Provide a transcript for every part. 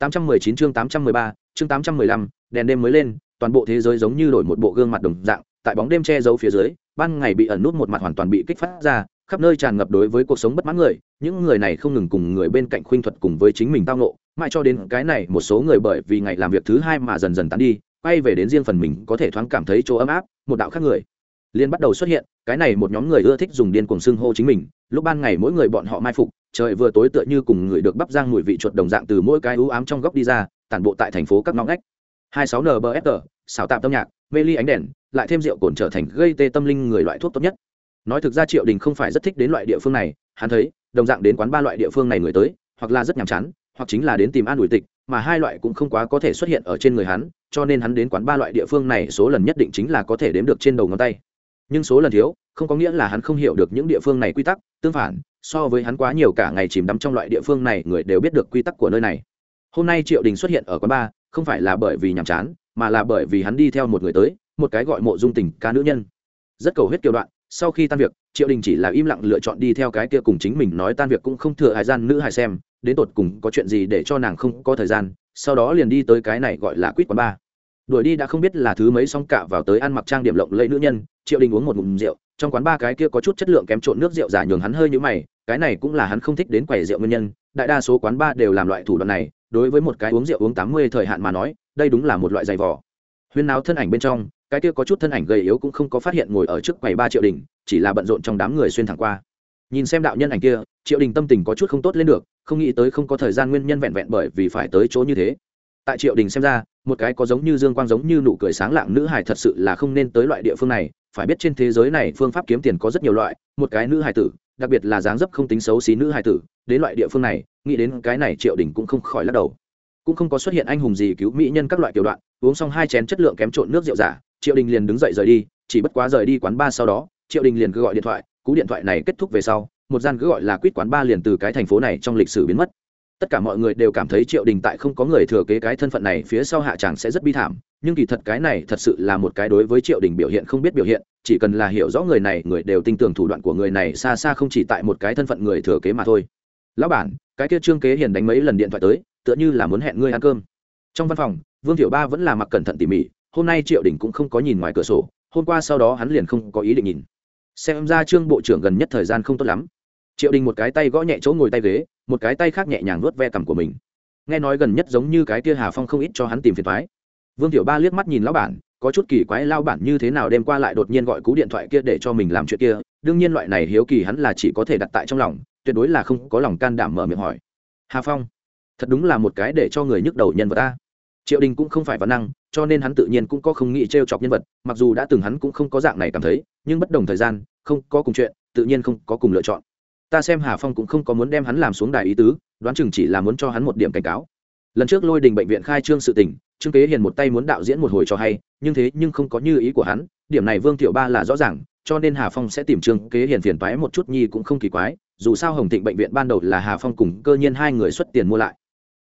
819 chương 813, chương 815, đèn đêm mới lên, toàn bộ thế giới giống như đổi một bộ gương mặt đồng dạng, tại bóng đêm che giấu phía dưới, ban ngày bị ẩn nút một mặt hoàn toàn bị kích phát ra, khắp nơi tràn ngập đối với cuộc sống bất mãn người, những người này không ngừng cùng người bên cạnh khuynh thuật cùng với chính mình tao ngộ. mãi cho đến cái này một số người bởi vì ngày làm việc thứ hai mà dần dần tán đi, quay về đến riêng phần mình có thể thoáng cảm thấy chỗ ấm áp, một đạo khác người liên bắt đầu xuất hiện cái này một nhóm người ưa thích dùng điên cuồng xưng hô chính mình lúc ban ngày mỗi người bọn họ mai phục trời vừa tối tựa như cùng người được bắp rang mùi vị chuột đồng dạng từ mỗi cái ưu ám trong góc đi ra, tản bộ tại thành phố các ngõ ngách. 26 nbfr xảo tạm tâm nhạc, mê ly ánh đèn, lại thêm rượu cồn trở thành gây tê tâm linh người loại thuốc tốt nhất. Nói thực ra triệu đình không phải rất thích đến loại địa phương này, hắn thấy, đồng dạng đến quán ba loại địa phương này người tới, hoặc là rất nhàm chán, hoặc chính là đến tìm an ủi tịch, mà hai loại cũng không quá có thể xuất hiện ở trên người hắn, cho nên hắn đến quán ba loại địa phương này số lần nhất định chính là có thể đếm được trên đầu ngón tay. Nhưng số lần thiếu, không có nghĩa là hắn không hiểu được những địa phương này quy tắc, tương phản so với hắn quá nhiều cả ngày chìm đắm trong loại địa phương này, người đều biết được quy tắc của nơi này. Hôm nay triệu đình xuất hiện ở quán bar, không phải là bởi vì nhàm chán, mà là bởi vì hắn đi theo một người tới, một cái gọi mộ dung tình ca nữ nhân. Rất cầu huyết kiều đoạn, sau khi tan việc, triệu đình chỉ là im lặng lựa chọn đi theo cái kia cùng chính mình nói tan việc cũng không thừa hài gian nữ hài xem, đến tột cùng có chuyện gì để cho nàng không có thời gian, sau đó liền đi tới cái này gọi là quýt quán bar đuổi đi đã không biết là thứ mấy xong cả vào tới ăn mặc trang điểm lộng lẫy nữ nhân, triệu đình uống một ngụm rượu, trong quán ba cái kia có chút chất lượng kém trộn nước rượu giả nhường hắn hơi như mày, cái này cũng là hắn không thích đến quầy rượu nguyên nhân, đại đa số quán ba đều làm loại thủ đoạn này, đối với một cái uống rượu uống tám mươi thời hạn mà nói, đây đúng là một loại giày vò. Huyên náo thân ảnh bên trong, cái kia có chút thân ảnh gầy yếu cũng không có phát hiện ngồi ở trước quầy ba triệu đình, chỉ là bận rộn trong đám người xuyên thẳng qua. Nhìn xem đạo nhân ảnh kia, triệu đình tâm tình có chút không tốt lên được, không nghĩ tới không có thời gian nguyên nhân vẹn vẹn bởi vì phải tới chỗ như thế tại triệu đình xem ra, một cái có giống như dương quang giống như nụ cười sáng lạng nữ hài thật sự là không nên tới loại địa phương này. Phải biết trên thế giới này phương pháp kiếm tiền có rất nhiều loại, một cái nữ hài tử, đặc biệt là dáng dấp không tính xấu xí nữ hài tử, đến loại địa phương này, nghĩ đến cái này triệu đình cũng không khỏi lắc đầu. Cũng không có xuất hiện anh hùng gì cứu mỹ nhân các loại kiểu đoạn, uống xong hai chén chất lượng kém trộn nước rượu giả, triệu đình liền đứng dậy rời đi, chỉ bất quá rời đi quán ba sau đó, triệu đình liền cứ gọi điện thoại, cú điện thoại này kết thúc về sau, một gian cứ gọi là quýt quán ba liền từ cái thành phố này trong lịch sử biến mất tất cả mọi người đều cảm thấy triệu đình tại không có người thừa kế cái thân phận này phía sau hạ tràng sẽ rất bi thảm, nhưng kỳ thật cái này thật sự là một cái đối với triệu đình biểu hiện không biết biểu hiện, chỉ cần là hiểu rõ người này, người đều tin tưởng thủ đoạn của người này xa xa không chỉ tại một cái thân phận người thừa kế mà thôi. Lão bản, cái kia trương kế hiền đánh mấy lần điện thoại tới, tựa như là muốn hẹn ngươi ăn cơm. Trong văn phòng, vương tiểu ba vẫn là mặc cẩn thận tỉ mỉ, hôm nay triệu đình cũng không có nhìn ngoài cửa sổ, hôm qua sau đó hắn liền không có ý định nhìn. Xem ra trương bộ trưởng gần nhất thời gian không tốt lắm triệu đình một cái tay gõ nhẹ chỗ ngồi tay ghế, một cái tay khác nhẹ nhàng nuốt ve cằm của mình. Nghe nói gần nhất giống như cái kia hà phong không ít cho hắn tìm phiền thoái vương tiểu ba liếc mắt nhìn lão bản, có chút kỳ quái lao bản như thế nào đêm qua lại đột nhiên gọi cú điện thoại kia để cho mình làm chuyện kia, đương nhiên loại này hiếu kỳ hắn là chỉ có thể đặt tại trong lòng, tuyệt đối là không có lòng can đảm mở miệng hỏi. Hà phong, thật đúng là một cái để cho người nhức đầu nhân vật ta. Triệu đình cũng không phải văn năng, cho nên hắn tự nhiên cũng có không nghĩ t r e o chọc nhân vật, mặc dù đã từng hắn cũng không có dạng này cảm thấy, nhưng bất đồng thời gian, không có cùng chuyện, tự nhiên không có cùng lựa chọn ta xem hà phong cũng không có muốn đem hắn làm xuống đài ý tứ, đoán chừng chỉ là muốn cho hắn một điểm cảnh cáo. Lần trước lôi đình bệnh viện khai trương sự tình, trương kế hiền một tay muốn đạo diễn một hồi cho hay, nhưng thế nhưng không có như ý của hắn, điểm này vương thiệu ba là rõ ràng, cho nên hà phong sẽ tìm trương kế hiền phiền toái một chút nhi cũng không kỳ quái, dù sao hồng thịnh bệnh viện ban đầu là hà phong cùng cơ nhiên hai người xuất tiền mua lại.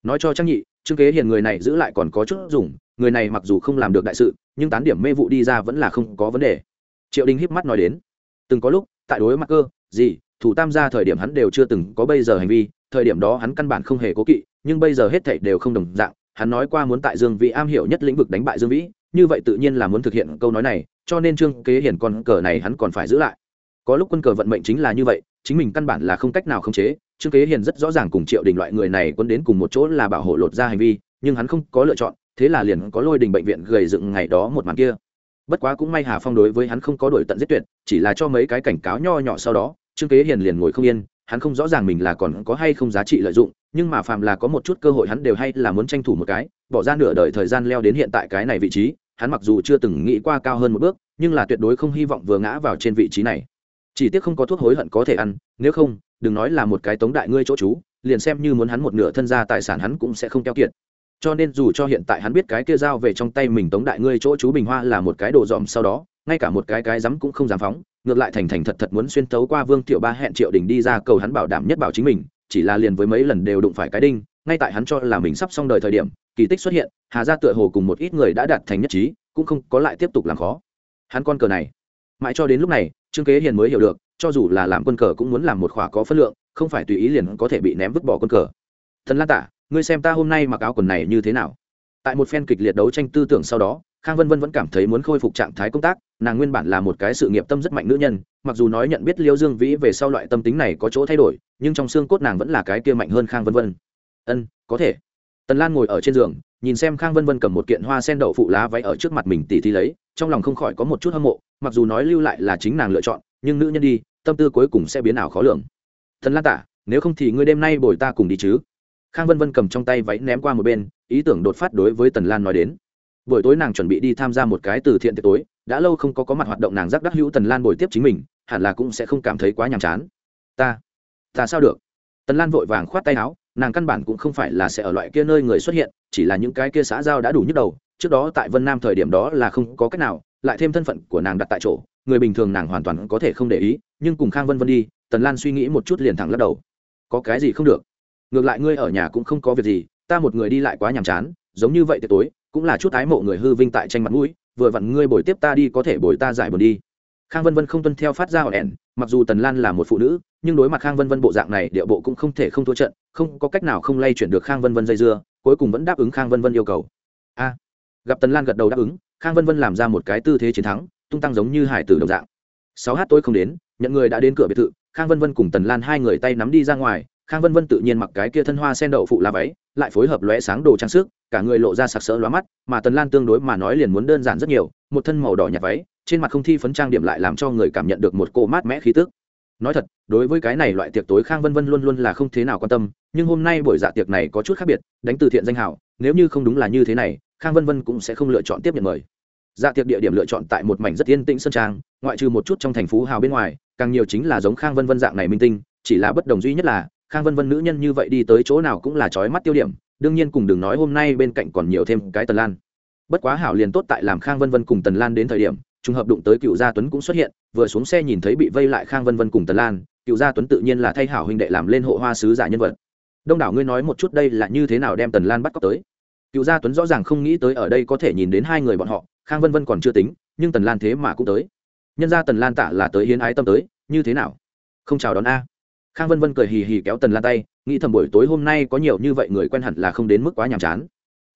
Nói cho trang nhị, trương kế hiền người này giữ lại còn có chút dùng, người này mặc dù không làm được đại sự, nhưng tán điểm mê vụ đi ra vẫn là không có vấn đề. Triệu đình híp mắt nói đến, từng có lúc, tại đối mặt cơ, gì thủ tam gia thời điểm hắn đều chưa từng có bây giờ hành vi, thời điểm đó hắn căn bản không hề cố kỵ, nhưng bây giờ hết thảy đều không đồng dạng, hắn nói qua muốn tại dương vĩ am hiểu nhất lĩnh vực đánh bại dương vĩ, như vậy tự nhiên là muốn thực hiện câu nói này, cho nên trương kế hiển con cờ này hắn còn phải giữ lại. Có lúc quân cờ vận mệnh chính là như vậy, chính mình căn bản là không cách nào khống chế, trương kế hiền rất rõ ràng cùng triệu đình loại người này quân đến cùng một chỗ là bảo hộ lột ra hành vi, nhưng hắn không có lựa chọn, thế là liền có lôi đình bệnh viện gầy dựng ngày đó một màn kia. Bất quá cũng may hà phong đối với hắn không có đổi tận giết tuyệt, chỉ là cho mấy cái cảnh cáo nho nhỏ sau đó trương kế hiền liền ngồi không yên, hắn không rõ ràng mình là còn có hay không giá trị lợi dụng, nhưng mà phàm là có một chút cơ hội hắn đều hay là muốn tranh thủ một cái, bỏ ra nửa đời thời gian leo đến hiện tại cái này vị trí, hắn mặc dù chưa từng nghĩ qua cao hơn một bước, nhưng là tuyệt đối không hy vọng vừa ngã vào trên vị trí này. Chỉ tiếc không có thuốc hối hận có thể ăn, nếu không, đừng nói là một cái tống đại ngươi chỗ chú, liền xem như muốn hắn một nửa thân gia tài sản hắn cũng sẽ không keo kiệt. Cho nên dù cho hiện tại hắn biết cái kia dao về trong tay mình tống đại ngươi chỗ chú bình hoa là một cái đồ dòm sau đó ngay cả một cái cái rắm cũng không dám phóng, ngược lại thành thành thật thật muốn xuyên tấu qua vương tiểu ba hẹn triệu đình đi ra cầu hắn bảo đảm nhất bảo chính mình, chỉ là liền với mấy lần đều đụng phải cái đinh, ngay tại hắn cho là mình sắp xong đời thời điểm, kỳ tích xuất hiện, hà ra tựa hồ cùng một ít người đã đạt thành nhất trí, cũng không có lại tiếp tục làm khó. Hắn con cờ này, mãi cho đến lúc này, trương kế hiền mới hiểu được, cho dù là làm quân cờ cũng muốn làm một khỏa có phân lượng, không phải tùy ý liền có thể bị ném vứt bỏ quân cờ. Thần lan tả, ngươi xem ta hôm nay mặc áo quần này như thế nào? Tại một phen kịch liệt đấu tranh tư tưởng sau đó khang vân vân vẫn cảm thấy muốn khôi phục trạng thái công tác, nàng nguyên bản là một cái sự nghiệp tâm rất mạnh nữ nhân, mặc dù nói nhận biết liêu dương vĩ về sau loại tâm tính này có chỗ thay đổi, nhưng trong xương cốt nàng vẫn là cái kia mạnh hơn khang vân vân. Ân, có thể. Tần lan ngồi ở trên giường, nhìn xem khang vân vân cầm một kiện hoa sen đậu phụ lá váy ở trước mặt mình tỉ thi lấy, trong lòng không khỏi có một chút hâm mộ, mặc dù nói lưu lại là chính nàng lựa chọn, nhưng nữ nhân đi, tâm tư cuối cùng sẽ biến ảo khó lường. Thần lan tả, nếu không thì ngươi đêm nay bồi ta cùng đi chứ? Khang vân vân cầm trong tay váy ném qua một bên, ý tưởng đột phát đối với tần lan nói đến buổi tối nàng chuẩn bị đi tham gia một cái từ thiện tiệc tối, đã lâu không có có mặt hoạt động nàng giác đắc hữu tần lan bồi tiếp chính mình, hẳn là cũng sẽ không cảm thấy quá nhàm chán. Ta ta sao được? Tần lan vội vàng khoát tay áo, nàng căn bản cũng không phải là sẽ ở loại kia nơi người xuất hiện, chỉ là những cái kia xã giao đã đủ nhức đầu, trước đó tại vân nam thời điểm đó là không có cách nào, lại thêm thân phận của nàng đặt tại chỗ, người bình thường nàng hoàn toàn có thể không để ý, nhưng cùng khang vân vân đi, tần lan suy nghĩ một chút liền thẳng lắc đầu. Có cái gì không được? Ngược lại ngươi ở nhà cũng không có việc gì, ta một người đi lại quá nhàm chán, giống như vậy tối cũng là chút ái mộ người hư vinh tại tranh mặt mũi, vừa vặn ngươi bồi tiếp ta đi có thể bồi ta giải buồn đi. Khang vân vân không tuân theo phát ra hòn ẻn mặc dù tần lan là một phụ nữ, nhưng đối mặt khang vân vân bộ dạng này, địa bộ cũng không thể không thua trận, không có cách nào không lay chuyển được khang vân vân dây dưa, cuối cùng vẫn đáp ứng khang vân vân yêu cầu. A. Gặp tần lan gật đầu đáp ứng, khang vân vân làm ra một cái tư thế chiến thắng, tung tăng giống như hải tử đồng dạng. Sáu h tôi không đến, nhận người đã đến cửa biệt thự, khang vân vân cùng tần lan hai người tay nắm đi ra ngoài khang vân vân tự nhiên mặc cái kia thân hoa sen đậu phụ lá váy, lại phối hợp lóe sáng đồ trang sức, cả người lộ ra sặc sỡ lóa mắt, mà tần lan tương đối mà nói liền muốn đơn giản rất nhiều, một thân màu đỏ nhạt váy, trên mặt không thi phấn trang điểm lại làm cho người cảm nhận được một cô mát mẽ khí tức. Nói thật, đối với cái này loại tiệc tối khang vân vân luôn luôn là không thế nào quan tâm, nhưng hôm nay buổi dạ tiệc này có chút khác biệt, đánh từ thiện danh hảo, nếu như không đúng là như thế này, khang vân vân cũng sẽ không lựa chọn tiếp nhận mời. Dạ tiệc địa điểm lựa chọn tại một mảnh rất yên tĩnh sân trang, ngoại trừ một chút trong thành phố hào bên ngoài, càng nhiều chính là giống khang vân vân dạng này minh tinh, chỉ là bất đồng duy nhất là khang vân vân nữ nhân như vậy đi tới chỗ nào cũng là trói mắt tiêu điểm, đương nhiên cùng đừng nói hôm nay bên cạnh còn nhiều thêm cái tần lan. Bất quá hảo liền tốt tại làm khang vân vân cùng tần lan đến thời điểm, trùng hợp đụng tới cựu gia tuấn cũng xuất hiện, vừa xuống xe nhìn thấy bị vây lại khang vân vân cùng tần lan, cựu gia tuấn tự nhiên là thay hảo huynh đệ làm lên hộ hoa sứ giả nhân vật. Đông đảo ngươi nói một chút đây là như thế nào đem tần lan bắt cóc tới? Cựu gia tuấn rõ ràng không nghĩ tới ở đây có thể nhìn đến hai người bọn họ, khang vân vân còn chưa tính, nhưng tần lan thế mà cũng tới. Nhân ra tần lan tả là tới hiến ái tâm tới, như thế nào? Không chào đón a khang vân vân cười hì hì kéo tần lan tay, nghĩ thầm buổi tối hôm nay có nhiều như vậy người quen hẳn là không đến mức quá nhàm chán.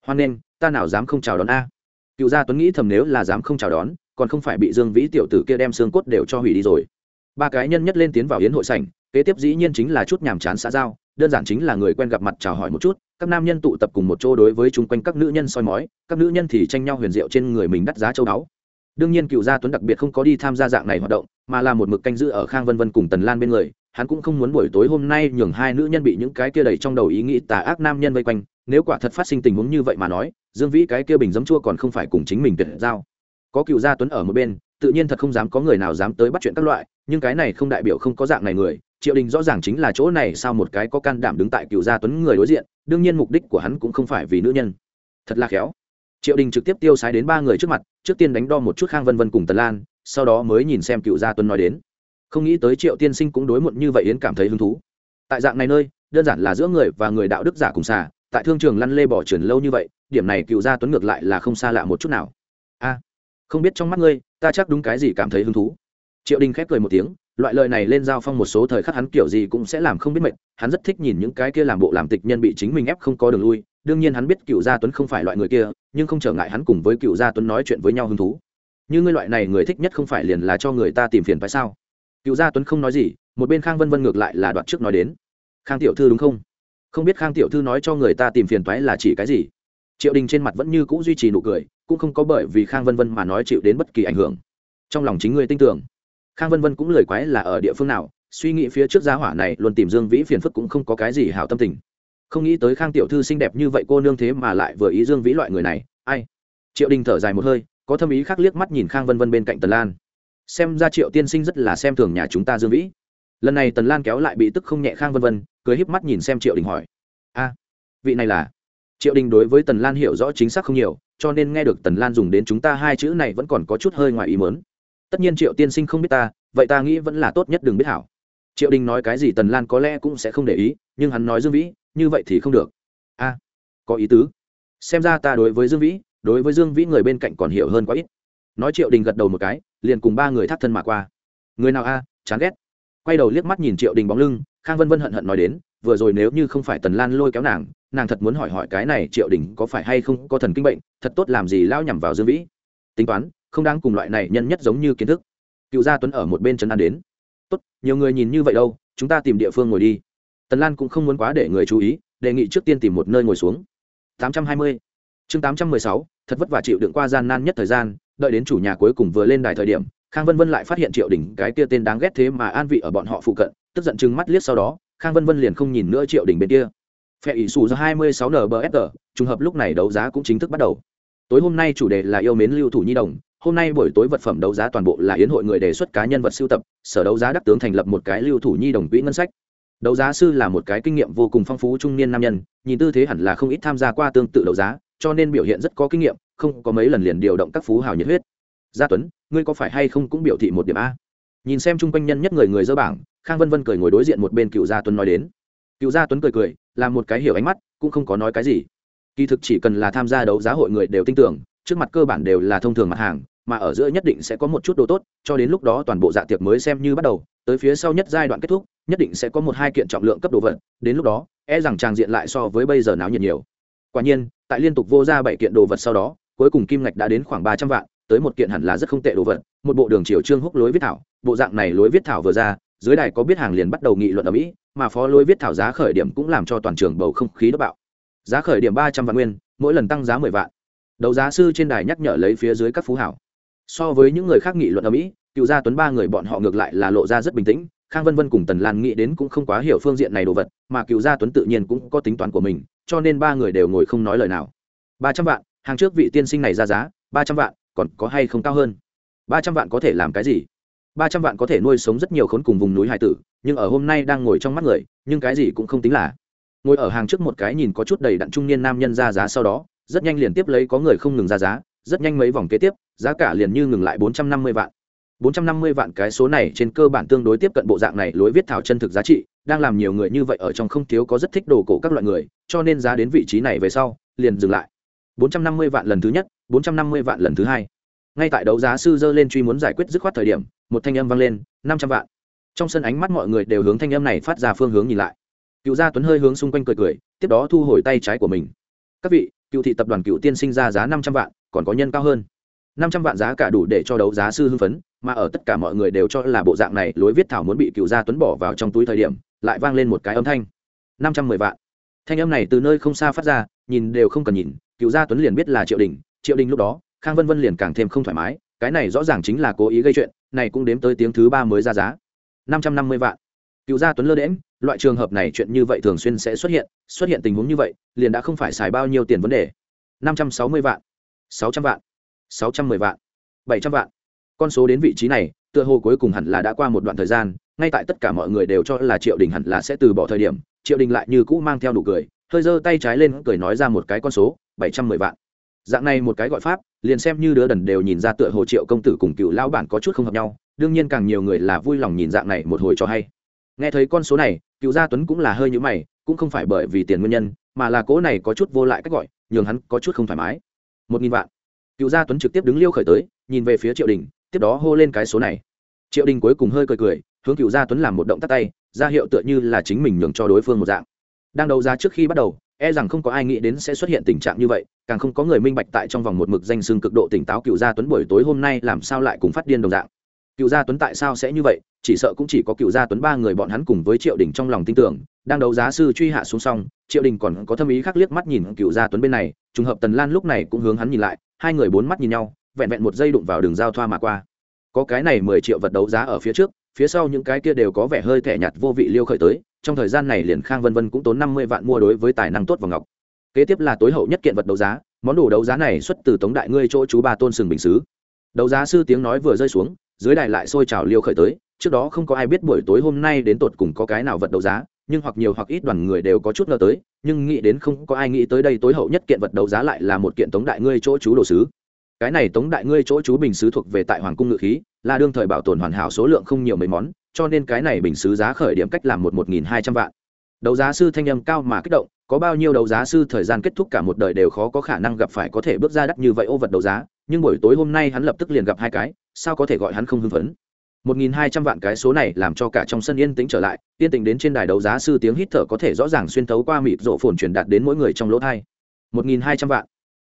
Hoan nên ta nào dám không chào đón a? Cựu gia tuấn nghĩ thầm nếu là dám không chào đón, còn không phải bị dương vĩ tiểu tử kia đem xương cốt đều cho hủy đi rồi. Ba cái nhân nhất lên tiến vào yến hội sảnh, kế tiếp dĩ nhiên chính là chút nhàm chán xã giao, đơn giản chính là người quen gặp mặt chào hỏi một chút, các nam nhân tụ tập cùng một chỗ đối với chung quanh các nữ nhân soi mói, các nữ nhân thì tranh nhau huyền diệu trên người mình đắt giá châu báu. Đương nhiên cựu gia tuấn đặc biệt không có đi tham gia dạng này hoạt động, mà là một mực canh giữ ở khang vân vân cùng tần lan bên người hắn cũng không muốn buổi tối hôm nay nhường hai nữ nhân bị những cái kia đầy trong đầu ý nghĩ tà ác nam nhân vây quanh, nếu quả thật phát sinh tình huống như vậy mà nói, dương vĩ cái kia bình giấm chua còn không phải cùng chính mình tuyệt giao. Có cựu gia tuấn ở một bên, tự nhiên thật không dám có người nào dám tới bắt chuyện các loại, nhưng cái này không đại biểu không có dạng này người, triệu đình rõ ràng chính là chỗ này sao một cái có can đảm đứng tại cựu gia tuấn người đối diện, đương nhiên mục đích của hắn cũng không phải vì nữ nhân. Thật là khéo. Triệu đình trực tiếp tiêu sái đến ba người trước mặt, trước tiên đánh đo một chút khang vân vân cùng tần lan, sau đó mới nhìn xem cựu gia tuấn nói đến không nghĩ tới triệu tiên sinh cũng đối muộn như vậy yến cảm thấy hứng thú. Tại dạng này nơi, đơn giản là giữa người và người đạo đức giả cùng xà. tại thương trường lăn lê bỏ trườn lâu như vậy, điểm này cựu gia tuấn ngược lại là không xa lạ một chút nào. A, không biết trong mắt ngươi, ta chắc đúng cái gì cảm thấy hứng thú. Triệu đình khép cười một tiếng, loại lời này lên giao phong một số thời khắc hắn kiểu gì cũng sẽ làm không biết mệt, hắn rất thích nhìn những cái kia làm bộ làm tịch nhân bị chính mình ép không có đường lui, đương nhiên hắn biết cựu gia tuấn không phải loại người kia, nhưng không trở ngại hắn cùng với cựu gia tuấn nói chuyện với nhau hứng thú. Như ngươi loại này người thích nhất không phải liền là cho người ta tìm phiền phải sao? Cựu gia tuấn không nói gì, một bên khang vân vân ngược lại là đoạt trước nói đến. Khang tiểu thư đúng không? Không biết khang tiểu thư nói cho người ta tìm phiền toái là chỉ cái gì? Triệu đình trên mặt vẫn như c ũ duy trì nụ cười, cũng không có bởi vì khang vân vân mà nói chịu đến bất kỳ ảnh hưởng. Trong lòng chính người tin tưởng. Khang vân vân cũng lời quái là ở địa phương nào, suy nghĩ phía trước gia hỏa này luôn tìm dương vĩ phiền phức cũng không có cái gì hảo tâm tình. Không nghĩ tới khang tiểu thư xinh đẹp như vậy cô nương thế mà lại vừa ý dương vĩ loại người này, ai? Triệu đình thở dài một hơi, có thâm ý khác liếc mắt nhìn khang vân vân bên cạnh tần lan xem ra triệu tiên sinh rất là xem thường nhà chúng ta dương vĩ. Lần này tần lan kéo lại bị tức không nhẹ khang vân vân, cười híp mắt nhìn xem triệu đình hỏi. A, vị này là? Triệu đình đối với tần lan hiểu rõ chính xác không nhiều, cho nên nghe được tần lan dùng đến chúng ta hai chữ này vẫn còn có chút hơi ngoài ý mớn tất nhiên triệu tiên sinh không biết ta, vậy ta nghĩ vẫn là tốt nhất đừng biết hảo. Triệu đình nói cái gì tần lan có lẽ cũng sẽ không để ý, nhưng hắn nói dương vĩ, như vậy thì không được. A, có ý tứ. Xem ra ta đối với dương vĩ, đối với dương vĩ người bên cạnh còn hiểu hơn quá ít nói triệu đình gật đầu một cái liền cùng ba người thắt thân mà qua. Người nào a chán ghét. Quay đầu liếc mắt nhìn triệu đình bóng lưng khang vân vân hận hận nói đến vừa rồi nếu như không phải tần lan lôi kéo nàng nàng thật muốn hỏi hỏi cái này triệu đình có phải hay không có thần kinh bệnh thật tốt làm gì lao nhằm vào dương vĩ. Tính toán không đáng cùng loại này nhân nhất giống như kiến thức. Cựu gia tuấn ở một bên trấn an đến. Tốt nhiều người nhìn như vậy đâu chúng ta tìm địa phương ngồi đi. Tần lan cũng không muốn quá để người chú ý đề nghị trước tiên tìm một nơi ngồi xuống. 820. chương 816, thật vất vả chịu đựng qua gian nan nhất thời gian đợi đến chủ nhà cuối cùng vừa lên đài thời điểm, khang vân vân lại phát hiện triệu đình cái kia tên đáng ghét thế mà an vị ở bọn họ phụ cận, tức giận chừng mắt liếc sau đó, khang vân vân liền không nhìn nữa triệu đình bên kia. Phe ỷ xù do 26 nbfg trùng hợp lúc này đấu giá cũng chính thức bắt đầu. Tối hôm nay chủ đề là yêu mến lưu thủ nhi đồng, hôm nay buổi tối vật phẩm đấu giá toàn bộ là yến hội người đề xuất cá nhân vật sưu tập, sở đấu giá đắc tướng thành lập một cái lưu thủ nhi đồng quỹ ngân sách. Đấu giá sư là một cái kinh nghiệm vô cùng phong phú trung niên nam nhân, nhìn tư thế hẳn là không ít tham gia qua tương tự đấu giá, cho nên biểu hiện rất có kinh nghiệm không có mấy lần liền điều động các phú hào nhiệt huyết. Gia tuấn, ngươi có phải hay không cũng biểu thị một điểm a? Nhìn xem chung quanh nhân nhất người người dơ bảng, khang vân vân cười ngồi đối diện một bên cựu gia tuấn nói đến. Cựu gia tuấn cười cười làm một cái hiểu ánh mắt, cũng không có nói cái gì. Kỳ thực chỉ cần là tham gia đấu giá hội người đều tin tưởng, trước mặt cơ bản đều là thông thường mặt hàng, mà ở giữa nhất định sẽ có một chút đồ tốt, cho đến lúc đó toàn bộ dạ tiệc mới xem như bắt đầu, tới phía sau nhất giai đoạn kết thúc, nhất định sẽ có một hai kiện trọng lượng cấp đồ vật, đến lúc đó e rằng tràng diện lại so với bây giờ náo nhiệt nhiều. Quả nhiên, tại liên tục vô ra bảy kiện đồ vật sau đó cuối cùng kim ngạch đã đến khoảng ba trăm vạn, tới một kiện hẳn là rất không tệ đồ vật, một bộ đường chiều trương húc lối viết thảo, bộ dạng này lối viết thảo vừa ra, dưới đài có biết hàng liền bắt đầu nghị luận ở mỹ, mà phó lối viết thảo giá khởi điểm cũng làm cho toàn trường bầu không khí đốt bạo. Giá khởi điểm ba trăm vạn nguyên, mỗi lần tăng giá mười vạn. Đấu giá sư trên đài nhắc nhở lấy phía dưới các phú hảo. So với những người khác nghị luận ở mỹ, cựu gia tuấn ba người bọn họ ngược lại là lộ ra rất bình tĩnh, khang vân vân cùng tần lan nghĩ đến cũng không quá hiểu phương diện này đồ vật, mà cựu gia tuấn tự nhiên cũng có tính toán của mình, cho nên ba người đều ngồi không nói lời nào. Ba trăm vạn hàng trước vị tiên sinh này ra giá, ba trăm vạn, còn có hay không cao hơn? ba trăm vạn có thể làm cái gì? ba trăm vạn có thể nuôi sống rất nhiều khốn cùng vùng núi hải tử, nhưng ở hôm nay đang ngồi trong mắt người, nhưng cái gì cũng không tính là. Ngồi ở hàng trước một cái nhìn có chút đầy đặn trung niên nam nhân ra giá sau đó, rất nhanh liền tiếp lấy có người không ngừng ra giá, rất nhanh mấy vòng kế tiếp, giá cả liền như ngừng lại bốn trăm năm mươi vạn. bốn trăm năm mươi vạn cái số này trên cơ bản tương đối tiếp cận bộ dạng này lối viết thảo chân thực giá trị, đang làm nhiều người như vậy ở trong không thiếu có rất thích đồ cổ các loại người, cho nên giá đến vị trí này về sau, liền dừng lại bốn trăm năm mươi vạn lần thứ nhất, bốn trăm năm mươi vạn lần thứ hai. Ngay tại đấu giá sư dơ lên truy muốn giải quyết dứt khoát thời điểm, một thanh âm vang lên, năm trăm vạn. Trong sân ánh mắt mọi người đều hướng thanh âm này phát ra phương hướng nhìn lại. Cựu gia tuấn hơi hướng xung quanh cười cười, tiếp đó thu hồi tay trái của mình. Các vị, cựu thị tập đoàn cựu tiên sinh ra giá năm trăm vạn, còn có nhân cao hơn. năm trăm vạn giá cả đủ để cho đấu giá sư hưng phấn, mà ở tất cả mọi người đều cho là bộ dạng này lối viết thảo muốn bị cựu gia tuấn bỏ vào trong túi thời điểm, lại vang lên một cái âm thanh. năm trăm mười vạn. Thanh âm này từ nơi không xa phát ra, nhìn đều không cần nhìn cựu gia tuấn liền biết là triệu đình triệu đình lúc đó, khang vân vân liền càng thêm không thoải mái, cái này rõ ràng chính là cố ý gây chuyện, này cũng đếm tới tiếng thứ ba mới ra giá. Năm trăm năm mươi vạn. Cựu gia tuấn lơ đễm loại trường hợp này chuyện như vậy thường xuyên sẽ xuất hiện xuất hiện tình huống như vậy, liền đã không phải xài bao nhiêu tiền vấn đề. Năm trăm sáu mươi vạn. Sáu trăm vạn. Sáu trăm mười vạn. Bảy trăm vạn. Con số đến vị trí này, tựa hồ cuối cùng hẳn là đã qua một đoạn thời gian, ngay tại tất cả mọi người đều cho là triệu đình hẳn là sẽ từ bỏ thời điểm, triệu đình lại như cũ mang theo nụ cười, hơi giơ tay trái lên, cười nói ra một cái con số bảy trăm mười vạn. Dạng này một cái gọi pháp, liền xem như đứa đần đều nhìn ra tựa hồ triệu công tử cùng cựu lão bản có chút không hợp nhau, đương nhiên càng nhiều người là vui lòng nhìn dạng này một hồi cho hay. Nghe thấy con số này, cựu gia tuấn cũng là hơi nhữ mày, cũng không phải bởi vì tiền nguyên nhân, mà là cố này có chút vô lại cách gọi, nhường hắn có chút không thoải mái. Một nghìn vạn. Cựu gia tuấn trực tiếp đứng liêu khởi tới, nhìn về phía triệu đình, tiếp đó hô lên cái số này. Triệu đình cuối cùng hơi cười cười, hướng cựu gia tuấn làm một động tắt tay, ra hiệu tựa như là chính mình nhường cho đối phương một dạng. Đang đấu giá trước khi bắt đầu e rằng không có ai nghĩ đến sẽ xuất hiện tình trạng như vậy, càng không có người minh bạch tại trong vòng một mực danh xưng cực độ tỉnh táo cựu gia tuấn buổi tối hôm nay làm sao lại cùng phát điên đồng dạng. Cựu gia tuấn tại sao sẽ như vậy? Chỉ sợ cũng chỉ có cựu gia tuấn ba người bọn hắn cùng với triệu đình trong lòng tin tưởng, đang đấu giá sư truy hạ xuống xong, triệu đình còn có thâm ý khác liếc mắt nhìn cựu gia tuấn bên này, trùng hợp tần lan lúc này cũng hướng hắn nhìn lại, hai người bốn mắt nhìn nhau, vẹn vẹn một giây đụng vào đường giao thoa mà qua. Có cái này mười triệu vật đấu giá ở phía trước, phía sau những cái kia đều có vẻ hơi thẻ nhạt vô vị liêu khởi tới trong thời gian này liền khang vân vân cũng tốn năm mươi vạn mua đối với tài năng tốt và ngọc. Kế tiếp là tối hậu nhất kiện vật đấu giá, món đồ đấu giá này xuất từ tống đại ngươi chỗ chú ba tôn sừng bình xứ. Đấu giá sư tiếng nói vừa rơi xuống, dưới đài lại sôi trào liêu khởi tới, trước đó không có ai biết buổi tối hôm nay đến tột cùng có cái nào vật đấu giá, nhưng hoặc nhiều hoặc ít đoàn người đều có chút ngờ tới, nhưng nghĩ đến không có ai nghĩ tới đây tối hậu nhất kiện vật đấu giá lại là một kiện tống đại ngươi chỗ chú đồ sứ. Cái này tống đại ngươi chỗ chú bình sứ thuộc về tại hoàng cung ngự khí, là đương thời bảo tồn hoàn hảo số lượng không nhiều mấy món cho nên cái này bình sứ giá khởi điểm cách làm một một nghìn hai trăm vạn. Đấu giá sư thanh âm cao mà kích động, có bao nhiêu đấu giá sư thời gian kết thúc cả một đời đều khó có khả năng gặp phải có thể bước ra đắt như vậy ô vật đấu giá, nhưng buổi tối hôm nay hắn lập tức liền gặp hai cái, sao có thể gọi hắn không hưng phấn? Một nghìn hai trăm vạn cái số này làm cho cả trong sân yên tĩnh trở lại, yên tĩnh đến trên đài đấu giá sư tiếng hít thở có thể rõ ràng xuyên thấu qua mịt rộ phồn truyền đạt đến mỗi người trong lỗ thai. Một nghìn hai trăm vạn,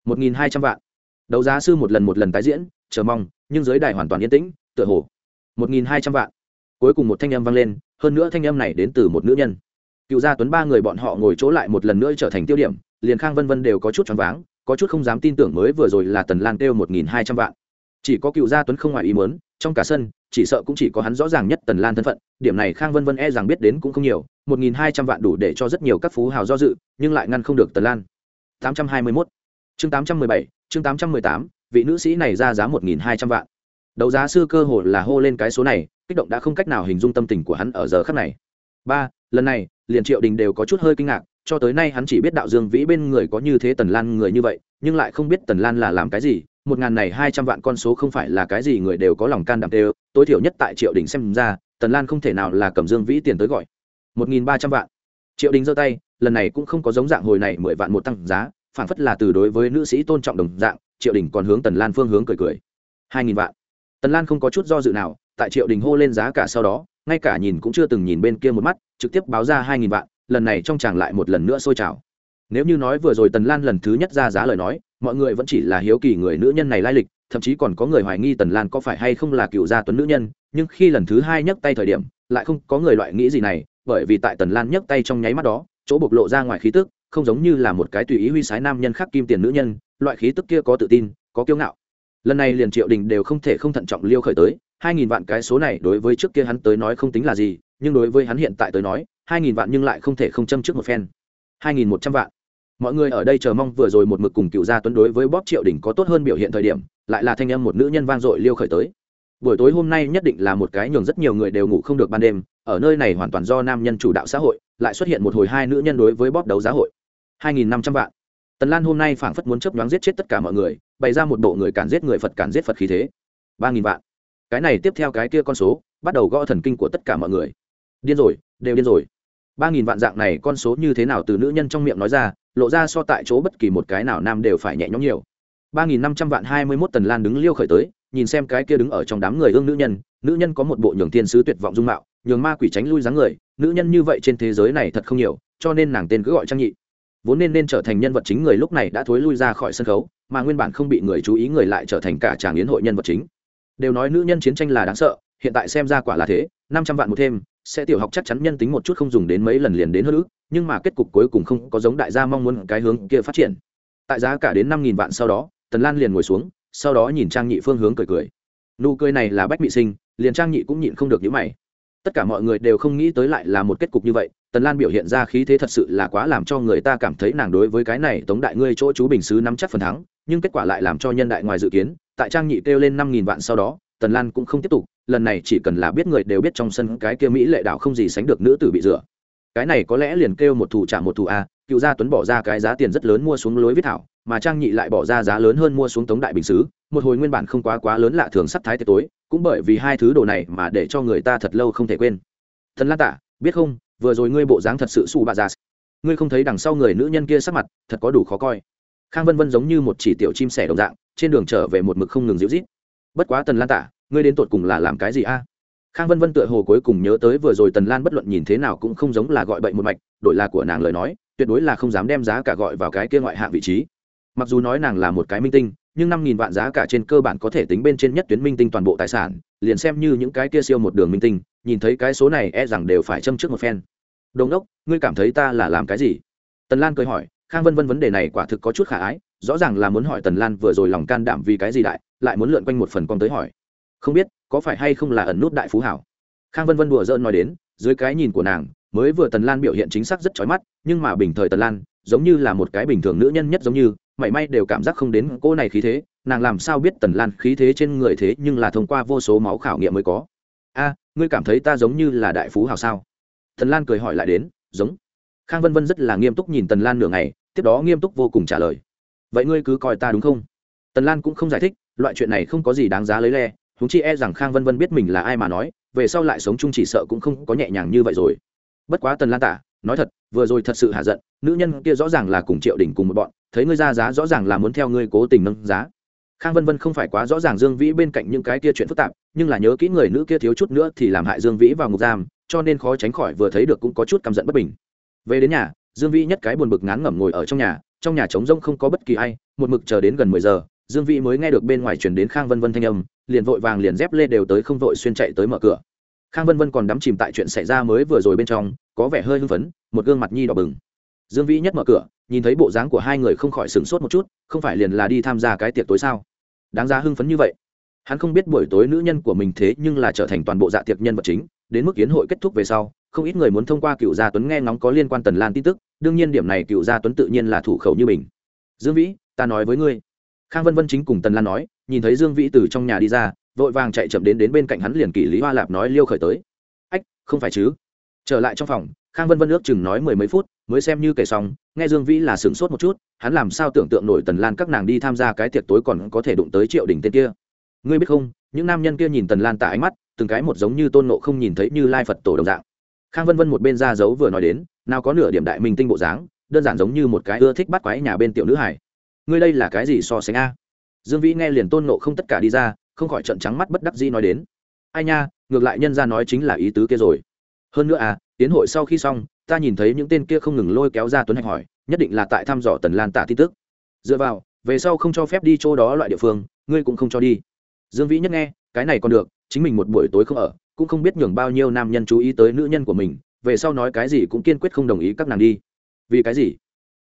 một nghìn hai trăm vạn. Đấu giá sư một lần một lần tái diễn, chờ mong, nhưng dưới đài hoàn toàn yên tĩnh, tựa hồ. Một nghìn hai trăm vạn cuối cùng một thanh âm vang lên, hơn nữa thanh âm này đến từ một nữ nhân. Cựu gia tuấn ba người bọn họ ngồi chỗ lại một lần nữa trở thành tiêu điểm, liền khang vân vân đều có chút choáng váng, có chút không dám tin tưởng mới vừa rồi là tần lan kêu một nghìn hai trăm vạn. Chỉ có cựu gia tuấn không ngoài ý muốn, trong cả sân, chỉ sợ cũng chỉ có hắn rõ ràng nhất tần lan thân phận, điểm này khang vân vân e rằng biết đến cũng không nhiều, một nghìn hai trăm vạn đủ để cho rất nhiều các phú hào do dự, nhưng lại ngăn không được tần lan. Tám trăm hai mươi mốt. Chương tám trăm mười bảy, chương tám trăm mười tám, vị nữ sĩ này ra giá một nghìn hai trăm vạn. Đấu giá sư cơ hồ là hô lên cái số này kích động đã không cách nào hình dung tâm tình của hắn ở giờ khắc này. Ba, lần này, liền triệu đình đều có chút hơi kinh ngạc, cho tới nay hắn chỉ biết đạo dương vĩ bên người có như thế tần lan người như vậy, nhưng lại không biết tần lan là làm cái gì. Một ngàn này hai trăm vạn con số không phải là cái gì người đều có lòng can đảm đều. Tối thiểu nhất tại triệu đình xem ra, tần lan không thể nào là cầm dương vĩ tiền tới gọi. Một nghìn ba trăm vạn. Triệu đình giơ tay, lần này cũng không có giống dạng hồi này mười vạn một tăng giá, phản phất là từ đối với nữ sĩ tôn trọng đồng dạng, triệu đình còn hướng tần lan phương hướng cười cười. Hai nghìn vạn. Tần lan không có chút do dự nào tại triệu đình hô lên giá cả sau đó, ngay cả nhìn cũng chưa từng nhìn bên kia một mắt, trực tiếp báo ra hai nghìn vạn, lần này trong chàng lại một lần nữa sôi trào. Nếu như nói vừa rồi tần lan lần thứ nhất ra giá lời nói, mọi người vẫn chỉ là hiếu kỳ người nữ nhân này lai lịch, thậm chí còn có người hoài nghi tần lan có phải hay không là cựu gia tuấn nữ nhân, nhưng khi lần thứ hai nhấc tay thời điểm, lại không có người loại nghĩ gì này, bởi vì tại tần lan nhấc tay trong nháy mắt đó, chỗ bộc lộ ra ngoài khí tức, không giống như là một cái tùy ý huy sái nam nhân khác kim tiền nữ nhân, loại khí tức kia có tự tin, có kiêu ngạo. Lần này liền triệu đình đều không thể không thận trọng liêu khởi tới hai nghìn vạn cái số này đối với trước kia hắn tới nói không tính là gì, nhưng đối với hắn hiện tại tới nói, hai nghìn vạn nhưng lại không thể không châm trước một phen. hai nghìn một trăm vạn. Mọi người ở đây chờ mong vừa rồi một mực cùng cựu gia tuấn đối với bóp triệu đỉnh có tốt hơn biểu hiện thời điểm, lại là thanh âm một nữ nhân vang dội liêu khởi tới. Buổi tối hôm nay nhất định là một cái nhường rất nhiều người đều ngủ không được ban đêm, ở nơi này hoàn toàn do nam nhân chủ đạo xã hội, lại xuất hiện một hồi hai nữ nhân đối với bóp đấu giá hội. hai nghìn năm trăm vạn. Tần lan hôm nay phảng phất muốn chấp đoán giết chết tất cả mọi người, bày ra một bộ người cản giết người phật cản giết phật khí thế. ba nghìn vạn cái này tiếp theo cái kia con số, bắt đầu gõ thần kinh của tất cả mọi người. Điên rồi, đều điên rồi. Ba nghìn vạn dạng này con số như thế nào từ nữ nhân trong miệng nói ra, lộ ra so tại chỗ bất kỳ một cái nào nam đều phải nhẹ nhõm nhiều. Ba nghìn năm trăm vạn hai mươi mốt tần lan đứng liêu khởi tới, nhìn xem cái kia đứng ở trong đám người ương nữ nhân nữ nhân có một bộ nhường thiên sứ tuyệt vọng dung mạo, nhường ma quỷ tránh lui dáng người, nữ nhân như vậy trên thế giới này thật không nhiều, cho nên nàng tên cứ gọi trang nhị. Vốn nên nên trở thành nhân vật chính người lúc này đã thối lui ra khỏi sân khấu, mà nguyên bản không bị người chú ý người lại trở thành cả tràng yến hội nhân vật chính đều nói nữ nhân chiến tranh là đáng sợ, hiện tại xem ra quả là thế, năm trăm vạn một thêm, sẽ tiểu học chắc chắn nhân tính một chút không dùng đến mấy lần liền đến hơn ước, nhưng mà kết cục cuối cùng không có giống đại gia mong muốn cái hướng kia phát triển. Tại giá cả đến năm nghìn vạn sau đó, tần lan liền ngồi xuống, sau đó nhìn trang nhị phương hướng cười cười. Nụ cười này là bách mị sinh, liền trang nhị cũng nhịn không được những mày. Tất cả mọi người đều không nghĩ tới lại là một kết cục như vậy, tần lan biểu hiện ra khí thế thật sự là quá làm cho người ta cảm thấy nàng đối với cái này tống đại ngươi chỗ chú bình sứ nắm chắc phần thắng, nhưng kết quả lại làm cho nhân đại ngoài dự kiến tại trang nhị kêu lên năm nghìn vạn sau đó, tần lan cũng không tiếp tục, lần này chỉ cần là biết người đều biết trong sân cái kia mỹ lệ đạo không gì sánh được nữ tử bị rửa. Cái này có lẽ liền kêu một thủ trả một thủ a, cựu gia tuấn bỏ ra cái giá tiền rất lớn mua xuống lối viết thảo, mà trang nhị lại bỏ ra giá lớn hơn mua xuống tống đại bình xứ, một hồi nguyên bản không quá quá lớn lạ thường sắp thái tệ tối, cũng bởi vì hai thứ đồ này mà để cho người ta thật lâu không thể quên. Thần lan tạ, biết không, vừa rồi ngươi bộ dáng thật sự xù bà già ngươi không thấy đằng sau người nữ nhân kia sắc mặt, thật có đủ khó coi. Khang vân vân giống như một chỉ tiểu chim sẻ đồng dạng trên đường trở về một mực không ngừng dịu rít bất quá tần lan tả, ngươi đến tột cùng là làm cái gì a? Khang vân vân tựa hồ cuối cùng nhớ tới vừa rồi tần lan bất luận nhìn thế nào cũng không giống là gọi bệnh một mạch, đổi là của nàng lời nói, tuyệt đối là không dám đem giá cả gọi vào cái kia ngoại hạng vị trí. Mặc dù nói nàng là một cái minh tinh, nhưng năm nghìn vạn giá cả trên cơ bản có thể tính bên trên nhất tuyến minh tinh toàn bộ tài sản, liền xem như những cái kia siêu một đường minh tinh, nhìn thấy cái số này e rằng đều phải châm trước một phen. Đồn đốc, ngươi cảm thấy ta là làm cái gì? Tần lan cười hỏi, khang vân vân vấn đề này quả thực có chút khả ái rõ ràng là muốn hỏi tần lan vừa rồi lòng can đảm vì cái gì đại, lại muốn lượn quanh một phần con tới hỏi. Không biết, có phải hay không là ẩn nút đại phú hảo? Khang vân vân đùa dỡn nói đến, dưới cái nhìn của nàng, mới vừa tần lan biểu hiện chính xác rất chói mắt, nhưng mà bình thời tần lan, giống như là một cái bình thường nữ nhân nhất giống như, mảy may đều cảm giác không đến cô này khí thế, nàng làm sao biết tần lan khí thế trên người thế nhưng là thông qua vô số máu khảo nghiệm mới có? A, ngươi cảm thấy ta giống như là đại phú hào sao? Tần lan cười hỏi lại đến, giống. Khang vân vân rất là nghiêm túc nhìn tần lan nửa ngày, tiếp đó nghiêm túc vô cùng trả lời vậy ngươi cứ coi ta đúng không? Tần lan cũng không giải thích, loại chuyện này không có gì đáng giá lấy le húng chi e rằng khang vân vân biết mình là ai mà nói, về sau lại sống chung chỉ sợ cũng không có nhẹ nhàng như vậy rồi. Bất quá tần lan tả, nói thật, vừa rồi thật sự hạ giận, nữ nhân kia rõ ràng là cùng triệu đình cùng một bọn, thấy ngươi ra giá rõ ràng là muốn theo ngươi cố tình nâng giá. Khang vân vân không phải quá rõ ràng dương vĩ bên cạnh những cái kia chuyện phức tạp, nhưng là nhớ kỹ người nữ kia thiếu chút nữa thì làm hại dương vĩ vào ngục giam, cho nên khó tránh khỏi vừa thấy được cũng có chút căm giận bất bình. Về đến nhà, dương vĩ nhất cái buồn bực ngán ngẩm ngồi ở trong nhà trong nhà trống rỗng không có bất kỳ ai, một mực chờ đến gần mười giờ, dương vĩ mới nghe được bên ngoài chuyển đến khang vân vân thanh âm, liền vội vàng liền dép lê đều tới không vội xuyên chạy tới mở cửa. Khang vân vân còn đắm chìm tại chuyện xảy ra mới vừa rồi bên trong, có vẻ hơi hưng phấn, một gương mặt nhi đỏ bừng. Dương vĩ nhất mở cửa, nhìn thấy bộ dáng của hai người không khỏi sửng sốt một chút, không phải liền là đi tham gia cái tiệc tối sao? Đáng ra hưng phấn như vậy. Hắn không biết buổi tối nữ nhân của mình thế nhưng là trở thành toàn bộ dạ tiệc nhân vật chính, đến mức kiến hội kết thúc về sau, không ít người muốn thông qua cựu gia tuấn nghe ngóng có liên quan tần lan tin tức đương nhiên điểm này cựu gia tuấn tự nhiên là thủ khẩu như mình. Dương vĩ, ta nói với ngươi. Khang vân vân chính cùng tần lan nói, nhìn thấy dương vĩ từ trong nhà đi ra, vội vàng chạy chậm đến đến bên cạnh hắn liền kỷ lý hoa lạp nói liêu khởi tới. Ách, không phải chứ. Trở lại trong phòng, khang vân vân ước chừng nói mười mấy phút, mới xem như kể xong, nghe dương vĩ là sửng sốt một chút, hắn làm sao tưởng tượng nổi tần lan các nàng đi tham gia cái tiệc tối còn có thể đụng tới triệu đỉnh tên kia. Ngươi biết không, những nam nhân kia nhìn tần lan tả ánh mắt, từng cái một giống như tôn nộ không nhìn thấy như lai phật tổ đồng dạng. Khang vân vân một bên ra giấu vừa nói đến nào có nửa điểm đại minh tinh bộ dáng, đơn giản giống như một cái ưa thích bắt quái nhà bên tiểu nữ hải ngươi đây là cái gì so sánh a? Dương vĩ nghe liền tôn nộ không tất cả đi ra, không khỏi trận trắng mắt bất đắc dĩ nói đến. Ai nha, ngược lại nhân ra nói chính là ý tứ kia rồi. Hơn nữa à tiến hội sau khi xong, ta nhìn thấy những tên kia không ngừng lôi kéo ra tuấn hạch hỏi, nhất định là tại thăm dò tần lan tạ tin tức. Dựa vào, về sau không cho phép đi chỗ đó loại địa phương, ngươi cũng không cho đi. Dương vĩ nhất nghe, cái này còn được, chính mình một buổi tối không ở, cũng không biết nhường bao nhiêu nam nhân chú ý tới nữ nhân của mình về sau nói cái gì cũng kiên quyết không đồng ý các nàng đi. Vì cái gì?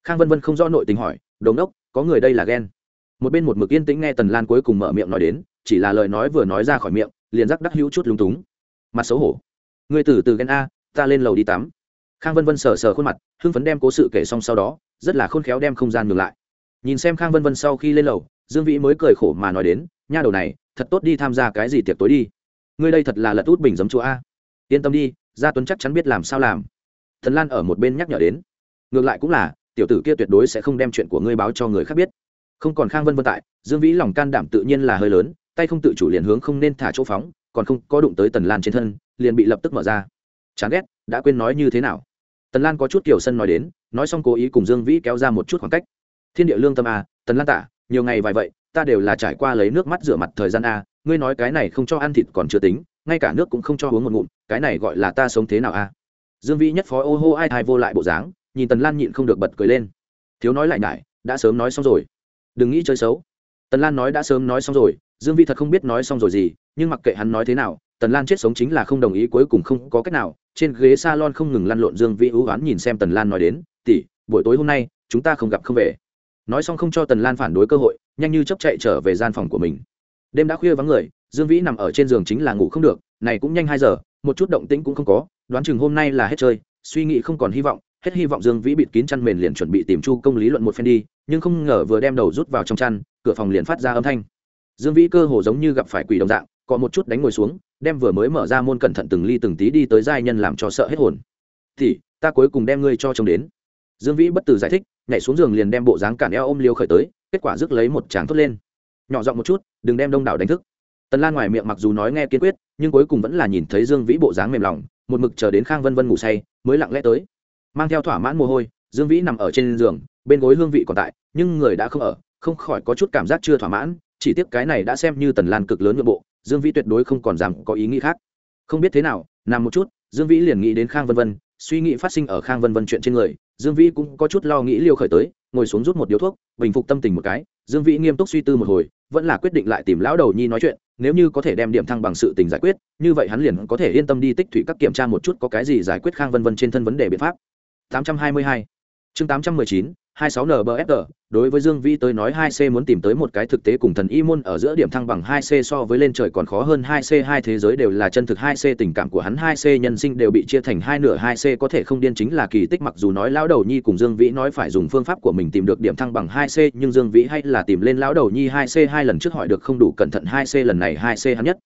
Khang vân vân không rõ nội tình hỏi đống đốc, có người đây là ghen? Một bên một mực yên tĩnh nghe tần lan cuối cùng mở miệng nói đến, chỉ là lời nói vừa nói ra khỏi miệng, liền rắc đắc hữu chút lúng túng. Mặt xấu hổ. Người từ từ ghen a, ta lên lầu đi tắm. Khang vân vân sờ sờ khuôn mặt, hưng phấn đem cố sự kể xong sau đó, rất là khôn khéo đem không gian ngược lại. Nhìn xem khang vân vân sau khi lên lầu, dương vĩ mới cười khổ mà nói đến, nha đầu này, thật tốt đi tham gia cái gì tiệc tối đi. Ngươi đây thật là lật út bình giấm chúa a. Yên tâm đi gia tuấn chắc chắn biết làm sao làm. Thần lan ở một bên nhắc nhở đến. Ngược lại cũng là, tiểu tử kia tuyệt đối sẽ không đem chuyện của ngươi báo cho người khác biết. Không còn khang vân vân tại, dương vĩ lòng can đảm tự nhiên là hơi lớn, tay không tự chủ liền hướng không nên thả chỗ phóng, còn không có đụng tới tần lan trên thân, liền bị lập tức mở ra. Chán ghét, đã quên nói như thế nào? Tần lan có chút kiểu sân nói đến, nói xong cố ý cùng dương vĩ kéo ra một chút khoảng cách. Thiên địa lương tâm a tần lan tả nhiều ngày vài vậy, ta đều là trải qua lấy nước mắt rửa mặt thời gian a ngươi nói cái này không cho ăn thịt còn chưa tính, ngay cả nước cũng không cho uống một ngụm cái này gọi là ta sống thế nào a? Dương vĩ nhất phó ô hô ai thai vô lại bộ dáng, nhìn tần lan nhịn không được bật cười lên. Thiếu nói lại nhải, đã sớm nói xong rồi. Đừng nghĩ chơi xấu. Tần lan nói đã sớm nói xong rồi, dương vĩ thật không biết nói xong rồi gì, nhưng mặc kệ hắn nói thế nào, tần lan chết sống chính là không đồng ý cuối cùng không có cách nào. Trên ghế s a lon không ngừng lăn lộn dương vĩ hữu oán nhìn xem tần lan nói đến tỉ buổi tối hôm nay, chúng ta không gặp không về. Nói xong không cho tần lan phản đối cơ hội, nhanh như chấp chạy trở về gian phòng của mình. Đêm đã khuya vắng người, dương vĩ nằm ở trên giường chính là ngủ không được, này cũng nhanh hai giờ một chút động tĩnh cũng không có, đoán chừng hôm nay là hết chơi, suy nghĩ không còn hy vọng, hết hy vọng dương vĩ bịt kín chăn mền liền chuẩn bị tìm chu công lý luận một phen đi, nhưng không ngờ vừa đem đầu rút vào trong chăn, cửa phòng liền phát ra âm thanh. Dương vĩ cơ hồ giống như gặp phải quỷ đồng dạng, có một chút đánh ngồi xuống, đem vừa mới mở ra môn cẩn thận từng ly từng tí đi tới giai nhân làm cho sợ hết hồn. Thì ta cuối cùng đem ngươi cho chồng đến. Dương vĩ bất tử giải thích, nhảy xuống giường liền đem bộ dáng cản eo ôm liêu khởi tới, kết quả rước lấy một tràng thốt lên. Nhỏ giọng một chút, đừng đem đông đảo đánh thức tần lan ngoài miệng mặc dù nói nghe kiên quyết, nhưng cuối cùng vẫn là nhìn thấy dương vĩ bộ dáng mềm lòng, một mực chờ đến khang vân vân ngủ say, mới lặng lẽ tới. Mang theo thỏa mãn mồ hôi, dương vĩ nằm ở trên giường, bên gối hương vị còn tại, nhưng người đã không ở, không khỏi có chút cảm giác chưa thỏa mãn, chỉ tiếc cái này đã xem như tần lan cực lớn nội bộ, dương vĩ tuyệt đối không còn dám có ý nghĩ khác. Không biết thế nào, nằm một chút, dương vĩ liền nghĩ đến khang vân vân, suy nghĩ phát sinh ở khang vân vân chuyện trên người, dương vĩ cũng có chút lo nghĩ liêu khởi tới, ngồi xuống rút một điếu thuốc, bình phục tâm tình một cái, dương vĩ nghiêm túc suy tư một hồi vẫn là quyết định lại tìm lão đầu nhi nói chuyện, nếu như có thể đem điểm thăng bằng sự tình giải quyết, như vậy hắn liền có thể yên tâm đi tích thủy các kiểm tra một chút có cái gì giải quyết khang vân vân trên thân vấn đề biện pháp. 822 chương 819 26 NBFR, đối với Dương Vĩ tới nói 2C muốn tìm tới một cái thực tế cùng thần y môn ở giữa điểm thăng bằng 2C so với lên trời còn khó hơn 2C hai thế giới đều là chân thực 2C tình cảm của hắn 2C nhân sinh đều bị chia thành hai nửa 2C có thể không điên chính là kỳ tích mặc dù nói lão đầu nhi cùng Dương Vĩ nói phải dùng phương pháp của mình tìm được điểm thăng bằng 2C nhưng Dương Vĩ hay là tìm lên lão đầu nhi 2C hai lần trước hỏi được không đủ cẩn thận 2C lần này 2C hắn nhất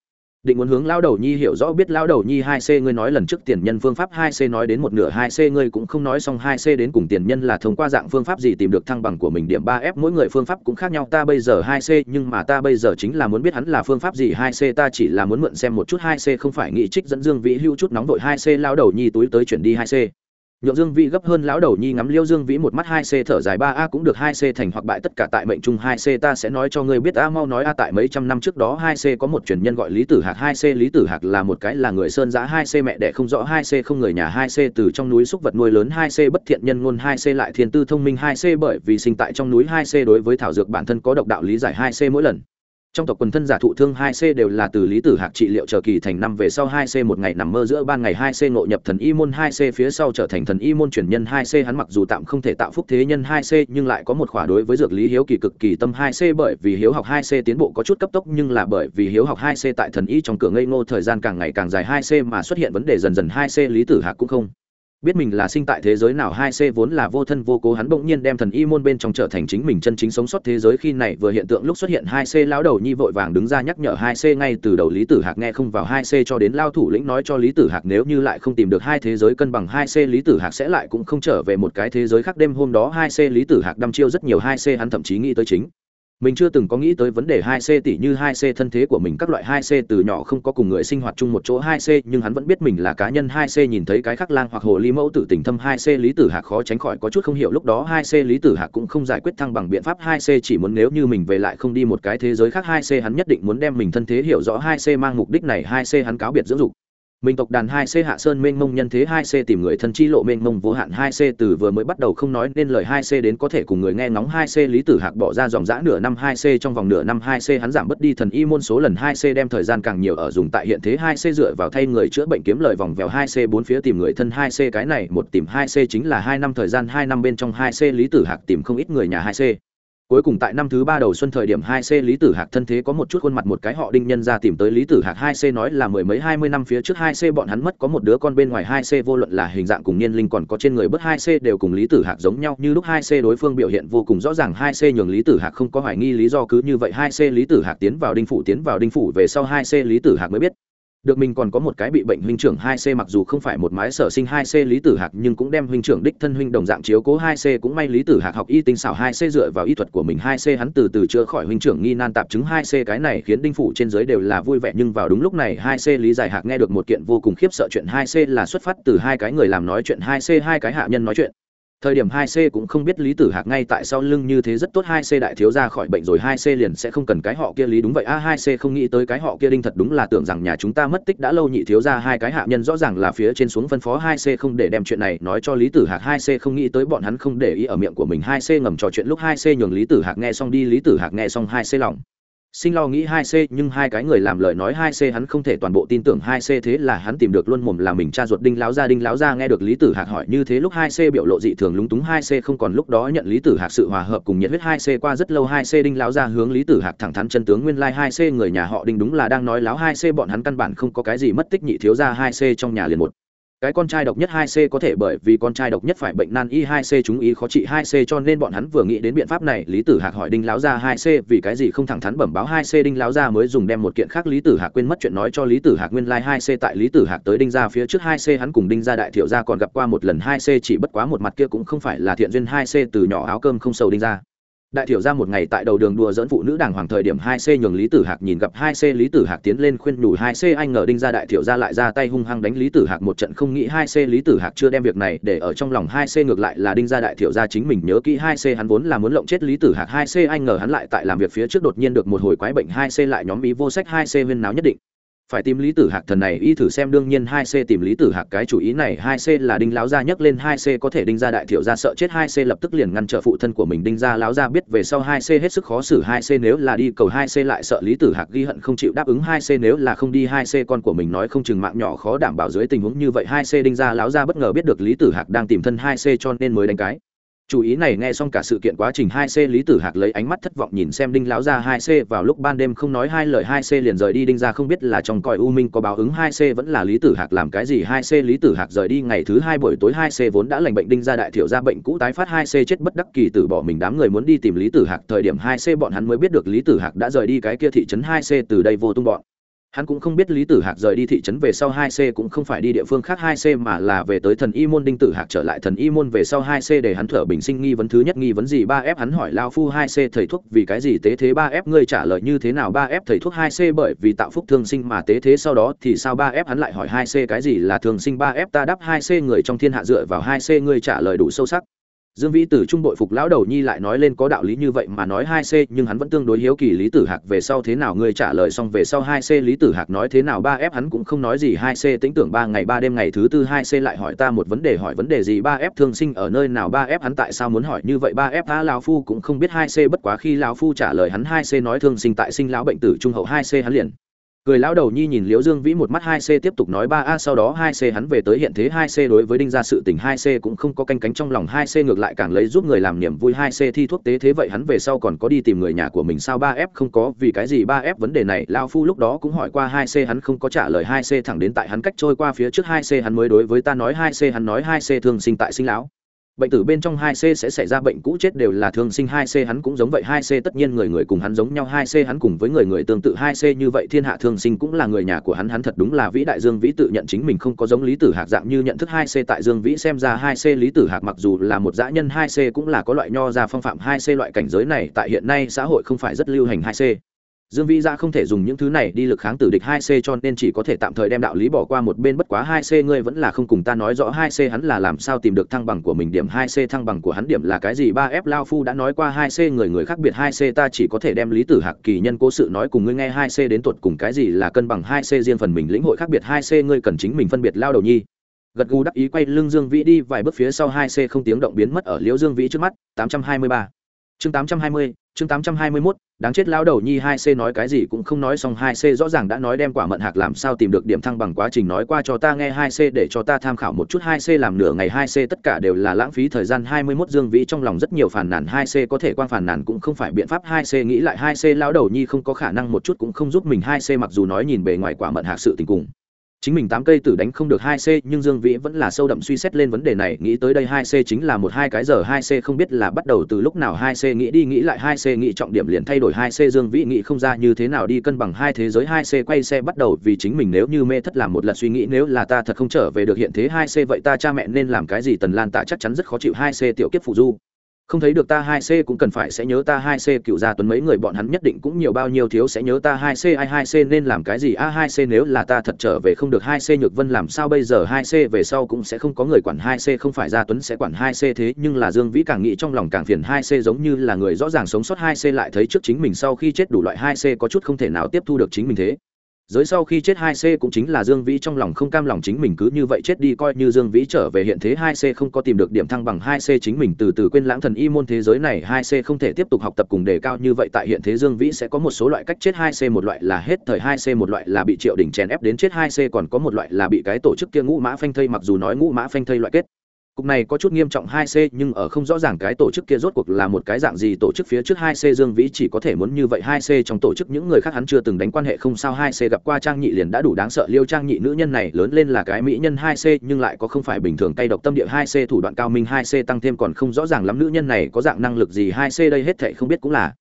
định muốn hướng lão đầu nhi hiểu rõ biết lão đầu nhi hai c ngươi nói lần trước tiền nhân phương pháp hai c nói đến một nửa hai c ngươi cũng không nói xong hai c đến cùng tiền nhân là thông qua dạng phương pháp gì tìm được thăng bằng của mình điểm ba f mỗi người phương pháp cũng khác nhau ta bây giờ hai c nhưng mà ta bây giờ chính là muốn biết hắn là phương pháp gì hai c ta chỉ là muốn mượn xem một chút hai c không phải nghị trích dẫn dương vĩ hưu chút nóng vội hai c lão đầu nhi túi tới chuyển đi hai c nhượng dương vĩ gấp hơn lão đầu nhi ngắm liêu dương vĩ một mắt hai c thở dài ba a cũng được hai c thành hoặc bại tất cả tại mệnh chung hai c ta sẽ nói cho ngươi biết a mau nói a tại mấy trăm năm trước đó hai c có một truyền nhân gọi lý tử hạc hai c lý tử hạc là một cái là người sơn giã hai c mẹ đẻ không rõ hai c không người nhà hai c từ trong núi xúc vật nuôi lớn hai c bất thiện nhân ngôn hai c lại thiên tư thông minh hai c bởi vì sinh tại trong núi hai c đối với thảo dược bản thân có độc đạo lý giải hai c mỗi lần trong tộc quần thân giả thụ thương hai c đều là từ lý tử hạc trị liệu chờ kỳ thành năm về sau hai c một ngày nằm mơ giữa ban ngày hai c ngộ nhập thần y môn hai c phía sau trở thành thần y môn truyền nhân hai c hắn mặc dù tạm không thể tạo phúc thế nhân hai c nhưng lại có một khỏa đối với dược lý hiếu kỳ cực kỳ tâm hai c bởi vì hiếu học hai c tiến bộ có chút cấp tốc nhưng là bởi vì hiếu học hai c tại thần y trong cửa ngây ngô thời gian càng ngày càng dài hai c mà xuất hiện vấn đề dần dần hai c lý tử hạc cũng không biết mình là sinh tại thế giới nào hai c vốn là vô thân vô cố, hắn bỗng nhiên đem thần y môn bên trong trở thành chính mình chân chính sống sót thế giới. Khi này vừa hiện tượng lúc xuất hiện, hai c lão đầu nhi vội vàng đứng ra nhắc nhở hai c ngay từ đầu lý tử hạc nghe không vào hai c cho đến lao thủ lĩnh nói cho lý tử hạc nếu như lại không tìm được hai thế giới cân bằng, hai c lý tử hạc sẽ lại cũng không trở về một cái thế giới khác. Đêm hôm đó hai c lý tử hạc đăm chiêu rất nhiều, hai c hắn thậm chí nghĩ tới chính mình chưa từng có nghĩ tới vấn đề hai c tỷ như hai c thân thế của mình, các loại hai c từ nhỏ không có cùng người sinh hoạt chung một chỗ hai c, nhưng hắn vẫn biết mình là cá nhân hai c, nhìn thấy cái khắc lang hoặc hồ ly mẫu tử tình thâm hai c, lý tử hạc khó tránh khỏi có chút không hiểu. Lúc đó hai c lý tử hạc cũng không giải quyết thăng bằng biện pháp hai c, chỉ muốn nếu như mình về lại không đi một cái thế giới khác hai c, hắn nhất định muốn đem mình thân thế hiểu rõ hai c, mang mục đích này hai c, hắn cáo biệt dưỡng dục. Minh tộc đàn 2C hạ sơn mênh mông nhân thế 2C tìm người thân chi lộ mênh mông vô hạn 2C từ vừa mới bắt đầu không nói nên lời 2C đến có thể cùng người nghe ngóng 2C lý tử hạc bỏ ra dòng dã nửa năm 2C trong vòng nửa năm 2C hắn giảm bất đi thần y môn số lần 2C đem thời gian càng nhiều ở dùng tại hiện thế 2C dựa vào thay người chữa bệnh kiếm lời vòng vèo 2C bốn phía tìm người thân 2C cái này một tìm 2C chính là 2 năm thời gian 2 năm bên trong 2C lý tử hạc tìm không ít người nhà 2C cuối cùng tại năm thứ ba đầu xuân thời điểm hai c lý tử hạc thân thế có một chút khuôn mặt một cái họ đinh nhân ra tìm tới lý tử hạc hai c nói là mười mấy hai mươi năm phía trước hai c bọn hắn mất có một đứa con bên ngoài hai c vô luận là hình dạng cùng niên linh còn có trên người bất hai c đều cùng lý tử hạc giống nhau, như lúc hai c đối phương biểu hiện vô cùng rõ ràng hai c nhường lý tử hạc không có hoài nghi lý do cứ như vậy hai c lý tử hạc tiến vào đinh phủ, tiến vào đinh phủ về sau hai c lý tử hạc mới biết được mình còn có một cái bị bệnh huynh trưởng hai c mặc dù không phải một mái sở sinh hai c, lý tử hạc nhưng cũng đem huynh trưởng đích thân huynh đồng dạng chiếu cố hai c, cũng may lý tử hạc học y tinh xảo hai c dựa vào y thuật của mình hai c, hắn từ từ chữa khỏi huynh trưởng nghi nan tạp chứng hai c, cái này khiến đinh phủ trên giới đều là vui vẻ, nhưng vào đúng lúc này hai c lý giải hạc nghe được một kiện vô cùng khiếp sợ chuyện hai c là xuất phát từ hai cái người làm nói chuyện hai c, hai cái hạ nhân nói chuyện thời điểm hai c cũng không biết lý tử hạc ngay tại sau lưng như thế rất tốt hai c đại thiếu ra khỏi bệnh rồi, hai c liền sẽ không cần cái họ kia lý đúng vậy. A, hai c không nghĩ tới cái họ kia đinh thật đúng là tưởng rằng nhà chúng ta mất tích đã lâu, nhị thiếu ra hai cái hạ nhân rõ ràng là phía trên xuống phân phó hai c không để đem chuyện này nói cho lý tử hạc. Hai c không nghĩ tới bọn hắn không để ý ở miệng của mình. Hai c ngầm trò chuyện lúc hai c nhường lý tử hạc nghe xong đi. Lý tử hạc nghe xong hai c lòng sinh lo nghĩ hai c, nhưng hai cái người làm lời nói hai c hắn không thể toàn bộ tin tưởng hai c thế là hắn tìm được luôn mồm là mình cha ruột đinh láo gia. Đinh láo gia nghe được lý tử hạc hỏi như thế lúc hai c biểu lộ dị thường lúng túng, hai c không còn lúc đó nhận lý tử hạc sự hòa hợp cùng nhiệt huyết hai c qua rất lâu, hai c đinh láo gia hướng lý tử hạc thẳng thắn chân tướng nguyên lai hai c người nhà họ đinh đúng là đang nói láo, hai c bọn hắn căn bản không có cái gì mất tích nhị thiếu ra hai c trong nhà liền một cái con trai độc nhất 2C có thể bởi vì con trai độc nhất phải bệnh nan y 2C chúng ý khó trị 2C cho nên bọn hắn vừa nghĩ đến biện pháp này, Lý Tử Hạc hỏi Đinh lão gia 2C vì cái gì không thẳng thắn bẩm báo 2C Đinh lão gia mới dùng đem một kiện khác Lý Tử Hạc quên mất chuyện nói cho Lý Tử Hạc nguyên lai like 2C tại Lý Tử Hạc tới Đinh gia phía trước 2C hắn cùng Đinh gia đại thiệu gia còn gặp qua một lần 2C chỉ bất quá một mặt kia cũng không phải là thiện duyên 2C từ nhỏ áo cơm không sầu Đinh gia đại thiểu ra một ngày tại đầu đường đùa dẫn phụ nữ đàng hoàng thời điểm hai c nhường lý tử hạc nhìn gặp hai c lý tử hạc tiến lên khuyên nhủ hai c anh ngờ đinh ra đại thiểu ra lại ra tay hung hăng đánh lý tử hạc một trận không nghĩ hai c lý tử hạc chưa đem việc này để ở trong lòng hai c ngược lại là đinh ra đại thiểu ra chính mình nhớ kỹ hai c hắn vốn là muốn lộng chết lý tử hạc, hai c anh ngờ hắn lại tại làm việc phía trước đột nhiên được một hồi quái bệnh, hai c lại nhóm ý vô sách, hai c huyên náo nhất định phải tìm lý tử hạc thần này y thử xem đương nhiên hai c tìm lý tử hạc cái chủ ý này hai c là đinh lão gia nhấc lên hai c có thể đinh gia đại thiệu gia sợ chết hai c lập tức liền ngăn trở phụ thân của mình đinh gia lão gia biết về sau hai c hết sức khó xử hai c nếu là đi cầu hai c lại sợ lý tử hạc ghi hận không chịu đáp ứng hai c nếu là không đi hai c con của mình nói không chừng mạng nhỏ khó đảm bảo dưới tình huống như vậy hai c đinh gia lão gia bất ngờ biết được lý tử hạc đang tìm thân hai c cho nên mới đánh cái chủ ý này nghe xong cả sự kiện quá trình, hai c lý tử hạc lấy ánh mắt thất vọng nhìn xem đinh lão gia hai c vào lúc ban đêm không nói hai lời, hai c liền rời đi. Đinh ra không biết là trong cõi u minh có báo ứng hai c vẫn là lý tử hạc làm cái gì. Hai c lý tử hạc rời đi ngày thứ hai buổi tối, hai c vốn đã lành bệnh. Đinh ra đại thiểu ra bệnh cũ tái phát, hai c chết bất đắc kỳ tử bỏ mình. Đám người muốn đi tìm lý tử hạc, thời điểm hai c bọn hắn mới biết được lý tử hạc đã rời đi cái kia thị trấn, hai c từ đây vô tung bọn hắn cũng không biết lý tử hạc rời đi thị trấn về sau hai c cũng không phải đi địa phương khác hai c mà là về tới thần y môn đinh tử hạc trở lại thần y môn về sau hai c để hắn thở bình sinh nghi vấn thứ nhất nghi vấn gì? Ba f hắn hỏi lao phu hai c thầy thuốc vì cái gì tế thế ba f? Ngươi trả lời như thế nào? Ba f thầy thuốc hai c bởi vì tạo phúc thương sinh mà tế thế sau đó thì sao? Ba f hắn lại hỏi hai c cái gì là thương sinh? Ba f ta đáp hai c người trong thiên hạ dựa vào hai c, ngươi trả lời đủ sâu sắc dương vĩ từ trung bội phục lão đầu nhi lại nói lên có đạo lý như vậy mà nói hai c, nhưng hắn vẫn tương đối hiếu kỳ lý tử hạc về sau thế nào ngươi trả lời xong về sau hai c, lý tử hạc nói thế nào, ba f hắn cũng không nói gì, hai c tính tưởng ba ngày, ba đêm ngày thứ tư, hai c lại hỏi ta một vấn đề, hỏi vấn đề gì, ba f thương sinh ở nơi nào, ba f hắn tại sao muốn hỏi như vậy, ba f ta lão phu cũng không biết, hai c bất quá khi lão phu trả lời hắn, hai c nói thương sinh tại sinh lão bệnh tử trung hậu, hai c hắn liền cười lão đầu nhi nhìn liễu dương vĩ một mắt hai c tiếp tục nói ba a sau đó hai c hắn về tới hiện thế hai c đối với đinh gia sự tình hai c cũng không có canh cánh trong lòng hai c ngược lại càng lấy giúp người làm niềm vui hai c thi thuốc tế thế vậy hắn về sau còn có đi tìm người nhà của mình sao ba f không có vì cái gì ba f vấn đề này lão phu lúc đó cũng hỏi qua hai c hắn không có trả lời hai c thẳng đến tại hắn cách trôi qua phía trước hai c hắn mới đối với ta nói hai c hắn nói hai c thương sinh tại sinh lão bệnh tử bên trong 2C sẽ xảy ra bệnh cũ chết đều là thương sinh 2C hắn cũng giống vậy 2C tất nhiên người người cùng hắn giống nhau 2C hắn cùng với người người tương tự 2C như vậy, thiên hạ thương sinh cũng là người nhà của hắn hắn thật đúng là vĩ đại Dương Vĩ tự nhận chính mình không có giống Lý Tử Hạc dạng như nhận thức 2C tại Dương Vĩ xem ra 2C Lý Tử Hạc mặc dù là một dã nhân 2C cũng là có loại nho ra phong phạm 2C loại cảnh giới này tại hiện nay xã hội không phải rất lưu hành 2C dương vĩ ra không thể dùng những thứ này đi lực kháng tử địch hai c cho nên chỉ có thể tạm thời đem đạo lý bỏ qua một bên. Bất quá hai c ngươi vẫn là không cùng ta nói rõ. Hai c hắn là làm sao tìm được thăng bằng của mình? Điểm hai c thăng bằng của hắn điểm là cái gì? Ba f lao phu đã nói qua hai c người người khác biệt hai c, ta chỉ có thể đem lý tử hạc kỳ nhân cố sự nói cùng ngươi nghe. Hai c đến tuột cùng cái gì là cân bằng? Hai c riêng phần mình lĩnh hội khác biệt. Hai c ngươi cần chính mình phân biệt. Lao đầu nhi. Gật gù đắc ý quay lưng dương vĩ đi vài bước phía sau. Hai c không tiếng động biến mất ở liễu dương vĩ trước mắt. Tám trăm hai mươi ba chương tám trăm hai mươi, chương tám trăm hai mươi mốt, đáng chết lao đầu nhi hai c nói cái gì cũng không nói xong hai c rõ ràng đã nói đem quả mận hạc làm sao tìm được điểm thăng bằng quá trình nói qua cho ta nghe hai c để cho ta tham khảo một chút hai c làm nửa ngày hai c tất cả đều là lãng phí thời gian hai mươi 21 dương vĩ trong lòng rất nhiều phản nàn hai c có thể quang phản nàn cũng không phải biện pháp hai c nghĩ lại hai c lao đầu nhi không có khả năng một chút cũng không giúp mình hai c mặc dù nói nhìn bề ngoài quả mận hạc sự tình cùng chính mình tám cây tử đánh không được hai c, nhưng dương vĩ vẫn là sâu đậm suy xét lên vấn đề này, nghĩ tới đây hai c chính là một hai cái giờ, hai c không biết là bắt đầu từ lúc nào hai c nghĩ đi nghĩ lại, hai c nghĩ trọng điểm liền thay đổi hai c, dương vĩ nghĩ không ra như thế nào đi cân bằng hai thế giới, hai c quay xe bắt đầu vì chính mình nếu như mê thất làm một lần suy nghĩ, nếu là ta thật không trở về được hiện thế hai c, vậy ta cha mẹ nên làm cái gì? Tần lan tạ chắc chắn rất khó chịu, hai c tiểu kiếp phụ du không thấy được ta hai c cũng cần phải sẽ nhớ ta hai c, cựu gia tuấn mấy người bọn hắn nhất định cũng nhiều bao nhiêu thiếu sẽ nhớ ta hai c, ai hai c nên làm cái gì? A hai c nếu là ta thật trở về không được hai c, nhược vân làm sao bây giờ? Hai c về sau cũng sẽ không có người quản hai c, không phải gia tuấn sẽ quản hai c thế, nhưng là dương vĩ càng nghĩ trong lòng càng phiền. Hai c giống như là người rõ ràng sống sót, hai c lại thấy trước chính mình sau khi chết đủ loại, hai c có chút không thể nào tiếp thu được chính mình thế giới sau khi chết hai c cũng chính là dương vĩ trong lòng không cam lòng chính mình cứ như vậy chết đi, coi như dương vĩ trở về hiện thế hai c không có tìm được điểm thăng bằng hai c chính mình từ từ quên lãng thần y môn thế giới này, hai c không thể tiếp tục học tập cùng đề cao như vậy. Tại hiện thế dương vĩ sẽ có một số loại cách chết hai c, một loại là hết thời hai c, một loại là bị triệu đỉnh chèn ép đến chết hai c, còn có một loại là bị cái tổ chức kia ngũ mã phanh thây, mặc dù nói ngũ mã phanh thây loại kết cục này có chút nghiêm trọng hai c, nhưng ở không rõ ràng cái tổ chức kia rốt cuộc là một cái dạng gì, tổ chức phía trước hai c dương vĩ chỉ có thể muốn như vậy hai c trong tổ chức những người khác hắn chưa từng đánh quan hệ không sao, hai c gặp qua trang nhị liền đã đủ đáng sợ, liêu trang nhị nữ nhân này lớn lên là cái mỹ nhân hai c, nhưng lại có không phải bình thường tay độc tâm địa hai c, thủ đoạn cao minh hai c tăng thêm còn không rõ ràng lắm, nữ nhân này có dạng năng lực gì hai c đây hết thảy không biết cũng là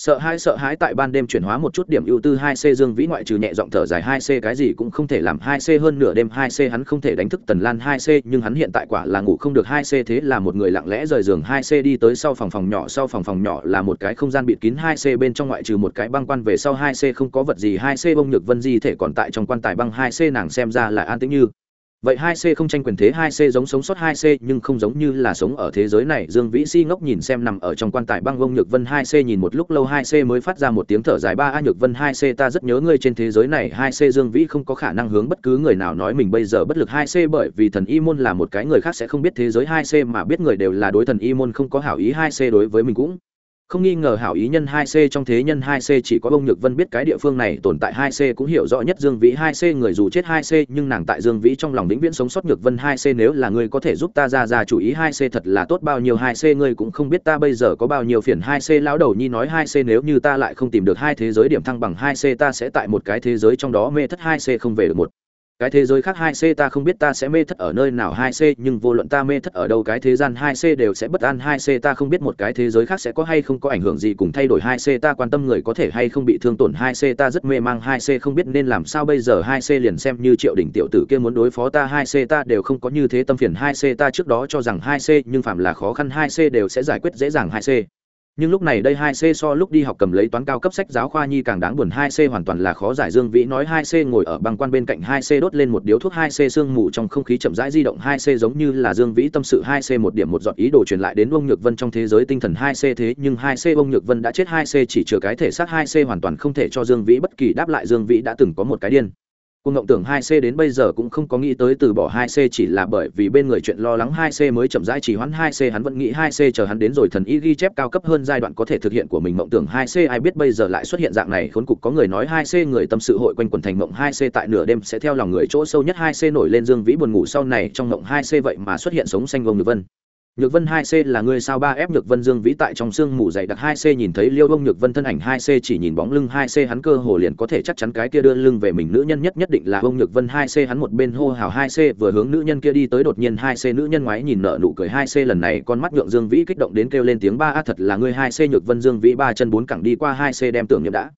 sợ hãi sợ hãi tại ban đêm chuyển hóa một chút điểm ưu tư hai c dương vĩ ngoại trừ nhẹ giọng thở dài hai c cái gì cũng không thể làm hai c hơn nửa đêm hai c hắn không thể đánh thức tần lan hai c nhưng hắn hiện tại quả là ngủ không được hai c thế là một người lặng lẽ rời giường hai c đi tới sau phòng phòng nhỏ sau phòng phòng nhỏ là một cái không gian bịt kín hai c bên trong ngoại trừ một cái băng quan về sau hai c không có vật gì hai c bông nhược vân di thể còn tại trong quan tài băng hai c nàng xem ra là an tĩnh như vậy hai c không tranh quyền thế, hai c giống sống sót, hai c nhưng không giống như là sống ở thế giới này. Dương vĩ si ngốc nhìn xem nằm ở trong quan tài băng vông nhược vân, hai c nhìn một lúc lâu, hai c mới phát ra một tiếng thở dài. Ba a nhược vân, hai c, ta rất nhớ ngươi trên thế giới này. Hai c dương vĩ không có khả năng hướng bất cứ người nào nói mình bây giờ bất lực. Hai c bởi vì thần y môn là một cái người khác sẽ không biết thế giới. Hai c mà biết người đều là đối thần y môn, không có hảo ý. Hai c đối với mình cũng không nghi ngờ hảo ý nhân 2C trong thế nhân 2C chỉ có bông nhược vân biết cái địa phương này tồn tại 2C cũng hiểu rõ nhất Dương Vĩ 2C người dù chết 2C nhưng nàng tại Dương Vĩ trong lòng vĩnh viễn sống sót nhược vân 2C nếu là ngươi có thể giúp ta ra ra chủ ý 2C thật là tốt, bao nhiêu 2C ngươi cũng không biết ta bây giờ có bao nhiêu phiền 2C lão đầu nhi nói 2C nếu như ta lại không tìm được hai thế giới điểm thăng bằng 2C ta sẽ tại một cái thế giới trong đó mê thất 2C không về được một cái thế giới khác hai c ta không biết ta sẽ mê thất ở nơi nào hai c, nhưng vô luận ta mê thất ở đâu, cái thế gian hai c đều sẽ bất an. Hai c ta không biết một cái thế giới khác sẽ có hay không có ảnh hưởng gì cùng thay đổi. Hai c ta quan tâm người có thể hay không bị thương tổn. Hai c ta rất mê mang. Hai c không biết nên làm sao bây giờ. Hai c liền xem như triệu đỉnh tiểu tử kia muốn đối phó ta. Hai c ta đều không có như thế tâm phiền. Hai c ta trước đó cho rằng hai c, nhưng phạm là khó khăn. Hai c đều sẽ giải quyết dễ dàng. Hai c nhưng lúc này đây hai c so lúc đi học cầm lấy toán cao cấp sách giáo khoa nhi càng đáng buồn hai c hoàn toàn là khó giải dương vĩ nói hai c ngồi ở băng quan bên cạnh hai c đốt lên một điếu thuốc hai c sương mù trong không khí chậm rãi di động hai c giống như là dương vĩ tâm sự hai c một điểm một giọt ý đồ truyền lại đến ông nhược vân trong thế giới tinh thần hai c thế nhưng hai c ông nhược vân đã chết hai c chỉ chừa cái thể xác hai c hoàn toàn không thể cho dương vĩ bất kỳ đáp lại dương vĩ đã từng có một cái điên Cùng ngộng tưởng 2C đến bây giờ cũng không có nghĩ tới từ bỏ 2C chỉ là bởi vì bên người chuyện lo lắng 2C mới chậm rãi trì hoãn 2C hắn vẫn nghĩ 2C chờ hắn đến rồi thần y ghi chép cao cấp hơn giai đoạn có thể thực hiện của mình. Mộng tưởng 2C ai biết bây giờ lại xuất hiện dạng này. Khốn cục, có người nói 2C người tâm sự hội quanh quần thành mộng 2C tại nửa đêm sẽ theo lòng người chỗ sâu nhất 2C nổi lên dương vĩ buồn ngủ sau này. Trong mộng 2C vậy mà xuất hiện sống xanh vông nhược vân. Nhược Vân 2C là người sao 3F Nhược Vân Dương Vĩ tại trong sương mù dày đặc 2C nhìn thấy Liêu Bông Nhược Vân thân ảnh 2C chỉ nhìn bóng lưng 2C hắn cơ hồ liền có thể chắc chắn cái kia đưa lưng về mình nữ nhân nhất nhất định là Bông Nhược Vân 2C hắn một bên hô hào 2C vừa hướng nữ nhân kia đi tới đột nhiên 2C nữ nhân ngoái nhìn nở nụ cười 2C lần này con mắt nhượng Dương Vĩ kích động đến kêu lên tiếng ba, a, thật là người 2C Nhược Vân Dương Vĩ ba chân bốn cẳng đi qua 2C đem tưởng niệm đã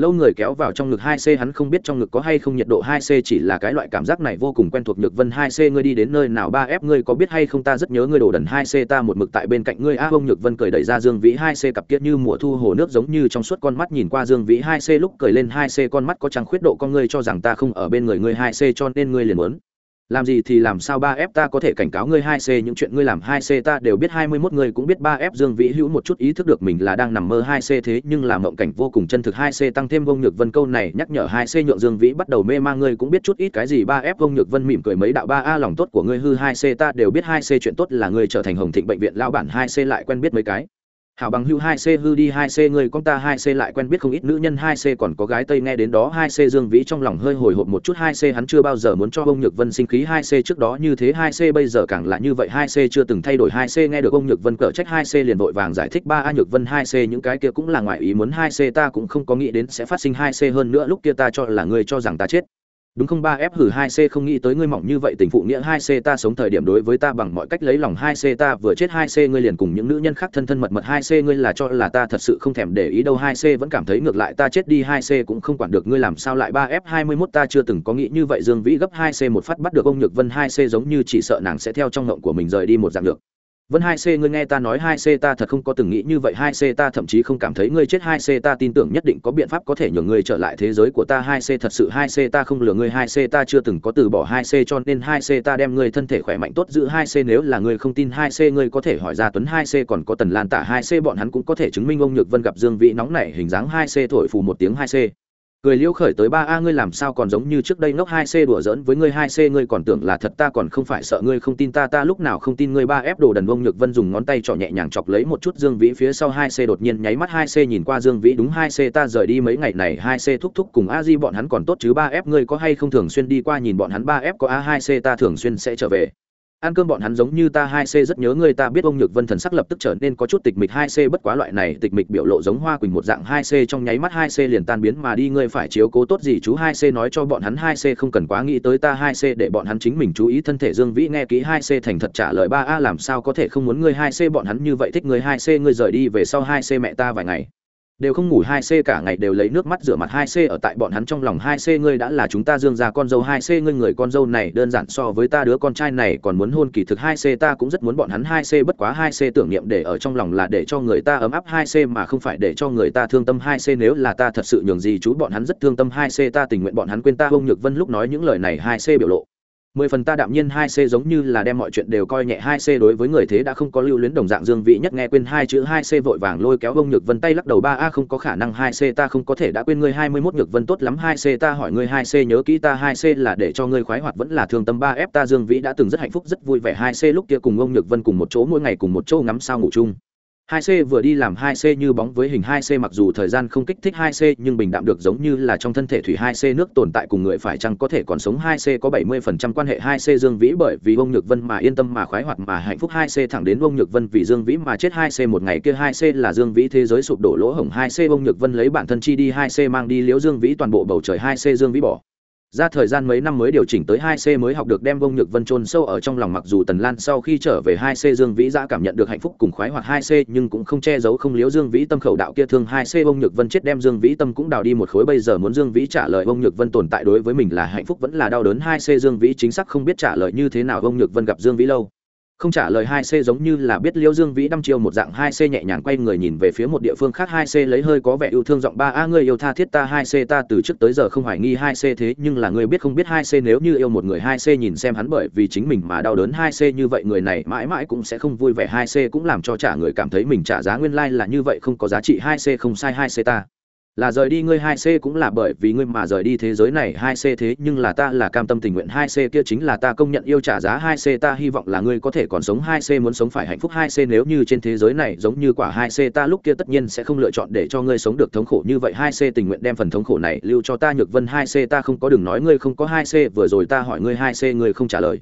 lâu người kéo vào trong ngực hai c hắn không biết trong ngực có hay không nhiệt độ hai c chỉ là cái loại cảm giác này vô cùng quen thuộc. Nhược vân hai c ngươi đi đến nơi nào? Ba f ngươi có biết hay không? Ta rất nhớ ngươi đồ đần hai c ta một mực tại bên cạnh ngươi. A à, nhược vân cười đẩy ra dương vĩ hai c cặp kiết như mùa thu hồ nước giống như trong suốt con mắt nhìn qua dương vĩ hai c lúc cười lên hai c con mắt có trăng khuyết độ con ngươi cho rằng ta không ở bên người ngươi hai c cho nên ngươi liền muốn làm gì thì làm sao ba f ta có thể cảnh cáo ngươi hai c, những chuyện ngươi làm hai c ta đều biết, hai mươi mốt ngươi cũng biết ba f dương vĩ hữu một chút ý thức được mình là đang nằm mơ hai c thế, nhưng là mộng cảnh vô cùng chân thực hai c tăng thêm vông nhược vân câu này, nhắc nhở hai c nhượng dương vĩ bắt đầu mê mang ngươi cũng biết chút ít cái gì, ba f vông nhược vân mỉm cười mấy đạo ba a lòng tốt của ngươi hư hai c ta đều biết, hai c chuyện tốt là ngươi trở thành hồng thịnh bệnh viện lao bản hai c lại quen biết mấy cái hảo bằng hưu hai c, hư đi hai c, người con ta hai c lại quen biết không ít nữ nhân hai c, còn có gái tây nghe đến đó hai c dương vĩ trong lòng hơi hồi hộp một chút hai c, hắn chưa bao giờ muốn cho ông nhược vân sinh khí hai c trước đó như thế hai c, bây giờ càng là như vậy hai c chưa từng thay đổi hai c, nghe được ông nhược vân cở trách hai c liền vội vàng giải thích, ba, a nhược vân hai c những cái kia cũng là ngoại ý muốn hai c, ta cũng không có nghĩ đến sẽ phát sinh hai c hơn nữa, lúc kia ta cho là người cho rằng ta chết đúng không ba f hử hai c không nghĩ tới ngươi mỏng như vậy, tình phụ nghĩa hai c ta sống thời điểm đối với ta bằng mọi cách lấy lòng hai c ta vừa chết hai c ngươi liền cùng những nữ nhân khác thân thân mật mật hai c ngươi là cho là ta thật sự không thèm để ý đâu hai c vẫn cảm thấy ngược lại ta chết đi hai c cũng không quản được ngươi làm sao lại ba f hai mươi mốt ta chưa từng có nghĩ như vậy, dương vĩ gấp hai c một phát bắt được ông nhược vân hai c giống như chỉ sợ nàng sẽ theo trong ngộng của mình rời đi một dạng được. Vân hai c, ngươi nghe ta nói hai c, ta thật không có từng nghĩ như vậy. Hai c, ta thậm chí không cảm thấy ngươi chết. Hai c, ta tin tưởng nhất định có biện pháp có thể nhường ngươi trở lại thế giới của ta. Hai c, thật sự hai c, ta không lừa ngươi. Hai c, ta chưa từng có từ bỏ hai c, cho nên hai c, ta đem ngươi thân thể khỏe mạnh tốt giữ. Hai c, nếu là ngươi không tin, hai c, ngươi có thể hỏi ra tuấn. Hai c, còn có tần lan tả. Hai c, bọn hắn cũng có thể chứng minh ông nhược vân gặp dương vị nóng nảy hình dáng. Hai c, thổi phù một tiếng. Hai c cười liêu khởi tới ba a, ngươi làm sao còn giống như trước đây ngốc hai c đùa giỡn với ngươi hai c, ngươi còn tưởng là thật ta còn không phải sợ ngươi không tin ta ta lúc nào không tin ngươi ba ép đồ đần bông nhược vân dùng ngón tay trỏ nhẹ nhàng chọc lấy một chút dương vĩ phía sau hai c đột nhiên nháy mắt hai c nhìn qua dương vĩ, đúng hai c ta rời đi mấy ngày này, hai c thúc thúc cùng a di bọn hắn còn tốt chứ ba f, ngươi có hay không thường xuyên đi qua nhìn bọn hắn ba f, có a hai c ta thường xuyên sẽ trở về ăn cơm bọn hắn giống như ta hai c rất nhớ ngươi, ta biết ông nhược vân thần sắc lập tức trở nên có chút tịch mịch hai c, bất quá loại này tịch mịch biểu lộ giống hoa quỳnh một dạng hai c, trong nháy mắt hai c liền tan biến mà đi, ngươi phải chiếu cố tốt gì chú hai c, nói cho bọn hắn hai c, không cần quá nghĩ tới ta hai c, để bọn hắn chính mình chú ý thân thể dương vĩ nghe kỹ hai c thành thật trả lời ba a, làm sao có thể không muốn ngươi hai c, bọn hắn như vậy thích ngươi hai c, ngươi rời đi về sau hai c mẹ ta vài ngày đều không ngủ hai c cả ngày đều lấy nước mắt rửa mặt hai c ở tại bọn hắn trong lòng hai c ngươi đã là chúng ta dương gia con dâu hai c ngươi người con dâu này đơn giản so với ta đứa con trai này còn muốn hôn kỳ thực hai c ta cũng rất muốn bọn hắn hai c bất quá hai c tưởng niệm để ở trong lòng là để cho người ta ấm áp hai c mà không phải để cho người ta thương tâm hai c nếu là ta thật sự nhường gì chú bọn hắn rất thương tâm hai c ta tình nguyện bọn hắn quên ta bông nhược vân lúc nói những lời này hai c biểu lộ mười phần ta đạm nhiên hai c giống như là đem mọi chuyện đều coi nhẹ hai c đối với người thế đã không có lưu luyến đồng dạng dương vị nhất nghe quên hai chữ hai c vội vàng lôi kéo bông nhược vân tay lắc đầu ba a không có khả năng hai c ta không có thể đã quên ngươi hai mươi mốt nhược vân tốt lắm hai c ta hỏi ngươi hai c nhớ kỹ ta hai c là để cho ngươi khoái hoạt vẫn là thương tâm ba f ta dương vĩ đã từng rất hạnh phúc rất vui vẻ hai c lúc kia cùng ông nhược vân cùng một chỗ mỗi ngày cùng một chỗ ngắm sao ngủ chung. 2C vừa đi làm 2C như bóng với hình 2C mặc dù thời gian không kích thích 2C nhưng bình đạm được giống như là trong thân thể thủy 2C nước tồn tại cùng người phải chăng có thể còn sống 2C có 70% quan hệ 2C Dương Vĩ bởi vì ông Nhược Vân mà yên tâm mà khoái hoạt mà hạnh phúc 2C thẳng đến ông Nhược Vân vì Dương Vĩ mà chết 2C một ngày kia 2C là Dương Vĩ thế giới sụp đổ lỗ hổng 2C ông Nhược Vân lấy bản thân chi đi 2C mang đi liễu Dương Vĩ toàn bộ bầu trời 2C Dương Vĩ bỏ ra thời gian mấy năm mới điều chỉnh tới hai c mới học được đem vông nhược vân trôn sâu ở trong lòng mặc dù tần lan sau khi trở về hai c dương vĩ đã cảm nhận được hạnh phúc cùng khoái hoặc hai c, nhưng cũng không che giấu không liếu dương vĩ tâm khẩu đạo kia thương hai c. Vông nhược vân chết đem dương vĩ tâm cũng đào đi một khối, bây giờ muốn dương vĩ trả lời vông nhược vân tồn tại đối với mình là hạnh phúc vẫn là đau đớn hai c dương vĩ chính xác không biết trả lời như thế nào vông nhược vân gặp dương vĩ lâu không trả lời hai c giống như là biết liêu dương vĩ đăm chiêu một dạng hai c nhẹ nhàng quay người nhìn về phía một địa phương khác hai c lấy hơi có vẻ yêu thương giọng ba a ngươi yêu tha thiết ta hai c ta từ trước tới giờ không hoài nghi hai c thế nhưng là ngươi biết không biết hai c nếu như yêu một người hai c nhìn xem hắn bởi vì chính mình mà đau đớn hai c như vậy người này mãi mãi cũng sẽ không vui vẻ hai c cũng làm cho trả người cảm thấy mình trả giá nguyên lai là như vậy không có giá trị hai c không sai hai c ta là rời đi ngươi hai c cũng là bởi vì ngươi mà rời đi thế giới này hai c thế, nhưng là ta là cam tâm tình nguyện hai c kia chính là ta công nhận yêu trả giá hai c, ta hy vọng là ngươi có thể còn sống hai c, muốn sống phải hạnh phúc hai c, nếu như trên thế giới này giống như quả hai c, ta lúc kia tất nhiên sẽ không lựa chọn để cho ngươi sống được thống khổ như vậy. Hai c tình nguyện đem phần thống khổ này lưu cho ta nhược vân, hai c ta không có, đừng nói ngươi không có hai c, vừa rồi ta hỏi ngươi hai c, ngươi không trả lời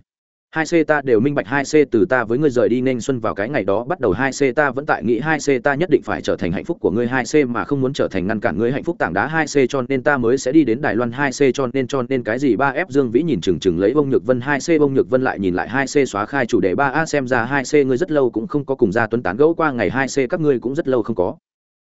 hai c ta đều minh bạch hai c từ ta với ngươi rời đi nên xuân vào cái ngày đó, bắt đầu hai c ta vẫn tại nghĩ hai c ta nhất định phải trở thành hạnh phúc của ngươi hai c mà không muốn trở thành ngăn cản ngươi hạnh phúc tảng đá hai c cho nên ta mới sẽ đi đến đài loan hai c cho nên cho nên cái gì ba f dương vĩ nhìn chừng chừng lấy bông nhược vân hai c, bông nhược vân lại nhìn lại hai c xóa khai chủ đề ba a xem ra hai c ngươi rất lâu cũng không có cùng gia tuấn tán gẫu qua ngày hai c các ngươi cũng rất lâu không có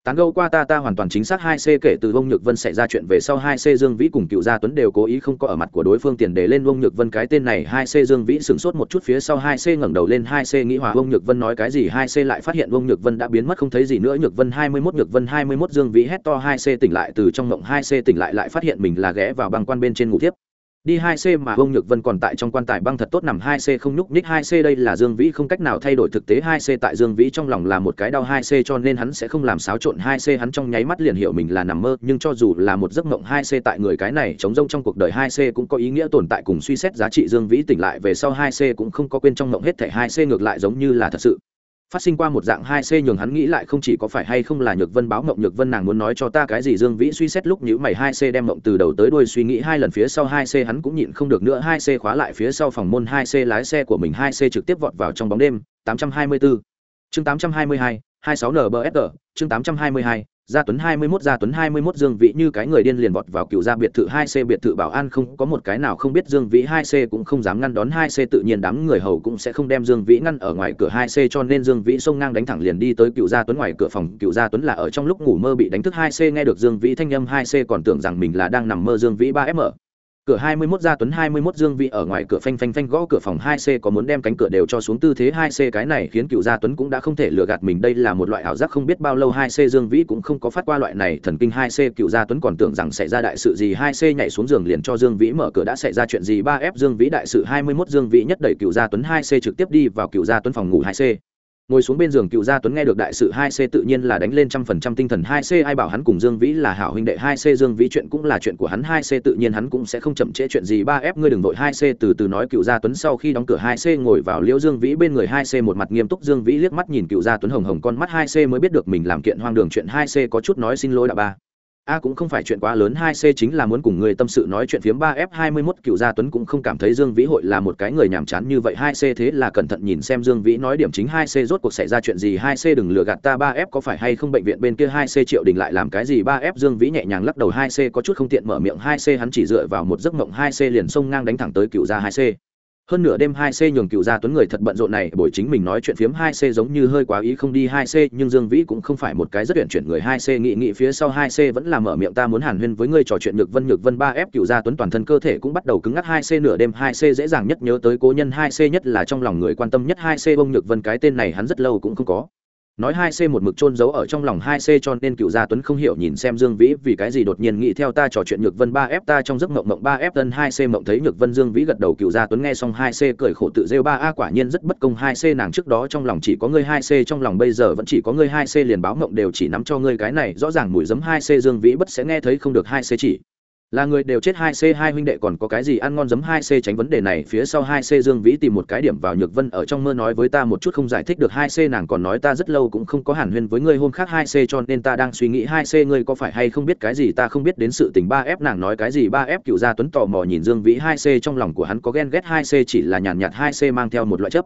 tán gẫu qua ta ta hoàn toàn chính xác hai c kể từ vông nhược vân xảy ra chuyện về sau, hai c dương vĩ cùng cựu gia tuấn đều cố ý không có ở mặt của đối phương tiền để lên vông nhược vân cái tên này. Hai c dương vĩ sửng sốt một chút phía sau, hai c ngẩng đầu lên, hai c nghĩ hòa vông nhược vân nói cái gì, hai c lại phát hiện vông nhược vân đã biến mất, không thấy gì nữa. Nhược vân hai mươi mốt, nhược vân hai mươi mốt, dương vĩ hét to, hai c tỉnh lại từ trong mộng hai c tỉnh lại lại phát hiện mình là ghé vào băng quan bên trên ngủ thiếp đi hai c mà Vương Nhược Vân còn tại trong quan tài băng thật tốt nằm hai c không nhúc nhích hai c đây là Dương Vĩ không cách nào thay đổi thực tế hai c tại Dương Vĩ trong lòng là một cái đau hai c cho nên hắn sẽ không làm xáo trộn hai c. Hắn trong nháy mắt liền hiểu mình là nằm mơ, nhưng cho dù là một giấc mộng hai c tại người cái này chống rông trong cuộc đời hai c cũng có ý nghĩa tồn tại cùng suy xét giá trị Dương Vĩ tỉnh lại về sau hai c cũng không có quên trong mộng hết thảy hai c ngược lại giống như là thật sự phát sinh qua một dạng hai c nhường hắn nghĩ lại không chỉ có phải hay không là nhược vân báo mộng nhược vân nàng muốn nói cho ta cái gì dương vĩ suy xét lúc nhữ mày hai c đem mộng từ đầu tới đuôi suy nghĩ hai lần phía sau hai c hắn cũng nhịn không được nữa hai c khóa lại phía sau phòng môn hai c lái xe của mình hai c trực tiếp vọt vào trong bóng đêm. Tám trăm hai mươi bốn. Chương tám trăm hai mươi hai hai sáu nbsg chương tám trăm hai mươi hai gia tuấn hai mươi 21 gia tuấn hai mươi 21 dương vĩ như cái người điên liền vọt vào cựu gia biệt thự hai c biệt thự bảo an, không có một cái nào không biết dương vĩ hai c cũng không dám ngăn đón hai c, tự nhiên đám người hầu cũng sẽ không đem dương vĩ ngăn ở ngoài cửa hai c cho nên dương vĩ xông ngang đánh thẳng liền đi tới cựu gia tuấn ngoài cửa phòng. Cựu gia tuấn là ở trong lúc ngủ mơ bị đánh thức hai c, nghe được dương vĩ thanh âm hai c còn tưởng rằng mình là đang nằm mơ, dương vĩ ba f cửa 21 gia tuấn 21 dương vị ở ngoài cửa phanh phanh phanh gõ cửa phòng 2C có muốn đem cánh cửa đều cho xuống tư thế 2C cái này khiến cựu gia tuấn cũng đã không thể lừa gạt mình. Đây là một loại ảo giác không biết bao lâu 2C dương vĩ cũng không có phát qua loại này thần kinh 2C cựu gia tuấn còn tưởng rằng xảy ra đại sự gì 2C nhảy xuống giường liền cho dương vĩ mở cửa đã xảy ra chuyện gì? 3F dương vĩ đại sự 21 dương vĩ nhất đẩy cựu gia tuấn 2C trực tiếp đi vào cựu gia tuấn phòng ngủ 2C ngồi xuống bên giường cựu gia tuấn nghe được đại sự hai c tự nhiên là đánh lên trăm phần trăm tinh thần hai c ai bảo hắn cùng dương vĩ là hảo huynh đệ hai c dương vĩ chuyện cũng là chuyện của hắn hai c tự nhiên hắn cũng sẽ không chậm trễ chuyện gì ba f ngươi đừng vội hai c từ từ nói cựu gia tuấn sau khi đóng cửa hai c ngồi vào liễu dương vĩ bên người hai c một mặt nghiêm túc dương vĩ liếc mắt nhìn cựu gia tuấn hồng hồng con mắt hai c mới biết được mình làm kiện hoang đường chuyện hai c có chút nói xin lỗi đã ba a cũng không phải chuyện quá lớn, hai c chính là muốn cùng người tâm sự nói chuyện phiếm ba f hai mươi mốt, cựu gia tuấn cũng không cảm thấy dương vĩ hội là một cái người nhàm chán như vậy. Hai c thế là cẩn thận nhìn xem dương vĩ nói điểm chính, hai c rốt cuộc xảy ra chuyện gì? Hai c đừng lừa gạt ta, ba f có phải hay không bệnh viện bên kia? Hai c triệu đình lại làm cái gì? Ba f dương vĩ nhẹ nhàng lắc đầu, hai c có chút không tiện mở miệng. Hai c hắn chỉ dựa vào một giấc mộng, hai c liền xông ngang đánh thẳng tới cựu gia hai c hơn nửa đêm hai c nhường cựu gia tuấn người thật bận rộn này, buổi chính mình nói chuyện phiếm hai c giống như hơi quá ý không đi hai c, nhưng dương vĩ cũng không phải một cái rất tuyển chuyển người hai c, nghị nghị phía sau hai c vẫn là mở miệng ta muốn hàn huyên với ngươi trò chuyện nhược vân nhược vân ba f, cựu gia tuấn toàn thân cơ thể cũng bắt đầu cứng ngắc hai c, nửa đêm hai c dễ dàng nhất nhớ tới cố nhân hai c, nhất là trong lòng người quan tâm nhất hai c, bông nhược vân cái tên này hắn rất lâu cũng không có nói hai c một mực trôn giấu ở trong lòng hai c cho nên cựu gia tuấn không hiểu nhìn xem dương vĩ vì cái gì đột nhiên nghĩ theo ta trò chuyện nhược vân ba f ta trong giấc mộng mộng ba f tân hai c mộng thấy nhược vân dương vĩ gật đầu cựu gia tuấn nghe xong hai c cười khổ tự rêu ba a quả nhiên rất bất công hai c nàng trước đó trong lòng chỉ có ngươi hai c trong lòng bây giờ vẫn chỉ có ngươi hai c liền báo mộng đều chỉ nắm cho ngươi cái này rõ ràng mùi giấm hai c dương vĩ bất sẽ nghe thấy không được hai c chỉ là người đều chết hai c hai huynh đệ còn có cái gì ăn ngon giấm hai c tránh vấn đề này, phía sau hai c dương vĩ tìm một cái điểm vào nhược vân ở trong mơ nói với ta một chút không giải thích được hai c nàng còn nói ta rất lâu cũng không có hàn huyên với ngươi hôm khác hai c cho nên ta đang suy nghĩ hai c ngươi có phải hay không biết cái gì, ta không biết đến sự tình ba f nàng nói cái gì, ba f cựu gia tuấn tò mò nhìn dương vĩ hai c trong lòng của hắn có ghen ghét hai c chỉ là nhàn nhạt hai c mang theo một loại chấp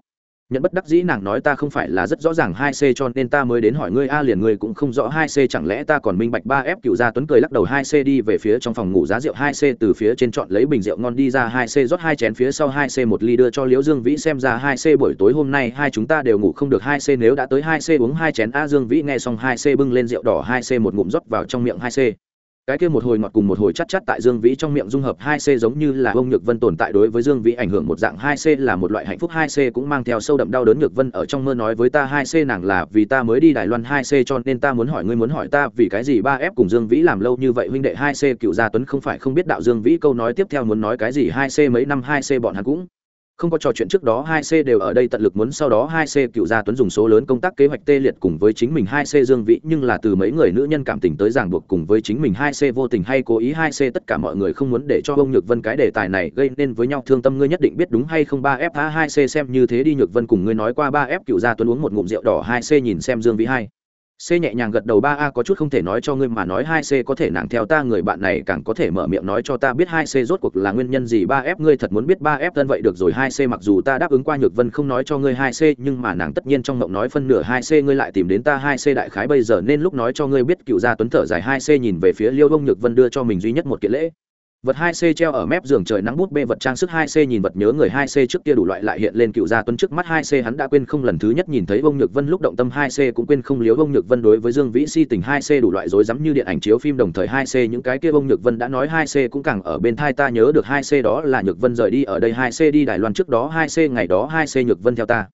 nhận bất đắc dĩ nàng nói ta không phải là rất rõ ràng hai c cho nên ta mới đến hỏi ngươi, a, liền ngươi cũng không rõ hai c, chẳng lẽ ta còn minh bạch ba f cựu gia tuấn cười lắc đầu hai c đi về phía trong phòng ngủ giá rượu hai c, từ phía trên chọn lấy bình rượu ngon đi ra hai c, rót hai chén phía sau hai c, một ly đưa cho liễu dương vĩ xem ra hai c buổi tối hôm nay hai chúng ta đều ngủ không được, hai c nếu đã tới hai c uống hai chén, a, dương vĩ nghe xong hai c bưng lên rượu đỏ, hai c một ngụm rót vào trong miệng hai c cái kia một hồi ngọt cùng một hồi chắt chắt tại dương vĩ trong miệng dung hợp hai c giống như là ông nhược vân tồn tại đối với dương vĩ ảnh hưởng một dạng, hai c là một loại hạnh phúc, hai c cũng mang theo sâu đậm đau đớn. Nhược vân ở trong mơ nói với ta, hai c nàng là vì ta mới đi đài loan, hai c cho nên ta muốn hỏi, ngươi muốn hỏi ta vì cái gì? Ba f cùng dương vĩ làm lâu như vậy, huynh đệ, hai c cựu gia tuấn không phải không biết đạo dương vĩ câu nói tiếp theo muốn nói cái gì, hai c mấy năm, hai c bọn hắn cũng không có trò chuyện trước đó hai c đều ở đây tận lực muốn sau đó hai c cựu gia tuấn dùng số lớn công tác kế hoạch tê liệt cùng với chính mình hai c dương vị nhưng là từ mấy người nữ nhân cảm tình tới ràng buộc cùng với chính mình hai c vô tình hay cố ý hai c, tất cả mọi người không muốn để cho ông nhược vân cái đề tài này gây nên với nhau. Thương tâm ngươi nhất định biết đúng hay không? Ba f a hai c xem như thế đi, nhược vân cùng ngươi nói qua ba f cựu gia tuấn uống một ngụm rượu đỏ, hai c nhìn xem dương vĩ hai. C nhẹ nhàng gật đầu, ba a có chút không thể nói cho ngươi mà nói hai c có thể nàng theo ta, người bạn này càng có thể mở miệng nói cho ta biết hai c rốt cuộc là nguyên nhân gì. Ba f, ngươi thật muốn biết ba f thân vậy được rồi. Hai c mặc dù ta đáp ứng qua Nhược Vân không nói cho ngươi hai c, nhưng mà nàng tất nhiên trong mộng nói phân nửa hai c, ngươi lại tìm đến ta hai c đại khái bây giờ, nên lúc nói cho ngươi biết, cựu gia tuấn thở dài, hai c nhìn về phía Liêu Bông Nhược Vân đưa cho mình duy nhất một kiện lễ vật 2C treo ở mép giường trời nắng bút bê vật trang sức 2C nhìn vật nhớ người 2C trước kia đủ loại lại hiện lên cựu gia tuấn trước mắt 2C hắn đã quên không lần thứ nhất nhìn thấy Vong nhược vân lúc động tâm 2C cũng quên không liếu Vong nhược vân đối với Dương Vĩ si tình 2C đủ loại rối rắm như điện ảnh chiếu phim đồng thời 2C những cái kia Vong nhược vân đã nói 2C cũng càng ở bên thai ta nhớ được 2C đó là nhược vân rời đi ở đây 2C đi Đài Loan trước đó 2C ngày đó 2C nhược vân theo ta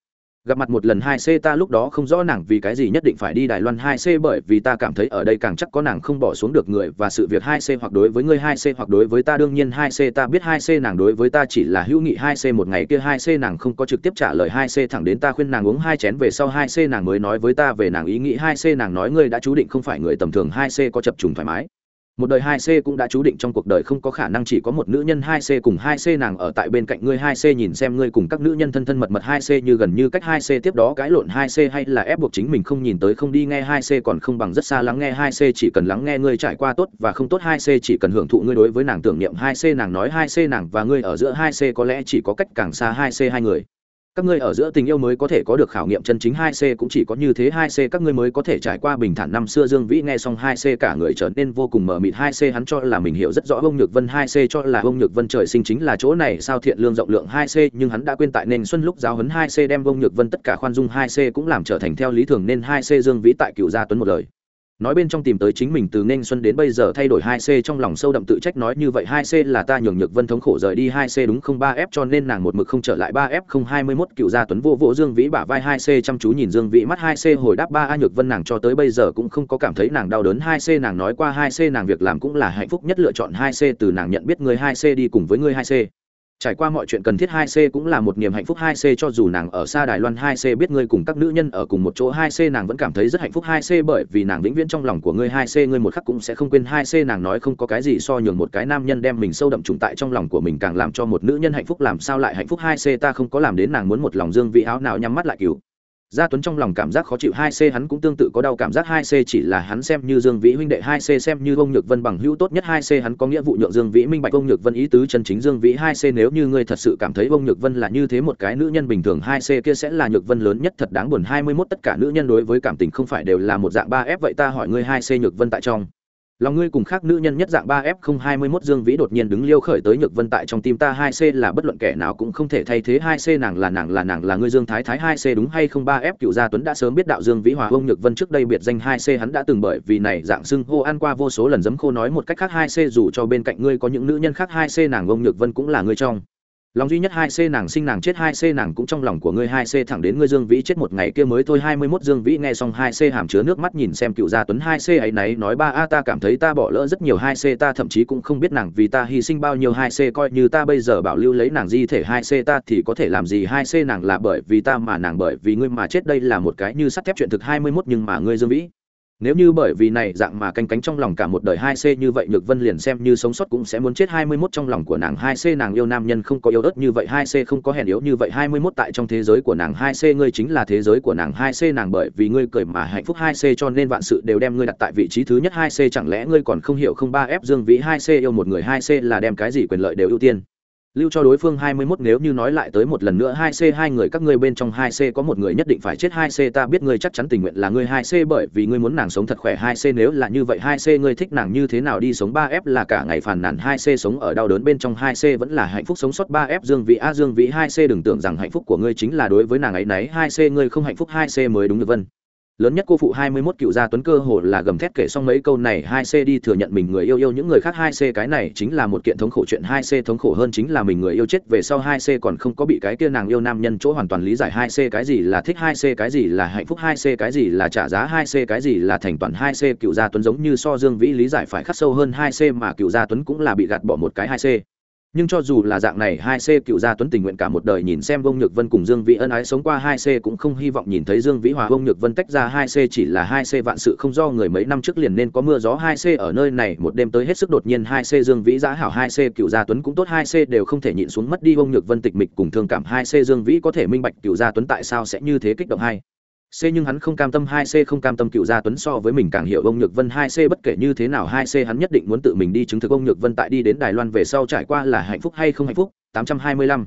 gặp mặt một lần hai c ta lúc đó không rõ nàng vì cái gì nhất định phải đi đài loan hai c bởi vì ta cảm thấy ở đây càng chắc có nàng không bỏ xuống được người và sự việc hai c hoặc đối với ngươi hai c hoặc đối với ta đương nhiên hai c ta biết hai c nàng đối với ta chỉ là hữu nghị hai c một ngày kia hai c nàng không có trực tiếp trả lời hai c thẳng đến ta khuyên nàng uống hai chén về sau hai c nàng mới nói với ta về nàng ý nghĩ hai c nàng nói ngươi đã chú định không phải người tầm thường hai c có chập trùng thoải mái một đời hai c cũng đã chú định trong cuộc đời không có khả năng chỉ có một nữ nhân hai c cùng hai c nàng ở tại bên cạnh ngươi hai c nhìn xem ngươi cùng các nữ nhân thân thân mật mật hai c như gần như cách hai c tiếp đó cái lộn hai c hay là ép buộc chính mình không nhìn tới không đi nghe hai c còn không bằng rất xa lắng nghe hai c chỉ cần lắng nghe ngươi trải qua tốt và không tốt hai c chỉ cần hưởng thụ ngươi đối với nàng tưởng niệm hai c nàng nói hai c nàng và ngươi ở giữa hai c có lẽ chỉ có cách càng xa hai c hai người các ngươi ở giữa tình yêu mới có thể có được khảo nghiệm chân chính hai c cũng chỉ có như thế hai c các ngươi mới có thể trải qua bình thản năm xưa Dương Vĩ nghe xong hai c cả người trở nên vô cùng mờ mịt hai c hắn cho là mình hiểu rất rõ ông Nhược Vân hai c cho là ông Nhược Vân trời sinh chính là chỗ này sao thiện lương rộng lượng hai c nhưng hắn đã quên tại nên xuân lúc giáo huấn hai c đem ông Nhược Vân tất cả khoan dung hai c cũng làm trở thành theo lý thường nên hai c Dương Vĩ tại cựu gia tuấn một lời nói bên trong tìm tới chính mình từ nên xuân đến bây giờ thay đổi hai c trong lòng sâu đậm tự trách nói như vậy, hai c là ta nhường nhược vân thống khổ rời đi, hai c đúng không? Ba f cho nên nàng một mực không trở lại. Ba f không hai mươi mốt, cựu gia tuấn vô vỗ dương vĩ bả vai, hai c chăm chú nhìn dương vĩ mắt, hai c hồi đáp ba a nhược vân nàng cho tới bây giờ cũng không có cảm thấy nàng đau đớn. Hai c nàng nói qua, hai c nàng việc làm cũng là hạnh phúc nhất lựa chọn. Hai c từ nàng nhận biết người hai c đi cùng với người hai c trải qua mọi chuyện cần thiết 2C cũng là một niềm hạnh phúc 2C cho dù nàng ở xa Đài Loan 2C biết ngươi cùng các nữ nhân ở cùng một chỗ 2C nàng vẫn cảm thấy rất hạnh phúc 2C bởi vì nàng vĩnh viễn trong lòng của ngươi 2C ngươi một khắc cũng sẽ không quên 2C nàng nói không có cái gì so nhường một cái nam nhân đem mình sâu đậm trùng tại trong lòng của mình càng làm cho một nữ nhân hạnh phúc, làm sao lại hạnh phúc 2C ta không có làm đến nàng muốn một lòng dương vị áo nào nhắm mắt lại cứu gia tuấn trong lòng cảm giác khó chịu, hai c hắn cũng tương tự có đau cảm giác, hai c chỉ là hắn xem như dương vĩ huynh đệ, hai c xem như ông nhược vân bằng hữu tốt nhất, hai c hắn có nghĩa vụ nhượng dương vĩ minh bạch ông nhược vân ý tứ chân chính dương vĩ, hai c nếu như ngươi thật sự cảm thấy ông nhược vân là như thế một cái nữ nhân bình thường, hai c kia sẽ là nhược vân lớn nhất, thật đáng buồn, hai mươi mốt tất cả nữ nhân đối với cảm tình không phải đều là một dạng ba f, vậy ta hỏi ngươi hai c nhược vân tại trong lòng ngươi cùng khác nữ nhân nhất dạng ba f không hai mươi mốt dương vĩ đột nhiên đứng liêu khởi tới nhược vân tại trong tim ta hai c là bất luận kẻ nào cũng không thể thay thế hai c, nàng là nàng là nàng là ngươi dương thái thái hai c đúng hay không ba f cựu gia tuấn đã sớm biết đạo dương vĩ hòa ông nhược vân trước đây biệt danh hai c, hắn đã từng bởi vì này dạng xưng hô ăn qua vô số lần dấm khô nói một cách khác hai c, dù cho bên cạnh ngươi có những nữ nhân khác hai c, nàng ông nhược vân cũng là ngươi trong lòng duy nhất hai c nàng sinh nàng chết, hai c nàng cũng trong lòng của ngươi, hai c thẳng đến ngươi dương vĩ chết một ngày kia mới thôi. Hai mươi mốt dương vĩ nghe xong hai c hàm chứa nước mắt nhìn xem cựu gia tuấn, hai c ấy nấy nói, ba, a, ta cảm thấy ta bỏ lỡ rất nhiều, hai c ta thậm chí cũng không biết nàng vì ta hy sinh bao nhiêu, hai c coi như ta bây giờ bảo lưu lấy nàng di thể, hai c ta thì có thể làm gì? Hai c nàng là bởi vì ta mà nàng bởi vì ngươi mà chết. Đây là một cái như sắt thép chuyện thực hai mươi mốt nhưng mà ngươi dương vĩ nếu như bởi vì này dạng mà canh cánh trong lòng cả một đời hai c như vậy, nhược vân liền xem như sống sót cũng sẽ muốn chết hai mươi mốt trong lòng của nàng hai c. Nàng yêu nam nhân không có yêu đất như vậy, hai c không có hèn yếu như vậy, hai mươi mốt tại trong thế giới của nàng hai c, ngươi chính là thế giới của nàng hai c. Nàng bởi vì ngươi cười mà hạnh phúc hai c cho nên vạn sự đều đem ngươi đặt tại vị trí thứ nhất hai c. Chẳng lẽ ngươi còn không hiểu không? Ba f dương vĩ hai c yêu một người hai c là đem cái gì quyền lợi đều ưu tiên? Lưu cho đối phương hai mươi 21 nếu như nói lại tới một lần nữa hai c hai người các ngươi bên trong hai c có một người nhất định phải chết hai c ta biết ngươi chắc chắn tình nguyện là ngươi hai c bởi vì ngươi muốn nàng sống thật khỏe hai c nếu là như vậy hai c ngươi thích nàng như thế nào đi sống ba f là cả ngày phàn nàn hai c sống ở đau đớn bên trong hai c vẫn là hạnh phúc sống sót ba f dương vị a dương vị hai c đừng tưởng rằng hạnh phúc của ngươi chính là đối với nàng ấy nấy hai c ngươi không hạnh phúc hai c mới đúng được vân lớn nhất cô phụ 21 cựu gia tuấn cơ hồ là gầm thét kể xong mấy câu này 2C đi thừa nhận mình người yêu yêu những người khác 2C cái này chính là một kiện thống khổ chuyện 2C thống khổ hơn chính là mình người yêu chết về sau 2C còn không có bị cái kia nàng yêu nam nhân chỗ hoàn toàn lý giải 2C cái gì là thích 2C cái gì là hạnh phúc 2C cái gì là trả giá 2C cái gì là thành toàn 2C cựu gia tuấn giống như so Dương Vĩ lý giải phải khắc sâu hơn 2C mà cựu gia tuấn cũng là bị gạt bỏ một cái 2C nhưng cho dù là dạng này, hai c cựu gia tuấn tình nguyện cả một đời nhìn xem vông nhược vân cùng dương vĩ ân ái sống qua hai c cũng không hy vọng nhìn thấy dương vĩ hòa. Vông nhược vân tách ra hai c chỉ là hai c vạn sự không do người mấy năm trước liền nên có mưa gió. Hai c ở nơi này một đêm tới hết sức đột nhiên. Hai c dương vĩ giã hảo, hai c cựu gia tuấn cũng tốt. Hai c đều không thể nhịn xuống mất đi. Vông nhược vân tịch mịch cùng thương cảm. Hai c dương vĩ có thể minh bạch cựu gia tuấn tại sao sẽ như thế kích động hai C nhưng hắn không cam tâm 2C không cam tâm cựu gia tuấn so với mình càng hiểu ông Nhược Vân 2C bất kể như thế nào 2C hắn nhất định muốn tự mình đi chứng thực ông Nhược Vân tại đi đến Đài Loan về sau trải qua là hạnh phúc hay không hạnh phúc. 825.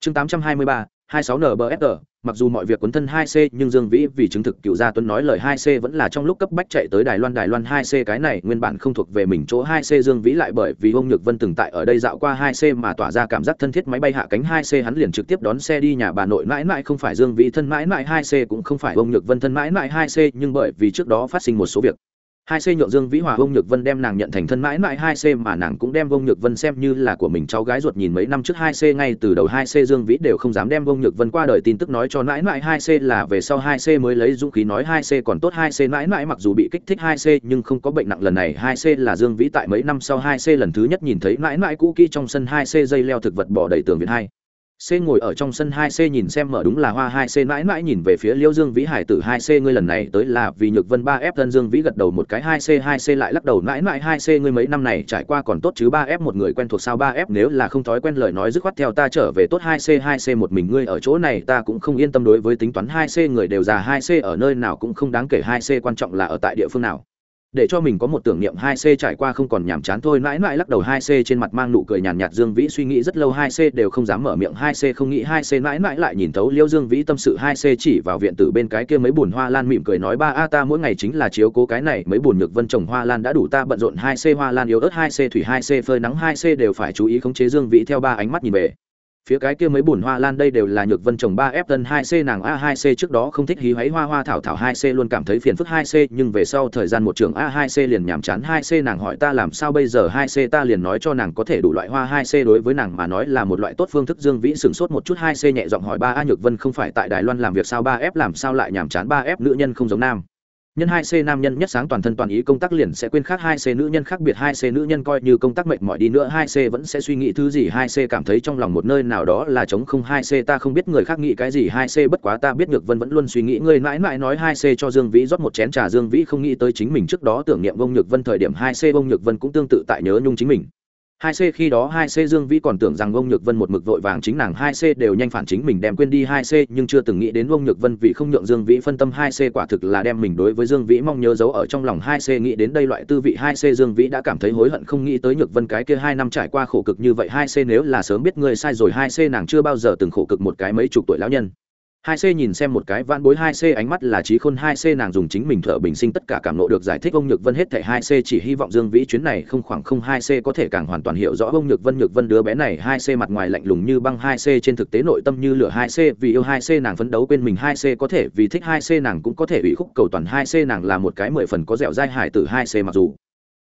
Chương 823, 26 NBFR, mặc dù mọi việc cuốn thân 2C nhưng Dương Vĩ vì chứng thực cựu gia tuấn nói lời 2C vẫn là trong lúc cấp bách chạy tới Đài Loan. Đài Loan 2C cái này nguyên bản không thuộc về mình chỗ 2C Dương Vĩ lại bởi vì ông Nhược Vân từng tại ở đây dạo qua 2C mà tỏa ra cảm giác thân thiết máy bay hạ cánh 2C hắn liền trực tiếp đón xe đi nhà bà nội mãi mãi. Không phải Dương Vĩ thân mãi mãi 2C cũng không phải ông Nhược Vân thân mãi mãi 2C nhưng bởi vì trước đó phát sinh một số việc hai c nhượng dương vĩ hòa vông nhược vân đem nàng nhận thành thân mãi mãi hai c mà nàng cũng đem vông nhược vân xem như là của mình cháu gái ruột nhìn mấy năm trước hai c ngay từ đầu hai c dương vĩ đều không dám đem vông nhược vân qua đời tin tức nói cho mãi mãi hai c là về sau hai c mới lấy dũng khí nói hai c còn tốt hai c mãi mãi mặc dù bị kích thích hai c nhưng không có bệnh nặng lần này hai c là dương vĩ tại mấy năm sau hai c lần thứ nhất nhìn thấy mãi mãi cũ kỹ trong sân hai c dây leo thực vật bỏ đầy tường viện hai C ngồi ở trong sân 2C nhìn xem mở đúng là hoa 2C mãi mãi nhìn về phía Liêu Dương Vĩ Hải tử 2C ngươi lần này tới là vì Nhược Vân 3F thân Dương Vĩ gật đầu một cái 2C 2C lại lắc đầu, mãi mãi 2C ngươi mấy năm này trải qua còn tốt chứ 3F một người quen thuộc sao 3F nếu là không thói quen lời nói dứt khoát theo ta trở về tốt 2C 2C một mình ngươi ở chỗ này ta cũng không yên tâm đối với tính toán 2C người đều già 2C ở nơi nào cũng không đáng kể 2C quan trọng là ở tại địa phương nào để cho mình có một tưởng niệm hai c trải qua không còn nhàm chán thôi mãi mãi lắc đầu hai c trên mặt mang nụ cười nhàn nhạt dương vĩ suy nghĩ rất lâu hai c đều không dám mở miệng hai c không nghĩ hai c mãi mãi lại nhìn thấu liêu dương vĩ tâm sự hai c chỉ vào viện tử bên cái kia mấy bùn hoa lan mỉm cười nói ba a ta mỗi ngày chính là chiếu cố cái này mấy bùn nhược vân trồng hoa lan đã đủ ta bận rộn hai c hoa lan yếu ớt hai c thủy hai c phơi nắng hai c đều phải chú ý khống chế dương vĩ theo ba ánh mắt nhìn về phía cái kia mấy bùn hoa lan đây đều là nhược vân trồng ba f tân hai c, nàng a hai c trước đó không thích hí hoáy hoa hoa thảo thảo hai c, luôn cảm thấy phiền phức hai c, nhưng về sau thời gian một trường a hai c liền nhàm chán hai c, nàng hỏi ta làm sao bây giờ hai c, ta liền nói cho nàng có thể đủ loại hoa hai c, đối với nàng mà nói là một loại tốt phương thức. Dương vĩ sửng sốt một chút hai c nhẹ giọng hỏi ba a nhược vân, không phải tại đài loan làm việc sao? ba f làm sao lại nhàm chán? ba f nữ nhân không giống nam nhân hai c nam nhân nhất sáng toàn thân toàn ý công tác liền sẽ quên khác hai c nữ nhân khác biệt hai c nữ nhân coi như công tác mệt mỏi đi nữa, hai c vẫn sẽ suy nghĩ thứ gì, hai c cảm thấy trong lòng một nơi nào đó là chống không, hai c ta không biết người khác nghĩ cái gì, hai c bất quá ta biết được vân vẫn luôn suy nghĩ, người mãi mãi nói hai c cho dương vĩ rót một chén trà, dương vĩ không nghĩ tới chính mình trước đó tưởng niệm vông nhược vân thời điểm, hai c vông nhược vân cũng tương tự tại nhớ nhung chính mình hai c khi đó hai c dương vĩ còn tưởng rằng ông nhược vân một mực vội vàng chính nàng hai c đều nhanh phản chính mình đem quên đi hai c, nhưng chưa từng nghĩ đến ông nhược vân vì không nhượng dương vĩ phân tâm hai c quả thực là đem mình đối với dương vĩ mong nhớ giấu ở trong lòng hai c, nghĩ đến đây loại tư vị hai c dương vĩ đã cảm thấy hối hận không nghĩ tới nhược vân cái kia hai năm trải qua khổ cực như vậy hai c nếu là sớm biết người sai rồi hai c nàng chưa bao giờ từng khổ cực một cái mấy chục tuổi lão nhân hai c nhìn xem một cái van bối hai c ánh mắt là trí khôn hai c nàng dùng chính mình thợ bình sinh tất cả cảm nộ được giải thích ông nhược vân hết thảy hai c chỉ hy vọng dương vĩ chuyến này không khoảng không hai c có thể càng hoàn toàn hiểu rõ ông nhược vân nhược vân đứa bé này hai c mặt ngoài lạnh lùng như băng hai c trên thực tế nội tâm như lửa hai c vì yêu hai c nàng phấn đấu quên mình hai c có thể vì thích hai c nàng cũng có thể ủy khúc cầu toàn hai c nàng là một cái mười phần có dẻo dai hải từ hai c mặc dù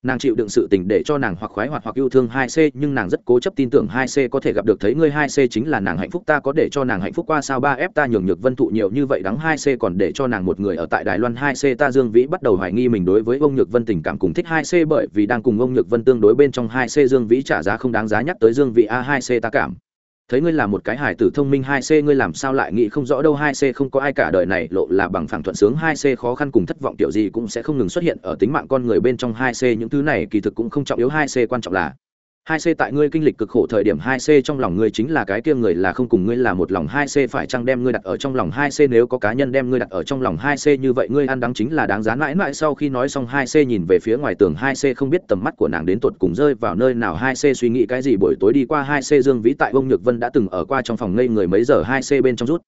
nàng chịu đựng sự tình để cho nàng hoặc khoái hoặc hoặc yêu thương hai c, nhưng nàng rất cố chấp tin tưởng hai c có thể gặp được, thấy ngươi hai c chính là nàng hạnh phúc, ta có để cho nàng hạnh phúc qua sao? Ba f ta nhường nhược vân thụ nhiều như vậy đắng hai c, còn để cho nàng một người ở tại đài loan hai c, ta dương vĩ bắt đầu hoài nghi mình đối với ông nhược vân tình cảm cùng thích hai c, bởi vì đang cùng ông nhược vân tương đối bên trong hai c, dương vĩ trả giá không đáng giá nhắc tới dương vĩ, a hai c ta cảm thấy ngươi là một cái hải tử thông minh hai c, ngươi làm sao lại nghĩ không rõ đâu hai c không có ai cả đời này, lộ là bằng phẳng thuận sướng hai c khó khăn cùng thất vọng, kiểu gì cũng sẽ không ngừng xuất hiện ở tính mạng con người bên trong hai c, những thứ này kỳ thực cũng không trọng yếu hai c, quan trọng là hai c tại ngươi kinh lịch cực khổ thời điểm hai c trong lòng ngươi chính là cái kia người là không cùng ngươi là một lòng hai c phải chăng đem ngươi đặt ở trong lòng hai c nếu có cá nhân đem ngươi đặt ở trong lòng hai c như vậy ngươi ăn đắng chính là đáng giá. Mãi mãi sau khi nói xong hai c nhìn về phía ngoài tường hai c không biết tầm mắt của nàng đến tột cùng rơi vào nơi nào. Hai c suy nghĩ cái gì buổi tối đi qua hai c dương vĩ tại ông nhược vân đã từng ở qua trong phòng ngây người mấy giờ. Hai c bên trong rút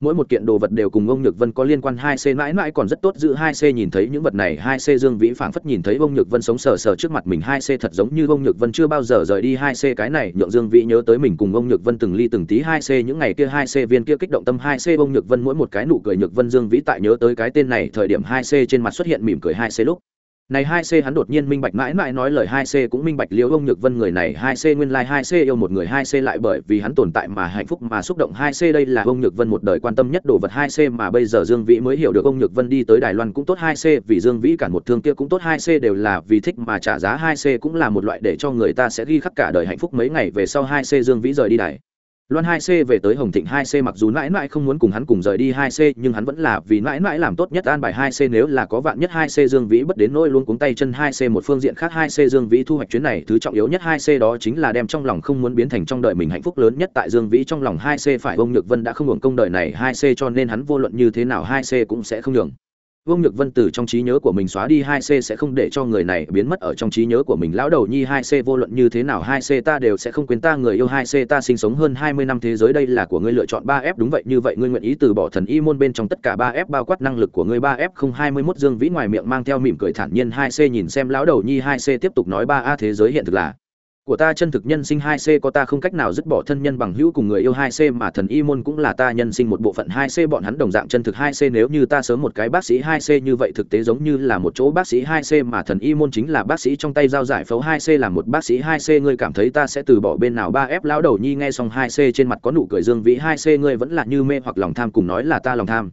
mỗi một kiện đồ vật đều cùng ông nhược vân có liên quan. Hai c mãi mãi còn rất tốt giữ hai c, nhìn thấy những vật này, hai c dương vĩ phảng phất nhìn thấy ông nhược vân sống sờ sờ trước mặt mình. Hai c thật giống như ông nhược vân chưa bao giờ rời đi. Hai c cái này, nhượng dương vĩ nhớ tới mình cùng ông nhược vân từng ly từng tí. Hai c những ngày kia, hai c viên kia kích động tâm. Hai c ông nhược vân mỗi một cái nụ cười, nhược vân dương vĩ tại nhớ tới cái tên này. Thời điểm hai c trên mặt xuất hiện mỉm cười, hai c lúc này hai c hắn đột nhiên minh bạch mãi mãi nói lời hai c cũng minh bạch liễu ông nhược vân người này hai c nguyên lai hai c yêu một người hai c lại bởi vì hắn tồn tại mà hạnh phúc mà xúc động hai c. Đây là ông nhược vân một đời quan tâm nhất đồ vật hai c mà bây giờ dương vĩ mới hiểu được ông nhược vân đi tới đài loan cũng tốt hai c, vì dương vĩ cản một thương kia cũng tốt hai c đều là vì thích mà trả giá hai c cũng là một loại để cho người ta sẽ ghi khắc cả đời hạnh phúc mấy ngày về sau hai c dương vĩ rời đi đài. Loan 2C về tới Hồng Thịnh 2C mặc dù mãi mãi không muốn cùng hắn cùng rời đi 2C, nhưng hắn vẫn là vì mãi mãi làm tốt nhất an bài 2C nếu là có vạn nhất 2C Dương Vĩ bất đến nỗi luôn cuống tay chân 2C một phương diện khác 2C Dương Vĩ thu hoạch chuyến này thứ trọng yếu nhất 2C đó chính là đem trong lòng không muốn biến thành trong đời mình hạnh phúc lớn nhất tại Dương Vĩ trong lòng 2C phải ông Nhược Vân đã không hưởng công đời này 2C cho nên hắn vô luận như thế nào 2C cũng sẽ không nhường. Vương Nhược Vân từ trong trí nhớ của mình xóa đi hai C sẽ không để cho người này biến mất ở trong trí nhớ của mình. Lão đầu nhi hai C vô luận như thế nào, hai C ta đều sẽ không quên. Ta người yêu hai C, ta sinh sống hơn 20 năm thế giới. Đây là của ngươi lựa chọn. Ba F đúng vậy. Như vậy ngươi nguyện ý từ bỏ thần y môn bên trong tất cả ba F, bao quát năng lực của ngươi. Ba F không hai mươi một Dương Vĩ ngoài miệng mang theo mỉm cười thản nhiên. Hai C nhìn xem lão đầu nhi hai C tiếp tục nói ba A thế giới hiện thực là của ta chân thực nhân sinh 2C có ta không cách nào dứt bỏ thân nhân bằng hữu cùng người yêu 2C mà thần y môn cũng là ta nhân sinh một bộ phận 2C bọn hắn đồng dạng chân thực 2C nếu như ta sớm một cái bác sĩ 2C như vậy thực tế giống như là một chỗ bác sĩ 2C mà thần y môn chính là bác sĩ trong tay giao giải phẫu 2C là một bác sĩ 2C ngươi cảm thấy ta sẽ từ bỏ bên nào 3F lão đầu nhi nghe xong 2C trên mặt có nụ cười dương vĩ 2C ngươi vẫn là như mê hoặc lòng tham cùng nói là ta lòng tham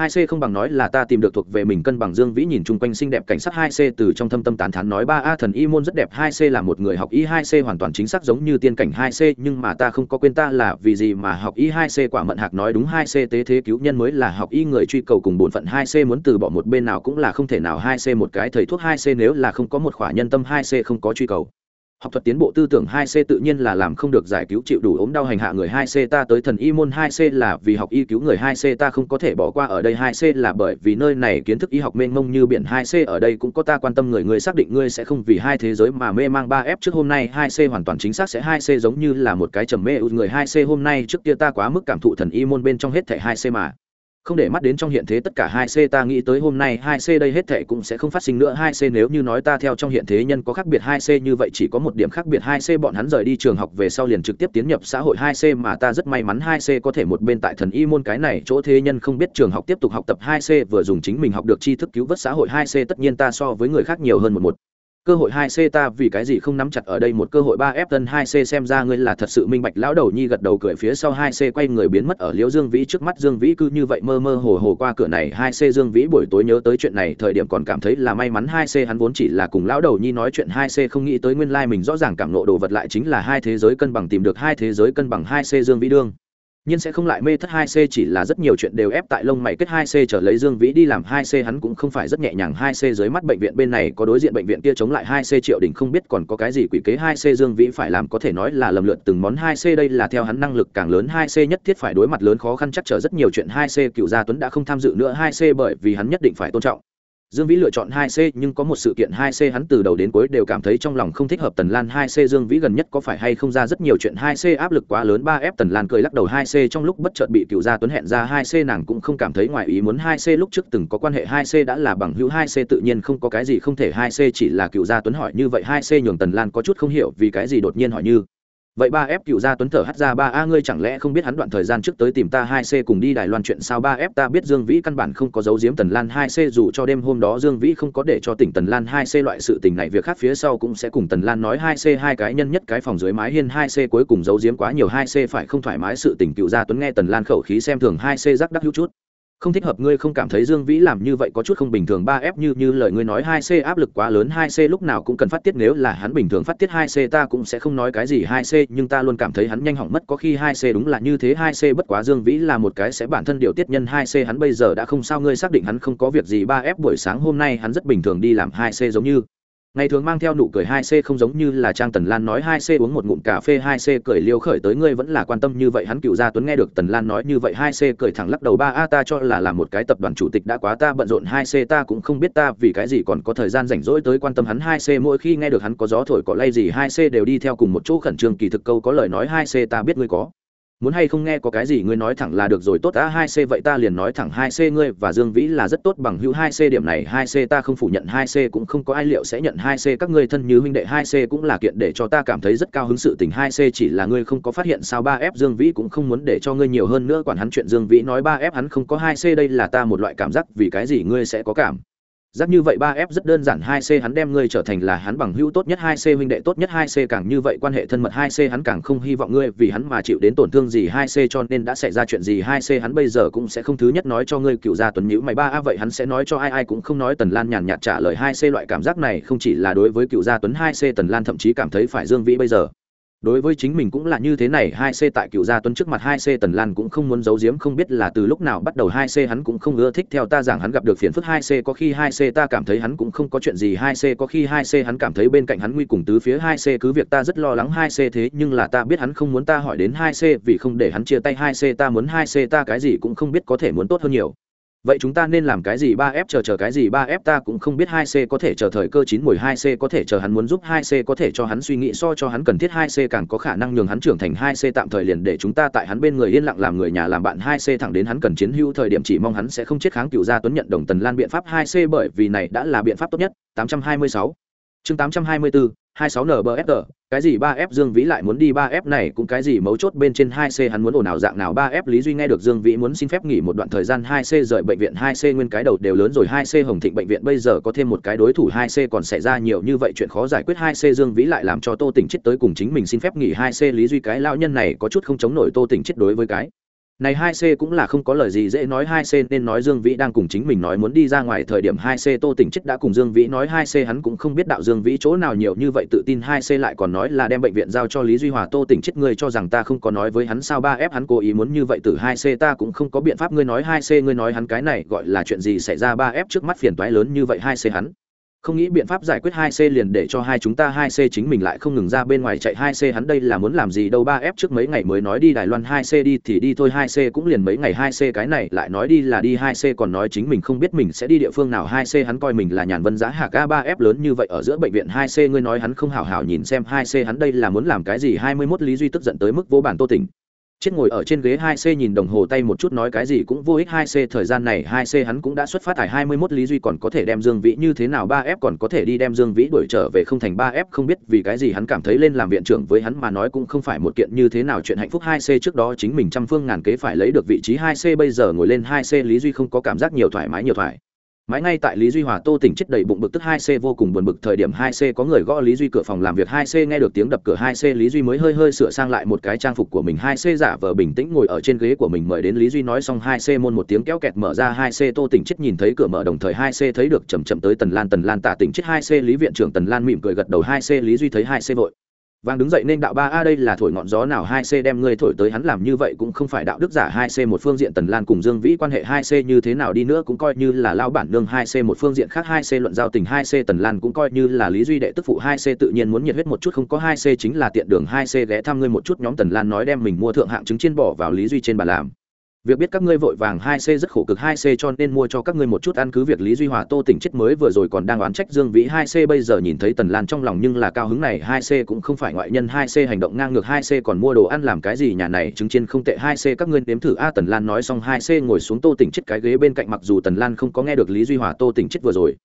hai c không bằng nói là ta tìm được thuộc về mình cân bằng dương vĩ nhìn chung quanh xinh đẹp cảnh sát hai c từ trong thâm tâm tán thán nói ba a thần y môn rất đẹp hai c là một người học y hai c hoàn toàn chính xác giống như tiên cảnh hai c nhưng mà ta không có quên ta là vì gì mà học y hai c quả mận hạc nói đúng hai c tế thế cứu nhân mới là học y người truy cầu cùng bổn phận hai c muốn từ bỏ một bên nào cũng là không thể nào hai c một cái thầy thuốc hai c nếu là không có một khỏa nhân tâm hai c không có truy cầu học thuật tiến bộ tư tưởng 2C tự nhiên là làm không được giải cứu chịu đủ ốm đau hành hạ người 2C ta tới thần y môn 2C là vì học y cứu người 2C ta không có thể bỏ qua ở đây 2C là bởi vì nơi này kiến thức y học mênh mông như biển 2C ở đây cũng có ta quan tâm người người xác định ngươi sẽ không vì hai thế giới mà mê mang 3F trước hôm nay 2C hoàn toàn chính xác sẽ 2C giống như là một cái trầm mê ưu người 2C hôm nay trước kia ta quá mức cảm thụ thần y môn bên trong hết thảy 2C mà không để mắt đến trong hiện thế tất cả hai c, ta nghĩ tới hôm nay hai c đây hết thệ cũng sẽ không phát sinh nữa. Hai c nếu như nói ta theo trong hiện thế nhân có khác biệt, hai c như vậy chỉ có một điểm khác biệt. Hai c bọn hắn rời đi trường học về sau liền trực tiếp tiến nhập xã hội. Hai c mà ta rất may mắn, hai c có thể một bên tại thần y môn cái này chỗ thế nhân không biết trường học tiếp tục học tập. Hai c vừa dùng chính mình học được tri thức cứu vớt xã hội. Hai c tất nhiên ta so với người khác nhiều hơn một một cơ hội hai c ta vì cái gì không nắm chặt ở đây một cơ hội ba f tân hai c xem ra ngươi là thật sự minh bạch lão đầu nhi gật đầu cười phía sau hai c quay người biến mất ở liễu dương vĩ trước mắt dương vĩ cứ như vậy mơ mơ hồ hồ qua cửa này. Hai c dương vĩ buổi tối nhớ tới chuyện này, thời điểm còn cảm thấy là may mắn hai c hắn vốn chỉ là cùng lão đầu nhi nói chuyện. Hai c không nghĩ tới nguyên lai mình rõ ràng cảm nộ đồ vật lại chính là hai thế giới cân bằng, tìm được hai thế giới cân bằng hai c dương vĩ đương nhưng sẽ không lại mê thất hai c chỉ là rất nhiều chuyện đều ép tại lông mày kết hai c trở lấy Dương Vĩ đi làm hai c hắn cũng không phải rất nhẹ nhàng hai c dưới mắt bệnh viện bên này có đối diện bệnh viện kia chống lại hai c Triệu đỉnh không biết còn có cái gì quỷ kế hai c Dương Vĩ phải làm có thể nói là lầm lượt từng món hai c đây là theo hắn năng lực càng lớn hai c nhất thiết phải đối mặt lớn khó khăn chắc trở rất nhiều chuyện hai c cựu gia Tuấn đã không tham dự nữa hai c bởi vì hắn nhất định phải tôn trọng Dương Vĩ lựa chọn 2C nhưng có một sự kiện 2C hắn từ đầu đến cuối đều cảm thấy trong lòng không thích hợp Tần Lan 2C Dương Vĩ gần nhất có phải hay không ra rất nhiều chuyện 2C áp lực quá lớn 3F Tần Lan cười lắc đầu 2C trong lúc bất chợt bị Cửu gia Tuấn hẹn ra 2C nàng cũng không cảm thấy ngoài ý muốn 2C lúc trước từng có quan hệ 2C đã là bằng hữu 2C tự nhiên không có cái gì không thể 2C chỉ là Cửu gia Tuấn hỏi như vậy 2C nhường Tần Lan có chút không hiểu vì cái gì đột nhiên hỏi như vậy ba f cựu gia tuấn thở hắt ra, ba a ngươi chẳng lẽ không biết hắn đoạn thời gian trước tới tìm ta hai c cùng đi đài loan chuyện sao? Ba f ta biết dương vĩ căn bản không có dấu diếm tần lan hai c, dù cho đêm hôm đó dương vĩ không có để cho tỉnh tần lan hai c loại sự tình này, việc khác phía sau cũng sẽ cùng tần lan nói hai c, hai cái nhân nhất cái phòng dưới mái hiên hai c cuối cùng dấu diếm quá nhiều, hai c phải không thoải mái sự tình. Cựu gia tuấn nghe tần lan khẩu khí xem thường hai c, rắc đắc hữu chút không thích hợp ngươi không cảm thấy dương vĩ làm như vậy có chút không bình thường, ba f như như lời ngươi nói hai c áp lực quá lớn, hai c lúc nào cũng cần phát tiết, nếu là hắn bình thường phát tiết hai c ta cũng sẽ không nói cái gì hai c nhưng ta luôn cảm thấy hắn nhanh hỏng mất, có khi hai c đúng là như thế, hai c bất quá dương vĩ là một cái sẽ bản thân điều tiết nhân, hai c hắn bây giờ đã không sao, ngươi xác định hắn không có việc gì, ba f buổi sáng hôm nay hắn rất bình thường đi làm hai c giống như ngày thường mang theo nụ cười hai c không giống như là trang tần lan nói hai c uống một ngụm cà phê hai c cười liêu khởi tới ngươi vẫn là quan tâm như vậy. Hắn cựu gia tuấn nghe được tần lan nói như vậy hai c cười thẳng lắc đầu, ba a, ta cho là là một cái tập đoàn chủ tịch đã quá, ta bận rộn hai c, ta cũng không biết ta vì cái gì còn có thời gian rảnh rỗi tới quan tâm hắn hai c. Mỗi khi nghe được hắn có gió thổi có lay gì, hai c đều đi theo cùng một chỗ khẩn trương. Kỳ thực câu có lời nói hai c ta biết ngươi có muốn hay không nghe có cái gì ngươi nói thẳng là được rồi, tốt a hai c vậy ta liền nói thẳng hai c ngươi và dương vĩ là rất tốt bằng hữu, hai c điểm này, hai c ta không phủ nhận, hai c cũng không có ai liệu sẽ nhận, hai c các ngươi thân như huynh đệ, hai c cũng là kiện để cho ta cảm thấy rất cao hứng sự tình, hai c chỉ là ngươi không có phát hiện sao, ba f dương vĩ cũng không muốn để cho ngươi nhiều hơn nữa, quản hắn chuyện dương vĩ nói ba f hắn không có, hai c đây là ta một loại cảm giác, vì cái gì ngươi sẽ có cảm? Giác như vậy ba f rất đơn giản, hai c hắn đem ngươi trở thành là hắn bằng hữu tốt nhất, hai c huynh đệ tốt nhất, hai c càng như vậy quan hệ thân mật, hai c hắn càng không hy vọng ngươi vì hắn mà chịu đến tổn thương gì, hai c cho nên đã xảy ra chuyện gì, hai c hắn bây giờ cũng sẽ không thứ nhất nói cho ngươi cựu gia tuấn nhữ mày ba, a, vậy hắn sẽ nói cho ai ai cũng không nói. Tần lan nhàn nhạt trả lời, hai c loại cảm giác này không chỉ là đối với cựu gia tuấn, hai c tần lan thậm chí cảm thấy phải dương vĩ bây giờ đối với chính mình cũng là như thế này hai c tại cựu gia tuấn trước mặt hai c tần lan cũng không muốn giấu giếm không biết là từ lúc nào bắt đầu hai c hắn cũng không ưa thích theo ta rằng hắn gặp được phiền phức hai c có khi hai c ta cảm thấy hắn cũng không có chuyện gì hai c có khi hai c hắn cảm thấy bên cạnh hắn nguy cùng tứ phía hai c cứ việc ta rất lo lắng hai c thế nhưng là ta biết hắn không muốn ta hỏi đến hai c vì không để hắn chia tay hai c ta muốn hai c ta cái gì cũng không biết có thể muốn tốt hơn nhiều vậy chúng ta nên làm cái gì ba f chờ chờ cái gì ba f ta cũng không biết hai c có thể chờ thời cơ chín mùi hai c có thể chờ hắn muốn giúp hai c có thể cho hắn suy nghĩ so cho hắn cần thiết hai c càng có khả năng nhường hắn trưởng thành hai c tạm thời liền để chúng ta tại hắn bên người yên lặng làm người nhà làm bạn hai c thẳng đến hắn cần chiến hữu thời điểm chỉ mong hắn sẽ không chết kháng cựu gia tuấn nhận đồng tần lan biện pháp hai c bởi vì này đã là biện pháp tốt nhất tám trăm hai mươi sáu chương tám trăm hai mươi bốn 26 NBFR, cái gì 3F Dương Vĩ lại muốn đi 3F này cũng cái gì mấu chốt bên trên 2C hắn muốn ổn nào dạng nào 3F Lý Duy nghe được Dương Vĩ muốn xin phép nghỉ một đoạn thời gian 2C rời bệnh viện 2C nguyên cái đầu đều lớn rồi 2C Hồng Thịnh bệnh viện bây giờ có thêm một cái đối thủ 2C còn xảy ra nhiều như vậy chuyện khó giải quyết 2C Dương Vĩ lại làm cho Tô Tỉnh chết tới cùng chính mình xin phép nghỉ 2C Lý Duy cái lão nhân này có chút không chống nổi Tô Tỉnh chết đối với cái này hai c cũng là không có lời gì dễ nói hai c, nên nói dương vĩ đang cùng chính mình nói muốn đi ra ngoài thời điểm hai c tô tỉnh chết đã cùng dương vĩ nói hai c, hắn cũng không biết đạo dương vĩ chỗ nào nhiều như vậy, tự tin hai c lại còn nói là đem bệnh viện giao cho lý duy hòa. Tô tỉnh chết ngươi cho rằng ta không có nói với hắn sao? Ba f hắn cố ý muốn như vậy từ hai c, ta cũng không có biện pháp. Ngươi nói hai c, ngươi nói hắn cái này gọi là chuyện gì xảy ra? Ba f trước mắt phiền toái lớn như vậy, hai c hắn không nghĩ biện pháp giải quyết hai c liền để cho hai chúng ta hai c chính mình lại không ngừng ra bên ngoài chạy hai c, hắn đây là muốn làm gì đâu? Ba f trước mấy ngày mới nói đi, đài loan hai c đi thì đi thôi, hai c cũng liền mấy ngày, hai c cái này lại nói đi là đi, hai c còn nói chính mình không biết mình sẽ đi địa phương nào. Hai c hắn coi mình là nhàn vân giá hạ a ba f lớn như vậy ở giữa bệnh viện, hai c ngươi nói hắn không hào hào nhìn xem, hai c hắn đây là muốn làm cái gì? Hai mươi 21 lý duy tức giận tới mức vô bản tô tỉnh chết ngồi ở trên ghế 2C nhìn đồng hồ tay một chút nói cái gì cũng vô ích 2C thời gian này 2C hắn cũng đã xuất phát thải 21 lý duy còn có thể đem Dương Vĩ như thế nào 3F còn có thể đi đem Dương Vĩ đuổi trở về không thành 3F không biết vì cái gì hắn cảm thấy lên làm viện trưởng với hắn mà nói cũng không phải một kiện như thế nào chuyện hạnh phúc 2C trước đó chính mình trăm phương ngàn kế phải lấy được vị trí 2C bây giờ ngồi lên 2C lý duy không có cảm giác nhiều thoải mái nhiều thoải mãi ngay tại lý duy hòa tô tỉnh chết đầy bụng bực tức hai c vô cùng buồn bực thời điểm hai c có người gõ lý duy cửa phòng làm việc hai c nghe được tiếng đập cửa hai c lý duy mới hơi hơi sửa sang lại một cái trang phục của mình hai c giả vờ bình tĩnh ngồi ở trên ghế của mình mời đến lý duy nói xong hai c môn một tiếng kéo kẹt mở ra hai c tô tỉnh chết nhìn thấy cửa mở đồng thời hai c thấy được chầm chậm tới tần lan tần lan tả tỉnh chết hai c lý viện trưởng tần lan mỉm cười gật đầu hai c lý duy thấy hai c vội vàng đứng dậy nên đạo ba a đây là thổi ngọn gió nào hai c đem ngươi thổi tới hắn làm như vậy cũng không phải đạo đức giả hai c một phương diện tần lan cùng dương vĩ quan hệ hai c như thế nào đi nữa cũng coi như là lao bản nương hai c một phương diện khác hai c luận giao tình hai c tần lan cũng coi như là lý duy đệ tức phụ hai c tự nhiên muốn nhiệt huyết một chút không có hai c chính là tiện đường hai c ghé thăm ngươi một chút nhóm tần lan nói đem mình mua thượng hạng trứng chiên bỏ vào lý duy trên bàn làm việc biết các ngươi vội vàng hai c rất khổ cực hai c cho nên mua cho các ngươi một chút ăn cứ việc lý duy hòa tô tỉnh chết mới vừa rồi còn đang oán trách dương vĩ hai c bây giờ nhìn thấy tần lan trong lòng nhưng là cao hứng này, hai c cũng không phải ngoại nhân, hai c hành động ngang ngược, hai c còn mua đồ ăn làm cái gì nhà này, chứng chiên không tệ, hai c các ngươi nếm thử. A, tần lan nói xong, hai c ngồi xuống tô tỉnh chết cái ghế bên cạnh, mặc dù tần lan không có nghe được lý duy hòa tô tỉnh chết vừa rồi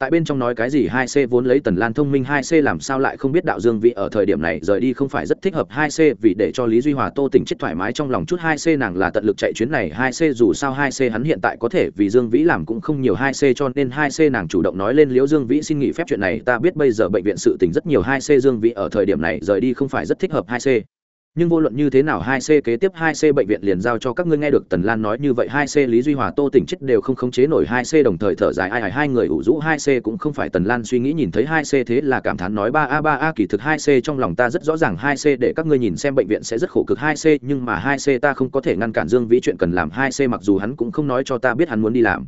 tại bên trong nói cái gì hai c vốn lấy tần lan thông minh, hai c làm sao lại không biết đạo dương vị ở thời điểm này rời đi không phải rất thích hợp hai c, vì để cho lý duy hòa tô tỉnh chết thoải mái trong lòng chút hai c nàng là tận lực chạy chuyến này, hai c dù sao hai c hắn hiện tại có thể vì dương vĩ làm cũng không nhiều hai c cho nên hai c nàng chủ động nói lên liễu dương vĩ xin nghỉ phép chuyện này, ta biết bây giờ bệnh viện sự tình rất nhiều hai c dương vĩ ở thời điểm này rời đi không phải rất thích hợp hai c nhưng vô luận như thế nào hai c kế tiếp hai c bệnh viện liền giao cho các ngươi nghe được tần lan nói như vậy, hai c lý duy hòa, tô tỉnh chết đều không khống chế nổi hai c, đồng thời thở dài, ai hải hai người ủ rũ, hai c cũng không phải tần lan suy nghĩ nhìn thấy hai c thế là cảm thán nói, ba a ba a, kỳ thực hai c trong lòng ta rất rõ ràng, hai c để các ngươi nhìn xem bệnh viện sẽ rất khổ cực hai c, nhưng mà hai c ta không có thể ngăn cản dương vĩ chuyện cần làm, hai c mặc dù hắn cũng không nói cho ta biết hắn muốn đi làm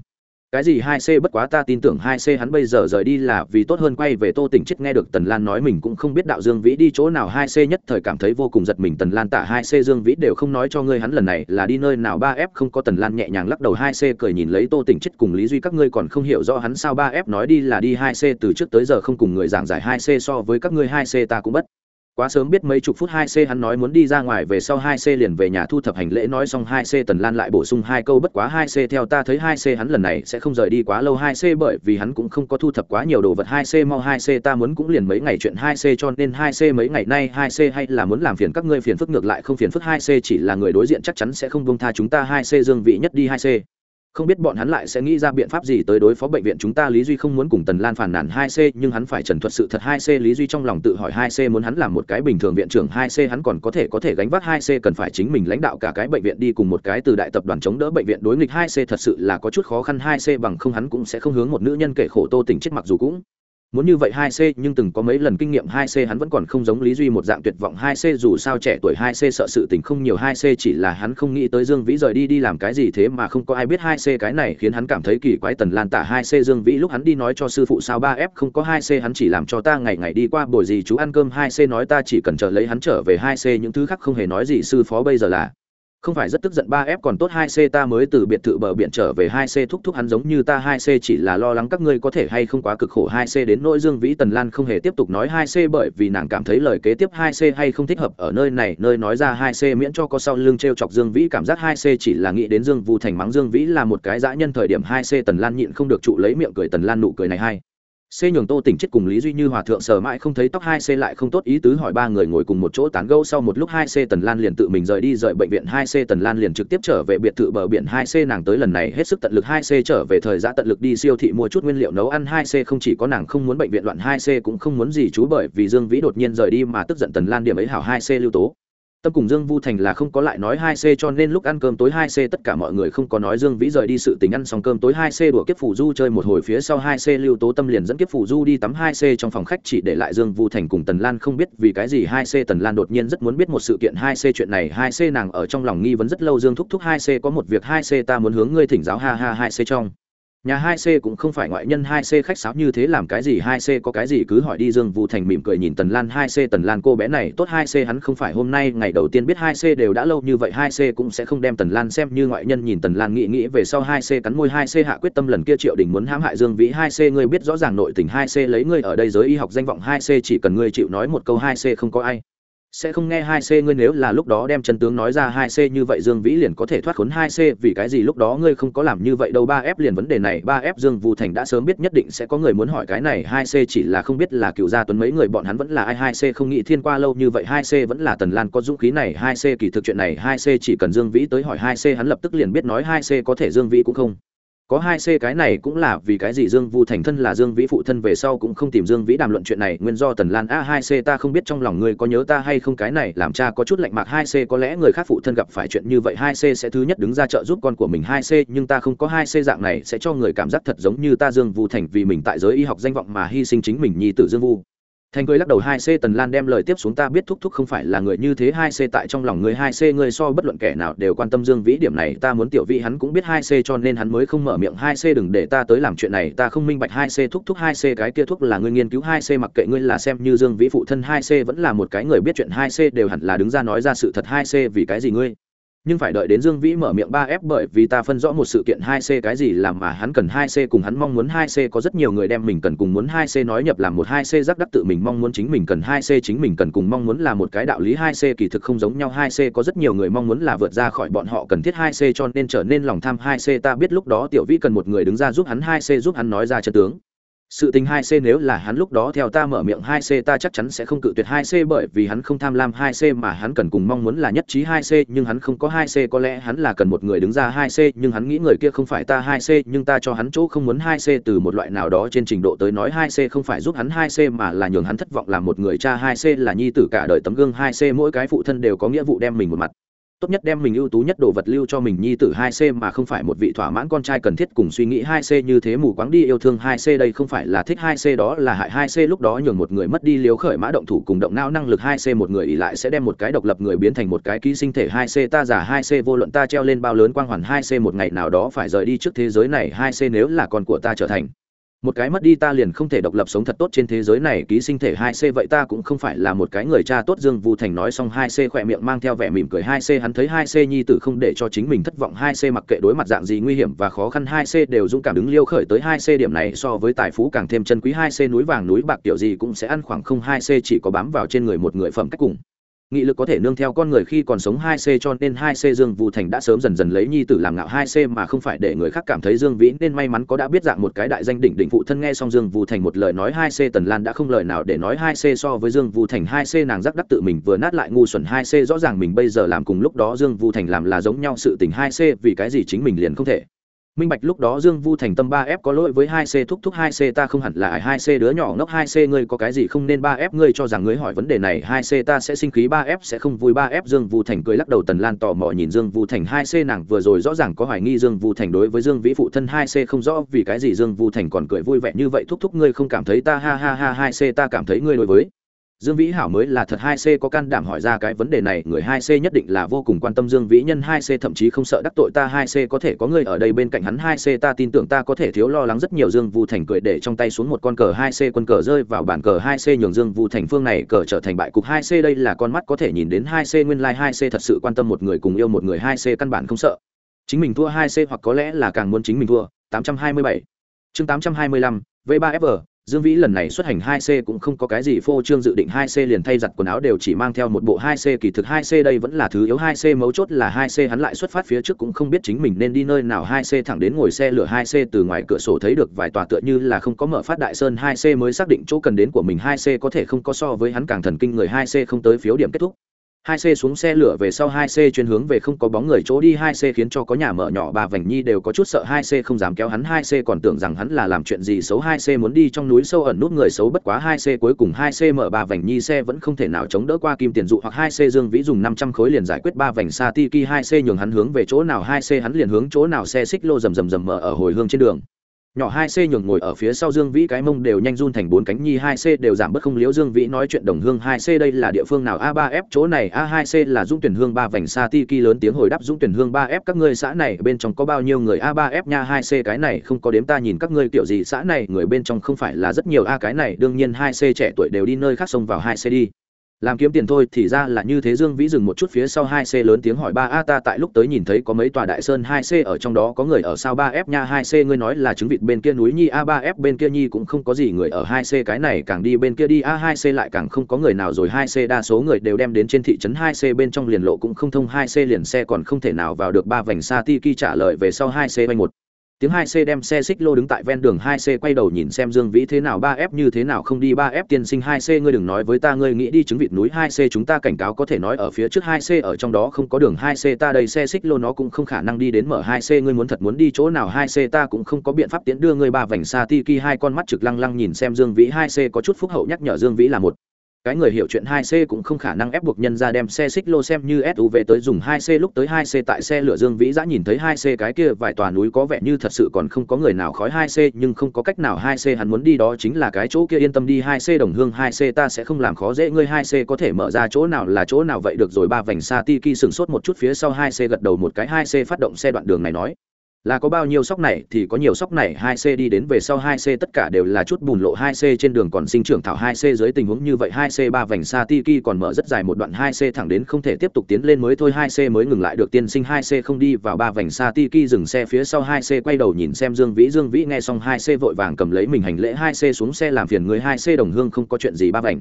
cái gì hai c bất quá ta tin tưởng hai c hắn bây giờ rời đi là vì tốt hơn quay về tô tỉnh chết nghe được tần lan nói mình cũng không biết đạo dương vĩ đi chỗ nào hai c nhất thời cảm thấy vô cùng giật mình tần lan tả hai c dương vĩ đều không nói cho ngươi hắn lần này là đi nơi nào ba f không có tần lan nhẹ nhàng lắc đầu hai c cười nhìn lấy tô tỉnh chết cùng lý duy các ngươi còn không hiểu rõ hắn sao ba f nói đi là đi hai c từ trước tới giờ không cùng người giảng giải hai c so với các ngươi hai c ta cũng bất quá sớm biết mấy chục phút hai c hắn nói muốn đi ra ngoài về sau hai c liền về nhà thu thập hành lễ nói xong hai c tần lan lại bổ sung hai câu bất quá hai c theo ta thấy hai c hắn lần này sẽ không rời đi quá lâu hai c bởi vì hắn cũng không có thu thập quá nhiều đồ vật hai c mau hai c ta muốn cũng liền mấy ngày chuyện hai c cho nên hai c mấy ngày nay hai c hay là muốn làm phiền các ngươi phiền phức ngược lại không phiền phức hai c chỉ là người đối diện chắc chắn sẽ không bông tha chúng ta hai c dương vị nhất đi hai c không biết bọn hắn lại sẽ nghĩ ra biện pháp gì tới đối phó bệnh viện chúng ta, lý duy không muốn cùng tần lan phản nàn hai c, nhưng hắn phải trần thuật sự thật hai c. Lý duy trong lòng tự hỏi hai c muốn hắn làm một cái bình thường viện trưởng, hai c hắn còn có thể có thể gánh vác hai c, cần phải chính mình lãnh đạo cả cái bệnh viện đi cùng một cái từ đại tập đoàn chống đỡ bệnh viện đối nghịch hai c, thật sự là có chút khó khăn, hai c bằng không hắn cũng sẽ không hướng một nữ nhân kể khổ tô tình chết mặc dù cũng muốn như vậy hai c, nhưng từng có mấy lần kinh nghiệm hai c hắn vẫn còn không giống lý duy một dạng tuyệt vọng hai c, dù sao trẻ tuổi hai c sợ sự tình không nhiều hai c, chỉ là hắn không nghĩ tới dương vĩ rời đi đi làm cái gì thế mà không có ai biết hai c cái này khiến hắn cảm thấy kỳ quái tần lan tả hai c dương vĩ lúc hắn đi nói cho sư phụ sao ba f không có hai c, hắn chỉ làm cho ta ngày ngày đi qua buổi gì chú ăn cơm hai c, nói ta chỉ cần chờ lấy hắn trở về hai c, những thứ khác không hề nói gì sư phó bây giờ là không phải rất tức giận, ba f còn tốt, hai c ta mới từ biệt thự bờ biển trở về, hai c thúc thúc hắn giống như ta, hai c chỉ là lo lắng các ngươi có thể hay không quá cực khổ, hai c đến nỗi dương vĩ tần lan không hề tiếp tục nói hai c bởi vì nàng cảm thấy lời kế tiếp hai c hay không thích hợp ở nơi này, nơi nói ra hai c miễn cho có sau lưng t r e o chọc dương vĩ, cảm giác hai c chỉ là nghĩ đến dương vu thành mắng dương vĩ là một cái dã nhân thời điểm, hai c tần lan nhịn không được trụ lấy miệng cười, tần lan nụ cười này hai C nhường Tô Tỉnh chết cùng Lý Duy Như hòa thượng sờ mãi không thấy tóc hai c lại không tốt ý tứ hỏi ba người ngồi cùng một chỗ tán gẫu sau một lúc hai c Tần Lan liền tự mình rời đi, rời bệnh viện hai c Tần Lan liền trực tiếp trở về biệt thự bờ biển hai c nàng tới lần này hết sức tận lực hai c trở về thời gian tận lực đi siêu thị mua chút nguyên liệu nấu ăn hai c không chỉ có nàng không muốn bệnh viện loạn hai c cũng không muốn gì chú bởi vì Dương Vĩ đột nhiên rời đi mà tức giận Tần Lan điểm ấy hảo hai c lưu tố tâm cùng dương vu thành là không có lại nói hai c cho nên lúc ăn cơm tối hai c tất cả mọi người không có nói dương vĩ rời đi sự tình ăn xong cơm tối hai c đùa kiếp phủ du chơi một hồi phía sau hai c lưu tố tâm liền dẫn kiếp phủ du đi tắm hai c trong phòng khách chỉ để lại dương vu thành cùng tần lan không biết vì cái gì hai c tần lan đột nhiên rất muốn biết một sự kiện hai c chuyện này hai c nàng ở trong lòng nghi vấn rất lâu dương thúc thúc hai c có một việc hai c ta muốn hướng ngươi thỉnh giáo ha ha hai c trong nhà hai c cũng không phải ngoại nhân hai c khách sáo như thế làm cái gì hai c có cái gì cứ hỏi đi dương vũ thành mỉm cười nhìn tần lan hai c tần lan cô bé này tốt hai c hắn không phải hôm nay ngày đầu tiên biết hai c đều đã lâu như vậy hai c cũng sẽ không đem tần lan xem như ngoại nhân nhìn tần lan nghĩ nghĩ về sau hai c cắn môi hai c hạ quyết tâm lần kia triệu đình muốn hãm hại dương vĩ hai c ngươi biết rõ ràng nội tình hai c lấy ngươi ở đây giới y học danh vọng hai c chỉ cần ngươi chịu nói một câu hai c không có ai sẽ không nghe hai c ngươi nếu là lúc đó đem chân tướng nói ra hai c như vậy dương vĩ liền có thể thoát khốn hai c, vì cái gì lúc đó ngươi không có làm như vậy đâu? Ba f liền vấn đề này, ba f dương vu thành đã sớm biết nhất định sẽ có người muốn hỏi cái này, hai c chỉ là không biết là cựu gia tuấn mấy người bọn hắn vẫn là ai, hai c không nghĩ thiên qua lâu như vậy, hai c vẫn là tần lan có dũng khí này, hai c kỳ thực chuyện này, hai c chỉ cần dương vĩ tới hỏi hai c, hắn lập tức liền biết nói hai c có thể dương vĩ cũng không có hai c cái này cũng là vì cái gì dương vu thành thân là dương vĩ phụ thân về sau cũng không tìm dương vĩ đàm luận chuyện này, nguyên do tần lan, a, hai c ta không biết trong lòng ngươi có nhớ ta hay không, cái này làm cha có chút lạnh mạc, hai c có lẽ người khác phụ thân gặp phải chuyện như vậy, hai c sẽ thứ nhất đứng ra trợ giúp con của mình, hai c, nhưng ta không có hai c dạng này sẽ cho người cảm giác thật giống như ta dương vu thành vì mình tại giới y học danh vọng mà hy sinh chính mình, nhi tử dương vu thành cười lắc đầu hai c tần lan đem lời tiếp xuống ta biết thúc thúc không phải là người như thế hai c tại trong lòng người hai c người so bất luận kẻ nào đều quan tâm dương vĩ điểm này ta muốn tiểu vị hắn cũng biết hai c cho nên hắn mới không mở miệng hai c đừng để ta tới làm chuyện này ta không minh bạch hai c thúc thúc hai c cái kia thuốc là người nghiên cứu hai c mặc kệ ngươi là xem như dương vĩ phụ thân hai c vẫn là một cái người biết chuyện hai c đều hẳn là đứng ra nói ra sự thật hai c vì cái gì ngươi nhưng phải đợi đến dương vĩ mở miệng ba f bởi vì ta phân rõ một sự kiện hai c cái gì làm mà hắn cần hai c cùng hắn mong muốn hai c. Có rất nhiều người đem mình cần cùng muốn hai c nói nhập làm một hai c rắc đắc tự mình mong muốn chính mình cần hai c, chính mình cần cùng mong muốn là một cái đạo lý hai c. Kỳ thực không giống nhau hai c. Có rất nhiều người mong muốn là vượt ra khỏi bọn họ cần thiết hai c cho nên trở nên lòng tham hai c. Ta biết lúc đó tiểu vĩ cần một người đứng ra giúp hắn hai c, giúp hắn nói ra chân tướng sự tình hai c nếu là hắn lúc đó theo ta mở miệng hai c ta chắc chắn sẽ không cự tuyệt hai c bởi vì hắn không tham lam hai c mà hắn cần cùng mong muốn là nhất trí hai c, nhưng hắn không có hai c, có lẽ hắn là cần một người đứng ra hai c, nhưng hắn nghĩ người kia không phải ta hai c, nhưng ta cho hắn chỗ không muốn hai c từ một loại nào đó trên trình độ tới nói hai c không phải giúp hắn hai c mà là nhường hắn thất vọng làm một người cha hai c, là nhi tử cả đời tấm gương hai c, mỗi cái phụ thân đều có nghĩa vụ đem mình một mặt tốt nhất đem mình ưu tú nhất đồ vật lưu cho mình nhi tử hai c mà không phải một vị thỏa mãn con trai cần thiết cùng suy nghĩ hai c như thế mù quáng đi yêu thương hai c đây không phải là thích hai c đó là hại hai c lúc đó nhường một người mất đi liếu khởi mã động thủ cùng động não năng lực hai c một người ỉ lại sẽ đem một cái độc lập người biến thành một cái ký sinh thể hai c ta giả hai c vô luận ta treo lên bao lớn quang hoàn hai c một ngày nào đó phải rời đi trước thế giới này hai c nếu là con của ta trở thành một cái mất đi ta liền không thể độc lập sống thật tốt trên thế giới này, ký sinh thể hai c vậy ta cũng không phải là một cái người cha tốt. Dương vu thành nói xong hai c khỏe miệng mang theo vẻ mỉm cười hai c, hắn thấy hai c nhi tử không để cho chính mình thất vọng. Hai c mặc kệ đối mặt dạng gì nguy hiểm và khó khăn, hai c đều dũng cảm đứng liêu khởi tới. Hai c điểm này so với tài phú càng thêm chân quý. Hai c núi vàng núi bạc kiểu gì cũng sẽ ăn khoảng không. Hai c chỉ có bám vào trên người một người phẩm cách cùng nghị lực có thể nương theo con người khi còn sống hai c cho nên hai c Dương Vũ Thành đã sớm dần dần lấy nhi tử làm ngạo hai c mà không phải để người khác cảm thấy Dương Vĩ nên may mắn có đã biết dạng một cái đại danh đỉnh đỉnh phụ thân. Nghe xong Dương Vũ Thành một lời nói hai c, Tần Lan đã không lời nào để nói hai c so với Dương Vũ Thành. Hai c nàng giác đắc tự mình vừa nát lại ngu xuẩn. Hai c rõ ràng mình bây giờ làm cùng lúc đó Dương Vũ Thành làm là giống nhau sự tình. Hai c vì cái gì chính mình liền không thể minh bạch lúc đó dương vu thành tâm ba f có lỗi với hai c, thúc thúc hai c, ta không hẳn là hai c đứa nhỏ ngốc, hai c ngươi có cái gì không nên ba f ngươi cho rằng ngươi hỏi vấn đề này, hai c ta sẽ sinh khí, ba f sẽ không vui, ba f dương vu thành cười lắc đầu tần lan tò mò nhìn dương vu thành. Hai c nàng vừa rồi rõ ràng có hoài nghi dương vu thành đối với dương vĩ phụ thân, hai c không rõ vì cái gì dương vu thành còn cười vui vẻ như vậy. Thúc thúc ngươi không cảm thấy ta, ha ha ha, hai c ta cảm thấy ngươi đối với Dương Vĩ Hảo mới là thật hai c có can đảm hỏi ra cái vấn đề này, người hai c nhất định là vô cùng quan tâm Dương Vĩ nhân hai c thậm chí không sợ đắc tội ta hai c có thể có người ở đây bên cạnh hắn hai c ta tin tưởng ta có thể thiếu lo lắng rất nhiều Dương Vu Thành cười để trong tay xuống một con cờ hai c quân cờ rơi vào bàn cờ hai c nhường Dương Vu Thành phương này cờ trở thành bại cục hai c đây là con mắt có thể nhìn đến hai c nguyên lai hai c thật sự quan tâm một người cùng yêu một người hai c căn bản không sợ. Chính mình thua hai c hoặc có lẽ là càng muốn chính mình thua. 827. Chương 825, V3FG, Dương Vĩ lần này xuất hành 2C cũng không có cái gì phô trương dự định 2C liền thay giặt quần áo đều chỉ mang theo một bộ 2C kỳ thực 2C đây vẫn là thứ yếu. 2C mấu chốt là 2C hắn lại xuất phát phía trước cũng không biết chính mình nên đi nơi nào. 2C thẳng đến ngồi xe lửa 2C từ ngoài cửa sổ thấy được vài tòa tựa như là không có mở phát đại sơn. 2C mới xác định chỗ cần đến của mình. 2C có thể không có so với hắn càng thần kinh người. 2C không tới phiếu điểm kết thúc hai c xuống xe lửa về sau hai c chuyên hướng về không có bóng người chỗ đi hai c khiến cho có nhà mở nhỏ bà vành nhi đều có chút sợ hai c không dám kéo hắn hai c còn tưởng rằng hắn là làm chuyện gì xấu hai c muốn đi trong núi sâu ẩn nút người xấu bất quá hai c cuối cùng hai c mở bà vành nhi xe vẫn không thể nào chống đỡ qua kim tiền dụ hoặc hai c dương vĩ dùng năm trăm khối liền giải quyết ba vành xa tiki hai c nhường hắn hướng về chỗ nào hai c hắn liền hướng chỗ nào xe xích lô rầm rầm rầm mở ở hồi hương trên đường nhỏ hai c nhường ngồi ở phía sau dương vĩ cái mông đều nhanh run thành bốn cánh, nhi hai c đều giảm bớt không liếu. Dương vĩ nói chuyện đồng hương hai c, đây là địa phương nào? A ba f, chỗ này. A hai c là dũng tuyển hương ba vành xa ti ki lớn tiếng hồi đáp. Dũng tuyển hương ba f, các ngươi xã này bên trong có bao nhiêu người? A ba f nha, hai c cái này không có đếm ta nhìn các ngươi kiểu gì. Xã này người bên trong không phải là rất nhiều. A cái này đương nhiên hai c trẻ tuổi đều đi nơi khác xông vào hai c đi làm kiếm tiền thôi thì ra là như thế dương vĩ dừng một chút phía sau hai c lớn tiếng hỏi ba, a, ta tại lúc tới nhìn thấy có mấy tòa đại sơn hai c ở trong đó, có người ở sao ba f nha, hai c ngươi nói là trứng vịt bên kia núi nhi, a, ba f bên kia nhi cũng không có gì, người ở hai c cái này càng đi bên kia đi, a, hai c lại càng không có người nào, rồi hai c đa số người đều đem đến trên thị trấn hai c bên trong liền lộ cũng không thông, hai c liền xe còn không thể nào vào được, ba vành xa tiki trả lời về sau hai c vay một tiếng hai c đem xe xích lô đứng tại ven đường hai c quay đầu nhìn xem dương vĩ thế nào, ba f như thế nào, không đi, ba f tiên sinh hai c, ngươi đừng nói với ta, ngươi nghĩ đi chứng vịt núi hai c, chúng ta cảnh cáo có thể nói ở phía trước hai c, ở trong đó không có đường hai c, ta đây xe xích lô nó cũng không khả năng đi đến mở hai c, ngươi muốn thật muốn đi chỗ nào hai c, ta cũng không có biện pháp tiến đưa ngươi, ba vành xa tiki hai, con mắt trực lăng lăng nhìn xem dương vĩ hai c, có chút phúc hậu nhắc nhở dương vĩ là một cái người hiểu chuyện 2C cũng không khả năng ép buộc nhân ra đem xe xích lô xem như SUV tới dùng 2C lúc tới 2C tại xe lửa Dương Vĩ đã nhìn thấy 2C cái kia vài tòa núi có vẻ như thật sự còn không có người nào khói 2C nhưng không có cách nào 2C hắn muốn đi đó chính là cái chỗ kia yên tâm đi 2C đồng hương 2C ta sẽ không làm khó dễ ngươi 2C có thể mở ra chỗ nào là chỗ nào vậy được rồi ba vành xa Tiki sừng sốt một chút phía sau 2C gật đầu một cái 2C phát động xe đoạn đường này nói là có bao nhiêu sóc này thì có nhiều sóc này hai c đi đến về sau hai c tất cả đều là chút bùn lộ hai c trên đường còn sinh trưởng thảo hai c dưới tình huống như vậy hai c ba vành xa tiki còn mở rất dài một đoạn hai c thẳng đến không thể tiếp tục tiến lên mới thôi hai c mới ngừng lại được tiên sinh hai c không đi vào ba vành xa tiki dừng xe phía sau hai c quay đầu nhìn xem dương vĩ dương vĩ nghe xong hai c vội vàng cầm lấy mình hành lễ hai c xuống xe làm phiền người hai c đồng hương không có chuyện gì ba vành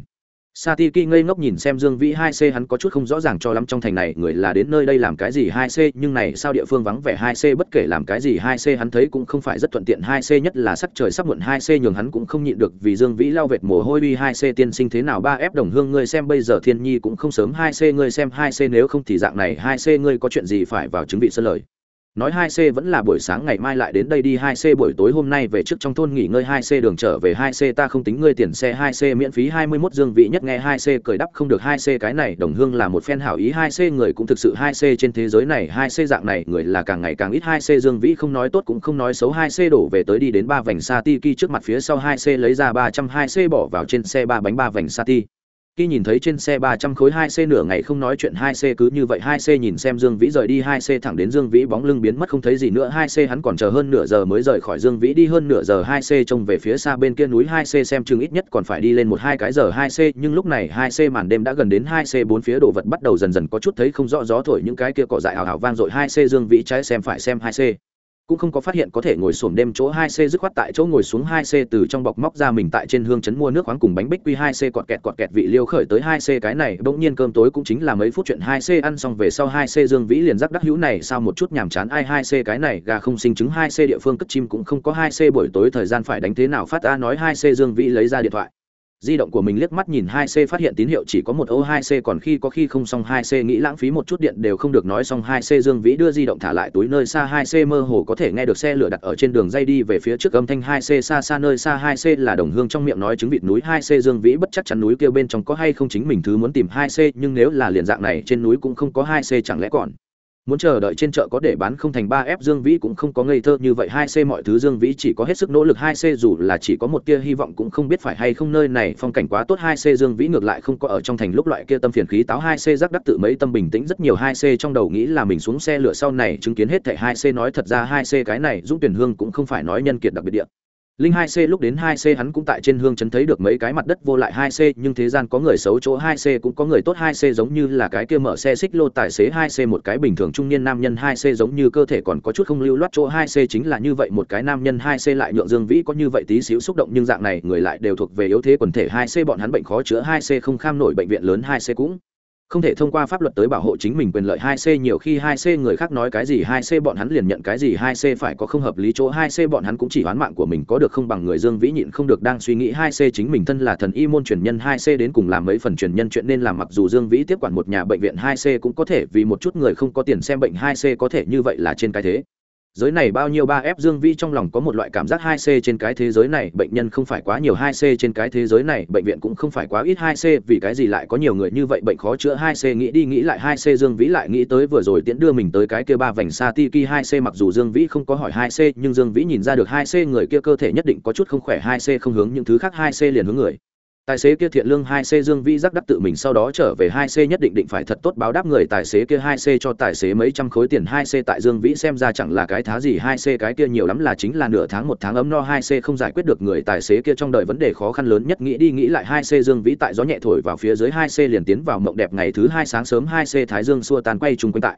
Satiki ngây ngốc nhìn xem Dương Vĩ 2C hắn có chút không rõ ràng cho lắm trong thành này người là đến nơi đây làm cái gì 2C nhưng này sao địa phương vắng vẻ 2C bất kể làm cái gì 2C hắn thấy cũng không phải rất thuận tiện 2C nhất là sắc trời sắp muộn 2C nhường hắn cũng không nhịn được vì Dương Vĩ lao vệt mồ hôi bi 2C tiên sinh thế nào 3F đồng hương ngươi xem bây giờ Thiên Nhi cũng không sớm 2C ngươi xem 2C nếu không thì dạng này 2C ngươi có chuyện gì phải vào chứng vị sơn lời nói hai c vẫn là buổi sáng ngày mai lại đến đây đi hai c buổi tối hôm nay về trước trong thôn nghỉ ngơi hai c đường trở về hai c ta không tính ngươi tiền xe hai c miễn phí hai mươi 21 dương vị nhất nghe hai c cười đắp không được hai c cái này đồng hương là một phen hảo ý hai c người cũng thực sự hai c trên thế giới này hai c dạng này người là càng ngày càng ít hai c dương vĩ không nói tốt cũng không nói xấu hai c đổ về tới đi đến ba vành sa ti ki trước mặt phía sau hai c lấy ra ba trăm hai c bỏ vào trên xe ba bánh ba vành sa ti khi nhìn thấy trên xe ba trăm khối hai c nửa ngày không nói chuyện hai c cứ như vậy hai c nhìn xem dương vĩ rời đi, hai c thẳng đến dương vĩ bóng lưng biến mất không thấy gì nữa, hai c hắn còn chờ hơn nửa giờ mới rời khỏi dương vĩ đi, hơn nửa giờ hai c trông về phía xa bên kia núi, hai c xem chừng ít nhất còn phải đi lên một hai cái giờ hai c, nhưng lúc này hai c màn đêm đã gần đến hai c, bốn phía đồ vật bắt đầu dần dần có chút thấy không rõ, gió thổi những cái kia cỏ dại hào hào vang dội, hai c dương vĩ trái xem phải xem hai c cũng không có phát hiện có thể ngồi xổm đêm chỗ hai c dứt khoát tại chỗ ngồi xuống hai c từ trong bọc móc ra mình tại trên hương chấn mua nước khoáng cùng bánh bích quy hai c cọt kẹt cọt kẹt vị liêu khởi tới hai c cái này. Bỗng nhiên cơm tối cũng chính là mấy phút chuyện hai c ăn xong về sau hai c dương vĩ liền rắc đắc hữu này, sao một chút nhàm chán, ai hai c cái này, gà không sinh trứng, hai c địa phương cất chim cũng không có hai c, buổi tối thời gian phải đánh thế nào phát a nói hai c dương vĩ lấy ra điện thoại di động của mình liếc mắt nhìn hai c phát hiện tín hiệu chỉ có một ô hai c, còn khi có khi không xong hai c nghĩ lãng phí một chút điện đều không được nói xong hai c. Dương vĩ đưa di động thả lại túi nơi xa hai c, mơ hồ có thể nghe được xe lửa đặt ở trên đường dây đi về phía trước âm thanh hai c, xa xa nơi xa hai c là đồng hương trong miệng nói chứng vịt núi. hai c dương vĩ bất chắc chắn núi kia bên trong có hay không chính mình thứ muốn tìm hai c, nhưng nếu là liền dạng này, trên núi cũng không có hai c, chẳng lẽ còn muốn chờ đợi trên chợ có để bán không thành ba f dương vĩ cũng không có ngây thơ như vậy, hai c mọi thứ dương vĩ chỉ có hết sức nỗ lực, hai c dù là chỉ có một tia hy vọng cũng không biết phải hay không nơi này phong cảnh quá tốt, hai c dương vĩ ngược lại không có ở trong thành lúc loại kia tâm phiền khí táo, hai c giác đắc tự mấy tâm bình tĩnh rất nhiều, hai c trong đầu nghĩ là mình xuống xe lửa sau này chứng kiến hết thảy, hai c nói thật ra, hai c cái này dũng tuyển hương cũng không phải nói nhân kiệt đặc biệt địa linh hai c lúc đến hai c hắn cũng tại trên hương chấn thấy được mấy cái mặt đất vô lại hai c, nhưng thế gian có người xấu chỗ hai c cũng có người tốt hai c, giống như là cái kia mở xe xích lô tài xế hai c, một cái bình thường trung niên nam nhân hai c, giống như cơ thể còn có chút không lưu loát chỗ hai c, chính là như vậy một cái nam nhân hai c lại nhượng dương vĩ có như vậy tí xíu xúc động, nhưng dạng này người lại đều thuộc về yếu thế quần thể hai c, bọn hắn bệnh khó chữa hai c, không kham nổi bệnh viện lớn hai c cũng không thể thông qua pháp luật tới bảo hộ chính mình quyền lợi hai c, nhiều khi hai c người khác nói cái gì hai c bọn hắn liền nhận cái gì hai c phải có không hợp lý chỗ hai c bọn hắn cũng chỉ oán mạng của mình, có được không bằng người dương vĩ nhịn không được đang suy nghĩ hai c chính mình thân là thần y môn truyền nhân hai c đến cùng làm mấy phần truyền nhân chuyện nên làm mặc dù dương vĩ tiếp quản một nhà bệnh viện hai c cũng có thể vì một chút người không có tiền xem bệnh hai c có thể như vậy là trên cái thế giới này bao nhiêu ba f dương vi trong lòng có một loại cảm giác hai c trên cái thế giới này, bệnh nhân không phải quá nhiều hai c trên cái thế giới này, bệnh viện cũng không phải quá ít hai c, vì cái gì lại có nhiều người như vậy, bệnh khó chữa hai c, nghĩ đi nghĩ lại hai c, dương vĩ lại nghĩ tới vừa rồi tiễn đưa mình tới cái kia ba vành xa tiki hai c, mặc dù dương vĩ không có hỏi hai c, nhưng dương vĩ nhìn ra được hai c người kia cơ thể nhất định có chút không khỏe, hai c không hướng những thứ khác, hai c liền hướng người tài xế kia thiện lương hai c dương vĩ giác đắc tự mình sau đó trở về hai c nhất định định phải thật tốt báo đáp người tài xế kia hai c cho tài xế mấy trăm khối tiền hai c tại dương vĩ xem ra chẳng là cái thá gì hai c cái kia nhiều lắm là chính là nửa tháng một tháng ấm no hai c không giải quyết được người tài xế kia trong đời vấn đề khó khăn lớn nhất nghĩ đi nghĩ lại hai c dương vĩ tại gió nhẹ thổi vào phía dưới hai c liền tiến vào mộng đẹp ngày thứ hai sáng sớm hai c thái dương xua tan quay chung quanh tại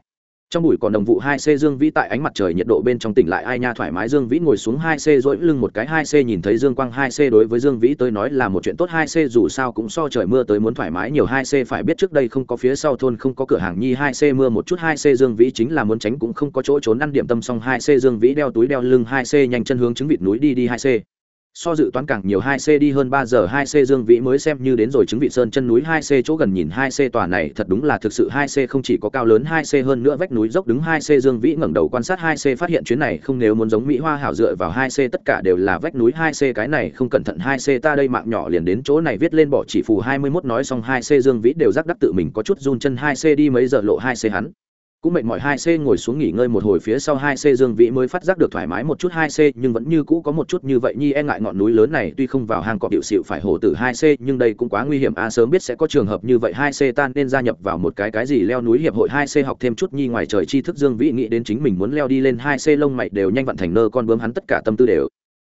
trong bụi còn đồng vụ hai c dương vĩ tại ánh mặt trời nhiệt độ bên trong tỉnh lại ai nha thoải mái dương vĩ ngồi xuống hai c dỗi lưng một cái hai c nhìn thấy dương quang hai c đối với dương vĩ tới nói là một chuyện tốt hai c dù sao cũng so trời mưa tới muốn thoải mái nhiều hai c phải biết trước đây không có phía sau thôn không có cửa hàng nhi hai c mưa một chút hai c dương vĩ chính là muốn tránh cũng không có chỗ trốn ăn điểm tâm xong hai c dương vĩ đeo túi đeo lưng hai c nhanh chân hướng chứng vịt núi đi đi hai c so dự toán càng nhiều hai c đi hơn ba giờ hai c dương vĩ mới xem như đến rồi chứng vị sơn chân núi hai c chỗ gần nhìn hai c tòa này thật đúng là thực sự hai c không chỉ có cao lớn hai c hơn nữa vách núi dốc đứng hai c dương vĩ ngẩng đầu quan sát hai c phát hiện chuyến này không nếu muốn giống mỹ hoa hảo dựa vào hai c tất cả đều là vách núi hai c cái này không cẩn thận hai c ta đây mạng nhỏ liền đến chỗ này viết lên bỏ chỉ phù hai mươi 21 nói xong hai c dương vĩ đều giắc đắc tự mình có chút run chân hai c đi mấy giờ lộ hai c hắn cũng mệt mỏi hai c ngồi xuống nghỉ ngơi một hồi phía sau hai c dương vĩ mới phát giác được thoải mái một chút hai c, nhưng vẫn như cũ có một chút như vậy nhi e ngại ngọn núi lớn này tuy không vào hang cọp điệu xịu phải hổ tử hai c, nhưng đây cũng quá nguy hiểm. A, sớm biết sẽ có trường hợp như vậy hai c tan nên gia nhập vào một cái cái gì leo núi hiệp hội hai c học thêm chút nhi ngoài trời tri thức dương vĩ nghĩ đến chính mình muốn leo đi lên hai c, lông mày đều nhanh vận thành nơ, con bướm hắn tất cả tâm tư đều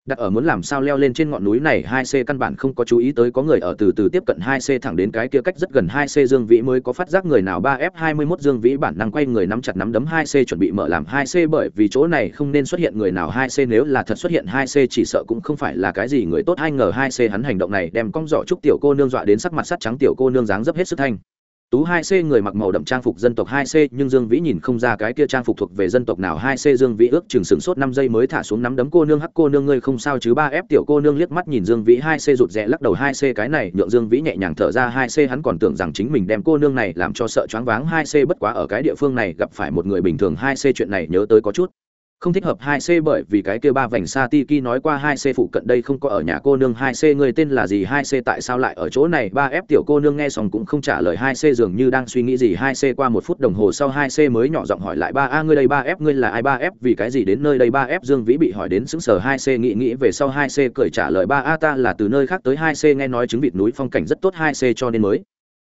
đặt ở muốn làm sao leo lên trên ngọn núi này hai c căn bản không có chú ý tới có người ở từ từ tiếp cận hai c thẳng đến cái kia cách rất gần hai c dương vĩ mới có phát giác người nào ba f hai mươi 21 dương vĩ bản năng quay người nắm chặt nắm đấm hai c chuẩn bị mở làm hai c bởi vì chỗ này không nên xuất hiện người nào hai c nếu là thật xuất hiện hai c chỉ sợ cũng không phải là cái gì người tốt. Hai ngờ hai c hắn hành động này đem cong giỏ chúc tiểu cô nương dọa đến sắc mặt sắt trắng tiểu cô nương dáng dấp hết sức thanh tú hai c người mặc màu đậm trang phục dân tộc hai c, nhưng dương vĩ nhìn không ra cái kia trang phục thuộc về dân tộc nào. Hai c dương vĩ ước chừng sửng sốt năm giây mới thả xuống nắm đấm. Cô nương hắc, cô nương ngươi không sao chứ? Ba f tiểu cô nương liếc mắt nhìn dương vĩ, hai c rụt rè lắc đầu. Hai c cái này, nhượng dương vĩ nhẹ nhàng thở ra. Hai c hắn còn tưởng rằng chính mình đem cô nương này làm cho sợ choáng váng. Hai c bất quá ở cái địa phương này gặp phải một người bình thường. Hai c chuyện này nhớ tới có chút không thích hợp hai c bởi vì cái kia ba vành sa tiki nói qua hai c phụ cận đây không có ở nhà cô nương hai c người tên là gì hai c tại sao lại ở chỗ này ba f tiểu cô nương nghe xong cũng không trả lời hai c dường như đang suy nghĩ gì hai c qua một phút đồng hồ sau hai c mới nhỏ giọng hỏi lại ba a ngươi đây ba f ngươi là ai ba f vì cái gì đến nơi đây ba f dương vĩ bị hỏi đến xứng sở hai c nghĩ nghĩ về sau hai c cười trả lời ba a ta là từ nơi khác tới hai c nghe nói chứng vịt núi phong cảnh rất tốt hai c cho nên mới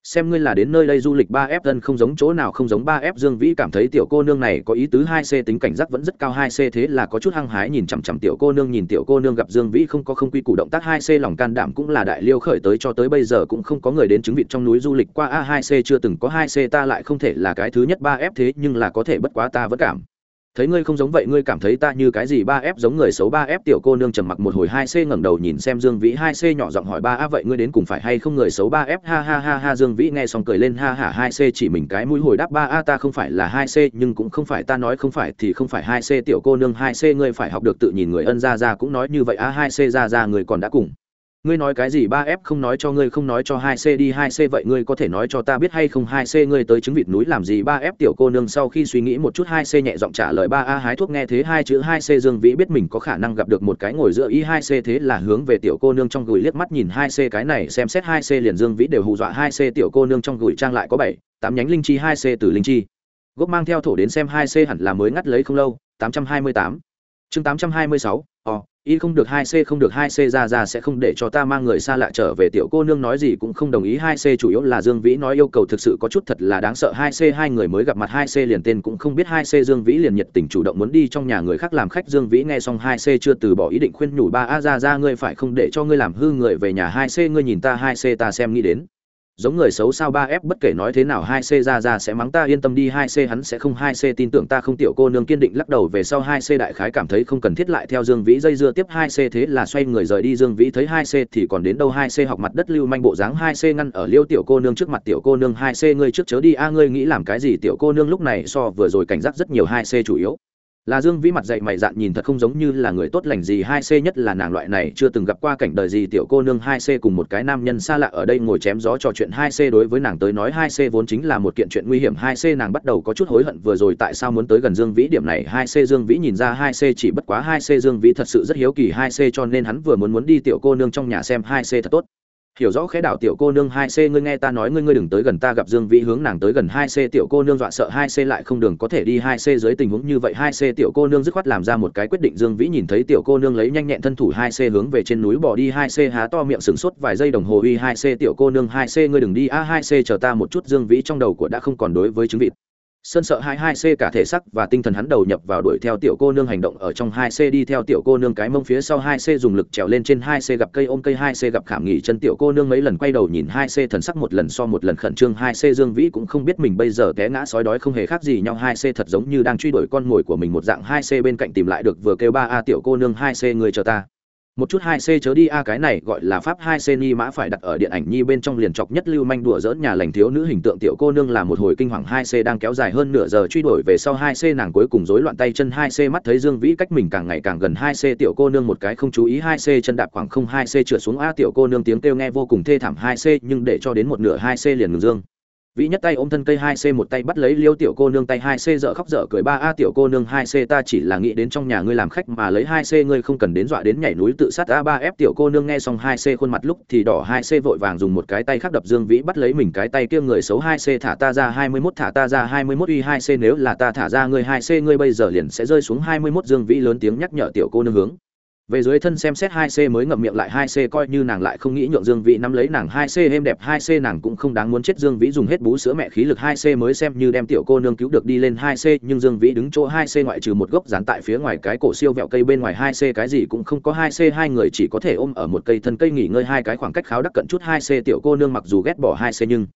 xem ngươi là đến nơi đây du lịch ba f dân không giống chỗ nào không giống ba f, dương vĩ cảm thấy tiểu cô nương này có ý tứ hai c, tính cảnh giác vẫn rất cao hai c, thế là có chút hăng hái nhìn chằm chằm tiểu cô nương, nhìn tiểu cô nương gặp dương vĩ không có không quy củ động tác hai c, lòng can đảm cũng là đại liêu khởi tới cho tới bây giờ cũng không có người đến chứng vịt trong núi du lịch qua, a, hai c chưa từng có hai c, ta lại không thể là cái thứ nhất ba f, thế nhưng là có thể bất quá ta vẫn cảm thấy ngươi không giống vậy ngươi cảm thấy ta như cái gì? Ba f giống người xấu, ba f tiểu cô nương trầm mặc một hồi, hai c ngẩng đầu nhìn xem dương vĩ, hai c nhỏ giọng hỏi, ba a, vậy ngươi đến cùng phải hay không người xấu? Ba f, ha ha ha ha. Dương vĩ nghe xong cười lên, ha hả hai c chỉ mình cái mũi hồi đáp, ba a, ta không phải là hai c, nhưng cũng không phải, ta nói không phải thì không phải hai c tiểu cô nương, hai c ngươi phải học được tự nhìn người ân ra ra cũng nói như vậy, a, hai c ra ra người còn đã cùng ngươi nói cái gì ba f không nói cho ngươi không nói cho hai c đi hai c vậy ngươi có thể nói cho ta biết hay không hai c ngươi tới trứng vịt núi làm gì ba f tiểu cô nương sau khi suy nghĩ một chút hai c nhẹ giọng trả lời ba a hái thuốc nghe thế hai chữ hai c dương vĩ biết mình có khả năng gặp được một cái ngồi giữa y hai c thế là hướng về tiểu cô nương trong gửi liếc mắt nhìn hai c cái này xem xét hai c liền dương vĩ đều hù dọa hai c tiểu cô nương trong gửi trang lại có bảy tám nhánh linh chi hai c từ linh chi gốc mang theo thổ đến xem hai c hẳn là mới ngắt lấy không lâu tám trăm hai mươi tám chương tám trăm hai mươi sáu ò y không được hai c không được hai c ra ra sẽ không để cho ta mang người xa lạ trở về. Tiểu cô nương nói gì cũng không đồng ý hai c chủ yếu là dương vĩ nói yêu cầu thực sự có chút thật là đáng sợ. Hai c hai người mới gặp mặt, hai c liền tên cũng không biết. Hai c dương vĩ liền nhiệt tình chủ động muốn đi trong nhà người khác làm khách. Dương vĩ nghe xong hai c chưa từ bỏ ý định khuyên nhủ, ba a, ra ra, ngươi phải không để cho ngươi làm hư người về nhà. Hai c, ngươi nhìn ta, hai c ta xem nghĩ đến giống người xấu sao ba f bất kể nói thế nào hai c ra ra sẽ mắng ta yên tâm đi hai c hắn sẽ không hai c tin tưởng ta không tiểu cô nương kiên định lắc đầu về sau hai c đại khái cảm thấy không cần thiết lại theo dương vĩ dây dưa tiếp hai c thế là xoay người rời đi dương vĩ thấy hai c thì còn đến đâu hai c học mặt đất lưu manh bộ dáng hai c ngăn ở liêu tiểu cô nương trước mặt tiểu cô nương hai c ngươi trước chớ đi a ngươi nghĩ làm cái gì tiểu cô nương lúc này so vừa rồi cảnh giác rất nhiều hai c chủ yếu là dương vĩ mặt dậy mày dạn nhìn thật không giống như là người tốt lành gì hai c nhất là nàng loại này chưa từng gặp qua cảnh đời gì tiểu cô nương hai c cùng một cái nam nhân xa lạ ở đây ngồi chém gió trò chuyện hai c đối với nàng tới nói hai c vốn chính là một kiện chuyện nguy hiểm hai c nàng bắt đầu có chút hối hận vừa rồi tại sao muốn tới gần dương vĩ điểm này hai c dương vĩ nhìn ra hai c chỉ bất quá hai c dương vĩ thật sự rất hiếu kỳ hai c cho nên hắn vừa muốn muốn đi tiểu cô nương trong nhà xem hai c thật tốt hiểu rõ khẽ đảo tiểu cô nương hai c ngươi nghe ta nói ngươi ngươi đừng tới gần ta gặp dương vĩ, hướng nàng tới gần hai c tiểu cô nương dọa sợ hai c lại không đường có thể đi hai c dưới tình huống như vậy. Hai c tiểu cô nương dứt khoát làm ra một cái quyết định. Dương vĩ nhìn thấy tiểu cô nương lấy nhanh nhẹn thân thủ hai c hướng về trên núi bỏ đi. Hai c há to miệng sửng sốt vài giây đồng hồ. Uy, hai c tiểu cô nương, hai c ngươi đừng đi. A, hai c chờ ta một chút. Dương vĩ trong đầu của đã không còn đối với chứng vịt sơn sợ hai hai c cả thể sắc và tinh thần hắn đầu nhập vào đuổi theo tiểu cô nương hành động ở trong hai c đi theo tiểu cô nương cái mông phía sau hai c dùng lực trèo lên trên hai c gặp cây ôm cây hai c gặp khảm nghỉ chân tiểu cô nương mấy lần quay đầu nhìn hai c thần sắc một lần so một lần khẩn trương hai c dương vĩ cũng không biết mình bây giờ té ngã sói đói không hề khác gì nhau hai c thật giống như đang truy đuổi con mồi của mình một dạng hai c bên cạnh tìm lại được vừa kêu ba a tiểu cô nương hai c người chờ ta một chút hai c chớ đi a cái này gọi là pháp hai c ni mã phải đặt ở điện ảnh nhi bên trong liền chọc nhất lưu manh đùa dỡn nhà lành thiếu nữ hình tượng tiểu cô nương là một hồi kinh hoàng hai c đang kéo dài hơn nửa giờ truy đuổi về sau hai c nàng cuối cùng rối loạn tay chân hai c mắt thấy dương vĩ cách mình càng ngày càng gần hai c tiểu cô nương một cái không chú ý hai c chân đạp khoảng không hai c trượt xuống a tiểu cô nương tiếng kêu nghe vô cùng thê thảm hai c nhưng để cho đến một nửa hai c liền ngừng dương vĩ nhất tay ôm thân cây hai c một tay bắt lấy liêu tiểu cô nương tay hai c dợ khóc dở cười ba a tiểu cô nương hai c ta chỉ là nghĩ đến trong nhà ngươi làm khách mà lấy hai c ngươi không cần đến dọa đến nhảy núi tự sát a ba f tiểu cô nương nghe xong hai c khuôn mặt lúc thì đỏ hai c vội vàng dùng một cái tay khác đập dương vĩ bắt lấy mình cái tay kia người xấu hai c thả ta ra hai mươi mốt thả ta ra hai mươi mốt uy hai c nếu là ta thả ra ngươi hai c ngươi bây giờ liền sẽ rơi xuống hai mươi mốt dương vĩ lớn tiếng nhắc nhở tiểu cô nương hướng về dưới thân xem xét hai c mới ngậm miệng lại hai c coi như nàng lại không nghĩ nhượng dương vĩ nắm lấy nàng hai c êm đẹp hai c, nàng cũng không đáng muốn chết. Dương vĩ dùng hết bú sữa mẹ khí lực hai c mới xem như đem tiểu cô nương cứu được đi lên hai c, nhưng dương vĩ đứng chỗ hai c ngoại trừ một gốc dán tại phía ngoài cái cổ siêu vẹo cây bên ngoài hai c, cái gì cũng không có. Hai c, hai người chỉ có thể ôm ở một cây thân cây nghỉ ngơi, hai cái khoảng cách kháo đắc cận chút. Hai c tiểu cô nương mặc dù ghét bỏ hai c nhưng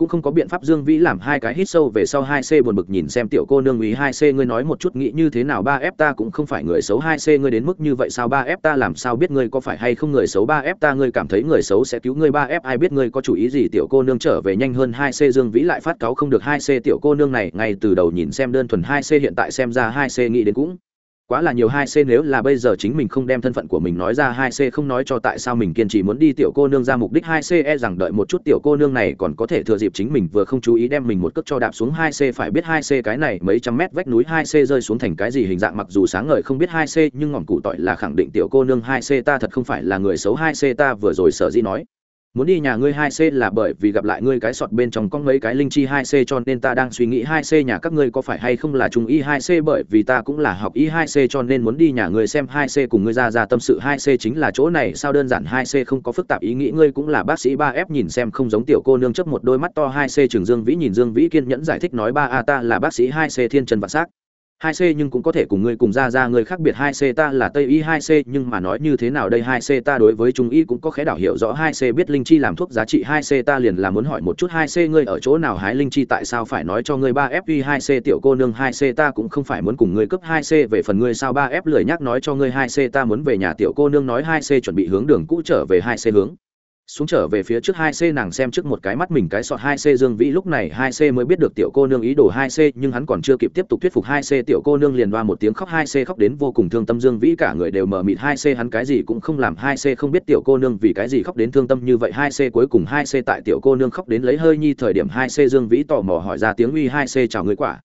cũng không có biện pháp dương vĩ làm hai cái hít sâu về sau hai c buồn bực nhìn xem tiểu cô nương ý hai c, ngươi nói một chút nghĩ như thế nào? Ba f ta cũng không phải người xấu, hai c ngươi đến mức như vậy sao? Ba f ta làm sao biết ngươi có phải hay không người xấu? Ba f ta ngươi cảm thấy người xấu sẽ cứu ngươi? Ba f ai biết ngươi có chủ ý gì? Tiểu cô nương trở về nhanh hơn hai c, dương vĩ lại phát cáo không được hai c. Tiểu cô nương này, ngay từ đầu nhìn xem đơn thuần hai c, hiện tại xem ra hai c nghĩ đến cũng quá là nhiều hai c nếu là bây giờ chính mình không đem thân phận của mình nói ra, hai c không nói cho tại sao mình kiên trì muốn đi tiểu cô nương ra mục đích, hai c e rằng đợi một chút tiểu cô nương này còn có thể thừa dịp chính mình vừa không chú ý đem mình một cước cho đạp xuống, hai c phải biết hai c cái này mấy trăm mét vách núi, hai c rơi xuống thành cái gì hình dạng, mặc dù sáng ngời không biết hai c, nhưng ngọn cụ tỏi là khẳng định tiểu cô nương, hai c ta thật không phải là người xấu, hai c ta vừa rồi sở dĩ nói muốn đi nhà ngươi hai c là bởi vì gặp lại ngươi cái sọt bên trong có mấy cái linh chi hai c cho nên ta đang suy nghĩ hai c nhà các ngươi có phải hay không là trung y hai c bởi vì ta cũng là học y hai c cho nên muốn đi nhà ngươi xem hai c cùng ngươi ra ra tâm sự hai c chính là chỗ này. Sao đơn giản hai c không có phức tạp ý nghĩ? Ngươi cũng là bác sĩ ba f nhìn xem không giống tiểu cô nương chấp một đôi mắt to. Hai c trường dương vĩ nhìn dương vĩ kiên nhẫn giải thích nói, ba a, ta là bác sĩ hai c thiên trần vạn sắc hai c nhưng cũng có thể cùng ngươi cùng ra ra ngươi khác biệt hai c ta là tây y hai c nhưng mà nói như thế nào đây hai c ta đối với trung y cũng có khẽ đảo hiểu rõ hai c biết linh chi làm thuốc giá trị hai c ta liền là muốn hỏi một chút hai c ngươi ở chỗ nào hái linh chi tại sao phải nói cho ngươi ba f y hai c tiểu cô nương hai c ta cũng không phải muốn cùng ngươi cấp hai c về phần ngươi sao ba f lười nhắc nói cho ngươi hai c ta muốn về nhà tiểu cô nương nói hai c chuẩn bị hướng đường cũ trở về hai c hướng xuống trở về phía trước hai c nàng xem trước một cái mắt mình cái sọt hai c dương vĩ lúc này hai c mới biết được tiểu cô nương ý đồ hai c, nhưng hắn còn chưa kịp tiếp tục thuyết phục hai c, tiểu cô nương liền đoa một tiếng khóc hai c khóc đến vô cùng thương tâm dương vĩ cả người đều mờ mịt hai c, hắn cái gì cũng không làm hai c không biết tiểu cô nương vì cái gì khóc đến thương tâm như vậy hai c cuối cùng hai c tại tiểu cô nương khóc đến lấy hơi nhi thời điểm hai c dương vĩ tò mò hỏi ra tiếng uy hai c chào người quả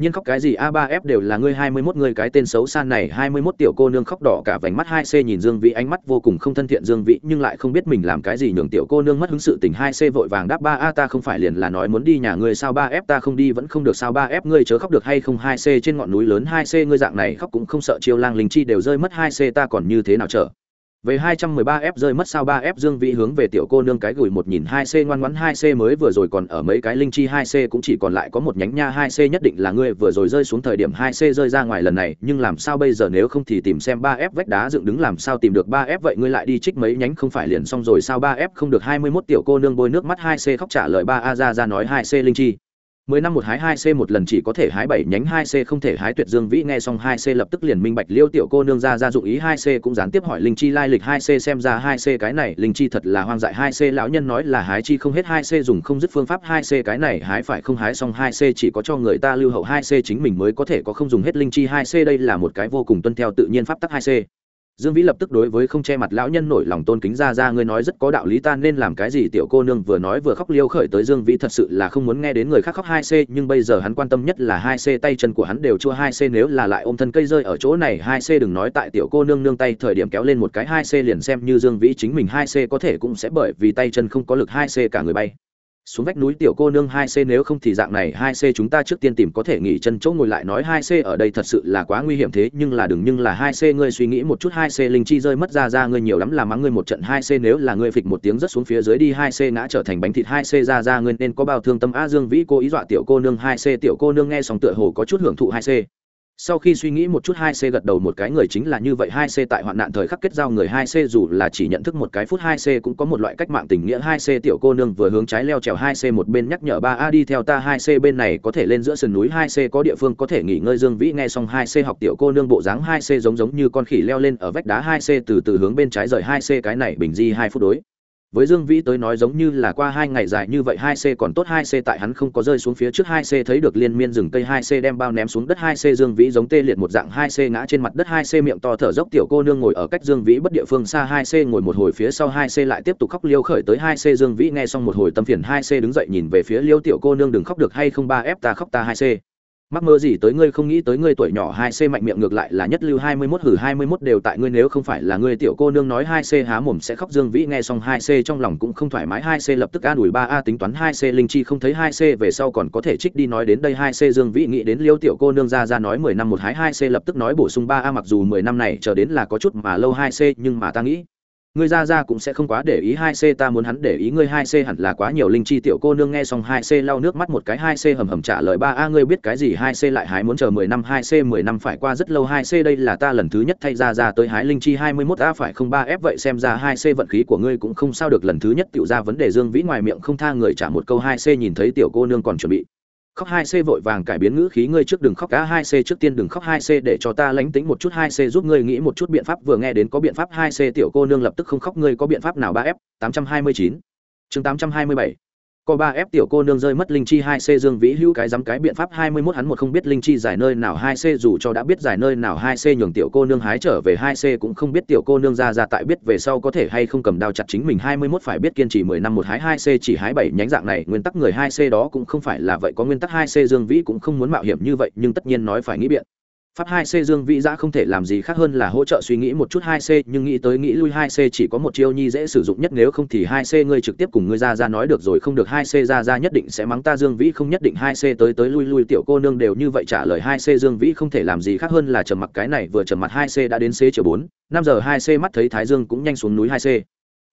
nhưng khóc cái gì? A ba f đều là ngươi hai mươi mốt ngươi cái tên xấu xa này. hai mươi mốt tiểu cô nương khóc đỏ cả vành mắt. hai c nhìn dương vĩ, ánh mắt vô cùng không thân thiện. Dương vĩ nhưng lại không biết mình làm cái gì nhường tiểu cô nương mất hứng sự tình. hai c vội vàng đáp, ba a, ta không phải liền là nói muốn đi nhà ngươi sao? ba f ta không đi vẫn không được sao? ba f ngươi chớ khóc được hay không? hai c trên ngọn núi lớn. hai c ngươi dạng này khóc cũng không sợ chiêu lang linh chi đều rơi mất. hai c ta còn như thế nào chờ? Về 213 f rơi mất sao 3 f dương vĩ hướng về tiểu cô nương cái gửi 1002C ngoan ngoãn 2 c mới vừa rồi còn ở mấy cái linh chi 2 c cũng chỉ còn lại có một nhánh nha 2 c nhất định là ngươi vừa rồi rơi xuống thời điểm 2 c rơi ra ngoài lần này, nhưng làm sao bây giờ nếu không thì tìm xem 3 f vách đá dựng đứng làm sao tìm được 3 f vậy ngươi lại đi trích mấy nhánh không phải liền xong rồi sao 3 f không được 21 tiểu cô nương bôi nước mắt 2 c khóc trả lời 3 a ra ra nói 2 c linh chi mười năm một hái hai c một lần chỉ có thể hái bảy nhánh hai c không thể hái tuyệt dương vĩ nghe xong hai c lập tức liền minh bạch liêu tiểu cô nương ra ra dụng ý hai c cũng gián tiếp hỏi linh chi lai lịch hai c xem ra hai c cái này linh chi thật là hoang dại hai c lão nhân nói là hái chi không hết hai c dùng không dứt phương pháp hai c cái này hái phải không hái xong hai c chỉ có cho người ta lưu hậu hai c chính mình mới có thể có không dùng hết linh chi hai c đây là một cái vô cùng tuân theo tự nhiên pháp tắc hai c dương vĩ lập tức đối với không che mặt lão nhân nổi lòng tôn kính ra ra, ngươi nói rất có đạo lý, ta nên làm cái gì? Tiểu cô nương vừa nói vừa khóc liêu khởi tới dương vĩ, thật sự là không muốn nghe đến người khác khóc hai c nhưng bây giờ hắn quan tâm nhất là hai c tay chân của hắn đều chua hai c nếu là lại ôm thân cây rơi ở chỗ này, hai c đừng nói tại tiểu cô nương nương tay, thời điểm kéo lên một cái hai c liền xem như dương vĩ chính mình hai c có thể cũng sẽ bởi vì tay chân không có lực hai c cả người bay xuống vách núi tiểu cô nương hai c nếu không thì dạng này hai c chúng ta trước tiên tìm có thể nghỉ chân chỗ ngồi lại nói hai c ở đây thật sự là quá nguy hiểm thế, nhưng là đừng, nhưng là hai c ngươi suy nghĩ một chút hai c linh chi rơi mất ra ra ngươi nhiều lắm là mắng ngươi một trận hai c nếu là ngươi phịch một tiếng rất xuống phía dưới đi hai c ngã trở thành bánh thịt hai c ra ra ngươi nên có bao thương tâm. A dương vĩ cô ý dọa tiểu cô nương hai c, tiểu cô nương nghe xong tựa hồ có chút hưởng thụ hai c sau khi suy nghĩ một chút hai c gật đầu một cái người chính là như vậy, hai c tại hoạn nạn thời khắc kết giao người, hai c dù là chỉ nhận thức một cái phút, hai c cũng có một loại cách mạng tình nghĩa. Hai c tiểu cô nương vừa hướng trái leo trèo, hai c một bên nhắc nhở, ba a, đi theo ta. Hai c bên này có thể lên giữa sườn núi, hai c có địa phương có thể nghỉ ngơi. Dương vĩ nghe xong, hai c học tiểu cô nương bộ dáng, hai c giống giống như con khỉ leo lên ở vách đá. Hai c từ từ hướng bên trái rời, hai c cái này bình di hai phút đối với dương vĩ tới nói giống như là qua hai ngày dài như vậy hai c còn tốt hai c tại hắn không có rơi xuống phía trước hai c thấy được liên miên rừng cây hai c đem bao ném xuống đất hai c dương vĩ giống tê liệt một dạng hai c ngã trên mặt đất hai c miệng to thở dốc tiểu cô nương ngồi ở cách dương vĩ bất địa phương xa hai c ngồi một hồi phía sau hai c lại tiếp tục khóc liêu khởi tới hai c dương vĩ nghe xong một hồi tâm phiền hai c đứng dậy nhìn về phía liêu tiểu cô nương đừng khóc được hay không ba f ta khóc ta hai c mắc mơ gì tới ngươi không nghĩ tới ngươi tuổi nhỏ hai c mạnh miệng ngược lại là nhất lưu hai mươi mốt, hử hai mươi mốt đều tại ngươi, nếu không phải là ngươi tiểu cô nương nói hai c há mồm sẽ khóc dương vĩ nghe xong hai c trong lòng cũng không thoải mái, hai c lập tức an ủi ba a tính toán hai c linh chi không thấy hai c về sau còn có thể trích đi nói đến đây, hai c dương vĩ nghĩ đến liêu tiểu cô nương ra ra nói mười năm một hái, hai c lập tức nói bổ sung ba a, mặc dù mười năm này chờ đến là có chút mà lâu hai c, nhưng mà ta nghĩ ngươi ra ra cũng sẽ không quá để ý hai c, ta muốn hắn để ý ngươi hai c hẳn là quá nhiều linh chi tiểu cô nương nghe xong hai c lau nước mắt một cái, hai c hầm hầm trả lời, ba a, ngươi biết cái gì hai c lại hái muốn chờ mười năm, hai c mười năm phải qua rất lâu, hai c đây là ta lần thứ nhất thay ra ra tới hái linh chi, hai mươi mốt a phải không, ba f vậy xem ra hai c vận khí của ngươi cũng không sao được, lần thứ nhất tiểu ra vấn đề dương vĩ ngoài miệng không tha người trả một câu, hai c nhìn thấy tiểu cô nương còn chuẩn bị khóc hai c vội vàng cải biến ngữ khí, ngươi trước đừng khóc cá hai c trước tiên đừng khóc hai c để cho ta lánh tính một chút, hai c giúp ngươi nghĩ một chút biện pháp, vừa nghe đến có biện pháp, hai c tiểu cô nương lập tức không khóc, ngươi có biện pháp nào ba f tám trăm hai mươi chín. Chương tám trăm hai mươi bảy có ba ép tiểu cô nương rơi mất linh chi, hai c dương vĩ hữu cái dám cái biện pháp hai mươi 21 hắn một không biết linh chi giải nơi nào, hai c dù cho đã biết giải nơi nào, hai c nhường tiểu cô nương hái trở về, hai c cũng không biết tiểu cô nương ra ra tại biết về sau có thể hay không cầm đao chặt chính mình, hai mươi 21 phải biết kiên trì mười năm một hái, hai c chỉ hái bảy nhánh dạng này, nguyên tắc người hai c đó cũng không phải là vậy, có nguyên tắc hai c dương vĩ cũng không muốn mạo hiểm như vậy, nhưng tất nhiên nói phải nghĩ biện pháp hai c dương vĩ giã không thể làm gì khác hơn là hỗ trợ suy nghĩ một chút hai c, nhưng nghĩ tới nghĩ lui hai c chỉ có một chiêu nhi dễ sử dụng nhất, nếu không thì hai c ngươi trực tiếp cùng ngươi ra ra nói được rồi, không được hai c ra ra nhất định sẽ mắng ta, dương vĩ không nhất định hai c tới tới lui lui, tiểu cô nương đều như vậy trả lời hai c, dương vĩ không thể làm gì khác hơn là trầm mặc cái này, vừa trầm mặt hai c đã đến c chiều bốn, năm giờ hai c mắt thấy thái dương cũng nhanh xuống núi hai c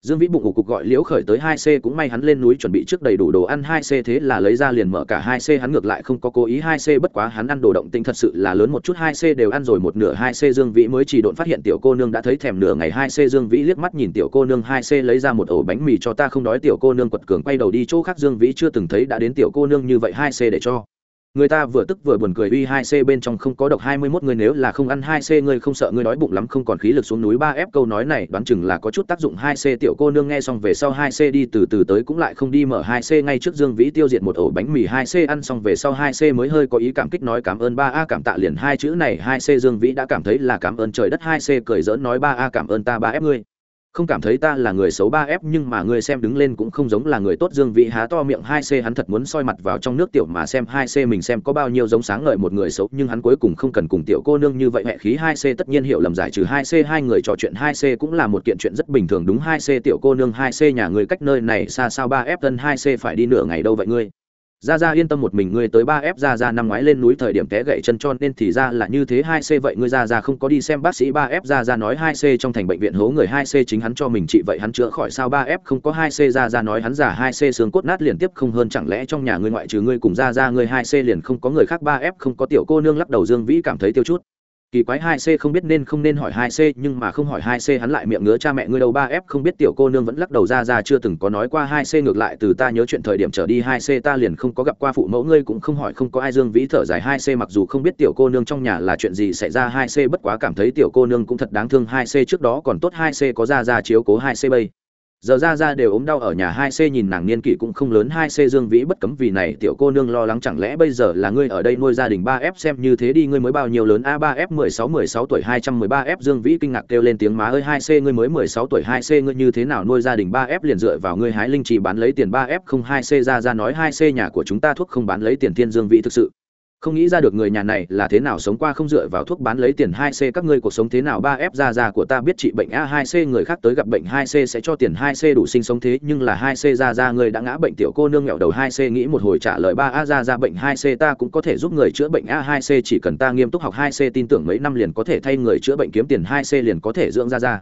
dương vĩ bụng ủ cục gọi liễu khởi tới hai c cũng may hắn lên núi chuẩn bị trước đầy đủ đồ ăn hai c thế là lấy ra liền mở cả hai c, hắn ngược lại không có cố ý hai c, bất quá hắn ăn đồ động tinh thật sự là lớn một chút, hai c đều ăn rồi một nửa, hai c dương vĩ mới chỉ độn phát hiện tiểu cô nương đã thấy thèm nửa ngày, hai c dương vĩ liếc mắt nhìn tiểu cô nương, hai c lấy ra một ổ bánh mì cho ta, không đói tiểu cô nương quật cường quay đầu đi, chỗ khác dương vĩ chưa từng thấy đã đến tiểu cô nương như vậy, hai c để cho người ta vừa tức vừa buồn cười uy hai c bên trong không có độc hai mươi 21 người, nếu là không ăn hai c ngươi không sợ ngươi đói bụng lắm, không còn khí lực xuống núi. Ba f câu nói này đoán chừng là có chút tác dụng hai c. Tiểu cô nương nghe xong về sau hai c đi, từ từ tới cũng lại không đi mở hai c. Ngay trước Dương Vĩ tiêu diệt một ổ bánh mì hai c, ăn xong về sau hai c mới hơi có ý cảm kích nói cảm ơn ba a, cảm tạ liền hai chữ này. Hai c Dương Vĩ đã cảm thấy là cảm ơn trời đất. Hai c cười giỡn nói ba a, cảm ơn ta ba f ngươi không cảm thấy ta là người xấu ba f nhưng mà người xem đứng lên cũng không giống là người tốt. Dương vị há to miệng, hai c hắn thật muốn soi mặt vào trong nước tiểu mà xem hai c mình xem có bao nhiêu giống sáng ngời một người xấu, nhưng hắn cuối cùng không cần cùng tiểu cô nương như vậy. Hệ khí hai c tất nhiên hiểu lầm, giải trừ hai c, hai người trò chuyện hai c cũng là một kiện chuyện rất bình thường, đúng hai c tiểu cô nương, hai c nhà người cách nơi này xa sao ba f thân hai c phải đi nửa ngày đâu vậy ngươi? Ra ra yên tâm một mình ngươi tới ba f ra ra năm ngoái lên núi thời điểm té gậy chân cho nên thì ra là như thế hai c vậy ngươi ra ra không có đi xem bác sĩ ba f ra ra nói hai c trong thành bệnh viện hố người hai c chính hắn cho mình trị vậy hắn chữa khỏi sao ba f không có hai c ra ra nói hắn giả hai c xương cốt nát liền tiếp không hơn chẳng lẽ trong nhà ngươi ngoại trừ ngươi cùng ra ra ngươi hai c liền không có người khác ba f không có tiểu cô nương lắc đầu dương vĩ cảm thấy tiêu chút kỳ quái hai c không biết nên không nên hỏi hai c, nhưng mà không hỏi hai c hắn lại miệng ngứa, cha mẹ ngươi đâu, ba f không biết tiểu cô nương vẫn lắc đầu ra ra, chưa từng có nói qua hai c ngược lại, từ ta nhớ chuyện thời điểm trở đi hai c ta liền không có gặp qua phụ mẫu, ngươi cũng không hỏi, không có ai dương vĩ thở dài, hai c mặc dù không biết tiểu cô nương trong nhà là chuyện gì xảy ra, hai c bất quá cảm thấy tiểu cô nương cũng thật đáng thương, hai c trước đó còn tốt, hai c có ra ra chiếu cố hai c bây giờ ra ra đều ốm đau ở nhà hai c nhìn nàng niên kỷ cũng không lớn, hai c dương vĩ bất cấm vì này tiểu cô nương lo lắng chẳng lẽ bây giờ là ngươi ở đây nuôi gia đình ba f xem như thế đi, ngươi mới bao nhiêu lớn? A, ba f mười sáu mười sáu tuổi, hai trăm mười ba f, dương vĩ kinh ngạc kêu lên tiếng má ơi, hai c ngươi mới mười sáu tuổi, hai c ngươi như thế nào nuôi gia đình ba f liền dựa vào ngươi hái linh chỉ bán lấy tiền ba f không? Hai c ra ra nói, hai c nhà của chúng ta thuốc không bán lấy tiền thiên dương vĩ thực sự không nghĩ ra được người nhà này là thế nào sống qua không dựa vào thuốc bán lấy tiền hai c các ngươi cuộc sống thế nào ba f ra ra của ta biết trị bệnh a hai c người khác tới gặp bệnh hai c sẽ cho tiền hai c đủ sinh sống thế nhưng là hai c ra ra người đã ngã bệnh tiểu cô nương nghèo đầu hai c nghĩ một hồi trả lời ba a ra ra bệnh hai c ta cũng có thể giúp người chữa bệnh a hai c chỉ cần ta nghiêm túc học hai c tin tưởng mấy năm liền có thể thay người chữa bệnh kiếm tiền hai c liền có thể dưỡng ra ra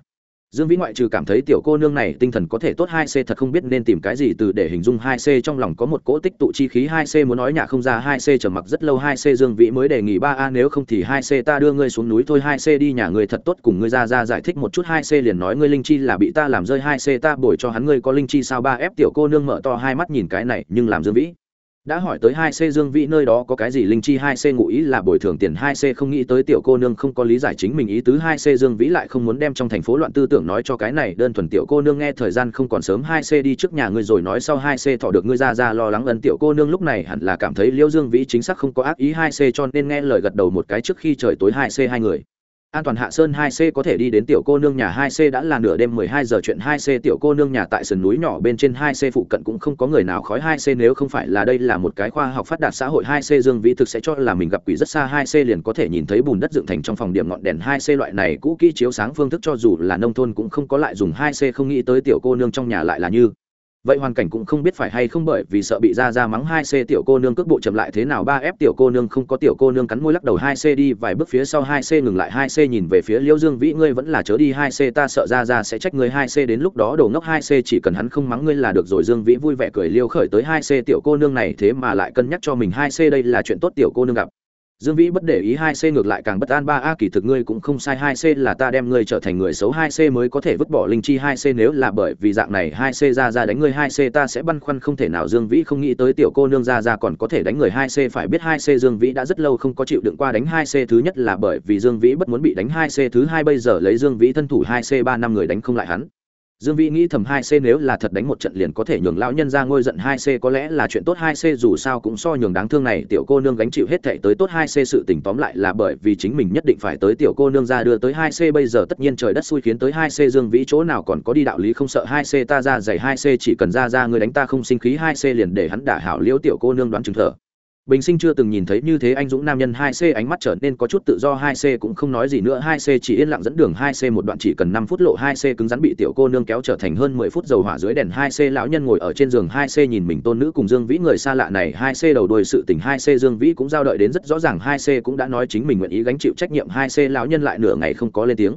dương vĩ ngoại trừ cảm thấy tiểu cô nương này tinh thần có thể tốt hai c thật không biết nên tìm cái gì từ để hình dung hai c, trong lòng có một cỗ tích tụ chi khí hai c muốn nói nhà không ra hai c trầm mặc rất lâu hai c dương vĩ mới đề nghị ba a, nếu không thì hai c ta đưa ngươi xuống núi thôi, hai c đi nhà ngươi thật tốt, cùng ngươi ra ra giải thích một chút hai c liền nói ngươi linh chi là bị ta làm rơi, hai c ta bồi cho hắn ngươi có linh chi sao? Ba ép tiểu cô nương mở to hai mắt nhìn cái này, nhưng làm dương vĩ đã hỏi tới hai c dương vĩ nơi đó có cái gì linh chi hai c ngụ ý là bồi thường tiền hai c không nghĩ tới tiểu cô nương không có lý giải chính mình ý tứ hai c dương vĩ lại không muốn đem trong thành phố loạn tư tưởng nói cho cái này. Đơn thuần tiểu cô nương nghe thời gian không còn sớm hai c đi trước nhà ngươi rồi nói sau hai c thọ được ngươi ra ra lo lắng ân tiểu cô nương lúc này hẳn là cảm thấy liễu dương vĩ chính xác không có ác ý hai c cho nên nghe lời gật đầu một cái trước khi trời tối hai c hai người an toàn hạ sơn hai c có thể đi đến tiểu cô nương nhà hai c đã là nửa đêm mười hai giờ chuyện hai c. Tiểu cô nương nhà tại sườn núi nhỏ bên trên hai c phụ cận cũng không có người nào khói hai c. Nếu không phải là đây là một cái khoa học phát đạt xã hội, hai c dương vĩ thực sẽ cho là mình gặp quỷ rất xa, hai c liền có thể nhìn thấy bùn đất dựng thành trong phòng điểm ngọn đèn hai c. Loại này cũ kỹ chiếu sáng phương thức cho dù là nông thôn cũng không có lại dùng hai c. Không nghĩ tới tiểu cô nương trong nhà lại là như vậy hoàn cảnh cũng không biết phải hay không bởi vì sợ bị ra ra mắng hai c tiểu cô nương cước bộ chậm lại thế nào, ba f tiểu cô nương không có tiểu cô nương cắn môi lắc đầu hai c đi vài bước phía sau hai c ngừng lại hai c nhìn về phía liêu dương vĩ, ngươi vẫn là chớ đi hai c, ta sợ ra ra sẽ trách ngươi hai c đến lúc đó đổ ngốc hai c, chỉ cần hắn không mắng ngươi là được. Rồi dương vĩ vui vẻ cười liêu khởi tới hai c tiểu cô nương này, thế mà lại cân nhắc cho mình hai c, đây là chuyện tốt tiểu cô nương gặp dương vĩ bất để ý hai c ngược lại càng bất an ba a kỳ thực ngươi cũng không sai hai c là ta đem ngươi trở thành người xấu hai c mới có thể vứt bỏ linh chi hai c nếu là bởi vì dạng này hai c ra ra đánh ngươi hai c ta sẽ băn khoăn không thể nào dương vĩ không nghĩ tới tiểu cô nương ra ra còn có thể đánh người hai c phải biết hai c dương vĩ đã rất lâu không có chịu đựng qua đánh hai c thứ nhất là bởi vì dương vĩ bất muốn bị đánh hai c thứ hai bây giờ lấy dương vĩ thân thủ hai c ba năm người đánh không lại hắn Dương Vĩ nghĩ thầm hai c nếu là thật đánh một trận liền có thể nhường lão nhân ra ngôi giận hai c, có lẽ là chuyện tốt hai c, dù sao cũng so nhường đáng thương này tiểu cô nương gánh chịu hết thảy tới tốt hai c sự tình tóm lại là bởi vì chính mình nhất định phải tới tiểu cô nương ra đưa tới hai c, bây giờ tất nhiên trời đất xui khiến tới hai c, Dương Vĩ chỗ nào còn có đi đạo lý không sợ hai c, ta ra giày hai c, chỉ cần ra ra người đánh ta không sinh khí hai c liền để hắn đả hảo liễu tiểu cô nương đoán chừng thở bình sinh chưa từng nhìn thấy như thế anh dũng nam nhân hai c ánh mắt trở nên có chút tự do hai c cũng không nói gì nữa hai c chỉ yên lặng dẫn đường hai c một đoạn chỉ cần năm phút lộ hai c cứng rắn bị tiểu cô nương kéo trở thành hơn mười phút dầu hỏa dưới đèn hai c lão nhân ngồi ở trên giường hai c nhìn mình tôn nữ cùng dương vĩ người xa lạ này hai c đầu đuôi sự tình hai c dương vĩ cũng giao đợi đến rất rõ ràng hai c cũng đã nói chính mình nguyện ý gánh chịu trách nhiệm hai c lão nhân lại nửa ngày không có lên tiếng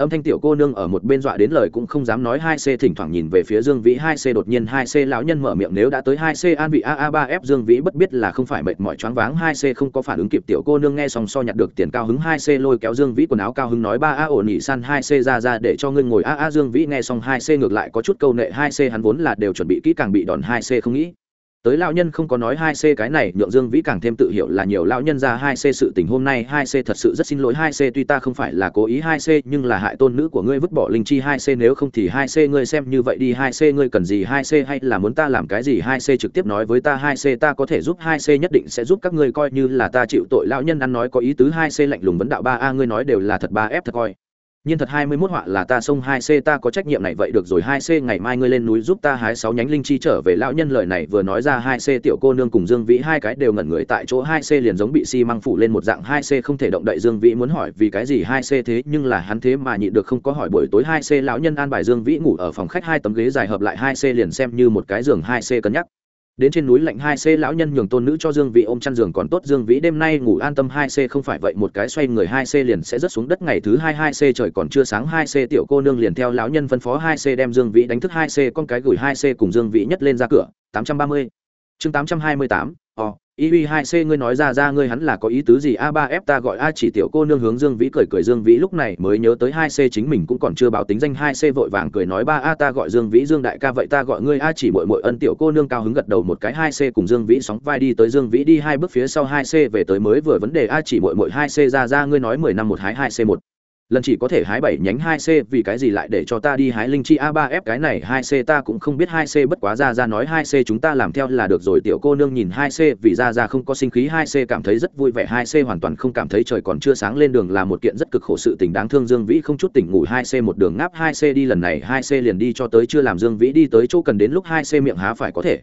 âm thanh tiểu cô nương ở một bên dọa đến lời cũng không dám nói, hai c thỉnh thoảng nhìn về phía dương vĩ, hai c đột nhiên, hai c lão nhân mở miệng, nếu đã tới hai c, an vị a a ba f dương vĩ bất biết là không phải mệt mỏi choáng váng, hai c không có phản ứng kịp, tiểu cô nương nghe xong so nhặt được tiền cao hứng, hai c lôi kéo dương vĩ quần áo cao hứng nói, ba a, ổn nhị san, hai c ra ra để cho ngươi ngồi. A a, dương vĩ nghe xong hai c ngược lại có chút câu nệ, hai c hắn vốn là đều chuẩn bị kỹ càng bị đòn, hai c không nghĩ tới lão nhân không có nói hai c cái này nhượng dương vĩ càng thêm tự hiểu là nhiều lão nhân ra hai c sự tình hôm nay hai c thật sự rất xin lỗi hai c tuy ta không phải là cố ý hai c nhưng là hại tôn nữ của ngươi vứt bỏ linh chi hai c nếu không thì hai c ngươi xem như vậy đi hai c ngươi cần gì hai c hay là muốn ta làm cái gì hai c trực tiếp nói với ta hai c ta có thể giúp hai c nhất định sẽ giúp các ngươi coi như là ta chịu tội lão nhân ăn nói có ý tứ hai c lạnh lùng vấn đạo ba a ngươi nói đều là thật ba f thật coi nhiên thật hai mươi 21 họa là ta xông hai c, ta có trách nhiệm này, vậy được rồi, hai c, ngày mai ngươi lên núi giúp ta hái sáu nhánh linh chi trở về. Lão nhân lời này vừa nói ra, hai c tiểu cô nương cùng Dương Vĩ hai cái đều ngẩn người tại chỗ. Hai c liền giống bị xi măng phủ lên một dạng, hai c không thể động đậy. Dương Vĩ muốn hỏi vì cái gì hai c thế, nhưng là hắn thế mà nhịn được không có hỏi. Buổi tối hai c, lão nhân an bài Dương Vĩ ngủ ở phòng khách, hai tấm ghế dài hợp lại, hai c liền xem như một cái giường, hai c cân nhắc đến trên núi lạnh hai c lão nhân nhường tôn nữ cho dương vĩ ôm chăn giường còn tốt, dương vĩ đêm nay ngủ an tâm hai c không phải vậy, một cái xoay người hai c liền sẽ rớt xuống đất, ngày thứ hai hai c trời còn chưa sáng hai c tiểu cô nương liền theo lão nhân phân phó hai c đem dương vĩ đánh thức hai c con cái gửi hai c cùng dương vĩ nhất lên ra cửa. Tám trăm ba mươi. Chương tám trăm hai mươi tám ò y uy hai c, ngươi nói ra ra, ngươi hắn là có ý tứ gì? A ba f, ta gọi a chỉ tiểu cô nương hướng dương vĩ cười cười dương vĩ lúc này mới nhớ tới hai c, chính mình cũng còn chưa báo tính danh hai c, vội vàng cười nói, ba a, ta gọi dương vĩ, dương đại ca vậy ta gọi ngươi a chỉ mội mội ân tiểu cô nương cao hứng gật đầu một cái, hai c cùng dương vĩ sóng vai đi tới dương vĩ đi, hai bước phía sau hai c về tới mới vừa vấn đề a chỉ mội mội hai c, ra ra, ngươi nói mười năm một hái hai c một lần chỉ có thể hái bảy nhánh hai c, vì cái gì lại để cho ta đi hái linh chi a ba f? Cái này hai c ta cũng không biết hai c, bất quá ra ra nói hai c chúng ta làm theo là được rồi. Tiểu cô nương nhìn hai c, vì ra ra không có sinh khí, hai c cảm thấy rất vui vẻ. Hai c hoàn toàn không cảm thấy trời còn chưa sáng lên đường là một kiện rất cực khổ sự tình đáng thương. Dương vĩ không chút tỉnh ngủ, hai c một đường ngáp, hai c đi lần này, hai c liền đi cho tới chưa làm dương vĩ đi tới chỗ cần đến lúc hai c miệng há phải có thể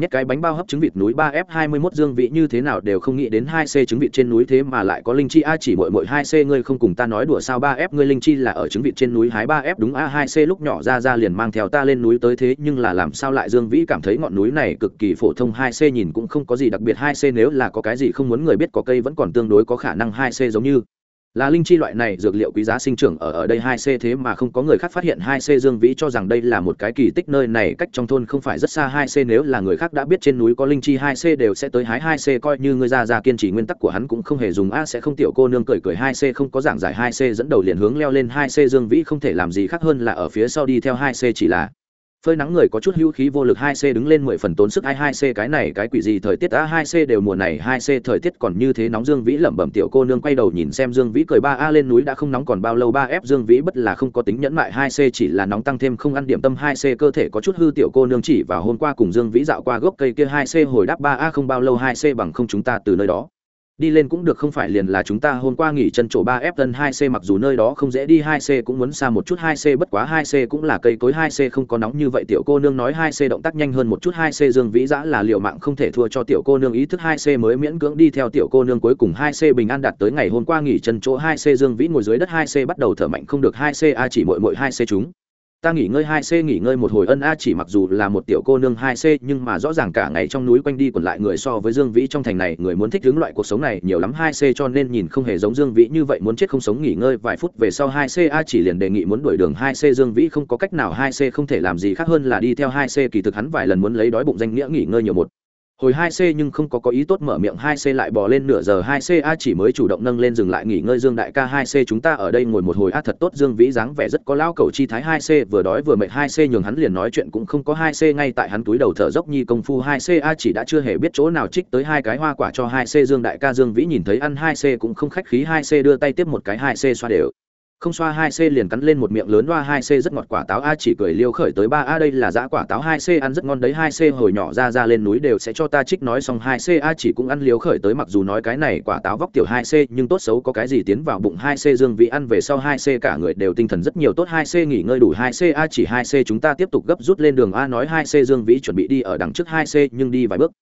nhét cái bánh bao hấp trứng vịt núi ba f hai mươi 21 dương vị như thế nào đều không nghĩ đến hai c trứng vịt trên núi thế mà lại có linh chi. A, chỉ mỗi mỗi hai c ngươi không cùng ta nói đùa sao? Ba f ngươi linh chi là ở trứng vịt trên núi hái ba f đúng. A, hai c lúc nhỏ ra ra liền mang theo ta lên núi tới thế, nhưng là làm sao lại dương vĩ cảm thấy ngọn núi này cực kỳ phổ thông? Hai c nhìn cũng không có gì đặc biệt. Hai c nếu là có cái gì không muốn người biết có cây vẫn còn tương đối có khả năng hai c giống như là linh chi loại này, dược liệu quý giá sinh trưởng ở ở đây hai c thế mà không có người khác phát hiện hai c dương vĩ cho rằng đây là một cái kỳ tích nơi này, cách trong thôn không phải rất xa hai c, nếu là người khác đã biết trên núi có linh chi hai c đều sẽ tới hái hai c, coi như người ra ra kiên trì nguyên tắc của hắn cũng không hề dùng, a, sẽ không tiểu cô nương cười cười hai c, không có giảng giải hai c, dẫn đầu liền hướng leo lên hai c dương vĩ, không thể làm gì khác hơn là ở phía sau đi theo hai c chỉ là phơi nắng người có chút hữu khí vô lực hai c đứng lên mười phần tốn sức hai hai c cái này cái quỷ gì thời tiết a hai c đều mùa này hai c thời tiết còn như thế nóng dương vĩ lẩm bẩm tiểu cô nương quay đầu nhìn xem dương vĩ cười ba a lên núi đã không nóng còn bao lâu ba f dương vĩ bất là không có tính nhẫn mại hai c chỉ là nóng tăng thêm không ăn điểm tâm hai c cơ thể có chút hư tiểu cô nương chỉ vào hôm qua cùng dương vĩ dạo qua gốc cây kia hai c hồi đáp ba a không bao lâu hai c bằng không chúng ta từ nơi đó đi lên cũng được không phải liền là chúng ta hôm qua nghỉ chân chỗ ba f tân hai c mặc dù nơi đó không dễ đi hai c cũng muốn xa một chút hai c bất quá hai c cũng là cây cối hai c không có nóng như vậy tiểu cô nương nói hai c động tác nhanh hơn một chút hai c dương vĩ giã là liệu mạng không thể thua cho tiểu cô nương ý thức hai c mới miễn cưỡng đi theo tiểu cô nương cuối cùng hai c bình an đạt tới ngày hôm qua nghỉ chân chỗ hai c dương vĩ ngồi dưới đất hai c bắt đầu thở mạnh không được hai c a chỉ mội mội hai c chúng ta nghỉ ngơi hai c nghỉ ngơi một hồi ân a chỉ mặc dù là một tiểu cô nương hai c nhưng mà rõ ràng cả ngày trong núi quanh đi còn lại người so với dương vĩ trong thành này, người muốn thích hứng loại cuộc sống này nhiều lắm hai c cho nên nhìn không hề giống dương vĩ như vậy muốn chết không sống nghỉ ngơi vài phút về sau hai c a chỉ liền đề nghị muốn đuổi đường hai c dương vĩ không có cách nào hai c không thể làm gì khác hơn là đi theo hai c kỳ thực hắn vài lần muốn lấy đói bụng danh nghĩa nghỉ ngơi nhiều một hồi hai c nhưng không có có ý tốt mở miệng hai c lại bò lên nửa giờ hai c, a chỉ mới chủ động nâng lên dừng lại nghỉ ngơi dương đại ca hai c, chúng ta ở đây ngồi một hồi, a thật tốt, dương vĩ dáng vẻ rất có lao cầu chi thái hai c, vừa đói vừa mệt hai c, nhường hắn liền nói chuyện cũng không có hai c, ngay tại hắn túi đầu thở dốc nhi công phu hai c, a chỉ đã chưa hề biết chỗ nào trích tới hai cái hoa quả cho hai c, dương đại ca, dương vĩ nhìn thấy ăn hai c cũng không khách khí, hai c đưa tay tiếp một cái, hai c xoa đều không xoa hai c liền cắn lên một miệng lớn loa hai c rất ngọt quả táo a chỉ cười liêu khởi tới ba a đây là dã quả táo hai c ăn rất ngon đấy hai c hồi nhỏ ra ra lên núi đều sẽ cho ta trích nói xong hai c a chỉ cũng ăn liêu khởi tới mặc dù nói cái này quả táo vóc tiểu hai c nhưng tốt xấu có cái gì tiến vào bụng hai c dương vị ăn về sau hai c cả người đều tinh thần rất nhiều tốt hai c nghỉ ngơi đủ hai c a chỉ hai c chúng ta tiếp tục gấp rút lên đường a nói hai c dương vĩ chuẩn bị đi ở đằng trước hai c nhưng đi vài bước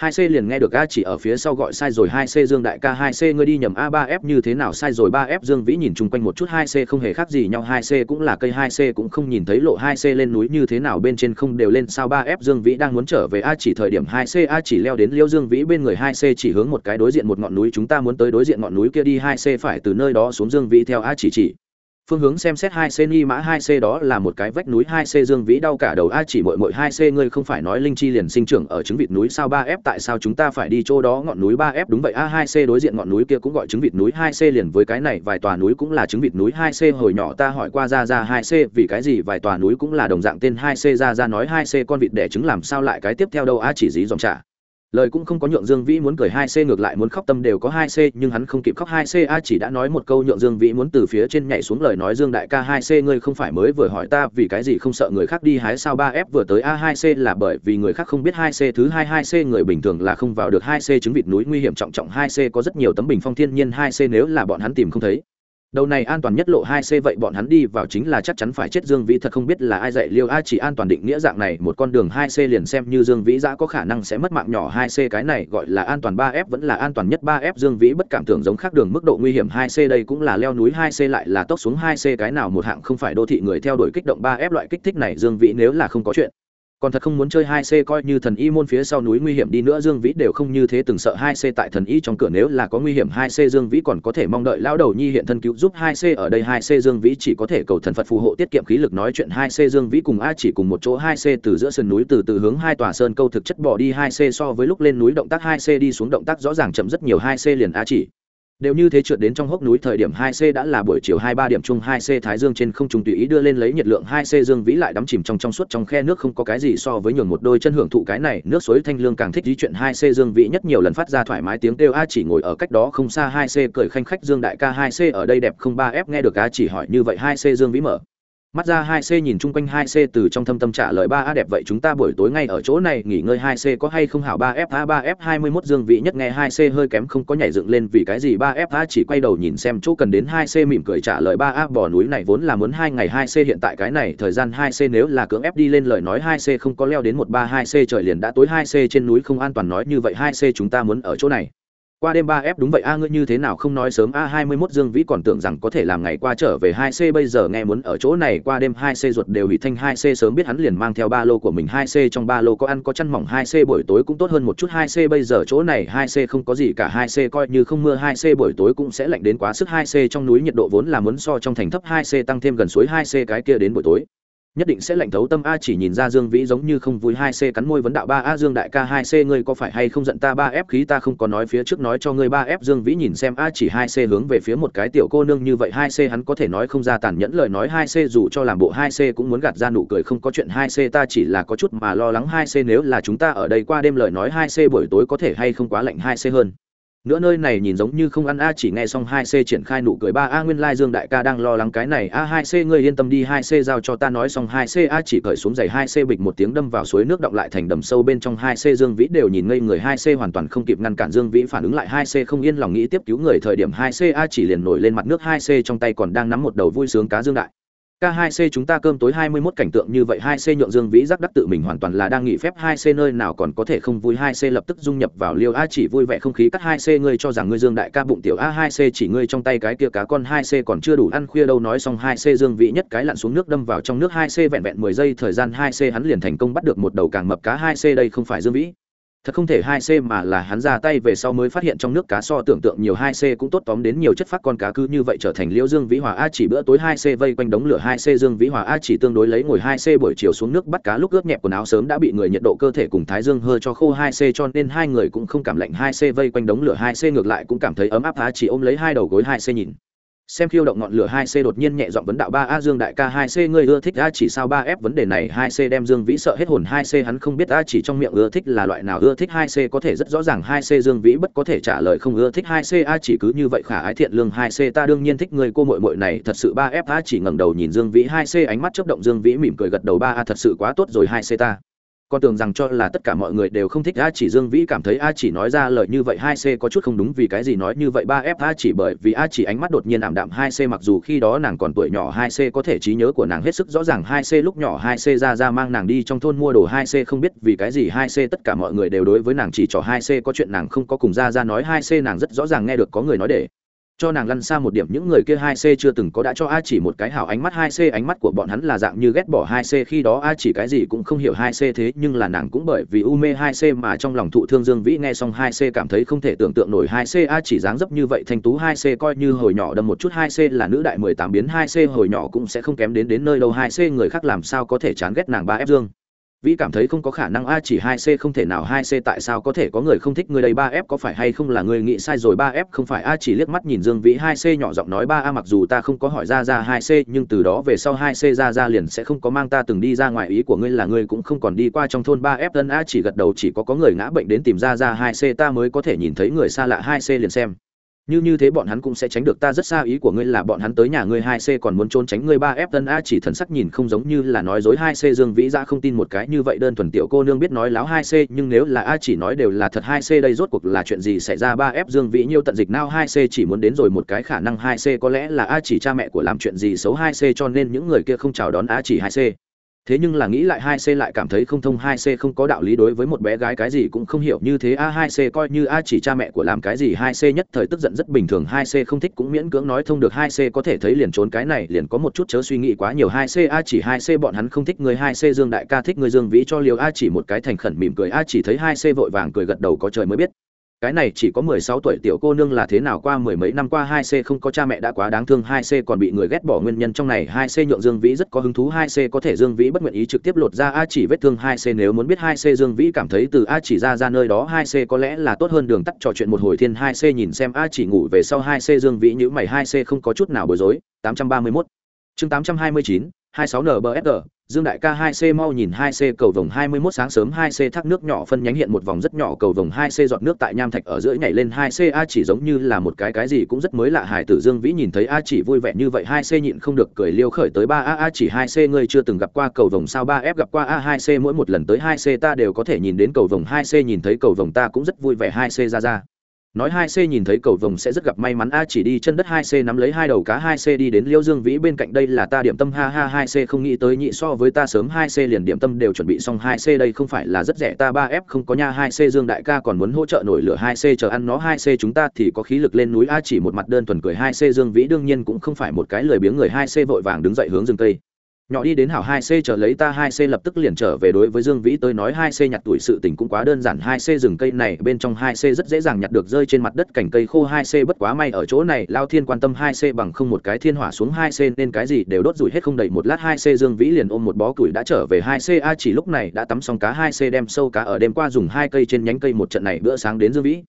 hai c liền nghe được a chỉ ở phía sau gọi sai rồi hai c dương đại ca hai c ngươi đi nhầm a ba f như thế nào sai rồi ba f dương vĩ nhìn chung quanh một chút hai c không hề khác gì nhau hai c cũng là cây hai c cũng không nhìn thấy lộ hai c lên núi như thế nào bên trên không đều lên sao ba f dương vĩ đang muốn trở về a chỉ thời điểm hai c a chỉ leo đến liêu dương vĩ bên người hai c chỉ hướng một cái đối diện một ngọn núi chúng ta muốn tới đối diện ngọn núi kia đi hai c phải từ nơi đó xuống dương vĩ theo a chỉ chỉ phương hướng xem xét hai c ni mã hai c đó là một cái vách núi hai c dương vĩ đau cả đầu. A chỉ mội mội hai c, ngươi không phải nói linh chi liền sinh trưởng ở trứng vịt núi sao? Ba f tại sao chúng ta phải đi chỗ đó? Ngọn núi ba f đúng vậy. A hai c đối diện ngọn núi kia cũng gọi trứng vịt núi hai c liền với cái này. Vài tòa núi cũng là trứng vịt núi hai c. Hồi nhỏ ta hỏi qua ra ra hai c, vì cái gì vài tòa núi cũng là đồng dạng tên hai c? Ra ra nói hai c, con vịt đẻ trứng làm sao lại cái tiếp theo đâu? A chỉ dí dòng trả lời cũng không có nhượng dương vĩ muốn cười hai c ngược lại muốn khóc, tâm đều có hai c nhưng hắn không kịp khóc hai c a chỉ đã nói một câu, nhượng dương vĩ muốn từ phía trên nhảy xuống lời nói, dương đại ca, hai c ngươi không phải mới vừa hỏi ta vì cái gì không sợ người khác đi hái sao? Ba f vừa tới, a hai c là bởi vì người khác không biết hai c thứ hai hai c người bình thường là không vào được hai c trứng vịt núi nguy hiểm, trọng trọng hai c có rất nhiều tấm bình phong thiên nhiên hai c nếu là bọn hắn tìm không thấy đầu này an toàn nhất lộ hai c vậy bọn hắn đi vào chính là chắc chắn phải chết dương vĩ thật không biết là ai dạy liêu a chỉ an toàn định nghĩa dạng này, một con đường hai c liền xem như dương vĩ giã có khả năng sẽ mất mạng nhỏ hai c, cái này gọi là an toàn ba f vẫn là an toàn nhất ba f. Dương vĩ bất cảm tưởng giống khác đường mức độ nguy hiểm hai c, đây cũng là leo núi hai c lại là tốc xuống hai c, cái nào một hạng không phải đô thị người theo đuổi kích động ba f loại kích thích này dương vĩ nếu là không có chuyện còn thật không muốn chơi hai c coi như thần y môn phía sau núi nguy hiểm đi nữa, dương vĩ đều không như thế từng sợ hai c tại thần y trong cửa nếu là có nguy hiểm, hai c dương vĩ còn có thể mong đợi lão đầu nhi hiện thân cứu giúp hai c ở đây. Hai c dương vĩ chỉ có thể cầu thần phật phù hộ, tiết kiệm khí lực nói chuyện. Hai c dương vĩ cùng a chỉ cùng một chỗ, hai c từ giữa sườn núi từ từ hướng hai tòa sơn câu thực chất bỏ đi. Hai c so với lúc lên núi, động tác hai c đi xuống động tác rõ ràng chậm rất nhiều. Hai c liền a chỉ đều như thế trượt đến trong hốc núi thời điểm 2C đã là buổi chiều 23 điểm chung 2C Thái Dương trên không trung tùy ý đưa lên lấy nhiệt lượng 2C Dương Vĩ lại đắm chìm trong trong suốt trong khe nước không có cái gì so với nhường một đôi chân hưởng thụ cái này, nước suối thanh lương càng thích dí chuyện 2C Dương Vĩ nhất nhiều lần phát ra thoải mái tiếng kêu a chỉ ngồi ở cách đó không xa 2C cười khanh khách Dương đại ca 2C ở đây đẹp không 3F nghe được a chỉ hỏi như vậy 2C Dương Vĩ mở mắt ra hai c nhìn chung quanh hai c từ trong thâm tâm trả lời ba a đẹp vậy chúng ta buổi tối ngay ở chỗ này nghỉ ngơi hai c có hay không hảo ba f a ba f hai mươi mốt dương vị nhất nghe hai c hơi kém không có nhảy dựng lên vì cái gì ba f a chỉ quay đầu nhìn xem chỗ cần đến hai c mỉm cười trả lời ba a bỏ núi này vốn là muốn hai ngày hai c hiện tại cái này thời gian hai c nếu là cưỡng ép đi lên lời nói hai c không có leo đến một ba hai c trời liền đã tối hai c trên núi không an toàn nói như vậy hai c chúng ta muốn ở chỗ này qua đêm ba f đúng vậy, a, ngươi như thế nào không nói sớm? A, hai mươi mốt dương vĩ còn tưởng rằng có thể làm ngày qua trở về hai c, bây giờ nghe muốn ở chỗ này qua đêm hai c ruột đều bị thanh hai c sớm biết hắn liền mang theo ba lô của mình hai c, trong ba lô có ăn có chăn mỏng hai c, buổi tối cũng tốt hơn một chút hai c, bây giờ chỗ này hai c không có gì cả, hai c coi như không mưa, hai c buổi tối cũng sẽ lạnh đến quá sức, hai c trong núi nhiệt độ vốn là muốn so trong thành thấp, hai c tăng thêm gần suối, hai c cái kia đến buổi tối nhất định sẽ lạnh thấu tâm a chỉ nhìn ra dương vĩ giống như không vui hai c cắn môi vấn đạo ba a dương đại ca hai c ngươi có phải hay không giận ta ba f khí ta không có nói phía trước nói cho ngươi ba f dương vĩ nhìn xem a chỉ hai c hướng về phía một cái tiểu cô nương như vậy hai c hắn có thể nói không ra tàn nhẫn lời nói hai c dù cho làm bộ hai c cũng muốn gạt ra nụ cười không có chuyện hai c ta chỉ là có chút mà lo lắng hai c nếu là chúng ta ở đây qua đêm lời nói hai c buổi tối có thể hay không quá lạnh hai c hơn nữa nơi này nhìn giống như không ăn a, chỉ nghe xong hai c triển khai nụ cười ba a, nguyên lai dương đại ca đang lo lắng cái này a, hai c, ngươi yên tâm đi, hai c giao cho ta nói xong hai c a, chỉ cởi xuống giày hai c bịch một tiếng đâm vào suối nước động lại thành đầm sâu bên trong hai c, dương vĩ đều nhìn ngây người, hai c hoàn toàn không kịp ngăn cản dương vĩ phản ứng lại, hai c không yên lòng nghĩ tiếp cứu người, thời điểm hai c a, chỉ liền nổi lên mặt nước, hai c trong tay còn đang nắm một đầu vui sướng cá dương đại. K2C chúng ta cơm tối 21 cảnh tượng như vậy 2C nhượng Dương Vĩ giác đắc tự mình hoàn toàn là đang nghỉ phép 2C nơi nào còn có thể không vui 2C lập tức dung nhập vào Liêu A chỉ vui vẻ không khí cắt 2C ngươi cho rằng ngươi Dương đại ca bụng tiểu A 2C chỉ ngươi trong tay cái kia cá con 2C còn chưa đủ ăn khuya đâu nói xong 2C Dương Vĩ nhất cái lặn xuống nước đâm vào trong nước 2C vẹn vẹn 10 giây thời gian 2C hắn liền thành công bắt được một đầu càng mập cá 2C đây không phải Dương Vĩ thật không thể hai c mà là hắn ra tay về sau mới phát hiện trong nước cá so tưởng tượng nhiều hai c cũng tốt tóm đến nhiều chất phát con cá cứ như vậy trở thành liễu dương vĩ hòa. A chỉ bữa tối hai c vây quanh đống lửa hai c dương vĩ hòa a chỉ tương đối lấy ngồi hai c buổi chiều xuống nước bắt cá lúc ướt nhẹp quần áo sớm đã bị người nhiệt độ cơ thể cùng thái dương hơi cho khô hai c cho nên hai người cũng không cảm lạnh hai c vây quanh đống lửa hai c ngược lại cũng cảm thấy ấm áp. A chỉ ôm lấy hai đầu gối hai c nhìn xem khiêu động ngọn lửa hai c đột nhiên nhẹ giọng vấn đạo ba a dương đại ca hai c ngươi ưa thích a chỉ sao ba f vấn đề này hai c đem dương vĩ sợ hết hồn hai c hắn không biết a chỉ trong miệng ưa thích là loại nào ưa thích hai c có thể rất rõ ràng hai c dương vĩ bất có thể trả lời không ưa thích hai c a chỉ cứ như vậy khả ái thiện lương hai c ta đương nhiên thích người cô muội muội này thật sự ba f a chỉ ngẩng đầu nhìn dương vĩ hai c ánh mắt chớp động dương vĩ mỉm cười gật đầu ba a thật sự quá tốt rồi hai c ta con tưởng rằng cho là tất cả mọi người đều không thích a chỉ dương vĩ cảm thấy a chỉ nói ra lời như vậy hai c có chút không đúng vì cái gì nói như vậy ba f a chỉ bởi vì a chỉ ánh mắt đột nhiên ảm đạm hai c mặc dù khi đó nàng còn tuổi nhỏ hai c có thể trí nhớ của nàng hết sức rõ ràng hai c lúc nhỏ hai c ra ra mang nàng đi trong thôn mua đồ hai c không biết vì cái gì hai c tất cả mọi người đều đối với nàng chỉ trỏ hai c có chuyện nàng không có cùng ra ra nói hai c nàng rất rõ ràng nghe được có người nói để cho nàng lăn xa một điểm. Những người kia hai c chưa từng có đã cho a chỉ một cái hảo ánh mắt. Hai c ánh mắt của bọn hắn là dạng như ghét bỏ hai c. Khi đó a chỉ cái gì cũng không hiểu hai c thế, nhưng là nàng cũng bởi vì u mê hai c mà trong lòng thụ thương dương vĩ. Nghe xong hai c cảm thấy không thể tưởng tượng nổi. Hai c a chỉ dáng dấp như vậy, thanh tú. Hai c coi như hồi nhỏ đâm một chút. Hai c là nữ đại mười tám biến. Hai c hồi nhỏ cũng sẽ không kém đến đến nơi đâu. Hai c người khác làm sao có thể chán ghét nàng ba f dương? Vĩ cảm thấy không có khả năng a chỉ hai c không thể nào hai c tại sao có thể có người không thích người đây? Ba f có phải hay không là người nghĩ sai rồi? Ba f không phải a chỉ liếc mắt nhìn dương vĩ, hai c nhỏ giọng nói, ba a mặc dù ta không có hỏi ra ra hai c, nhưng từ đó về sau hai c ra ra liền sẽ không có mang ta từng đi ra ngoài. Ý của ngươi là ngươi cũng không còn đi qua trong thôn. Ba f tân a chỉ gật đầu, chỉ có có người ngã bệnh đến tìm ra ra hai c, ta mới có thể nhìn thấy người xa lạ hai c liền xem như như thế bọn hắn cũng sẽ tránh được. Ta rất xa ý của ngươi là bọn hắn tới nhà ngươi hai c còn muốn trốn tránh ngươi ba f tân a chỉ thần sắc nhìn không giống như là nói dối hai c dương vĩ ra không tin một cái như vậy đơn thuần tiểu cô nương biết nói láo hai c, nhưng nếu là a chỉ nói đều là thật hai c đây rốt cuộc là chuyện gì xảy ra? Ba f dương vĩ nhiêu tận dịch nào hai c chỉ muốn đến rồi một cái khả năng hai c có lẽ là a chỉ cha mẹ của làm chuyện gì xấu hai c cho nên những người kia không chào đón a chỉ hai c thế nhưng là nghĩ lại hai c lại cảm thấy không thông, hai c không có đạo lý đối với một bé gái cái gì cũng không hiểu như thế. A, hai c coi như a chỉ cha mẹ của làm cái gì, hai c nhất thời tức giận rất bình thường. Hai c không thích cũng miễn cưỡng nói thông được. Hai c có thể thấy liền trốn cái này, liền có một chút chớ suy nghĩ quá nhiều. Hai c, a chỉ hai c bọn hắn không thích người. Hai c dương đại ca thích người dương vĩ cho liều. A chỉ một cái thành khẩn mỉm cười. A chỉ thấy hai c vội vàng cười gật đầu có trời mới biết cái này chỉ có mười sáu tuổi tiểu cô nương là thế nào qua mười mấy năm qua hai c không có cha mẹ đã quá đáng thương hai c còn bị người ghét bỏ nguyên nhân trong này hai c nhượng Dương Vĩ rất có hứng thú hai c có thể Dương Vĩ bất nguyện ý trực tiếp lột ra A chỉ vết thương hai c nếu muốn biết hai c Dương Vĩ cảm thấy từ A chỉ ra ra nơi đó hai c có lẽ là tốt hơn đường tắt trò chuyện một hồi thiên hai c nhìn xem A chỉ ngủ về sau hai c Dương Vĩ nhíu mày hai c không có chút nào bối rối tám trăm ba mươi 831 chương tám trăm hai mươi chín 26nbfg Dương Đại ca 2C mau nhìn 2C cầu vồng 21 sáng sớm 2C thác nước nhỏ phân nhánh hiện một vòng rất nhỏ cầu vồng 2C giọt nước tại nham thạch ở giữa nhảy lên 2C A chỉ giống như là một cái cái gì cũng rất mới lạ Hải Tử Dương Vĩ nhìn thấy A chỉ vui vẻ như vậy 2C nhịn không được cười liêu khởi tới 3A A chỉ 2C ngươi chưa từng gặp qua cầu vồng sao 3F gặp qua A 2C mỗi một lần tới 2C ta đều có thể nhìn đến cầu vồng 2C nhìn thấy cầu vồng ta cũng rất vui vẻ 2C ra ra nói hai c nhìn thấy cầu vồng sẽ rất gặp may mắn. A, chỉ đi chân đất hai c nắm lấy hai đầu cá hai c đi đến liêu dương vĩ bên cạnh. Đây là ta điểm tâm. Ha ha, hai c không nghĩ tới nhị so với ta sớm. Hai c liền điểm tâm đều chuẩn bị xong. Hai c đây không phải là rất rẻ. Ta ba f không có nha. Hai c dương đại ca còn muốn hỗ trợ nổi lửa. Hai c chờ ăn nó. Hai c chúng ta thì có khí lực lên núi. A, chỉ một mặt đơn thuần cười. Hai c dương vĩ đương nhiên cũng không phải một cái lười biếng người. Hai c vội vàng đứng dậy hướng rừng tây nhỏ đi đến hảo hai c chờ lấy ta hai c lập tức liền trở về đối với dương vĩ tới nói hai c nhặt tuổi sự tình cũng quá đơn giản hai c rừng cây này bên trong hai c rất dễ dàng nhặt được rơi trên mặt đất cành cây khô hai c bất quá may ở chỗ này lao thiên quan tâm hai c bằng không một cái thiên hỏa xuống hai c nên cái gì đều đốt rủi hết không đầy một lát hai c dương vĩ liền ôm một bó củi đã trở về hai c a chỉ lúc này đã tắm xong cá hai c đem sâu cá ở đêm qua dùng hai cây trên nhánh cây một trận này bữa sáng đến dương vĩ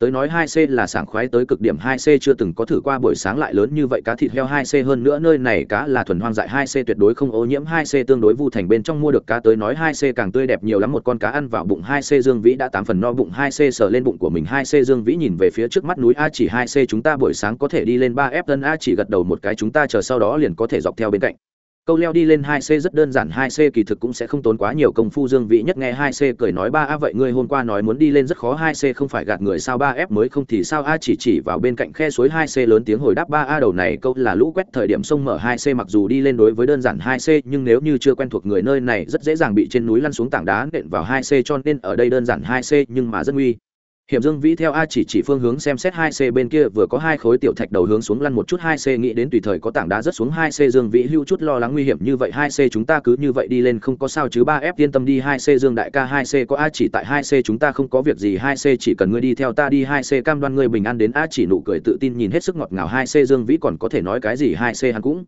tới nói 2C là sảng khoái tới cực điểm 2C chưa từng có thử qua buổi sáng lại lớn như vậy cá thịt heo 2C hơn nữa nơi này cá là thuần hoang dại 2C tuyệt đối không ô nhiễm 2C tương đối vu thành bên trong mua được cá tới nói 2C càng tươi đẹp nhiều lắm một con cá ăn vào bụng 2C Dương Vĩ đã tám phần no bụng 2C sờ lên bụng của mình 2C Dương Vĩ nhìn về phía trước mắt núi A chỉ 2C chúng ta buổi sáng có thể đi lên 3F tân A chỉ gật đầu một cái chúng ta chờ sau đó liền có thể dọc theo bên cạnh câu leo đi lên hai c rất đơn giản, hai c kỳ thực cũng sẽ không tốn quá nhiều công phu. Dương vĩ nhất nghe hai c cười nói, ba a, vậy ngươi hôm qua nói muốn đi lên rất khó, hai c không phải gạt người sao? Ba f mới không thì sao? A chỉ chỉ vào bên cạnh khe suối, hai c lớn tiếng hồi đáp, ba a, đầu này câu là lũ quét thời điểm sông mở. Hai c mặc dù đi lên đối với đơn giản hai c, nhưng nếu như chưa quen thuộc người nơi này, rất dễ dàng bị trên núi lăn xuống tảng đá nện vào hai c, cho nên ở đây đơn giản hai c, nhưng mà rất nguy hiểm dương vĩ theo a chỉ chỉ phương hướng xem xét hai c bên kia vừa có hai khối tiểu thạch đầu hướng xuống lăn một chút hai c nghĩ đến tùy thời có tảng đá rất xuống hai c dương vĩ hưu chút lo lắng nguy hiểm như vậy hai c chúng ta cứ như vậy đi lên không có sao chứ ba f yên tâm đi hai c dương đại ca hai c có a chỉ tại hai c chúng ta không có việc gì hai c chỉ cần ngươi đi theo ta đi hai c cam đoan ngươi bình an đến a chỉ nụ cười tự tin nhìn hết sức ngọt ngào hai c dương vĩ còn có thể nói cái gì hai c hắn cũng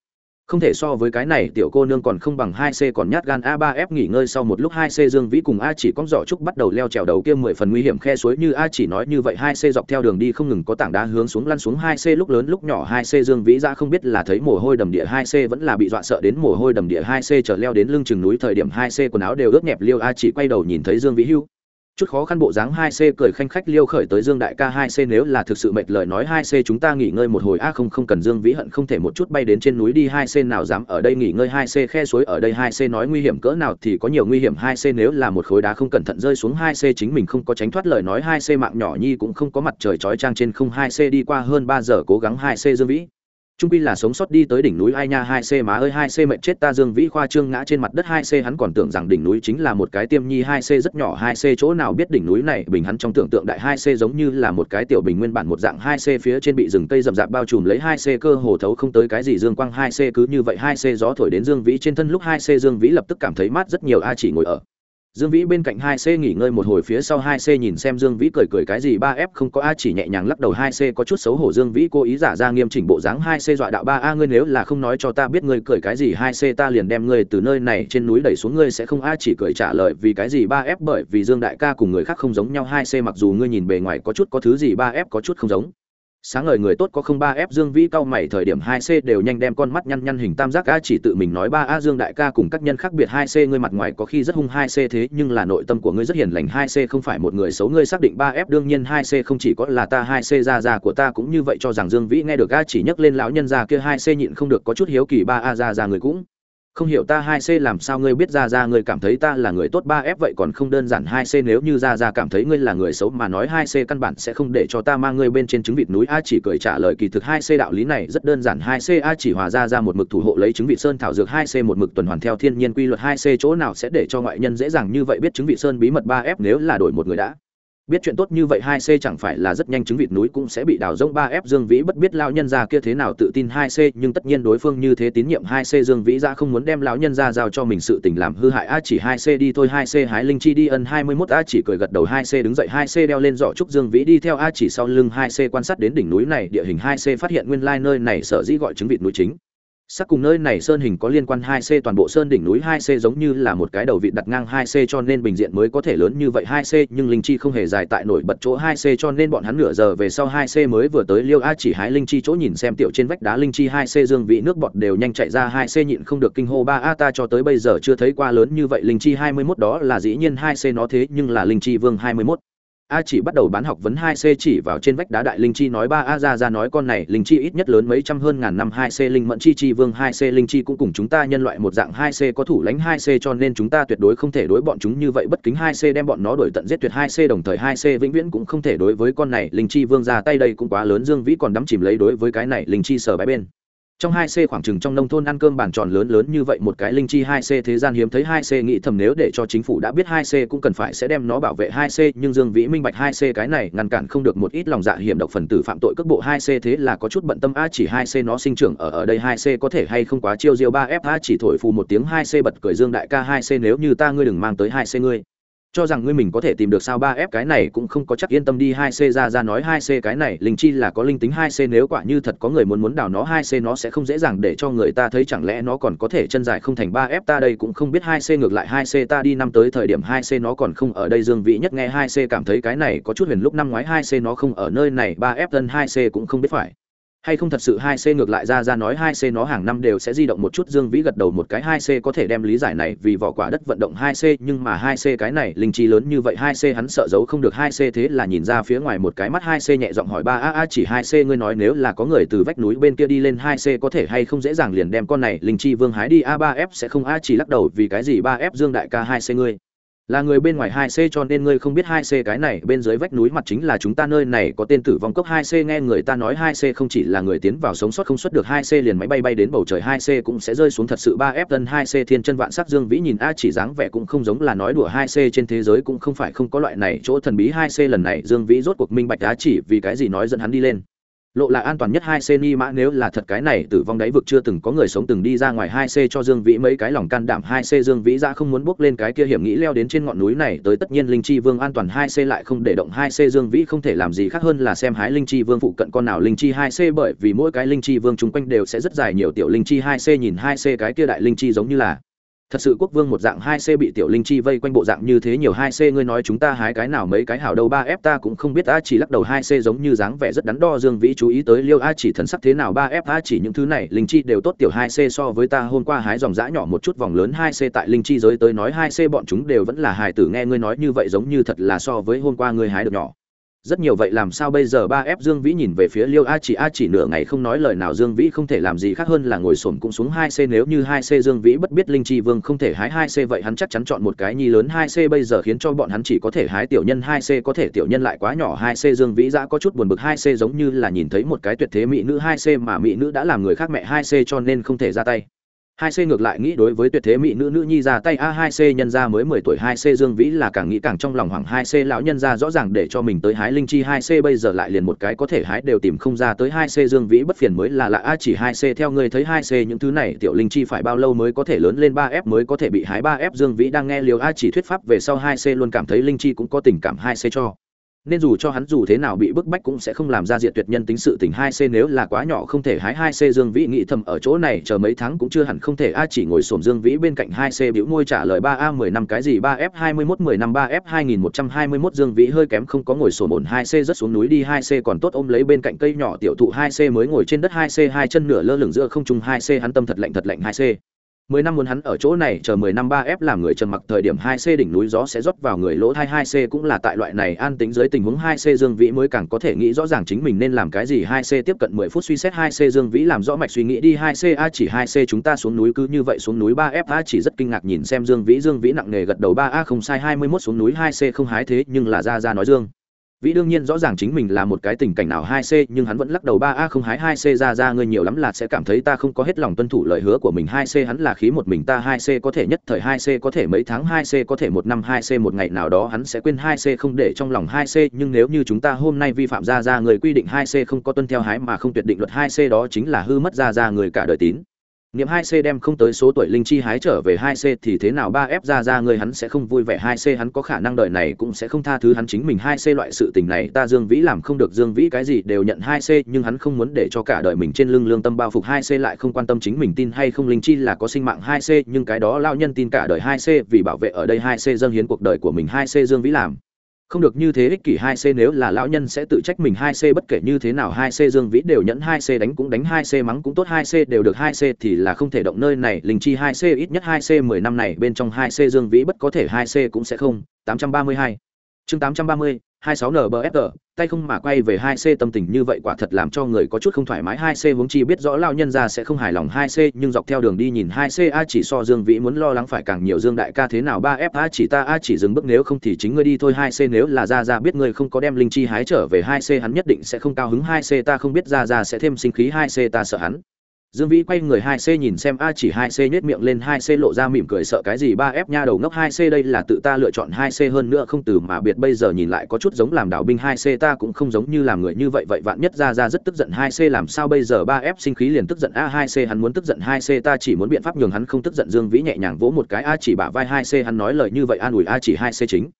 không thể so với cái này tiểu cô nương còn không bằng hai c còn nhát gan a ba f nghỉ ngơi sau một lúc hai c dương vĩ cùng a chỉ con giỏ trúc bắt đầu leo trèo đầu kia mười phần nguy hiểm khe suối như a chỉ nói như vậy hai c dọc theo đường đi không ngừng có tảng đá hướng xuống lăn xuống hai c lúc lớn lúc nhỏ hai c dương vĩ ra không biết là thấy mồ hôi đầm địa hai c vẫn là bị dọa sợ đến mồ hôi đầm địa hai c chờ leo đến lưng chừng núi thời điểm hai c quần áo đều ướt nhẹp liêu a chỉ quay đầu nhìn thấy dương vĩ hưu chút khó khăn bộ dáng hai c cười khanh khách liêu khởi tới dương đại ca hai c nếu là thực sự mệt lời nói hai c chúng ta nghỉ ngơi một hồi a không không cần dương vĩ hận không thể một chút bay đến trên núi đi hai c nào dám ở đây nghỉ ngơi hai c khe suối ở đây hai c nói nguy hiểm cỡ nào thì có nhiều nguy hiểm hai c nếu là một khối đá không cẩn thận rơi xuống hai c chính mình không có tránh thoát lời nói hai c mạng nhỏ nhi cũng không có mặt trời chói trang trên không hai c đi qua hơn ba giờ cố gắng hai c dương vĩ trung quy là sống sót đi tới đỉnh núi ai nha hai c má ơi hai c mệnh chết ta dương vĩ khoa trương ngã trên mặt đất hai c hắn còn tưởng rằng đỉnh núi chính là một cái tiêm nhi hai c rất nhỏ hai c chỗ nào biết đỉnh núi này bình hắn trong tưởng tượng đại hai c giống như là một cái tiểu bình nguyên bản một dạng hai c phía trên bị rừng cây rậm rạp bao trùm lấy hai c cơ hồ thấu không tới cái gì dương quang hai c cứ như vậy hai c gió thổi đến dương vĩ trên thân lúc hai c dương vĩ lập tức cảm thấy mát rất nhiều a chỉ ngồi ở Dương Vĩ bên cạnh 2C nghỉ ngơi một hồi phía sau 2C nhìn xem Dương Vĩ cười cười cái gì 3F không có A chỉ nhẹ nhàng lắc đầu 2C có chút xấu hổ, Dương Vĩ cố ý giả ra nghiêm chỉnh bộ dáng 2C dọa đạo 3A ngươi nếu là không nói cho ta biết ngươi cười cái gì 2C ta liền đem ngươi từ nơi này trên núi đẩy xuống, ngươi sẽ không A chỉ cười trả lời vì cái gì 3F bởi vì Dương đại ca cùng người khác không giống nhau 2C mặc dù ngươi nhìn bề ngoài có chút có thứ gì 3F có chút không giống sáng ngời người tốt có không ba f dương vĩ cao mày thời điểm hai c đều nhanh đem con mắt nhăn nhăn hình tam giác a chỉ tự mình nói ba a dương đại ca cùng các nhân khác biệt hai c ngươi mặt ngoài có khi rất hung hai c thế nhưng là nội tâm của ngươi rất hiền lành hai c không phải một người xấu ngươi xác định ba f đương nhiên hai c không chỉ có là ta hai c ra ra của ta cũng như vậy cho rằng dương vĩ nghe được a chỉ nhắc lên lão nhân già kia hai c nhịn không được có chút hiếu kỳ ba a ra ra người cũng không hiểu ta hai c làm sao ngươi biết ra ra ngươi cảm thấy ta là người tốt ba f vậy còn không đơn giản hai c nếu như ra ra cảm thấy ngươi là người xấu mà nói hai c căn bản sẽ không để cho ta mang ngươi bên trên trứng vịt núi. A chỉ cười trả lời kỳ thực hai c đạo lý này rất đơn giản. Hai c a chỉ hòa ra ra một mực thủ hộ lấy trứng vịt sơn thảo dược. Hai c một mực tuần hoàn theo thiên nhiên quy luật. Hai c chỗ nào sẽ để cho ngoại nhân dễ dàng như vậy biết trứng vịt sơn bí mật ba f nếu là đổi một người đã? Biết chuyện tốt như vậy hai c chẳng phải là rất nhanh chứng vịt núi cũng sẽ bị đào rông ba f dương vĩ bất biết lão nhân gia kia thế nào tự tin hai c, nhưng tất nhiên đối phương như thế tín nhiệm hai c dương vĩ ra không muốn đem lão nhân gia giao cho mình sự tình làm hư hại. A chỉ hai c đi thôi, hai c hái linh chi đi ân hai mươi 21 a chỉ cười gật đầu, hai c đứng dậy, hai c đeo lên giỏ trúc dương vĩ đi theo, a chỉ sau lưng hai c quan sát đến đỉnh núi này, địa hình hai c phát hiện nguyên lai nơi này sở dĩ gọi chứng vịt núi chính sắc cùng nơi này sơn hình có liên quan 2C toàn bộ sơn đỉnh núi 2C giống như là một cái đầu vị đặt ngang 2C cho nên bình diện mới có thể lớn như vậy 2C nhưng linh chi không hề dài tại nổi bật chỗ 2C cho nên bọn hắn nửa giờ về sau 2C mới vừa tới Liêu A chỉ hái linh chi chỗ nhìn xem tiểu trên vách đá linh chi 2C dương vị nước bọt đều nhanh chạy ra 2C nhịn không được kinh hô 3A ta cho tới bây giờ chưa thấy qua lớn như vậy linh chi 21 đó là dĩ nhiên 2C nó thế nhưng là linh chi vương 21 a chỉ bắt đầu bán học vấn hai c chỉ vào trên vách đá đại linh chi nói, ba a ra ra nói con này linh chi ít nhất lớn mấy trăm hơn ngàn năm, hai c linh mẫn chi chi vương, hai c linh chi cũng cùng chúng ta nhân loại một dạng, hai c có thủ lãnh, hai c cho nên chúng ta tuyệt đối không thể đối bọn chúng như vậy bất kính, hai c đem bọn nó đổi tận giết tuyệt, hai c đồng thời, hai c vĩnh viễn cũng không thể đối với con này linh chi vương ra tay, đây cũng quá lớn, dương vĩ còn đắm chìm lấy đối với cái này linh chi sờ bãi bên trong hai c khoảng chừng trong nông thôn ăn cơm bàn tròn lớn lớn như vậy một cái linh chi hai c thế gian hiếm thấy hai c nghĩ thầm nếu để cho chính phủ đã biết hai c cũng cần phải sẽ đem nó bảo vệ hai c nhưng dương vĩ minh bạch hai c cái này ngăn cản không được một ít lòng dạ hiểm độc phần tử phạm tội cước bộ hai c thế là có chút bận tâm a chỉ hai c nó sinh trưởng ở ở đây hai c có thể hay không quá chiêu diêu ba f a chỉ thổi phù một tiếng hai c bật cười dương đại ca hai c nếu như ta ngươi đừng mang tới hai c ngươi cho rằng ngươi mình có thể tìm được sao ba f cái này cũng không có chắc yên tâm đi hai c ra ra nói hai c cái này, linh chi là có linh tính hai c, nếu quả như thật có người muốn muốn đào nó hai c nó sẽ không dễ dàng để cho người ta thấy, chẳng lẽ nó còn có thể chân dài không thành ba f ta đây cũng không biết hai c ngược lại hai c, ta đi năm tới thời điểm hai c nó còn không ở đây. Dương vị nhất nghe hai c cảm thấy cái này có chút huyền lúc năm ngoái hai c nó không ở nơi này, ba f thân hai c cũng không biết phải hay không thật sự hai c ngược lại ra ra nói hai c nó hàng năm đều sẽ di động một chút. Dương vĩ gật đầu một cái, hai c có thể đem lý giải này vì vỏ quả đất vận động hai c, nhưng mà hai c cái này linh chi lớn như vậy, hai c hắn sợ giấu không được. Hai c thế là nhìn ra phía ngoài một cái mắt, hai c nhẹ giọng hỏi, ba, a a, chỉ hai c ngươi nói nếu là có người từ vách núi bên kia đi lên, hai c có thể hay không dễ dàng liền đem con này linh chi vương hái đi? A, ba, f sẽ không. A, chỉ lắc đầu, vì cái gì ba, f dương đại ca hai c ngươi? Là người bên ngoài hai c cho nên ngươi không biết hai c cái này bên dưới vách núi mặt chính là chúng ta nơi này, có tên tử vong cốc hai c nghe người ta nói hai c không chỉ là người tiến vào sống sót không xuất được hai c liền máy bay bay đến bầu trời hai c cũng sẽ rơi xuống thật sự ba f tân hai c thiên chân vạn sắc dương vĩ nhìn a chỉ dáng vẻ cũng không giống là nói đùa hai c trên thế giới cũng không phải không có loại này chỗ thần bí hai c lần này dương vĩ rốt cuộc minh bạch á chỉ vì cái gì nói dẫn hắn đi lên lộ là an toàn nhất hai c ni mã nếu là thật cái này tử vong đáy vực chưa từng có người sống từng đi ra ngoài hai c cho dương vĩ mấy cái lòng can đảm hai c dương vĩ ra không muốn bước lên cái kia hiểm nghĩ leo đến trên ngọn núi này tới tất nhiên linh chi vương an toàn hai c lại không để động hai c dương vĩ không thể làm gì khác hơn là xem hái linh chi vương phụ cận con nào linh chi hai c bởi vì mỗi cái linh chi vương chung quanh đều sẽ rất dài nhiều tiểu linh chi hai c nhìn hai c cái kia đại linh chi giống như là thật sự quốc vương một dạng hai c bị tiểu linh chi vây quanh bộ dạng như thế nhiều hai c, ngươi nói chúng ta hái cái nào mấy cái hảo đâu, ba f ta cũng không biết, a chỉ lắc đầu hai c giống như dáng vẻ rất đắn đo, dương vĩ chú ý tới liêu a chỉ thần sắc thế nào, ba f a chỉ những thứ này, linh chi đều tốt, tiểu hai c so với ta hôm qua hái dòng dã nhỏ một chút, vòng lớn hai c tại linh chi giới tới nói hai c bọn chúng đều vẫn là hài tử, nghe ngươi nói như vậy giống như thật là so với hôm qua ngươi hái được nhỏ rất nhiều vậy làm sao bây giờ ba ép dương vĩ nhìn về phía liêu a chỉ a chỉ nửa ngày không nói lời nào, dương vĩ không thể làm gì khác hơn là ngồi xổm cũng xuống hai c, nếu như hai c dương vĩ bất biết linh chi vương không thể hái hai c vậy hắn chắc chắn chọn một cái nhi lớn hai c bây giờ khiến cho bọn hắn chỉ có thể hái tiểu nhân hai c, có thể tiểu nhân lại quá nhỏ hai c dương vĩ đã có chút buồn bực hai c giống như là nhìn thấy một cái tuyệt thế mỹ nữ hai c mà mỹ nữ đã làm người khác mẹ hai c cho nên không thể ra tay hai c ngược lại nghĩ đối với tuyệt thế mỹ nữ nữ nhi ra tay a hai c nhân ra mới mười tuổi hai c dương vĩ là càng nghĩ càng trong lòng hoảng hai c lão nhân ra rõ ràng để cho mình tới hái linh chi hai c bây giờ lại liền một cái có thể hái đều tìm không ra tới hai c dương vĩ bất phiền mới là lạ a chỉ hai c theo người thấy hai c những thứ này tiểu linh chi phải bao lâu mới có thể lớn lên ba f mới có thể bị hái ba f dương vĩ đang nghe liều a chỉ thuyết pháp về sau hai c luôn cảm thấy linh chi cũng có tình cảm hai c cho nên dù cho hắn dù thế nào bị bức bách cũng sẽ không làm ra diện tuyệt nhân tính sự tình hai c nếu là quá nhỏ không thể hái hai c dương vĩ nghĩ thầm ở chỗ này chờ mấy tháng cũng chưa hẳn không thể a chỉ ngồi xổm dương vĩ bên cạnh hai c bĩu môi trả lời ba a mười năm cái gì ba f hai mươi mốt mười năm ba f hai nghìn một trăm hai mươi mốt dương vĩ hơi kém không có ngồi xổm ổn hai c rất xuống núi đi hai c còn tốt ôm lấy bên cạnh cây nhỏ tiểu thụ hai c mới ngồi trên đất hai c hai chân nửa lơ lửng giữa không trung hai c hắn tâm thật lạnh thật lạnh hai c mười năm muốn hắn ở chỗ này chờ mười năm ba f làm người trầm mặc thời điểm hai c đỉnh núi gió sẽ rót vào người lỗ thai hai c cũng là tại loại này an tính dưới tình huống hai c dương vĩ mới càng có thể nghĩ rõ ràng chính mình nên làm cái gì hai c tiếp cận mười phút suy xét hai c dương vĩ làm rõ mạch suy nghĩ đi hai c, a chỉ hai c chúng ta xuống núi cứ như vậy xuống núi ba f a chỉ rất kinh ngạc nhìn xem dương vĩ dương vĩ nặng nề gật đầu ba, a không sai hai mươi mốt xuống núi hai c không hái thế nhưng là ra ra nói dương vĩ đương nhiên rõ ràng chính mình là một cái tình cảnh nào hai c, nhưng hắn vẫn lắc đầu ba a không hái hai c ra ra, ngươi nhiều lắm là sẽ cảm thấy ta không có hết lòng tuân thủ lời hứa của mình. Hai c hắn là khí một mình ta, hai c có thể nhất thời, hai c có thể mấy tháng, hai c có thể một năm, hai c một ngày nào đó hắn sẽ quên. Hai c không để trong lòng hai c, nhưng nếu như chúng ta hôm nay vi phạm ra ra người quy định, hai c không có tuân theo hái mà không tuyệt định luật, hai c đó chính là hư mất ra ra người cả đời tín niệm hai c đem không tới số tuổi linh chi hái trở về hai c thì thế nào ba f ra ra người hắn sẽ không vui vẻ, hai c hắn có khả năng đời này cũng sẽ không tha thứ hắn chính mình. Hai c loại sự tình này ta dương vĩ làm không được, dương vĩ cái gì đều nhận hai c, nhưng hắn không muốn để cho cả đời mình trên lưng lương tâm bao phục. Hai c lại không quan tâm chính mình tin hay không, linh chi là có sinh mạng. Hai c, nhưng cái đó lao nhân tin cả đời hai c, vì bảo vệ ở đây hai c dâng hiến cuộc đời của mình. Hai c dương vĩ làm không được như thế ích kỷ hai c nếu là lão nhân sẽ tự trách mình hai c, bất kể như thế nào hai c dương vĩ đều nhẫn hai c, đánh cũng đánh hai c, mắng cũng tốt hai c đều được hai c thì là không thể động nơi này. Linh chi hai c ít nhất hai c mười năm này bên trong hai c dương vĩ bất có thể hai c cũng sẽ không. Tám trăm ba mươi hai chương tám trăm ba mươi, hai sáu nbfg tay không mà quay về hai c tâm tình như vậy quả thật làm cho người có chút không thoải mái. Hai c vốn chi biết rõ lao nhân ra sẽ không hài lòng. Hai c nhưng dọc theo đường đi nhìn hai c, a chỉ so dương vĩ muốn lo lắng phải càng nhiều. Dương đại ca thế nào? Ba f, a chỉ ta, a chỉ dừng bước. Nếu không thì chính ngươi đi thôi. Hai c nếu là ra ra biết ngươi không có đem linh chi hái trở về, hai c hắn nhất định sẽ không cao hứng. Hai c ta không biết ra ra sẽ thêm sinh khí. Hai c ta sợ hắn dương vĩ quay người hai c nhìn xem a chỉ hai c nhét miệng lên hai c lộ ra mỉm cười sợ cái gì ba f nha đầu ngốc hai c đây là tự ta lựa chọn hai c hơn nữa không từ mà biệt bây giờ nhìn lại có chút giống làm đảo binh hai c ta cũng không giống như làm người như vậy vậy vạn nhất ra ra rất tức giận hai c làm sao bây giờ ba f sinh khí liền tức giận a hai c hắn muốn tức giận hai c ta chỉ muốn biện pháp nhường hắn không tức giận dương vĩ nhẹ nhàng vỗ một cái a chỉ bả vai hai c hắn nói lời như vậy an ủi a chỉ hai c chính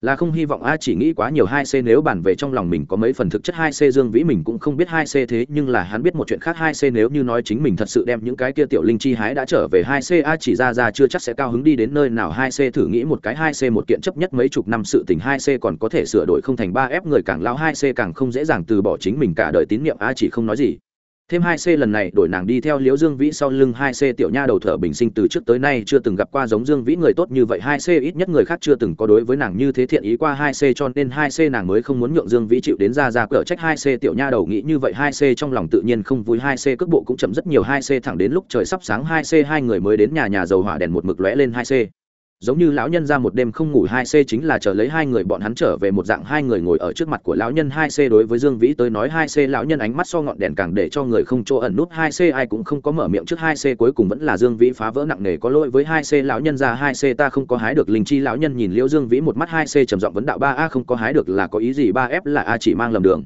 là không hy vọng a chỉ nghĩ quá nhiều hai c nếu bản về trong lòng mình có mấy phần thực chất hai c dương vĩ mình cũng không biết hai c thế, nhưng là hắn biết một chuyện khác hai c nếu như nói chính mình thật sự đem những cái kia tiểu linh chi hái đã trở về hai c a chỉ ra ra chưa chắc sẽ cao hứng đi đến nơi nào. Hai c thử nghĩ một cái hai c một kiện chấp nhất mấy chục năm sự tình, hai c còn có thể sửa đổi không thành ba f người càng lao, hai c càng không dễ dàng từ bỏ chính mình cả đời tín nhiệm. A chỉ không nói gì thêm hai c lần này đổi nàng đi theo liễu dương vĩ sau lưng hai c tiểu nha đầu thở bình sinh từ trước tới nay chưa từng gặp qua giống dương vĩ người tốt như vậy. Hai c ít nhất người khác chưa từng có đối với nàng như thế thiện ý qua hai c cho nên hai c nàng mới không muốn nhượng dương vĩ chịu đến ra ra cỡ trách. Hai c tiểu nha đầu nghĩ như vậy, hai c trong lòng tự nhiên không vui. Hai c cước bộ cũng chậm rất nhiều. Hai c thẳng đến lúc trời sắp sáng, hai c hai người mới đến nhà nhà dầu hỏa đèn một mực lóe lên. Hai c giống như lão nhân ra một đêm không ngủ hai c chính là chờ lấy hai người bọn hắn trở về một dạng hai người ngồi ở trước mặt của lão nhân hai c đối với dương vĩ tới nói hai c lão nhân ánh mắt so ngọn đèn càng để cho người không chỗ ẩn nút hai c ai cũng không có mở miệng trước hai c cuối cùng vẫn là dương vĩ phá vỡ nặng nề có lỗi với hai c lão nhân ra hai c ta không có hái được linh chi lão nhân nhìn liễu dương vĩ một mắt hai c trầm giọng vấn đạo ba a không có hái được là có ý gì ba f là a chỉ mang lầm đường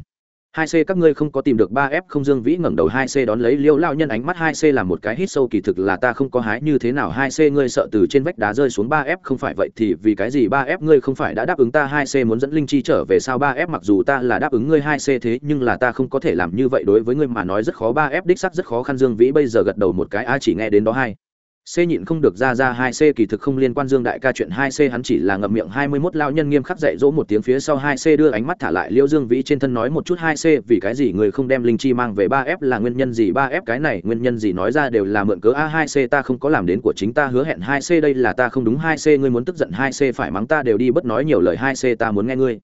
hai c các ngươi không có tìm được ba f không dương vĩ ngẩng đầu hai c đón lấy liêu lao nhân ánh mắt hai c là một cái hít sâu kỳ thực là ta không có hái như thế nào hai c ngươi sợ từ trên vách đá rơi xuống ba f không phải vậy thì vì cái gì ba f ngươi không phải đã đáp ứng ta hai c muốn dẫn linh chi trở về sao ba f mặc dù ta là đáp ứng ngươi hai c thế nhưng là ta không có thể làm như vậy đối với ngươi mà nói rất khó ba f đích sắc rất khó khăn dương vĩ bây giờ gật đầu một cái a chỉ nghe đến đó hai C nhịn không được ra ra 2C kỳ thực không liên quan Dương đại ca chuyện 2C hắn chỉ là ngậm miệng 21 lão nhân nghiêm khắc dạy dỗ một tiếng phía sau 2C đưa ánh mắt thả lại Liễu Dương Vĩ trên thân nói một chút 2C vì cái gì người không đem linh chi mang về 3F là nguyên nhân gì? 3F cái này nguyên nhân gì nói ra đều là mượn cớ A2C ta không có làm đến của chính ta, hứa hẹn 2C đây là ta không đúng 2C ngươi muốn tức giận 2C phải mắng ta đều đi, bất nói nhiều lời 2C ta muốn nghe ngươi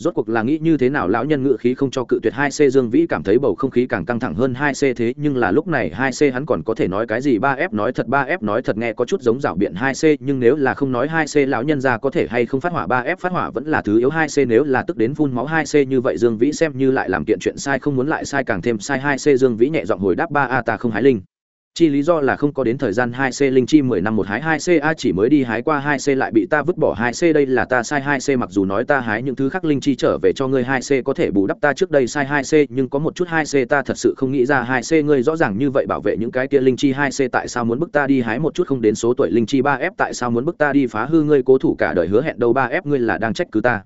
rốt cuộc là nghĩ như thế nào lão nhân ngự khí không cho cự tuyệt hai c dương vĩ cảm thấy bầu không khí càng căng thẳng hơn hai c thế, nhưng là lúc này hai c hắn còn có thể nói cái gì? Ba f nói thật, ba f nói thật, nghe có chút giống rảo biện hai c, nhưng nếu là không nói hai c lão nhân ra có thể hay không phát hỏa? Ba f phát hỏa vẫn là thứ yếu, hai c nếu là tức đến phun máu hai c như vậy, dương vĩ xem như lại làm kiện chuyện sai, không muốn lại sai, càng thêm sai hai c dương vĩ nhẹ giọng hồi đáp, ba a, ta không hái linh chi lý do là không có đến thời gian hai c linh chi mười năm một hái hai c a chỉ mới đi hái qua hai c lại bị ta vứt bỏ hai c đây là ta sai hai c mặc dù nói ta hái những thứ khác linh chi trở về cho ngươi hai c có thể bù đắp ta trước đây sai hai c nhưng có một chút hai c ta thật sự không nghĩ ra hai c ngươi rõ ràng như vậy bảo vệ những cái kia linh chi hai c tại sao muốn bức ta đi hái một chút không đến số tuổi linh chi ba f tại sao muốn bức ta đi phá hư ngươi cố thủ cả đời hứa hẹn đâu ba f ngươi là đang trách cứ ta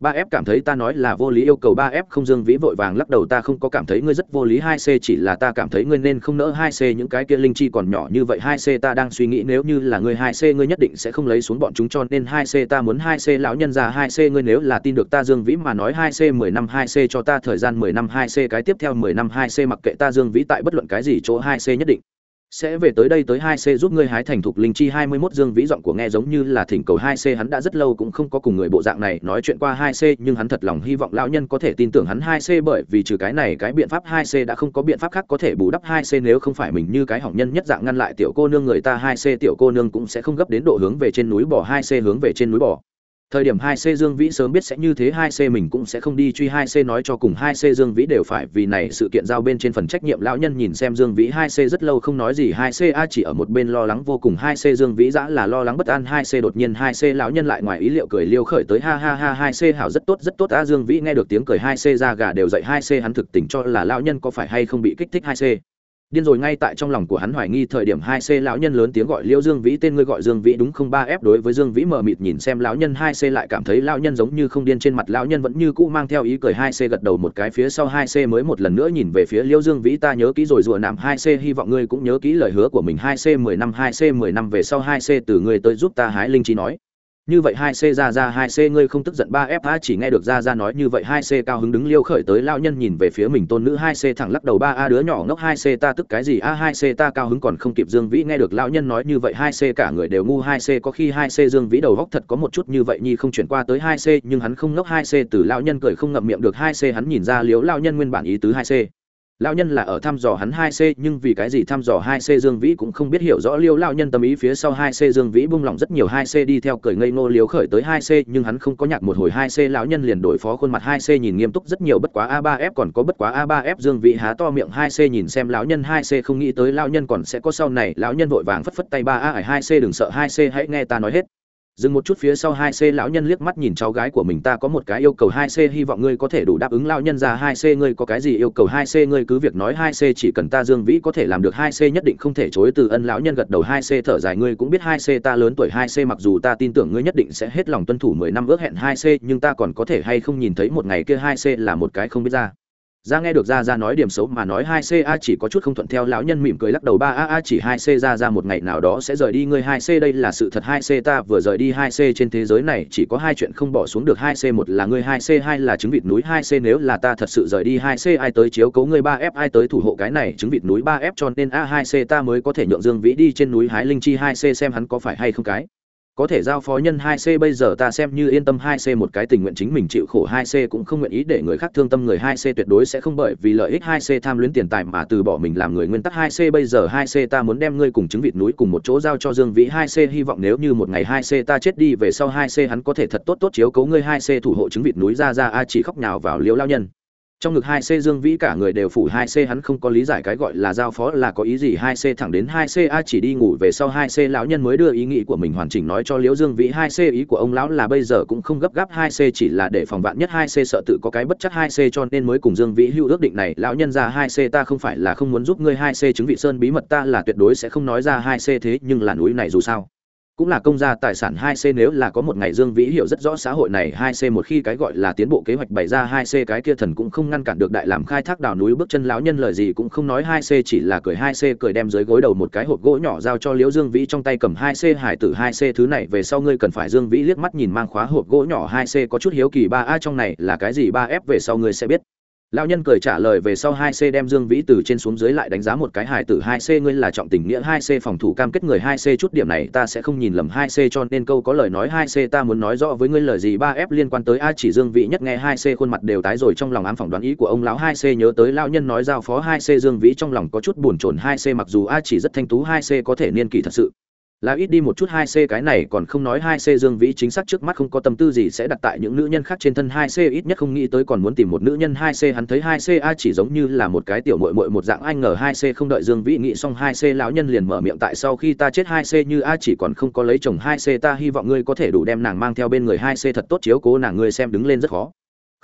ba f cảm thấy ta nói là vô lý yêu cầu ba f không dương vĩ vội vàng lắc đầu ta không có cảm thấy ngươi rất vô lý hai c chỉ là ta cảm thấy ngươi nên không nỡ hai c những cái kia linh chi còn nhỏ như vậy hai c ta đang suy nghĩ nếu như là ngươi hai c ngươi nhất định sẽ không lấy xuống bọn chúng cho nên hai c ta muốn hai c lão nhân già hai c ngươi nếu là tin được ta dương vĩ mà nói hai c mười năm hai c cho ta thời gian mười năm hai c cái tiếp theo mười năm hai c mặc kệ ta dương vĩ tại bất luận cái gì chỗ hai c nhất định sẽ về tới đây tới hai c giúp ngươi hái thành thục linh chi hai mươi 21 dương vĩ giọng của nghe giống như là thỉnh cầu hai c hắn đã rất lâu cũng không có cùng người bộ dạng này nói chuyện qua hai c, nhưng hắn thật lòng hy vọng lão nhân có thể tin tưởng hắn hai c bởi vì trừ cái này cái biện pháp hai c đã không có biện pháp khác có thể bù đắp hai c nếu không phải mình như cái hỏng nhân nhất dạng ngăn lại tiểu cô nương người ta, hai c tiểu cô nương cũng sẽ không gấp đến độ hướng về trên núi bỏ hai c hướng về trên núi bỏ thời điểm hai c dương vĩ sớm biết sẽ như thế, hai c mình cũng sẽ không đi truy hai c nói cho cùng. Hai c dương vĩ đều phải vì này sự kiện giao bên trên phần trách nhiệm. Lão nhân nhìn xem dương vĩ, hai c rất lâu không nói gì. Hai c a chỉ ở một bên lo lắng vô cùng. Hai c dương vĩ dã là lo lắng bất an. Hai c đột nhiên, hai c lão nhân lại ngoài ý liệu cười liêu khởi tới. Ha ha ha, hai c hảo rất tốt rất tốt. A dương vĩ nghe được tiếng cười, hai c ra gà đều dậy. Hai c hắn thực tình cho là lão nhân có phải hay không bị kích thích. Hai c điên rồi ngay tại trong lòng của hắn hoài nghi thời điểm hai c lão nhân lớn tiếng gọi liêu dương vĩ, tên ngươi gọi dương vĩ đúng không? Ba ép đối với dương vĩ mờ mịt nhìn xem lão nhân, hai c lại cảm thấy lão nhân giống như không điên trên mặt, lão nhân vẫn như cũ mang theo ý cười, hai c gật đầu một cái phía sau, hai c mới một lần nữa nhìn về phía liêu dương vĩ, ta nhớ kỹ rồi, rùa nạm, hai c, hy vọng ngươi cũng nhớ kỹ lời hứa của mình. Hai c mười năm, hai c mười năm về sau, hai c từ ngươi tới giúp ta hái linh chi nói như vậy hai c ra ra hai c ngươi không tức giận ba f a chỉ nghe được ra ra nói như vậy hai c cao hứng đứng liêu khởi tới lao nhân nhìn về phía mình tôn nữ hai c thẳng lắc đầu ba a đứa nhỏ ngốc hai c ta tức cái gì a hai c ta cao hứng còn không kịp dương vĩ nghe được lão nhân nói như vậy hai c cả người đều ngu hai c có khi hai c dương vĩ đầu góc thật có một chút như vậy nhi không chuyển qua tới hai c nhưng hắn không ngốc hai c từ lão nhân cười không ngậm miệng được hai c hắn nhìn ra liếu lao nhân nguyên bản ý tứ hai c lão nhân là ở thăm dò hắn hai c nhưng vì cái gì thăm dò hai c dương vĩ cũng không biết hiểu rõ liêu lão nhân tâm ý phía sau hai c dương vĩ bung lòng rất nhiều hai c đi theo cười ngây ngô liếu khởi tới hai c nhưng hắn không có nhạc một hồi hai c lão nhân liền đổi phó khuôn mặt hai c nhìn nghiêm túc rất nhiều, bất quá a ba f còn có bất quá a ba f dương vĩ há to miệng hai c nhìn xem lão nhân hai c không nghĩ tới lão nhân còn sẽ có sau này, lão nhân vội vàng phất phất tay ba a hai c đừng sợ, hai c hãy nghe ta nói hết dừng một chút phía sau hai c lão nhân liếc mắt nhìn cháu gái của mình, ta có một cái yêu cầu hai c, hy vọng ngươi có thể đủ đáp ứng lão nhân ra hai c, ngươi có cái gì yêu cầu hai c, ngươi cứ việc nói hai c, chỉ cần ta dương vĩ có thể làm được hai c nhất định không thể chối từ ân lão nhân gật đầu hai c, thở dài, ngươi cũng biết hai c ta lớn tuổi hai c, mặc dù ta tin tưởng ngươi nhất định sẽ hết lòng tuân thủ mười năm ước hẹn hai c, nhưng ta còn có thể hay không nhìn thấy một ngày kia hai c là một cái không biết ra ra nghe được ra ra nói điểm xấu mà nói hai ca chỉ có chút không thuận theo lão nhân mỉm cười lắc đầu ba a a chỉ hai c ra ra một ngày nào đó sẽ rời đi ngươi hai c đây là sự thật hai c ta vừa rời đi hai c trên thế giới này chỉ có hai chuyện không bỏ xuống được hai c một là ngươi hai c hai là trứng vịt núi hai c nếu là ta thật sự rời đi hai c ai tới chiếu cố ngươi ba f ai tới thủ hộ cái này trứng vịt núi ba f cho nên a hai c ta mới có thể nhượng dương vĩ đi trên núi hái linh chi hai c xem hắn có phải hay không cái có thể giao phó nhân 2C bây giờ ta xem như yên tâm 2C một cái tình nguyện chính mình chịu khổ 2C cũng không nguyện ý để người khác thương tâm người 2C tuyệt đối sẽ không bởi vì lợi ích 2C tham luyến tiền tài mà từ bỏ mình làm người nguyên tắc 2C bây giờ 2C ta muốn đem ngươi cùng chứng vịt núi cùng một chỗ giao cho Dương Vĩ 2C hy vọng nếu như một ngày 2C ta chết đi về sau 2C hắn có thể thật tốt tốt chiếu cố ngươi 2C thủ hộ chứng vịt núi ra ra, a chỉ khóc nhào vào liếu lao nhân trong ngực hai c dương vĩ cả người đều phủ hai c, hắn không có lý giải cái gọi là giao phó là có ý gì. Hai c thẳng đến hai c, a chỉ đi ngủ về sau hai c lão nhân mới đưa ý nghĩ của mình hoàn chỉnh nói cho liễu dương vĩ. Hai c ý của ông lão là bây giờ cũng không gấp gáp. Hai c chỉ là để phòng vạn nhất. Hai c sợ tự có cái bất chắc. Hai c cho nên mới cùng dương vĩ hữu ước định này. Lão nhân ra, hai c ta không phải là không muốn giúp ngươi. Hai c chứng vị sơn bí mật ta là tuyệt đối sẽ không nói ra. Hai c thế nhưng là núi này dù sao cũng là công gia tài sản 2C nếu là có một ngày Dương Vĩ hiểu rất rõ xã hội này 2C một khi cái gọi là tiến bộ kế hoạch bày ra 2C cái kia thần cũng không ngăn cản được đại làm khai thác đào núi bước chân lão nhân lời gì cũng không nói 2C chỉ là cười 2C cười đem dưới gối đầu một cái hộp gỗ nhỏ giao cho Liễu Dương Vĩ trong tay cầm 2C hải tử 2C thứ này về sau ngươi cần phải Dương Vĩ liếc mắt nhìn mang khóa hộp gỗ nhỏ 2C có chút hiếu kỳ 3A trong này là cái gì 3F về sau ngươi sẽ biết lão nhân cười trả lời về sau hai c đem dương vĩ từ trên xuống dưới lại đánh giá một cái hài tử hai c, ngươi là trọng tình nghĩa hai c, phòng thủ cam kết người hai c chút điểm này ta sẽ không nhìn lầm hai c cho nên câu có lời nói hai c ta muốn nói rõ với ngươi lời gì ba f liên quan tới a chỉ dương vĩ nhất nghe hai c khuôn mặt đều tái rồi trong lòng ám phỏng đoán ý của ông lão hai c nhớ tới lão nhân nói giao phó hai c dương vĩ trong lòng có chút buồn chồn hai c mặc dù a chỉ rất thanh tú hai c có thể niên kỷ thật sự là ít đi một chút hai c, cái này còn không nói hai c dương vĩ chính xác trước mắt không có tâm tư gì sẽ đặt tại những nữ nhân khác trên thân hai c, ít nhất không nghĩ tới còn muốn tìm một nữ nhân hai c, hắn thấy hai c a chỉ giống như là một cái tiểu muội muội một dạng anh ngờ hai c không đợi dương vĩ nghĩ xong hai c lão nhân liền mở miệng, tại sau khi ta chết hai c như a chỉ còn không có lấy chồng hai c, ta hy vọng ngươi có thể đủ đem nàng mang theo bên người hai c thật tốt, chiếu cố nàng, ngươi xem đứng lên rất khó.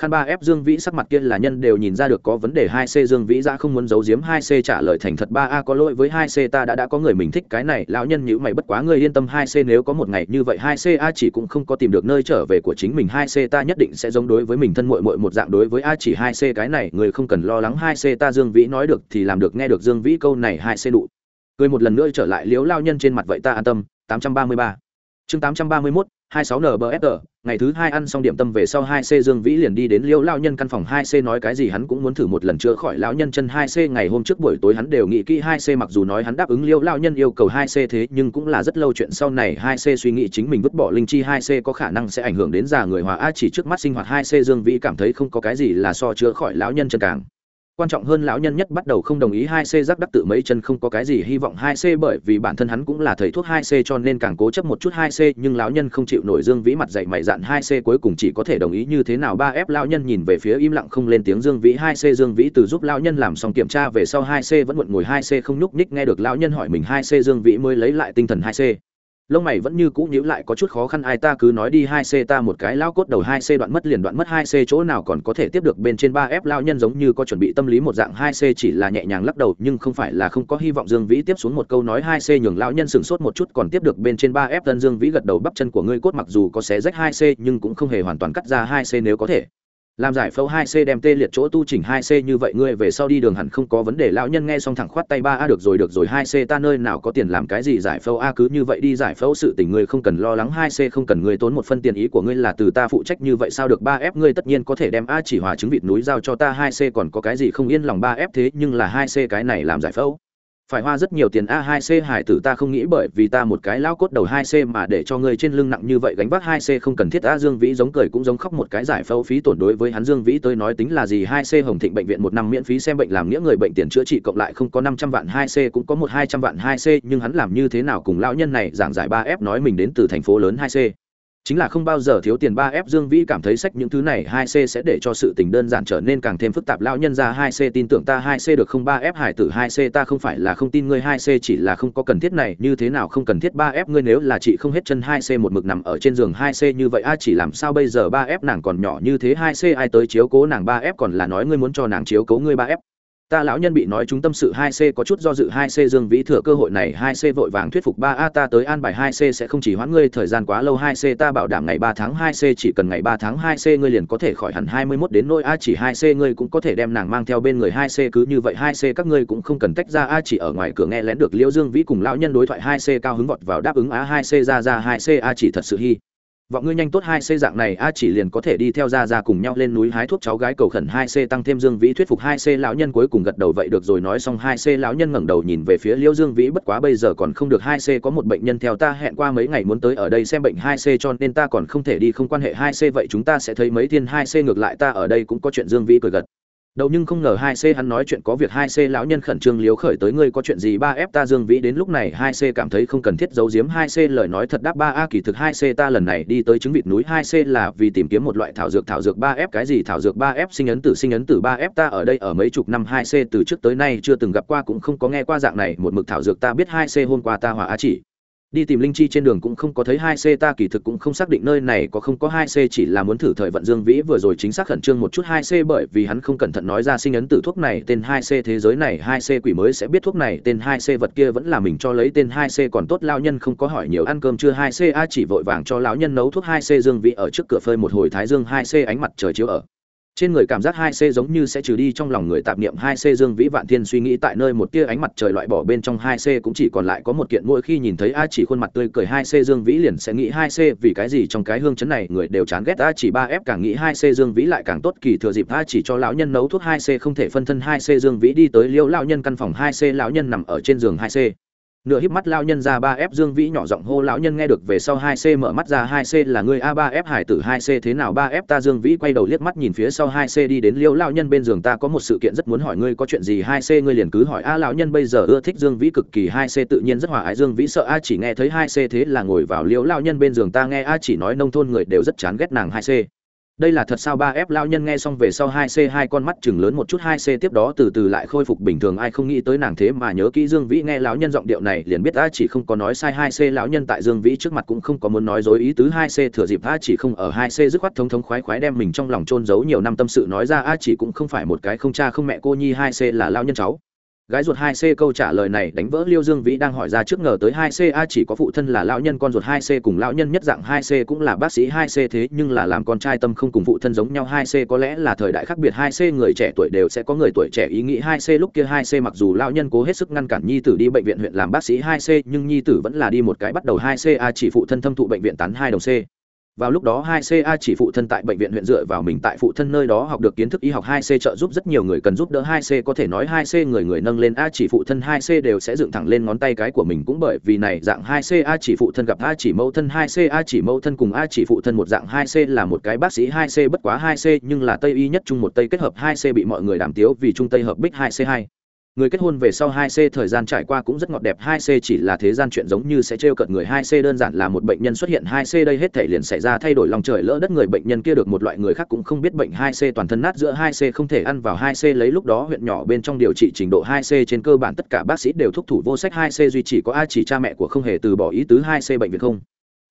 Khan ba f dương vĩ sắc mặt kia là nhân đều nhìn ra được có vấn đề hai c dương vĩ ra không muốn giấu giếm hai c trả lời thành thật ba a có lỗi với hai c ta đã đã có người mình thích cái này, lão nhân nhíu mày bất quá ngươi yên tâm hai c nếu có một ngày như vậy hai c a chỉ cũng không có tìm được nơi trở về của chính mình, hai c ta nhất định sẽ giống đối với mình thân muội muội một dạng đối với a chỉ hai c cái này, người không cần lo lắng hai c ta dương vĩ nói được thì làm được, nghe được dương vĩ câu này hai c đủ. Cười một lần nữa trở lại, liếu lao nhân trên mặt vậy ta an tâm, tám trăm ba mươi ba chương tám trăm ba mươi mốt 26 NBFR, ngày thứ hai ăn xong điểm tâm về sau 2C Dương Vĩ liền đi đến Liễu lão nhân căn phòng 2C nói cái gì hắn cũng muốn thử một lần chữa khỏi lão nhân chân 2C ngày hôm trước buổi tối hắn đều nghĩ kỹ 2C mặc dù nói hắn đáp ứng Liễu lão nhân yêu cầu 2C thế nhưng cũng là rất lâu chuyện sau này 2C suy nghĩ chính mình vứt bỏ linh chi 2C có khả năng sẽ ảnh hưởng đến già người hòa a chỉ trước mắt sinh hoạt 2C Dương Vĩ cảm thấy không có cái gì là so chữa khỏi lão nhân chân càng quan trọng hơn lão nhân nhất bắt đầu không đồng ý hai c giác đắc tự mấy chân không có cái gì hy vọng hai c bởi vì bản thân hắn cũng là thầy thuốc hai c cho nên càng cố chấp một chút hai c, nhưng lão nhân không chịu nổi dương vĩ mặt dày mày dạn hai c cuối cùng chỉ có thể đồng ý như thế nào ba f lão nhân nhìn về phía im lặng không lên tiếng dương vĩ hai c dương vĩ từ giúp lão nhân làm xong kiểm tra về sau hai c vẫn muộn ngồi hai c không nhúc ních nghe được lão nhân hỏi mình hai c dương vĩ mới lấy lại tinh thần hai c lông mày vẫn như cũ nhíu lại, có chút khó khăn, ai ta cứ nói đi, hai c ta một cái lao cốt đầu, hai c đoạn mất liền đoạn mất, hai c chỗ nào còn có thể tiếp được bên trên ba f lao nhân giống như có chuẩn bị tâm lý một dạng, hai c chỉ là nhẹ nhàng lắc đầu, nhưng không phải là không có hy vọng. Dương vĩ tiếp xuống một câu nói, hai c nhường lão nhân sửng sốt một chút, còn tiếp được bên trên ba f tân dương vĩ gật đầu, bắp chân của ngươi cốt mặc dù có xé rách hai c, nhưng cũng không hề hoàn toàn cắt ra hai c nếu có thể làm giải phẫu hai c đem tê liệt chỗ tu chỉnh hai c như vậy ngươi về sau đi đường hẳn không có vấn đề. Lão nhân nghe xong thẳng khoát tay ba, a, được rồi được rồi, hai c ta nơi nào có tiền làm cái gì giải phẫu? A, cứ như vậy đi giải phẫu sự tình ngươi không cần lo lắng, hai c không cần ngươi tốn một phân tiền ý của ngươi là từ ta phụ trách như vậy, sao được? Ba f ngươi tất nhiên có thể đem a chỉ hòa trứng vịt núi giao cho ta, hai c còn có cái gì không? Yên lòng ba f thế, nhưng là hai c cái này làm giải phẫu phải hoa rất nhiều tiền a 2 c, hải tử ta không nghĩ bởi vì ta một cái lao cốt đầu 2 c mà để cho ngươi trên lưng nặng như vậy gánh vác 2 c không cần thiết. A dương vĩ giống cười cũng giống khóc một cái giải phẫu phí tổn đối với hắn. Dương vĩ tới nói tính là gì? 2 c hồng thịnh bệnh viện một năm miễn phí xem bệnh làm nghĩa người bệnh tiền chữa trị cộng lại không có 500 vạn. 2 c cũng có một 200 vạn. 2 c nhưng hắn làm như thế nào cùng lão nhân này giảng giải 3 f nói mình đến từ thành phố lớn 2 c? Chính là không bao giờ thiếu tiền ba f dương vĩ cảm thấy sách những thứ này hai c sẽ để cho sự tình đơn giản trở nên càng thêm phức tạp. Lão nhân ra hai c tin tưởng ta hai c được không ba f hải tử hai c ta không phải là không tin ngươi hai c, chỉ là không có cần thiết này. Như thế nào không cần thiết ba f ngươi nếu là chị không hết chân hai c một mực nằm ở trên giường hai c như vậy, a, chỉ làm sao bây giờ ba f nàng còn nhỏ như thế? Hai c ai tới chiếu cố nàng ba f còn là nói ngươi muốn cho nàng chiếu cố ngươi ba f ta lão nhân bị nói chúng tâm sự hai c có chút do dự hai c dương vĩ thừa cơ hội này hai c vội vàng thuyết phục ba a ta tới an bài hai c sẽ không chỉ hoãn ngươi thời gian quá lâu hai c ta bảo đảm ngày ba tháng hai c chỉ cần ngày ba tháng hai c ngươi liền có thể khỏi hẳn hai mươi 21 đến nỗi a chỉ hai c ngươi cũng có thể đem nàng mang theo bên người hai c cứ như vậy hai c các ngươi cũng không cần tách ra a chỉ ở ngoài cửa nghe lén được liễu dương vĩ cùng lão nhân đối thoại hai c cao hứng vọt vào đáp ứng á hai c ra ra hai c a chỉ thật sự hy vọng ngươi nhanh tốt hai c dạng này, a chỉ liền có thể đi theo ra ra cùng nhau lên núi hái thuốc, cháu gái cầu khẩn hai c, tăng thêm dương vĩ thuyết phục hai c, lão nhân cuối cùng gật đầu vậy được rồi, nói xong hai c, lão nhân ngẩng đầu nhìn về phía liêu dương vĩ, bất quá bây giờ còn không được hai c, có một bệnh nhân theo ta hẹn qua mấy ngày muốn tới ở đây xem bệnh hai c, cho nên ta còn không thể đi, không quan hệ hai c, vậy chúng ta sẽ thấy mấy thiên hai c, ngược lại ta ở đây cũng có chuyện dương vĩ cười gật đầu nhưng không ngờ hai c hắn nói chuyện có việc hai c lão nhân khẩn trương liếu khởi tới ngươi có chuyện gì? Ba f ta dương vĩ đến lúc này, hai c cảm thấy không cần thiết giấu giếm. Hai c lời nói thật đáp, ba a kỳ thực hai c ta lần này đi tới trứng vịt núi. Hai c là vì tìm kiếm một loại thảo dược thảo dược ba f cái gì? Thảo dược ba f sinh ấn tử, sinh ấn tử ba f ta ở đây ở mấy chục năm. Hai c từ trước tới nay chưa từng gặp qua, cũng không có nghe qua dạng này. Một mực thảo dược ta biết hai c hôm qua ta hòa a chỉ đi tìm linh chi trên đường cũng không có thấy hai c, ta kỳ thực cũng không xác định nơi này có không có hai c, chỉ là muốn thử thời vận dương vĩ vừa rồi chính xác khẩn trương một chút hai c bởi vì hắn không cẩn thận nói ra sinh ấn tử thuốc này, tên hai c thế giới này, hai c quỷ mới sẽ biết thuốc này, tên hai c vật kia vẫn là mình cho lấy, tên hai c còn tốt lao nhân không có hỏi nhiều, ăn cơm chưa hai c, a chỉ vội vàng cho lão nhân nấu thuốc hai c, dương vĩ ở trước cửa phơi một hồi thái dương hai c, ánh mặt trời chiếu ở trên người cảm giác hai c giống như sẽ trừ đi trong lòng người tạp niệm hai c. Dương vĩ vạn thiên suy nghĩ tại nơi một tia ánh mặt trời loại bỏ bên trong hai c cũng chỉ còn lại có một kiện, mỗi khi nhìn thấy a chỉ khuôn mặt tươi cười hai c, dương vĩ liền sẽ nghĩ hai c, vì cái gì trong cái hương chấn này người đều chán ghét a chỉ ba f, càng nghĩ hai c, dương vĩ lại càng tốt, kỳ thừa dịp a chỉ cho lão nhân nấu thuốc hai c, không thể phân thân hai c, dương vĩ đi tới liêu lão nhân căn phòng hai c, lão nhân nằm ở trên giường hai c nửa híp mắt lao nhân ra ba f dương vĩ nhỏ giọng hô lão nhân nghe được về sau hai c mở mắt ra hai c là người a ba f hải tử hai c thế nào? Ba f ta dương vĩ quay đầu liếc mắt nhìn phía sau hai c đi đến liêu lao nhân bên giường, ta có một sự kiện rất muốn hỏi ngươi, có chuyện gì? Hai c ngươi liền cứ hỏi. A lão nhân bây giờ ưa thích dương vĩ cực kỳ, hai c tự nhiên rất hòa ái. Dương vĩ sợ a chỉ nghe thấy hai c thế là ngồi vào liêu lao nhân bên giường, ta nghe a chỉ nói nông thôn người đều rất chán ghét nàng hai c đây là thật sao? Ba f lao nhân nghe xong về sau hai c, hai con mắt chừng lớn một chút, hai c tiếp đó từ từ lại khôi phục bình thường. Ai không nghĩ tới nàng thế mà nhớ kỹ dương vĩ, nghe lão nhân giọng điệu này liền biết a chỉ không có nói sai. Hai c lão nhân tại dương vĩ trước mặt cũng không có muốn nói dối ý tứ. Hai c thừa dịp a chỉ không ở hai c dứt khoát thống thống khoái khoái đem mình trong lòng trôn giấu nhiều năm tâm sự nói ra. A chỉ cũng không phải một cái không cha không mẹ cô nhi. Hai c là lao nhân cháu gái ruột hai c câu trả lời này đánh vỡ liêu dương vĩ đang hỏi ra trước ngờ tới hai c, a chỉ có phụ thân là lão nhân, con ruột hai c cùng lão nhân nhất dạng hai c cũng là bác sĩ hai c, thế nhưng là làm con trai tâm không cùng phụ thân giống nhau hai c, có lẽ là thời đại khác biệt hai c, người trẻ tuổi đều sẽ có người tuổi trẻ ý nghĩ hai c, lúc kia hai c mặc dù lão nhân cố hết sức ngăn cản nhi tử đi bệnh viện huyện làm bác sĩ hai c, nhưng nhi tử vẫn là đi một cái bắt đầu hai c, a chỉ phụ thân thâm thụ bệnh viện tán hai đồng c vào lúc đó 2CA chỉ phụ thân tại bệnh viện huyện dựa vào mình tại phụ thân nơi đó học được kiến thức y học 2C trợ giúp rất nhiều người cần giúp đỡ 2C có thể nói 2C người người nâng lên A chỉ phụ thân 2C đều sẽ dựng thẳng lên ngón tay cái của mình cũng bởi vì này dạng 2C A chỉ phụ thân gặp A chỉ mẫu thân 2C A chỉ mẫu thân cùng A chỉ phụ thân một dạng 2C là một cái bác sĩ 2C bất quá 2C nhưng là Tây y nhất chung một Tây kết hợp 2C bị mọi người đảm tiếu vì trung Tây hợp bích 2C2 người kết hôn về sau 2C thời gian trải qua cũng rất ngọt đẹp 2C chỉ là thế gian chuyện giống như sẽ trêu cợt người 2C đơn giản là một bệnh nhân xuất hiện 2C đây hết thể liền xảy ra thay đổi lòng trời lỡ đất người bệnh nhân kia được một loại người khác cũng không biết bệnh 2C toàn thân nát giữa 2C không thể ăn vào 2C lấy lúc đó huyện nhỏ bên trong điều trị trình độ 2C trên cơ bản tất cả bác sĩ đều thúc thủ vô sách 2C duy chỉ có ai chỉ cha mẹ của không hề từ bỏ ý tứ 2C bệnh viện không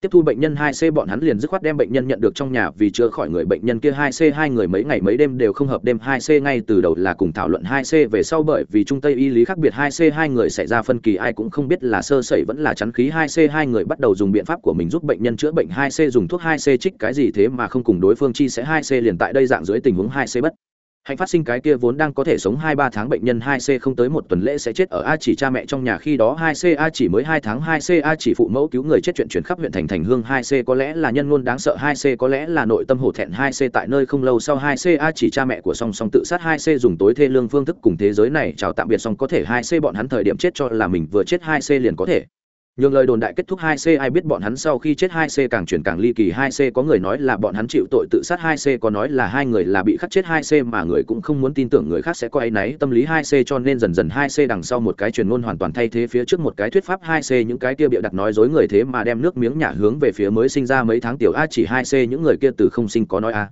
tiếp thu bệnh nhân 2C bọn hắn liền dứt khoát đem bệnh nhân nhận được trong nhà vì chữa khỏi người bệnh nhân kia 2C hai người mấy ngày mấy đêm đều không hợp đêm 2C ngay từ đầu là cùng thảo luận 2C về sau bởi vì trung tây y lý khác biệt 2C hai người xảy ra phân kỳ, ai cũng không biết là sơ sẩy vẫn là chắn khí 2C hai người bắt đầu dùng biện pháp của mình giúp bệnh nhân chữa bệnh 2C dùng thuốc 2C trích cái gì thế mà không cùng đối phương chi sẽ 2C liền tại đây dạng dưới tình huống 2C bất hạnh phát sinh cái kia vốn đang có thể sống hai ba tháng bệnh nhân hai c không tới một tuần lễ sẽ chết ở a chỉ cha mẹ trong nhà khi đó hai c a chỉ mới hai tháng hai c a chỉ phụ mẫu cứu người chết chuyện chuyển khắp huyện thành thành hương hai c có lẽ là nhân ngôn đáng sợ hai c có lẽ là nội tâm hổ thẹn hai c tại nơi không lâu sau hai c a chỉ cha mẹ của song song tự sát hai c dùng tối thê lương phương thức cùng thế giới này chào tạm biệt song có thể hai c bọn hắn thời điểm chết cho là mình vừa chết hai c liền có thể Nhường lời đồn đại kết thúc 2C ai biết bọn hắn sau khi chết 2C càng chuyển càng ly kỳ 2C có người nói là bọn hắn chịu tội tự sát 2C có nói là hai người là bị khắc chết 2C mà người cũng không muốn tin tưởng người khác sẽ có ấy nấy tâm lý 2C cho nên dần dần 2C đằng sau một cái truyền ngôn hoàn toàn thay thế phía trước một cái thuyết pháp 2C những cái kia bịa đặt nói dối người thế mà đem nước miếng nhả hướng về phía mới sinh ra mấy tháng tiểu, A chỉ 2C những người kia từ không sinh có nói A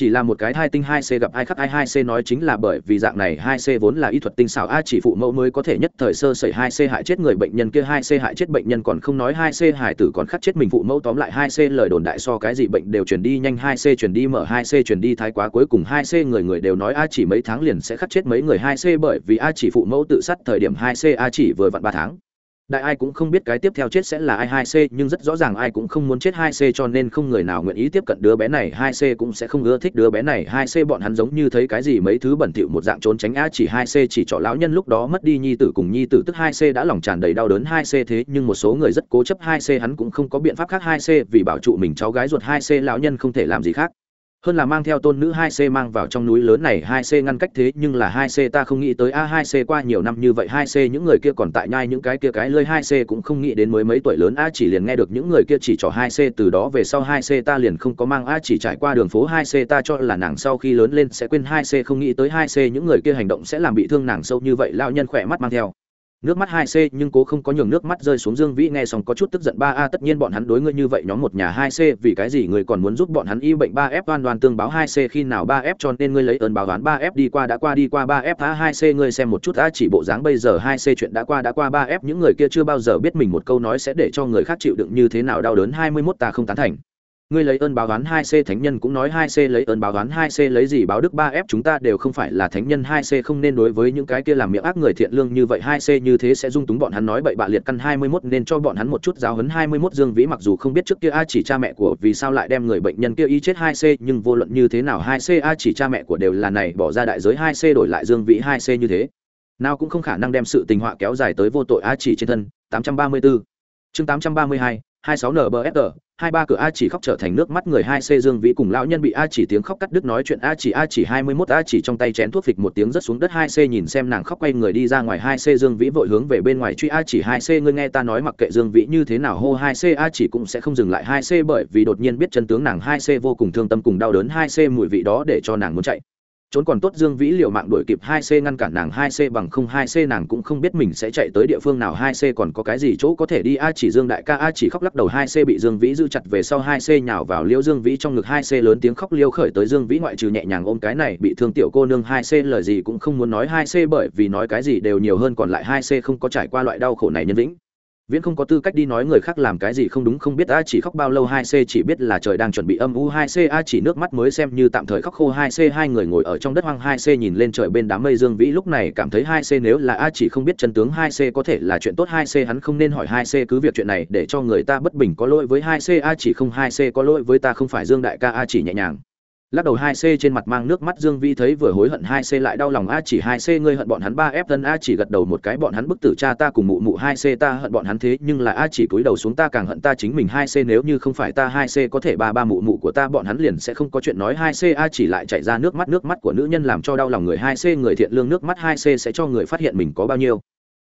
chỉ là một cái hai tinh hai c gặp ai khắc ai hai c nói chính là bởi vì dạng này hai c vốn là y thuật tinh xảo a chỉ phụ mẫu mới có thể nhất thời sơ sẩy hai c hại chết người bệnh nhân kia hai c hại chết bệnh nhân còn không nói hai c hải tử còn khắc chết mình phụ mẫu tóm lại hai c lời đồn đại so cái gì bệnh đều chuyển đi nhanh hai c chuyển đi mở hai c chuyển đi thái quá cuối cùng hai c người người đều nói a chỉ mấy tháng liền sẽ khắc chết mấy người hai c bởi vì a chỉ phụ mẫu tự sát thời điểm hai c a chỉ vừa vặn ba tháng đại ai cũng không biết cái tiếp theo chết sẽ là ai hai c, nhưng rất rõ ràng ai cũng không muốn chết hai c cho nên không người nào nguyện ý tiếp cận đứa bé này. Hai c cũng sẽ không ưa thích đứa bé này. Hai c bọn hắn giống như thấy cái gì mấy thứ bẩn thỉu một dạng trốn tránh a chỉ hai c chỉ cho lão nhân lúc đó mất đi nhi tử cùng nhi tử, tức hai c đã lòng tràn đầy đau đớn hai c thế, nhưng một số người rất cố chấp hai c, hắn cũng không có biện pháp khác hai c vì bảo trụ mình cháu gái ruột hai c, lão nhân không thể làm gì khác hơn là mang theo tôn nữ hai c mang vào trong núi lớn này hai c ngăn cách thế nhưng là hai c ta không nghĩ tới a hai c qua nhiều năm như vậy hai c những người kia còn tại nhai những cái kia cái lơi hai c cũng không nghĩ đến mới mấy tuổi lớn a chỉ liền nghe được những người kia chỉ trỏ hai c từ đó về sau hai c ta liền không có mang a chỉ trải qua đường phố hai c ta cho là nàng sau khi lớn lên sẽ quên hai c không nghĩ tới hai c những người kia hành động sẽ làm bị thương nàng sâu như vậy lao nhân khỏe mắt mang theo nước mắt hai c, nhưng cố không có nhường nước mắt rơi xuống dương vĩ nghe xong có chút tức giận. Ba a, tất nhiên bọn hắn đối ngươi như vậy nhóm một nhà hai c, vì cái gì người còn muốn giúp bọn hắn y bệnh ba f oan đoan tương báo hai c? Khi nào ba f cho nên ngươi lấy ơn báo đoán ba f đi qua đã qua, đi qua ba f a hai c, ngươi xem một chút, a, chỉ bộ dáng bây giờ hai c chuyện đã qua đã qua ba f, những người kia chưa bao giờ biết mình một câu nói sẽ để cho người khác chịu đựng như thế nào, đau đớn hai mươi mốt ta không tán thành ngươi lấy ơn báo đoán hai c thánh nhân cũng nói hai c lấy ơn báo đoán hai c lấy gì báo đức ba f chúng ta đều không phải là thánh nhân hai c không nên đối với những cái kia làm miệng ác người thiện lương như vậy hai c như thế sẽ dung túng bọn hắn nói bậy bạ liệt căn hai mươi 21 nên cho bọn hắn một chút giáo huấn hai mươi 21 Dương Vĩ mặc dù không biết trước kia a chỉ cha mẹ của vì sao lại đem người bệnh nhân kia y chết hai c nhưng vô luận như thế nào hai c a chỉ cha mẹ của đều là này bỏ ra đại giới hai c đổi lại Dương Vĩ hai c như thế. Nào cũng không khả năng đem sự tình họa kéo dài tới vô tội a chỉ trên thân. Tám trăm ba mươi 834 chương tám trăm ba mươi hai hai sáu nbfr hai ba cửa a chỉ khóc trở thành nước mắt người, hai c dương vĩ cùng lão nhân bị a chỉ tiếng khóc cắt đứt nói chuyện, a chỉ a chỉ hai mươi mốt, a chỉ trong tay chén thuốc phịch một tiếng rất xuống đất, hai c nhìn xem nàng khóc quay người đi ra ngoài, hai c dương vĩ vội hướng về bên ngoài truy, a chỉ, hai c ngươi nghe ta nói mặc kệ dương vĩ như thế nào hô, hai c, a chỉ cũng sẽ không dừng lại, hai c bởi vì đột nhiên biết chân tướng nàng, hai c vô cùng thương tâm cùng đau đớn, hai c mùi vị đó để cho nàng muốn chạy trốn còn tốt dương vĩ liệu mạng đuổi kịp hai c ngăn cản nàng hai c bằng không hai c nàng cũng không biết mình sẽ chạy tới địa phương nào hai c còn có cái gì chỗ có thể đi a chỉ dương đại ca a chỉ khóc lắc đầu hai c bị dương vĩ giữ chặt về sau hai c nhào vào liêu dương vĩ trong ngực hai c lớn tiếng khóc liêu khởi tới dương vĩ ngoại trừ nhẹ nhàng ôm cái này bị thương tiểu cô nương hai c lời gì cũng không muốn nói hai c bởi vì nói cái gì đều nhiều hơn còn lại hai c không có trải qua loại đau khổ này nhân vĩnh viễn không có tư cách đi nói người khác làm cái gì không đúng, không biết a chỉ khóc bao lâu, hai c chỉ biết là trời đang chuẩn bị âm u, hai c a chỉ nước mắt mới xem như tạm thời khóc khô, hai c hai người ngồi ở trong đất hoang, hai c nhìn lên trời bên đám mây dương vĩ, lúc này cảm thấy hai c nếu là a chỉ không biết chân tướng, hai c có thể là chuyện tốt, hai c hắn không nên hỏi, hai c cứ việc chuyện này để cho người ta bất bình, có lỗi với hai c, a chỉ không, hai c có lỗi với ta, không phải dương đại ca, a chỉ nhẹ nhàng lắc đầu hai c trên mặt mang nước mắt dương vi thấy vừa hối hận hai c lại đau lòng, a chỉ hai c, ngươi hận bọn hắn ba f thân, a chỉ gật đầu một cái, bọn hắn bức tử cha ta cùng mụ mụ hai c, ta hận bọn hắn thế, nhưng là a chỉ cúi đầu xuống ta càng hận ta chính mình hai c, nếu như không phải ta hai c có thể ba ba mụ mụ của ta, bọn hắn liền sẽ không có chuyện nói hai c. A chỉ lại chạy ra nước mắt nước mắt của nữ nhân làm cho đau lòng người hai c, người thiện lương nước mắt hai c sẽ cho người phát hiện mình có bao nhiêu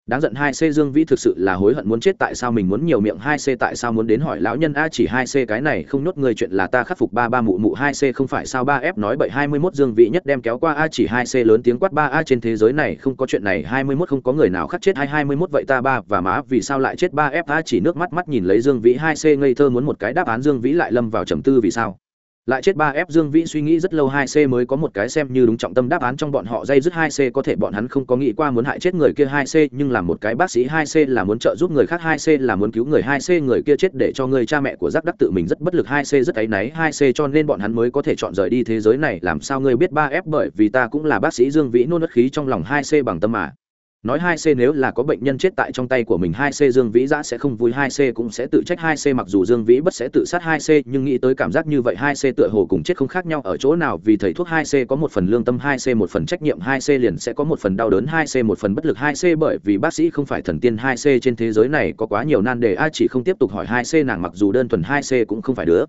đáng giận hai c dương vĩ thực sự là hối hận muốn chết, tại sao mình muốn nhiều miệng hai c, tại sao muốn đến hỏi lão nhân, a, chỉ hai c, cái này không nhốt người, chuyện là ta khắc phục, ba ba mụ mụ hai c không phải sao? Ba f nói bậy hai mươi mốt dương vĩ nhất đem kéo qua, a, chỉ hai c lớn tiếng quát, ba, a, trên thế giới này không có chuyện này, hai mươi mốt không có người nào khắc chết, hai hai mươi mốt vậy ta, ba, và má, vì sao lại chết? Ba f, a, chỉ nước mắt mắt nhìn lấy dương vĩ hai c, ngây thơ muốn một cái đáp án. Dương vĩ lại lâm vào trầm tư vì sao? Lại chết ba f dương vĩ suy nghĩ rất lâu hai c mới có một cái xem như đúng trọng tâm đáp án trong bọn họ dây dứt hai c có thể bọn hắn không có nghĩ qua muốn hại chết người kia hai c, nhưng là một cái bác sĩ hai c là muốn trợ giúp người khác hai c, là muốn cứu người hai c, người kia chết để cho người cha mẹ của giác đắc tự mình rất bất lực hai c rất áy náy hai c, cho nên bọn hắn mới có thể chọn rời đi thế giới này. Làm sao ngươi biết ba f? Bởi vì ta cũng là bác sĩ dương vĩ nôn đất khí trong lòng hai c bằng tâm mà nói hai c nếu là có bệnh nhân chết tại trong tay của mình hai c dương vĩ giã sẽ không vui hai c cũng sẽ tự trách hai c mặc dù dương vĩ bất sẽ tự sát hai c nhưng nghĩ tới cảm giác như vậy hai c tựa hồ cùng chết không khác nhau ở chỗ nào vì thầy thuốc hai c có một phần lương tâm hai c một phần trách nhiệm hai c liền sẽ có một phần đau đớn hai c một phần bất lực hai c bởi vì bác sĩ không phải thần tiên hai c trên thế giới này có quá nhiều nan đề a chỉ không tiếp tục hỏi hai c nàng mặc dù đơn thuần hai c cũng không phải đứa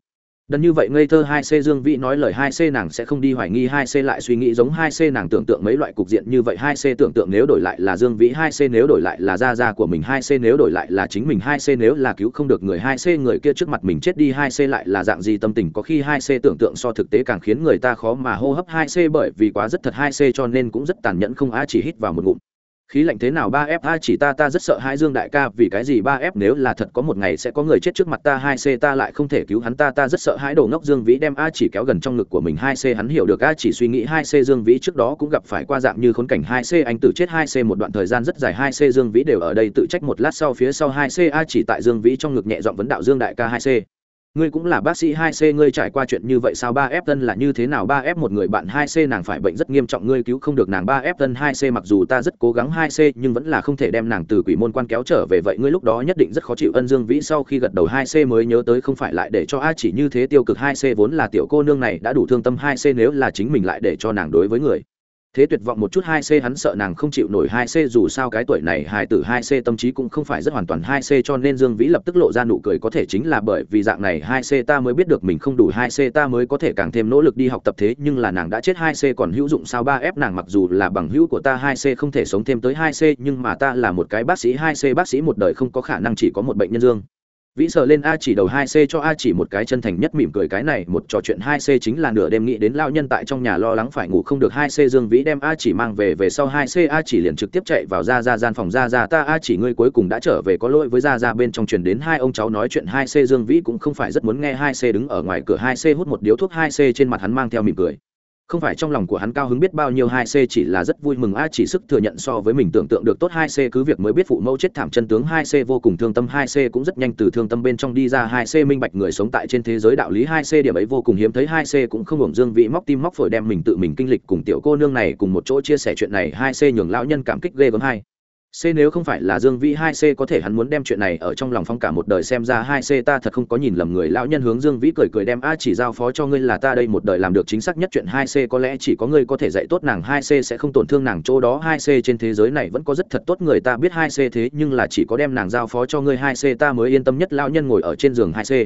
đần như vậy ngây thơ hai c dương vĩ nói lời hai c nàng sẽ không đi hoài nghi hai c lại suy nghĩ giống hai c nàng tưởng tượng mấy loại cục diện như vậy hai c tưởng tượng nếu đổi lại là dương vĩ hai c nếu đổi lại là gia gia của mình hai c nếu đổi lại là chính mình hai c nếu là cứu không được người hai c người kia trước mặt mình chết đi hai c lại là dạng gì tâm tình có khi hai c tưởng tượng so thực tế càng khiến người ta khó mà hô hấp hai c bởi vì quá rất thật hai c cho nên cũng rất tàn nhẫn không á chỉ hít vào một ngụm khí lạnh thế nào ba f? A, chỉ ta ta rất sợ hai dương đại ca, vì cái gì ba f? Nếu là thật có một ngày sẽ có người chết trước mặt ta, hai c ta lại không thể cứu hắn, ta ta rất sợ hãi đồ ngốc dương vĩ đem a chỉ kéo gần trong ngực của mình, hai c hắn hiểu được a chỉ suy nghĩ, hai c dương vĩ trước đó cũng gặp phải qua dạng như khốn cảnh, hai c anh tự chết, hai c một đoạn thời gian rất dài, hai c dương vĩ đều ở đây tự trách một lát sau, phía sau hai c a chỉ tại dương vĩ trong ngực nhẹ giọng vấn đạo dương đại ca, hai c ngươi cũng là bác sĩ hai c, ngươi trải qua chuyện như vậy sao? Ba f tân là như thế nào? Ba f một người bạn hai c, nàng phải bệnh rất nghiêm trọng, ngươi cứu không được nàng. Ba f tân hai c, mặc dù ta rất cố gắng hai c, nhưng vẫn là không thể đem nàng từ quỷ môn quan kéo trở về. Vậy ngươi lúc đó nhất định rất khó chịu. Ân dương vĩ sau khi gật đầu hai c mới nhớ tới không phải lại để cho a chỉ như thế tiêu cực. Hai c vốn là tiểu cô nương này đã đủ thương tâm. Hai c nếu là chính mình lại để cho nàng đối với người thế tuyệt vọng một chút hai c hắn sợ nàng không chịu nổi hai c, dù sao cái tuổi này hài tử hai c tâm trí cũng không phải rất hoàn toàn hai c, cho nên dương vĩ lập tức lộ ra nụ cười có thể chính là bởi vì dạng này hai c ta mới biết được mình không đủ hai c, ta mới có thể càng thêm nỗ lực đi học tập thế, nhưng là nàng đã chết hai c còn hữu dụng sao? Ba ép nàng mặc dù là bằng hữu của ta hai c, không thể sống thêm tới hai c, nhưng mà ta là một cái bác sĩ, hai c bác sĩ một đời không có khả năng chỉ có một bệnh nhân dương vĩ sợ lên a chỉ đầu hai c cho a chỉ một cái chân thành nhất mỉm cười cái này, một trò chuyện hai c chính là nửa đêm nghĩ đến lao nhân tại trong nhà lo lắng phải ngủ không được hai c dương vĩ đem a chỉ mang về về sau hai c a chỉ liền trực tiếp chạy vào ra ra gian phòng. Ra ra ta a chỉ ngươi cuối cùng đã trở về, có lỗi với ra ra bên trong truyền đến hai ông cháu nói chuyện hai c dương vĩ cũng không phải rất muốn nghe hai c đứng ở ngoài cửa hai c hút một điếu thuốc hai c trên mặt hắn mang theo mỉm cười không phải trong lòng của hắn cao hứng biết bao nhiêu hai c chỉ là rất vui mừng a chỉ sức thừa nhận so với mình tưởng tượng được tốt hai c cứ việc mới biết phụ mẫu chết thảm chân tướng hai c vô cùng thương tâm, hai c cũng rất nhanh từ thương tâm bên trong đi ra, hai c minh bạch người sống tại trên thế giới đạo lý, hai c điểm ấy vô cùng hiếm thấy, hai c cũng không hưởng dương vị móc tim móc phổi đem mình tự mình kinh lịch cùng tiểu cô nương này cùng một chỗ chia sẻ chuyện này, hai c nhường lão nhân cảm kích ghê gớm hai. C nếu không phải là Dương Vĩ 2C có thể hắn muốn đem chuyện này ở trong lòng phong cả một đời xem ra 2C ta thật không có nhìn lầm người lão nhân hướng Dương Vĩ cười cười đem a chỉ giao phó cho ngươi là ta đây một đời làm được chính xác nhất chuyện 2C có lẽ chỉ có ngươi có thể dạy tốt nàng 2C sẽ không tổn thương nàng chỗ đó 2C trên thế giới này vẫn có rất thật tốt người ta biết 2C thế nhưng là chỉ có đem nàng giao phó cho ngươi 2C ta mới yên tâm nhất lão nhân ngồi ở trên giường 2C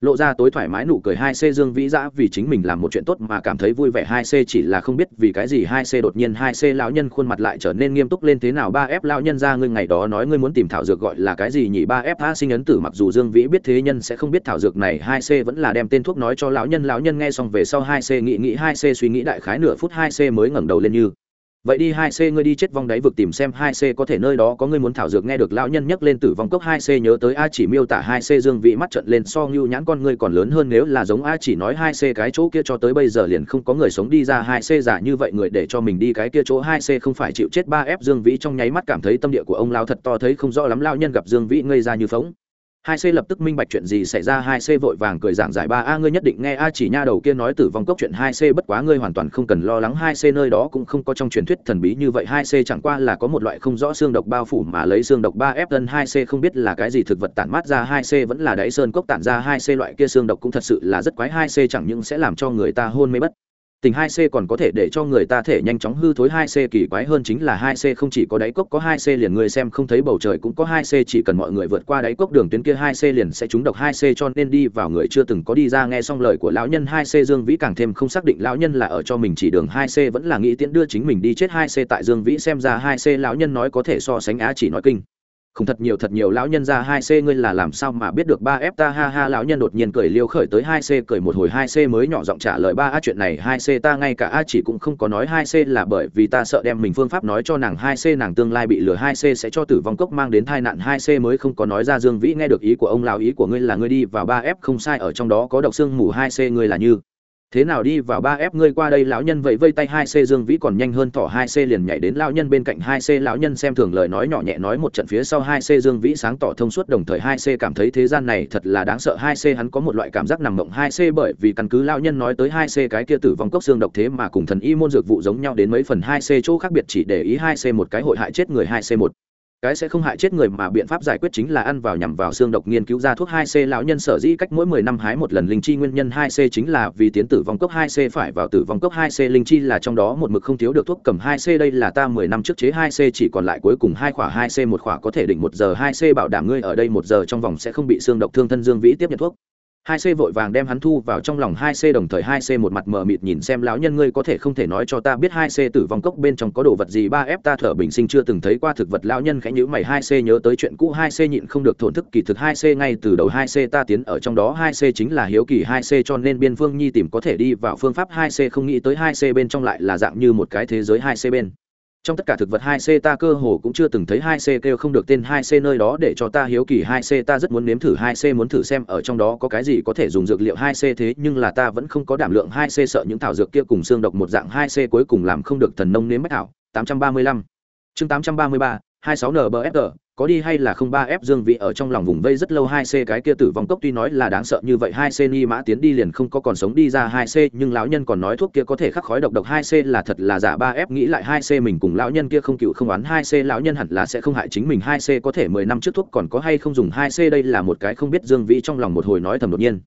lộ ra tối thoải mái nụ cười hai c dương vĩ dã vì chính mình làm một chuyện tốt mà cảm thấy vui vẻ hai c chỉ là không biết vì cái gì hai c đột nhiên hai c lão nhân khuôn mặt lại trở nên nghiêm túc lên thế nào. Ba f lão nhân ra ngươi ngày đó nói ngươi muốn tìm thảo dược gọi là cái gì nhỉ? Ba f tha sinh ấn tử mặc dù dương vĩ biết thế nhân sẽ không biết thảo dược này, hai c vẫn là đem tên thuốc nói cho lão nhân. Lão nhân nghe xong về sau hai c nghĩ nghĩ, hai c suy nghĩ đại khái nửa phút, hai c mới ngẩng đầu lên như vậy đi hai c, ngươi đi chết vong đáy vực tìm xem hai c có thể nơi đó có ngươi muốn thảo dược. Nghe được lão nhân nhắc lên tử vong cốc hai c, nhớ tới a chỉ miêu tả hai c dương vị mắt trận lên, so ngưu nhãn con ngươi còn lớn hơn. Nếu là giống a chỉ nói hai c cái chỗ kia cho tới bây giờ liền không có người sống đi ra, hai c giả như vậy người để cho mình đi cái kia chỗ, hai c không phải chịu chết ba f dương vĩ trong nháy mắt cảm thấy tâm địa của ông lao thật to, thấy không rõ lắm, lão nhân gặp dương vĩ ngây ra như phóng hai c lập tức minh bạch chuyện gì xảy ra, hai c vội vàng cười giảng giải, ba a, ngươi nhất định nghe a chỉ nha đầu kia nói tử vong cốc chuyện, hai c bất quá ngươi hoàn toàn không cần lo lắng, hai c nơi đó cũng không có trong truyền thuyết thần bí như vậy, hai c chẳng qua là có một loại không rõ xương độc bao phủ mà lấy xương độc ba ép thân, hai c không biết là cái gì thực vật tản mát ra, hai c vẫn là đáy sơn cốc tản ra, hai c loại kia xương độc cũng thật sự là rất quái, hai c chẳng những sẽ làm cho người ta hôn mê bất tình 2C còn có thể để cho người ta thể nhanh chóng hư thối 2C kỳ quái hơn chính là 2C không chỉ có đáy cốc có 2C liền người xem không thấy bầu trời cũng có 2C chỉ cần mọi người vượt qua đáy cốc đường tuyến kia 2C liền sẽ trúng độc 2C cho nên đi vào người chưa từng có đi ra nghe xong lời của lão nhân 2C Dương Vĩ càng thêm không xác định lão nhân là ở cho mình chỉ đường 2C vẫn là nghĩ tiễn đưa chính mình đi chết 2C tại Dương Vĩ xem ra 2C lão nhân nói có thể so sánh á chỉ nói kinh không thật nhiều thật nhiều lão nhân ra hai c ngươi là làm sao mà biết được ba f ta? Ha ha, lão nhân đột nhiên cười liêu khởi tới hai c, cười một hồi hai c mới nhỏ giọng trả lời ba, a, chuyện này hai c ta ngay cả a chỉ cũng không có nói, hai c là bởi vì ta sợ đem mình phương pháp nói cho nàng hai c, nàng tương lai bị lừa, hai c sẽ cho tử vong cốc mang đến tai nạn, hai c mới không có nói ra, dương vĩ nghe được ý của ông, lão ý của ngươi là ngươi đi vào ba f không sai, ở trong đó có độc xương mù, hai c ngươi là như thế nào đi vào ba ép ngươi qua đây, lão nhân vậy vây tay hai c dương vĩ còn nhanh hơn thỏ hai c liền nhảy đến lão nhân bên cạnh hai c lão nhân xem thường lời nói nhỏ nhẹ nói một trận phía sau hai c dương vĩ sáng tỏ thông suốt, đồng thời hai c cảm thấy thế gian này thật là đáng sợ. Hai c hắn có một loại cảm giác nằm mộng. Hai c bởi vì căn cứ lão nhân nói tới hai c cái kia tử vong cốc xương độc thế mà cùng thần y môn dược vụ giống nhau đến mấy phần. Hai c chỗ khác biệt chỉ để ý hai c một cái hội hại chết người hai c một cái sẽ không hại chết người mà biện pháp giải quyết chính là ăn vào nhằm vào xương độc nghiên cứu ra thuốc 2C lão nhân sở dĩ cách mỗi 10 năm hái một lần linh chi nguyên nhân 2C chính là vì tiến tử vong cốc 2C phải vào tử vong cốc 2C linh chi là trong đó một mực không thiếu được thuốc cầm 2C đây là ta 10 năm trước chế 2C chỉ còn lại cuối cùng hai khỏa 2C một khỏa có thể định 1 giờ 2C bảo đảm ngươi ở đây 1 giờ trong vòng sẽ không bị xương độc thương thân Dương Vĩ tiếp nhận thuốc hai c vội vàng đem hắn thu vào trong lòng hai c đồng thời hai c một mặt mờ mịt nhìn xem lão nhân ngươi có thể không thể nói cho ta biết hai c tử vong cốc bên trong có đồ vật gì ba f ta thở bình sinh chưa từng thấy qua thực vật lão nhân khẽ nhữ mày hai c nhớ tới chuyện cũ hai c nhịn không được thổn thức kỳ thực hai c ngay từ đầu hai c ta tiến ở trong đó hai c chính là hiếu kỳ hai c cho nên biên phương nhi tìm có thể đi vào phương pháp hai c không nghĩ tới hai c bên trong lại là dạng như một cái thế giới hai c bên trong tất cả thực vật hai c ta cơ hồ cũng chưa từng thấy hai c kêu không được tên hai c nơi đó để cho ta hiếu kỳ. Hai c ta rất muốn nếm thử, hai c muốn thử xem ở trong đó có cái gì có thể dùng dược liệu hai c thế, nhưng là ta vẫn không có đảm lượng. Hai c sợ những thảo dược kia cùng xương độc một dạng, hai c cuối cùng làm không được thần nông nếm bách thảo. Tám trăm ba mươi lăm. Chương tám trăm ba mươi ba, hai sáu nbfg có đi hay là không ba f dương vị ở trong lòng vùng vây rất lâu, hai c cái kia tử vong cốc tuy nói là đáng sợ như vậy, hai c ni mã tiến đi liền không có còn sống đi ra hai c, nhưng lão nhân còn nói thuốc kia có thể khắc khói độc độc, hai c là thật là giả ba f nghĩ lại hai c mình cùng lão nhân kia không cựu không oán, hai c lão nhân hẳn là sẽ không hại chính mình, hai c có thể mười năm trước thuốc còn có hay không dùng, hai c đây là một cái không biết dương vị trong lòng một hồi nói thầm đột nhiên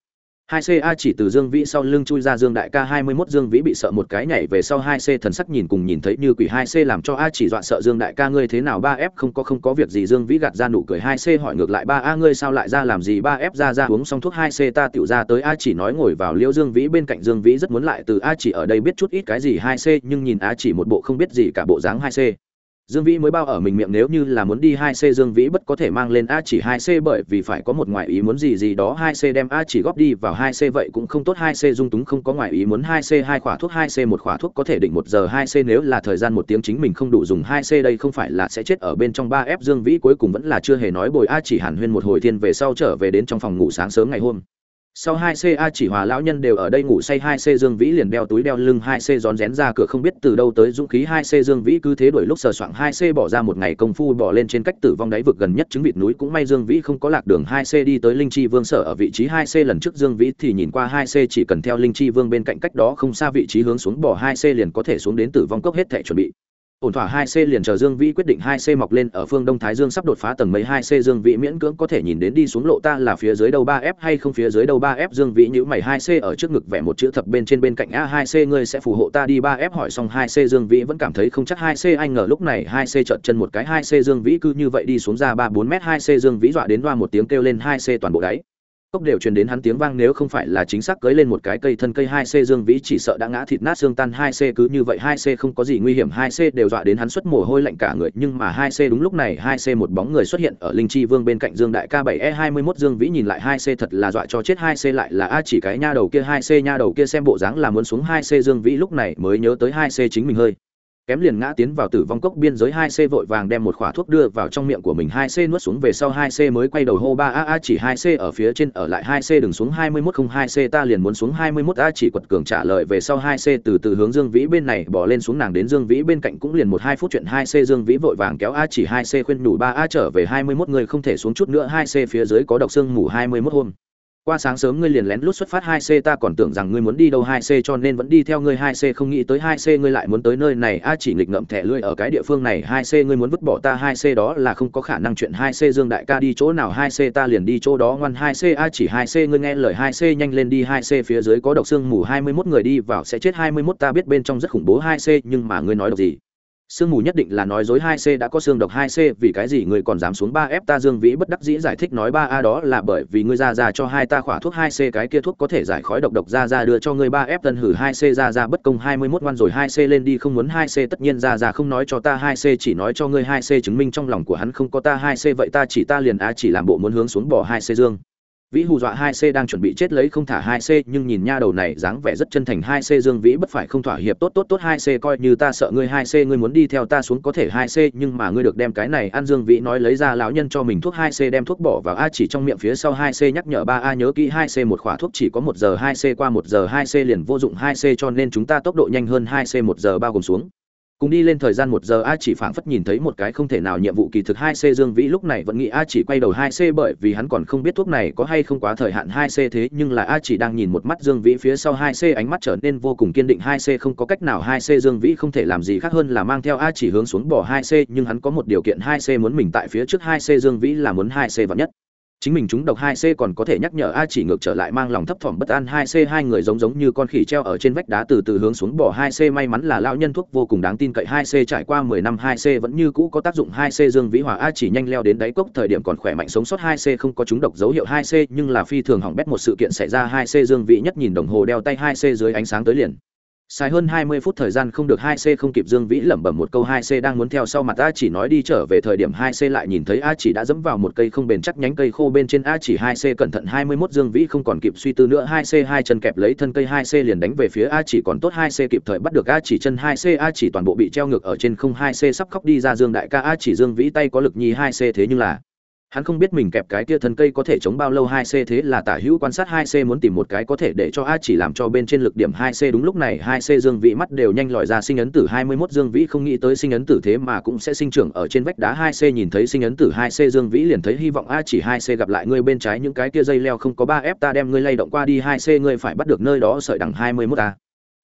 hai ca chỉ từ dương vĩ sau lưng chui ra dương đại ca hai mươi mốt, dương vĩ bị sợ một cái nhảy về sau hai c thần sắc nhìn cùng nhìn thấy như quỷ hai c làm cho a chỉ dọa sợ dương đại ca, ngươi thế nào, ba f không có không có việc gì? Dương vĩ gạt ra nụ cười hai c hỏi ngược lại, ba a, ngươi sao lại ra làm gì? Ba f ra ra uống xong thuốc hai c ta tiểu ra tới, a chỉ nói ngồi vào liễu dương vĩ bên cạnh dương vĩ rất muốn lại từ a chỉ ở đây biết chút ít cái gì hai c, nhưng nhìn a chỉ một bộ không biết gì cả bộ dáng hai c dương vĩ mới bao ở mình miệng, nếu như là muốn đi hai c, dương vĩ bất có thể mang lên a chỉ hai c bởi vì phải có một ngoại ý muốn gì gì đó, hai c đem a chỉ góp đi vào hai c vậy cũng không tốt. Hai c dung túng không có ngoại ý muốn, hai c hai khỏa thuốc, hai c một khỏa thuốc có thể định một giờ. Hai c nếu là thời gian một tiếng chính mình không đủ dùng, hai c đây không phải là sẽ chết ở bên trong ba f. Dương vĩ cuối cùng vẫn là chưa hề nói bồi a chỉ hàn huyên một hồi thiên về sau trở về đến trong phòng ngủ sáng sớm ngày hôm sau hai c a chỉ hòa lão nhân đều ở đây ngủ say, hai c dương vĩ liền đeo túi đeo lưng, hai c rón rén ra cửa, không biết từ đâu tới dũng khí, hai c dương vĩ cứ thế đuổi lúc sờ soạng, hai c bỏ ra một ngày công phu bỏ lên trên cách tử vong đáy vực gần nhất chứng vịt núi. Cũng may dương vĩ không có lạc đường, hai c đi tới linh chi vương sở ở vị trí hai c. Lần trước dương vĩ thì nhìn qua hai c chỉ cần theo linh chi vương bên cạnh cách đó không xa vị trí hướng xuống bỏ hai c liền có thể xuống đến tử vong cốc hết thể chuẩn bị ổn thỏa hai c liền chờ dương vĩ quyết định hai c mọc lên ở phương đông thái dương sắp đột phá tầng mấy hai c dương vĩ miễn cưỡng có thể nhìn đến đi xuống lộ ta là phía dưới đầu ba f hay không phía dưới đầu ba f dương vĩ nhíu mày hai c ở trước ngực vẽ một chữ thập bên trên bên cạnh a hai c ngươi sẽ phù hộ ta đi ba f hỏi xong hai c dương vĩ vẫn cảm thấy không chắc hai c anh ngờ lúc này hai c trợn chân một cái hai c dương vĩ cứ như vậy đi xuống ra ba bốn m hai c dương vĩ dọa đến đoa một tiếng kêu lên hai c toàn bộ đáy cốc đều truyền đến hắn tiếng vang nếu không phải là chính xác cưới lên một cái cây thân cây hai c dương vĩ chỉ sợ đã ngã thịt nát xương tan hai c cứ như vậy hai c không có gì nguy hiểm hai c đều dọa đến hắn xuất mồ hôi lạnh cả người nhưng mà hai c đúng lúc này hai c một bóng người xuất hiện ở linh chi vương bên cạnh dương đại ca bảy e hai mươi mốt dương vĩ nhìn lại hai c thật là dọa cho chết hai c lại là a chỉ cái nha đầu kia hai c nha đầu kia xem bộ dáng là muốn xuống hai c dương vĩ lúc này mới nhớ tới hai c chính mình hơi kém liền ngã tiến vào tử vong cốc biên giới hai c vội vàng đem một khỏa thuốc đưa vào trong miệng của mình hai c nuốt xuống về sau hai c mới quay đầu hô ba a a chỉ hai c ở phía trên ở lại hai c đừng xuống hai mươi mốt không hai c ta liền muốn xuống hai mươi mốt a chỉ quật cường trả lời về sau hai c từ từ hướng dương vĩ bên này bỏ lên xuống nàng đến dương vĩ bên cạnh cũng liền một hai phút chuyện hai c dương vĩ vội vàng kéo a chỉ hai c khuyên đủ ba a trở về hai mươi mốt người không thể xuống chút nữa hai c phía dưới có độc xương mù hai mươi mốt hôm qua sáng sớm ngươi liền lén lút xuất phát hai c, ta còn tưởng rằng ngươi muốn đi đâu hai c cho nên vẫn đi theo ngươi hai c, không nghĩ tới hai c ngươi lại muốn tới nơi này. A, chỉ nghịch ngậm thẻ lưỡi ở cái địa phương này, hai c ngươi muốn vứt bỏ ta hai c đó là không có khả năng. Chuyện hai c dương đại ca đi chỗ nào hai c, ta liền đi chỗ đó ngoan hai c. A, chỉ hai c ngươi nghe lời hai c, nhanh lên đi hai c, phía dưới có độc xương mù hai mươi 21 người đi vào, sẽ chết hai mươi 21 ta biết bên trong rất khủng bố hai c, nhưng mà ngươi nói độc gì? Sương mù nhất định là nói dối hai c đã có xương độc hai c, vì cái gì người còn dám xuống ba f ta dương vĩ bất đắc dĩ giải thích nói ba a đó là bởi vì ngươi ra ra cho hai ta khỏa thuốc hai c, cái kia thuốc có thể giải khói độc độc ra ra đưa cho ngươi ba f tân hử hai c ra ra bất công hai mươi 21 ngoan rồi hai c lên đi, không muốn hai c tất nhiên ra ra không nói cho ta hai c, chỉ nói cho ngươi hai c chứng minh trong lòng của hắn không có ta hai c, vậy ta chỉ ta liền a, chỉ làm bộ muốn hướng xuống bỏ hai c dương vĩ hù dọa hai c đang chuẩn bị chết lấy không thả hai c, nhưng nhìn nha đầu này dáng vẻ rất chân thành hai c dương vĩ bất phải không thỏa hiệp tốt tốt tốt hai c, coi như ta sợ ngươi hai c, ngươi muốn đi theo ta xuống có thể hai c, nhưng mà ngươi được đem cái này ăn dương vĩ nói lấy ra lão nhân cho mình thuốc hai c, đem thuốc bỏ vào a chỉ trong miệng phía sau hai c, nhắc nhở ba a nhớ kỹ hai c một khỏa thuốc chỉ có một giờ hai c qua một giờ hai c liền vô dụng hai c, cho nên chúng ta tốc độ nhanh hơn hai c một giờ bao gồm xuống cùng đi lên thời gian một giờ, a chỉ phảng phất nhìn thấy một cái không thể nào nhiệm vụ kỳ thực hai c dương vĩ lúc này vẫn nghĩ a chỉ quay đầu hai c bởi vì hắn còn không biết thuốc này có hay không quá thời hạn hai c thế, nhưng là a chỉ đang nhìn một mắt dương vĩ phía sau hai c ánh mắt trở nên vô cùng kiên định. Hai c không có cách nào, hai c dương vĩ không thể làm gì khác hơn là mang theo a chỉ hướng xuống bỏ hai c, nhưng hắn có một điều kiện, hai c muốn mình tại phía trước, hai c dương vĩ là muốn hai c vạn nhất chính mình chúng độc hai c còn có thể nhắc nhở a chỉ ngược trở lại mang lòng thấp thỏm bất an hai c, hai người giống giống như con khỉ treo ở trên vách đá từ từ hướng xuống bỏ hai c. May mắn là lão nhân thuốc vô cùng đáng tin cậy hai c trải qua mười năm hai c vẫn như cũ có tác dụng hai c. Dương vĩ hòa a chỉ nhanh leo đến đáy cốc thời điểm còn khỏe mạnh sống sót hai c, không có chúng độc dấu hiệu hai c, nhưng là phi thường hỏng bét một sự kiện xảy ra hai c. Dương vĩ nhất nhìn đồng hồ đeo tay hai c dưới ánh sáng tới liền. Sai hơn 20 phút thời gian không được 2C không kịp Dương Vĩ lẩm bẩm một câu 2C đang muốn theo sau mặt A chỉ nói đi trở về thời điểm 2C lại nhìn thấy A chỉ đã dẫm vào một cây không bền chắc nhánh cây khô bên trên A chỉ 2C cẩn thận 21 Dương Vĩ không còn kịp suy tư nữa 2C hai chân kẹp lấy thân cây 2C liền đánh về phía A chỉ còn tốt 2C kịp thời bắt được A chỉ chân 2C A chỉ toàn bộ bị treo ngược ở trên không 2C sắp khóc đi ra Dương đại ca A chỉ Dương Vĩ tay có lực nhi 2C thế nhưng là hắn không biết mình kẹp cái kia thân cây có thể chống bao lâu hai c thế là tả hữu quan sát hai c muốn tìm một cái có thể để cho a chỉ làm cho bên trên lực điểm hai c. Đúng lúc này hai c dương vĩ mắt đều nhanh lòi ra sinh ấn tử hai mươi 21 dương vĩ không nghĩ tới sinh ấn tử thế mà cũng sẽ sinh trưởng ở trên vách đá hai c. Nhìn thấy sinh ấn tử hai c, dương vĩ liền thấy hy vọng a chỉ hai c gặp lại ngươi bên trái những cái kia dây leo không có ba f. Ta đem ngươi lay động qua đi hai c, ngươi phải bắt được nơi đó sợi đằng hai mươi 21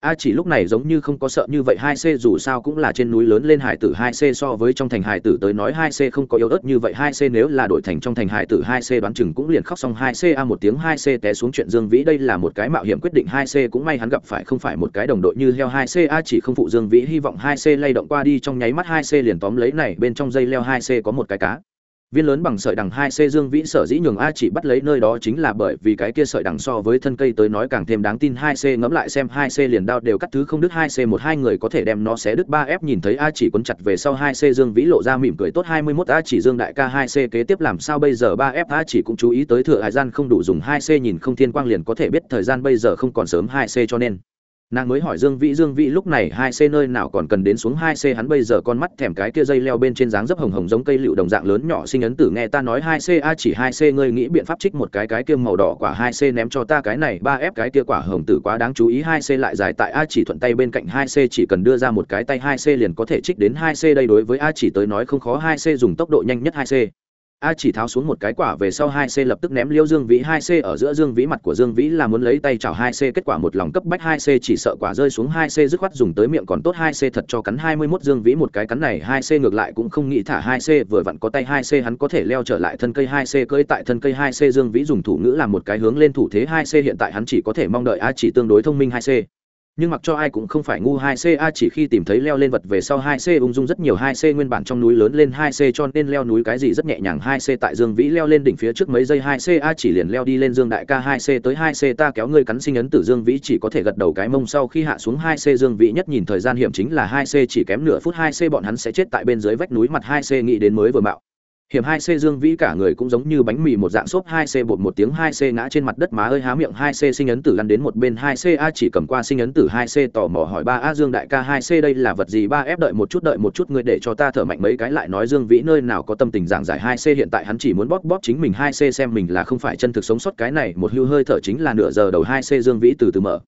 a chỉ lúc này giống như không có sợ như vậy hai c dù sao cũng là trên núi lớn lên hải tử hai c so với trong thành hải tử tới nói hai c không có yếu ớt như vậy hai c nếu là đổi thành trong thành hải tử hai c đoán chừng cũng liền khóc xong hai c a một tiếng hai c té xuống chuyện dương vĩ đây là một cái mạo hiểm quyết định hai c cũng may hắn gặp phải không phải một cái đồng đội như heo hai c a chỉ không phụ dương vĩ hy vọng hai c lay động qua đi trong nháy mắt hai c liền tóm lấy này bên trong dây leo hai c có một cái cá viên lớn bằng sợi đằng hai c dương vĩ sở dĩ nhường a chỉ bắt lấy nơi đó chính là bởi vì cái kia sợi đằng so với thân cây tới nói càng thêm đáng tin hai c ngẫm lại xem hai c liền đao đều cắt thứ không đứt hai c một hai người có thể đem nó xé đứt ba f nhìn thấy a chỉ quấn chặt về sau hai c dương vĩ lộ ra mỉm cười tốt hai mươi mốt a chỉ dương đại ca hai c kế tiếp làm sao bây giờ ba f a chỉ cũng chú ý tới thừa hải gian không đủ dùng hai c nhìn không thiên quang liền có thể biết thời gian bây giờ không còn sớm hai c cho nên nàng mới hỏi dương vĩ dương vĩ lúc này hai c nơi nào còn cần đến xuống hai c, hắn bây giờ con mắt thèm cái kia dây leo bên trên dáng dấp hồng hồng giống cây lựu đồng dạng lớn nhỏ sinh ấn tử, nghe ta nói hai c, a, chỉ hai c, ngươi nghĩ biện pháp trích một cái cái kia màu đỏ quả hai c ném cho ta, cái này ba f, cái kia quả hồng tử quá đáng chú ý, hai c lại dài tại, a, chỉ thuận tay bên cạnh hai c, chỉ cần đưa ra một cái tay hai c liền có thể trích đến hai c, đây đối với a, chỉ tới nói không khó, hai c dùng tốc độ nhanh nhất hai c a chỉ tháo xuống một cái quả về sau hai c lập tức ném liêu dương vĩ hai c ở giữa dương vĩ mặt của dương vĩ là muốn lấy tay chảo hai c, kết quả một lòng cấp bách hai c chỉ sợ quả rơi xuống hai c, dứt khoát dùng tới miệng còn tốt hai c, thật cho cắn hai mươi mốt dương vĩ một cái cắn này hai c ngược lại cũng không nghĩ thả hai c, vừa vặn có tay hai c hắn có thể leo trở lại thân cây hai c, cưỡi tại thân cây hai c dương vĩ dùng thủ ngữ làm một cái hướng lên thủ thế hai c, hiện tại hắn chỉ có thể mong đợi a chỉ tương đối thông minh hai c nhưng mặc cho ai cũng không phải ngu hai c chỉ khi tìm thấy leo lên vật về sau hai c ung dung rất nhiều hai c nguyên bản trong núi lớn lên hai c cho nên leo núi cái gì rất nhẹ nhàng hai c tại dương vĩ leo lên đỉnh phía trước mấy giây hai c chỉ liền leo đi lên dương đại ca hai c tới hai c ta kéo ngươi cắn sinh ấn tử dương vĩ chỉ có thể gật đầu cái mông sau khi hạ xuống hai c dương vĩ nhất nhìn thời gian hiểm chính là hai c chỉ kém nửa phút hai c bọn hắn sẽ chết tại bên dưới vách núi mặt hai c nghĩ đến mới vừa mạo hiểm hai c dương vĩ cả người cũng giống như bánh mì một dạng xốp hai c bột một tiếng hai c ngã trên mặt đất má ơi há miệng hai c sinh ấn tử lăn đến một bên hai c a chỉ cầm qua sinh ấn tử hai c tò mò hỏi ba a dương đại ca hai c đây là vật gì ba f đợi một chút đợi một chút ngươi để cho ta thở mạnh mấy cái lại nói dương vĩ nơi nào có tâm tình giảng giải hai c hiện tại hắn chỉ muốn bóp bóp chính mình hai c xem mình là không phải chân thực sống sót cái này một hưu hơi thở chính là nửa giờ đầu hai c dương vĩ từ từ mở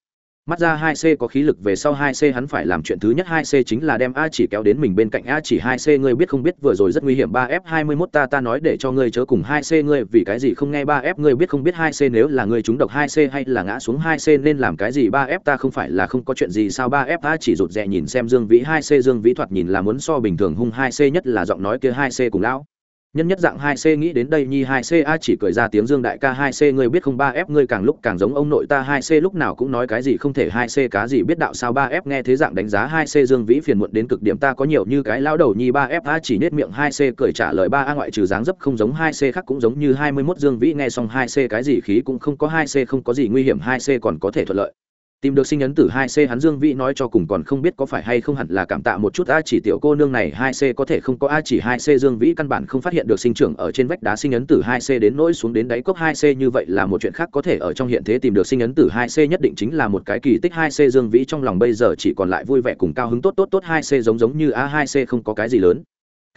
mắt ra hai c có khí lực về sau hai c hắn phải làm chuyện thứ nhất hai c chính là đem a chỉ kéo đến mình bên cạnh a chỉ hai c ngươi biết không biết vừa rồi rất nguy hiểm ba f hai mươi mốt ta ta nói để cho ngươi chớ cùng hai c ngươi vì cái gì không nghe ba f ngươi biết không biết hai c nếu là ngươi trúng độc hai c hay là ngã xuống hai c nên làm cái gì ba f ta không phải là không có chuyện gì sao ba f a chỉ rụt rè nhìn xem dương vĩ hai c dương vĩ thoạt nhìn là muốn so bình thường hung hai c nhất là giọng nói kia hai c cùng lão nhân nhất dạng hai c nghĩ đến đây nhi hai c, a chỉ cười ra tiếng dương đại ca hai c, ngươi biết không? Ba f ngươi càng lúc càng giống ông nội ta hai c, lúc nào cũng nói cái gì không thể hai c, cá gì biết đạo sao? Ba f nghe thế dạng đánh giá hai c, dương vĩ phiền muộn đến cực điểm, ta có nhiều như cái lao đầu nhi. Ba f a chỉ nết miệng hai c, cười trả lời. Ba a ngoại trừ dáng dấp không giống hai c khác cũng giống như hai mươi 21 dương vĩ, nghe xong hai c cái gì khí cũng không có hai c, không có gì nguy hiểm, hai c còn có thể thuận lợi tìm được sinh ấn tử hai c hắn dương vĩ nói cho cùng còn không biết có phải hay không hẳn là cảm tạ một chút a chỉ tiểu cô nương này hai c có thể không có a chỉ hai c dương vĩ căn bản không phát hiện được sinh trưởng ở trên vách đá sinh ấn tử hai c đến nỗi xuống đến đáy cốc hai c như vậy là một chuyện khác có thể ở trong hiện thế tìm được sinh ấn tử hai c nhất định chính là một cái kỳ tích hai c dương vĩ trong lòng bây giờ chỉ còn lại vui vẻ cùng cao hứng tốt tốt tốt hai c giống giống như a hai c không có cái gì lớn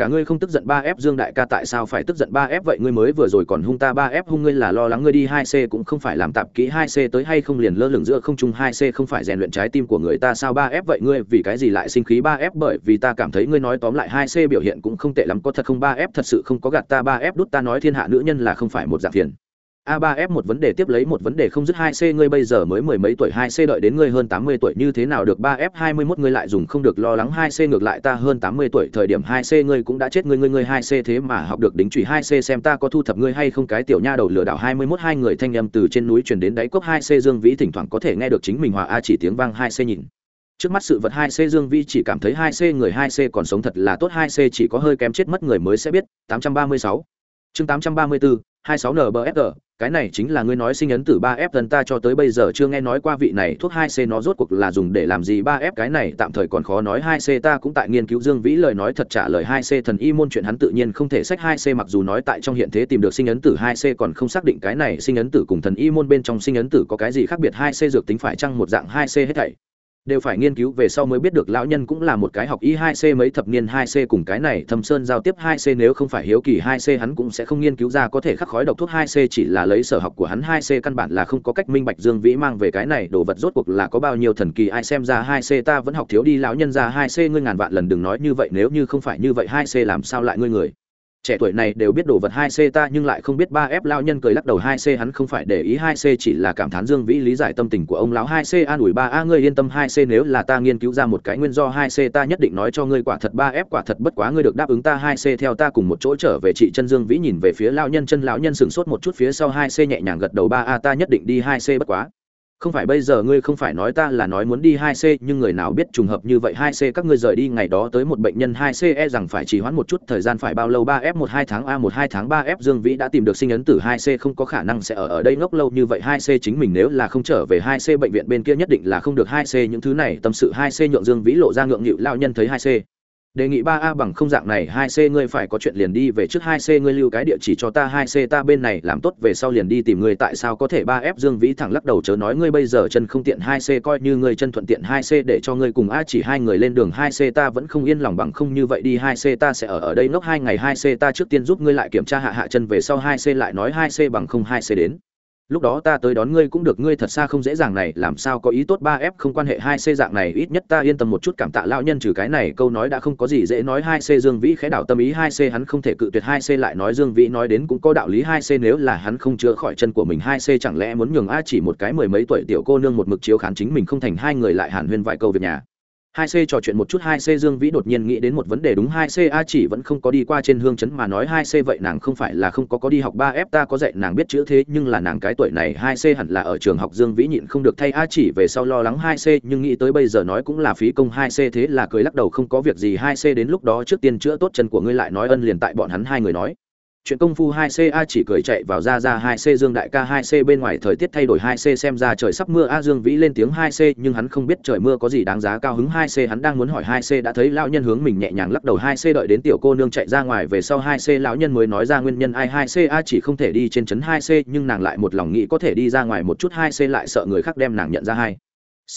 cả ngươi không tức giận ba f dương đại ca tại sao phải tức giận ba f vậy ngươi mới vừa rồi còn hung ta ba f hung ngươi là lo lắng ngươi đi hai c cũng không phải làm tạp kỹ hai c tới hay không liền lơ lửng giữa không trung hai c không phải rèn luyện trái tim của người ta sao ba f vậy ngươi vì cái gì lại sinh khí ba f bởi vì ta cảm thấy ngươi nói tóm lại hai c biểu hiện cũng không tệ lắm, có thật không ba f thật sự không có gạt ta ba f đút ta nói thiên hạ nữ nhân là không phải một dạng phiền a 3 f một vấn đề tiếp lấy một vấn đề không dứt hai c ngươi bây giờ mới mười mấy tuổi hai c đợi đến ngươi hơn tám mươi tuổi như thế nào được ba f hai mươi 21 ngươi lại dùng không được lo lắng hai c ngược lại ta hơn tám mươi tuổi thời điểm hai c ngươi cũng đã chết ngươi ngươi ngươi hai c thế mà học được đính trụy hai c xem ta có thu thập ngươi hay không cái tiểu nha đầu lừa đảo hai mươi 21 hai người thanh âm từ trên núi truyền đến đáy cốc hai c dương vĩ thỉnh thoảng có thể nghe được chính mình hòa a chỉ tiếng vang hai c nhìn trước mắt sự vật hai c dương vĩ chỉ cảm thấy hai c người hai c còn sống thật là tốt hai c chỉ có hơi kém chết mất người mới sẽ biết tám trăm ba mươi sáu chương tám trăm ba mươi bốn hai sáu nbfg cái này chính là ngươi nói sinh ấn tử ba f thần ta cho tới bây giờ chưa nghe nói qua vị này thuốc hai c nó rốt cuộc là dùng để làm gì ba f. Cái này tạm thời còn khó nói hai c ta cũng tại nghiên cứu dương vĩ lời nói thật trả lời hai c thần y môn chuyện hắn tự nhiên không thể sách hai c mặc dù nói tại trong hiện thế tìm được sinh ấn tử hai c còn không xác định cái này sinh ấn tử cùng thần y môn bên trong sinh ấn tử có cái gì khác biệt hai c dược tính phải chăng một dạng hai c hết thảy đều phải nghiên cứu về sau mới biết được lão nhân cũng là một cái học y 2C mấy thập niên 2C cùng cái này Thâm Sơn giao tiếp 2C nếu không phải hiếu kỳ 2C hắn cũng sẽ không nghiên cứu ra có thể khắc khói độc thuốc 2C chỉ là lấy sở học của hắn 2C căn bản là không có cách minh bạch Dương Vĩ mang về cái này đồ vật rốt cuộc là có bao nhiêu thần kỳ. Ai xem ra 2C ta vẫn học thiếu đi, lão nhân ra 2C ngươi ngàn vạn lần đừng nói như vậy, nếu như không phải như vậy 2C làm sao lại ngươi người? Trẻ tuổi này đều biết đồ vật hai c ta nhưng lại không biết ba f lao nhân cười lắc đầu hai c hắn không phải để ý hai c chỉ là cảm thán dương vĩ lý giải tâm tình của ông lão hai c an ủi ba a, ngươi yên tâm hai c nếu là ta nghiên cứu ra một cái nguyên do hai c ta nhất định nói cho ngươi quả thật ba f quả thật bất quá ngươi được đáp ứng ta hai c theo ta cùng một chỗ trở về chị chân dương vĩ nhìn về phía lao nhân chân lão nhân sửng sốt một chút phía sau hai c nhẹ nhàng gật đầu ba a, ta nhất định đi hai c bất quá không phải bây giờ ngươi không phải nói ta là nói muốn đi hai c, nhưng người nào biết trùng hợp như vậy hai c các ngươi rời đi ngày đó tới một bệnh nhân hai c e rằng phải trì hoãn một chút thời gian phải bao lâu? Ba f một hai tháng a một hai tháng ba f dương vĩ đã tìm được sinh ấn tử hai c, không có khả năng sẽ ở ở đây ngốc lâu như vậy hai c chính mình nếu là không trở về hai c bệnh viện bên kia nhất định là không được hai c. Những thứ này tâm sự hai c nhượng dương vĩ lộ ra ngượng nghịu, lao nhân thấy hai c đề nghị ba a bằng không dạng này hai c ngươi phải có chuyện liền đi về trước hai c ngươi lưu cái địa chỉ cho ta hai c ta bên này làm tốt về sau liền đi tìm ngươi tại sao có thể ba f dương vĩ thẳng lắc đầu chớ nói ngươi bây giờ chân không tiện hai c coi như ngươi chân thuận tiện hai c để cho ngươi cùng a chỉ hai người lên đường hai c ta vẫn không yên lòng bằng không như vậy đi hai c ta sẽ ở ở đây ngốc hai ngày hai c ta trước tiên giúp ngươi lại kiểm tra hạ hạ chân về sau hai c lại nói hai c bằng không hai c đến lúc đó ta tới đón ngươi cũng được, ngươi thật xa không dễ dàng này, làm sao có ý tốt ba f không quan hệ hai c dạng này, ít nhất ta yên tâm một chút, cảm tạ lão nhân trừ cái này, câu nói đã không có gì dễ nói, hai c dương vĩ khẽ đảo tâm ý, hai c hắn không thể cự tuyệt, hai c lại nói dương vĩ nói đến cũng có đạo lý, hai c nếu là hắn không chữa khỏi chân của mình, hai c chẳng lẽ muốn nhường a chỉ một cái mười mấy tuổi tiểu cô nương một mực chiếu khán chính mình không thành hai người lại hàn huyên vài câu việc nhà hai c trò chuyện một chút, hai c dương vĩ đột nhiên nghĩ đến một vấn đề đúng, hai c a chỉ vẫn không có đi qua trên hương chấn mà nói hai c vậy nàng không phải là không có có đi học ba f, ta có dạy nàng biết chữ thế, nhưng là nàng cái tuổi này hai c hẳn là ở trường học dương vĩ nhịn không được thay a chỉ về sau lo lắng hai c, nhưng nghĩ tới bây giờ nói cũng là phí công hai c thế là cười lắc đầu, không có việc gì hai c đến lúc đó trước tiên chữa tốt chân của ngươi lại nói ân liền tại bọn hắn hai người nói chuyện công phu 2C A chỉ cười chạy vào ra ra 2C Dương đại ca 2C bên ngoài thời tiết thay đổi 2C xem ra trời sắp mưa. A Dương Vĩ lên tiếng 2C nhưng hắn không biết trời mưa có gì đáng giá cao hứng. 2C hắn đang muốn hỏi 2C đã thấy lão nhân hướng mình nhẹ nhàng lắc đầu. 2C đợi đến tiểu cô nương chạy ra ngoài về sau 2C lão nhân mới nói ra nguyên nhân. Ai 2C A chỉ không thể đi trên trấn 2C nhưng nàng lại một lòng nghĩ có thể đi ra ngoài một chút. 2C lại sợ người khác đem nàng nhận ra hai.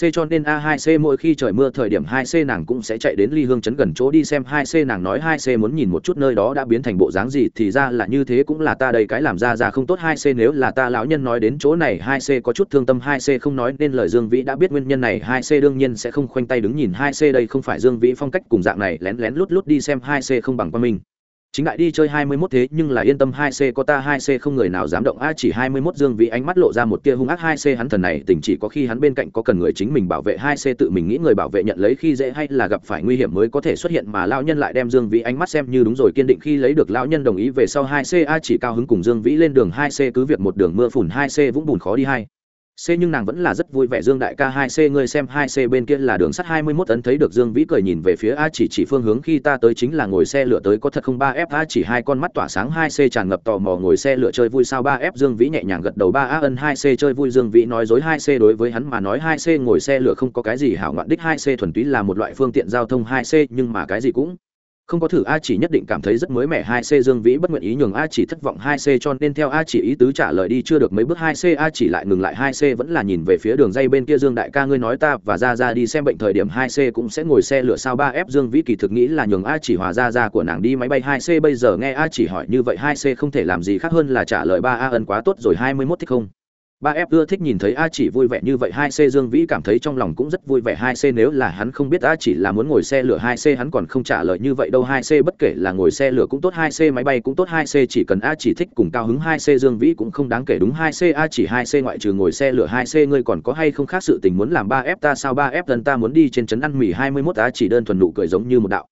C cho nên A2C mỗi khi trời mưa thời điểm 2C nàng cũng sẽ chạy đến ly hương chấn gần chỗ đi xem 2C nàng nói 2C muốn nhìn một chút nơi đó đã biến thành bộ dáng gì, thì ra là như thế cũng là ta đây cái làm ra ra không tốt 2C nếu là ta lão nhân nói đến chỗ này 2C có chút thương tâm 2C không nói nên lời Dương Vĩ đã biết nguyên nhân này 2C đương nhiên sẽ không khoanh tay đứng nhìn 2C đây không phải Dương Vĩ phong cách cùng dạng này, lén lén lút lút đi xem 2C không bằng qua mình chính đại đi chơi 21 thế nhưng là yên tâm 2C có ta 2C không người nào dám động. A chỉ 21 Dương Vĩ ánh mắt lộ ra một tia hung ác 2C hắn thần này tình chỉ có khi hắn bên cạnh có cần người chính mình bảo vệ 2C tự mình nghĩ người bảo vệ nhận lấy khi dễ hay là gặp phải nguy hiểm mới có thể xuất hiện mà lão nhân lại đem Dương Vĩ ánh mắt xem như đúng rồi, kiên định khi lấy được lão nhân đồng ý về sau 2C a chỉ cao hứng cùng Dương Vĩ lên đường 2C cứ việc một đường mưa phùn 2C vũng bùn khó đi hai. C nhưng nàng vẫn là rất vui vẻ Dương đại ca 2C ngươi xem 2C bên kia là đường sắt 21 tấn thấy được Dương Vĩ cười nhìn về phía A chỉ chỉ phương hướng khi ta tới chính là ngồi xe lửa tới có thật không? 3F A chỉ hai con mắt tỏa sáng 2C tràn ngập tò mò ngồi xe lửa chơi vui sao? 3F Dương Vĩ nhẹ nhàng gật đầu 3A ân 2C chơi vui Dương Vĩ nói dối 2C đối với hắn mà nói 2C ngồi xe lửa không có cái gì hảo ngoạn đích 2C thuần túy là một loại phương tiện giao thông 2C nhưng mà cái gì cũng không có thử a chỉ nhất định cảm thấy rất mới mẻ, hai c dương vĩ bất nguyện ý nhường a chỉ thất vọng, hai c cho nên theo a chỉ ý tứ trả lời đi, chưa được mấy bước, hai c a chỉ lại ngừng lại, hai c vẫn là nhìn về phía đường dây bên kia. Dương đại ca ngươi nói ta và ra ra đi xem bệnh thời điểm, hai c cũng sẽ ngồi xe lửa sao? Ba f dương vĩ kỳ thực nghĩ là nhường a chỉ hòa ra ra của nàng đi máy bay, hai c bây giờ nghe a chỉ hỏi như vậy, hai c không thể làm gì khác hơn là trả lời ba a ân quá tốt rồi, hai mươi mốt thích không? Ba f ưa thích nhìn thấy a chỉ vui vẻ như vậy hai c dương vĩ cảm thấy trong lòng cũng rất vui vẻ hai c nếu là hắn không biết a chỉ là muốn ngồi xe lửa hai c hắn còn không trả lời như vậy đâu hai c bất kể là ngồi xe lửa cũng tốt hai c máy bay cũng tốt hai c chỉ cần a chỉ thích cùng cao hứng hai c dương vĩ cũng không đáng kể đúng hai c a chỉ hai c ngoại trừ ngồi xe lửa hai c ngươi còn có hay không khác sự tình muốn làm ba f ta sao ba f lần ta muốn đi trên trấn ăn mì hai mươi mốt a chỉ đơn thuần nụ cười giống như một đạo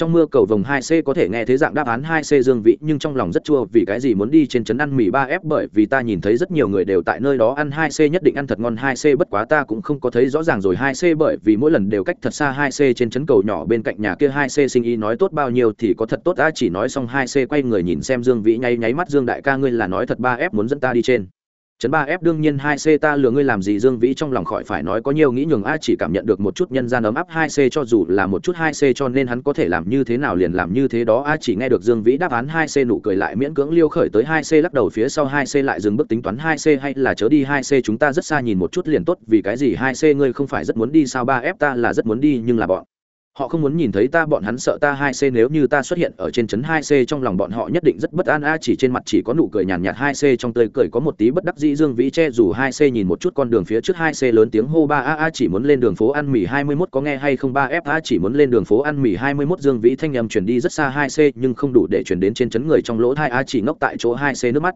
trong mưa cầu vồng 2C có thể nghe thấy dạng đáp án 2C dương vị nhưng trong lòng rất chua vì cái gì muốn đi trên trấn ăn mì 3F bởi vì ta nhìn thấy rất nhiều người đều tại nơi đó ăn 2C nhất định ăn thật ngon 2C bất quá ta cũng không có thấy rõ ràng rồi 2C bởi vì mỗi lần đều cách thật xa 2C trên trấn cầu nhỏ bên cạnh nhà kia 2C sinh ý nói tốt bao nhiêu thì có thật tốt, ta chỉ nói xong 2C quay người nhìn xem Dương vị nháy nháy mắt Dương đại ca ngươi là nói thật 3F muốn dẫn ta đi trên chấn ba f đương nhiên hai c ta lừa ngươi làm gì? Dương vĩ trong lòng khỏi phải nói có nhiều nghĩ nhường a chỉ cảm nhận được một chút nhân gian ấm áp hai c cho dù là một chút hai c cho nên hắn có thể làm như thế nào liền làm như thế đó. A chỉ nghe được dương vĩ đáp án hai c nụ cười lại miễn cưỡng liêu khởi tới hai c lắc đầu phía sau hai c lại dừng bước tính toán hai c hay là chớ đi hai c chúng ta rất xa nhìn một chút liền tốt vì cái gì hai c ngươi không phải rất muốn đi sao? Ba f ta là rất muốn đi nhưng là bọn họ không muốn nhìn thấy ta, bọn hắn sợ ta hai c nếu như ta xuất hiện ở trên trấn hai c trong lòng bọn họ nhất định rất bất an. A, chỉ trên mặt chỉ có nụ cười nhàn nhạt hai c trong tươi cười có một tí bất đắc dĩ dương vĩ che dù hai c nhìn một chút con đường phía trước hai c lớn tiếng hô ba. A a, chỉ muốn lên đường phố ăn mì hai mươi 21 có nghe hay không ba? F, a, chỉ muốn lên đường phố ăn mì hai mươi 21 dương vĩ thanh âm chuyển đi rất xa hai c nhưng không đủ để chuyển đến trên trấn người trong lỗ thai. A, chỉ ngốc tại chỗ hai c nước mắt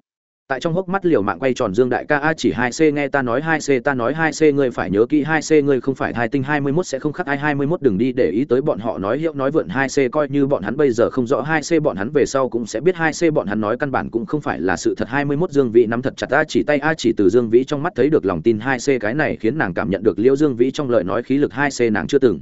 tại trong hốc mắt liều mạng quay tròn dương đại ca, a, chỉ hai c, nghe ta nói hai c, ta nói hai c, ngươi phải nhớ kỹ hai c, ngươi không phải hai tinh hai mươi mốt, sẽ không khắc ai hai mươi mốt, đừng đi để ý tới bọn họ nói hiệu nói vượn hai c, coi như bọn hắn bây giờ không rõ hai c, bọn hắn về sau cũng sẽ biết hai c, bọn hắn nói căn bản cũng không phải là sự thật hai mươi mốt, dương vĩ nắm thật chặt, a, chỉ tay, a, chỉ từ dương vĩ trong mắt thấy được lòng tin hai c, cái này khiến nàng cảm nhận được liễu dương vĩ trong lời nói khí lực hai c nàng chưa từng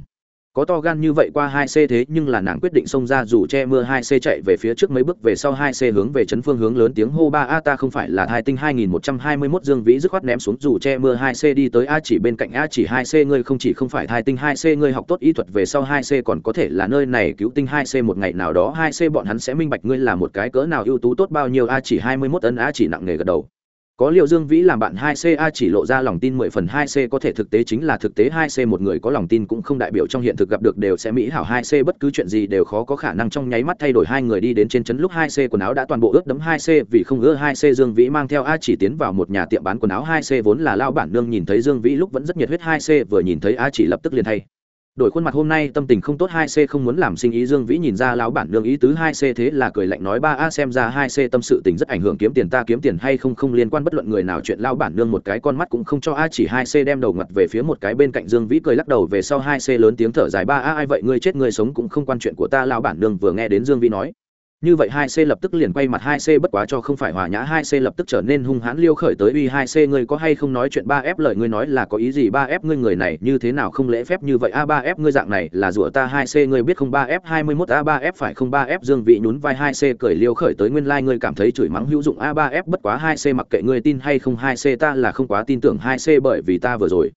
có to gan như vậy qua hai c thế nhưng là nàng quyết định xông ra dù che mưa hai c chạy về phía trước mấy bước về sau hai c hướng về chấn phương hướng lớn tiếng hô ba a ta không phải là hai tinh hai nghìn một trăm hai mươi mốt dương vĩ dứt khoát ném xuống dù che mưa hai c đi tới a chỉ bên cạnh a chỉ hai c ngươi không chỉ không phải hai tinh hai c ngươi học tốt y thuật về sau hai c còn có thể là nơi này cứu tinh hai c một ngày nào đó hai c bọn hắn sẽ minh bạch ngươi là một cái cỡ nào ưu tú tốt bao nhiêu a chỉ hai mươi mốt ấn a chỉ nặng nề gật đầu có liệu dương vĩ làm bạn hai c a chỉ lộ ra lòng tin mười phần hai c, có thể thực tế chính là thực tế hai c, một người có lòng tin cũng không đại biểu trong hiện thực gặp được đều sẽ mỹ hảo hai c, bất cứ chuyện gì đều khó có khả năng trong nháy mắt thay đổi. Hai người đi đến trên trấn lúc hai c, quần áo đã toàn bộ ướt đẫm hai c, vì không ưa hai c, dương vĩ mang theo a chỉ tiến vào một nhà tiệm bán quần áo hai c, vốn là lao bản nương nhìn thấy dương vĩ lúc vẫn rất nhiệt huyết hai c, vừa nhìn thấy a chỉ lập tức liền thay đổi khuôn mặt hôm nay tâm tình không tốt hai c không muốn làm sinh ý dương vĩ nhìn ra lão bản nương ý tứ hai c thế là cười lạnh nói, ba a, xem ra hai c tâm sự tình rất ảnh hưởng kiếm tiền ta kiếm tiền hay không không liên quan bất luận người nào. Chuyện lão bản nương một cái con mắt cũng không cho a, chỉ hai c đem đầu ngặt về phía một cái bên cạnh dương vĩ cười lắc đầu về sau hai c lớn tiếng thở dài, ba a, ai vậy? Ngươi chết, ngươi sống cũng không quan chuyện của ta. Lão bản nương vừa nghe đến dương vĩ nói như vậy hai c lập tức liền quay mặt hai c bất quá cho không phải hòa nhã hai c lập tức trở nên hung hãn liêu khởi tới uy hai c. Ngươi có hay không nói chuyện ba f lời ngươi nói là có ý gì? Ba f ngươi người này như thế nào không lễ phép như vậy? A, ba f ngươi dạng này là rủa ta hai c. Ngươi biết không? Ba f hai mươi mốt, a, ba f phải không? Ba f dương vị nhún vai hai c cười liêu khởi tới nguyên lai ngươi cảm thấy chửi mắng hữu dụng. A, ba f bất quá hai c mặc kệ ngươi tin hay không, hai c ta là không quá tin tưởng hai c bởi vì ta vừa rồi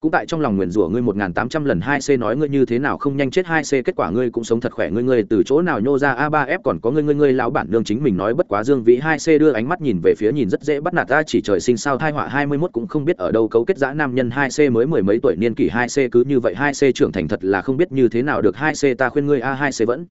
cũng tại trong lòng nguyền rủa ngươi một n tám trăm lần hai c nói ngươi như thế nào không nhanh chết hai c, kết quả ngươi cũng sống thật khỏe. Ngươi ngươi từ chỗ nào nhô ra a ba f, còn có ngươi ngươi ngươi lão bản nương chính mình nói bất quá dương vĩ hai c đưa ánh mắt nhìn về phía nhìn rất dễ bắt nạt ta chỉ trời sinh sao thai họa hai mươi mốt cũng không biết ở đâu cấu kết giã nam nhân hai c mới mười mấy tuổi niên kỷ hai c. Cứ như vậy hai c trưởng thành thật là không biết như thế nào được hai c, ta khuyên ngươi a hai c vẫn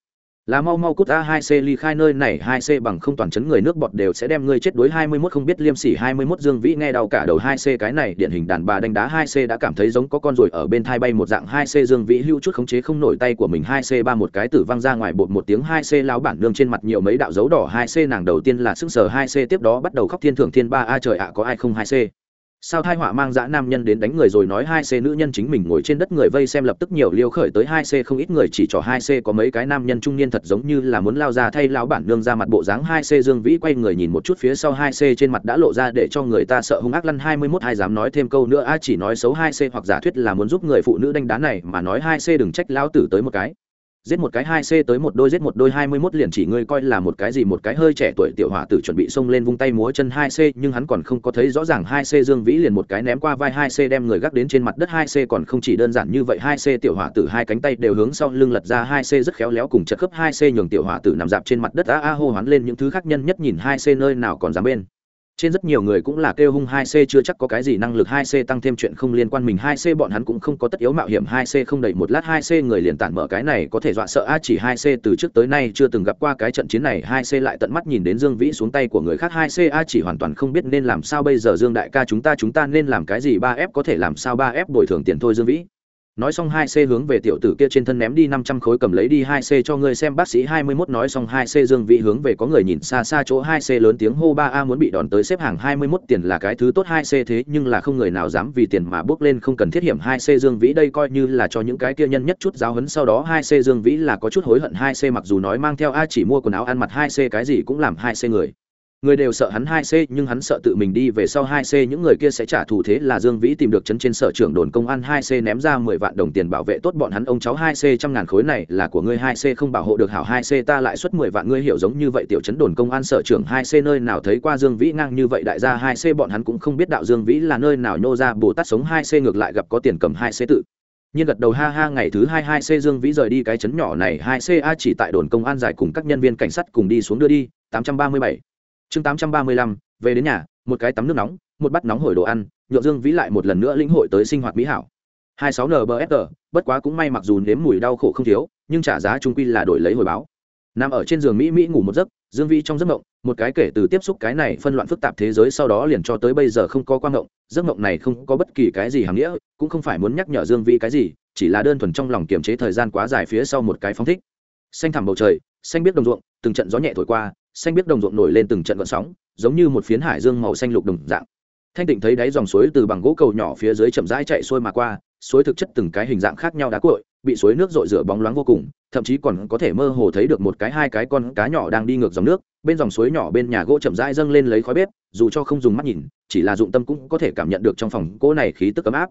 là mau mau cút a hai c ly khai nơi này, hai c bằng không toàn chấn người nước bọt đều sẽ đem ngươi chết đối hai mươi 21 không biết liêm sỉ, hai mươi 21 dương vĩ nghe đau cả đầu. Hai c cái này, điển hình đàn bà đánh đá. Hai c đã cảm thấy giống có con ruồi ở bên thai bay một dạng. Hai c dương vĩ hưu chút khống chế không nổi tay của mình. Hai c ba một cái tử văng ra ngoài bột một tiếng. Hai c láo bản nương trên mặt nhiều mấy đạo dấu đỏ. Hai c nàng đầu tiên là sức sờ. Hai c tiếp đó bắt đầu khóc thiên thượng thiên ba. A trời ạ, có ai không? Hai c sao thai họa mang dã nam nhân đến đánh người rồi nói hai c nữ nhân chính mình ngồi trên đất người vây xem lập tức nhiều liêu khởi tới hai c, không ít người chỉ trỏ hai c, có mấy cái nam nhân trung niên thật giống như là muốn lao ra thay lão bản nương ra mặt bộ dáng hai c, dương vĩ quay người nhìn một chút phía sau hai c trên mặt đã lộ ra để cho người ta sợ hung ác lăn hai mươi mốt hai dám nói thêm câu nữa a chỉ nói xấu hai c hoặc giả thuyết là muốn giúp người phụ nữ đánh đá này, mà nói hai c đừng trách lão tử tới một cái giết một cái hai c tới một đôi giết một đôi hai mươi 21 liền chỉ ngươi coi là một cái gì một cái hơi trẻ tuổi tiểu hỏa tử chuẩn bị xông lên vung tay múa chân hai c nhưng hắn còn không có thấy rõ ràng hai c Dương Vĩ liền một cái ném qua vai hai c đem người gác đến trên mặt đất hai c còn không chỉ đơn giản như vậy hai c tiểu hỏa tử hai cánh tay đều hướng sau lưng lật ra hai c rất khéo léo cùng chật khớp hai c nhường tiểu hỏa tử nằm dạp trên mặt đất a a hô hoán lên những thứ khác nhân nhất nhìn hai c nơi nào còn dám bên trên rất nhiều người cũng là kêu hung hai c, chưa chắc có cái gì năng lực hai c tăng thêm chuyện không liên quan mình hai c, bọn hắn cũng không có tất yếu mạo hiểm hai c, không đầy một lát hai c, người liền tản mở cái này, có thể dọa sợ a chỉ hai c, từ trước tới nay chưa từng gặp qua cái trận chiến này, hai c lại tận mắt nhìn đến dương vĩ xuống tay của người khác, hai c a chỉ hoàn toàn không biết nên làm sao bây giờ, dương đại ca chúng ta chúng ta nên làm cái gì, ba f có thể làm sao, ba f bồi thường tiền thôi dương vĩ nói xong hai c hướng về tiểu tử kia trên thân ném đi năm trăm khối cầm lấy đi hai c cho ngươi xem bác sĩ hai mươi 21 nói xong hai c dương vĩ hướng về có người nhìn xa xa chỗ hai c lớn tiếng hô ba a muốn bị đòn tới xếp hàng hai mươi 21 tiền là cái thứ tốt hai c thế nhưng là không người nào dám vì tiền mà bước lên không cần thiết hiểm hai c dương vĩ đây coi như là cho những cái kia nhân nhất chút giáo hấn sau đó hai c dương vĩ là có chút hối hận hai c mặc dù nói mang theo a chỉ mua quần áo ăn mặt hai c cái gì cũng làm hai c người người đều sợ hắn hai c nhưng hắn sợ tự mình đi về sau hai c những người kia sẽ trả thù thế là dương vĩ tìm được chấn trên sở trưởng đồn công an hai c ném ra mười vạn đồng tiền bảo vệ tốt bọn hắn. Ông cháu hai c trăm ngàn khối này là của ngươi hai c không bảo hộ được hảo hai c ta lại xuất mười vạn, ngươi hiểu giống như vậy. Tiểu chấn đồn công an sở trưởng hai c nơi nào thấy qua dương vĩ ngang như vậy? Đại gia hai c bọn hắn cũng không biết đạo dương vĩ là nơi nào. Nhô ra bồ tát sống hai c ngược lại gặp có tiền cầm hai c tự. Nhiên gật đầu ha ha, ngày thứ hai hai c dương vĩ rời đi cái chấn nhỏ này. Hai c a chỉ tại đồn công an giải cùng các nhân viên cảnh sát cùng đi xuống đưa đi. Tám trăm ba mươi bảy chương tám trăm ba mươi lăm, về đến nhà, một cái tắm nước nóng, một bát nóng hổi đồ ăn, nhựa dương vĩ lại một lần nữa lĩnh hội tới sinh hoạt mỹ hảo. hai sáu nbfr bất quá cũng may mặc dù nếm mùi đau khổ không thiếu, nhưng trả giá trung quy là đổi lấy hồi báo. Nằm ở trên giường mỹ mỹ ngủ một giấc, dương vĩ trong giấc mộng, một cái kể từ tiếp xúc cái này phân loạn phức tạp thế giới sau đó liền cho tới bây giờ không có quang mộng, giấc mộng này không có bất kỳ cái gì hàm nghĩa, cũng không phải muốn nhắc nhở dương vĩ cái gì, chỉ là đơn thuần trong lòng kiềm chế thời gian quá dài phía sau một cái phóng thích. Xanh thẳm bầu trời, xanh biết đồng ruộng, từng trận gió nhẹ thổi qua xanh biết đồng ruộng nổi lên từng trận gợn sóng, giống như một phiến hải dương màu xanh lục đồng dạng. Thanh tịnh thấy đáy dòng suối từ bằng gỗ cầu nhỏ phía dưới chậm rãi chạy xuôi mà qua, suối thực chất từng cái hình dạng khác nhau đá cội bị suối nước rội rửa bóng loáng vô cùng, thậm chí còn có thể mơ hồ thấy được một cái hai cái con cá nhỏ đang đi ngược dòng nước, bên dòng suối nhỏ bên nhà gỗ chậm rãi dâng lên lấy khói bếp, dù cho không dùng mắt nhìn, chỉ là dụng tâm cũng có thể cảm nhận được trong phòng gỗ này khí tức ấm áp.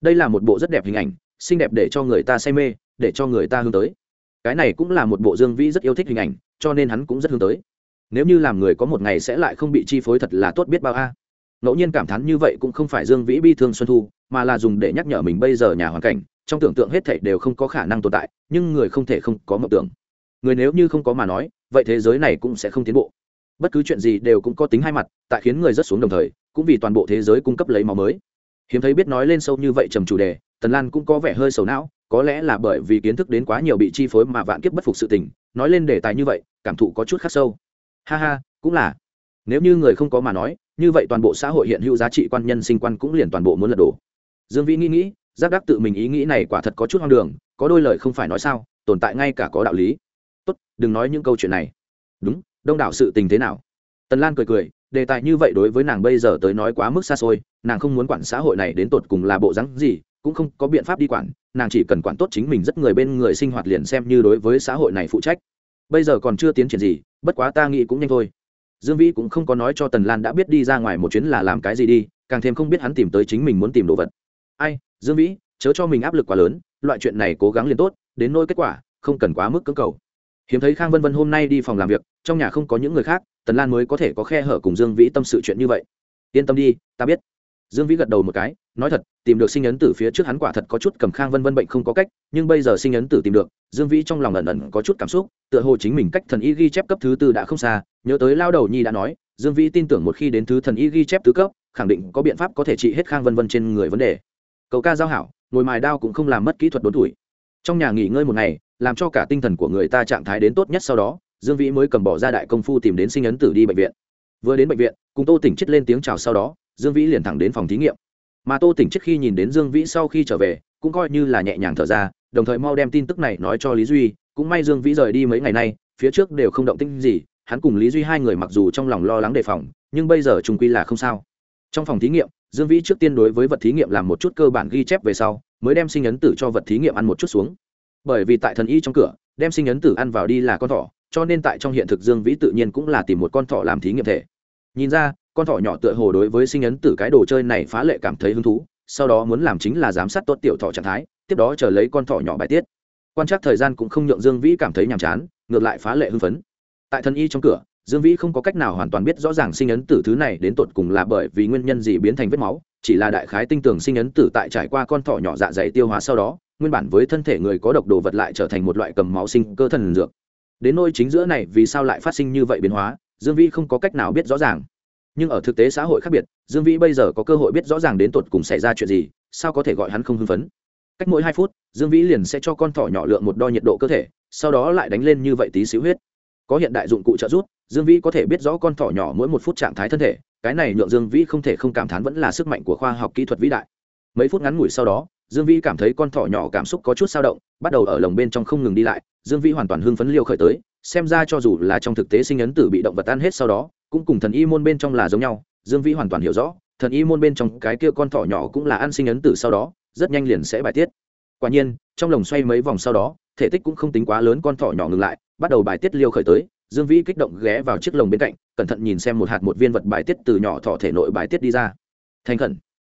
Đây là một bộ rất đẹp hình ảnh, xinh đẹp để cho người ta say mê, để cho người ta hướng tới. Cái này cũng là một bộ dương vĩ rất yêu thích hình ảnh, cho nên hắn cũng rất hướng tới nếu như làm người có một ngày sẽ lại không bị chi phối thật là tốt biết bao a. Ngẫu nhiên cảm thán như vậy cũng không phải dương vĩ bi thương xuân thu, mà là dùng để nhắc nhở mình bây giờ nhà hoàn cảnh, trong tưởng tượng hết thảy đều không có khả năng tồn tại, nhưng người không thể không có mộng tưởng. Người nếu như không có mà nói, vậy thế giới này cũng sẽ không tiến bộ. Bất cứ chuyện gì đều cũng có tính hai mặt, tại khiến người rất xuống đồng thời, cũng vì toàn bộ thế giới cung cấp lấy máu mới. Hiếm thấy biết nói lên sâu như vậy trầm chủ đề, tần lan cũng có vẻ hơi sầu não, có lẽ là bởi vì kiến thức đến quá nhiều bị chi phối mà vạn kiếp bất phục sự tình, nói lên đề tài như vậy, cảm thụ có chút khắc sâu ha ha, cũng là. Nếu như người không có mà nói, như vậy toàn bộ xã hội hiện hữu giá trị quan nhân sinh quan cũng liền toàn bộ muốn lật đổ. Dương vĩ nghĩ nghĩ, giác đắc tự mình ý nghĩ này quả thật có chút hoang đường, có đôi lời không phải nói sao, tồn tại ngay cả có đạo lý. Tốt, đừng nói những câu chuyện này. Đúng, đông đảo sự tình thế nào? Tần lan cười cười, đề tài như vậy đối với nàng bây giờ tới nói quá mức xa xôi, nàng không muốn quản xã hội này đến tột cùng là bộ rắn gì, cũng không có biện pháp đi quản, nàng chỉ cần quản tốt chính mình rất người bên người sinh hoạt liền xem như đối với xã hội này phụ trách bây giờ còn chưa tiến triển gì, bất quá ta nghĩ cũng nhanh thôi. Dương vĩ cũng không có nói cho tần lan đã biết đi ra ngoài một chuyến là làm cái gì đi, càng thêm không biết hắn tìm tới chính mình muốn tìm đồ vật. Ai, dương vĩ, chớ cho mình áp lực quá lớn, loại chuyện này cố gắng liền tốt, đến nỗi kết quả, không cần quá mức cưỡng cầu. Hiếm thấy khang vân vân hôm nay đi phòng làm việc, trong nhà không có những người khác, tần lan mới có thể có khe hở cùng dương vĩ tâm sự chuyện như vậy. Yên tâm đi, ta biết dương vĩ gật đầu một cái, nói thật, tìm được sinh ấn tử phía trước hắn quả thật có chút cầm khang vân vân bệnh không có cách, nhưng bây giờ sinh ấn tử tìm được, dương vĩ trong lòng ẩn ẩn có chút cảm xúc, tựa hồ chính mình cách thần y ghi chép cấp thứ tư đã không xa, nhớ tới lao đầu nhi đã nói, dương vĩ tin tưởng một khi đến thứ thần y ghi chép tứ cấp, khẳng định có biện pháp có thể trị hết khang vân vân trên người vấn đề. Cậu ca giao hảo, ngồi mài đao cũng không làm mất kỹ thuật đốn tuổi. Trong nhà nghỉ ngơi một ngày, làm cho cả tinh thần của người ta trạng thái đến tốt nhất sau đó, dương vĩ mới cầm bỏ ra đại công phu tìm đến sinh ấn tử đi bệnh viện. Vừa đến bệnh viện, cùng tô tỉnh chết lên tiếng chào sau đó dương vĩ liền thẳng đến phòng thí nghiệm. Mà tô tỉnh trước khi nhìn đến dương vĩ sau khi trở về, cũng coi như là nhẹ nhàng thở ra, đồng thời mau đem tin tức này nói cho lý duy, cũng may dương vĩ rời đi mấy ngày nay, phía trước đều không động tinh gì, hắn cùng lý duy hai người mặc dù trong lòng lo lắng đề phòng, nhưng bây giờ trung quy là không sao. Trong phòng thí nghiệm, dương vĩ trước tiên đối với vật thí nghiệm làm một chút cơ bản ghi chép về sau, mới đem sinh ấn tử cho vật thí nghiệm ăn một chút xuống. Bởi vì tại thần y trong cửa, đem sinh ấn tử ăn vào đi là con thỏ, cho nên tại trong hiện thực dương vĩ tự nhiên cũng là tìm một con thỏ làm thí nghiệm thể. Nhìn ra con thỏ nhỏ tựa hồ đối với sinh ấn tử cái đồ chơi này phá lệ cảm thấy hứng thú, sau đó muốn làm chính là giám sát tốt tiểu thỏ trạng thái, tiếp đó chờ lấy con thỏ nhỏ bài tiết. Quan trắc thời gian cũng không nhượng dương vĩ cảm thấy nhàm chán, ngược lại phá lệ hưng phấn. Tại thân y trong cửa, dương vĩ không có cách nào hoàn toàn biết rõ ràng sinh ấn tử thứ này đến tột cùng là bởi vì nguyên nhân gì biến thành vết máu, chỉ là đại khái tinh tường sinh ấn tử tại trải qua con thỏ nhỏ dạ dày tiêu hóa sau đó, nguyên bản với thân thể người có độc đồ vật lại trở thành một loại cầm máu sinh cơ thần dược. Đến nôi chính giữa này vì sao lại phát sinh như vậy biến hóa, dương vĩ không có cách nào biết rõ ràng nhưng ở thực tế xã hội khác biệt, dương vĩ bây giờ có cơ hội biết rõ ràng đến tột cùng xảy ra chuyện gì, sao có thể gọi hắn không hưng phấn? Cách mỗi hai phút, dương vĩ liền sẽ cho con thỏ nhỏ lượng một đo nhiệt độ cơ thể, sau đó lại đánh lên như vậy tí xíu huyết. Có hiện đại dụng cụ trợ giúp, dương vĩ có thể biết rõ con thỏ nhỏ mỗi một phút trạng thái thân thể, cái này nhượng dương vĩ không thể không cảm thán vẫn là sức mạnh của khoa học kỹ thuật vĩ đại. Mấy phút ngắn ngủi sau đó, dương vĩ cảm thấy con thỏ nhỏ cảm xúc có chút sao động, bắt đầu ở lồng bên trong không ngừng đi lại, dương vĩ hoàn toàn hưng phấn liêu khởi tới, xem ra cho dù là trong thực tế sinh ấn tử bị động vật ăn hết sau đó cũng cùng thần y môn bên trong là giống nhau, dương vĩ hoàn toàn hiểu rõ, thần y môn bên trong cái kia con thỏ nhỏ cũng là ăn sinh ấn tử sau đó, rất nhanh liền sẽ bài tiết. Quả nhiên, trong lồng xoay mấy vòng sau đó, thể tích cũng không tính quá lớn con thỏ nhỏ ngừng lại, bắt đầu bài tiết liêu khởi tới, dương vĩ kích động ghé vào chiếc lồng bên cạnh, cẩn thận nhìn xem một hạt một viên vật bài tiết từ nhỏ thỏ thể nội bài tiết đi ra. Thành khẩn.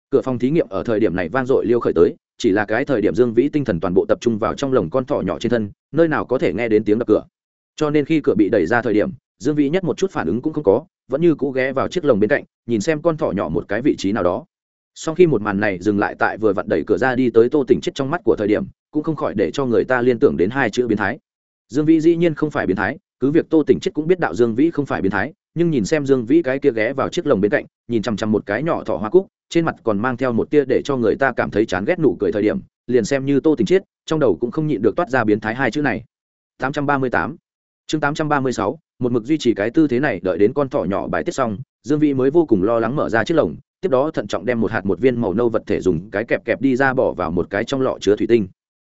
Cửa phòng thí nghiệm ở thời điểm này vang dội liêu khởi tới, chỉ là cái thời điểm dương vĩ tinh thần toàn bộ tập trung vào trong lồng con thỏ nhỏ trên thân, nơi nào có thể nghe đến tiếng đập cửa. Cho nên khi cửa bị đẩy ra thời điểm dương vĩ nhất một chút phản ứng cũng không có, vẫn như cũ ghé vào chiếc lồng bên cạnh, nhìn xem con thỏ nhỏ một cái vị trí nào đó. Sau khi một màn này dừng lại tại vừa vặn đẩy cửa ra đi tới tô tỉnh chết trong mắt của thời điểm, cũng không khỏi để cho người ta liên tưởng đến hai chữ biến thái. Dương vĩ dĩ nhiên không phải biến thái, cứ việc tô tỉnh chết cũng biết đạo dương vĩ không phải biến thái, nhưng nhìn xem dương vĩ cái kia ghé vào chiếc lồng bên cạnh, nhìn chằm chằm một cái nhỏ thỏ hoa cúc, trên mặt còn mang theo một tia để cho người ta cảm thấy chán ghét nụ cười thời điểm, liền xem như tô tình chiết trong đầu cũng không nhịn được toát ra biến thái hai chữ này. 838 chương 836 một mực duy trì cái tư thế này, đợi đến con thỏ nhỏ bài tiết xong, dương vĩ mới vô cùng lo lắng mở ra chiếc lồng, tiếp đó thận trọng đem một hạt một viên màu nâu vật thể dùng cái kẹp kẹp đi ra bỏ vào một cái trong lọ chứa thủy tinh.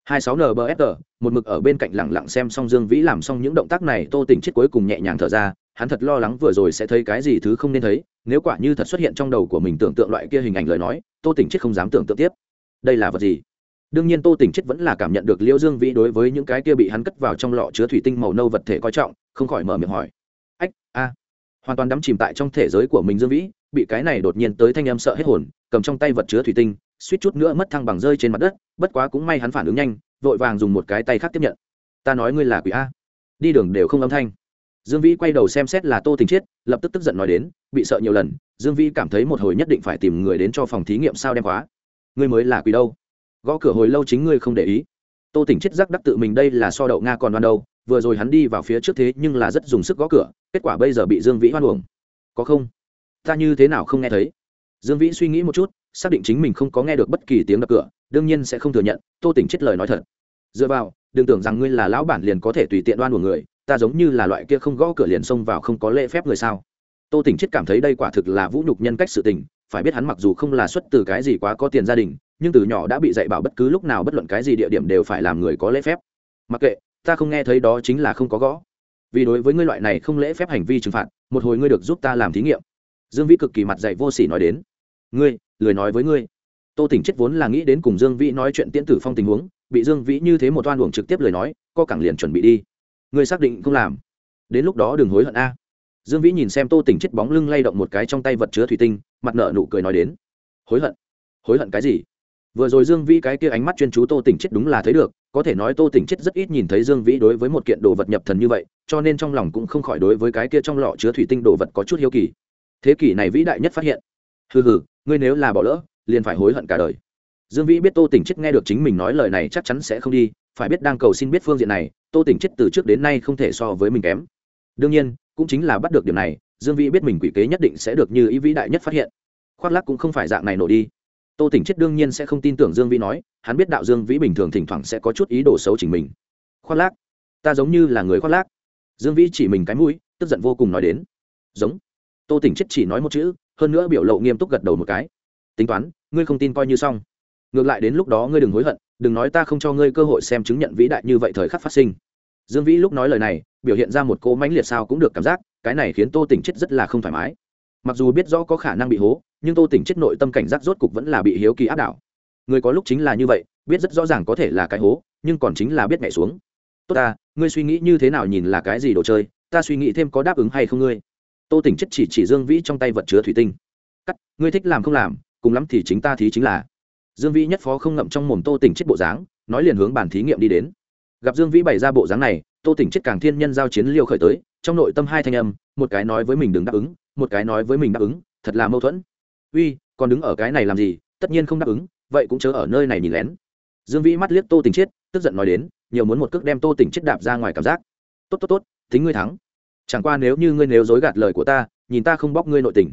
26 nbfr một mực ở bên cạnh lẳng lặng xem xong dương vĩ làm xong những động tác này, tô tỉnh chết cuối cùng nhẹ nhàng thở ra, hắn thật lo lắng vừa rồi sẽ thấy cái gì thứ không nên thấy, nếu quả như thật xuất hiện trong đầu của mình tưởng tượng loại kia hình ảnh lời nói, tô tỉnh chết không dám tưởng tượng tiếp. Đây là vật gì? Đương nhiên tô tỉnh chết vẫn là cảm nhận được liễu dương vĩ đối với những cái kia bị hắn cất vào trong lọ chứa thủy tinh màu nâu vật thể coi trọng, không khỏi mở miệng hỏi. Ách, a. Hoàn toàn đắm chìm tại trong thể giới của mình dương vĩ, bị cái này đột nhiên tới thanh âm sợ hết hồn, cầm trong tay vật chứa thủy tinh, suýt chút nữa mất thăng bằng rơi trên mặt đất, bất quá cũng may hắn phản ứng nhanh, vội vàng dùng một cái tay khác tiếp nhận. Ta nói ngươi là quỷ a. Đi đường đều không âm thanh. Dương vĩ quay đầu xem xét là tô tình chiết lập tức tức giận nói đến, bị sợ nhiều lần, dương vĩ cảm thấy một hồi nhất định phải tìm người đến cho phòng thí nghiệm sao đem khóa. Ngươi mới là quỷ đâu? Gõ cửa hồi lâu chính ngươi không để ý. Tô tỉnh chết giác đắc tự mình đây là so đậu nga còn đoan đâu, vừa rồi hắn đi vào phía trước thế nhưng là rất dùng sức gõ cửa, kết quả bây giờ bị dương vĩ hoan uổng. Có không? Ta như thế nào không nghe thấy? Dương vĩ suy nghĩ một chút, xác định chính mình không có nghe được bất kỳ tiếng đập cửa, đương nhiên sẽ không thừa nhận, tô tỉnh chết lời nói thật. Dựa vào, đừng tưởng rằng ngươi là lão bản liền có thể tùy tiện đoan của người, ta giống như là loại kia không gõ cửa liền xông vào không có lễ phép người sao? Tô tỉnh chết cảm thấy đây quả thực là vũ nhục nhân cách sự tình phải biết hắn mặc dù không là xuất từ cái gì quá có tiền gia đình, nhưng từ nhỏ đã bị dạy bảo bất cứ lúc nào bất luận cái gì địa điểm đều phải làm người có lễ phép. Mặc kệ, ta không nghe thấy đó chính là không có gõ. Vì đối với ngươi loại này không lễ phép hành vi trừng phạt, một hồi ngươi được giúp ta làm thí nghiệm. Dương vĩ cực kỳ mặt dạy vô sỉ nói đến. Ngươi, lười nói với ngươi. Tô tỉnh chết vốn là nghĩ đến cùng dương vĩ nói chuyện tiễn tử phong tình huống, bị dương vĩ như thế một oan uổng trực tiếp lời nói, co cẳng liền chuẩn bị đi. Ngươi xác định không làm. Đến lúc đó đừng hối hận a. Dương vĩ nhìn xem tô tỉnh chết bóng lưng lay động một cái trong tay vật chứa thủy tinh mặt nợ nụ cười nói đến. Hối hận. Hối hận cái gì? Vừa rồi dương vĩ cái kia ánh mắt chuyên chú tô tỉnh chết đúng là thấy được, có thể nói tô tỉnh chết rất ít nhìn thấy dương vĩ đối với một kiện đồ vật nhập thần như vậy, cho nên trong lòng cũng không khỏi đối với cái kia trong lọ chứa thủy tinh đồ vật có chút hiếu kỳ. Thế kỷ này vĩ đại nhất phát hiện. Hừ hừ, ngươi nếu là bỏ lỡ, liền phải hối hận cả đời. Dương vĩ biết tô tỉnh chết nghe được chính mình nói lời này chắc chắn sẽ không đi, phải biết đang cầu xin biết phương diện này, tô tỉnh chết từ trước đến nay không thể so với mình kém. Đương nhiên, cũng chính là bắt được điểm này dương vĩ biết mình quỷ kế nhất định sẽ được như ý vĩ đại nhất phát hiện. Khoác lắc cũng không phải dạng này nổ đi. Tô tỉnh chết đương nhiên sẽ không tin tưởng dương vĩ nói, hắn biết đạo dương vĩ bình thường thỉnh thoảng sẽ có chút ý đồ xấu chỉnh mình. Khoác lác, ta giống như là người khoác lác. Dương vĩ chỉ mình cái mũi, tức giận vô cùng nói đến. Giống. Tô tỉnh chết chỉ nói một chữ, hơn nữa biểu lộ nghiêm túc gật đầu một cái. Tính toán, ngươi không tin coi như xong. Ngược lại đến lúc đó ngươi đừng hối hận, đừng nói ta không cho ngươi cơ hội xem chứng nhận vĩ đại như vậy thời khắc phát sinh. Dương vĩ lúc nói lời này, biểu hiện ra một cô mãnh liệt sao cũng được cảm giác cái này khiến tô tỉnh chết rất là không thoải mái. Mặc dù biết rõ có khả năng bị hố, nhưng tô tỉnh chết nội tâm cảnh giác rốt cục vẫn là bị hiếu kỳ áp đảo. Người có lúc chính là như vậy, biết rất rõ ràng có thể là cái hố, nhưng còn chính là biết nhảy xuống. Tốt ta, ngươi suy nghĩ như thế nào nhìn là cái gì đồ chơi, ta suy nghĩ thêm có đáp ứng hay không ngươi. Tô tỉnh chất chỉ chỉ dương vĩ trong tay vật chứa thủy tinh. Cắt, ngươi thích làm không làm, cùng lắm thì chính ta thí chính là. Dương vĩ nhất phó không ngậm trong mồm tô tỉnh chết bộ dáng, nói liền hướng bàn thí nghiệm đi đến. Gặp dương vĩ bày ra bộ dáng này, tô tỉnh chết càng thiên nhân giao chiến liêu khởi tới trong nội tâm hai thanh âm, một cái nói với mình đừng đáp ứng, một cái nói với mình đáp ứng, thật là mâu thuẫn. Uy, còn đứng ở cái này làm gì? Tất nhiên không đáp ứng, vậy cũng chớ ở nơi này nhìn lén. Dương vĩ mắt liếc tô tỉnh chết tức giận nói đến, nhiều muốn một cước đem tô tỉnh chết đạp ra ngoài cảm giác. Tốt tốt tốt tính ngươi thắng. Chẳng qua nếu như ngươi nếu dối gạt lời của ta, nhìn ta không bóc ngươi nội tình.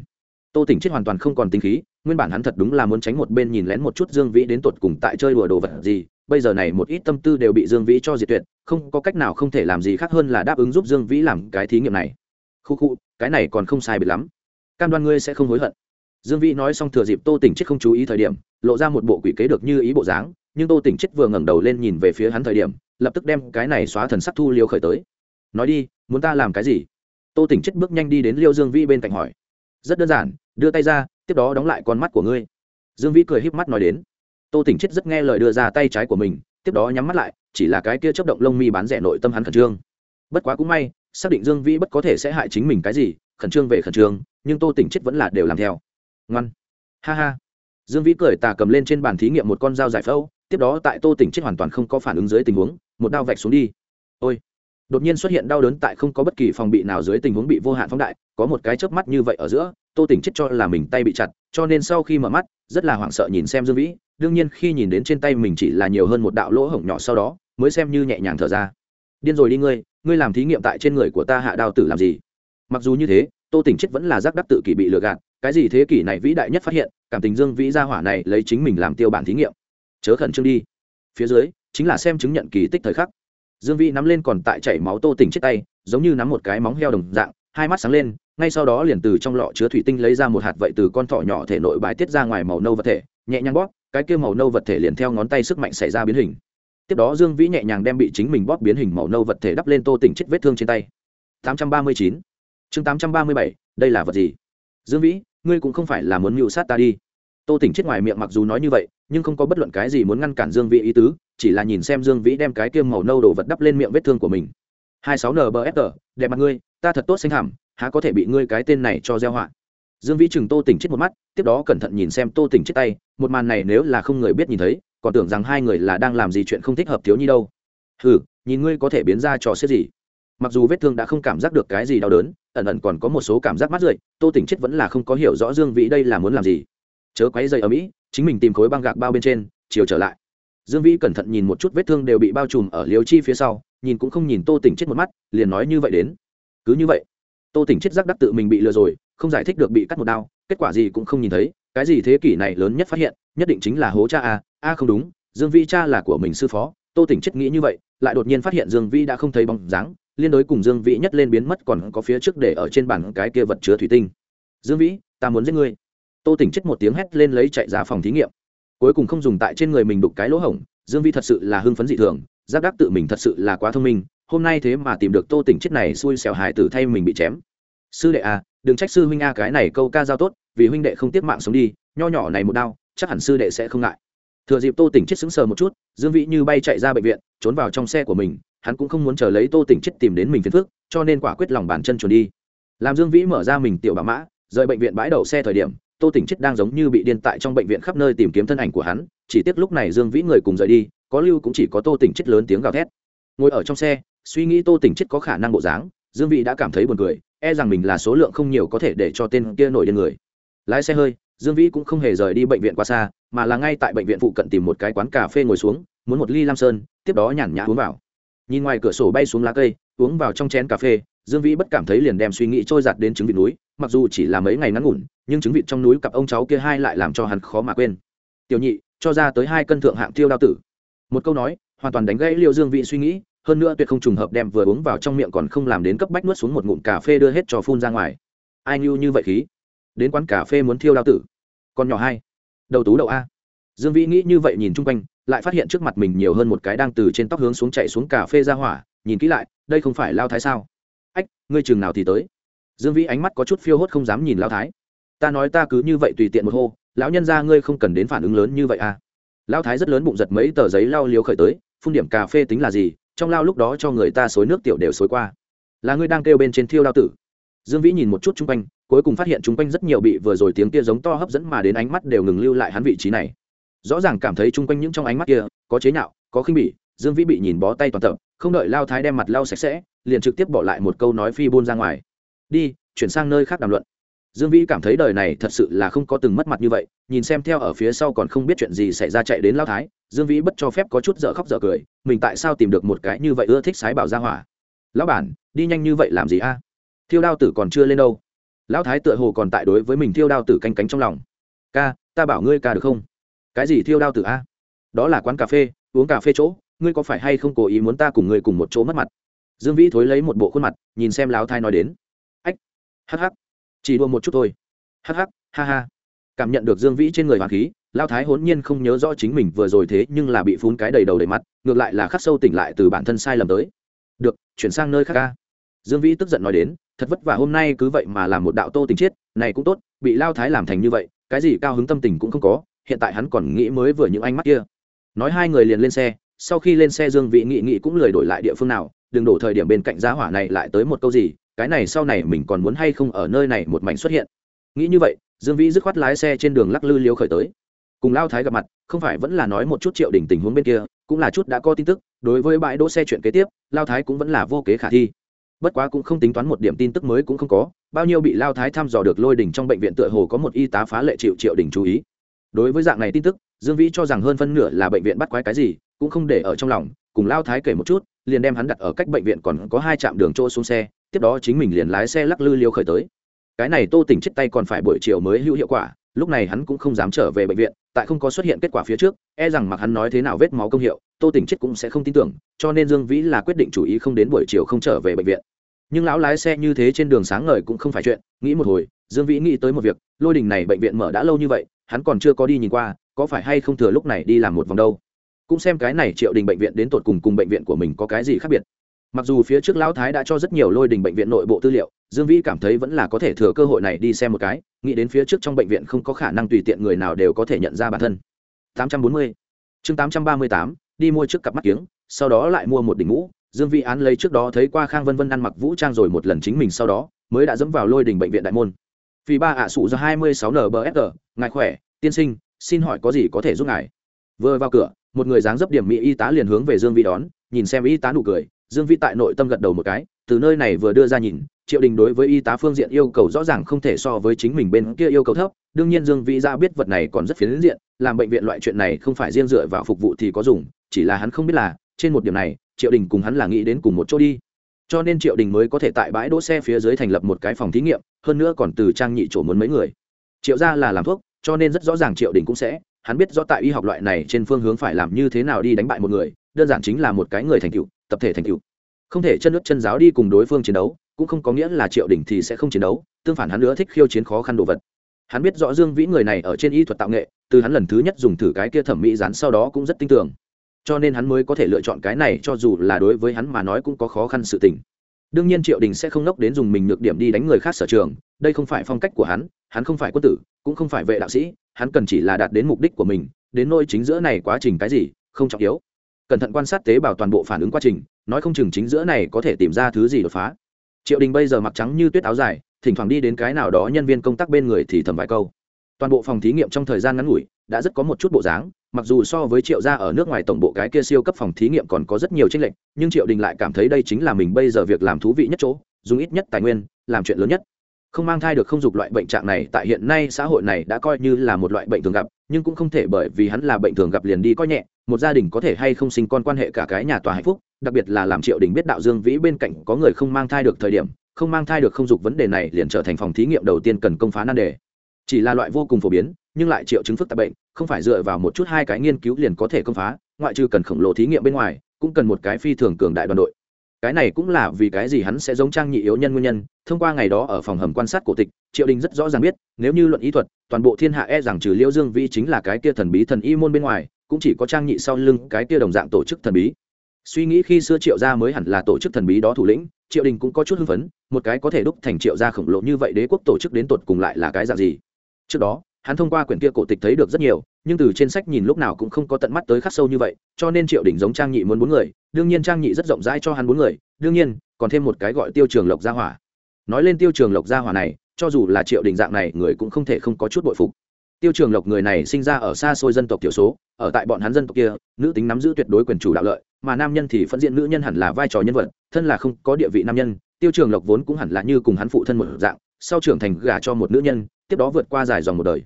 Tô tỉnh chết hoàn toàn không còn tính khí, nguyên bản hắn thật đúng là muốn tránh một bên nhìn lén một chút dương vĩ đến tột cùng tại chơi đùa đồ vật gì bây giờ này một ít tâm tư đều bị dương vĩ cho diệt tuyệt, không có cách nào không thể làm gì khác hơn là đáp ứng giúp dương vĩ làm cái thí nghiệm này. Khu khu, cái này còn không sai biệt lắm. Cam đoan ngươi sẽ không hối hận. Dương vĩ nói xong thừa dịp tô tỉnh chết không chú ý thời điểm, lộ ra một bộ quỷ kế được như ý bộ dáng, nhưng tô tỉnh chết vừa ngẩng đầu lên nhìn về phía hắn thời điểm, lập tức đem cái này xóa thần sắc thu liêu khởi tới. Nói đi, muốn ta làm cái gì? Tô tỉnh chết bước nhanh đi đến liêu dương vĩ bên cạnh hỏi. Rất đơn giản, đưa tay ra, tiếp đó đóng lại con mắt của ngươi. Dương vĩ cười híp mắt nói đến tô tỉnh chết rất nghe lời đưa ra tay trái của mình, tiếp đó nhắm mắt lại, chỉ là cái kia chấp động lông mi bán rẻ nội tâm hắn khẩn trương. Bất quá cũng may, xác định dương vĩ bất có thể sẽ hại chính mình cái gì, khẩn trương về khẩn trương, nhưng tô tỉnh chết vẫn là đều làm theo. Ngoan. Ha ha. Dương vĩ cười tà cầm lên trên bàn thí nghiệm một con dao giải phẫu, tiếp đó tại tô tỉnh chết hoàn toàn không có phản ứng dưới tình huống, một đao vạch xuống đi. Ôi. Đột nhiên xuất hiện đau đớn tại không có bất kỳ phòng bị nào dưới tình huống bị vô hạn phóng đại, có một cái chớp mắt như vậy ở giữa, tô tỉnh chết cho là mình tay bị chặt, cho nên sau khi mở mắt, rất là hoảng sợ nhìn xem dương vĩ đương nhiên khi nhìn đến trên tay mình chỉ là nhiều hơn một đạo lỗ hổng nhỏ sau đó, mới xem như nhẹ nhàng thở ra. Điên rồi đi ngươi ngươi làm thí nghiệm tại trên người của ta hạ đao tử làm gì? Mặc dù như thế, tô tỉnh chết vẫn là giác đắc tự kỷ bị lừa gạt, cái gì thế kỷ này vĩ đại nhất phát hiện, cảm tình dương vĩ gia hỏa này lấy chính mình làm tiêu bản thí nghiệm. Chớ khẩn trương đi. Phía dưới, chính là xem chứng nhận kỳ tích thời khắc. Dương vĩ nắm lên còn tại chảy máu tô tỉnh chết tay, giống như nắm một cái móng heo đồng dạng, hai mắt sáng lên, ngay sau đó liền từ trong lọ chứa thủy tinh lấy ra một hạt vậy từ con thỏ nhỏ thể nội bài tiết ra ngoài màu nâu vật thể nhẹ nhàng bóp, cái kia màu nâu vật thể liền theo ngón tay sức mạnh xảy ra biến hình. Tiếp đó dương vĩ nhẹ nhàng đem bị chính mình bóp biến hình màu nâu vật thể đắp lên tô tỉnh chết vết thương trên tay. 839 chương 837 đây là vật gì? Dương vĩ, ngươi cũng không phải là muốn mưu sát ta đi. Tô tỉnh chết ngoài miệng mặc dù nói như vậy, nhưng không có bất luận cái gì muốn ngăn cản dương vĩ ý tứ, chỉ là nhìn xem dương vĩ đem cái kia màu nâu đồ vật đắp lên miệng vết thương của mình. 26 nbfg đẹp mặt ngươi, ta thật tốt xanh hẳm há có thể bị ngươi cái tên này cho gieo họa? Dương vĩ chừng tô tỉnh chết một mắt, tiếp đó cẩn thận nhìn xem tô tỉnh chết tay, một màn này nếu là không người biết nhìn thấy, còn tưởng rằng hai người là đang làm gì chuyện không thích hợp thiếu nhi đâu. Hừ, nhìn ngươi có thể biến ra trò xếp gì. Mặc dù vết thương đã không cảm giác được cái gì đau đớn, ẩn ẩn còn có một số cảm giác mắt rượi, tô tỉnh chết vẫn là không có hiểu rõ dương vĩ đây là muốn làm gì. Chớ quáy dây ở mỹ, chính mình tìm khối băng gạc bao bên trên, chiều trở lại. Dương vĩ cẩn thận nhìn một chút vết thương đều bị bao trùm ở liều chi phía sau, nhìn cũng không nhìn tô tỉnh chết một mắt, liền nói như vậy đến. Cứ như vậy, tô tỉnh chết giác đắc tự mình bị lừa rồi không giải thích được bị cắt một đao, kết quả gì cũng không nhìn thấy, cái gì thế kỷ này lớn nhất phát hiện, nhất định chính là hố cha a a không đúng, dương Vi cha là của mình sư phó, tô tỉnh chết nghĩ như vậy, lại đột nhiên phát hiện dương Vi đã không thấy bóng dáng, liên đối cùng dương vĩ nhất lên biến mất còn có phía trước để ở trên bàn cái kia vật chứa thủy tinh. Dương vĩ, ta muốn giết ngươi. Tô tỉnh chết một tiếng hét lên lấy chạy ra phòng thí nghiệm. Cuối cùng không dùng tại trên người mình đục cái lỗ hổng, dương Vi thật sự là hưng phấn dị thường, giác đắc tự mình thật sự là quá thông minh, hôm nay thế mà tìm được tô tỉnh chết này xui xẻo hài tử thay mình bị chém. Sư đệ à đừng trách sư huynh a, cái này câu ca giao tốt, vì huynh đệ không tiếp mạng sống đi, nho nhỏ này một đau, chắc hẳn sư đệ sẽ không ngại. Thừa dịp tô tỉnh chết sững sờ một chút, dương vĩ như bay chạy ra bệnh viện, trốn vào trong xe của mình, hắn cũng không muốn chờ lấy tô tỉnh chết tìm đến mình phiền phức, cho nên quả quyết lòng bàn chân chuồn đi. Làm dương vĩ mở ra mình tiểu bà mã, rời bệnh viện bãi đậu xe thời điểm, tô tỉnh chết đang giống như bị điên tại trong bệnh viện khắp nơi tìm kiếm thân ảnh của hắn, chỉ tiếc lúc này dương vĩ người cùng rời đi, có lưu cũng chỉ có tô tỉnh chết lớn tiếng gào thét. Ngồi ở trong xe, suy nghĩ tô tỉnh chết có khả năng bộ dáng, dương vĩ đã cảm thấy buồn cười e rằng mình là số lượng không nhiều có thể để cho tên kia nổi điên người. Lái xe hơi, dương vĩ cũng không hề rời đi bệnh viện quá xa, mà là ngay tại bệnh viện phụ cận tìm một cái quán cà phê ngồi xuống, muốn một ly lam sơn, tiếp đó nhàn nhã uống vào. Nhìn ngoài cửa sổ bay xuống lá cây, uống vào trong chén cà phê, dương vĩ bất cảm thấy liền đem suy nghĩ trôi giạt đến trứng vịt núi, mặc dù chỉ là mấy ngày ngắn ngủn, nhưng trứng vịt trong núi cặp ông cháu kia hai lại làm cho hắn khó mà quên. Tiểu nhị, cho ra tới hai cân thượng hạng tiêu đao tử. Một câu nói, hoàn toàn đánh gãy liệu dương vĩ suy nghĩ hơn nữa tuyệt không trùng hợp đem vừa uống vào trong miệng còn không làm đến cấp bách nuốt xuống một ngụm cà phê đưa hết cho phun ra ngoài. Ai nhu như vậy khí? Đến quán cà phê muốn thiêu đao tử. Con nhỏ hai. Đầu tú đậu a. Dương vĩ nghĩ như vậy nhìn chung quanh, lại phát hiện trước mặt mình nhiều hơn một cái đang từ trên tóc hướng xuống chạy xuống cà phê ra hỏa, nhìn kỹ lại, đây không phải lao thái sao? Ách, ngươi chừng nào thì tới? Dương vĩ ánh mắt có chút phiêu hốt không dám nhìn lao thái. Ta nói ta cứ như vậy tùy tiện một hô, lão nhân ra ngươi không cần đến phản ứng lớn như vậy à? Lao thái rất lớn bụng giật mấy tờ giấy lao liếu khởi tới, phun điểm cà phê tính là gì trong lao lúc đó cho người ta xối nước tiểu đều xối qua. Là ngươi đang kêu bên trên thiêu đao tử. Dương vĩ nhìn một chút chung quanh, cuối cùng phát hiện chung quanh rất nhiều bị vừa rồi tiếng kia giống to hấp dẫn mà đến ánh mắt đều ngừng lưu lại hắn vị trí này. Rõ ràng cảm thấy chung quanh những trong ánh mắt kia, có chế nhạo, có khinh bỉ, dương vĩ bị nhìn bó tay toàn tập, không đợi lao thái đem mặt lao sạch sẽ, liền trực tiếp bỏ lại một câu nói phi buôn ra ngoài. Đi, chuyển sang nơi khác đàm luận dương vĩ cảm thấy đời này thật sự là không có từng mất mặt như vậy, nhìn xem theo ở phía sau còn không biết chuyện gì xảy ra chạy đến lao thái, dương vĩ bất cho phép có chút dở khóc dở cười, mình tại sao tìm được một cái như vậy ưa thích sái bảo ra hỏa? Lão bản, đi nhanh như vậy làm gì a? À? Thiêu đao tử còn chưa lên đâu. Lão thái tựa hồ còn tại đối với mình thiêu đao tử canh cánh trong lòng. Ca, ta bảo ngươi ca được không? Cái gì thiêu đao tử a? À? Đó là quán cà phê, uống cà phê chỗ, ngươi có phải hay không cố ý muốn ta cùng ngươi cùng một chỗ mất mặt? Dương vĩ thối lấy một bộ khuôn mặt, nhìn xem lão thái nói đến. Ách hh chỉ đua một chút thôi. Hắc hắc, ha ha. Cảm nhận được dương vĩ trên người hoàng khí lao thái hỗn nhiên không nhớ rõ chính mình vừa rồi thế nhưng là bị phun cái đầy đầu đầy mặt, ngược lại là khắc sâu tỉnh lại từ bản thân sai lầm tới. Được, chuyển sang nơi khác ca. Dương vĩ tức giận nói đến, thật vất vả hôm nay cứ vậy mà làm một đạo tô tình chiết, này cũng tốt, bị lao thái làm thành như vậy, cái gì cao hứng tâm tình cũng không có, hiện tại hắn còn nghĩ mới vừa những ánh mắt kia. Nói hai người liền lên xe, sau khi lên xe dương vĩ nghị nghị cũng lười đổi lại địa phương nào, đừng đổ thời điểm bên cạnh giá hỏa này lại tới một câu gì cái này sau này mình còn muốn hay không ở nơi này một mảnh xuất hiện. Nghĩ như vậy, dương vĩ dứt khoát lái xe trên đường lắc lư liêu khởi tới. Cùng lao thái gặp mặt, không phải vẫn là nói một chút triệu đỉnh tình huống bên kia, cũng là chút đã có tin tức, đối với bãi đỗ xe chuyện kế tiếp, lao thái cũng vẫn là vô kế khả thi. Bất quá cũng không tính toán một điểm tin tức mới cũng không có, bao nhiêu bị lao thái thăm dò được lôi đỉnh trong bệnh viện tựa hồ có một y tá phá lệ triệu triệu đỉnh chú ý. Đối với dạng này tin tức, dương vĩ cho rằng hơn phân nửa là bệnh viện bắt quái cái gì, cũng không để ở trong lòng, cùng lao thái kể một chút, liền đem hắn đặt ở cách bệnh viện còn có hai trạm đường chỗ xuống xe tiếp đó chính mình liền lái xe lắc lư liêu khởi tới. Cái này tô tỉnh chết tay còn phải buổi chiều mới hữu hiệu quả, lúc này hắn cũng không dám trở về bệnh viện, tại không có xuất hiện kết quả phía trước e rằng mặc hắn nói thế nào vết máu công hiệu, tô tỉnh chết cũng sẽ không tin tưởng, cho nên dương vĩ là quyết định chủ ý không đến buổi chiều không trở về bệnh viện. Nhưng lão lái xe như thế trên đường sáng ngời cũng không phải chuyện, nghĩ một hồi, dương vĩ nghĩ tới một việc, lôi đình này bệnh viện mở đã lâu như vậy, hắn còn chưa có đi nhìn qua, có phải hay không thừa lúc này đi làm một vòng đâu? Cũng xem cái này triệu đình bệnh viện đến tột cùng cùng bệnh viện của mình có cái gì khác biệt mặc dù phía trước lão thái đã cho rất nhiều lôi đình bệnh viện nội bộ tư liệu dương vĩ cảm thấy vẫn là có thể thừa cơ hội này đi xem một cái nghĩ đến phía trước trong bệnh viện không có khả năng tùy tiện người nào đều có thể nhận ra bản thân. 840. chương 838, đi mua trước cặp mắt kiếng sau đó lại mua một đỉnh mũ. Dương vĩ án lấy trước đó thấy qua khang vân vân ăn mặc vũ trang rồi một lần chính mình sau đó mới đã dẫm vào lôi đình bệnh viện đại môn. Vì ba ạ sụ do 26 nbfg ngài khỏe tiên sinh xin hỏi có gì có thể giúp ngài? Vừa vào cửa một người dáng dấp điểm mỹ y tá liền hướng về dương vĩ đón nhìn xem y tá nụ cười dương vĩ tại nội tâm gật đầu một cái, từ nơi này vừa đưa ra nhìn, triệu đình đối với y tá phương diện yêu cầu rõ ràng không thể so với chính mình bên kia yêu cầu thấp, đương nhiên dương vĩ ra biết vật này còn rất phiến diện, làm bệnh viện loại chuyện này không phải riêng dựa vào phục vụ thì có dùng, chỉ là hắn không biết là, trên một điểm này, triệu đình cùng hắn là nghĩ đến cùng một chỗ đi. Cho nên triệu đình mới có thể tại bãi đỗ xe phía dưới thành lập một cái phòng thí nghiệm, hơn nữa còn từ trang nhị chỗ muốn mấy người. Triệu ra là làm thuốc, cho nên rất rõ ràng triệu đình cũng sẽ, hắn biết rõ tại y học loại này trên phương hướng phải làm như thế nào đi đánh bại một người, đơn giản chính là một cái người thành tựu tập thể thành tựu. Không thể chân nước chân giáo đi cùng đối phương chiến đấu, cũng không có nghĩa là triệu đình thì sẽ không chiến đấu, tương phản hắn nữa thích khiêu chiến khó khăn đồ vật. Hắn biết rõ dương vĩ người này ở trên y thuật tạo nghệ, từ hắn lần thứ nhất dùng thử cái kia thẩm mỹ rán sau đó cũng rất tin tưởng. Cho nên hắn mới có thể lựa chọn cái này, cho dù là đối với hắn mà nói cũng có khó khăn sự tình. Đương nhiên triệu đình sẽ không nốc đến dùng mình nhược điểm đi đánh người khác sở trường, đây không phải phong cách của hắn hắn không phải quân tử, cũng không phải vệ đạo sĩ, hắn cần chỉ là đạt đến mục đích của mình, đến nôi chính giữa này quá trình cái gì, không trọng yếu cẩn thận quan sát tế bào toàn bộ phản ứng quá trình, nói không chừng chính giữa này có thể tìm ra thứ gì đột phá. Triệu đình bây giờ mặc trắng như tuyết áo dài, thỉnh thoảng đi đến cái nào đó nhân viên công tác bên người thì thầm vài câu. Toàn bộ phòng thí nghiệm trong thời gian ngắn ngủi, đã rất có một chút bộ dáng, mặc dù so với triệu gia ở nước ngoài tổng bộ cái kia siêu cấp phòng thí nghiệm còn có rất nhiều tranh lệch, nhưng triệu đình lại cảm thấy đây chính là mình bây giờ việc làm thú vị nhất chỗ, dùng ít nhất tài nguyên, làm chuyện lớn nhất. Không mang thai được không dục loại bệnh trạng này, tại hiện nay xã hội này đã coi như là một loại bệnh thường gặp, nhưng cũng không thể bởi vì hắn là bệnh thường gặp liền đi coi nhẹ một gia đình có thể hay không sinh con quan hệ cả cái nhà tòa hạnh phúc, đặc biệt là làm triệu đình biết đạo dương vĩ bên cạnh có người không mang thai được thời điểm, không mang thai được không dục vấn đề này liền trở thành phòng thí nghiệm đầu tiên cần công phá nan đề. Chỉ là loại vô cùng phổ biến, nhưng lại triệu chứng phức tạp bệnh, không phải dựa vào một chút hai cái nghiên cứu liền có thể công phá, ngoại trừ cần khổng lồ thí nghiệm bên ngoài, cũng cần một cái phi thường cường đại đoàn đội. Cái này cũng là vì cái gì hắn sẽ giống trang nhị yếu nhân nguyên nhân, thông qua ngày đó ở phòng hầm quan sát cổ tịch, triệu đình rất rõ ràng biết, nếu như luận ý thuật, toàn bộ thiên hạ e rằng trừ liễu dương vĩ chính là cái kia thần bí thần y môn bên ngoài cũng chỉ có trang nhị sau lưng cái kia đồng dạng tổ chức thần bí. Suy nghĩ khi xưa triệu gia mới hẳn là tổ chức thần bí đó thủ lĩnh, triệu đình cũng có chút hưng phấn, một cái có thể đúc thành triệu gia khổng lồ như vậy đế quốc tổ chức đến tột cùng lại là cái dạng gì? Trước đó, hắn thông qua quyển kia cổ tịch thấy được rất nhiều, nhưng từ trên sách nhìn lúc nào cũng không có tận mắt tới khắc sâu như vậy, cho nên triệu đình giống trang nhị muốn bốn người, đương nhiên trang nhị rất rộng rãi cho hắn bốn người, đương nhiên, còn thêm một cái gọi tiêu trường lộc gia hỏa. Nói lên tiêu trường lộc gia hỏa này, cho dù là triệu đình dạng này, người cũng không thể không có chút bội phục tiêu trường lộc người này sinh ra ở xa xôi dân tộc thiểu số, ở tại bọn hắn dân tộc kia, nữ tính nắm giữ tuyệt đối quyền chủ đạo lợi, mà nam nhân thì phân diện nữ nhân hẳn là vai trò nhân vật, thân là không có địa vị nam nhân. Tiêu trường lộc vốn cũng hẳn là như cùng hắn phụ thân một dạng, sau trưởng thành gả cho một nữ nhân, tiếp đó vượt qua dài dòng một đời.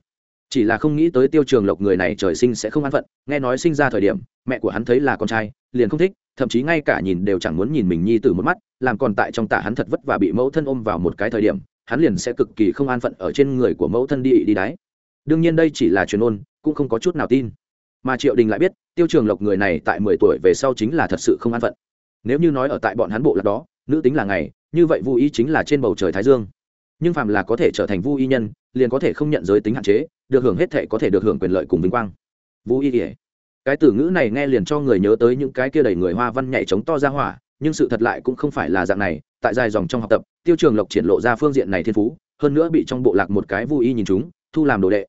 Chỉ là không nghĩ tới tiêu trường lộc người này trời sinh sẽ không an phận, nghe nói sinh ra thời điểm, mẹ của hắn thấy là con trai, liền không thích, thậm chí ngay cả nhìn đều chẳng muốn nhìn mình nhi từ một mắt, làm còn tại trong tả hắn thật vất và bị mẫu thân ôm vào một cái thời điểm, hắn liền sẽ cực kỳ không an phận ở trên người của mẫu thân đi đi đáy đương nhiên đây chỉ là truyền ôn, cũng không có chút nào tin. Mà triệu đình lại biết, tiêu trường lộc người này tại mười tuổi về sau chính là thật sự không an phận. Nếu như nói ở tại bọn hắn bộ lạc đó, nữ tính là ngày, như vậy vô ý chính là trên bầu trời thái dương. Nhưng phàm là có thể trở thành vu y nhân, liền có thể không nhận giới tính hạn chế, được hưởng hết thệ có thể được hưởng quyền lợi cùng vinh quang. Vô y ỉa cái từ ngữ này nghe liền cho người nhớ tới những cái kia đầy người hoa văn nhảy trống to ra hỏa, nhưng sự thật lại cũng không phải là dạng này, tại dài dòng trong học tập, tiêu trường lộc triển lộ ra phương diện này thiên phú, hơn nữa bị trong bộ lạc một cái vu y nhìn chúng thu làm đồ đệ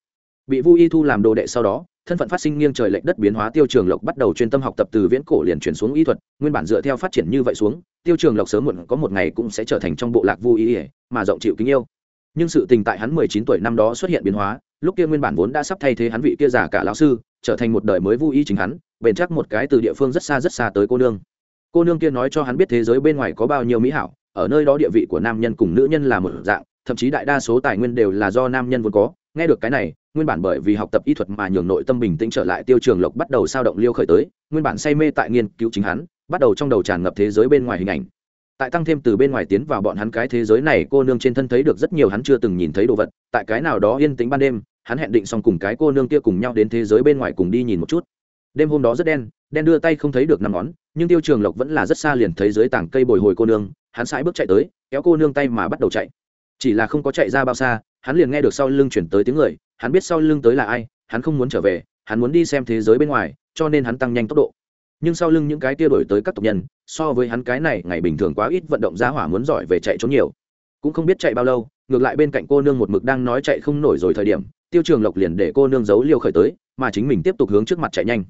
bị vu y thu làm đồ đệ sau đó, thân phận phát sinh nghiêng trời lệch đất biến hóa, tiêu trường lộc bắt đầu chuyên tâm học tập từ viễn cổ liền chuyển xuống y thuật, nguyên bản dựa theo phát triển như vậy xuống, tiêu trường lộc sớm muộn có một ngày cũng sẽ trở thành trong bộ lạc vu y mà rộng chịu kính yêu. Nhưng sự tình tại hắn mười chín tuổi năm đó xuất hiện biến hóa, lúc kia nguyên bản vốn đã sắp thay thế hắn vị kia già cả lão sư, trở thành một đời mới vu y chính hắn, bền chắc một cái từ địa phương rất xa rất xa tới cô nương. Cô nương kia nói cho hắn biết thế giới bên ngoài có bao nhiêu mỹ hảo, ở nơi đó địa vị của nam nhân cùng nữ nhân là một dạng, thậm chí đại đa số tài nguyên đều là do nam nhân vốn có nghe được cái này, nguyên bản bởi vì học tập y thuật mà nhường nội tâm bình tĩnh trở lại tiêu trường lộc bắt đầu sao động liêu khởi tới, nguyên bản say mê tại nghiên cứu chính hắn, bắt đầu trong đầu tràn ngập thế giới bên ngoài hình ảnh. Tại tăng thêm từ bên ngoài tiến vào bọn hắn cái thế giới này, cô nương trên thân thấy được rất nhiều hắn chưa từng nhìn thấy đồ vật, tại cái nào đó yên tĩnh ban đêm, hắn hẹn định xong cùng cái cô nương kia cùng nhau đến thế giới bên ngoài cùng đi nhìn một chút. Đêm hôm đó rất đen đen đưa tay không thấy được năm ngón, nhưng tiêu trường lộc vẫn là rất xa liền thấy dưới tảng cây bồi hồi cô nương, hắn sãi bước chạy tới, kéo cô nương tay mà bắt đầu chạy. Chỉ là không có chạy ra bao xa hắn liền nghe được sau lưng chuyển tới tiếng người, hắn biết sau lưng tới là ai, hắn không muốn trở về, hắn muốn đi xem thế giới bên ngoài, cho nên hắn tăng nhanh tốc độ. Nhưng sau lưng những cái tia đổi tới các tộc nhân, so với hắn cái này ngày bình thường quá ít vận động giá hỏa muốn giỏi về chạy trốn nhiều. Cũng không biết chạy bao lâu, ngược lại bên cạnh cô nương một mực đang nói chạy không nổi rồi thời điểm, tiêu trường lộc liền để cô nương giấu liều khởi tới, mà chính mình tiếp tục hướng trước mặt chạy nhanh.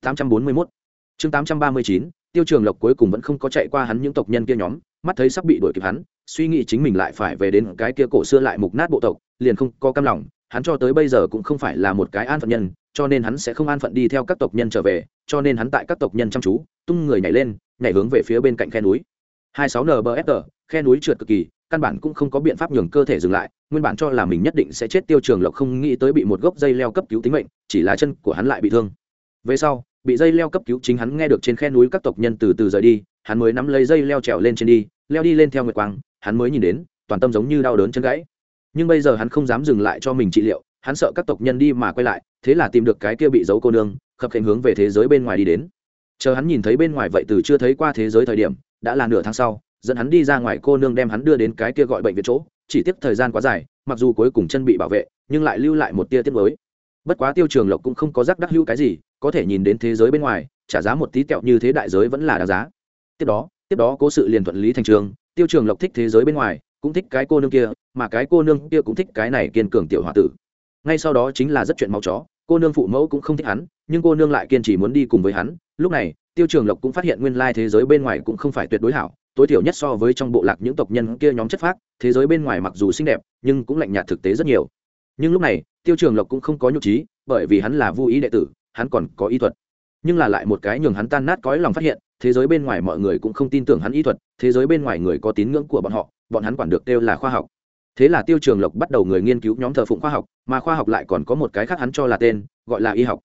841 chương 839 tiêu trường lộc cuối cùng vẫn không có chạy qua hắn những tộc nhân kia nhóm, mắt thấy sắp bị đuổi kịp hắn, suy nghĩ chính mình lại phải về đến cái kia cổ xưa lại mục nát bộ tộc, liền không có cam lòng, hắn cho tới bây giờ cũng không phải là một cái an phận nhân, cho nên hắn sẽ không an phận đi theo các tộc nhân trở về, cho nên hắn tại các tộc nhân chăm chú, tung người nhảy lên, nhảy hướng về phía bên cạnh khe núi. 26 nbfr khe núi trượt cực kỳ, căn bản cũng không có biện pháp nhường cơ thể dừng lại, nguyên bản cho là mình nhất định sẽ chết, tiêu trường lộc không nghĩ tới bị một gốc dây leo cấp cứu tính mệnh, chỉ là chân của hắn lại bị thương. Về sau bị dây leo cấp cứu chính hắn nghe được trên khe núi các tộc nhân từ từ rời đi, hắn mới nắm lấy dây leo trèo lên trên đi, leo đi lên theo nguyệt quang, hắn mới nhìn đến, toàn tâm giống như đau đớn chân gãy. Nhưng bây giờ hắn không dám dừng lại cho mình trị liệu, hắn sợ các tộc nhân đi mà quay lại, thế là tìm được cái kia bị giấu cô nương, khập khệnh hướng về thế giới bên ngoài đi đến. Chờ hắn nhìn thấy bên ngoài vậy từ chưa thấy qua thế giới thời điểm, đã là nửa tháng sau, dẫn hắn đi ra ngoài cô nương đem hắn đưa đến cái kia gọi bệnh viện chỗ, chỉ tiếp thời gian quá dài, mặc dù cuối cùng chân bị bảo vệ, nhưng lại lưu lại một tia tiết mới bất quá tiêu trường lộc cũng không có rắc đắc hữu cái gì, có thể nhìn đến thế giới bên ngoài, trả giá một tí tẹo như thế đại giới vẫn là đáng giá. Tiếp đó tiếp đó cố sự liền thuận lý thành trường, tiêu trường lộc thích thế giới bên ngoài, cũng thích cái cô nương kia, mà cái cô nương kia cũng thích cái này kiên cường tiểu h o a tử. Ngay sau đó chính là rất chuyện máu chó, cô nương phụ mẫu cũng không thích hắn, nhưng cô nương lại kiên trì muốn đi cùng với hắn. Lúc này, tiêu trường lộc cũng phát hiện nguyên lai thế giới bên ngoài cũng không phải tuyệt đối hảo, tối thiểu nhất so với trong bộ lạc những tộc nhân kia nhóm chất phác, thế giới bên ngoài mặc dù xinh đẹp, nhưng cũng lạnh nhạt thực tế rất nhiều. Nhưng lúc này tiêu trường lộc cũng không có nhục trí, bởi vì hắn là vô ý đệ tử, hắn còn có ý thuật. Nhưng là lại một cái nhường hắn tan nát cõi lòng phát hiện, thế giới bên ngoài mọi người cũng không tin tưởng hắn ý thuật, thế giới bên ngoài người có tín ngưỡng của bọn họ, bọn hắn quản được kêu là khoa học. Thế là tiêu trường lộc bắt đầu người nghiên cứu nhóm thờ phụng khoa học, mà khoa học lại còn có một cái khác hắn cho là tên, gọi là y học.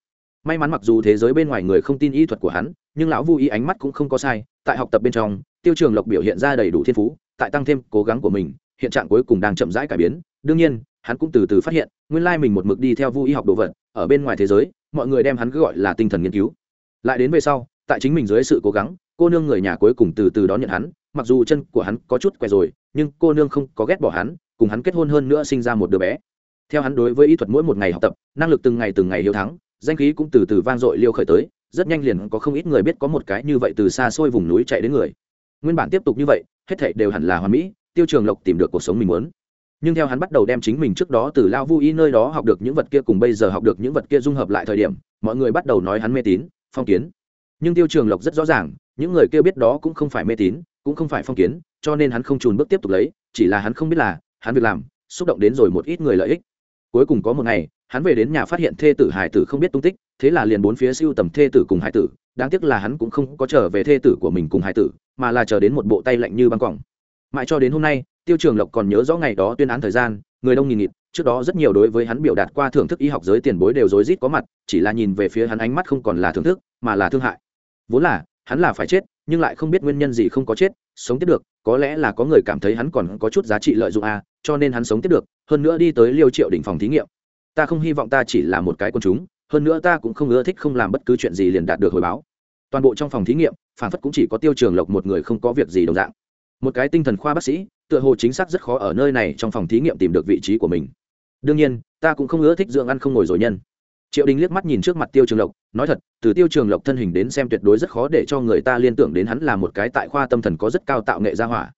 May mắn mặc dù thế giới bên ngoài người không tin y thuật của hắn, nhưng lão vu y ánh mắt cũng không có sai, tại học tập bên trong, tiêu trường lộc biểu hiện ra đầy đủ thiên phú, tại tăng thêm cố gắng của mình, hiện trạng cuối cùng đang chậm rãi cải biến. Đương nhiên hắn cũng từ từ phát hiện, nguyên lai mình một mực đi theo vu y học đồ vật, ở bên ngoài thế giới, mọi người đem hắn cứ gọi là tinh thần nghiên cứu. Lại đến về sau, tại chính mình dưới sự cố gắng, cô nương người nhà cuối cùng từ từ đón nhận hắn, mặc dù chân của hắn có chút què rồi, nhưng cô nương không có ghét bỏ hắn, cùng hắn kết hôn hơn nữa sinh ra một đứa bé. Theo hắn đối với y thuật mỗi một ngày học tập, năng lực từng ngày từng ngày hiếu thắng, danh khí cũng từ từ vang dội liêu khởi tới, rất nhanh liền có không ít người biết có một cái như vậy từ xa xôi vùng núi chạy đến người. Nguyên bản tiếp tục như vậy, hết thảy đều hẳn là hoàn mỹ, tiêu trường lộc tìm được cuộc sống mình muốn nhưng theo hắn bắt đầu đem chính mình trước đó từ lao vui y nơi đó học được những vật kia cùng bây giờ học được những vật kia dung hợp lại thời điểm, mọi người bắt đầu nói hắn mê tín, phong kiến. Nhưng tiêu trường lộc rất rõ ràng, những người kia biết đó cũng không phải mê tín, cũng không phải phong kiến, cho nên hắn không trùn bước tiếp tục lấy, chỉ là hắn không biết là, hắn việc làm, xúc động đến rồi một ít người lợi ích. Cuối cùng có một ngày, hắn về đến nhà phát hiện thê tử hải tử không biết tung tích, thế là liền bốn phía siêu tầm thê tử cùng hải tử, đáng tiếc là hắn cũng không có trở về thê tử của mình cùng hải tử, mà là chờ đến một bộ tay lạnh như băng cỏng mãi cho đến hôm nay tiêu trường lộc còn nhớ rõ ngày đó tuyên án thời gian người đông nghìn nghịt trước đó rất nhiều đối với hắn biểu đạt qua thưởng thức y học giới tiền bối đều rối rít có mặt chỉ là nhìn về phía hắn ánh mắt không còn là thưởng thức mà là thương hại. Vốn là hắn là phải chết nhưng lại không biết nguyên nhân gì không có chết sống tiếp được có lẽ là có người cảm thấy hắn còn có chút giá trị lợi dụng a à, cho nên hắn sống tiếp được hơn nữa đi tới liêu triệu đỉnh phòng thí nghiệm. Ta không hy vọng ta chỉ là một cái con chúng hơn nữa ta cũng không ưa thích không làm bất cứ chuyện gì liền đạt được hồi báo. Toàn bộ trong phòng thí nghiệm phản phất cũng chỉ có tiêu trường lộc một người không có việc gì đồng dạng. Một cái tinh thần khoa bác sĩ tựa hồ chính xác rất khó ở nơi này trong phòng thí nghiệm tìm được vị trí của mình. Đương nhiên, ta cũng không ưa thích dưỡng ăn không ngồi rồi nhân. Triệu đình liếc mắt nhìn trước mặt tiêu trường lộc, nói thật, từ tiêu trường lộc thân hình đến xem tuyệt đối rất khó để cho người ta liên tưởng đến hắn là một cái tại khoa tâm thần có rất cao tạo nghệ gia hỏa.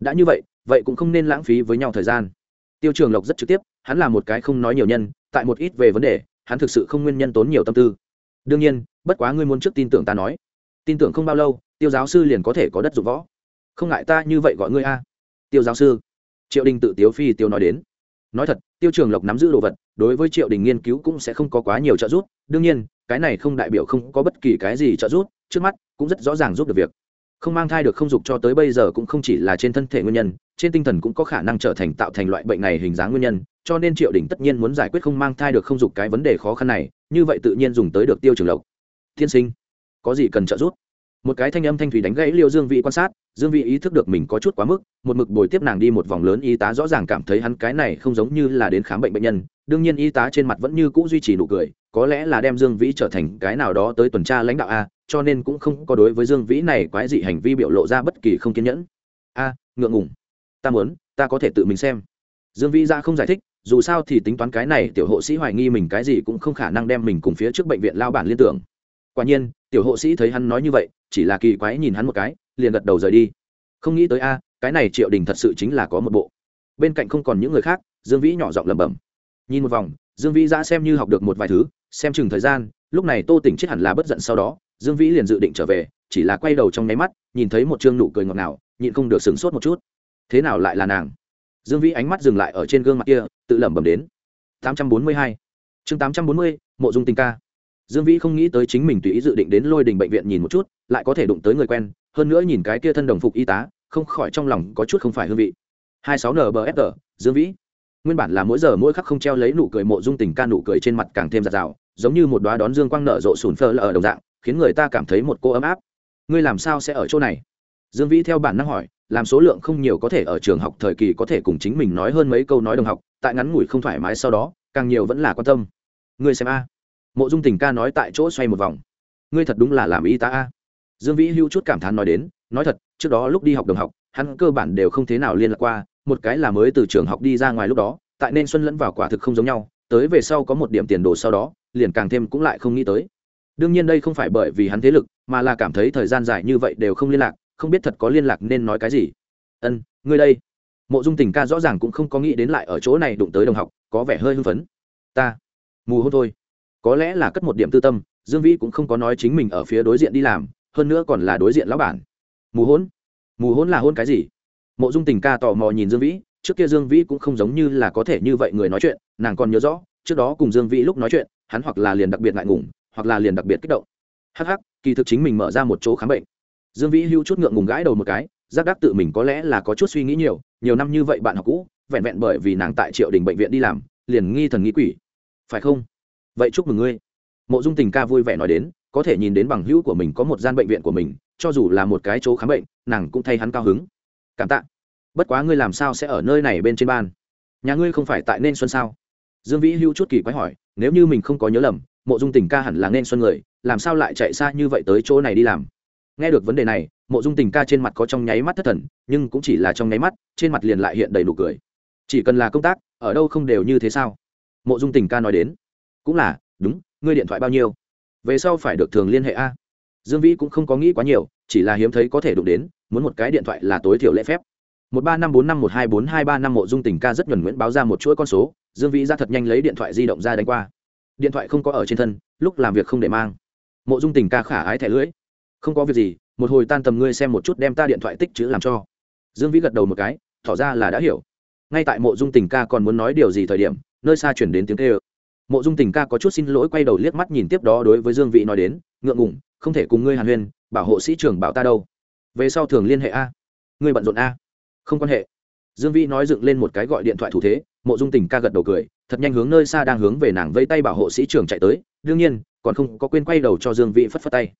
Đã như vậy vậy cũng không nên lãng phí với nhau thời gian. Tiêu trường lộc rất trực tiếp, hắn là một cái không nói nhiều nhân, tại một ít về vấn đề, hắn thực sự không nguyên nhân tốn nhiều tâm tư. Đương nhiên, bất quá ngươi muốn trước tin tưởng ta nói. Tin tưởng không bao lâu, tiêu giáo sư liền có thể có đất dụng võ. Không ngại ta như vậy gọi ngươi a tiêu giáo sư. Triệu đình tự tiếu phi tiêu nói đến. Nói thật, tiêu trường lộc nắm giữ đồ vật, đối với triệu đình nghiên cứu cũng sẽ không có quá nhiều trợ giúp. Đương nhiên, cái này không đại biểu không có bất kỳ cái gì trợ giúp, trước mắt cũng rất rõ ràng giúp được việc. Không mang thai được không dục cho tới bây giờ cũng không chỉ là trên thân thể nguyên nhân, trên tinh thần cũng có khả năng trở thành tạo thành loại bệnh này hình dáng nguyên nhân, cho nên triệu đình tất nhiên muốn giải quyết không mang thai được không dục cái vấn đề khó khăn này, như vậy tự nhiên dùng tới được tiêu trường lộc. Tiên sinh, có gì cần trợ giúp? Một cái thanh âm thanh thủy đánh gãy liêu dương vị quan sát, dương vị ý thức được mình có chút quá mức, một mực bồi tiếp nàng đi một vòng lớn y tá rõ ràng cảm thấy hắn cái này không giống như là đến khám bệnh bệnh nhân, đương nhiên y tá trên mặt vẫn như cũ duy trì nụ cười, có lẽ là đem dương vĩ trở thành cái nào đó tới tuần tra lãnh đạo a, cho nên cũng không có đối với dương vĩ này quái dị hành vi biểu lộ ra bất kỳ không kiên nhẫn. A, ngượng ngùng. Ta muốn, ta có thể tự mình xem. Dương vĩ ra không giải thích, dù sao thì tính toán cái này tiểu hộ sĩ hoài nghi mình cái gì cũng không khả năng đem mình cùng phía trước bệnh viện lao bản liên tưởng. Quả nhiên tiểu hộ sĩ thấy hắn nói như vậy chỉ là kỳ quái nhìn hắn một cái liền gật đầu rời đi. Không nghĩ tới a cái này triệu đình thật sự chính là có một bộ. Bên cạnh không còn những người khác dương vĩ nhỏ giọng lẩm bẩm. Nhìn một vòng dương vĩ ra xem như học được một vài thứ xem chừng thời gian lúc này tô tỉnh chết hẳn là bất giận sau đó dương vĩ liền dự định trở về chỉ là quay đầu trong nháy mắt nhìn thấy một chương nụ cười ngọt ngào nhịn không được sửng sốt một chút. Thế nào lại là nàng? Dương vĩ ánh mắt dừng lại ở trên gương mặt kia tự lẩm bẩm đến. 842. chương 840, mộ dung tình ca dương vĩ không nghĩ tới chính mình tùy ý dự định đến lôi đình bệnh viện nhìn một chút, lại có thể đụng tới người quen, hơn nữa nhìn cái kia thân đồng phục y tá, không khỏi trong lòng có chút không phải hương vị. 26 nbfr dương vĩ. Nguyên bản là mỗi giờ mỗi khắc không treo lấy nụ cười mộ dung tình ca nụ cười trên mặt càng thêm giạt rào, giống như một đoá đón dương quang nở rộ sùn phơ lờ ở đồng dạng, khiến người ta cảm thấy một cô ấm áp. Ngươi làm sao sẽ ở chỗ này? Dương vĩ theo bản năng hỏi, làm số lượng không nhiều có thể ở trường học thời kỳ có thể cùng chính mình nói hơn mấy câu nói đồng học, tại ngắn ngủi không thoải mái sau đó, càng nhiều vẫn là quan tâm. Ngươi xem a mộ dung tình ca nói tại chỗ xoay một vòng. Ngươi thật đúng là làm y tá a. Dương vĩ hữu chút cảm thán nói đến, nói thật, trước đó lúc đi học đồng học, hắn cơ bản đều không thế nào liên lạc qua, một cái là mới từ trường học đi ra ngoài lúc đó, tại nên xuân lẫn vào quả thực không giống nhau, tới về sau có một điểm tiền đồ sau đó, liền càng thêm cũng lại không nghĩ tới. Đương nhiên đây không phải bởi vì hắn thế lực, mà là cảm thấy thời gian dài như vậy đều không liên lạc, không biết thật có liên lạc nên nói cái gì. Ân, ngươi đây. Mộ dung tình ca rõ ràng cũng không có nghĩ đến lại ở chỗ này đụng tới đồng học, có vẻ hơi hưng phấn. Ta. Mù hôn thôi có lẽ là cất một điểm tư tâm, dương vĩ cũng không có nói chính mình ở phía đối diện đi làm, hơn nữa còn là đối diện lão bản. Mù hôn mù hôn là hôn cái gì? Mộ dung tình ca tò mò nhìn dương vĩ, trước kia dương vĩ cũng không giống như là có thể như vậy người nói chuyện, nàng còn nhớ rõ, trước đó cùng dương vĩ lúc nói chuyện, hắn hoặc là liền đặc biệt ngại ngùng, hoặc là liền đặc biệt kích động. Hh kỳ thực chính mình mở ra một chỗ khám bệnh. Dương vĩ hưu chút ngượng ngùng gãi đầu một cái, giác đắc tự mình có lẽ là có chút suy nghĩ nhiều nhiều năm như vậy bạn học cũ, vẹn vẹn bởi vì nàng tại triệu đình bệnh viện đi làm, liền nghi thần nghi quỷ. Phải không? Vậy chúc mừng ngươi. Mộ dung tình ca vui vẻ nói đến, có thể nhìn đến bằng hữu của mình có một gian bệnh viện của mình, cho dù là một cái chỗ khám bệnh, nàng cũng thay hắn cao hứng. Cảm tạ. Bất quá ngươi làm sao sẽ ở nơi này bên trên ban? Nhà ngươi không phải tại nên xuân sao? Dương vĩ hữu chút kỳ quái hỏi, nếu như mình không có nhớ lầm, mộ dung tình ca hẳn là nên xuân người, làm sao lại chạy xa như vậy tới chỗ này đi làm? Nghe được vấn đề này, mộ dung tình ca trên mặt có trong nháy mắt thất thần, nhưng cũng chỉ là trong nháy mắt, trên mặt liền lại hiện đầy nụ cười. Chỉ cần là công tác, ở đâu không đều như thế sao? Mộ dung tình ca nói đến cũng là, đúng, ngươi điện thoại bao nhiêu? Về sau phải được thường liên hệ a. Dương vĩ cũng không có nghĩ quá nhiều, chỉ là hiếm thấy có thể đụng đến, muốn một cái điện thoại là tối thiểu lễ phép. một ba năm bốn năm một hai bốn hai ba năm mộ dung tình ca rất nhuẩn Nguyễn báo ra một chuỗi con số, dương vĩ ra thật nhanh lấy điện thoại di động ra đánh qua. Điện thoại không có ở trên thân, lúc làm việc không để mang. Mộ dung tình ca khả ái thẻ lưỡi. Không có việc gì, một hồi tan tầm ngươi xem một chút đem ta điện thoại tích chữ làm cho. Dương vĩ gật đầu một cái, tỏ ra là đã hiểu. Ngay tại mộ dung tình ca còn muốn nói điều gì thời điểm, nơi xa chuyển đến tiếng kê ơ mộ dung tình ca có chút xin lỗi quay đầu liếc mắt nhìn tiếp đó đối với dương Vị nói đến, ngượng ngủng không thể cùng ngươi hàn huyên, bảo hộ sĩ trưởng bảo ta đâu. Về sau thường liên hệ a. Ngươi bận rộn a. Không quan hệ. Dương vĩ nói dựng lên một cái gọi điện thoại thủ thế, mộ dung tình ca gật đầu cười, thật nhanh hướng nơi xa đang hướng về nàng vây tay bảo hộ sĩ trưởng chạy tới, đương nhiên, còn không có quên quay đầu cho dương vĩ phất phất tay.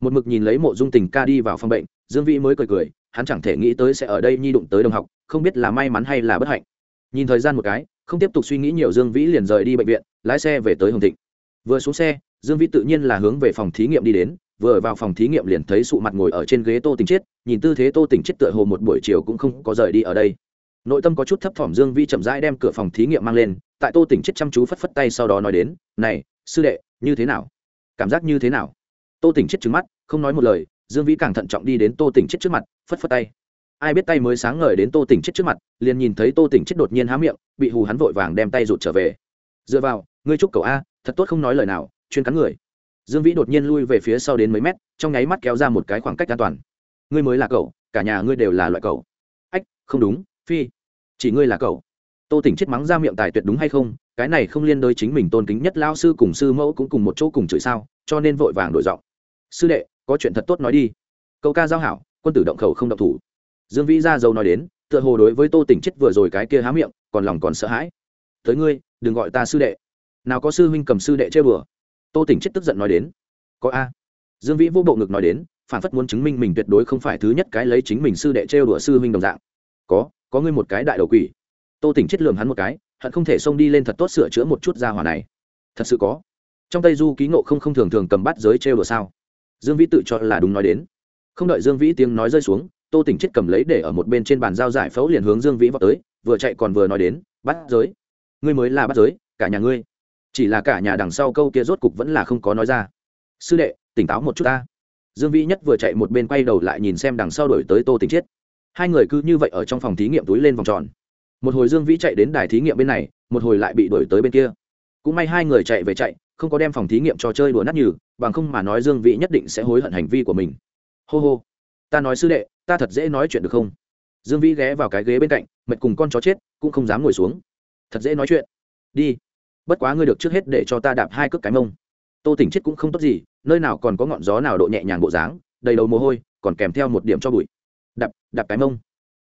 Một mực nhìn lấy mộ dung tình ca đi vào phòng bệnh, dương vĩ mới cười cười, hắn chẳng thể nghĩ tới sẽ ở đây nhi đụng tới đồng học, không biết là may mắn hay là bất hạnh. Nhìn thời gian một cái, không tiếp tục suy nghĩ nhiều dương vĩ liền rời đi bệnh viện lái xe về tới hồng thịnh. Vừa xuống xe, dương vĩ tự nhiên là hướng về phòng thí nghiệm đi đến, vừa vào phòng thí nghiệm liền thấy sụ mặt ngồi ở trên ghế tô tình chết nhìn tư thế tô tình chết tựa hồ một buổi chiều cũng không có rời đi ở đây. Nội tâm có chút thấp thỏm, dương vĩ chậm rãi đem cửa phòng thí nghiệm mang lên, tại tô tỉnh chết chăm chú phất phất tay sau đó nói đến, này, sư đệ, như thế nào? Cảm giác như thế nào? Tô tỉnh chết trứng mắt, không nói một lời, dương vĩ càng thận trọng đi đến tô tỉnh chết trước mặt, phất phất tay. Ai biết tay mới sáng ngời đến tô tỉnh chết trước mặt, liền nhìn thấy tô tỉnh chết đột nhiên há miệng, bị hù hắn vội vàng đem tay rụt trở về. Dựa vào ngươi chúc cậu a, thật tốt không nói lời nào, chuyên cắn người. Dương vĩ đột nhiên lui về phía sau đến mấy mét, trong nháy mắt kéo ra một cái khoảng cách an toàn. Ngươi mới là cậu, cả nhà ngươi đều là loại cậu. Ách, không đúng, phi. Chỉ ngươi là cậu. Tô tỉnh chết mắng ra miệng tài tuyệt đúng hay không, cái này không liên đôi chính mình tôn kính nhất lao sư cùng sư mẫu cũng cùng một chỗ cùng chửi sao, cho nên vội vàng đổi giọng. Sư đệ, có chuyện thật tốt nói đi. Câu ca giao hảo, quân tử động khẩu không động thủ. Dương vĩ ra dâu nói đến, tựa hồ đối với tô tỉnh chết vừa rồi cái kia há miệng, còn lòng còn sợ hãi. Tới ngươi, đừng gọi ta sư đệ nào có sư huynh cầm sư đệ chơi bừa tô tỉnh chết tức giận nói đến. Có a. Dương vĩ vô bộ ngực nói đến, phản phất muốn chứng minh mình tuyệt đối không phải thứ nhất cái lấy chính mình sư đệ trêu đùa sư huynh đồng dạng. Có có ngươi một cái đại đầu quỷ. Tô tỉnh chết lường hắn một cái, hận không thể xông đi lên thật tốt sửa chữa một chút ra hỏa này. Thật sự có. Trong tây du ký ngộ không không thường thường cầm bắt giới trêu đùa sao? Dương vĩ tự cho là đúng nói đến. Không đợi dương vĩ tiếng nói rơi xuống, tô tỉnh chết cầm lấy để ở một bên trên bàn giao giải phẫu liền hướng dương vĩ vào tới, vừa chạy còn vừa nói đến, bắt giới. Ngươi mới là bắt giới, cả nhà ngươi chỉ là cả nhà đằng sau câu kia rốt cục vẫn là không có nói ra. Sư đệ, tỉnh táo một chút ta. Dương vĩ nhất vừa chạy một bên quay đầu lại nhìn xem đằng sau đổi tới tô tình chết hai người cứ như vậy ở trong phòng thí nghiệm túi lên vòng tròn. Một hồi dương vĩ chạy đến đài thí nghiệm bên này, một hồi lại bị đổi tới bên kia. Cũng may hai người chạy về chạy, không có đem phòng thí nghiệm cho chơi đùa nát nhừ, bằng không mà nói dương vĩ nhất định sẽ hối hận hành vi của mình. Hô hô. Ta nói sư đệ, ta thật dễ nói chuyện được không? Dương vĩ ghé vào cái ghế bên cạnh, mệt cùng con chó chết, cũng không dám ngồi xuống. Thật dễ nói chuyện. Đi bất quá ngươi được trước hết để cho ta đạp hai cước cái mông. Tô tỉnh chết cũng không tốt gì, nơi nào còn có ngọn gió nào độ nhẹ nhàng bộ dáng, đầy đầu mồ hôi, còn kèm theo một điểm cho bụi. Đạp đạp cái mông.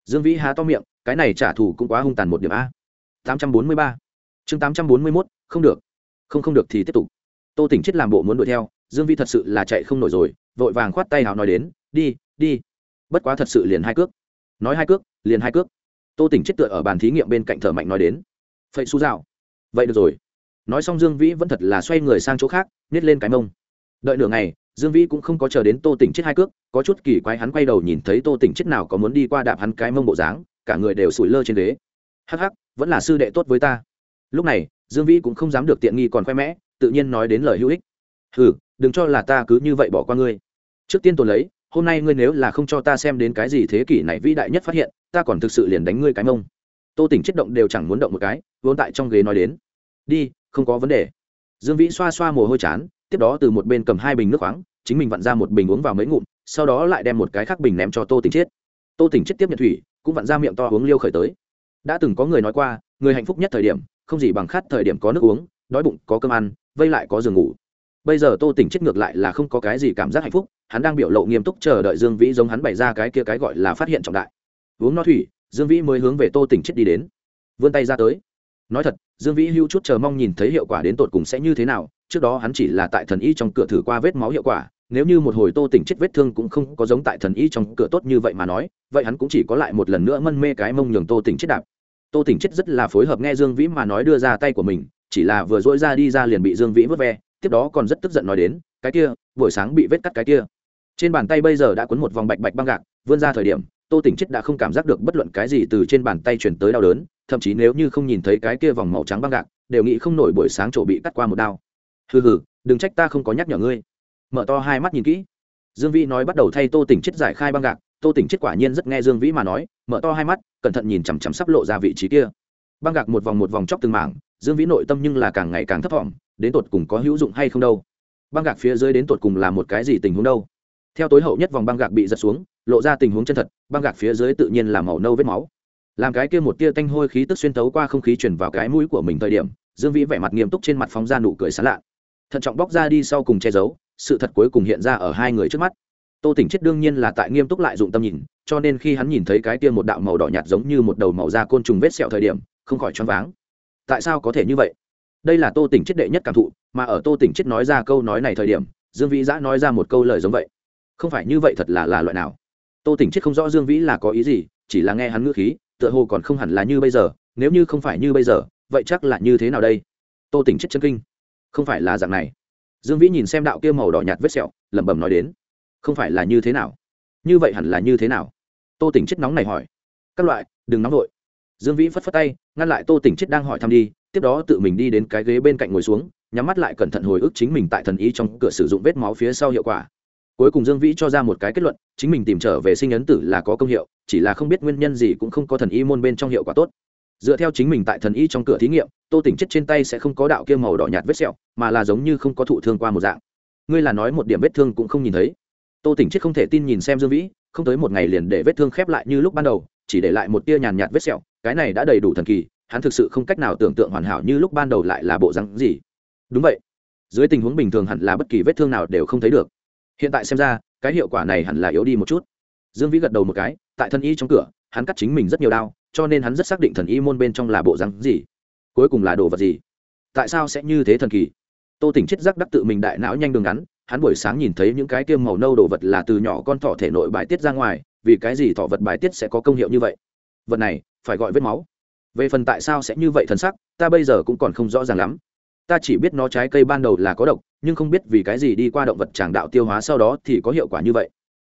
Dương vĩ há to miệng, cái này trả thù cũng quá hung tàn một điểm a. tám trăm bốn mươi ba. Chương tám trăm bốn mươi mốt, không được. Không không được thì tiếp tục. Tô tỉnh chết làm bộ muốn đuổi theo, dương vĩ thật sự là chạy không nổi rồi, vội vàng khoát tay hào nói đến, đi đi. Bất quá thật sự liền hai cước. Nói hai cước, liền hai cước. Tô tỉnh chết tựa ở bàn thí nghiệm bên cạnh thở mạnh nói đến phậy su dạo. Vậy được rồi nói xong dương vĩ vẫn thật là xoay người sang chỗ khác, nhét lên cái mông. Đợi nửa ngày, dương vĩ cũng không có chờ đến tô tỉnh chết hai cước, có chút kỳ quái hắn quay đầu nhìn thấy tô tỉnh chết nào có muốn đi qua đạp hắn cái mông bộ dáng, cả người đều sủi lơ trên ghế. Hắc hắc, vẫn là sư đệ tốt với ta. Lúc này, dương vĩ cũng không dám được tiện nghi còn khoe mẽ, tự nhiên nói đến lời hữu ích. Hừ, đừng cho là ta cứ như vậy bỏ qua ngươi. Trước tiên tồn lấy, hôm nay ngươi nếu là không cho ta xem đến cái gì thế kỷ này vĩ đại nhất phát hiện, ta còn thực sự liền đánh ngươi cái mông. Tô tỉnh chết động đều chẳng muốn động một cái, vốn tại trong ghế nói đến. Đi không có vấn đề. Dương vĩ xoa xoa mồ hôi chán, tiếp đó từ một bên cầm hai bình nước khoáng, chính mình vặn ra một bình uống vào mấy ngụm, sau đó lại đem một cái khác bình ném cho tô tỉnh chết tô tỉnh chết tiếp nhận thủy, cũng vặn ra miệng to uống liêu khởi tới. Đã từng có người nói qua, người hạnh phúc nhất thời điểm, không gì bằng khát thời điểm có nước uống, đói bụng, có cơm ăn, vây lại có giường ngủ. Bây giờ tô tỉnh chết ngược lại là không có cái gì cảm giác hạnh phúc, hắn đang biểu lộ nghiêm túc chờ đợi dương vĩ giống hắn bày ra cái kia cái gọi là phát hiện trọng đại. Uống no thủy, dương vĩ mới hướng về tô tỉnh chết đi đến. Vươn tay ra tới nói thật, dương vĩ hưu chút chờ mong nhìn thấy hiệu quả đến tột cùng sẽ như thế nào, trước đó hắn chỉ là tại thần y trong cửa thử qua vết máu hiệu quả, nếu như một hồi tô tỉnh chết vết thương cũng không có giống tại thần y trong cửa tốt như vậy mà nói, vậy hắn cũng chỉ có lại một lần nữa mân mê cái mông nhường tô tỉnh chết đạp. Tô tỉnh chết rất là phối hợp nghe dương vĩ mà nói đưa ra tay của mình, chỉ là vừa dỗi ra đi ra liền bị dương vĩ vớt ve, tiếp đó còn rất tức giận nói đến, cái kia, buổi sáng bị vết cắt cái kia. Trên bàn tay bây giờ đã cuốn một vòng bạch bạch băng gạc vươn ra thời điểm, tô tỉnh chết đã không cảm giác được bất luận cái gì từ trên bàn tay chuyển tới đau đớn, thậm chí nếu như không nhìn thấy cái kia vòng màu trắng băng gạc, đều nghĩ không nổi buổi sáng chỗ bị cắt qua một đao. Hừ hừ, đừng trách ta không có nhắc nhở ngươi. Mở to hai mắt nhìn kỹ. Dương vĩ nói bắt đầu thay tô tỉnh chết giải khai băng gạc, tô tỉnh chết quả nhiên rất nghe dương vĩ mà nói, mở to hai mắt, cẩn thận nhìn chằm chằm sắp lộ ra vị trí kia. Băng gạc một vòng một vòng chóc từng mảng, dương vĩ nội tâm nhưng là càng ngày càng thấp thỏm, đến tột cùng có hữu dụng hay không đâu. Băng gạc phía dưới đến tột cùng là một cái gì tình huống đâu? Theo tối hậu nhất vòng băng gạc bị giật xuống, lộ ra tình huống chân thật, băng gạc phía dưới tự nhiên là màu nâu vết máu. Làm cái kia một tia tanh hôi khí tức xuyên tấu qua không khí chuyển vào cái mũi của mình thời điểm, dương vĩ vẻ mặt nghiêm túc trên mặt phóng ra nụ cười sán lạ. Thận trọng bóc ra đi sau cùng che giấu, sự thật cuối cùng hiện ra ở hai người trước mắt. Tô tỉnh chết đương nhiên là tại nghiêm túc lại dụng tâm nhìn, cho nên khi hắn nhìn thấy cái kia một đạo màu đỏ nhạt giống như một đầu màu da côn trùng vết sẹo thời điểm, không khỏi choáng váng. Tại sao có thể như vậy? Đây là tô tỉnh chết đệ nhất cảm thụ, mà ở tô tỉnh chết nói ra câu nói này thời điểm, dương vĩ giã nói ra một câu lời giống vậy không phải như vậy thật là là loại nào. Tô tỉnh chết không rõ dương vĩ là có ý gì, chỉ là nghe hắn ngữ khí, tựa hồ còn không hẳn là như bây giờ, nếu như không phải như bây giờ, vậy chắc là như thế nào đây? Tô tỉnh chết chân kinh. Không phải là dạng này. Dương vĩ nhìn xem đạo kia màu đỏ nhạt vết sẹo, lẩm bẩm nói đến. Không phải là như thế nào? Như vậy hẳn là như thế nào? Tô tỉnh chết nóng này hỏi. Các loại, đừng nóng vội. Dương vĩ phất phất tay, ngăn lại tô tỉnh chết đang hỏi thăm đi, tiếp đó tự mình đi đến cái ghế bên cạnh ngồi xuống, nhắm mắt lại cẩn thận hồi ức chính mình tại thần ý trong cửa sử dụng vết máu phía sau hiệu quả cuối cùng dương vĩ cho ra một cái kết luận, chính mình tìm trở về sinh ấn tử là có công hiệu, chỉ là không biết nguyên nhân gì cũng không có thần y môn bên trong hiệu quả tốt. Dựa theo chính mình tại thần y trong cửa thí nghiệm, tô tỉnh chết trên tay sẽ không có đạo kia màu đỏ nhạt vết sẹo, mà là giống như không có thụ thương qua một dạng. Ngươi là nói một điểm vết thương cũng không nhìn thấy. Tô tỉnh chết không thể tin nhìn xem dương vĩ, không tới một ngày liền để vết thương khép lại như lúc ban đầu, chỉ để lại một tia nhàn nhạt vết sẹo, cái này đã đầy đủ thần kỳ, hắn thực sự không cách nào tưởng tượng hoàn hảo như lúc ban đầu lại là bộ rắn gì. Đúng vậy. Dưới tình huống bình thường hẳn là bất kỳ vết thương nào đều không thấy được hiện tại xem ra, cái hiệu quả này hẳn là yếu đi một chút. Dương vĩ gật đầu một cái, tại thần y trong cửa, hắn cắt chính mình rất nhiều đau cho nên hắn rất xác định thần y môn bên trong là bộ rắn gì, cuối cùng là đồ vật gì. Tại sao sẽ như thế thần kỳ? Tô tỉnh chết giác đắc tự mình đại não nhanh đường ngắn, hắn buổi sáng nhìn thấy những cái kiêm màu nâu đồ vật là từ nhỏ con thỏ thể nội bài tiết ra ngoài, vì cái gì thỏ vật bài tiết sẽ có công hiệu như vậy? Vật này, phải gọi vết máu. Về phần tại sao sẽ như vậy thần sắc, ta bây giờ cũng còn không rõ ràng lắm. Ta chỉ biết nó trái cây ban đầu là có độc nhưng không biết vì cái gì đi qua động vật tràng đạo tiêu hóa sau đó thì có hiệu quả như vậy.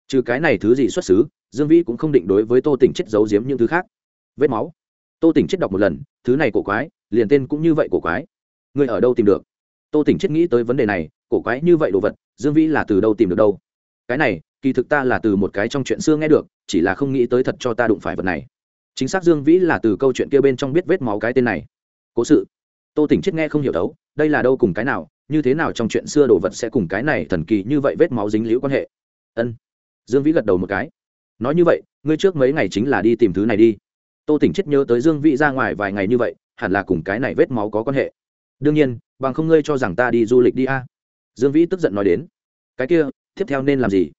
Trừ cái này thứ gì xuất xứ, dương vĩ cũng không định đối với tô tỉnh chết giấu giếm những thứ khác. Vết máu. Tô tỉnh chết đọc một lần, thứ này cổ quái, liền tên cũng như vậy cổ quái. Người ở đâu tìm được? Tô tỉnh chết nghĩ tới vấn đề này, cổ quái như vậy đồ vật, dương vĩ là từ đâu tìm được đâu? Cái này, kỳ thực ta là từ một cái trong chuyện xưa nghe được, chỉ là không nghĩ tới thật cho ta đụng phải vật này. Chính xác dương vĩ là từ câu chuyện kia bên trong biết vết máu cái tên này. Cố sự tô tỉnh chết nghe không hiểu đấu đây là đâu cùng cái nào, như thế nào trong chuyện xưa đồ vật sẽ cùng cái này thần kỳ như vậy vết máu dính liễu quan hệ? Ân. Dương vĩ gật đầu một cái. Nói như vậy, ngươi trước mấy ngày chính là đi tìm thứ này đi. Tô tỉnh chết nhớ tới dương vĩ ra ngoài vài ngày như vậy, hẳn là cùng cái này vết máu có quan hệ. Đương nhiên, bằng không ngươi cho rằng ta đi du lịch đi a? Dương vĩ tức giận nói đến. Cái kia, tiếp theo nên làm gì?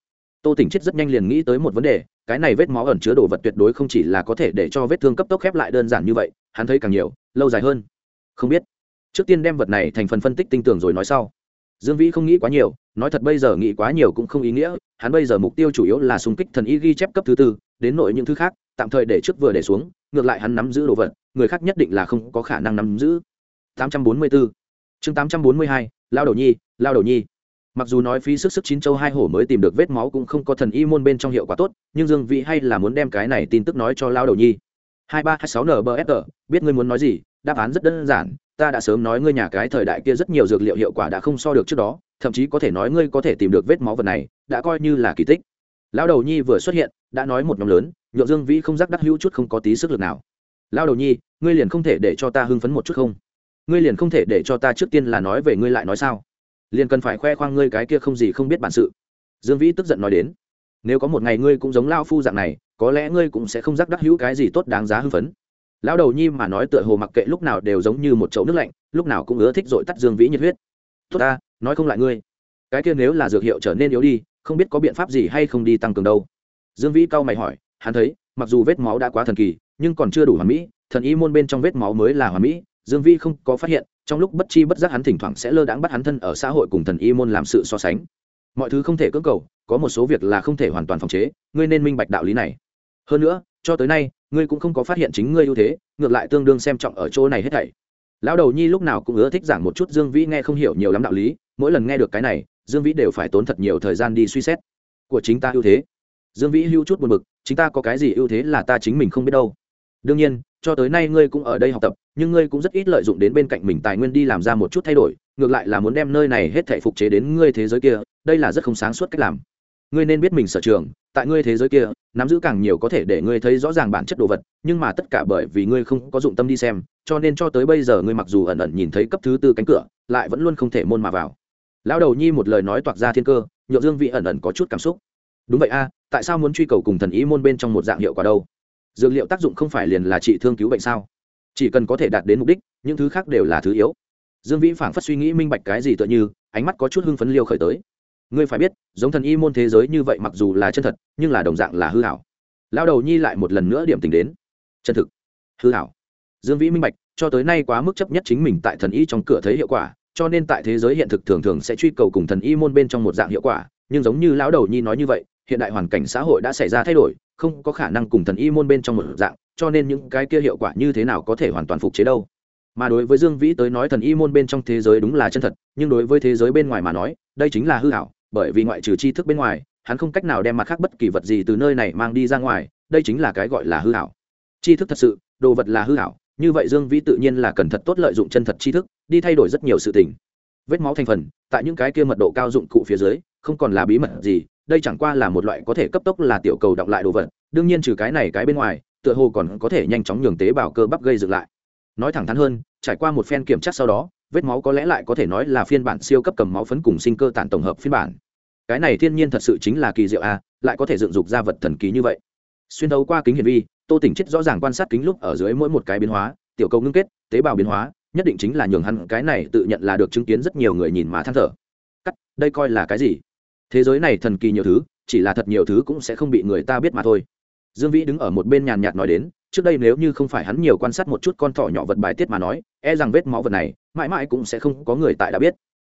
Tô tỉnh chết rất nhanh liền nghĩ tới một vấn đề, cái này vết máu ẩn chứa đồ vật tuyệt đối không chỉ là có thể để cho vết thương cấp tốc khép lại đơn giản như vậy, hắn thấy càng nhiều, lâu dài hơn. Không biết trước tiên đem vật này thành phần phân tích tinh tưởng rồi nói sau. Dương vĩ không nghĩ quá nhiều, nói thật bây giờ nghĩ quá nhiều cũng không ý nghĩa, hắn bây giờ mục tiêu chủ yếu là xung kích thần y ghi chép cấp thứ tư, đến nội những thứ khác, tạm thời để trước vừa để xuống, ngược lại hắn nắm giữ đồ vật, người khác nhất định là không có khả năng nắm giữ. 844 chương 842 lao đầu nhi, lao đầu nhi. Mặc dù nói phí sức sức chín châu hai hổ mới tìm được vết máu cũng không có thần y môn bên trong hiệu quả tốt, nhưng dương vĩ hay là muốn đem cái này tin tức nói cho lao đầu nhi. hai ba hai sáu nbfg biết ngươi muốn nói gì, đáp án rất đơn giản ta đã sớm nói ngươi nhà cái thời đại kia rất nhiều dược liệu hiệu quả đã không so được trước đó, thậm chí có thể nói ngươi có thể tìm được vết máu vật này, đã coi như là kỳ tích. Lão đầu nhi vừa xuất hiện, đã nói một nhóm lớn nhượng dương vĩ không giác đắc hữu chút không có tí sức lực nào. Lão đầu nhi, ngươi liền không thể để cho ta hưng phấn một chút không? Ngươi liền không thể để cho ta trước tiên là nói về ngươi lại nói sao? Liền cần phải khoe khoang ngươi cái kia không gì không biết bản sự. Dương vĩ tức giận nói đến, nếu có một ngày ngươi cũng giống lao phu dạng này, có lẽ ngươi cũng sẽ không giác đắc hữu cái gì tốt đáng giá hưng phấn lão đầu nhi mà nói tựa hồ mặc kệ lúc nào đều giống như một chậu nước lạnh, lúc nào cũng ưa thích dội tắt dương vĩ nhiệt huyết. Tốt ta, nói không lại ngươi. Cái kia nếu là dược hiệu trở nên yếu đi, không biết có biện pháp gì hay không đi tăng cường đâu. Dương vĩ cau mày hỏi, hắn thấy, mặc dù vết máu đã quá thần kỳ, nhưng còn chưa đủ hoàn mỹ, thần y môn bên trong vết máu mới là hoàn mỹ, dương vĩ không có phát hiện, trong lúc bất chi bất giác hắn thỉnh thoảng sẽ lơ đãng bắt hắn thân ở xã hội cùng thần y môn làm sự so sánh. Mọi thứ không thể cưỡng cầu, có một số việc là không thể hoàn toàn phòng chế, ngươi nên minh bạch đạo lý này. Hơn nữa cho tới nay, ngươi cũng không có phát hiện chính ngươi ưu thế, ngược lại tương đương xem trọng ở chỗ này hết thảy. Lão đầu nhi lúc nào cũng ưa thích giảng một chút dương vĩ nghe không hiểu nhiều lắm đạo lý, mỗi lần nghe được cái này, dương vĩ đều phải tốn thật nhiều thời gian đi suy xét. Của chính ta ưu thế. Dương vĩ hưu chút buồn b ự c chính ta có cái gì ưu thế là ta chính mình không biết đâu. Đương nhiên, cho tới nay ngươi cũng ở đây học tập, nhưng ngươi cũng rất ít lợi dụng đến bên cạnh mình tài nguyên đi làm ra một chút thay đổi, ngược lại là muốn đem nơi này hết thể phục chế đến ngươi thế giới kia, đây là rất không sáng suốt cách làm. Ngươi nên biết mình sở trường tại ngươi thế giới kia, nắm giữ càng nhiều có thể để ngươi thấy rõ ràng bản chất đồ vật, nhưng mà tất cả bởi vì ngươi không có dụng tâm đi xem, cho nên cho tới bây giờ ngươi mặc dù ẩn ẩn nhìn thấy cấp thứ tư cánh cửa, lại vẫn luôn không thể môn mà vào. Lão đầu nhi một lời nói toạc ra thiên cơ, nhượng dương vị ẩn ẩn có chút cảm xúc. Đúng vậy a, tại sao muốn truy cầu cùng thần ý môn bên trong một dạng hiệu quả đâu? Dược liệu tác dụng không phải liền là trị thương cứu bệnh sao? Chỉ cần có thể đạt đến mục đích, những thứ khác đều là thứ yếu. Dương vĩ phảng phất suy nghĩ minh bạch cái gì tựa như, ánh mắt có chút hưng phấn liêu khởi tới ngươi phải biết, giống thần y môn thế giới như vậy mặc dù là chân thật, nhưng là đồng dạng là hư hảo. Lao đầu nhi lại một lần nữa điểm tình đến. Chân thực, hư hảo. Dương vĩ minh bạch, cho tới nay quá mức chấp nhất chính mình tại thần y trong cửa thấy hiệu quả, cho nên tại thế giới hiện thực thường thường sẽ truy cầu cùng thần y môn bên trong một dạng hiệu quả, nhưng giống như lão đầu nhi nói như vậy, hiện đại hoàn cảnh xã hội đã xảy ra thay đổi, không có khả năng cùng thần y môn bên trong một dạng, cho nên những cái kia hiệu quả như thế nào có thể hoàn toàn phục chế đâu. Mà đối với dương vĩ tới nói thần y môn bên trong thế giới đúng là chân thật, nhưng đối với thế giới bên ngoài mà nói, đây chính là hư hảo bởi vì ngoại trừ tri thức bên ngoài, hắn không cách nào đem mặt khác bất kỳ vật gì từ nơi này mang đi ra ngoài, đây chính là cái gọi là hư hảo. Tri thức thật sự, đồ vật là hư hảo, như vậy dương vĩ tự nhiên là cần thật tốt lợi dụng chân thật tri thức, đi thay đổi rất nhiều sự tình. Vết máu thành phần, tại những cái kia mật độ cao dụng cụ phía dưới, không còn là bí mật gì, đây chẳng qua là một loại có thể cấp tốc là tiểu cầu đọng lại đồ vật, đương nhiên trừ cái này cái bên ngoài, tựa hồ còn có thể nhanh chóng nhường tế bào cơ bắp gây dựng lại. Nói thẳng thắn hơn, trải qua một phen kiểm tra sau đó vết máu có lẽ lại có thể nói là phiên bản siêu cấp cầm máu phấn cùng sinh cơ tản tổng hợp phiên bản. Cái này thiên nhiên thật sự chính là kỳ diệu a lại có thể dựng dục ra vật thần kỳ như vậy. Xuyên đấu qua kính hiển vi, tô tỉnh chết rõ ràng quan sát kính lúc ở dưới mỗi một cái biến hóa, tiểu cầu ngưng kết, tế bào biến hóa, nhất định chính là nhường hắn cái này tự nhận là được chứng kiến rất nhiều người nhìn mà than thở. Cắt, đây coi là cái gì? Thế giới này thần kỳ nhiều thứ, chỉ là thật nhiều thứ cũng sẽ không bị người ta biết mà thôi. Dương vĩ đứng ở một bên nhàn nhạt nói đến, trước đây nếu như không phải hắn nhiều quan sát một chút con thỏ nhỏ vật bài tiết mà nói e rằng vết máu vật này mãi mãi cũng sẽ không có người tại đã biết.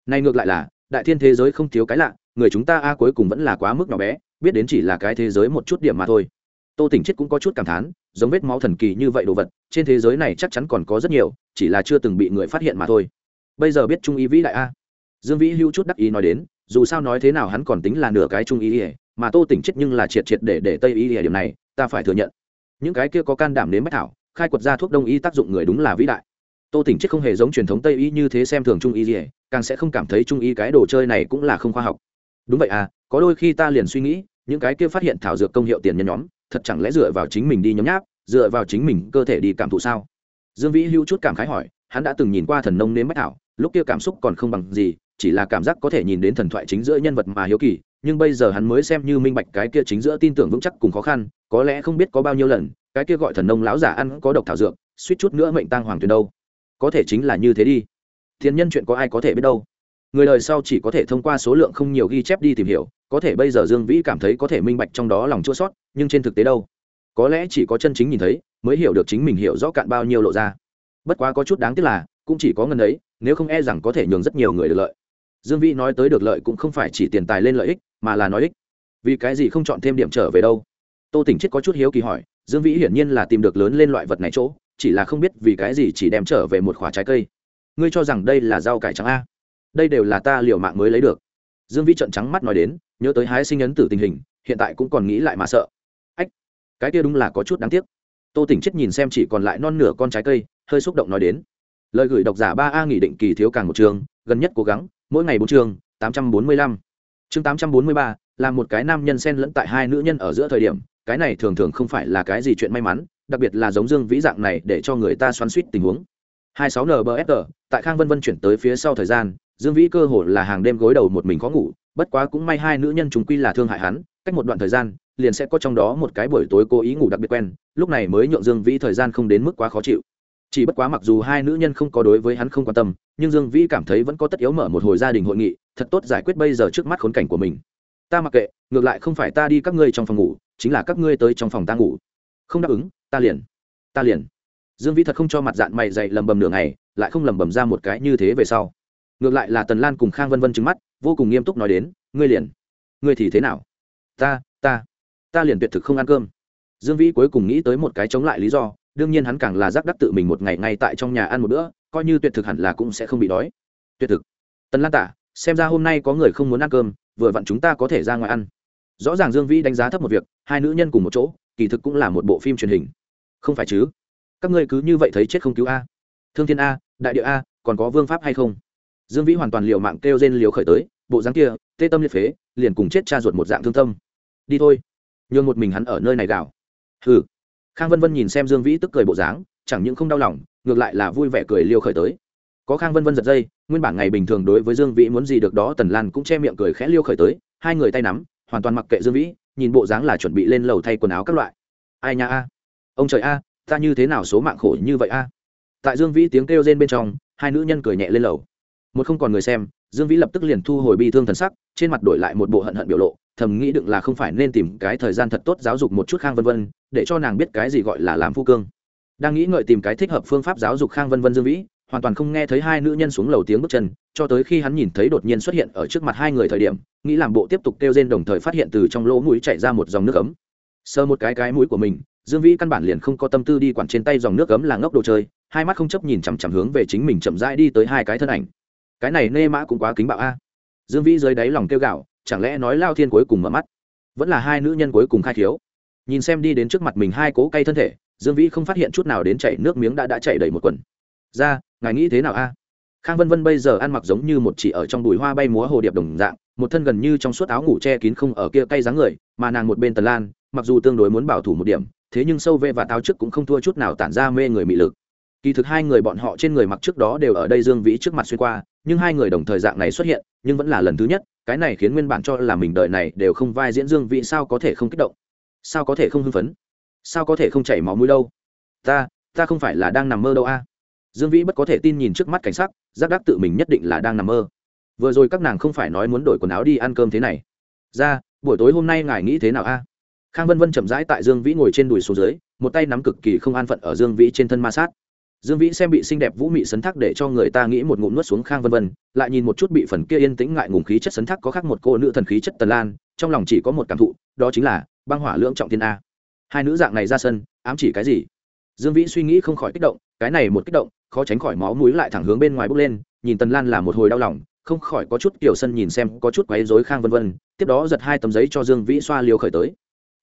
Này ngược lại là, đại thiên thế giới không thiếu cái lạ, người chúng ta a cuối cùng vẫn là quá mức nhỏ bé, biết đến chỉ là cái thế giới một chút điểm mà thôi. Tô tỉnh chết cũng có chút cảm thán, giống vết máu thần kỳ như vậy đồ vật, trên thế giới này chắc chắn còn có rất nhiều, chỉ là chưa từng bị người phát hiện mà thôi. Bây giờ biết trung ý vĩ đại a. Dương vĩ hưu chút đắc ý nói đến, dù sao nói thế nào hắn còn tính là nửa cái trung ý ỉa mà tô tỉnh chết nhưng là triệt triệt để để tây ý ỉa điểm này, ta phải thừa nhận. Những cái kia có can đảm đến bách thảo, khai quật ra thuốc đông y tác dụng người đúng là vĩ đại tô tỉnh chết không hề giống truyền thống tây y như thế xem thường trung y gì càng sẽ không cảm thấy trung y cái đồ chơi này cũng là không khoa học. Đúng vậy à có đôi khi ta liền suy nghĩ, những cái kia phát hiện thảo dược công hiệu tiền nhân nhóm, thật chẳng lẽ dựa vào chính mình đi nhấm nháp, dựa vào chính mình cơ thể đi cảm thụ sao? Dương vĩ hữu chút cảm khái hỏi, hắn đã từng nhìn qua thần nông nếm bách thảo, lúc kia cảm xúc còn không bằng gì, chỉ là cảm giác có thể nhìn đến thần thoại chính giữa nhân vật mà hiếu kỳ, nhưng bây giờ hắn mới xem như minh bạch cái kia chính giữa tin tưởng vững chắc cùng khó khăn, có lẽ không biết có bao nhiêu lần, cái kia gọi thần nông láo giả ăn có độc thảo dược, suýt chút nữa mệnh tang hoàng tuyền đâu có thể chính là như thế đi. Thiên nhân chuyện có ai có thể biết đâu. Người đời sau chỉ có thể thông qua số lượng không nhiều ghi chép đi tìm hiểu, có thể bây giờ dương vĩ cảm thấy có thể minh bạch trong đó lòng chua sót nhưng trên thực tế đâu? Có lẽ chỉ có chân chính nhìn thấy, mới hiểu được chính mình hiểu rõ cạn bao nhiêu lộ ra. Bất quá có chút đáng tiếc là, cũng chỉ có ngần ấy, nếu không e rằng có thể nhường rất nhiều người được lợi. Dương vĩ nói tới được lợi cũng không phải chỉ tiền tài lên lợi ích, mà là nói ích. Vì cái gì không chọn thêm điểm trở về đâu? Tô tỉnh chết có chút hiếu kỳ hỏi, dương vĩ hiển nhiên là tìm được lớn lên loại vật này chỗ chỉ là không biết vì cái gì chỉ đem trở về một khoả trái cây. Ngươi cho rằng đây là rau cải trắng a? Đây đều là ta liều mạng mới lấy được. Dương vĩ trận trắng mắt nói đến, nhớ tới hái sinh ấn tử tình hình, hiện tại cũng còn nghĩ lại mà sợ. Ách, cái kia đúng là có chút đáng tiếc. Tô tỉnh chết nhìn xem chỉ còn lại non nửa con trái cây, hơi xúc động nói đến. Lời gửi độc giả ba a nghỉ định kỳ thiếu càng một trường, gần nhất cố gắng, mỗi ngày bốn chương tám trăm bốn mươi lăm. Chương tám trăm bốn mươi ba, là một cái nam nhân xen lẫn tại hai nữ nhân ở giữa thời điểm, cái này thường thường không phải là cái gì chuyện may mắn đặc biệt là giống dương vĩ dạng này để cho người ta xoắn suýt tình huống. 26nbsr tại khang vân vân chuyển tới phía sau thời gian, dương vĩ cơ hồ là hàng đêm gối đầu một mình khó ngủ, bất quá cũng may hai nữ nhân chúng quy là thương hại hắn, cách một đoạn thời gian, liền sẽ có trong đó một cái buổi tối cố ý ngủ đặc biệt quen, lúc này mới nhượng dương vĩ thời gian không đến mức quá khó chịu. Chỉ bất quá mặc dù hai nữ nhân không có đối với hắn không quan tâm, nhưng dương vĩ cảm thấy vẫn có tất yếu mở một hồi gia đình hội nghị, thật tốt giải quyết bây giờ trước mắt khốn cảnh của mình. Ta mặc kệ, ngược lại không phải ta đi các ngươi trong phòng ngủ, chính là các ngươi tới trong phòng ta ngủ. Không đáp ứng ta liền ta liền. Dương vĩ thật không cho mặt dạng mày dậy lầm bầm nửa ngày, lại không lầm bầm ra một cái như thế về sau. Ngược lại là tần lan cùng khang vân vân trứng mắt, vô cùng nghiêm túc nói đến, ngươi liền, ngươi thì thế nào? Ta ta ta liền tuyệt thực không ăn cơm. Dương vĩ cuối cùng nghĩ tới một cái chống lại lý do, đương nhiên hắn càng là giác đắc tự mình một ngày ngay tại trong nhà ăn một bữa, coi như tuyệt thực hẳn là cũng sẽ không bị đói. Tuyệt thực. Tần lan tả, xem ra hôm nay có người không muốn ăn cơm, vừa vặn chúng ta có thể ra ngoài ăn. Rõ ràng dương vĩ đánh giá thấp một việc, hai nữ nhân cùng một chỗ, kỳ thực cũng là một bộ phim truyền hình không phải chứ? Các ngươi cứ như vậy thấy chết không cứu a. Thương thiên a, đại địa a, còn có vương pháp hay không? Dương vĩ hoàn toàn liều mạng kêu trên liều khởi tới, bộ dáng kia, tê tâm liệt phế, liền cùng chết cha ruột một dạng thương tâm. Đi thôi. Nhường một mình hắn ở nơi này gào. Hừ. Khang vân vân nhìn xem dương vĩ tức cười bộ dáng, chẳng những không đau lòng, ngược lại là vui vẻ cười liêu khởi tới. Có khang vân vân giật dây, nguyên bản ngày bình thường đối với dương vĩ muốn gì được đó tần lan cũng che miệng cười khẽ liêu khởi tới, hai người tay nắm, hoàn toàn mặc kệ dương vĩ, nhìn bộ dáng là chuẩn bị lên lầu thay quần áo các loại. Ai nha a? Ông trời a, ta như thế nào số mạng khổ như vậy a? Tại dương vĩ tiếng kêu rên bên trong, hai nữ nhân cười nhẹ lên lầu. Một không còn người xem, dương vĩ lập tức liền thu hồi bi thương thần sắc, trên mặt đổi lại một bộ hận hận biểu lộ, thầm nghĩ đựng là không phải nên tìm cái thời gian thật tốt giáo dục một chút khang vân vân, để cho nàng biết cái gì gọi là làm phu cương. Đang nghĩ ngợi tìm cái thích hợp phương pháp giáo dục khang vân vân dương vĩ, hoàn toàn không nghe thấy hai nữ nhân xuống lầu tiếng bước chân, cho tới khi hắn nhìn thấy đột nhiên xuất hiện ở trước mặt hai người thời điểm, nghĩ làm bộ tiếp tục kêu rên đồng thời phát hiện từ trong lỗ mũi chạy ra một dòng nước ấm. Sơ một cái cái mũi của mình dương vĩ căn bản liền không có tâm tư đi quản trên tay dòng nước gấm là ngốc đồ chơi, hai mắt không chấp nhìn chằm chằm hướng về chính mình chậm rãi đi tới hai cái thân ảnh. Cái này nê mã cũng quá kính bạo a. Dương vĩ dưới đáy lòng kêu gạo chẳng lẽ nói lao thiên cuối cùng mở mắt? Vẫn là hai nữ nhân cuối cùng khai thiếu nhìn xem đi đến trước mặt mình hai cố cây thân thể, dương vĩ không phát hiện chút nào đến chảy nước miếng đã đã chảy đầy một quần. Ra, ngài nghĩ thế nào a? Khang vân vân bây giờ ăn mặc giống như một chỉ ở trong bụi hoa bay múa hồ điệp đồng dạng, một thân gần như trong suốt áo ngủ che kín không ở kia cay dáng người, mà nàng một bên tần lan, mặc dù tương đối muốn bảo thủ một điểm thế nhưng sâu vê và táo trước cũng không thua chút nào tản ra mê người mị lực. Kỳ thực hai người bọn họ trên người mặc trước đó đều ở đây dương vĩ trước mặt xuyên qua, nhưng hai người đồng thời dạng này xuất hiện, nhưng vẫn là lần thứ nhất, cái này khiến nguyên bản cho là mình đợi này đều không vai diễn dương vĩ sao có thể không kích động? Sao có thể không hưng phấn? Sao có thể không chảy máu mũi đâu ta ta không phải là đang nằm mơ đâu a. Dương vĩ bất có thể tin nhìn trước mắt cảnh sắc, giác đắc tự mình nhất định là đang nằm mơ. Vừa rồi các nàng không phải nói muốn đổi quần áo đi ăn cơm thế này. Ra, buổi tối hôm nay ngài nghĩ thế nào a? Khang vân vân chậm rãi tại dương vĩ ngồi trên đùi xuống dưới, một tay nắm cực kỳ không an phận ở dương vĩ trên thân ma sát. Dương vĩ xem bị xinh đẹp vũ mị sấn thác để cho người ta nghĩ một ngụm nuốt xuống khang vân vân, lại nhìn một chút bị phần kia yên tĩnh ngại ngùng khí chất sấn thác có khác một cô nữ thần khí chất tần lan, trong lòng chỉ có một cảm thụ, đó chính là băng hỏa lưỡng trọng thiên a. Hai nữ dạng này ra sân, ám chỉ cái gì? Dương vĩ suy nghĩ không khỏi kích động, cái này một kích động, khó tránh khỏi máu mũi lại thẳng hướng bên ngoài bốc lên, nhìn tần lan là một hồi đau lòng, không khỏi có chút kiểu sân nhìn xem có chút quấy rối khang vân vân, tiếp đó giật hai tấm giấy cho dương vĩ xoa liều khởi tới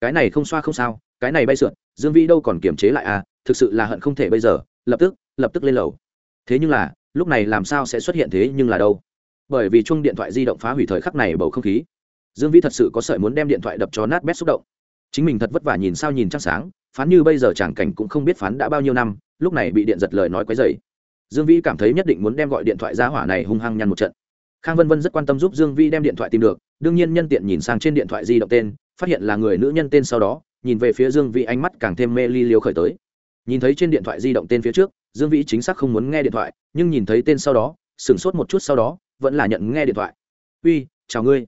cái này không xoa không sao, cái này bay sượn, dương vĩ đâu còn kiềm chế lại à thực sự là hận không thể bây giờ, lập tức lập tức lên lầu. Thế nhưng là, lúc này làm sao sẽ xuất hiện thế nhưng là đâu? Bởi vì chung điện thoại di động phá hủy thời khắc này bầu không khí. Dương vĩ thật sự có sợi muốn đem điện thoại đập cho nát bét xúc động. Chính mình thật vất vả nhìn sao nhìn trăng sáng, phán như bây giờ chàng cảnh cũng không biết phán đã bao nhiêu năm, lúc này bị điện giật lời nói quấy dày dương vĩ cảm thấy nhất định muốn đem gọi điện thoại ra hỏa này hung hăng nhăn một trận. Khang vân vân rất quan tâm giúp dương vĩ đem điện thoại tìm được, đương nhiên nhân tiện nhìn sang trên điện thoại di động tên phát hiện là người nữ nhân tên sau đó, nhìn về phía dương vĩ ánh mắt càng thêm mê ly liêu khởi tới. Nhìn thấy trên điện thoại di động tên phía trước, dương vĩ chính xác không muốn nghe điện thoại, nhưng nhìn thấy tên sau đó, sửng sốt một chút sau đó, vẫn là nhận nghe điện thoại. Uy, chào ngươi.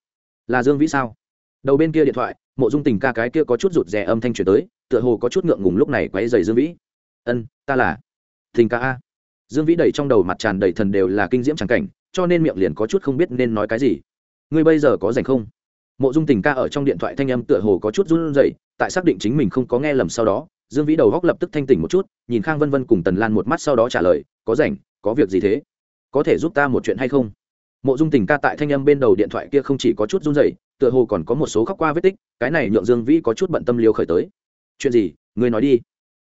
Là dương vĩ sao? Đầu bên kia điện thoại, mộ dung tình ca cái kia có chút rụt rè âm thanh chuyển tới, tựa hồ có chút ngượng ngùng lúc này quáy dày dương vĩ. Ân, ta là tình ca a. Dương vĩ đầy trong đầu mặt tràn đầy thần đều là kinh diễm tràng cảnh, cho nên miệng liền có chút không biết nên nói cái gì. Ngươi bây giờ có rảnh không? Mộ dung tình ca ở trong điện thoại thanh âm tựa hồ có chút run rẩy, tại xác định chính mình không có nghe lầm sau đó, dương vĩ đầu góc lập tức thanh tỉnh một chút, nhìn khang vân vân cùng tần lan một mắt sau đó trả lời, có rảnh, có việc gì thế? Có thể giúp ta một chuyện hay không? Mộ dung tình ca tại thanh âm bên đầu điện thoại kia không chỉ có chút run rẩy, tựa hồ còn có một số khóc qua vết tích, cái này nhượng dương vĩ có chút bận tâm liêu khởi tới. Chuyện gì? Ngươi nói đi.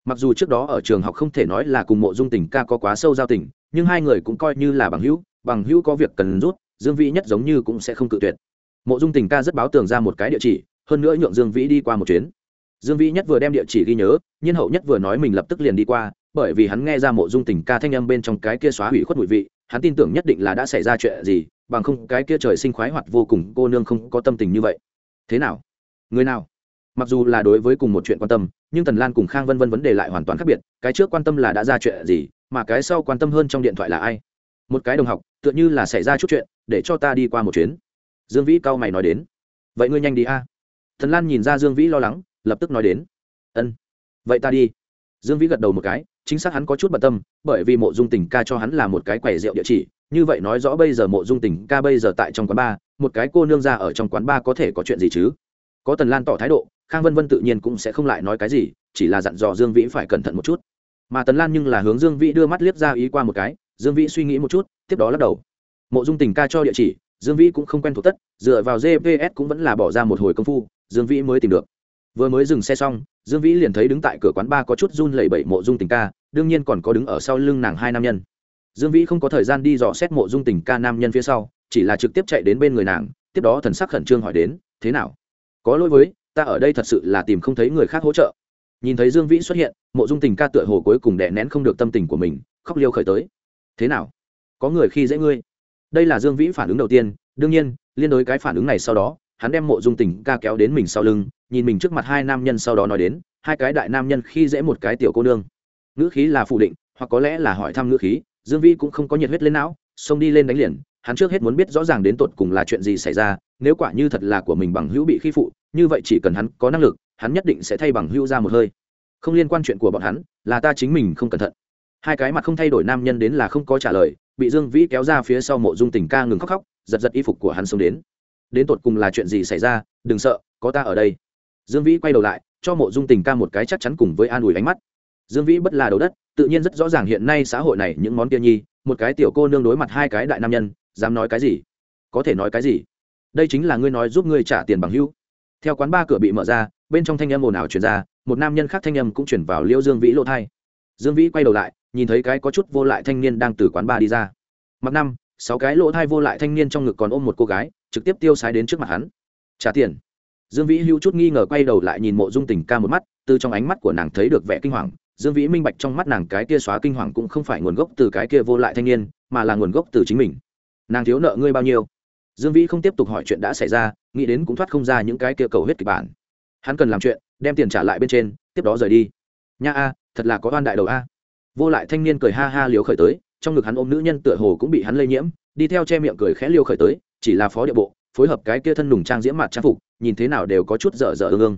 Mặc dù trước đó ở trường học không thể nói là cùng mộ dung tình ca có quá sâu giao tình, nhưng hai người cũng coi như là bằng hữu bằng hữu có việc cần rút, dương vĩ nhất giống như cũng sẽ không cự tuyệt mộ dung tình ca rất báo tường ra một cái địa chỉ, hơn nữa nhượng dương vĩ đi qua một chuyến. Dương vĩ nhất vừa đem địa chỉ ghi nhớ, nhiên hậu nhất vừa nói mình lập tức liền đi qua, bởi vì hắn nghe ra mộ dung tình ca thanh âm bên trong cái kia xóa hủy khuất bụi vị, hắn tin tưởng nhất định là đã xảy ra chuyện gì, bằng không cái kia trời sinh khoái hoạt vô cùng cô nương không có tâm tình như vậy. Thế nào? Người nào? Mặc dù là đối với cùng một chuyện quan tâm, nhưng tần lan cùng khang vân vân vấn đề lại hoàn toàn khác biệt, cái trước quan tâm là đã ra chuyện gì, mà cái sau quan tâm hơn trong điện thoại là ai? Một cái đồng học, tựa như là xảy ra chút chuyện, để cho ta đi qua một chuyến dương vĩ cao mày nói đến. Vậy ngươi nhanh đi a. Thần lan nhìn ra dương vĩ lo lắng, lập tức nói đến. Ân. Vậy ta đi. Dương vĩ gật đầu một cái, chính xác hắn có chút bận tâm, bởi vì mộ dung tình ca cho hắn là một cái quầy rượu địa chỉ, như vậy nói rõ bây giờ mộ dung tình ca bây giờ tại trong quán bar, một cái cô nương ra ở trong quán bar có thể có chuyện gì chứ? Có tần lan tỏ thái độ, khang vân vân tự nhiên cũng sẽ không lại nói cái gì, chỉ là dặn dò dương vĩ phải cẩn thận một chút. Mà tần lan nhưng là hướng dương vĩ đưa mắt liếc ra ý qua một cái, dương vĩ suy nghĩ một chút, tiếp đó lắc đầu. Mộ dung tình ca cho địa chỉ dương vĩ cũng không quen thuộc tất, dựa vào gps cũng vẫn là bỏ ra một hồi công phu, dương vĩ mới tìm được. Vừa mới dừng xe xong, dương vĩ liền thấy đứng tại cửa quán ba có chút run lẩy bẩy mộ dung tình ca, đương nhiên còn có đứng ở sau lưng nàng hai nam nhân. Dương vĩ không có thời gian đi dò xét mộ dung tình ca nam nhân phía sau, chỉ là trực tiếp chạy đến bên người nàng, tiếp đó thần sắc khẩn trương hỏi đến, thế nào? Có lỗi với, ta ở đây thật sự là tìm không thấy người khác hỗ trợ. Nhìn thấy dương vĩ xuất hiện, mộ dung tình ca tựa hồ cuối cùng đè nén không được tâm tình của mình, khóc liêu khởi tới. Thế nào? Có người khi dễ ngươi? Đây là dương vĩ phản ứng đầu tiên, đương nhiên, liên đối cái phản ứng này sau đó, hắn đem mộ dung tình ca kéo đến mình sau lưng, nhìn mình trước mặt hai nam nhân sau đó nói đến, hai cái đại nam nhân khi dễ một cái tiểu cô nương. Ngữ khí là phủ định, hoặc có lẽ là hỏi thăm ngữ khí, dương vĩ cũng không có nhiệt huyết lên não, xông đi lên đánh liền, hắn trước hết muốn biết rõ ràng đến tột cùng là chuyện gì xảy ra, nếu quả như thật là của mình bằng hữu bị khi phụ, như vậy chỉ cần hắn có năng lực, hắn nhất định sẽ thay bằng hữu ra một hơi. Không liên quan chuyện của bọn hắn, là ta chính mình không cẩn thận. Hai cái mặt không thay đổi nam nhân đến là không có trả lời bị dương vĩ kéo ra phía sau mộ dung tình ca ngừng khóc khóc, giật giật y phục của hắn xông đến. Đến tột cùng là chuyện gì xảy ra, đừng sợ, có ta ở đây. Dương vĩ quay đầu lại, cho mộ dung tình ca một cái chắc chắn cùng với an ủi ánh mắt. Dương vĩ bất là đầu đất, tự nhiên rất rõ ràng hiện nay xã hội này những món kia nhi, một cái tiểu cô nương đối mặt hai cái đại nam nhân, dám nói cái gì? Có thể nói cái gì? Đây chính là ngươi nói giúp ngươi trả tiền bằng hữu. Theo quán ba cửa bị mở ra, bên trong thanh âm ồn ào truyền ra, một nam nhân khác thanh âm cũng chuyển vào liêu dương vĩ lỗ thai dương vĩ quay đầu lại nhìn thấy cái có chút vô lại thanh niên đang từ quán bar đi ra. Mặc năm, sáu cái lỗ thai vô lại thanh niên trong ngực còn ôm một cô gái, trực tiếp tiêu sái đến trước mặt hắn. Trả tiền. Dương vĩ hữu chút nghi ngờ quay đầu lại nhìn mộ dung tình ca một mắt, từ trong ánh mắt của nàng thấy được vẻ kinh hoàng. Dương vĩ minh bạch trong mắt nàng cái kia xóa kinh hoàng cũng không phải nguồn gốc từ cái kia vô lại thanh niên, mà là nguồn gốc từ chính mình. Nàng thiếu nợ ngươi bao nhiêu? Dương vĩ không tiếp tục hỏi chuyện đã xảy ra, nghĩ đến cũng thoát không ra những cái kia cầu huyết kịch bản. Hắn cần làm chuyện, đem tiền trả lại bên trên, tiếp đó rời đi. Nha a, thật là có oan đại đầu a vô lại thanh niên cười ha ha liều khởi tới, trong ngực hắn ôm nữ nhân tựa hồ cũng bị hắn lây nhiễm, đi theo che miệng cười khẽ liều khởi tới, chỉ là phó địa bộ, phối hợp cái kia thân nùng trang diễm mặt trang phục, nhìn thế nào đều có chút dở dở ương ương.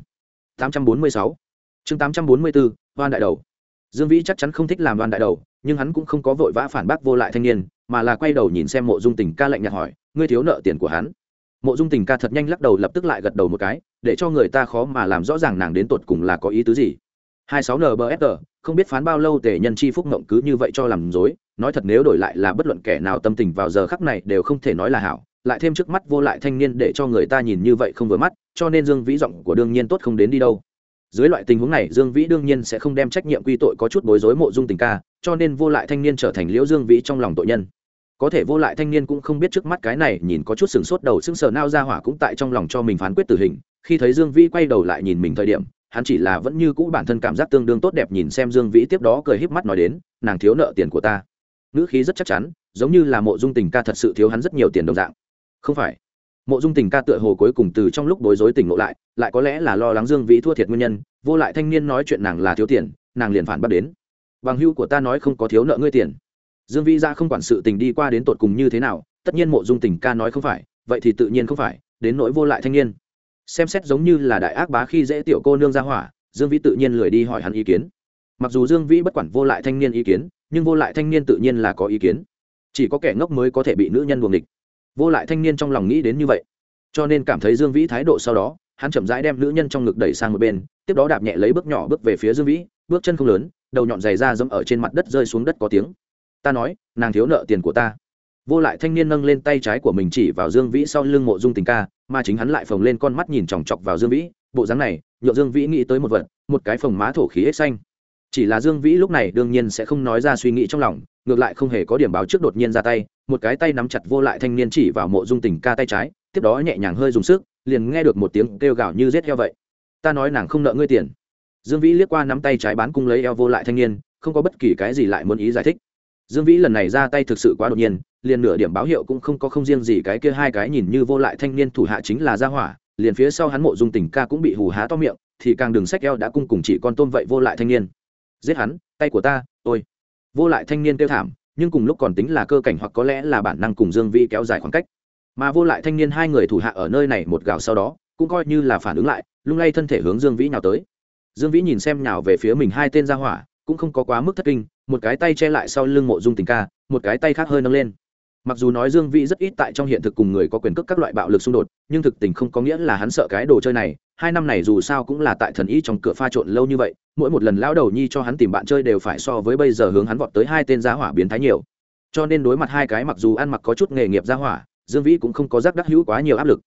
846 chương 844 oan đại đầu. Dương vĩ chắc chắn không thích làm oan đại đầu, nhưng hắn cũng không có vội vã phản bác vô lại thanh niên, mà là quay đầu nhìn xem mộ dung tình ca lạnh nhạt hỏi, ngươi thiếu nợ tiền của hắn? Mộ dung tình ca thật nhanh lắc đầu lập tức lại gật đầu một cái, để cho người ta khó mà làm rõ ràng nàng đến tột cùng là có ý tứ gì hai sáu nbfr không biết phán bao lâu tề nhân chi phúc mộng cứ như vậy cho làm dối. Nói thật nếu đổi lại là bất luận kẻ nào tâm tình vào giờ khắc này đều không thể nói là hảo. Lại thêm trước mắt vô lại thanh niên để cho người ta nhìn như vậy không vừa mắt, cho nên dương vĩ giọng của đương nhiên tốt không đến đi đâu. Dưới loại tình huống này, dương vĩ đương nhiên sẽ không đem trách nhiệm quy tội có chút bối rối mộ dung tình ca, cho nên vô lại thanh niên trở thành liễu dương vĩ trong lòng tội nhân. Có thể vô lại thanh niên cũng không biết trước mắt cái này, nhìn có chút sừng sốt đầu sững sờ nao ra hỏa cũng tại trong lòng cho mình phán quyết tử hình. Khi thấy dương vĩ quay đầu lại nhìn mình thời điểm hắn chỉ là vẫn như cũ bản thân cảm giác tương đương tốt đẹp nhìn xem dương vĩ tiếp đó cười híp mắt nói đến, nàng thiếu nợ tiền của ta. Ngữ khí rất chắc chắn, giống như là mộ dung tình ca thật sự thiếu hắn rất nhiều tiền đồng dạng. Không phải. Mộ dung tình ca tựa hồ cuối cùng từ trong lúc bối rối tỉnh ngộ lại lại có lẽ là lo lắng dương vĩ thua thiệt nguyên nhân, vô lại thanh niên nói chuyện nàng là thiếu tiền, nàng liền phản bắt đến. Bằng hưu của ta nói không có thiếu nợ ngươi tiền. Dương vĩ ra không quản sự tình đi qua đến tột cùng như thế nào, tất nhiên mộ dung tình ca nói không phải, vậy thì tự nhiên không phải, đến nỗi vô lại thanh niên xem xét giống như là đại ác bá khi dễ tiểu cô nương ra hỏa, dương vĩ tự nhiên lười đi hỏi hắn ý kiến. Mặc dù dương vĩ bất quản vô lại thanh niên ý kiến, nhưng vô lại thanh niên tự nhiên là có ý kiến. Chỉ có kẻ ngốc mới có thể bị nữ nhân buồng địch. Vô lại thanh niên trong lòng nghĩ đến như vậy. Cho nên cảm thấy dương vĩ thái độ sau đó, hắn chậm rãi đem nữ nhân trong ngực đẩy sang một bên, tiếp đó đạp nhẹ lấy bước nhỏ bước về phía dương vĩ, bước chân không lớn, đầu nhọn dày ra dẫm ở trên mặt đất rơi xuống đất có tiếng. Ta nói, nàng thiếu nợ tiền của ta vô lại thanh niên nâng lên tay trái của mình chỉ vào dương vĩ sau lưng mộ dung tình ca, mà chính hắn lại phồng lên con mắt nhìn chòng chọc vào dương vĩ, bộ dáng này nhộn dương vĩ nghĩ tới một vật, một cái phồng má thổ khí hết xanh. Chỉ là dương vĩ lúc này đương nhiên sẽ không nói ra suy nghĩ trong lòng, ngược lại không hề có điểm báo trước đột nhiên ra tay, một cái tay nắm chặt vô lại thanh niên chỉ vào mộ dung tình ca tay trái, tiếp đó nhẹ nhàng hơi dùng sức, liền nghe được một tiếng kêu gào như rết heo vậy. Ta nói nàng không nợ ngươi tiền. Dương vĩ liếc qua nắm tay trái bán cung lấy eo vô lại thanh niên, không có bất kỳ cái gì lại muốn ý giải thích. Dương vĩ lần này ra tay thực sự quá đột nhiên liền nửa điểm báo hiệu cũng không có không riêng gì cái kia hai cái nhìn như vô lại thanh niên thủ hạ chính là gia hỏa, liền phía sau hắn mộ dung tình ca cũng bị hù há to miệng, thì càng đừng sách eo đã cung cùng chỉ con tôm vậy vô lại thanh niên. Giết hắn, tay của ta tôi vô lại thanh niên kêu thảm, nhưng cùng lúc còn tính là cơ cảnh hoặc có lẽ là bản năng cùng dương vĩ kéo dài khoảng cách. Mà vô lại thanh niên hai người thủ hạ ở nơi này một gạo sau đó, cũng coi như là phản ứng lại, lung lay thân thể hướng dương vĩ nào tới. Dương vĩ nhìn xem nào về phía mình hai tên gia hỏa, cũng không có quá mức thất kinh, một cái tay che lại sau lưng mộ dung tình ca, một cái tay khác hơi nâng lên mặc dù nói dương vĩ rất ít tại trong hiện thực cùng người có quyền cước các loại bạo lực xung đột, nhưng thực tình không có nghĩa là hắn sợ cái đồ chơi này, hai năm này dù sao cũng là tại thần y trong cửa pha trộn lâu như vậy, mỗi một lần lão đầu nhi cho hắn tìm bạn chơi đều phải so với bây giờ hướng hắn vọt tới hai tên giá hỏa biến thái nhiều. Cho nên đối mặt hai cái mặc dù ăn mặc có chút nghề nghiệp giá hỏa, dương vĩ cũng không có giác đắc hữu quá nhiều áp lực.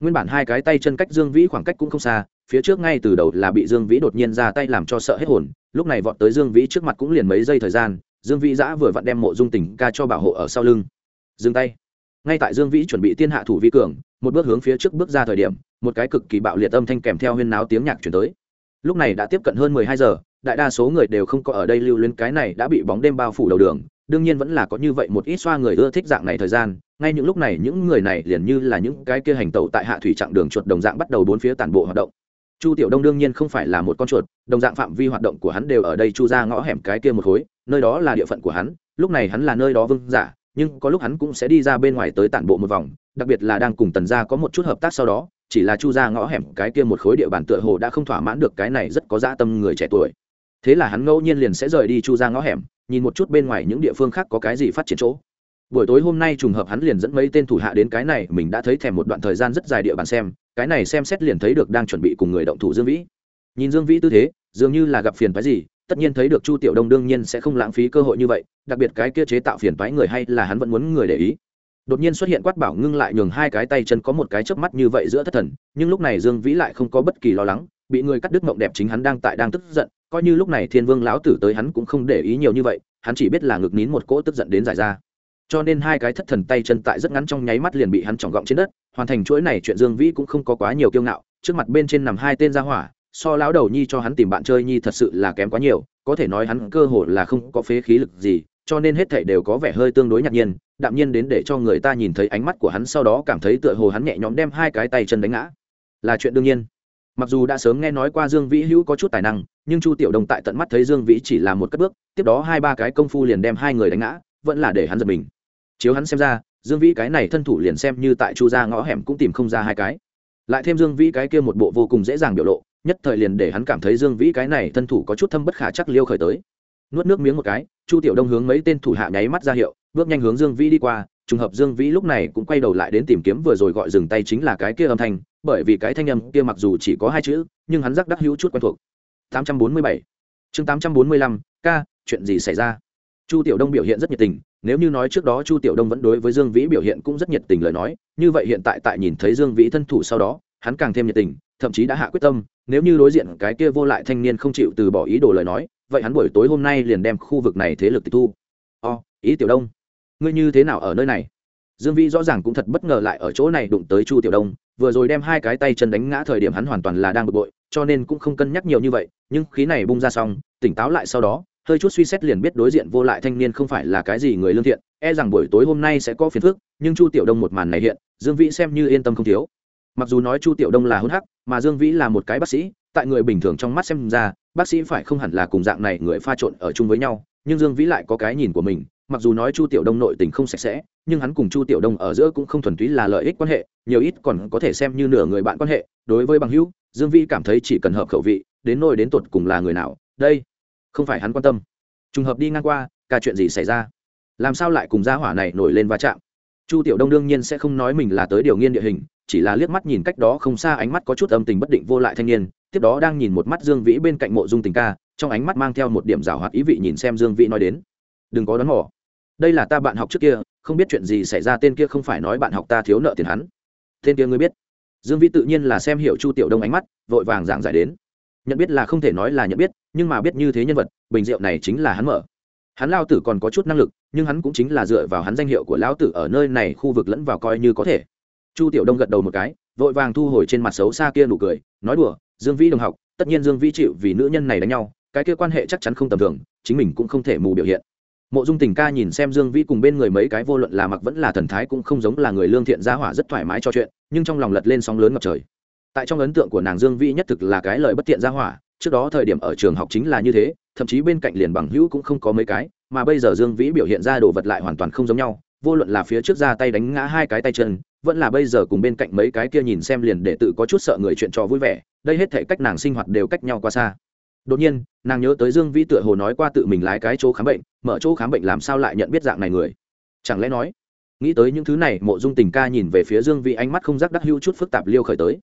Nguyên bản hai cái tay chân cách dương vĩ khoảng cách cũng không xa, phía trước ngay từ đầu là bị dương vĩ đột nhiên ra tay làm cho sợ hết hồn, lúc này vọt tới dương vĩ trước mặt cũng liền mấy giây thời gian, dương vĩ giã vừa vặn đem mộ dung tình ca cho bảo hộ ở sau lưng dừng tay. Ngay tại dương vĩ chuẩn bị tiên hạ thủ vi cường, một bước hướng phía trước bước ra thời điểm, một cái cực kỳ bạo liệt âm thanh kèm theo huyên náo tiếng nhạc chuyển tới. Lúc này đã tiếp cận hơn mười hai giờ, đại đa số người đều không có ở đây lưu luyến, cái này đã bị bóng đêm bao phủ đầu đường, đương nhiên vẫn là có như vậy một ít xoa người ưa thích dạng này thời gian, ngay những lúc này những người này liền như là những cái kia hành tẩu tại hạ thủy chặng đường chuột đồng dạng bắt đầu bốn phía tản bộ hoạt động. Chu tiểu đông đương nhiên không phải là một con chuột, đồng dạng phạm vi hoạt động của hắn đều ở đây chu ra ngõ hẻm cái kia một khối, nơi đó là địa phận của hắn, lúc này hắn là nơi đó vương giả nhưng có lúc hắn cũng sẽ đi ra bên ngoài tới tản bộ một vòng, đặc biệt là đang cùng tần gia có một chút hợp tác sau đó, chỉ là chu ra ngõ hẻm cái kia một khối địa bàn tựa hồ đã không thỏa mãn được cái này rất có dã tâm người trẻ tuổi. Thế là hắn ngẫu nhiên liền sẽ rời đi chu ra ngõ hẻm, nhìn một chút bên ngoài những địa phương khác có cái gì phát triển chỗ. Buổi tối hôm nay trùng hợp hắn liền dẫn mấy tên thủ hạ đến cái này, mình đã thấy thèm một đoạn thời gian rất dài địa bàn xem, cái này xem xét liền thấy được đang chuẩn bị cùng người động thủ dương vĩ. Nhìn dương vĩ tư thế, dường như là gặp phiền phái gì tất nhiên thấy được chu tiểu đông đương nhiên sẽ không lãng phí cơ hội như vậy, đặc biệt cái kia chế tạo phiền toái người hay là hắn vẫn muốn người để ý. Đột nhiên xuất hiện quát bảo ngưng lại nhường hai cái tay chân có một cái chớp mắt như vậy giữa thất thần, nhưng lúc này dương vĩ lại không có bất kỳ lo lắng, bị người cắt đứt mộng đẹp chính hắn đang tại đang tức giận, coi như lúc này thiên vương lão tử tới hắn cũng không để ý nhiều như vậy, hắn chỉ biết là ngực nín một cỗ tức giận đến giải ra. Cho nên hai cái thất thần tay chân tại rất ngắn trong nháy mắt liền bị hắn trỏng gọng trên đất, hoàn thành chuỗi này chuyện dương vĩ cũng không có quá nhiều kiêu ngạo, trước mặt bên trên nằm hai tên gia hỏa so lão đầu nhi cho hắn tìm bạn chơi nhi thật sự là kém quá nhiều, có thể nói hắn cơ hồ là không có phế khí lực gì, cho nên hết thảy đều có vẻ hơi tương đối nhạt nhiên, đạm nhiên đến để cho người ta nhìn thấy ánh mắt của hắn sau đó cảm thấy tựa hồ hắn nhẹ nhõm đem hai cái tay chân đánh ngã. Là chuyện đương nhiên. Mặc dù đã sớm nghe nói qua dương vĩ hữu có chút tài năng, nhưng chu tiểu đồng tại tận mắt thấy dương vĩ chỉ là một cất bước, tiếp đó hai ba cái công phu liền đem hai người đánh ngã, vẫn là để hắn giật mình. Chiếu hắn xem ra, dương vĩ cái này thân thủ liền xem như tại chu ra ngõ hẻm cũng tìm không ra hai cái. Lại thêm dương vĩ cái kia một bộ vô cùng dễ dàng biểu lộ nhất thời liền để hắn cảm thấy dương vĩ cái này thân thủ có chút thâm bất khả chắc liêu khởi tới. Nuốt nước miếng một cái, chu tiểu đông hướng mấy tên thủ hạ nháy mắt ra hiệu, bước nhanh hướng dương vĩ đi qua, trùng hợp dương vĩ lúc này cũng quay đầu lại đến tìm kiếm vừa rồi gọi dừng tay chính là cái kia âm thanh, bởi vì cái thanh âm kia mặc dù chỉ có hai chữ, nhưng hắn rắc đắc hữu chút quen thuộc. 847 chương 845 ca, chuyện gì xảy ra? Chu tiểu đông biểu hiện rất nhiệt tình, nếu như nói trước đó chu tiểu đông vẫn đối với dương vĩ biểu hiện cũng rất nhiệt tình lời nói, như vậy hiện tại tại nhìn thấy dương vĩ thân thủ sau đó, hắn càng thêm nhiệt tình, thậm chí đã hạ quyết tâm nếu như đối diện cái kia vô lại thanh niên không chịu từ bỏ ý đồ lời nói, vậy hắn buổi tối hôm nay liền đem khu vực này thế lực tịch thu. O, ý tiểu đông, ngươi như thế nào ở nơi này? Dương vĩ rõ ràng cũng thật bất ngờ lại ở chỗ này đụng tới chu tiểu đông, vừa rồi đem hai cái tay chân đánh ngã thời điểm hắn hoàn toàn là đang bực bội, cho nên cũng không cân nhắc nhiều như vậy, nhưng khí này bung ra xong, tỉnh táo lại sau đó, hơi chút suy xét liền biết đối diện vô lại thanh niên không phải là cái gì người lương thiện e rằng buổi tối hôm nay sẽ có phiền phức, nhưng chu tiểu đông một màn này hiện, dương vĩ xem như yên tâm không thiếu mặc dù nói chu tiểu đông là hôn hắc, mà dương vĩ là một cái bác sĩ, tại người bình thường trong mắt xem ra, bác sĩ phải không hẳn là cùng dạng này người pha trộn ở chung với nhau, nhưng dương vĩ lại có cái nhìn của mình, mặc dù nói chu tiểu đông nội tình không sạch sẽ, nhưng hắn cùng chu tiểu đông ở giữa cũng không thuần túy là lợi ích quan hệ, nhiều ít còn có thể xem như nửa người bạn quan hệ, đối với bằng hữu, dương vĩ cảm thấy chỉ cần hợp khẩu vị, đến nôi đến tột cùng là người nào, đây, không phải hắn quan tâm. Trùng hợp đi ngang qua, cả chuyện gì xảy ra? Làm sao lại cùng gia hỏa này nổi lên va chạm? Chu tiểu đông đương nhiên sẽ không nói mình là tới điều nghiên địa hình chỉ là liếc mắt nhìn cách đó không xa ánh mắt có chút âm tình bất định vô lại thanh niên, tiếp đó đang nhìn một mắt dương vĩ bên cạnh mộ dung tình ca, trong ánh mắt mang theo một điểm rào hoạt ý vị nhìn xem dương vĩ nói đến. Đừng có đón mỏ đây là ta bạn học trước kia, không biết chuyện gì xảy ra tên kia không phải nói bạn học ta thiếu nợ tiền hắn. Tên kia ngươi biết? Dương vĩ tự nhiên là xem hiểu chu tiểu đông ánh mắt, vội vàng giảng giải đến. Nhận biết là không thể nói là nhận biết, nhưng mà biết như thế nhân vật, bình rượu này chính là hắn mở. Hắn lao tử còn có chút năng lực, nhưng hắn cũng chính là dựa vào hắn danh hiệu của lão tử ở nơi này khu vực lẫn vào coi như có thể chu tiểu đông gật đầu một cái, vội vàng thu hồi trên mặt xấu xa kia nụ cười, nói đùa, dương vĩ đồng học, tất nhiên dương vĩ chịu vì nữ nhân này đánh nhau, cái kia quan hệ chắc chắn không tầm thường, chính mình cũng không thể mù biểu hiện. Mộ dung tình ca nhìn xem dương vĩ cùng bên người mấy cái vô luận là mặc vẫn là thần thái cũng không giống là người lương thiện gia hỏa rất thoải mái cho chuyện, nhưng trong lòng lật lên sóng lớn ngập trời. Tại trong ấn tượng của nàng dương vĩ nhất thực là cái lời bất tiện gia hỏa, trước đó thời điểm ở trường học chính là như thế, thậm chí bên cạnh liền bằng hữu cũng không có mấy cái, mà bây giờ dương vĩ biểu hiện ra đồ vật lại hoàn toàn không giống nhau, vô luận là phía trước ra tay đánh ngã hai cái tay chân vẫn là bây giờ cùng bên cạnh mấy cái kia nhìn xem liền để tự có chút sợ người chuyện trò vui vẻ, đây hết thể cách nàng sinh hoạt đều cách nhau qua xa. Đột nhiên, nàng nhớ tới dương vĩ tựa hồ nói qua tự mình lái cái chỗ khám bệnh, mở chỗ khám bệnh làm sao lại nhận biết dạng này người. Chẳng lẽ nói, nghĩ tới những thứ này, mộ dung tình ca nhìn về phía dương vĩ ánh mắt không rắc đắc hữu chút phức tạp liêu khởi tới.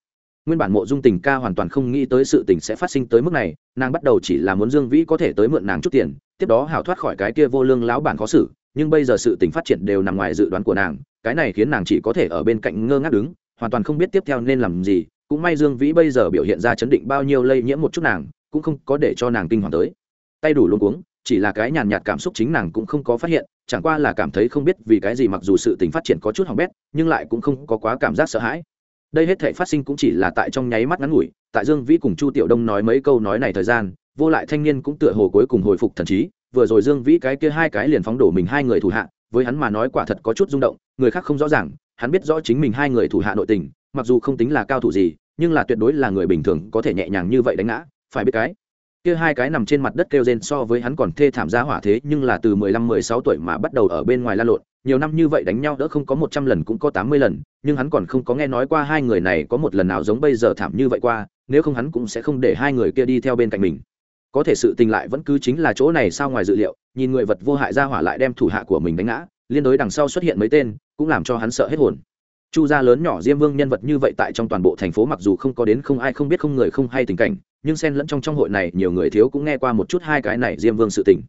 Nguyên bản mộ dung tình ca hoàn toàn không nghĩ tới sự tình sẽ phát sinh tới mức này, nàng bắt đầu chỉ là muốn dương vĩ có thể tới mượn nàng chút tiền, tiếp đó hảo thoát khỏi cái kia vô lương lão bản khó xử, nhưng bây giờ sự tình phát triển đều nằm ngoài dự đoán của nàng cái này khiến nàng chỉ có thể ở bên cạnh ngơ ngác đứng, hoàn toàn không biết tiếp theo nên làm gì. Cũng may dương vĩ bây giờ biểu hiện ra chấn định bao nhiêu lây nhiễm một chút nàng, cũng không có để cho nàng kinh hoàng tới. Tay đủ luôn cuống, chỉ là cái nhàn nhạt cảm xúc chính nàng cũng không có phát hiện, chẳng qua là cảm thấy không biết vì cái gì mặc dù sự tình phát triển có chút hỏng bét, nhưng lại cũng không có quá cảm giác sợ hãi. Đây hết thể phát sinh cũng chỉ là tại trong nháy mắt ngắn ngủi, tại dương vĩ cùng chu tiểu đông nói mấy câu nói này thời gian, vô lại thanh niên cũng tựa hồ cuối cùng hồi phục thần trí, vừa rồi dương vĩ cái kia hai cái liền phóng đổ mình hai người thủ hạ với hắn mà nói quả thật có chút rung động, người khác không rõ ràng, hắn biết rõ chính mình hai người thủ hạ nội tình, mặc dù không tính là cao thủ gì, nhưng là tuyệt đối là người bình thường, có thể nhẹ nhàng như vậy đánh ngã, phải biết cái. Kia hai cái nằm trên mặt đất kêu rên so với hắn còn thê thảm ra hỏa thế, nhưng là từ mười lăm, mười sáu tuổi mà bắt đầu ở bên ngoài la lộn, nhiều năm như vậy đánh nhau đỡ không có một trăm lần cũng có tám mươi lần, nhưng hắn còn không có nghe nói qua hai người này có một lần nào giống bây giờ thảm như vậy qua, nếu không hắn cũng sẽ không để hai người kia đi theo bên cạnh mình có thể sự tình lại vẫn cứ chính là chỗ này sao ngoài dự liệu, nhìn người vật vô hại ra hỏa lại đem thủ hạ của mình đánh ngã, liên đối đằng sau xuất hiện mấy tên, cũng làm cho hắn sợ hết hồn. Chu gia lớn nhỏ diêm vương nhân vật như vậy tại trong toàn bộ thành phố mặc dù không có đến không ai không biết không người không hay tình cảnh, nhưng xen lẫn trong trong hội này nhiều người thiếu cũng nghe qua một chút hai cái này diêm vương sự tình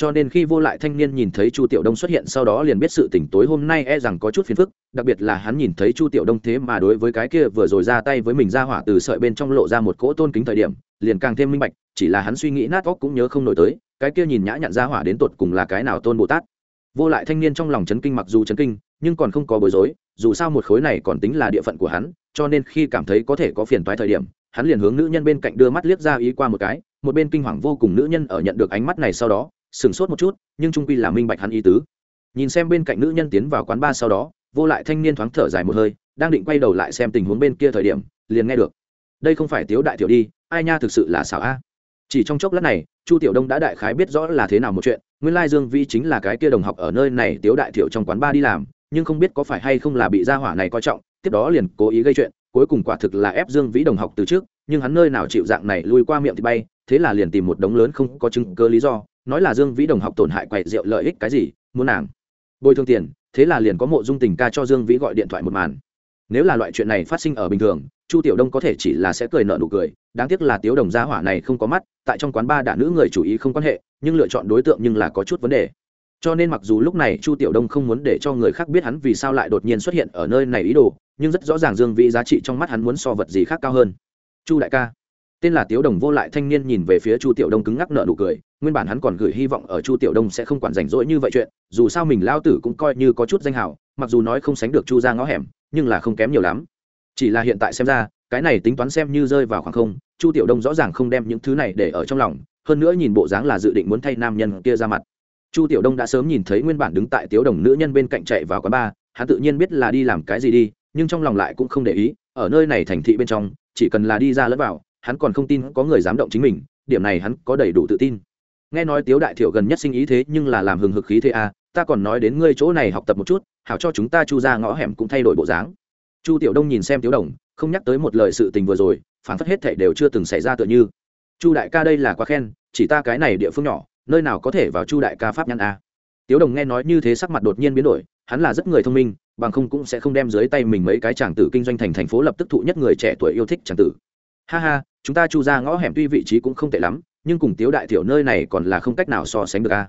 cho nên khi vô lại thanh niên nhìn thấy chu tiểu đông xuất hiện sau đó liền biết sự tỉnh tối hôm nay e rằng có chút phiền phức, đặc biệt là hắn nhìn thấy chu tiểu đông thế mà đối với cái kia vừa rồi ra tay với mình ra hỏa từ sợi bên trong lộ ra một cỗ tôn kính thời điểm, liền càng thêm minh bạch, chỉ là hắn suy nghĩ nát óc cũng nhớ không nổi tới, cái kia nhìn nhã nhặn ra hỏa đến tột cùng là cái nào tôn bồ tát. Vô lại thanh niên trong lòng chấn kinh mặc dù chấn kinh, nhưng còn không có bối rối, dù sao một khối này còn tính là địa phận của hắn, cho nên khi cảm thấy có thể có phiền toái thời điểm, hắn liền hướng nữ nhân bên cạnh đưa mắt liếc ra ý qua một cái, một bên kinh hoàng vô cùng nữ nhân ở nhận được ánh mắt này sau đó sửng sốt một chút, nhưng trung quy là minh bạch hắn ý tứ. Nhìn xem bên cạnh nữ nhân tiến vào quán ba sau đó, vô lại thanh niên thoáng thở dài một hơi, đang định quay đầu lại xem tình huống bên kia thời điểm, liền nghe được, đây không phải tiếu đại tiểu đi, ai nha thực sự là xảo a. Chỉ trong chốc lát này, chu tiểu đông đã đại khái biết rõ là thế nào một chuyện, nguyên lai dương vi chính là cái kia đồng học ở nơi này tiếu đại tiểu trong quán ba đi làm, nhưng không biết có phải hay không là bị gia hỏa này coi trọng, tiếp đó liền cố ý gây chuyện, cuối cùng quả thực là ép dương vĩ đồng học từ trước, nhưng hắn nơi nào chịu dạng này lui qua miệng thì bay, thế là liền tìm một đống lớn không có chứng cơ lý do nói là dương vĩ đồng học tổn hại quậy rượu lợi ích cái gì, muốn nàng. Bồi thường tiền, thế là liền có mộ dung tình ca cho dương vĩ gọi điện thoại một màn. Nếu là loại chuyện này phát sinh ở bình thường, chu tiểu đông có thể chỉ là sẽ cười nợ nụ cười, đáng tiếc là tiếu đồng gia hỏa này không có mắt, tại trong quán ba đả nữ người chủ ý không quan hệ, nhưng lựa chọn đối tượng nhưng là có chút vấn đề. Cho nên mặc dù lúc này chu tiểu đông không muốn để cho người khác biết hắn vì sao lại đột nhiên xuất hiện ở nơi này ý đồ, nhưng rất rõ ràng dương vĩ giá trị trong mắt hắn muốn so vật gì khác cao hơn. Chu đại ca tên là tiếu đồng vô lại thanh niên nhìn về phía chu tiểu đông cứng ngắc nợ nụ cười, nguyên bản hắn còn gửi hy vọng ở chu tiểu đông sẽ không quản rảnh rỗi như vậy chuyện, dù sao mình lao tử cũng coi như có chút danh hào, mặc dù nói không sánh được chu ra ngõ hẻm, nhưng là không kém nhiều lắm. Chỉ là hiện tại xem ra, cái này tính toán xem như rơi vào khoảng không, chu tiểu đông rõ ràng không đem những thứ này để ở trong lòng, hơn nữa nhìn bộ dáng là dự định muốn thay nam nhân kia ra mặt. Chu tiểu đông đã sớm nhìn thấy nguyên bản đứng tại tiếu đồng nữ nhân bên cạnh chạy vào quán bar, hắn tự nhiên biết là đi làm cái gì đi, nhưng trong lòng lại cũng không để ý, ở nơi này thành thị bên trong, chỉ cần là đi ra lẫn vào hắn còn không tin có người dám động chính mình điểm này hắn có đầy đủ tự tin. Nghe nói tiếu đại thiểu gần nhất sinh ý thế nhưng là làm hừng hực khí thế a à, ta còn nói đến ngươi chỗ này học tập một chút hảo cho chúng ta chu ra ngõ hẻm cũng thay đổi bộ dáng. Chu tiểu đông nhìn xem tiếu đồng không nhắc tới một lời sự tình vừa rồi phản phất hết thảy đều chưa từng xảy ra tựa như. Chu đại ca đây là quá khen chỉ ta cái này địa phương nhỏ nơi nào có thể vào chu đại ca pháp nhăn a. Tiếu đồng nghe nói như thế sắc mặt đột nhiên biến đổi hắn là rất người thông minh bằng không cũng sẽ không đem dưới tay mình mấy cái chàng tử kinh doanh thành thành phố lập tức thụ nhất người trẻ tuổi yêu thích chàng tử. Ha ha chúng ta chu ra ngõ hẻm tuy vị trí cũng không tệ lắm, nhưng cùng tiếu đại tiểu nơi này còn là không cách nào so sánh được a.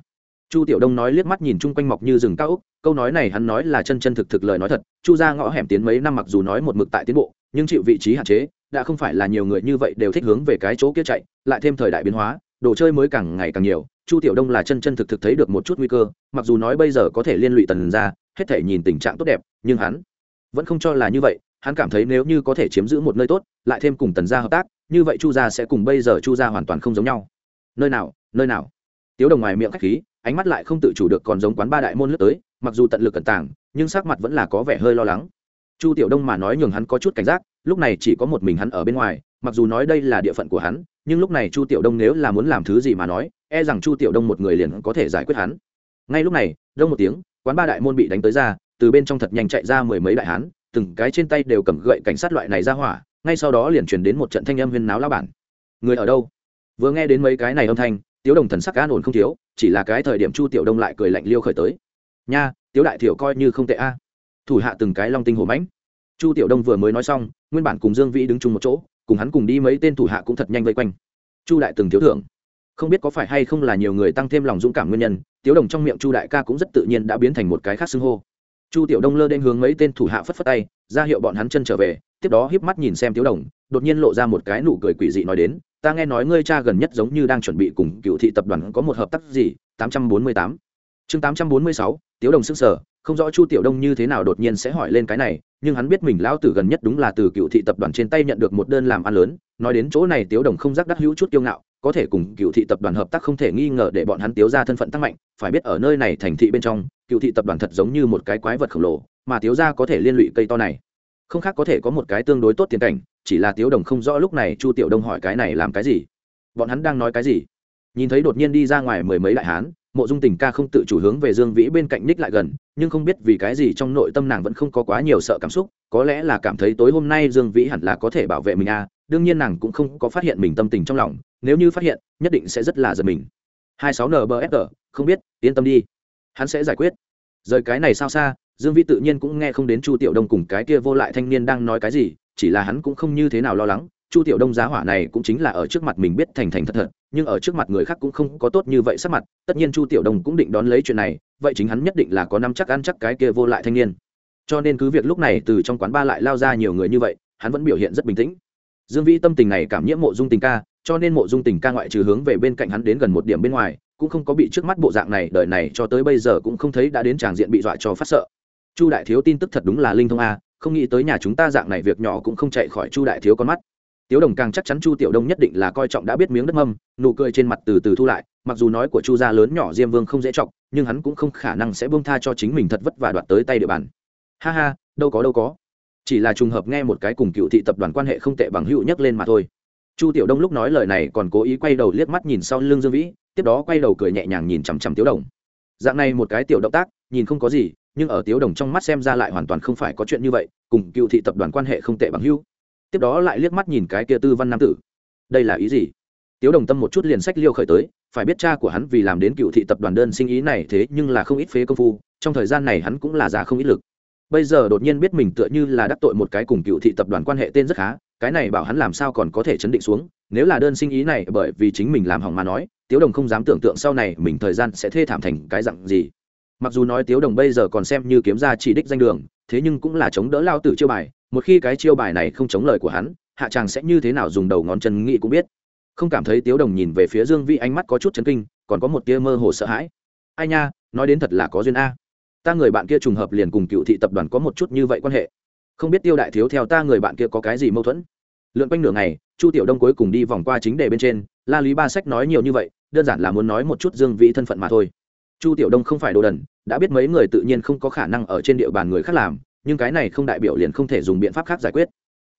Chu tiểu đông nói liếc mắt nhìn chung quanh mọc như rừng cao úc câu nói này hắn nói là chân chân thực thực lời nói thật, chu ra ngõ hẻm tiến mấy năm mặc dù nói một mực tại tiến bộ, nhưng chịu vị trí hạn chế, đã không phải là nhiều người như vậy đều thích hướng về cái chỗ kia chạy, lại thêm thời đại biến hóa, đồ chơi mới càng ngày càng nhiều, chu tiểu đông là chân chân thực thực thấy được một chút nguy cơ, mặc dù nói bây giờ có thể liên lụy tần ra hết thể nhìn tình trạng tốt đẹp, nhưng hắn vẫn không cho là như vậy hắn cảm thấy nếu như có thể chiếm giữ một nơi tốt, lại thêm cùng tần gia hợp tác, như vậy chu gia sẽ cùng bây giờ chu gia hoàn toàn không giống nhau. Nơi nào nơi nào? Tiếu đồng ngoài miệng khách khí, ánh mắt lại không tự chủ được còn giống quán ba đại môn lướt tới, mặc dù tận lực cẩn tàng, nhưng sắc mặt vẫn là có vẻ hơi lo lắng. Chu tiểu đông mà nói nhường hắn có chút cảnh giác, lúc này chỉ có một mình hắn ở bên ngoài, mặc dù nói đây là địa phận của hắn, nhưng lúc này chu tiểu đông nếu là muốn làm thứ gì mà nói e rằng chu tiểu đông một người liền có thể giải quyết hắn. Ngay lúc này, đông một tiếng, quán ba đại môn bị đánh tới ra, từ bên trong thật nhanh chạy ra mười mấy đại hán từng cái trên tay đều cầm gậy cảnh sát loại này ra hỏa, ngay sau đó liền truyền đến một trận thanh âm huyên náo lao bản. Người ở đâu? Vừa nghe đến mấy cái này âm thanh, tiếu đồng thần sắc an ổn không thiếu, chỉ là cái thời điểm chu tiểu đông lại cười lạnh liêu khởi tới. Nha, tiếu đại thiểu coi như không tệ a. Thủ hạ từng cái long tinh hổ mãnh. Chu tiểu đông vừa mới nói xong, nguyên bản cùng dương vĩ đứng chung một chỗ, cùng hắn cùng đi mấy tên thủ hạ cũng thật nhanh vây quanh. Chu đại từng thiếu thưởng. Không biết có phải hay không là nhiều người tăng thêm lòng dũng cảm nguyên nhân, tiếu đồng trong miệng chu đại ca cũng rất tự nhiên đã biến thành một cái khác xưng hô chu tiểu đông lơ đen hướng mấy tên thủ hạ phất phất tay, ra hiệu bọn hắn chân trở về, tiếp đó híp mắt nhìn xem tiếu đồng, đột nhiên lộ ra một cái nụ cười quỷ dị nói đến, ta nghe nói ngươi cha gần nhất giống như đang chuẩn bị cùng cựu thị tập đoàn có một hợp tác gì? tám trăm bốn mươi tám. Chương tám trăm bốn mươi sáu tiếu đồng s ư n g sở không rõ chu tiểu đông như thế nào đột nhiên sẽ hỏi lên cái này, nhưng hắn biết mình lão tử gần nhất đúng là từ cựu thị tập đoàn trên tay nhận được một đơn làm ăn lớn, nói đến chỗ này tiếu đồng không giác đắc hữu chút kiêu ngạo có thể cùng cựu thị tập đoàn hợp tác không thể nghi ngờ để bọn hắn tiếu ra thân phận tăng mạnh, phải biết ở nơi này thành thị bên trong, cựu thị tập đoàn thật giống như một cái quái vật khổng lồ, mà tiếu ra có thể liên lụy cây to này. Không khác có thể có một cái tương đối tốt tiền cảnh, chỉ là tiếu đồng không rõ lúc này chu tiểu đông hỏi cái này làm cái gì. Bọn hắn đang nói cái gì? Nhìn thấy đột nhiên đi ra ngoài mười mấy đại hán mộ dung tình ca không tự chủ hướng về dương vĩ bên cạnh ních lại gần, nhưng không biết vì cái gì trong nội tâm nàng vẫn không có quá nhiều sợ cảm xúc, có lẽ là cảm thấy tối hôm nay dương vĩ hẳn là có thể bảo vệ mình à đương nhiên nàng cũng không có phát hiện mình tâm tình trong lòng, nếu như phát hiện, nhất định sẽ rất là giật mình. hai sáu nbfg không biết, yên tâm đi. Hắn sẽ giải quyết. Rời cái này sao xa, dương vĩ tự nhiên cũng nghe không đến chu tiểu đông cùng cái kia vô lại thanh niên đang nói cái gì, chỉ là hắn cũng không như thế nào lo lắng chu tiểu đông giá hỏa này cũng chính là ở trước mặt mình biết thành thành thật thật, nhưng ở trước mặt người khác cũng không có tốt như vậy sắc mặt, tất nhiên chu tiểu đông cũng định đón lấy chuyện này, vậy chính hắn nhất định là có năm chắc ăn chắc cái kia vô lại thanh niên. Cho nên cứ việc lúc này từ trong quán ba lại lao ra nhiều người như vậy, hắn vẫn biểu hiện rất bình tĩnh. Dương vĩ tâm tình này cảm nhiễm mộ dung tình ca, cho nên mộ dung tình ca ngoại trừ hướng về bên cạnh hắn đến gần một điểm bên ngoài, cũng không có bị trước mắt bộ dạng này, đời này cho tới bây giờ cũng không thấy đã đến tràng diện bị dọa cho phát sợ. Chu đại thiếu tin tức thật đúng là linh thông a, không nghĩ tới nhà chúng ta dạng này việc nhỏ cũng không chạy khỏi chu đại thiếu con mắt tiếu đồng càng chắc chắn chu tiểu đông nhất định là coi trọng đã biết miếng đất mâm, nụ cười trên mặt từ từ thu lại, mặc dù nói của chu gia lớn nhỏ diêm vương không dễ chọc, nhưng hắn cũng không khả năng sẽ buông tha cho chính mình thật vất và đoạt tới tay địa bàn. Ha ha, đâu có đâu có. Chỉ là trùng hợp nghe một cái cùng cựu thị tập đoàn quan hệ không tệ bằng hữu nhắc lên mà thôi. Chu tiểu đông lúc nói lời này còn cố ý quay đầu liếc mắt nhìn sau lưng dương vĩ, tiếp đó quay đầu cười nhẹ nhàng nhìn chằm chằm tiếu đồng. Dạng này một cái tiểu động tác, nhìn không có gì, nhưng ở tiếu đồng trong mắt xem ra lại hoàn toàn không phải có chuyện như vậy, cùng cựu thị tập đoàn quan hệ không tệ bằng hữu tiếp đó lại liếc mắt nhìn cái kia tư văn nam tử. Đây là ý gì? Tiếu đồng tâm một chút liền sách liêu khởi tới, phải biết cha của hắn vì làm đến cựu thị tập đoàn đơn sinh ý này thế nhưng là không ít phế công phu, trong thời gian này hắn cũng là già không ít lực. Bây giờ đột nhiên biết mình tựa như là đắc tội một cái cùng cựu thị tập đoàn quan hệ tên rất khá, cái này bảo hắn làm sao còn có thể chấn định xuống, nếu là đơn sinh ý này bởi vì chính mình làm hỏng mà nói, tiếu đồng không dám tưởng tượng sau này mình thời gian sẽ thê thảm thành cái dặn gì. Mặc dù nói tiếu đồng bây giờ còn xem như kiếm ra chỉ đích danh đường, thế nhưng cũng là chống đỡ lao tử chiêu bài một khi cái chiêu bài này không chống lời của hắn, hạ chàng sẽ như thế nào dùng đầu ngón chân nghĩ cũng biết. Không cảm thấy tiếu đồng nhìn về phía dương vĩ ánh mắt có chút chấn kinh, còn có một tia mơ hồ sợ hãi. Ai nha, nói đến thật là có duyên a. Ta người bạn kia trùng hợp liền cùng cựu thị tập đoàn có một chút như vậy quan hệ. Không biết tiêu đại thiếu theo ta người bạn kia có cái gì mâu thuẫn. Lượn quanh nửa ngày, chu tiểu đông cuối cùng đi vòng qua chính đề bên trên, la lý ba sách nói nhiều như vậy, đơn giản là muốn nói một chút dương vĩ thân phận mà thôi. Chu tiểu đông không phải đồ đần, đã biết mấy người tự nhiên không có khả năng ở trên địa bàn người khác làm nhưng cái này không đại biểu liền không thể dùng biện pháp khác giải quyết.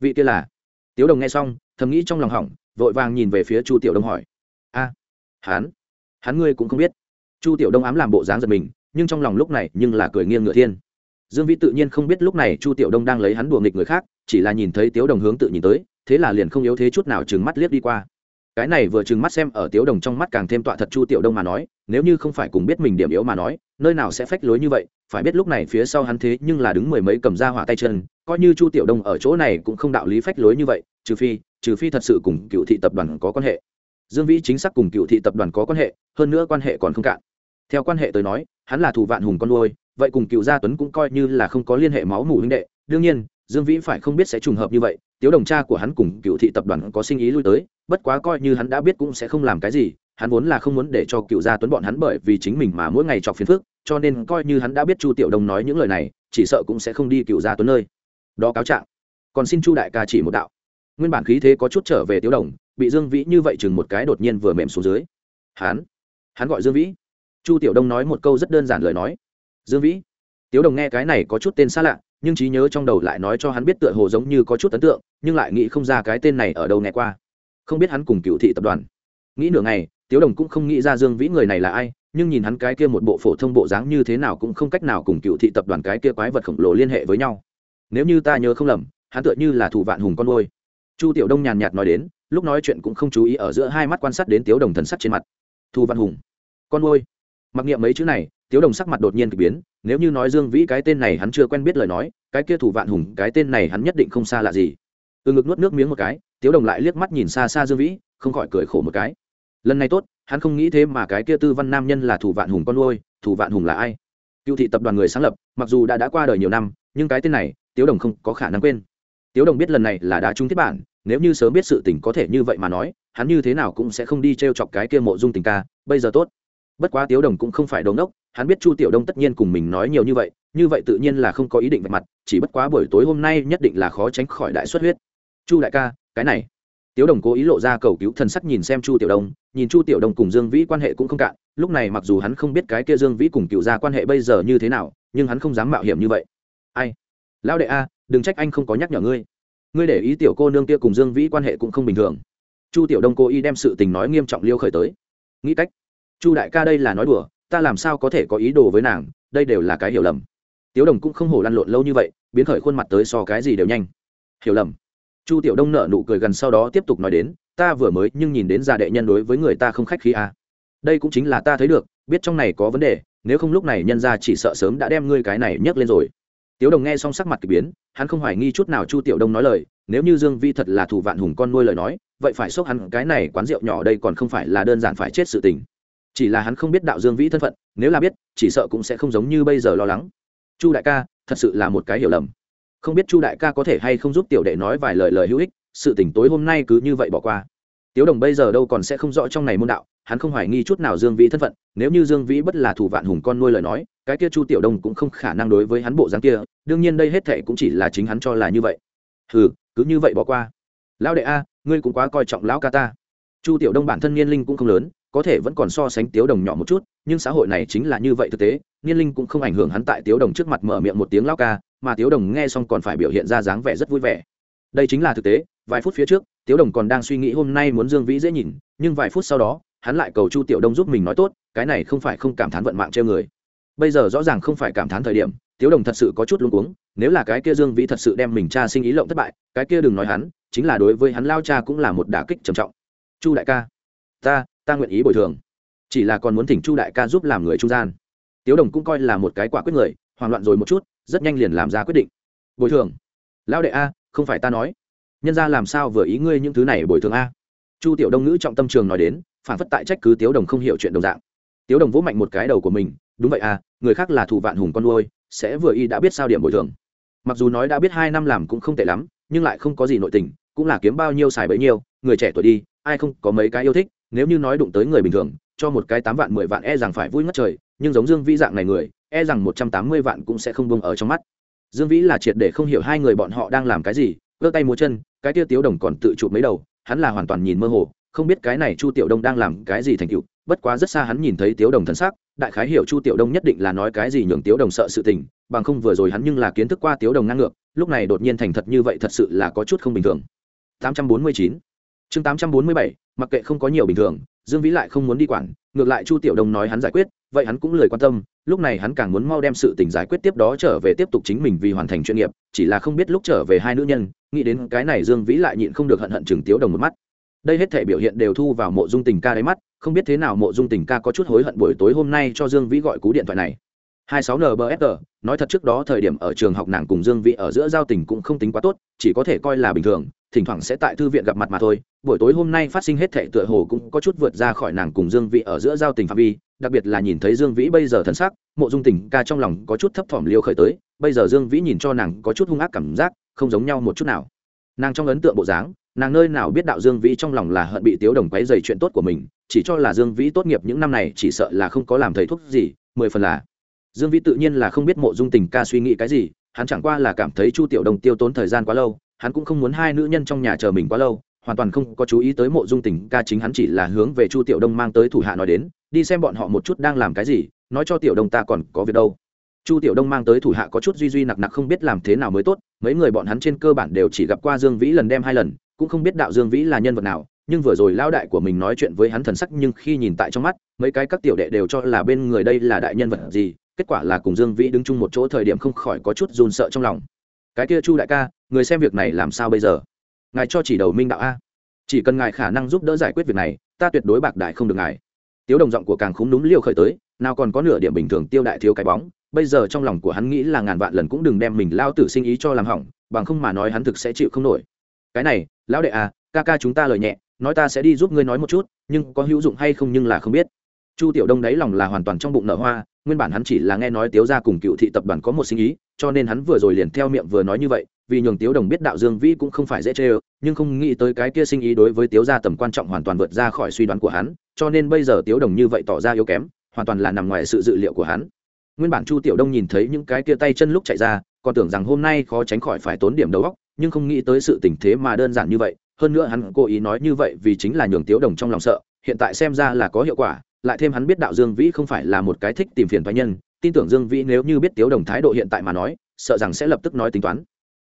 Vị kia là? Tiếu đồng nghe xong thầm nghĩ trong lòng hỏng vội vàng nhìn về phía chu tiểu đông hỏi. A à, hắn? Hắn ngươi cũng không biết. Chu tiểu đông ám làm bộ dáng giật mình nhưng trong lòng lúc này nhưng là cười nghiêng ngựa thiên. Dương vĩ tự nhiên không biết lúc này chu tiểu đông đang lấy hắn đùa nghịch người khác chỉ là nhìn thấy tiếu đồng hướng tự nhìn tới thế là liền không yếu thế chút nào chừng mắt liếc đi qua. Cái này vừa chừng mắt xem ở tiếu đồng trong mắt càng thêm tọa thật chu tiểu đông mà nói nếu như không phải cùng biết mình điểm yếu mà nói nơi nào sẽ phách lối như vậy, phải biết lúc này phía sau hắn thế nhưng là đứng mười mấy cầm ra hỏa tay chân, coi như chu tiểu đông ở chỗ này cũng không đạo lý phách lối như vậy, trừ phi trừ phi thật sự cùng cựu thị tập đoàn có quan hệ. Dương vĩ chính xác cùng cựu thị tập đoàn có quan hệ, hơn nữa quan hệ còn không cạn. Theo quan hệ tới nói, hắn là thủ vạn hùng con nuôi, vậy cùng cựu gia tuấn cũng coi như là không có liên hệ máu mủ huynh đệ. Đương nhiên, dương vĩ phải không biết sẽ trùng hợp như vậy, tiếu đồng cha của hắn cùng cựu thị tập đoàn có sinh ý lui tới, bất quá coi như hắn đã biết cũng sẽ không làm cái gì, hắn vốn là không muốn để cho cựu gia tuấn bọn hắn bởi vì chính mình mà mỗi ngày chọc phiền phức cho nên coi như hắn đã biết chu tiểu đông nói những lời này, chỉ sợ cũng sẽ không đi cựu gia tuấn nơi. Đó cáo trạng. Còn xin chu đại ca chỉ một đạo. Nguyên bản khí thế có chút trở về tiếu đồng, bị dương vĩ như vậy chừng một cái đột nhiên vừa mềm xuống dưới. Hắn hắn gọi dương vĩ. Chu tiểu đông nói một câu rất đơn giản lời nói. Dương vĩ. Tiếu đồng nghe cái này có chút tên xa lạ, nhưng trí nhớ trong đầu lại nói cho hắn biết tựa hồ giống như có chút ấn tượng, nhưng lại nghĩ không ra cái tên này ở đâu nghe qua. Không biết hắn cùng cựu thị tập đoàn. Nghĩ nửa ngày, tiếu đồng cũng không nghĩ ra dương vĩ người này là ai nhưng nhìn hắn cái kia một bộ phổ thông bộ dáng như thế nào cũng không cách nào cùng cựu thị tập đoàn cái kia quái vật khổng lồ liên hệ với nhau. Nếu như ta nhớ không lầm, hắn tựa như là thủ vạn hùng con ngôi chu tiểu đông nhàn nhạt nói đến, lúc nói chuyện cũng không chú ý ở giữa hai mắt quan sát đến tiếu đồng thần sắc trên mặt. Thu văn hùng, con ngôi mặc niệm mấy chữ này, tiếu đồng sắc mặt đột nhiên k ỳ biến, nếu như nói dương vĩ cái tên này hắn chưa quen biết lời nói, cái kia thủ vạn hùng, cái tên này hắn nhất định không xa lạ gì. Từ ngực nuốt nước miếng một cái, tiếu đồng lại liếc mắt nhìn xa xa dương vĩ, không khỏi cười khổ một cái. Lần này tốt hắn không nghĩ thế mà cái kia tư văn nam nhân là thủ vạn hùng con nuôi, thủ vạn hùng là ai? Cựu thị tập đoàn người sáng lập, mặc dù đã đã qua đời nhiều năm, nhưng cái tên này, tiếu đồng không có khả năng quên. Tiếu đồng biết lần này là đã trúng thiết bản, nếu như sớm biết sự tình có thể như vậy mà nói, hắn như thế nào cũng sẽ không đi t r e o chọc cái kia mộ dung tình ca, bây giờ tốt. Bất quá tiếu đồng cũng không phải đống đốc, hắn biết chu tiểu đông tất nhiên cùng mình nói nhiều như vậy như vậy tự nhiên là không có ý định vạch mặt, chỉ bất quá buổi tối hôm nay nhất định là khó tránh khỏi đại xuất huyết. Chu đại ca, cái này tiếu đồng cố ý lộ ra cầu cứu thần sắc nhìn xem chu tiểu đông, nhìn chu tiểu đông cùng dương vĩ quan hệ cũng không cạn, lúc này mặc dù hắn không biết cái kia dương vĩ cùng cựu gia quan hệ bây giờ như thế nào, nhưng hắn không dám mạo hiểm như vậy. Ai? Lão đệ a, đừng trách anh không có nhắc nhở ngươi. Ngươi để ý tiểu cô nương kia cùng dương vĩ quan hệ cũng không bình thường. Chu tiểu đông cố ý đem sự tình nói nghiêm trọng liêu khởi tới. Nghĩ cách, chu đại ca đây là nói đùa, ta làm sao có thể có ý đồ với nàng, đây đều là cái hiểu lầm. Tiếu đồng cũng không hổ lăn lộn lâu như vậy, biến khởi khuôn mặt tới so cái gì đều nhanh. Hiểu lầm chu tiểu đông nợ nụ cười gần sau đó tiếp tục nói đến, ta vừa mới nhưng nhìn đến già đệ nhân đối với người ta không khách khí à. đây cũng chính là ta thấy được, biết trong này có vấn đề, nếu không lúc này nhân ra chỉ sợ sớm đã đem ngươi cái này nhấc lên rồi. Tiếu đồng nghe xong sắc mặt k ỳ biến, hắn không hoài nghi chút nào chu tiểu đông nói lời, nếu như dương vi thật là thủ vạn hùng con nuôi lời nói, vậy phải xốc hắn cái này quán rượu nhỏ đây còn không phải là đơn giản phải chết sự tình. Chỉ là hắn không biết đạo dương vĩ thân phận, nếu là biết, chỉ sợ cũng sẽ không giống như bây giờ lo lắng. Chu đại ca, thật sự là một cái hiểu lầm không biết chu đại ca có thể hay không giúp tiểu đệ nói vài lời lời hữu ích, sự tỉnh tối hôm nay cứ như vậy bỏ qua. Tiếu đồng bây giờ đâu còn sẽ không rõ trong này môn đạo, hắn không hoài nghi chút nào dương vĩ thân phận, nếu như dương vĩ bất là thủ vạn hùng con nuôi lời nói, cái kia chu tiểu đông cũng không khả năng đối với hắn bộ dáng kia, đương nhiên đây hết thệ cũng chỉ là chính hắn cho là như vậy. Hừ, cứ như vậy bỏ qua. Lão đệ a, ngươi cũng quá coi trọng lão ca ta. Chu tiểu đông bản thân niên linh cũng không lớn, có thể vẫn còn so sánh tiếu đồng nhỏ một chút, nhưng xã hội này chính là như vậy thực tế, niên linh cũng không ảnh hưởng hắn tại tiếu đồng trước mặt mở miệng một tiếng lão ca mà tiếu đồng nghe xong còn phải biểu hiện ra dáng vẻ rất vui vẻ. Đây chính là thực tế, vài phút phía trước, tiếu đồng còn đang suy nghĩ hôm nay muốn dương vĩ dễ nhìn, nhưng vài phút sau đó, hắn lại cầu chu tiểu đông giúp mình nói tốt, cái này không phải không cảm thán vận mạng treo người. Bây giờ rõ ràng không phải cảm thán thời điểm, tiếu đồng thật sự có chút luống cuống, nếu là cái kia dương vĩ thật sự đem mình cha sinh ý lộng thất bại, cái kia đừng nói hắn, chính là đối với hắn lao cha cũng là một đả kích trầm trọng. Chu đại ca, ta ta nguyện ý bồi thường. Chỉ là còn muốn thỉnh chu đại ca giúp làm người trung gian. Tiếu đồng cũng coi là một cái quả quyết người, hoảng loạn rồi một chút rất nhanh liền làm ra quyết định. Bồi thường. Lão đệ a, không phải ta nói. Nhân ra làm sao vừa ý ngươi những thứ này bồi thường a? Chu tiểu đông ngữ trọng tâm trường nói đến, phản phất tại trách cứ tiếu đồng không hiểu chuyện đồng dạng. Tiếu đồng vỗ mạnh một cái đầu của mình, đúng vậy à người khác là thủ vạn hùng con nuôi, sẽ vừa y đã biết sao điểm bồi thường. Mặc dù nói đã biết hai năm làm cũng không tệ lắm, nhưng lại không có gì nội tình, cũng là kiếm bao nhiêu xài bấy nhiêu, người trẻ tuổi đi, ai không có mấy cái yêu thích, nếu như nói đụng tới người bình thường, cho một cái tám vạn mười vạn e rằng phải vui ngất trời, nhưng giống dương Vi dạng này người e rằng một trăm tám mươi vạn cũng sẽ không bông ở trong mắt. Dương vĩ là triệt để không hiểu hai người bọn họ đang làm cái gì, giơ tay múa chân, cái tia tiếu đồng còn tự chụp mấy đầu, hắn là hoàn toàn nhìn mơ hồ, không biết cái này chu tiểu đông đang làm cái gì thành tựu, bất quá rất xa hắn nhìn thấy tiếu đồng thân xác đại khái hiểu chu tiểu đông nhất định là nói cái gì nhường tiếu đồng sợ sự tình, bằng không vừa rồi hắn nhưng là kiến thức qua tiếu đồng ngang ngược, lúc này đột nhiên thành thật như vậy thật sự là có chút không bình thường. 849 chương 847 mặc kệ không có nhiều bình thường, dương vĩ lại không muốn đi quản ngược lại chu tiểu đông nói hắn giải quyết, vậy hắn cũng lời quan tâm, lúc này hắn càng muốn mau đem sự tình giải quyết tiếp đó trở về tiếp tục chính mình vì hoàn thành chuyên nghiệp, chỉ là không biết lúc trở về hai nữ nhân, nghĩ đến cái này dương vĩ lại nhịn không được hận hận chừng tiếu đồng một mắt. Đây hết thể biểu hiện đều thu vào mộ dung tình ca đáy mắt, không biết thế nào mộ dung tình ca có chút hối hận buổi tối hôm nay cho dương vĩ gọi cú điện thoại này. 26 nbfr nói thật trước đó thời điểm ở trường học nàng cùng dương vĩ ở giữa giao tình cũng không tính quá tốt, chỉ có thể coi là bình thường thỉnh thoảng sẽ tại thư viện gặp mặt mà thôi. Buổi tối hôm nay phát sinh hết thệ tựa hồ cũng có chút vượt ra khỏi nàng cùng dương vĩ ở giữa giao tình phạm vi, đặc biệt là nhìn thấy dương vĩ bây giờ thân xác mộ dung tình ca trong lòng có chút thấp thỏm liêu khởi tới, bây giờ dương vĩ nhìn cho nàng có chút hung ác cảm giác, không giống nhau một chút nào. Nàng trong ấn tượng bộ dáng, nàng nơi nào biết đạo dương vĩ trong lòng là hận bị tiếu đồng quấy dày chuyện tốt của mình, chỉ cho là dương vĩ tốt nghiệp những năm này chỉ sợ là không có làm thầy thuốc gì, mười phần là. Dương vĩ tự nhiên là không biết mộ dung tình ca suy nghĩ cái gì, hắn chẳng qua là cảm thấy chu tiểu đồng tiêu tốn thời gian quá lâu hắn cũng không muốn hai nữ nhân trong nhà chờ mình quá lâu, hoàn toàn không có chú ý tới mộ dung tình ca chính hắn chỉ là hướng về chu tiểu đông mang tới thủ hạ nói đến, đi xem bọn họ một chút đang làm cái gì, nói cho tiểu đông ta còn có việc đâu. Chu tiểu đông mang tới thủ hạ có chút duy duy nặc nặc không biết làm thế nào mới tốt, mấy người bọn hắn trên cơ bản đều chỉ gặp qua dương vĩ lần đem hai lần, cũng không biết đạo dương vĩ là nhân vật nào, nhưng vừa rồi lao đại của mình nói chuyện với hắn thần sắc nhưng khi nhìn tại trong mắt, mấy cái các tiểu đệ đều cho là bên người đây là đại nhân vật gì, kết quả là cùng dương vĩ đứng chung một chỗ thời điểm không khỏi có chút run sợ trong lòng. Cái kia chu đại ca người xem việc này làm sao bây giờ? Ngài cho chỉ đầu minh đạo a. Chỉ cần ngài khả năng giúp đỡ giải quyết việc này, ta tuyệt đối bạc đại không được ngài. Tiếu đồng giọng của càng khúng đúng liêu khởi tới, nào còn có nửa điểm bình thường tiêu đại thiếu cái bóng. Bây giờ trong lòng của hắn nghĩ là ngàn vạn lần cũng đừng đem mình lao tử sinh ý cho làm hỏng, bằng không mà nói hắn thực sẽ chịu không nổi. Cái này, lão đệ à ca ca chúng ta lời nhẹ, nói ta sẽ đi giúp ngươi nói một chút, nhưng có hữu dụng hay không nhưng là không biết. Chu tiểu đông đáy lòng là hoàn toàn trong bụng nở hoa, nguyên bản hắn chỉ là nghe nói tiếu ra cùng cựu thị tập đoàn có một sinh ý, cho nên hắn vừa rồi liền theo miệng vừa nói như vậy vì nhường tiếu đồng biết đạo dương vĩ cũng không phải dễ chê ơ, nhưng không nghĩ tới cái kia sinh ý đối với tiếu gia tầm quan trọng hoàn toàn vượt ra khỏi suy đoán của hắn, cho nên bây giờ tiếu đồng như vậy tỏ ra yếu kém, hoàn toàn là nằm ngoài sự dự liệu của hắn. Nguyên bản chu tiểu đông nhìn thấy những cái kia tay chân lúc chạy ra, còn tưởng rằng hôm nay khó tránh khỏi phải tốn điểm đầu óc, nhưng không nghĩ tới sự tình thế mà đơn giản như vậy, hơn nữa hắn cố ý nói như vậy vì chính là nhường tiếu đồng trong lòng sợ, hiện tại xem ra là có hiệu quả, lại thêm hắn biết đạo dương vĩ không phải là một cái thích tìm phiền toái nhân, tin tưởng dương vĩ nếu như biết tiếu đồng thái độ hiện tại mà nói, sợ rằng sẽ lập tức nói tính toán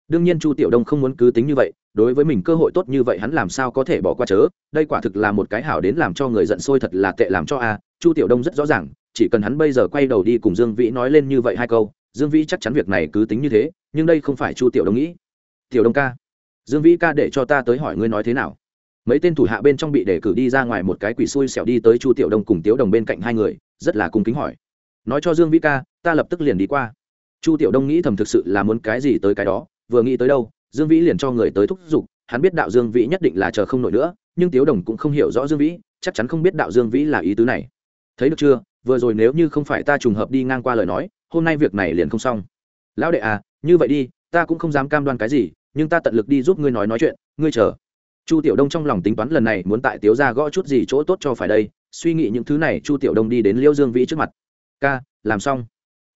đương nhiên chu tiểu đông không muốn cứ tính như vậy, đối với mình cơ hội tốt như vậy hắn làm sao có thể bỏ qua chớ, đây quả thực là một cái hảo đến làm cho người giận sôi thật là tệ làm cho a. Chu tiểu đông rất rõ ràng, chỉ cần hắn bây giờ quay đầu đi cùng dương vĩ nói lên như vậy hai câu, dương vĩ chắc chắn việc này cứ tính như thế, nhưng đây không phải chu tiểu đông nghĩ. Tiểu đông ca, dương vĩ ca để cho ta tới hỏi ngươi nói thế nào. Mấy tên thủ hạ bên trong bị đề cử đi ra ngoài một cái quỷ xui xẻo đi tới chu tiểu đông cùng tiếu đồng bên cạnh hai người, rất là cung kính hỏi. Nói cho dương vĩ ca, ta lập tức liền đi qua. Chu tiểu đông nghĩ thầm thực sự là muốn cái gì tới cái đó vừa nghĩ tới đâu, dương vĩ liền cho người tới thúc giục, hắn biết đạo dương vĩ nhất định là chờ không nổi nữa, nhưng tiếu đồng cũng không hiểu rõ dương vĩ, chắc chắn không biết đạo dương vĩ là ý tứ này. Thấy được chưa? Vừa rồi nếu như không phải ta trùng hợp đi ngang qua lời nói, hôm nay việc này liền không xong. Lão đệ à như vậy đi, ta cũng không dám cam đoan cái gì, nhưng ta tận lực đi giúp ngươi nói nói chuyện, ngươi chờ. Chu tiểu đông trong lòng tính toán lần này muốn tại tiếu ra gõ chút gì chỗ tốt cho phải đây, suy nghĩ những thứ này chu tiểu đông đi đến liêu dương vĩ trước mặt. Ca, làm xong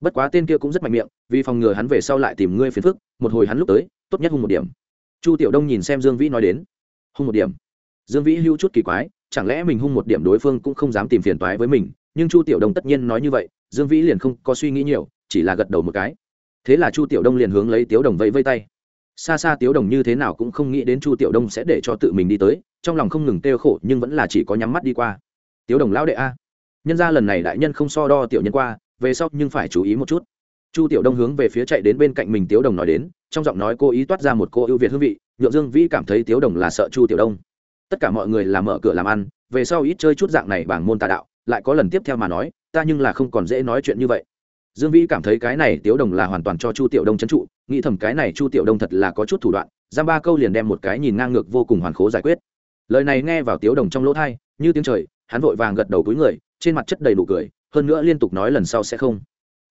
bất quá tên kia cũng rất mạnh miệng, vì phòng ngừa hắn về sau lại tìm ngươi phiền phức, một hồi hắn lúc tới, tốt nhất hung một điểm. Chu tiểu đông nhìn xem dương vĩ nói đến. Hung một điểm? Dương vĩ hưu chút kỳ quái, chẳng lẽ mình hung một điểm đối phương cũng không dám tìm phiền toái với mình, nhưng chu tiểu đông tất nhiên nói như vậy, dương vĩ liền không có suy nghĩ nhiều, chỉ là gật đầu một cái. Thế là chu tiểu đông liền hướng lấy tiếu đồng vẫy vây tay. Xa xa tiếu đồng như thế nào cũng không nghĩ đến chu tiểu đông sẽ để cho tự mình đi tới, trong lòng không ngừng têu khổ, nhưng vẫn là chỉ có nhắm mắt đi qua. Tiếu đồng lão đệ a. Nhân ra lần này đại nhân không so đo tiểu nhân qua về sau nhưng phải chú ý một chút. Chu tiểu đông hướng về phía chạy đến bên cạnh mình tiếu đồng nói đến, trong giọng nói cô ý toát ra một cô ưu việt hương vị, nhượng dương vĩ cảm thấy tiếu đồng là sợ chu tiểu đông. Tất cả mọi người làm mở cửa làm ăn, về sau ít chơi chút dạng này bảng môn tà đạo, lại có lần tiếp theo mà nói, ta nhưng là không còn dễ nói chuyện như vậy. Dương vĩ cảm thấy cái này tiếu đồng là hoàn toàn cho chu tiểu đông trấn trụ, nghĩ thầm cái này chu tiểu đông thật là có chút thủ đoạn, giam ba câu liền đem một cái nhìn ngang ngược vô cùng hoàn khố giải quyết. Lời này nghe vào tiếu đồng trong lỗ thai như tiếng trời, hắn vội vàng gật đầu túi người, trên mặt chất đầy nụ cười hơn nữa liên tục nói lần sau sẽ không.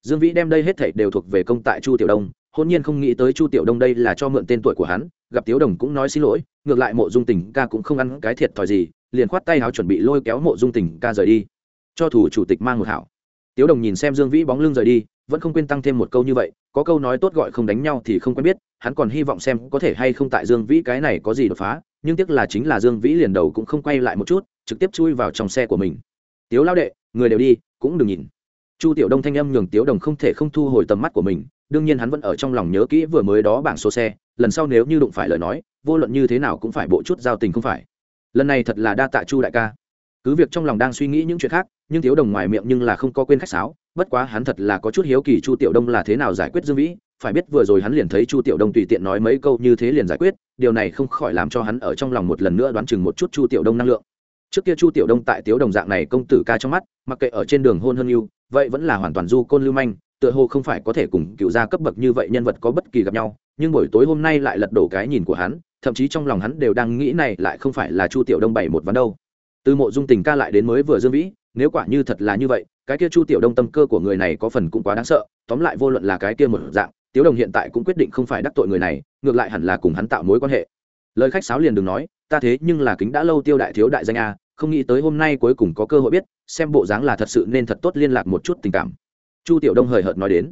Dương vĩ đem đây hết thảy đều thuộc về công tại chu tiểu đông hôn nhiên không nghĩ tới chu tiểu đông đây là cho mượn tên tuổi của hắn, gặp tiếu đồng cũng nói xin lỗi, ngược lại mộ dung tình ca cũng không ăn cái thiệt thòi gì, liền khoát tay áo chuẩn bị lôi kéo mộ dung tình ca rời đi. Cho thủ chủ tịch mang một hảo. Tiếu đồng nhìn xem dương vĩ bóng lưng rời đi, vẫn không quên tăng thêm một câu như vậy, có câu nói tốt gọi không đánh nhau thì không quen biết, hắn còn hy vọng xem có thể hay không tại dương vĩ cái này có gì đột phá, nhưng tiếc là chính là dương vĩ liền đầu cũng không quay lại một chút, trực tiếp chui vào trong xe của mình. Tiếu lao đệ, người đều đi cũng đừng nhìn. Chu tiểu đông thanh âm nhường tiếu đồng không thể không thu hồi tầm mắt của mình, đương nhiên hắn vẫn ở trong lòng nhớ kỹ vừa mới đó bảng số xe, lần sau nếu như đụng phải lời nói, vô luận như thế nào cũng phải bộ chút giao tình không phải. Lần này thật là đa tạ chu đại ca. Cứ việc trong lòng đang suy nghĩ những chuyện khác, nhưng tiếu đồng ngoài miệng nhưng là không có quên khách sáo, bất quá hắn thật là có chút hiếu kỳ chu tiểu đông là thế nào giải quyết dương vĩ, phải biết vừa rồi hắn liền thấy chu tiểu đông tùy tiện nói mấy câu như thế liền giải quyết, điều này không khỏi làm cho hắn ở trong lòng một lần nữa đoán chừng một chút chu tiểu đông năng lượng trước kia chu tiểu đông tại tiếu đồng dạng này công tử ca trong mắt, mặc kệ ở trên đường hôn hơn yêu, vậy vẫn là hoàn toàn du côn lưu manh, tựa hồ không phải có thể cùng cựu gia cấp bậc như vậy nhân vật có bất kỳ gặp nhau, nhưng buổi tối hôm nay lại lật đổ cái nhìn của hắn, thậm chí trong lòng hắn đều đang nghĩ này lại không phải là chu tiểu đông bảy một ván đâu. Từ mộ dung tình ca lại đến mới vừa dương vĩ, nếu quả như thật là như vậy, cái kia chu tiểu đông tâm cơ của người này có phần cũng quá đáng sợ, tóm lại vô luận là cái kia một dạng, tiếu đồng hiện tại cũng quyết định không phải đắc tội người này, ngược lại hẳn là cùng hắn tạo mối quan hệ. Lời khách sáo liền đừng nói ta thế nhưng là kính đã lâu tiêu đại thiếu đại danh a, không nghĩ tới hôm nay cuối cùng có cơ hội biết, xem bộ dáng là thật sự nên thật tốt liên lạc một chút tình cảm. Chu tiểu đông hời hợt nói đến.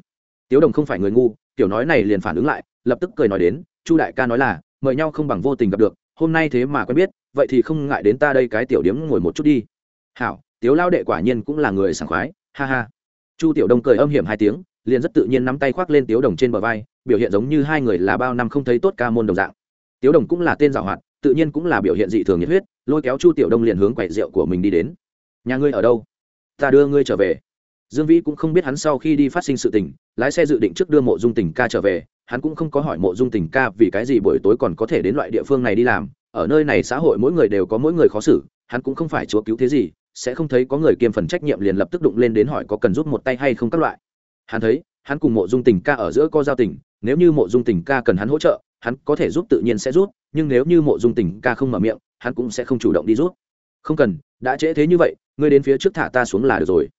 Tiếu đồng không phải người ngu, tiểu nói này liền phản ứng lại, lập tức cười nói đến, chu đại ca nói là, mời nhau không bằng vô tình gặp được, hôm nay thế mà quen biết, vậy thì không ngại đến ta đây cái tiểu điếm ngồi một chút đi. Hảo tiếu lao đệ quả nhiên cũng là người sảng khoái, ha ha. Chu tiểu đông cười âm hiểm hai tiếng, liền rất tự nhiên nắm tay khoác lên tiếu đồng trên bờ vai, biểu hiện giống như hai người là bao năm không thấy tốt ca môn đồng dạng. Tiếu đồng cũng là tên giảo hoạt tự nhiên cũng là biểu hiện dị thường nhiệt huyết, lôi kéo chu tiểu đông liền hướng quầy rượu của mình đi đến. Nhà ngươi ở đâu? Ta đưa ngươi trở về. Dương vĩ cũng không biết hắn sau khi đi phát sinh sự tình, lái xe dự định trước đưa mộ dung tình ca trở về, hắn cũng không có hỏi mộ dung tình ca vì cái gì buổi tối còn có thể đến loại địa phương này đi làm. Ở nơi này xã hội mỗi người đều có mỗi người khó xử, hắn cũng không phải chúa cứu thế gì, sẽ không thấy có người kiêm phần trách nhiệm liền lập tức đụng lên đến hỏi có cần giúp một tay hay không các loại. Hắn thấy, hắn cùng mộ dung tình ca ở giữa co giao tình, nếu như mộ dung tình ca cần hắn hỗ trợ hắn có thể giúp tự nhiên sẽ giúp, nhưng nếu như mộ dung tình ca không mở miệng, hắn cũng sẽ không chủ động đi giúp. Không cần, đã trễ thế như vậy, ngươi đến phía trước thả ta xuống là được rồi.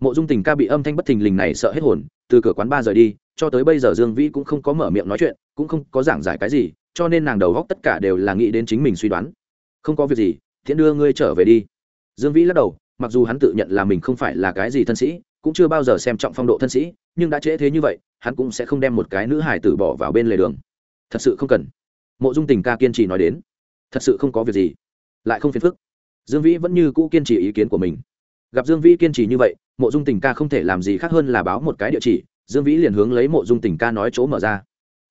Mộ dung tình ca bị âm thanh bất thình lình này sợ hết hồn, từ cửa quán ba rời đi, cho tới bây giờ dương vĩ cũng không có mở miệng nói chuyện, cũng không có giảng giải cái gì, cho nên nàng đầu góc tất cả đều là nghĩ đến chính mình suy đoán. Không có việc gì, thiện đưa ngươi trở về đi. Dương vĩ lắc đầu, mặc dù hắn tự nhận là mình không phải là cái gì thân sĩ, cũng chưa bao giờ xem trọng phong độ thân sĩ, nhưng đã trễ thế như vậy, hắn cũng sẽ không đem một cái nữ hải tử bỏ vào bên lề đường thật sự không cần. Mộ dung tình ca kiên trì nói đến. Thật sự không có việc gì. Lại không phiền phức. Dương vĩ vẫn như cũ kiên trì ý kiến của mình. Gặp dương vĩ kiên trì như vậy, mộ dung tình ca không thể làm gì khác hơn là báo một cái địa chỉ. Dương vĩ liền hướng lấy mộ dung tình ca nói chỗ mở ra.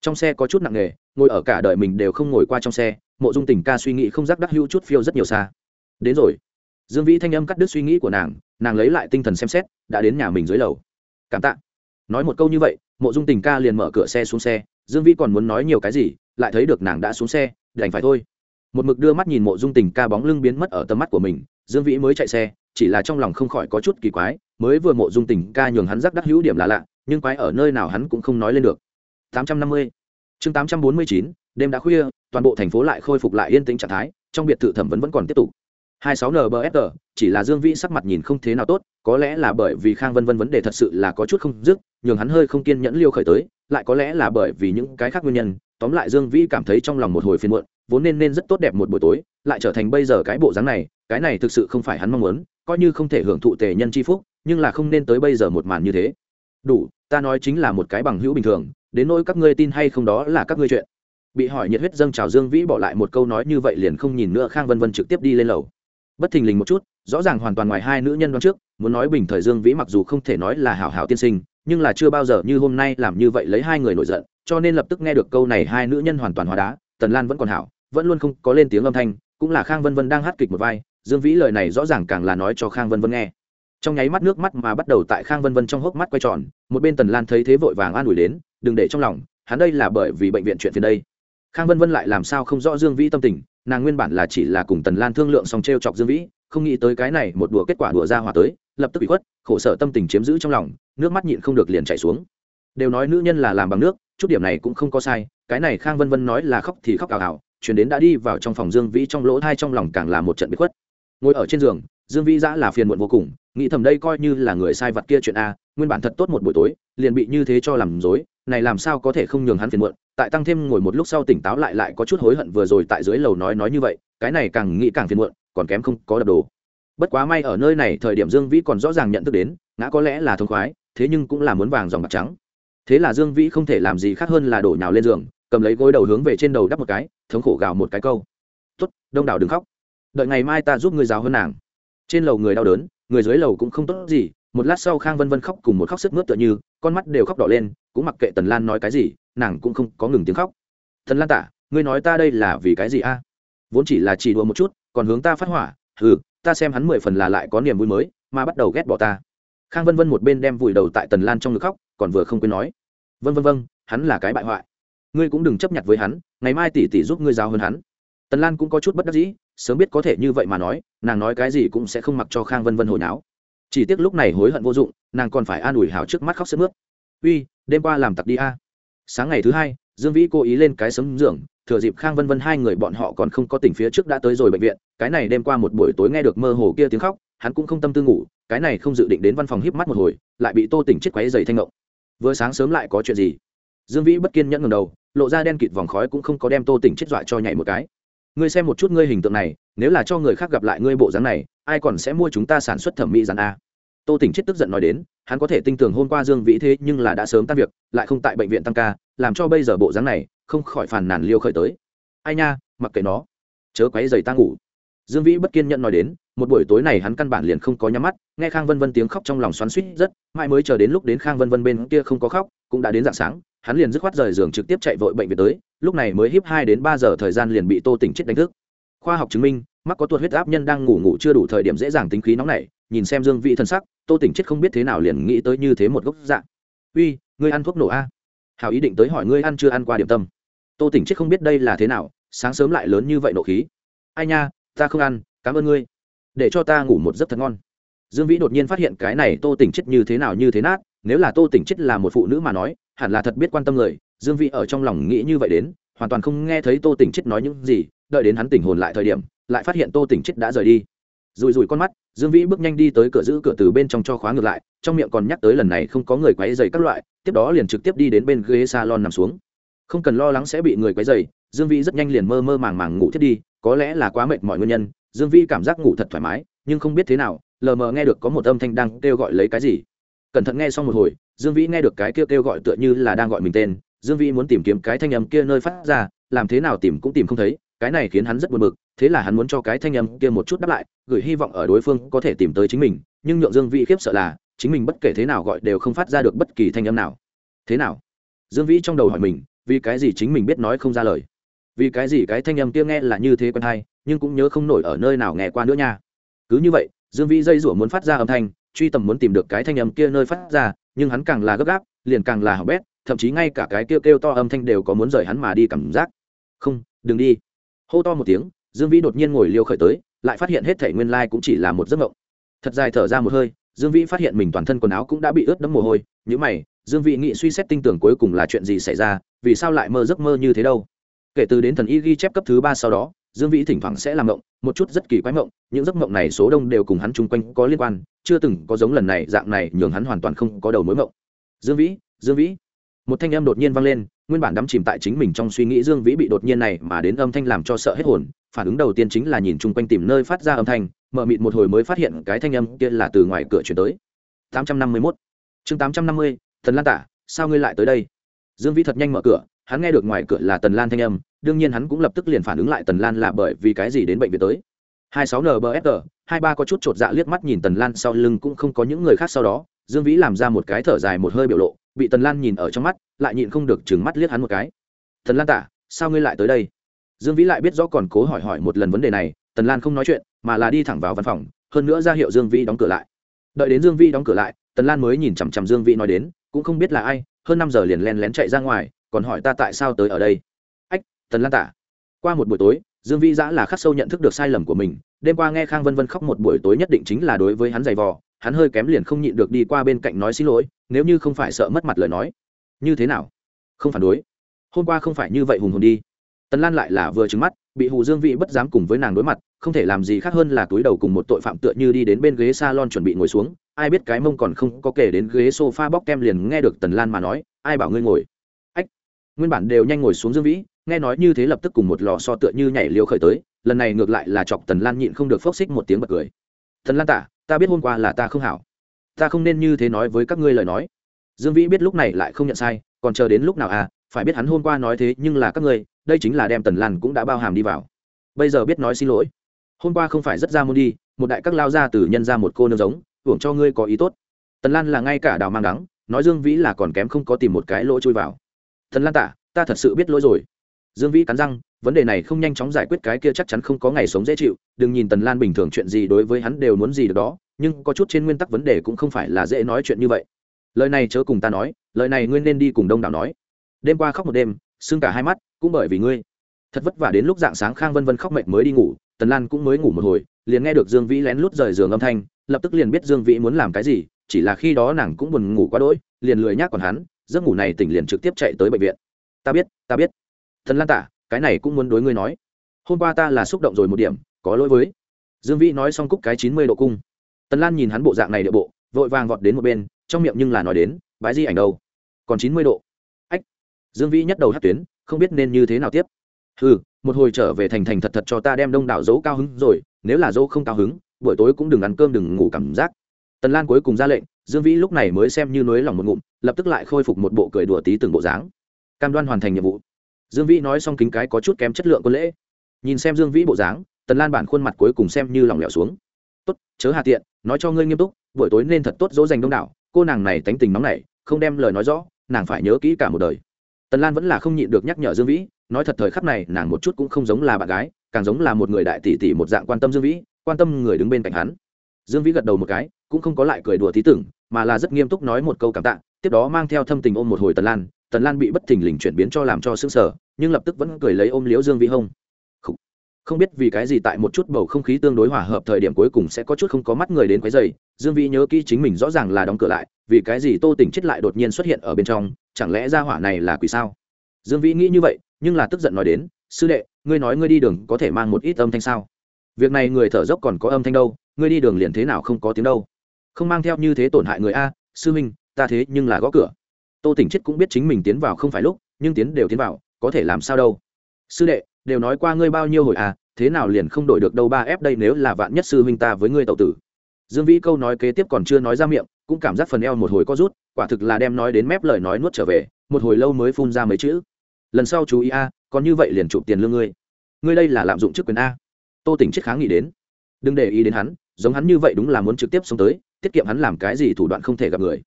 Trong xe có chút nặng nề, ngồi ở cả đời mình đều không ngồi qua trong xe, mộ dung tình ca suy nghĩ không rắc đắc hữu chút phiêu rất nhiều xa. Đến rồi. Dương vĩ thanh âm cắt đứt suy nghĩ của nàng nàng lấy lại tinh thần xem xét, đã đến nhà mình dưới lầu. Cảm tạ. Nói một câu như vậy, mộ dung tình ca liền mở cửa xe xuống xe dương vĩ còn muốn nói nhiều cái gì, lại thấy được nàng đã xuống xe, đành phải thôi. Một mực đưa mắt nhìn mộ dung tình ca bóng lưng biến mất ở tầm mắt của mình, dương vĩ mới chạy xe, chỉ là trong lòng không khỏi có chút kỳ quái, mới vừa mộ dung tình ca nhường hắn rắc đắc hữu điểm là lạ, nhưng quái ở nơi nào hắn cũng không nói lên được. 850 chương 849 đêm đã khuya, toàn bộ thành phố lại khôi phục lại yên tĩnh trạng thái, trong biệt thự thẩm vấn vẫn còn tiếp tục. 26 nbfr chỉ là dương vĩ sắc mặt nhìn không thế nào tốt, có lẽ là bởi vì khang vân vân vấn đề thật sự là có chút không dứt, nhường hắn hơi không kiên nhẫn liêu khởi tới, lại có lẽ là bởi vì những cái khác nguyên nhân, tóm lại dương vĩ cảm thấy trong lòng một hồi phiền muộn, vốn nên nên rất tốt đẹp một buổi tối, lại trở thành bây giờ cái bộ dáng này, cái này thực sự không phải hắn mong muốn, coi như không thể hưởng thụ tề nhân chi phúc, nhưng là không nên tới bây giờ một màn như thế. Đủ, ta nói chính là một cái bằng hữu bình thường, đến nỗi các ngươi tin hay không đó là các ngươi chuyện. Bị hỏi nhiệt huyết dâng trào dương vĩ bỏ lại một câu nói như vậy liền không nhìn nữa, khang vân vân trực tiếp đi lên lầu bất thình lình một chút, rõ ràng hoàn toàn ngoài hai nữ nhân đoán trước, muốn nói bình thời dương vĩ mặc dù không thể nói là hảo hảo tiên sinh, nhưng là chưa bao giờ như hôm nay làm như vậy lấy hai người nổi giận, cho nên lập tức nghe được câu này hai nữ nhân hoàn toàn hóa đá, tần lan vẫn còn hảo, vẫn luôn không có lên tiếng âm thanh, cũng là khang vân vân đang hát kịch một vai, dương vĩ lời này rõ ràng càng là nói cho khang vân vân nghe. Trong nháy mắt nước mắt mà bắt đầu tại khang vân vân trong hốc mắt quay tròn, một bên tần lan thấy thế vội vàng an ủi đến, đừng để trong lòng, hắn đây là bởi vì bệnh viện chuyện phiền đây. Khang vân vân lại làm sao không rõ dương vĩ tâm tình nàng nguyên bản là chỉ là cùng tần lan thương lượng xong t r e o chọc dương vĩ, không nghĩ tới cái này một đùa kết quả đùa ra hòa tới, lập tức bị khuất, khổ sở tâm tình chiếm giữ trong lòng, nước mắt nhịn không được liền chảy xuống. Đều nói nữ nhân là làm bằng nước, chút điểm này cũng không có sai, cái này khang vân vân nói là khóc thì khóc ảo ào, chuyển đến đã đi vào trong phòng dương vĩ trong lỗ thai trong lòng càng là một trận bị khuất. Ngồi ở trên giường, dương vĩ giã là phiền muộn vô cùng, nghĩ thầm đây coi như là người sai vật kia chuyện a, nguyên bản thật tốt một buổi tối, liền bị như thế cho làm dối này làm sao có thể không nhường hắn phiền muộn, tại tăng thêm ngồi một lúc sau tỉnh táo lại lại có chút hối hận vừa rồi tại dưới lầu nói nói như vậy, cái này càng nghĩ càng phiền muộn, còn kém không có đập đồ. Bất quá may ở nơi này thời điểm dương vĩ còn rõ ràng nhận thức đến, ngã có lẽ là thông khoái, thế nhưng cũng là muốn vàng dòng bạc trắng. Thế là dương vĩ không thể làm gì khác hơn là đổ nhào lên giường, cầm lấy gối đầu hướng về trên đầu đắp một cái, thống khổ gào một cái câu. Tốt, đông đảo đừng khóc. Đợi ngày mai ta giúp ngươi giáo hơn nàng. Trên lầu người đau đớn, người dưới lầu cũng không tốt gì một lát sau khang vân vân khóc cùng một khóc sức mướt tựa như, con mắt đều khóc đỏ lên, cũng mặc kệ tần lan nói cái gì, nàng cũng không có ngừng tiếng khóc. Thần lan tả, ngươi nói ta đây là vì cái gì a? Vốn chỉ là chỉ đùa một chút, còn hướng ta phát hỏa ừ ta xem hắn mười phần là lại có niềm vui mới, mà bắt đầu ghét bỏ ta. Khang vân vân một bên đem vùi đầu tại tần lan trong ngực khóc, còn vừa không quên nói, vân vân vân, hắn là cái bại hoại. Ngươi cũng đừng chấp nhận với hắn, ngày mai tỷ tỷ giúp ngươi giao hơn hắn. Tần lan cũng có chút bất đắc dĩ, sớm biết có thể như vậy mà nói, nàng nói cái gì cũng sẽ không mặc cho khang vân vân hồi náo chỉ tiếc lúc này hối hận vô dụng, nàng còn phải an ủi hào trước mắt khóc sức mướt. Uy, đêm qua làm tặc đi a. Sáng ngày thứ hai, dương vĩ cố ý lên cái sấm giường, thừa dịp khang vân vân hai người bọn họ còn không có tỉnh phía trước đã tới rồi bệnh viện, cái này đêm qua một buổi tối nghe được mơ hồ kia tiếng khóc, hắn cũng không tâm tư ngủ, cái này không dự định đến văn phòng híp mắt một hồi, lại bị tô tỉnh chết quáy dày thanh ngộng. Vừa sáng sớm lại có chuyện gì? Dương vĩ bất kiên nhẫn ngầm đầu, lộ ra đen kịt vòng khói cũng không có đem tô tỉnh chết dọa cho nhảy một cái. Ngươi xem một chút ngươi hình tượng này, nếu là cho người khác gặp lại ngươi bộ dáng này, ai còn sẽ mua chúng ta sản xuất thẩm mỹ dàn a? Tô tỉnh chết tức giận nói đến, hắn có thể tin tưởng hôm qua dương vĩ thế nhưng là đã sớm tan việc, lại không tại bệnh viện tăng ca, làm cho bây giờ bộ dáng này, không khỏi phàn nàn liêu khởi tới. Ai nha, mặc kệ nó. Chớ quấy giày ta ngủ. Dương vĩ bất kiên nhận nói đến, một buổi tối này hắn căn bản liền không có nhắm mắt, nghe khang vân vân tiếng khóc trong lòng xoắn suýt rất, mãi mới chờ đến lúc đến khang vân vân bên kia không có khóc, cũng đã đến dạng sáng, hắn liền dứt khoát rời giường trực tiếp chạy vội bệnh viện tới, lúc này mới híp hai đến ba giờ thời gian liền bị tô tỉnh chết đánh thức. Khoa học chứng minh, mắc có tuột huyết áp nhân đang ngủ ngủ chưa đủ thời điểm dễ dàng tính khí nóng nảy, nhìn xem dương Vĩ thân sắc tô tỉnh chết không biết thế nào liền nghĩ tới như thế một gốc dạng uy, ngươi ăn thuốc nổ a? Hào ý định tới hỏi ngươi ăn chưa ăn qua điểm tâm. Tô tỉnh chết không biết đây là thế nào, sáng sớm lại lớn như vậy nộ khí. Ai nha, ta không ăn, cảm ơn ngươi. Để cho ta ngủ một giấc thật ngon. Dương vĩ đột nhiên phát hiện cái này tô tỉnh chết như thế nào như thế nát, nếu là tô tỉnh chết là một phụ nữ mà nói, hẳn là thật biết quan tâm người. Dương vĩ ở trong lòng nghĩ như vậy đến, hoàn toàn không nghe thấy tô tỉnh chết nói những gì, đợi đến hắn tỉnh hồn lại thời điểm, lại phát hiện tô tỉnh chết đã rời đi rùi rùi con mắt, dương vĩ bước nhanh đi tới cửa giữ cửa từ bên trong cho khóa ngược lại, trong miệng còn nhắc tới lần này không có người quấy dày các loại, tiếp đó liền trực tiếp đi đến bên ghế salon nằm xuống. Không cần lo lắng sẽ bị người quấy dày dương vĩ rất nhanh liền mơ mơ màng màng ngủ thiết đi, có lẽ là quá mệt mọi nguyên nhân, dương vĩ cảm giác ngủ thật thoải mái, nhưng không biết thế nào, lờ mờ nghe được có một âm thanh đang kêu gọi lấy cái gì. Cẩn thận nghe xong một hồi, dương vĩ nghe được cái kêu kêu gọi tựa như là đang gọi mình tên, dương vĩ muốn tìm kiếm cái thanh âm kia nơi phát ra, làm thế nào tìm cũng tìm không thấy cái này khiến hắn rất buồn bực, thế là hắn muốn cho cái thanh âm kia một chút đáp lại, gửi hy vọng ở đối phương có thể tìm tới chính mình, nhưng nhượng dương vĩ khiếp sợ là, chính mình bất kể thế nào gọi đều không phát ra được bất kỳ thanh âm nào. Thế nào? Dương vĩ trong đầu hỏi mình, vì cái gì chính mình biết nói không ra lời? Vì cái gì cái thanh âm kia nghe là như thế quen hay, nhưng cũng nhớ không nổi ở nơi nào nghe qua nữa nha. Cứ như vậy, dương vĩ dây rủa muốn phát ra âm thanh, truy tầm muốn tìm được cái thanh âm kia nơi phát ra, nhưng hắn càng là gấp gáp, liền càng là hỏng bét, thậm chí ngay cả cái kêu kêu to âm thanh đều có muốn rời hắn mà đi cảm giác. Không, đừng đi hô to một tiếng, dương vĩ đột nhiên ngồi liêu khởi tới, lại phát hiện hết thể nguyên lai cũng chỉ là một giấc mộng. Thật dài thở ra một hơi, dương vĩ phát hiện mình toàn thân quần áo cũng đã bị ướt đẫm mồ hôi nhữ mày, dương vĩ nghĩ suy xét tinh tưởng cuối cùng là chuyện gì xảy ra, vì sao lại mơ giấc mơ như thế đâu? Kể từ đến thần y ghi chép cấp thứ ba sau đó, dương vĩ thỉnh thoảng sẽ làm mộng, một chút rất kỳ quái mộng, những giấc mộng này số đông đều cùng hắn chung quanh có liên quan, chưa từng có giống lần này dạng này nhường hắn hoàn toàn không có đầu mối mộng. Dương vĩ dương vĩ. Một thanh âm đột nhiên vang lên nguyên bản đắm chìm tại chính mình trong suy nghĩ dương vĩ bị đột nhiên này mà đến âm thanh làm cho sợ hết hồn, phản ứng đầu tiên chính là nhìn chung quanh tìm nơi phát ra âm thanh, mở mịt một hồi mới phát hiện cái thanh âm kia là từ ngoài cửa chuyển tới. 851 chương 850 thần lan tả, sao ngươi lại tới đây? Dương vĩ thật nhanh mở cửa, hắn nghe được ngoài cửa là tần lan thanh âm, đương nhiên hắn cũng lập tức liền phản ứng lại tần lan là bởi vì cái gì đến bệnh viện tới. 26 nbfr hai ba có chút chột dạ liếc mắt nhìn tần lan sau lưng cũng không có những người khác sau đó, dương vĩ làm ra một cái thở dài một hơi biểu lộ bị tần lan nhìn ở trong mắt, lại nhịn không được chừng mắt liếc hắn một cái. Tần lan tả, sao ngươi lại tới đây? Dương vĩ lại biết rõ còn cố hỏi hỏi một lần vấn đề này, tần lan không nói chuyện, mà là đi thẳng vào văn phòng, hơn nữa ra hiệu dương vĩ đóng cửa lại. Đợi đến dương vĩ đóng cửa lại, tần lan mới nhìn chằm chằm dương vĩ nói đến, cũng không biết là ai, hơn năm giờ liền len lén chạy ra ngoài, còn hỏi ta tại sao tới ở đây? Ách, tần lan tả. Qua một buổi tối, dương vĩ giã là khắc sâu nhận thức được sai lầm của mình, đêm qua nghe khang vân vân khóc một buổi tối nhất định chính là đối với hắn giày vò, hắn hơi kém liền không nhịn được đi qua bên cạnh nói xin lỗi nếu như không phải sợ mất mặt lời nói, như thế nào? Không phản đối. Hôm qua không phải như vậy hùng hồn đi. Tần lan lại là vừa trứng mắt, bị hù dương vị bất dám cùng với nàng đối mặt, không thể làm gì khác hơn là túi đầu cùng một tội phạm tựa như đi đến bên ghế s a lon chuẩn bị ngồi xuống. Ai biết cái mông còn không có kể đến ghế s o f a bóc kem liền nghe được tần lan mà nói, ai bảo ngươi ngồi? Ách, nguyên bản đều nhanh ngồi xuống dương vĩ, nghe nói như thế lập tức cùng một lò so tựa như nhảy liều khởi tới, lần này ngược lại là chọc tần lan nhịn không được phốc xích một tiếng bật cười. Tần lan tả, ta biết hôm qua là ta không hảo ta không nên như thế nói với các ngươi lời nói. Dương vĩ biết lúc này lại không nhận sai, còn chờ đến lúc nào à phải biết hắn hôm qua nói thế nhưng là các ngươi, đây chính là đem tần lan cũng đã bao hàm đi vào. Bây giờ biết nói xin lỗi. Hôm qua không phải rất ra môn đi, một đại các lao ra từ nhân ra một cô nương giống, hưởng cho ngươi có ý tốt. Tần lan là ngay cả đào mang đắng, nói dương vĩ là còn kém không có tìm một cái lỗ chui vào. Tần lan tạ ta thật sự biết lỗi rồi dương vĩ cắn răng, vấn đề này không nhanh chóng giải quyết, cái kia chắc chắn không có ngày sống dễ chịu, đừng nhìn tần lan bình thường chuyện gì đối với hắn đều muốn gì được đó, nhưng có chút trên nguyên tắc vấn đề cũng không phải là dễ nói chuyện như vậy. Lời này chớ cùng ta nói, lời này ngươi nên đi cùng đông đảo nói. Đêm qua khóc một đêm, sưng cả hai mắt, cũng bởi vì ngươi. Thật vất vả đến lúc dạng sáng khang vân vân khóc mệt mới đi ngủ, tần lan cũng mới ngủ một hồi, liền nghe được dương vĩ lén lút rời giường âm thanh, lập tức liền biết dương vĩ muốn làm cái gì, chỉ là khi đó nàng cũng buồn ngủ quá đỗi, liền lười nhác còn hắn, giấc ngủ này tỉnh liền trực tiếp chạy tới bệnh viện. Ta biết ta biết thần lan tạ, cái này cũng muốn đối ngươi nói. Hôm qua ta là xúc động rồi một điểm có lỗi với. Dương vĩ nói xong cúc cái chín mươi độ cung. Tần lan nhìn hắn bộ dạng này địa bộ vội vàng vọt đến một bên trong miệng nhưng là nói đến bái di ảnh đâu? Còn chín mươi độ. Ách. Dương vĩ nhất đầu hát tuyến không biết nên như thế nào tiếp. Ừ một hồi trở về thành thành thật thật cho ta đem đông đảo dấu cao hứng rồi nếu là dấu không cao hứng buổi tối cũng đừng ăn cơm đừng ngủ cảm giác. Tần lan cuối cùng ra lệnh dương vĩ lúc này mới xem như nới lòng một ngụm lập tức lại khôi phục một bộ cười đùa tí từng bộ dáng. Cam đoan hoàn thành nhiệm vụ dương vĩ nói xong kính cái có chút kém chất lượng quân lễ. Nhìn xem dương vĩ bộ dáng, tần lan bản khuôn mặt cuối cùng xem như lòng lẻo xuống. Tốt, chớ hà tiện, nói cho ngươi nghiêm túc, buổi tối nên thật tốt dỗ dành đông đảo, cô nàng này tánh tình nóng nảy, không đem lời nói rõ, nàng phải nhớ kỹ cả một đời. Tần lan vẫn là không nhịn được nhắc nhở dương vĩ, nói thật thời khắc này, nàng một chút cũng không giống là bạn gái, càng giống là một người đại tỷ tỷ một dạng quan tâm dương vĩ, quan tâm người đứng bên cạnh hắn. Dương vĩ gật đầu một cái, cũng không có lại cười đùa tí tưởng, mà là rất nghiêm túc nói một câu cảm tạ, tiếp đó mang theo thâm tình ôm một hồi tần lan tần lan bị bất thình lình chuyển biến cho làm cho sững sờ nhưng lập tức vẫn cười lấy ôm liễu dương vĩ hông không, không biết vì cái gì tại một chút bầu không khí tương đối hòa hợp thời điểm cuối cùng sẽ có chút không có mắt người đến quấy dày dương vĩ nhớ kỹ chính mình rõ ràng là đóng cửa lại vì cái gì tô tỉnh chết lại đột nhiên xuất hiện ở bên trong chẳng lẽ ra hỏa này là quỷ sao? Dương vĩ nghĩ như vậy nhưng là tức giận nói đến sư đệ ngươi nói ngươi đi đường có thể mang một ít âm thanh sao? Việc này người thở dốc còn có âm thanh đâu ngươi đi đường liền thế nào không có tiếng đâu? Không mang theo như thế tổn hại người a sư minh ta thế nhưng là gõ cửa tô tỉnh chết cũng biết chính mình tiến vào không phải lúc, nhưng tiến đều tiến vào, có thể làm sao đâu. Sư đệ, đều nói qua ngươi bao nhiêu hồi à thế nào liền không đổi được đâu ba ép đây nếu là vạn nhất sư huynh ta với ngươi tậu tử. Dương vĩ câu nói kế tiếp còn chưa nói ra miệng, cũng cảm giác phần eo một hồi có rút, quả thực là đem nói đến mép lời nói nuốt trở về, một hồi lâu mới phun ra mấy chữ. Lần sau chú ý a, còn như vậy liền chụp tiền lương ngươi. Ngươi đây là lạm dụng chức quyền a. Tô tỉnh chết kháng nghị đến. Đừng để ý đến hắn, giống hắn như vậy đúng là muốn trực tiếp xuống tới, tiết kiệm hắn làm cái gì thủ đoạn không thể gặp người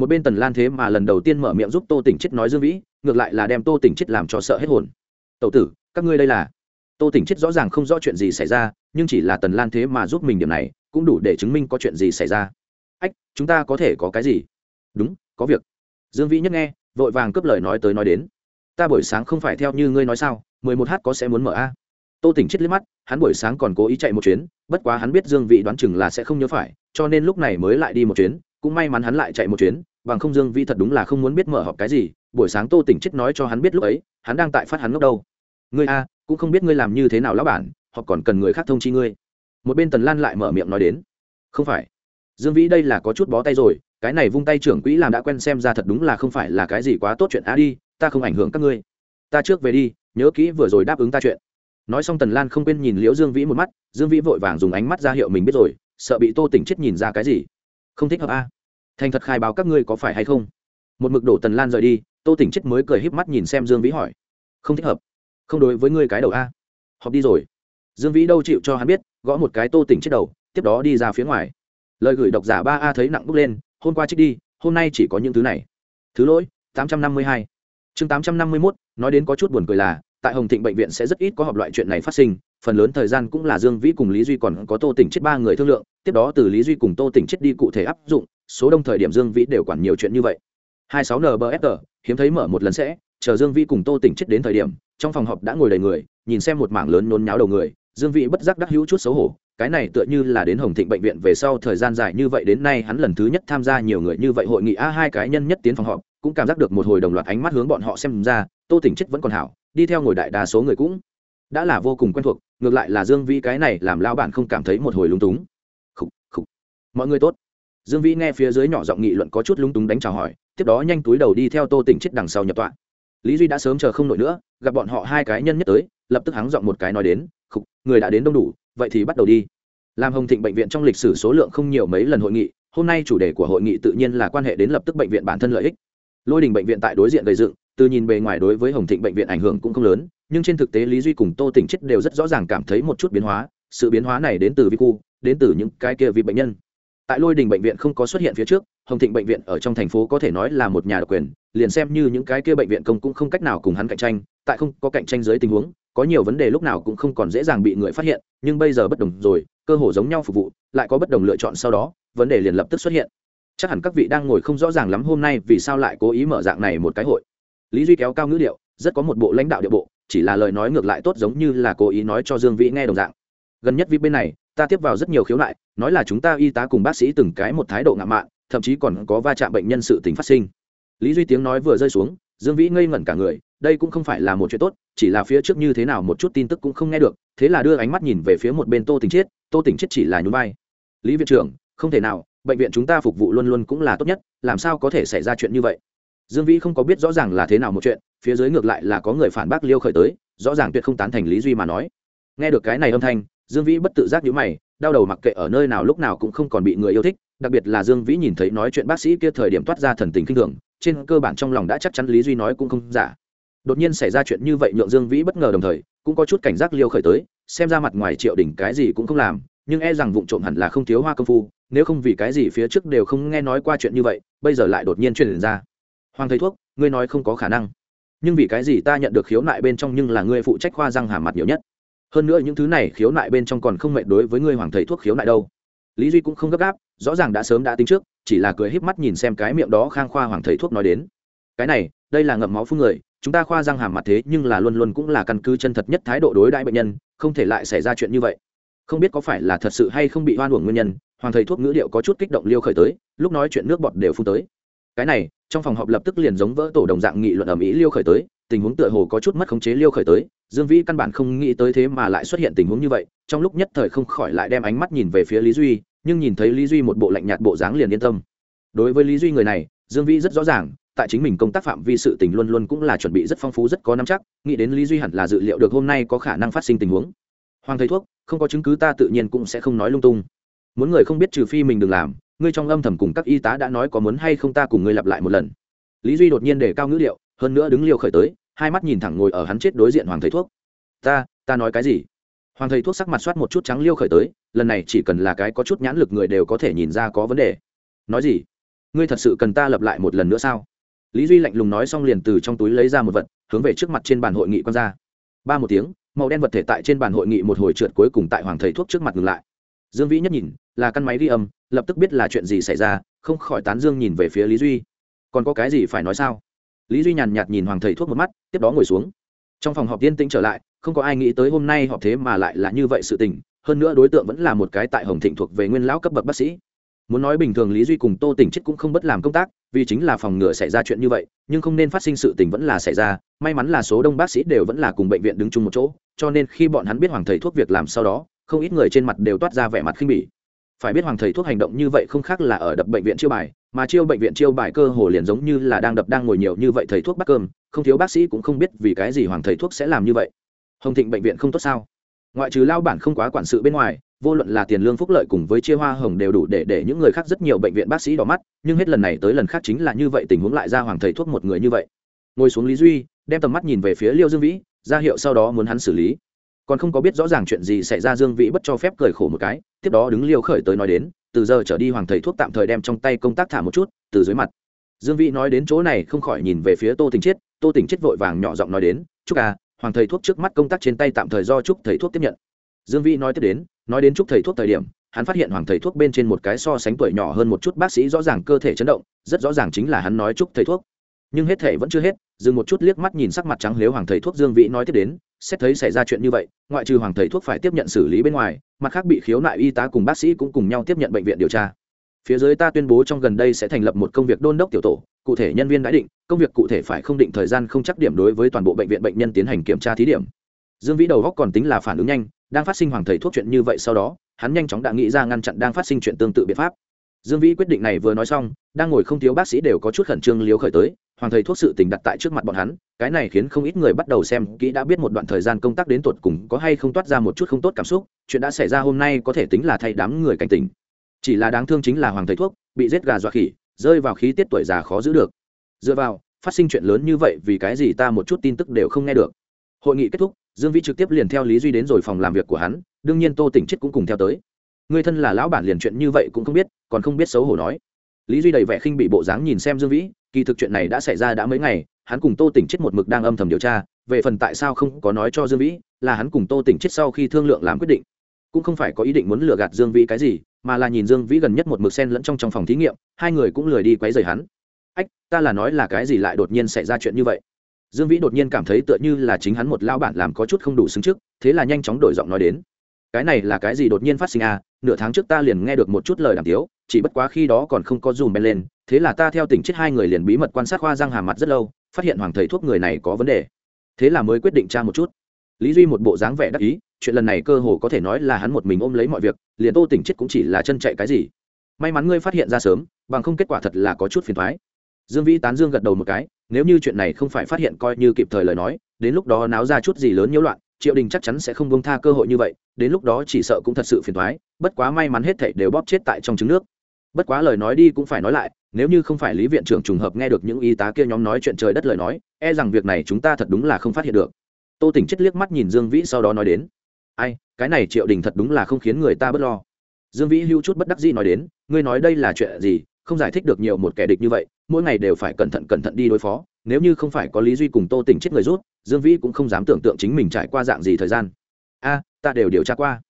một bên tần lan thế mà lần đầu tiên mở miệng giúp tô tỉnh chết nói dương vĩ, ngược lại là đem tô tỉnh chết làm cho sợ hết hồn. Tậu tử, các ngươi đây là. Tô tỉnh chết rõ ràng không rõ chuyện gì xảy ra, nhưng chỉ là tần lan thế mà giúp mình điểm này, cũng đủ để chứng minh có chuyện gì xảy ra. Ách, chúng ta có thể có cái gì? Đúng, có việc. Dương vĩ nhất nghe, vội vàng cướp lời nói tới nói đến. Ta buổi sáng không phải theo như ngươi nói sao, mười một h có sẽ muốn mở a? Tô tỉnh chết liếc mắt, hắn buổi sáng còn cố ý chạy một chuyến, bất quá hắn biết dương vị đoán chừng là sẽ không nhớ phải, cho nên lúc này mới lại đi một chuyến, cũng may mắn hắn lại chạy một chuyến bằng không dương vi thật đúng là không muốn biết mở họp cái gì, buổi sáng tô tỉnh chết nói cho hắn biết lúc ấy, hắn đang tại phát hắn ngốc đâu. Ngươi a, cũng không biết ngươi làm như thế nào lão bản họ còn cần người khác thông chi ngươi. Một bên tần lan lại mở miệng nói đến. Không phải. Dương vĩ đây là có chút bó tay rồi, cái này vung tay trưởng quỹ làm đã quen xem ra thật đúng là không phải là cái gì quá tốt chuyện a đi, ta không ảnh hưởng các ngươi. Ta trước về đi, nhớ kỹ vừa rồi đáp ứng ta chuyện. Nói xong tần lan không quên nhìn liễu dương vĩ một mắt, dương vĩ vội vàng dùng ánh mắt ra hiệu mình biết rồi, sợ bị tô tỉnh chết nhìn ra cái gì. Không thích hợp a thành thật khai báo các ngươi có phải hay không? Một mực đổ tần lan rời đi, tô tỉnh chết mới cười híp mắt nhìn xem dương vĩ hỏi. Không thích hợp. Không đối với ngươi cái đầu a. Họp đi rồi. Dương vĩ đâu chịu cho hắn biết, gõ một cái tô tỉnh chết đầu, tiếp đó đi ra phía ngoài. Lời gửi độc giả ba a thấy nặng bốc lên, hôm qua trích đi, hôm nay chỉ có những thứ này. Thứ lỗi, tám trăm năm mươi hai. Chương tám trăm năm mươi mốt, nói đến có chút buồn cười là, tại hồng thịnh bệnh viện sẽ rất ít có họp loại chuyện này phát sinh phần lớn thời gian cũng là dương vĩ cùng lý duy còn có tô tỉnh chết ba người thương lượng, tiếp đó từ lý duy cùng tô tỉnh chết đi cụ thể áp dụng, số đông thời điểm dương vĩ đều quản nhiều chuyện như vậy. hai sáu nbfr hiếm thấy mở một lần sẽ, chờ dương vĩ cùng tô tỉnh chết đến thời điểm, trong phòng họp đã ngồi đầy người, nhìn xem một mảng lớn nôn nháo đầu người, dương vĩ bất giác đắc hữu chút xấu hổ, cái này tựa như là đến hồng thịnh bệnh viện về sau thời gian dài như vậy, đến nay hắn lần thứ nhất tham gia nhiều người như vậy hội nghị, a, hai cái nhân nhất tiến phòng họp, cũng cảm giác được một hồi đồng loạt ánh mắt hướng bọn họ xem ra, tô tỉnh chết vẫn còn hảo, đi theo ngồi đại đa số người cũng đã là vô cùng quen thuộc ngược lại là dương vĩ cái này làm lao bản không cảm thấy một hồi lúng túng. Khúc, khúc. mọi người tốt. Dương vĩ nghe phía dưới nhỏ giọng nghị luận có chút lúng túng đánh chào hỏi tiếp đó nhanh túi đầu đi theo tô tỉnh chết đằng sau nhập tọa. Lý duy đã sớm chờ không nổi nữa gặp bọn họ hai cái nhân nhất tới lập tức hắng giọng một cái nói đến khúc, người đã đến đông đủ vậy thì bắt đầu đi. Làm hồng thịnh bệnh viện trong lịch sử số lượng không nhiều mấy lần hội nghị hôm nay chủ đề của hội nghị tự nhiên là quan hệ đến lập tức bệnh viện bản thân lợi ích. Lôi đình bệnh viện tại đối diện gây dựng từ nhìn bề ngoài đối với hồng thịnh bệnh viện ảnh hưởng cũng không lớn, nhưng trên thực tế lý duy cùng tô tỉnh chết đều rất rõ ràng cảm thấy một chút biến hóa, sự biến hóa này đến từ vi cu đến từ những cái kia vị bệnh nhân. Tại lôi đình bệnh viện không có xuất hiện phía trước, hồng thịnh bệnh viện ở trong thành phố có thể nói là một nhà độc quyền, liền xem như những cái kia bệnh viện công cũng không cách nào cùng hắn cạnh tranh, tại không có cạnh tranh dưới tình huống, có nhiều vấn đề lúc nào cũng không còn dễ dàng bị người phát hiện, nhưng bây giờ bất đồng rồi, cơ hồ giống nhau phục vụ, lại có bất đồng lựa chọn sau đó, vấn đề liền lập tức xuất hiện. Chắc hẳn các vị đang ngồi không rõ ràng lắm hôm nay vì sao lại cố ý mở dạng này một cái hội lý duy kéo cao ngữ điệu, rất có một bộ lãnh đạo địa bộ, chỉ là lời nói ngược lại tốt giống như là cố ý nói cho dương vĩ nghe đồng dạng. Gần nhất vi bên này, ta tiếp vào rất nhiều khiếu nại, nói là chúng ta y tá cùng bác sĩ từng cái một thái độ ngạo mạn, thậm chí còn có va chạm bệnh nhân sự tình phát sinh. Lý duy tiếng nói vừa rơi xuống, dương vĩ ngây ngẩn cả người, đây cũng không phải là một chuyện tốt, chỉ là phía trước như thế nào một chút tin tức cũng không nghe được, thế là đưa ánh mắt nhìn về phía một bên tô tình chiết, tô tình chiết chỉ là nhún vai. Lý viện trưởng, không thể nào, bệnh viện chúng ta phục vụ luôn luôn cũng là tốt nhất, làm sao có thể xảy ra chuyện như vậy? Dương vĩ không có biết rõ ràng là thế nào một chuyện, phía dưới ngược lại là có người phản bác liêu khởi tới, rõ ràng tuyệt không tán thành lý duy mà nói. Nghe được cái này âm thanh, dương vĩ bất tự giác nhíu mày, đau đầu mặc kệ ở nơi nào lúc nào cũng không còn bị người yêu thích, đặc biệt là dương vĩ nhìn thấy nói chuyện bác sĩ kia thời điểm toát ra thần tình kinh thường, trên cơ bản trong lòng đã chắc chắn lý duy nói cũng không giả. Đột nhiên xảy ra chuyện như vậy nhượng dương vĩ bất ngờ đồng thời, cũng có chút cảnh giác liêu khởi tới, xem ra mặt ngoài triệu đỉnh cái gì cũng không làm, nhưng e rằng vụ trộm hẳn là không thiếu hoa công phu, nếu không vì cái gì phía trước đều không nghe nói qua chuyện như vậy, bây giờ lại đột nhiên truyền ra hoàng thầy thuốc, ngươi nói không có khả năng. Nhưng vì cái gì ta nhận được khiếu nại bên trong nhưng là ngươi phụ trách khoa răng hàm mặt nhiều nhất? Hơn nữa những thứ này khiếu nại bên trong còn không mệt đối với ngươi hoàng thầy thuốc khiếu nại đâu. Lý duy cũng không gấp gáp, rõ ràng đã sớm đã tính trước, chỉ là cười híp mắt nhìn xem cái miệng đó khang khoa hoàng thầy thuốc nói đến. Cái này, đây là ngậm máu phun người, chúng ta khoa răng hàm mặt thế nhưng là luôn luôn cũng là căn cứ chân thật nhất thái độ đối đãi bệnh nhân, không thể lại xảy ra chuyện như vậy. Không biết có phải là thật sự hay không bị hoan uổng nguyên nhân hoàng thầy thuốc ngữ điệu có chút kích động liêu khởi tới, lúc nói chuyện nước bọt đều phun tới cái này, trong phòng họp lập tức liền giống vỡ tổ đồng dạng nghị luận ở mỹ liêu khởi tới, tình huống tựa hồ có chút mất khống chế liêu khởi tới. Dương vĩ căn bản không nghĩ tới thế mà lại xuất hiện tình huống như vậy, trong lúc nhất thời không khỏi lại đem ánh mắt nhìn về phía lý duy, nhưng nhìn thấy lý duy một bộ lạnh nhạt bộ dáng liền yên tâm. Đối với lý duy người này, dương vĩ rất rõ ràng, tại chính mình công tác phạm vi sự tình luôn luôn cũng là chuẩn bị rất phong phú, rất có nắm chắc, nghĩ đến lý duy hẳn là dự liệu được hôm nay có khả năng phát sinh tình huống. Hoàng thầy thuốc, không có chứng cứ ta tự nhiên cũng sẽ không nói lung tung. Muốn người không biết trừ phi mình đừng làm ngươi trong âm thầm cùng các y tá đã nói có muốn hay không ta cùng ngươi lặp lại một lần. Lý duy đột nhiên để cao ngữ liệu, hơn nữa đứng liều khởi tới, hai mắt nhìn thẳng ngồi ở hắn chết đối diện hoàng thầy thuốc. Ta ta nói cái gì? Hoàng thầy thuốc sắc mặt soát một chút trắng liêu khởi tới, lần này chỉ cần là cái có chút nhãn lực người đều có thể nhìn ra có vấn đề. Nói gì? Ngươi thật sự cần ta lập lại một lần nữa sao? Lý duy lạnh lùng nói xong liền từ trong túi lấy ra một vật, hướng về trước mặt trên bàn hội nghị quan ra. Ba một tiếng, màu đen vật thể tại trên bàn hội nghị một hồi trượt cuối cùng tại hoàng thầy thuốc trước mặt ngừng lại. Dương vĩ nhất nhìn, là căn máy ghi âm lập tức biết là chuyện gì xảy ra, không khỏi tán dương nhìn về phía lý duy. Còn có cái gì phải nói sao? Lý duy nhàn nhạt nhìn hoàng thầy thuốc một mắt, tiếp đó ngồi xuống. Trong phòng họp tiên tĩnh trở lại, không có ai nghĩ tới hôm nay họp thế mà lại là như vậy sự tình, hơn nữa đối tượng vẫn là một cái tại hồng thịnh thuộc về nguyên lão cấp bậc bác sĩ. Muốn nói bình thường lý duy cùng tô tỉnh chết cũng không bất làm công tác, vì chính là phòng ngừa xảy ra chuyện như vậy, nhưng không nên phát sinh sự tình vẫn là xảy ra, may mắn là số đông bác sĩ đều vẫn là cùng bệnh viện đứng chung một chỗ, cho nên khi bọn hắn biết hoàng thầy thuốc việc làm sau đó, không ít người trên mặt đều toát ra vẻ mặt khinh bỉ phải biết hoàng thầy thuốc hành động như vậy không khác là ở đập bệnh viện chiêu bài, mà chiêu bệnh viện chiêu bài cơ hồ liền giống như là đang đập đang ngồi nhiều như vậy thầy thuốc bắt cơm, không thiếu bác sĩ cũng không biết vì cái gì hoàng thầy thuốc sẽ làm như vậy. Hồng thịnh bệnh viện không tốt sao? Ngoại trừ lao bản không quá quản sự bên ngoài, vô luận là tiền lương phúc lợi cùng với chia hoa hồng đều đủ để để những người khác rất nhiều bệnh viện bác sĩ đỏ mắt, nhưng hết lần này tới lần khác chính là như vậy tình huống lại ra hoàng thầy thuốc một người như vậy. Ngồi xuống lý duy, đem tầm mắt nhìn về phía liêu dương vĩ, ra hiệu sau đó muốn hắn xử lý còn không có biết rõ ràng chuyện gì xảy ra, dương vĩ bất cho phép cười khổ một cái, tiếp đó đứng liêu khởi tới nói đến, từ giờ trở đi hoàng thầy thuốc tạm thời đem trong tay công tác thả một chút, từ dưới mặt. Dương vĩ nói đến chỗ này không khỏi nhìn về phía tô tình chiết, tô tình chiết vội vàng nhỏ giọng nói đến chúc à hoàng thầy thuốc trước mắt công tác trên tay tạm thời do chúc thầy thuốc tiếp nhận. Dương vĩ nói tiếp đến, nói đến chúc thầy thuốc thời điểm, hắn phát hiện hoàng thầy thuốc bên trên một cái so sánh tuổi nhỏ hơn một chút bác sĩ rõ ràng cơ thể chấn động, rất rõ ràng chính là hắn nói chúc thầy thuốc. Nhưng hết thể vẫn chưa hết, dừng một chút liếc mắt nhìn sắc mặt trắng lếu hoàng thầy thuốc dương vĩ nói tiếp đến xét thấy xảy ra chuyện như vậy, ngoại trừ hoàng thầy thuốc phải tiếp nhận xử lý bên ngoài, mặt khác bị khiếu nại y tá cùng bác sĩ cũng cùng nhau tiếp nhận bệnh viện điều tra. Phía dưới ta tuyên bố trong gần đây sẽ thành lập một công việc đôn đốc tiểu tổ, cụ thể nhân viên đã định, công việc cụ thể phải không định thời gian không chắc điểm đối với toàn bộ bệnh viện bệnh nhân tiến hành kiểm tra thí điểm. Dương vĩ đầu góc còn tính là phản ứng nhanh, đang phát sinh hoàng thầy thuốc chuyện như vậy sau đó, hắn nhanh chóng đã nghĩ ra ngăn chặn đang phát sinh chuyện tương tự biện pháp dương vĩ quyết định này vừa nói xong, đang ngồi không thiếu bác sĩ đều có chút khẩn trương liếu khởi tới, hoàng thầy thuốc sự tình đặt tại trước mặt bọn hắn, cái này khiến không ít người bắt đầu xem kỹ đã biết một đoạn thời gian công tác đến tột cùng có hay không toát ra một chút không tốt cảm xúc, chuyện đã xảy ra hôm nay có thể tính là thay đám người cảnh tỉnh. Chỉ là đáng thương chính là hoàng thầy thuốc, bị giết gà dọa khỉ, rơi vào khí tiết tuổi già khó giữ được. Dựa vào, phát sinh chuyện lớn như vậy vì cái gì ta một chút tin tức đều không nghe được. Hội nghị kết thúc, dương vĩ trực tiếp liền theo lý duy đến rồi phòng làm việc của hắn, đương nhiên tô tỉnh chết cũng cùng theo tới người thân là lão bản liền chuyện như vậy cũng không biết, còn không biết xấu hổ nói. Lý duy đầy vẻ khinh bị bộ dáng nhìn xem dương vĩ, kỳ thực chuyện này đã xảy ra đã mấy ngày, hắn cùng tô tỉnh chết một mực đang âm thầm điều tra, về phần tại sao không có nói cho dương vĩ, là hắn cùng tô tỉnh chết sau khi thương lượng làm quyết định. Cũng không phải có ý định muốn lừa gạt dương vĩ cái gì, mà là nhìn dương vĩ gần nhất một mực sen lẫn trong trong phòng thí nghiệm, hai người cũng lười đi quấy rầy hắn. Ách, ta là nói là cái gì lại đột nhiên xảy ra chuyện như vậy? Dương vĩ đột nhiên cảm thấy tựa như là chính hắn một lao bản làm có chút không đủ xứng trước, thế là nhanh chóng đổi giọng nói đến. Cái này là cái gì đột nhiên phát sinh à? Nửa tháng trước ta liền nghe được một chút lời đàm tiếu, chỉ bất quá khi đó còn không có dùm ben lên, thế là ta theo tình chết hai người liền bí mật quan sát khoa răng hàm mặt rất lâu, phát hiện hoàng thầy thuốc người này có vấn đề. Thế là mới quyết định tra một chút. Lý duy một bộ dáng vẻ đắc ý, chuyện lần này cơ hồ có thể nói là hắn một mình ôm lấy mọi việc, liền tô tỉnh chết cũng chỉ là chân chạy cái gì. May mắn ngươi phát hiện ra sớm, bằng không kết quả thật là có chút phiền thoái dương vĩ tán dương gật đầu một cái, nếu như chuyện này không phải phát hiện coi như kịp thời lời nói, đến lúc đó náo ra chút gì lớn nhiễu loạn triệu đình chắc chắn sẽ không bông tha cơ hội như vậy, đến lúc đó chỉ sợ cũng thật sự phiền thoái bất quá may mắn hết thảy đều bóp chết tại trong trứng nước. Bất quá lời nói đi cũng phải nói lại, nếu như không phải lý viện trưởng trùng hợp nghe được những y tá kia nhóm nói chuyện trời đất lời nói e rằng việc này chúng ta thật đúng là không phát hiện được. Tô tỉnh chết liếc mắt nhìn dương vĩ sau đó nói đến, ai, cái này triệu đình thật đúng là không khiến người ta b ấ t lo. Dương vĩ hưu chút bất đắc dĩ nói đến, ngươi nói đây là chuyện gì, không giải thích được nhiều một kẻ địch như vậy, mỗi ngày đều phải cẩn thận cẩn thận đi đối phó nếu như không phải có lý duy cùng tô tỉnh chết người rút, dương vĩ cũng không dám tưởng tượng chính mình trải qua dạng gì thời gian. A, ta đều điều tra qua.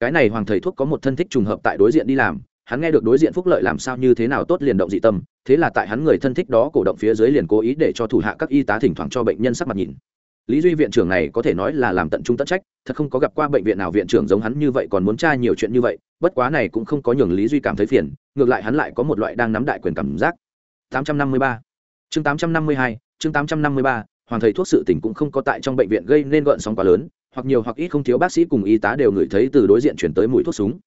Cái này hoàng thầy thuốc có một thân thích trùng hợp tại đối diện đi làm, hắn nghe được đối diện phúc lợi làm sao như thế nào tốt liền động dị tâm, thế là tại hắn người thân thích đó cổ động phía dưới liền cố ý để cho thủ hạ các y tá thỉnh thoảng cho bệnh nhân sắc mặt nhìn. Lý duy viện trưởng này có thể nói là làm tận trung tất trách, thật không có gặp qua bệnh viện nào viện trưởng giống hắn như vậy còn muốn tra nhiều chuyện như vậy, bất quá này cũng không có nhường lý duy cảm thấy phiền, ngược lại hắn lại có một loại đang nắm đại quyền cảm giác. 853 chương 852 chương 853 hoàng thầy thuốc sự tỉnh cũng không có tại trong bệnh viện gây nên gợn sóng quá lớn, hoặc nhiều hoặc ít không thiếu bác sĩ cùng y tá đều ngửi thấy từ đối diện chuyển tới mùi thuốc súng.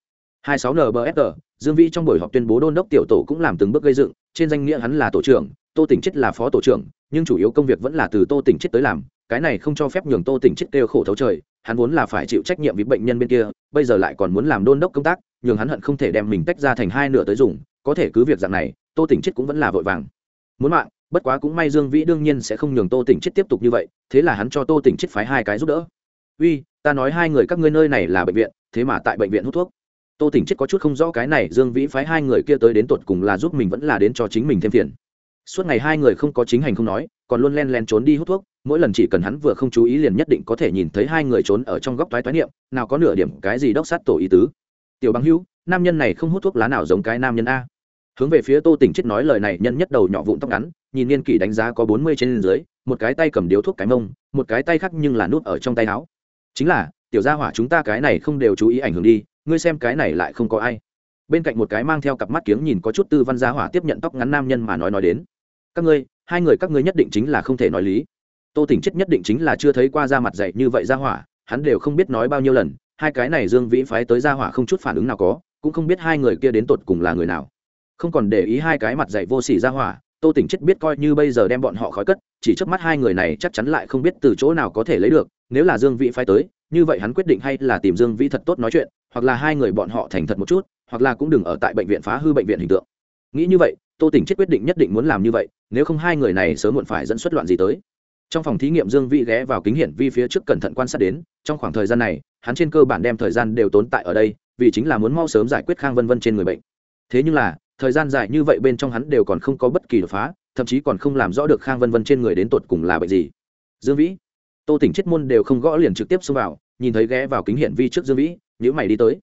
26 nbsg dương vĩ trong buổi họp tuyên bố đôn đốc tiểu tổ cũng làm từng bước gây dựng, trên danh nghĩa hắn là tổ trưởng, tô tỉnh chết là phó tổ trưởng, nhưng chủ yếu công việc vẫn là từ tô tỉnh chết tới làm, cái này không cho phép nhường tô tỉnh chết kêu khổ thấu trời, hắn vốn là phải chịu trách nhiệm vì bệnh nhân bên kia, bây giờ lại còn muốn làm đôn đốc công tác, nhường hắn hận không thể đem mình tách ra thành hai nửa tới dùng, có thể cứ việc dạng này, tô tỉnh chết cũng vẫn là vội vàng. Muốn mạng bất quá cũng may dương vĩ đương nhiên sẽ không nhường tô tỉnh chết tiếp tục như vậy, thế là hắn cho tô tỉnh chết phái hai cái giúp đỡ. Uy, ta nói hai người các ngươi nơi này là bệnh viện, thế mà tại bệnh viện hút thuốc. Tô tỉnh chết có chút không rõ cái này dương vĩ phái hai người kia tới đến tột cùng là giúp mình vẫn là đến cho chính mình thêm phiền. Suốt ngày hai người không có chính hành không nói, còn luôn len len trốn đi hút thuốc, mỗi lần chỉ cần hắn vừa không chú ý liền nhất định có thể nhìn thấy hai người trốn ở trong góc toái toái niệm, nào có nửa điểm cái gì đốc sát tổ ý tứ. Tiểu bằng hữu, nam nhân này không hút thuốc lá nào giống cái nam nhân a. Hướng về phía tô tỉnh chết nói lời này, nhân nhất đầu nhỏ vụn tóc ngắn nhìn niên kỷ đánh giá có bốn mươi trên dưới, một cái tay cầm điếu thuốc cái mông, một cái tay khác nhưng là nút ở trong tay áo. Chính là, tiểu gia hỏa chúng ta cái này không đều chú ý ảnh hưởng đi, ngươi xem cái này lại không có ai. Bên cạnh một cái mang theo cặp mắt kiếng nhìn có chút tư văn gia hỏa tiếp nhận tóc ngắn nam nhân mà nói nói đến. Các ngươi, hai người các ngươi nhất định chính là không thể nói lý. Tô tỉnh chết nhất định chính là chưa thấy qua da mặt dạy như vậy gia hỏa, hắn đều không biết nói bao nhiêu lần, hai cái này dương vĩ phái tới gia hỏa không chút phản ứng nào có, cũng không biết hai người kia đến tột cùng là người nào. Không còn để ý hai cái mặt dạy vô sỉ gia hỏa tô tỉnh chết biết coi như bây giờ đem bọn họ khói cất, chỉ trước mắt hai người này chắc chắn lại không biết từ chỗ nào có thể lấy được, nếu là dương vĩ phái tới, như vậy hắn quyết định hay là tìm dương vĩ thật tốt nói chuyện, hoặc là hai người bọn họ thành thật một chút, hoặc là cũng đừng ở tại bệnh viện phá hư bệnh viện hình tượng. Nghĩ như vậy, tô tỉnh chết quyết định nhất định muốn làm như vậy, nếu không hai người này sớm muộn phải dẫn xuất loạn gì tới. Trong phòng thí nghiệm dương vĩ ghé vào kính hiển vi phía trước cẩn thận quan sát đến, trong khoảng thời gian này, hắn trên cơ bản đem thời gian đều tốn tại ở đây, vì chính là muốn mau sớm giải quyết khang vân vân trên người bệnh. Thế nhưng là thời gian dài như vậy bên trong hắn đều còn không có bất kỳ đột phá, thậm chí còn không làm rõ được khang vân vân trên người đến tột cùng là bệnh gì. Dương vĩ, tô tỉnh chết môn đều không gõ liền trực tiếp xông vào, nhìn thấy ghé vào kính hiển vi trước dương vĩ nhữ mày đi tới.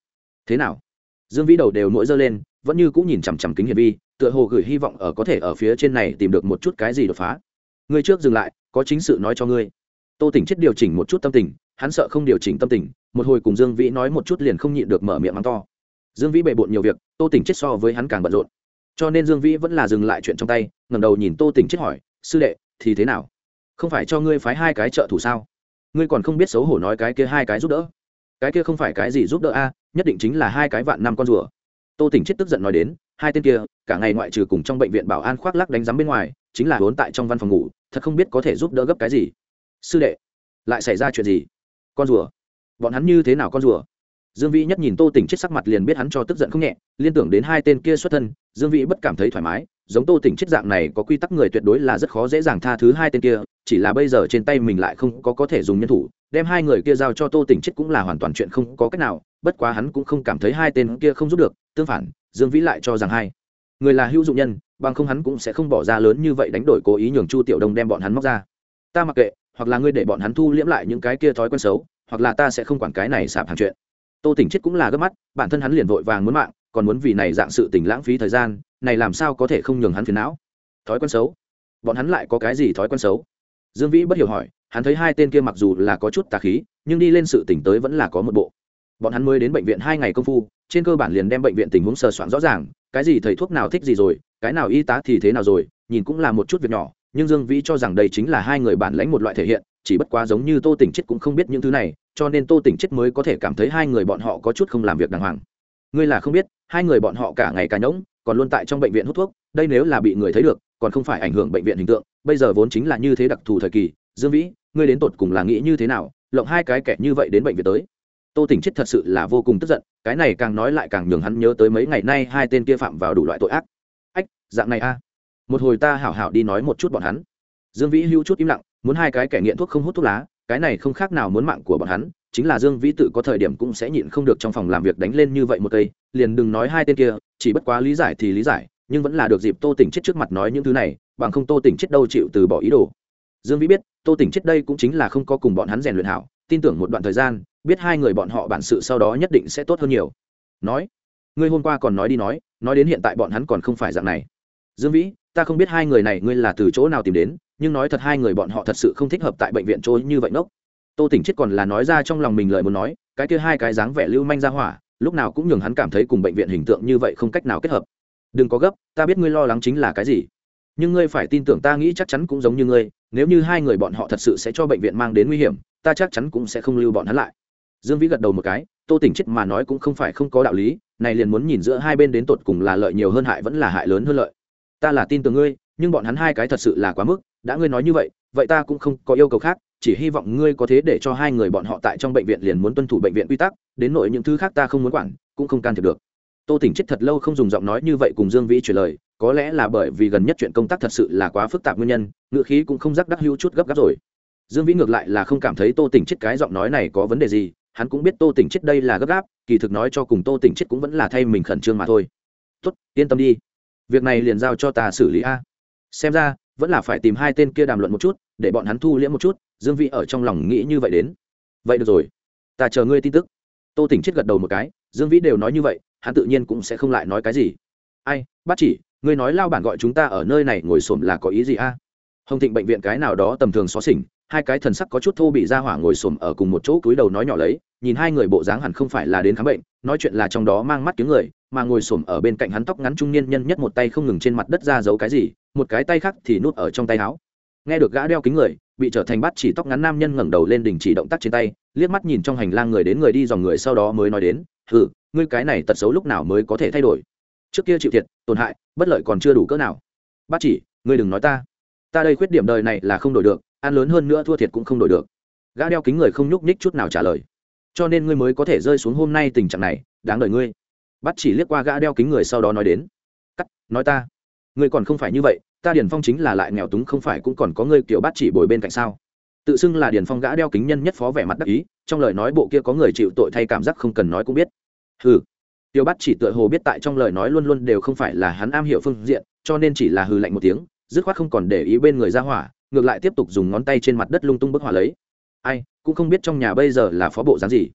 Thế nào? Dương vĩ đầu đều mỗi dơ lên, vẫn như cũng nhìn chằm chằm kính hiển vi, tựa hồ gửi hy vọng ở có thể ở phía trên này tìm được một chút cái gì đột phá. Ngươi trước dừng lại, có chính sự nói cho ngươi. Tô tỉnh chết điều chỉnh một chút tâm tình, hắn sợ không điều chỉnh tâm tình, một hồi cùng dương vĩ nói một chút liền không nhịn được mở miệng mắng to dương vĩ bề bộn nhiều việc, tô tỉnh chết so với hắn càng bận rộn. Cho nên dương vĩ vẫn là dừng lại chuyện trong tay ngầm đầu nhìn tô tỉnh chết hỏi, sư đệ, thì thế nào? Không phải cho ngươi phái hai cái trợ thủ sao? Ngươi còn không biết xấu hổ nói cái kia hai cái giúp đỡ. Cái kia không phải cái gì giúp đỡ a, nhất định chính là hai cái vạn năm con rùa. Tô tỉnh chết tức giận nói đến, hai tên kia, cả ngày ngoại trừ cùng trong bệnh viện bảo an khoác lắc đánh giám bên ngoài, chính là vốn tại trong văn phòng ngủ, thật không biết có thể giúp đỡ gấp cái gì. Sư đệ, lại xảy ra chuyện gì? Con rùa? Bọn hắn như thế nào con rùa? Dương vĩ nhất nhìn tô tỉnh chết sắc mặt liền biết hắn cho tức giận không nhẹ, liên tưởng đến hai tên kia xuất thân, dương vĩ bất cảm thấy thoải mái, giống tô tỉnh chết dạng này có quy tắc người tuyệt đối là rất khó dễ dàng tha thứ hai tên kia, chỉ là bây giờ trên tay mình lại không có có thể dùng nhân thủ, đem hai người kia giao cho tô tỉnh chết cũng là hoàn toàn chuyện không có cách nào, bất quá hắn cũng không cảm thấy hai tên kia không giúp được, tương phản, dương vĩ lại cho rằng hai người là hữu dụng nhân, bằng không hắn cũng sẽ không bỏ ra lớn như vậy đánh đổi cố ý nhường chu tiểu đông đem bọn hắn móc ra. Ta mặc kệ, hoặc là ngươi để bọn hắn thu liễm lại những cái kia thói quen xấu, hoặc là ta sẽ không quản cái này sạp hàng chuyện tô tỉnh chết cũng là gấp mắt, bản thân hắn liền vội vàng muốn mạng, còn muốn vì này dạng sự tình lãng phí thời gian, này làm sao có thể không nhường hắn phiền não? Thói quen xấu. Bọn hắn lại có cái gì thói quen xấu? Dương vĩ bất hiểu hỏi, hắn thấy hai tên kia mặc dù là có chút tà khí, nhưng đi lên sự tỉnh tới vẫn là có một bộ. Bọn hắn mới đến bệnh viện hai ngày công phu, trên cơ bản liền đem bệnh viện tình huống sờ soạn rõ ràng, cái gì thầy thuốc nào thích gì rồi, cái nào y tá thì thế nào rồi, nhìn cũng là một chút việc nhỏ, nhưng dương vĩ cho rằng đây chính là hai người bản lãnh một loại thể hiện, chỉ bất quá giống như tô tỉnh chết cũng không biết những thứ này cho nên tô tỉnh chết mới có thể cảm thấy hai người bọn họ có chút không làm việc đàng hoàng. Ngươi là không biết, hai người bọn họ cả ngày cả nhỗng, còn luôn tại trong bệnh viện hút thuốc, đây nếu là bị người thấy được, còn không phải ảnh hưởng bệnh viện hình tượng, bây giờ vốn chính là như thế đặc thù thời kỳ, dương vĩ, ngươi đến tột cùng là nghĩ như thế nào, lộng hai cái kẻ như vậy đến bệnh viện tới? Tô tỉnh chết thật sự là vô cùng tức giận, cái này càng nói lại càng nhường hắn nhớ tới mấy ngày nay hai tên kia phạm vào đủ loại tội ác. Ách, dạng này a. Một hồi ta hảo hảo đi nói một chút bọn hắn. Dương vĩ hưu chút im lặng, muốn hai cái kẻ nghiện thuốc không hút thuốc lá cái này không khác nào muốn mạng của bọn hắn, chính là dương vĩ tự có thời điểm cũng sẽ nhịn không được trong phòng làm việc đánh lên như vậy một cây, liền đừng nói hai tên kia, chỉ bất quá lý giải thì lý giải, nhưng vẫn là được dịp tô tỉnh chết trước mặt nói những thứ này, bằng không tô tỉnh chết đâu chịu từ bỏ ý đồ. Dương vĩ biết, tô tỉnh chết đây cũng chính là không có cùng bọn hắn rèn luyện hảo, tin tưởng một đoạn thời gian, biết hai người bọn họ bản sự sau đó nhất định sẽ tốt hơn nhiều. Nói, ngươi hôm qua còn nói đi nói nói đến hiện tại bọn hắn còn không phải dạng này. Dương vĩ ta không biết hai người này ngươi là từ chỗ nào tìm đến, nhưng nói thật hai người bọn họ thật sự không thích hợp tại bệnh viện trôi như vậy ngốc. Tô tỉnh chết còn là nói ra trong lòng mình lời muốn nói, cái kia hai cái dáng vẻ lưu manh ra hỏa, lúc nào cũng nhường hắn cảm thấy cùng bệnh viện hình tượng như vậy không cách nào kết hợp. Đừng có gấp, ta biết ngươi lo lắng chính là cái gì. Nhưng ngươi phải tin tưởng ta nghĩ chắc chắn cũng giống như ngươi, nếu như hai người bọn họ thật sự sẽ cho bệnh viện mang đến nguy hiểm, ta chắc chắn cũng sẽ không lưu bọn hắn lại. Dương vĩ gật đầu một cái, tô tỉnh chết mà nói cũng không phải không có đạo lý, này liền muốn nhìn giữa hai bên đến tột cùng là lợi nhiều hơn hại vẫn là hại lớn hơn lợi ta là tin tưởng ngươi, nhưng bọn hắn hai cái thật sự là quá mức, đã ngươi nói như vậy vậy ta cũng không có yêu cầu khác, chỉ hy vọng ngươi có thế để cho hai người bọn họ tại trong bệnh viện liền muốn tuân thủ bệnh viện quy tắc, đến nội những thứ khác ta không muốn quản, cũng không can thiệp được. Tô tỉnh chết thật lâu không dùng giọng nói như vậy cùng dương vĩ chuyển lời, có lẽ là bởi vì gần nhất chuyện công tác thật sự là quá phức tạp nguyên nhân, ngựa khí cũng không rắc đắc hưu chút gấp gáp rồi. Dương vĩ ngược lại là không cảm thấy tô tỉnh chết cái giọng nói này có vấn đề gì, hắn cũng biết tô tỉnh chết đây là gấp gáp, kỳ thực nói cho cùng tô tỉnh chết cũng vẫn là thay mình khẩn trương mà thôi. Tốt, yên tâm đi việc này liền giao cho ta xử lý a. Xem ra, vẫn là phải tìm hai tên kia đàm luận một chút, để bọn hắn thu liễm một chút, dương vĩ ở trong lòng nghĩ như vậy đến. Vậy được rồi, ta chờ ngươi tin tức. Tô tỉnh chết gật đầu một cái, dương vĩ đều nói như vậy, hắn tự nhiên cũng sẽ không lại nói cái gì. Ai, bác chỉ, ngươi nói lao bản gọi chúng ta ở nơi này ngồi xổm là có ý gì a? Hồng thịnh bệnh viện cái nào đó tầm thường xó xỉnh, hai cái thần sắc có chút thô bị ra hỏa ngồi xổm ở cùng một chỗ cúi đầu nói nhỏ lấy, nhìn hai người bộ dáng hẳn không phải là đến khám bệnh, nói chuyện là trong đó mang mắt tiếng người mà ngồi xổm ở bên cạnh hắn tóc ngắn trung niên nhân nhất một tay không ngừng trên mặt đất ra giấu cái gì, một cái tay khác thì nuốt ở trong tay áo. Nghe được gã đeo kính người, bị trở thành bắt chỉ tóc ngắn nam nhân ngẩng đầu lên đình chỉ động tác trên tay, liếc mắt nhìn trong hành lang người đến người đi dòng người sau đó mới nói đến ừ ngươi cái này tật xấu lúc nào mới có thể thay đổi? Trước kia chịu thiệt, tổn hại, bất lợi còn chưa đủ cỡ nào. Bắt chỉ, ngươi đừng nói ta. Ta đây khuyết điểm đời này là không đổi được, ăn lớn hơn nữa thua thiệt cũng không đổi được. Gã đeo kính người không nhúc nhích chút nào trả lời. Cho nên ngươi mới có thể rơi xuống hôm nay tình trạng này, đáng đời ngươi bắt chỉ liếc qua gã đeo kính người sau đó nói đến. Cắt, nói ta. Ngươi còn không phải như vậy, ta điền phong chính là lại nghèo túng không phải cũng còn có ngươi kiểu bắt chỉ bồi bên cạnh sao? Tự xưng là điền phong gã đeo kính nhân nhất phó vẻ mặt đắc ý, trong lời nói bộ kia có người chịu tội thay cảm giác không cần nói cũng biết. Hừ. Tiêu bắt chỉ tựa hồ biết tại trong lời nói luôn luôn đều không phải là hắn am hiểu phương diện, cho nên chỉ là hừ lạnh một tiếng, dứt khoát không còn để ý bên người ra hỏa, ngược lại tiếp tục dùng ngón tay trên mặt đất lung tung bức hỏa lấy. Ai, cũng không biết trong nhà bây giờ là phó bộ dáng gì.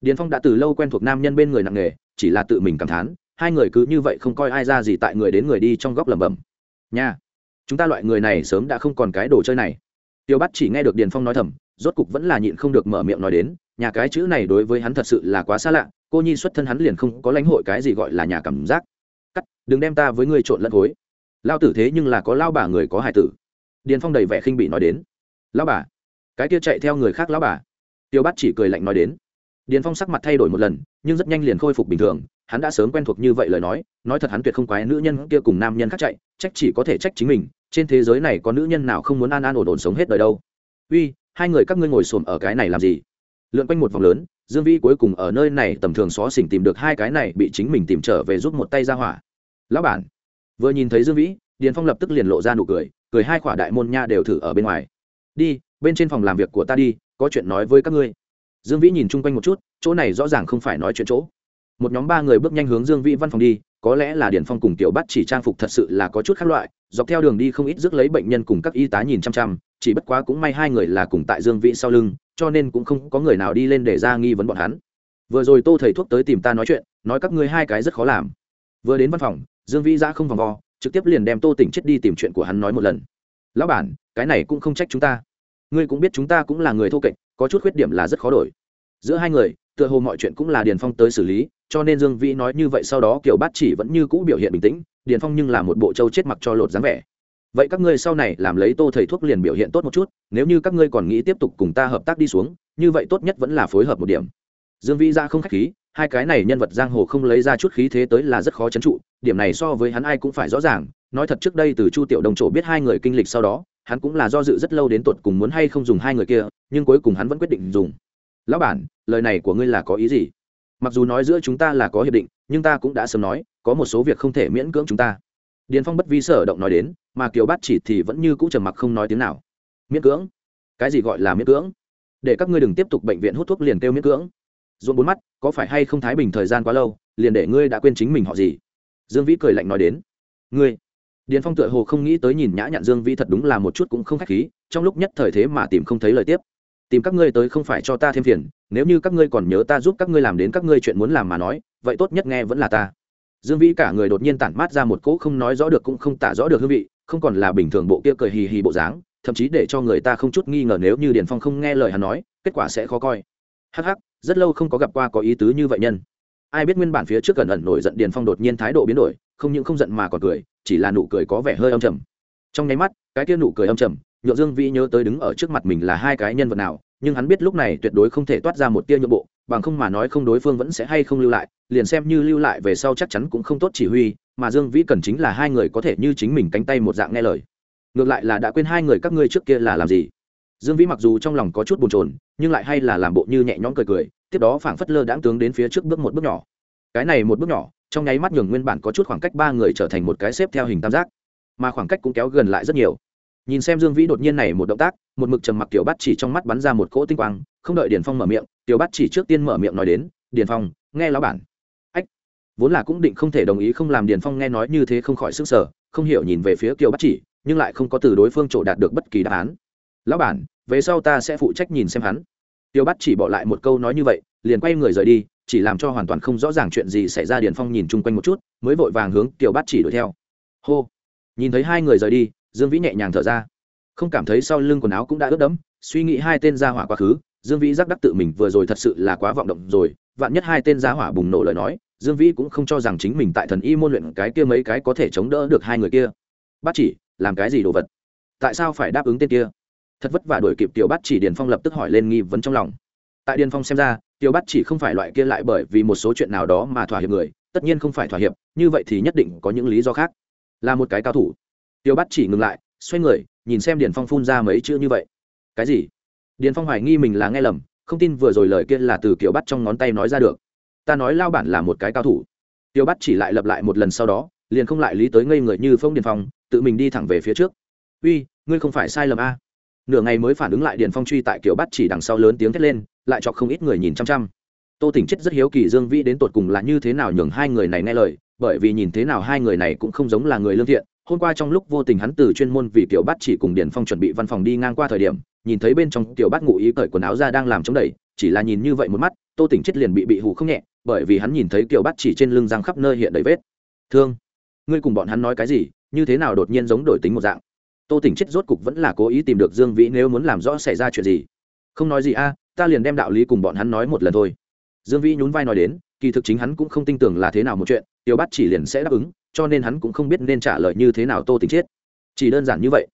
Điền phong đã từ lâu quen thuộc nam nhân bên người nặng nghề chỉ là tự mình cảm thán, hai người cứ như vậy không coi ai ra gì tại người đến người đi trong góc lẩm bẩm. Nha, chúng ta loại người này sớm đã không còn cái đồ chơi này. Tiêu bắt chỉ nghe được điền phong nói thầm, rốt cục vẫn là nhịn không được mở miệng nói đến, nhà cái chữ này đối với hắn thật sự là quá xa lạ, cô nhi xuất thân hắn liền không có lãnh hội cái gì gọi là nhà cảm giác. Cắt, đừng đem ta với ngươi trộn lẫn hối. Lao tử thế nhưng là có lao bà người có hài tử. Điền phong đầy vẻ khinh bị nói đến. Lao bà, cái kia chạy theo người khác lao bà. Tiêu bắt chỉ cười lạnh nói đến điền phong sắc mặt thay đổi một lần, nhưng rất nhanh liền khôi phục bình thường, hắn đã sớm quen thuộc như vậy lời nói nói thật hắn tuyệt không quái nữ nhân kia cùng nam nhân khác chạy, trách chỉ có thể trách chính mình, trên thế giới này có nữ nhân nào không muốn an an ổn ổn sống hết đời đâu. Uy, hai người các ngươi ngồi xổm ở cái này làm gì? Lượn quanh một vòng lớn, dương vĩ cuối cùng ở nơi này tầm thường xó xỉnh tìm được hai cái này bị chính mình tìm trở về giúp một tay ra hỏa. Lão bản. Vừa nhìn thấy dương vĩ, điền phong lập tức liền lộ ra nụ cười cười hai khỏa đại môn nha đều thử ở bên ngoài. Đi, bên trên phòng làm việc của ta đi, có chuyện nói với các ngươi dương vĩ nhìn chung quanh một chút, chỗ này rõ ràng không phải nói chuyện chỗ. Một nhóm ba người bước nhanh hướng dương vĩ văn phòng đi, có lẽ là điển phong cùng tiểu bắt chỉ trang phục thật sự là có chút khác loại, dọc theo đường đi không ít rước lấy bệnh nhân cùng các y tá nhìn chăm chăm, chỉ bất quá cũng may hai người là cùng tại dương vĩ sau lưng, cho nên cũng không có người nào đi lên để ra nghi vấn bọn hắn. Vừa rồi tô thầy thuốc tới tìm ta nói chuyện, nói các ngươi hai cái rất khó làm. Vừa đến văn phòng, dương vĩ ra không vòng vo, trực tiếp liền đem tô tỉnh chết đi tìm chuyện của hắn nói một lần. Lão bản, cái này cũng không trách chúng ta. Ngươi cũng biết chúng ta cũng là người thô kệch có chút khuyết điểm là rất khó đổi. Giữa hai người, tựa hồ mọi chuyện cũng là điền phong tới xử lý, cho nên dương vĩ nói như vậy sau đó kiểu bát chỉ vẫn như cũ biểu hiện bình tĩnh, điền phong nhưng là một bộ trâu chết mặc cho lột dáng vẻ. Vậy các ngươi sau này làm lấy tô thầy thuốc liền biểu hiện tốt một chút, nếu như các ngươi còn nghĩ tiếp tục cùng ta hợp tác đi xuống, như vậy tốt nhất vẫn là phối hợp một điểm. Dương vĩ ra không k h á c h khí, hai cái này nhân vật giang hồ không lấy ra chút khí thế tới là rất khó c h ấ n trụ, điểm này so với hắn ai cũng phải rõ ràng, nói thật trước đây từ chu tiểu đồng chỗ biết hai người kinh lịch sau đó hắn cũng là do dự rất lâu đến tột cùng muốn hay không dùng hai người kia, nhưng cuối cùng hắn vẫn quyết định dùng. Lão bản, lời này của ngươi là có ý gì? Mặc dù nói giữa chúng ta là có hiệp định, nhưng ta cũng đã sớm nói, có một số việc không thể miễn cưỡng chúng ta. Điền phong bất vi sở động nói đến, mà kiều bát chỉ thì vẫn như cũ trầm mặc không nói tiếng nào. Miễn cưỡng? Cái gì gọi là miễn cưỡng? Để các ngươi đừng tiếp tục bệnh viện hút thuốc liền kêu miễn cưỡng. Dồn bốn mắt, có phải hay không thái bình thời gian quá lâu, liền để ngươi đã quên chính mình họ gì? Dương vĩ cười lạnh nói đến. Ngươi điền phong tựa hồ không nghĩ tới nhìn nhã nhặn dương vĩ thật đúng là một chút cũng không k h á c h khí, trong lúc nhất thời thế mà tìm không thấy lời tiếp. Tìm các ngươi tới không phải cho ta thêm phiền, nếu như các ngươi còn nhớ ta giúp các ngươi làm đến các ngươi chuyện muốn làm mà nói, vậy tốt nhất nghe vẫn là ta. Dương vĩ cả người đột nhiên tản mát ra một cỗ không nói rõ được cũng không tả rõ được hương vị, không còn là bình thường bộ kia cười hì hì bộ dáng, thậm chí để cho người ta không chút nghi ngờ nếu như điền phong không nghe lời hắn nói, kết quả sẽ khó coi. Hắc hắc, rất lâu không có gặp qua có ý tứ như vậy nhân ai biết nguyên bản phía trước gần ẩn nổi giận điền phong đột nhiên thái độ biến đổi, không những không giận mà còn cười, chỉ là nụ cười có vẻ hơi âm trầm. Trong nháy mắt, cái kia nụ cười âm trầm nhượng dương vĩ nhớ tới đứng ở trước mặt mình là hai cái nhân vật nào, nhưng hắn biết lúc này tuyệt đối không thể toát ra một tia nhượng bộ, bằng không mà nói không đối phương vẫn sẽ hay không lưu lại, liền xem như lưu lại về sau chắc chắn cũng không tốt chỉ huy, mà dương vĩ cần chính là hai người có thể như chính mình cánh tay một dạng nghe lời. Ngược lại là đã quên hai người các ngươi trước kia là làm gì dương vĩ mặc dù trong lòng có chút bồn chồn, nhưng lại hay là làm bộ như nhẹ nhõm cười cười, tiếp đó phảng phất lơ đãng tướng đến phía trước bước một bước nhỏ. Cái này một bước nhỏ, trong nháy mắt nhường nguyên bản có chút khoảng cách ba người trở thành một cái xếp theo hình tam giác, mà khoảng cách cũng kéo gần lại rất nhiều. Nhìn xem dương vĩ đột nhiên này một động tác, một mực trầm mặc tiểu bắt chỉ trong mắt bắn ra một cỗ tinh quang, không đợi điền phong mở miệng, tiểu bắt chỉ trước tiên mở miệng nói đến, điền phong, nghe lão bản. Ách, vốn là cũng định không thể đồng ý không làm điền phong nghe nói như thế không khỏi sức sở không hiểu nhìn về phía kiều bắt chỉ, nhưng lại không có từ đối phương chỗ đạt được bất kỳ đáp án. Lão bản về sau ta sẽ phụ trách nhìn xem hắn. Tiêu bắt chỉ bỏ lại một câu nói như vậy, liền quay người rời đi, chỉ làm cho hoàn toàn không rõ ràng chuyện gì xảy ra điền phong nhìn chung quanh một chút, mới vội vàng hướng tiêu bắt chỉ đuổi theo. Hô! Nhìn thấy hai người rời đi, dương vĩ nhẹ nhàng thở ra. Không cảm thấy sau lưng quần áo cũng đã ướt đẫm, suy nghĩ hai tên gia hỏa quá khứ, dương vĩ giác đắc tự mình vừa rồi thật sự là quá vọng động rồi, vạn nhất hai tên gia hỏa bùng nổ lời nói, dương vĩ cũng không cho rằng chính mình tại thần y môn luyện cái kia mấy cái có thể chống đỡ được hai người kia. Bắt chỉ, làm cái gì đồ vật? Tại sao phải đáp ứng tên kia? Thật vất vả đuổi kịp tiểu Bát chỉ điền phong lập tức hỏi lên nghi vấn trong lòng. Tại điền phong xem ra, tiểu Bát chỉ không phải loại kia lại bởi vì một số chuyện nào đó mà thỏa hiệp người, tất nhiên không phải thỏa hiệp, như vậy thì nhất định có những lý do khác. Là một cái cao thủ. Tiểu Bát chỉ ngừng lại, xoay người, nhìn xem điền phong phun ra mấy chữ như vậy. Cái gì? Điền phong hoài nghi mình là nghe lầm, không tin vừa rồi lời kia là từ kiểu bắt trong ngón tay nói ra được. Ta nói lao bản là một cái cao thủ. Tiêu bắt chỉ lại lặp lại một lần sau đó, liền không lại lý tới ngây người như phong điền phong, tự mình đi thẳng về phía trước. Uy, ngươi không phải sai lầm a nửa ngày mới phản ứng lại điền phong truy tại kiểu bắt chỉ đằng sau lớn tiếng thét lên, lại cho không ít người nhìn chăm chăm. Tô tỉnh chết rất hiếu kỳ dương vĩ đến tột cùng là như thế nào nhường hai người này nghe lời, bởi vì nhìn thế nào hai người này cũng không giống là người lương thiện. Hôm qua trong lúc vô tình hắn từ chuyên môn vì kiểu bắt chỉ cùng điền phong chuẩn bị văn phòng đi ngang qua thời điểm, nhìn thấy bên trong tiểu bát ngụ ý cởi quần áo ra đang làm chống đẩy, chỉ là nhìn như vậy một mắt, tô tỉnh chết liền bị bị hù không nhẹ, bởi vì hắn nhìn thấy kiểu bát chỉ trên lưng răng khắp nơi hiện đầy vết. Thương, ngươi cùng bọn hắn nói cái gì? Như thế nào đột nhiên giống đổi tính một dạng? Tô tỉnh chết rốt cục vẫn là cố ý tìm được dương vĩ nếu muốn làm rõ xảy ra chuyện gì. Không nói gì a, ta liền đem đạo lý cùng bọn hắn nói một lần thôi. Dương vĩ nhún vai nói đến, kỳ thực chính hắn cũng không tin tưởng là thế nào một chuyện, tiểu bát chỉ liền sẽ đáp ứng, cho nên hắn cũng không biết nên trả lời như thế nào tô tỉnh chết. Chỉ đơn giản như vậy.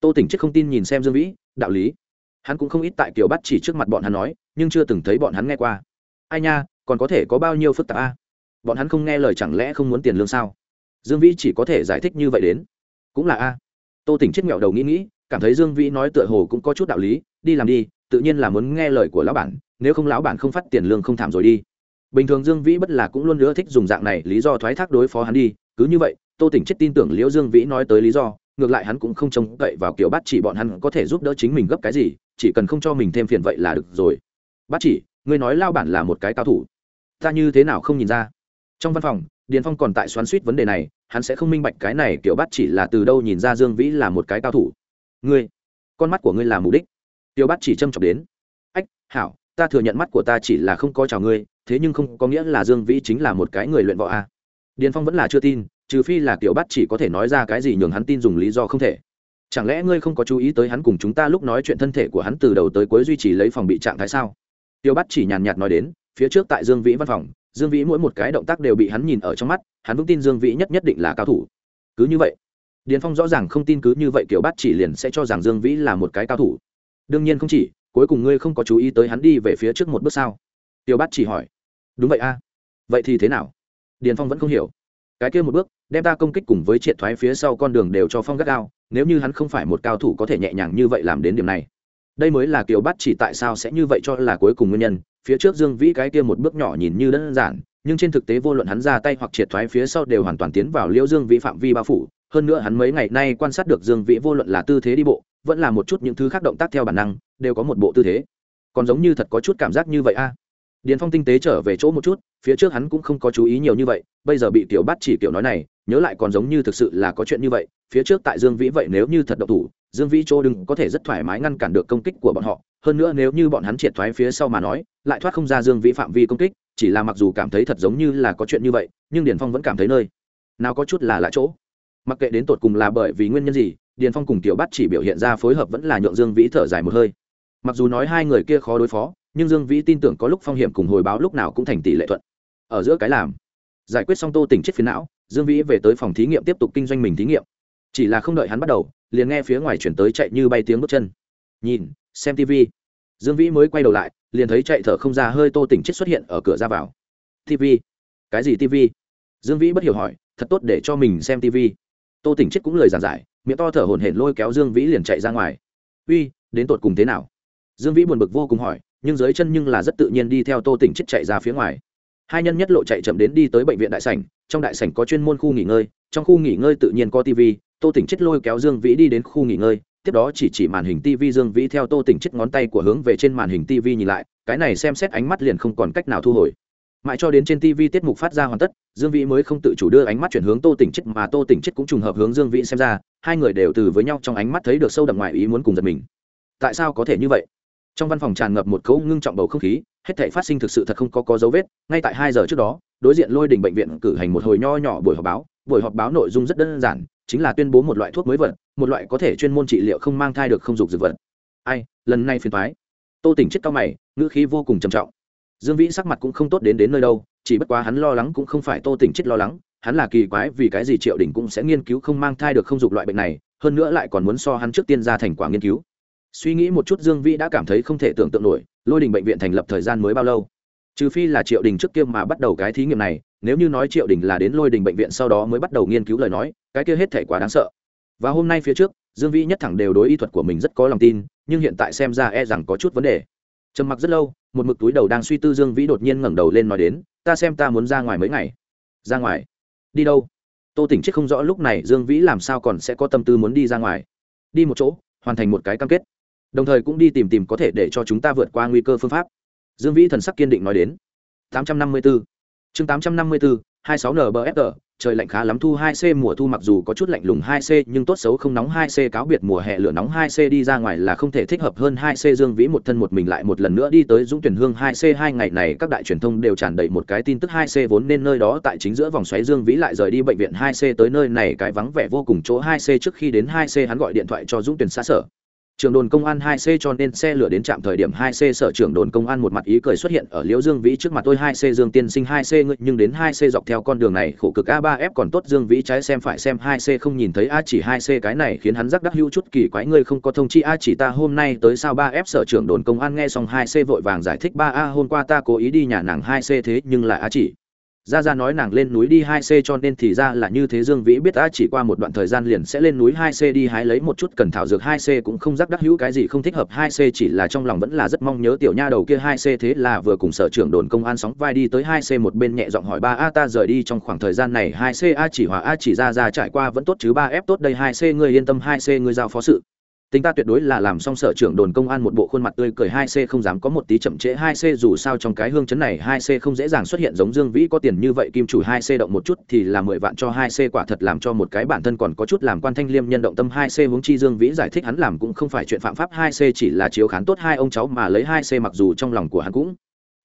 Tô tỉnh chết không tin nhìn xem dương vĩ, đạo lý. Hắn cũng không ít tại kiểu bắt chỉ trước mặt bọn hắn nói, nhưng chưa từng thấy bọn hắn nghe qua. Ai nha, còn có thể có bao nhiêu phức tạp a? Bọn hắn không nghe lời chẳng lẽ không muốn tiền lương sao? Dương vĩ chỉ có thể giải thích như vậy đến. Cũng là a tô tỉnh chết nghẹo đầu nghĩ nghĩ, cảm thấy dương vĩ nói tựa hồ cũng có chút đạo lý, đi làm đi, tự nhiên là muốn nghe lời của lão bản, nếu không lão bản không phát tiền lương không thảm rồi đi. Bình thường dương vĩ bất là cũng luôn nữa thích dùng dạng này, lý do thoái thác đối phó hắn đi, cứ như vậy, tô tỉnh chết tin tưởng liễu dương vĩ nói tới lý do, ngược lại hắn cũng không trông cậy vào kiểu bắt chỉ bọn hắn có thể giúp đỡ chính mình gấp cái gì, chỉ cần không cho mình thêm phiền vậy là được rồi. Bắt chỉ, ngươi nói lao bản là một cái cao thủ. Ta như thế nào không nhìn ra? Trong văn phòng, điền phong còn tại xoắn suýt vấn đề này hắn sẽ không minh bạch cái này tiểu bát chỉ là từ đâu nhìn ra dương vĩ là một cái cao thủ. Ngươi, con mắt của ngươi là mục đích. Tiểu bát chỉ châm chọc đến. Ách, hảo, ta thừa nhận mắt của ta chỉ là không có chào ngươi, thế nhưng không có nghĩa là dương vĩ chính là một cái người luyện võ a. À. điền phong vẫn là chưa tin, trừ phi là tiểu bát chỉ có thể nói ra cái gì nhường hắn tin dùng lý do không thể. Chẳng lẽ ngươi không có chú ý tới hắn cùng chúng ta lúc nói chuyện thân thể của hắn từ đầu tới cuối duy trì lấy phòng bị trạng thái sao? Tiêu bắt chỉ nhàn nhạt nói đến, phía trước tại dương vĩ văn phòng dương vĩ mỗi một cái động tác đều bị hắn nhìn ở trong mắt, hắn vững tin dương vĩ nhất nhất định là cao thủ. Cứ như vậy, điền phong rõ ràng không tin cứ như vậy kiểu bắt chỉ liền sẽ cho rằng dương vĩ là một cái cao thủ. Đương nhiên không chỉ, cuối cùng ngươi không có chú ý tới hắn đi về phía trước một bước sao? Tiêu bắt chỉ hỏi. Đúng vậy a. Vậy thì thế nào? Điền phong vẫn không hiểu. Cái kia một bước, đem ta công kích cùng với triệt thoái phía sau con đường đều cho phong gắt gao, nếu như hắn không phải một cao thủ có thể nhẹ nhàng như vậy làm đến điểm này. Đây mới là kiểu bắt chỉ tại sao sẽ như vậy cho là cuối cùng nguyên nhân phía trước dương vĩ cái kia một bước nhỏ nhìn như đơn giản, nhưng trên thực tế vô luận hắn ra tay hoặc triệt thoái phía sau đều hoàn toàn tiến vào liễu dương vĩ phạm vi bao phủ. Hơn nữa hắn mấy ngày nay quan sát được dương vĩ vô luận là tư thế đi bộ, vẫn là một chút những thứ khác động tác theo bản năng, đều có một bộ tư thế. Còn giống như thật có chút cảm giác như vậy a. Điền phong tinh tế trở về chỗ một chút, phía trước hắn cũng không có chú ý nhiều như vậy, bây giờ bị tiểu bắt chỉ kiểu nói này, nhớ lại còn giống như thực sự là có chuyện như vậy, phía trước tại dương vĩ vậy nếu như thật độc thủ, dương vĩ chỗ đừng có thể rất thoải mái ngăn cản được công kích của bọn họ hơn nữa nếu như bọn hắn triệt thoái phía sau mà nói, lại thoát không ra dương vĩ phạm vi công kích, chỉ là mặc dù cảm thấy thật giống như là có chuyện như vậy, nhưng điền phong vẫn cảm thấy nơi nào có chút là lạ chỗ. Mặc kệ đến tột cùng là bởi vì nguyên nhân gì, điền phong cùng tiểu bắt chỉ biểu hiện ra phối hợp vẫn là nhượng dương vĩ thở dài một hơi. Mặc dù nói hai người kia khó đối phó, nhưng dương vĩ tin tưởng có lúc phong hiểm cùng hồi báo lúc nào cũng thành tỷ lệ thuận. Ở giữa cái làm, giải quyết xong tô tỉnh chết phiến não, dương vĩ về tới phòng thí nghiệm tiếp tục kinh doanh mình thí nghiệm. Chỉ là không đợi hắn bắt đầu, liền nghe phía ngoài chuyển tới chạy như bay tiếng bước chân. Nhìn xem tv dương vĩ mới quay đầu lại, liền thấy chạy thở không ra hơi tô tỉnh chết xuất hiện ở cửa ra vào. Tv cái gì tv dương vĩ bất hiểu hỏi, thật tốt để cho mình xem tv tô tỉnh chết cũng lời giảng giải, miệng to thở hổn hển lôi kéo dương vĩ liền chạy ra ngoài. Uy, đến tột cùng thế nào? Dương vĩ buồn bực vô cùng hỏi, nhưng dưới chân nhưng là rất tự nhiên đi theo tô tỉnh chết chạy ra phía ngoài. Hai nhân nhất lộ chạy chậm đến đi tới bệnh viện đại sảnh, trong đại sảnh có chuyên môn khu nghỉ ngơi, trong khu nghỉ ngơi tự nhiên có tv tô tỉnh chết lôi kéo dương vĩ đi đến khu nghỉ ngơi tiếp đó chỉ chỉ màn hình tv dương vĩ theo tô tỉnh chết ngón tay của hướng về trên màn hình tv nhìn lại, cái này xem xét ánh mắt liền không còn cách nào thu hồi. Mãi cho đến trên tv tiết mục phát ra hoàn tất, dương vĩ mới không tự chủ đưa ánh mắt chuyển hướng tô tỉnh chết mà tô tỉnh chết cũng trùng hợp hướng dương vĩ xem ra, hai người đều từ với nhau trong ánh mắt thấy được sâu đậm ngoài ý muốn cùng giật mình. Tại sao có thể như vậy? Trong văn phòng tràn ngập một cấu ngưng trọng bầu không khí, hết thể phát sinh thực sự thật không có có dấu vết, ngay tại hai giờ trước đó, đối diện lôi đình bệnh viện cử hành một hồi nho nhỏ buổi họp báo, buổi họp báo nội dung rất đơn giản chính là tuyên bố một loại thuốc mới vật, một loại có thể chuyên môn trị liệu không mang thai được không dục dược vật. Ai, lần này phiền thoái tô tỉnh chết cao mày, ngữ khí vô cùng trầm trọng. Dương vĩ sắc mặt cũng không tốt đến đến nơi đâu, chỉ bất quá hắn lo lắng cũng không phải tô tỉnh chết lo lắng, hắn là kỳ quái vì cái gì triệu đình cũng sẽ nghiên cứu không mang thai được không dục loại bệnh này, hơn nữa lại còn muốn so hắn trước tiên ra thành quả nghiên cứu. Suy nghĩ một chút dương vĩ đã cảm thấy không thể tưởng tượng nổi, lôi đình bệnh viện thành lập thời gian mới bao lâu? Trừ phi là triệu đình trước kia mà bắt đầu cái thí nghiệm này nếu như nói triệu đình là đến lôi đình bệnh viện sau đó mới bắt đầu nghiên cứu lời nói, cái kia hết thể quá đáng sợ. Và hôm nay phía trước, dương vĩ nhất thẳng đều đối y thuật của mình rất có lòng tin, nhưng hiện tại xem ra e rằng có chút vấn đề. Trầm mặc rất lâu, một mực túi đầu đang suy tư dương vĩ đột nhiên ngẩng đầu lên nói đến, ta xem ta muốn ra ngoài mấy ngày. Ra ngoài? Đi đâu? Tô tỉnh chết không rõ lúc này dương vĩ làm sao còn sẽ có tâm tư muốn đi ra ngoài. Đi một chỗ, hoàn thành một cái cam kết. Đồng thời cũng đi tìm tìm có thể để cho chúng ta vượt qua nguy cơ phương pháp. Dương vĩ thần sắc kiên định nói đến. 854 chương 854 26 nbfg trời lạnh khá lắm, thu 2C mùa thu mặc dù có chút lạnh lùng 2C nhưng tốt xấu không nóng 2C cáo biệt mùa hè lửa nóng 2C đi ra ngoài là không thể thích hợp hơn 2C Dương Vĩ một thân một mình lại một lần nữa đi tới Dũng Tuyển Hương 2C hai ngày này các đại truyền thông đều tràn đầy một cái tin tức 2C vốn nên nơi đó tại chính giữa vòng xoáy Dương Vĩ lại rời đi bệnh viện 2C tới nơi này, cái vắng vẻ vô cùng chỗ 2C trước khi đến 2C hắn gọi điện thoại cho Dũng Tuyển xã sở trường đồn công an 2C cho nên xe lửa đến trạm thời điểm 2C sở trưởng đồn công an một mặt ý cười xuất hiện ở Liễu Dương Vĩ trước mặt. Tôi 2C Dương Tiên Sinh 2C ngươi, nhưng đến 2C dọc theo con đường này, khổ cực A3F còn tốt, Dương Vĩ trái xem phải xem 2C không nhìn thấy A chỉ 2C cái này khiến hắn rắc đắc hữu chút kỳ quái. Ngươi không có thông chi A chỉ ta, hôm nay tới sao 3F sở trưởng đồn công an nghe xong 2C vội vàng giải thích 3A hôm qua ta cố ý đi nhà nàng 2C thế, nhưng là A chỉ ra ra nói nàng lên núi đi hai c cho nên thì ra là như thế dương vĩ biết ta chỉ qua một đoạn thời gian liền sẽ lên núi hai c đi hái lấy một chút cần thảo dược hai c cũng không rắc đắc hữu cái gì, không thích hợp hai c chỉ là trong lòng vẫn là rất mong nhớ tiểu nha đầu kia hai c thế là vừa cùng sở trưởng đồn công an sóng vai đi tới hai c một bên nhẹ giọng hỏi ba, a ta rời đi trong khoảng thời gian này hai c a chỉ hòa, a chỉ ra ra trải qua vẫn tốt chứ ba f tốt đây hai c người yên tâm hai c người giao phó sự tính ta tuyệt đối là làm xong sở trưởng đồn công an một bộ khuôn mặt tươi cười hai c không dám có một tí chậm trễ hai c, dù sao trong cái hương chấn này hai c không dễ dàng xuất hiện giống dương vĩ có tiền như vậy kim chủ hai c động một chút thì là mười vạn cho hai c, quả thật làm cho một cái bản thân còn có chút làm quan thanh liêm nhân động tâm hai c huống chi dương vĩ giải thích hắn làm cũng không phải chuyện phạm pháp hai c, chỉ là chiếu khán tốt hai ông cháu mà lấy hai c mặc dù trong lòng của hắn cũng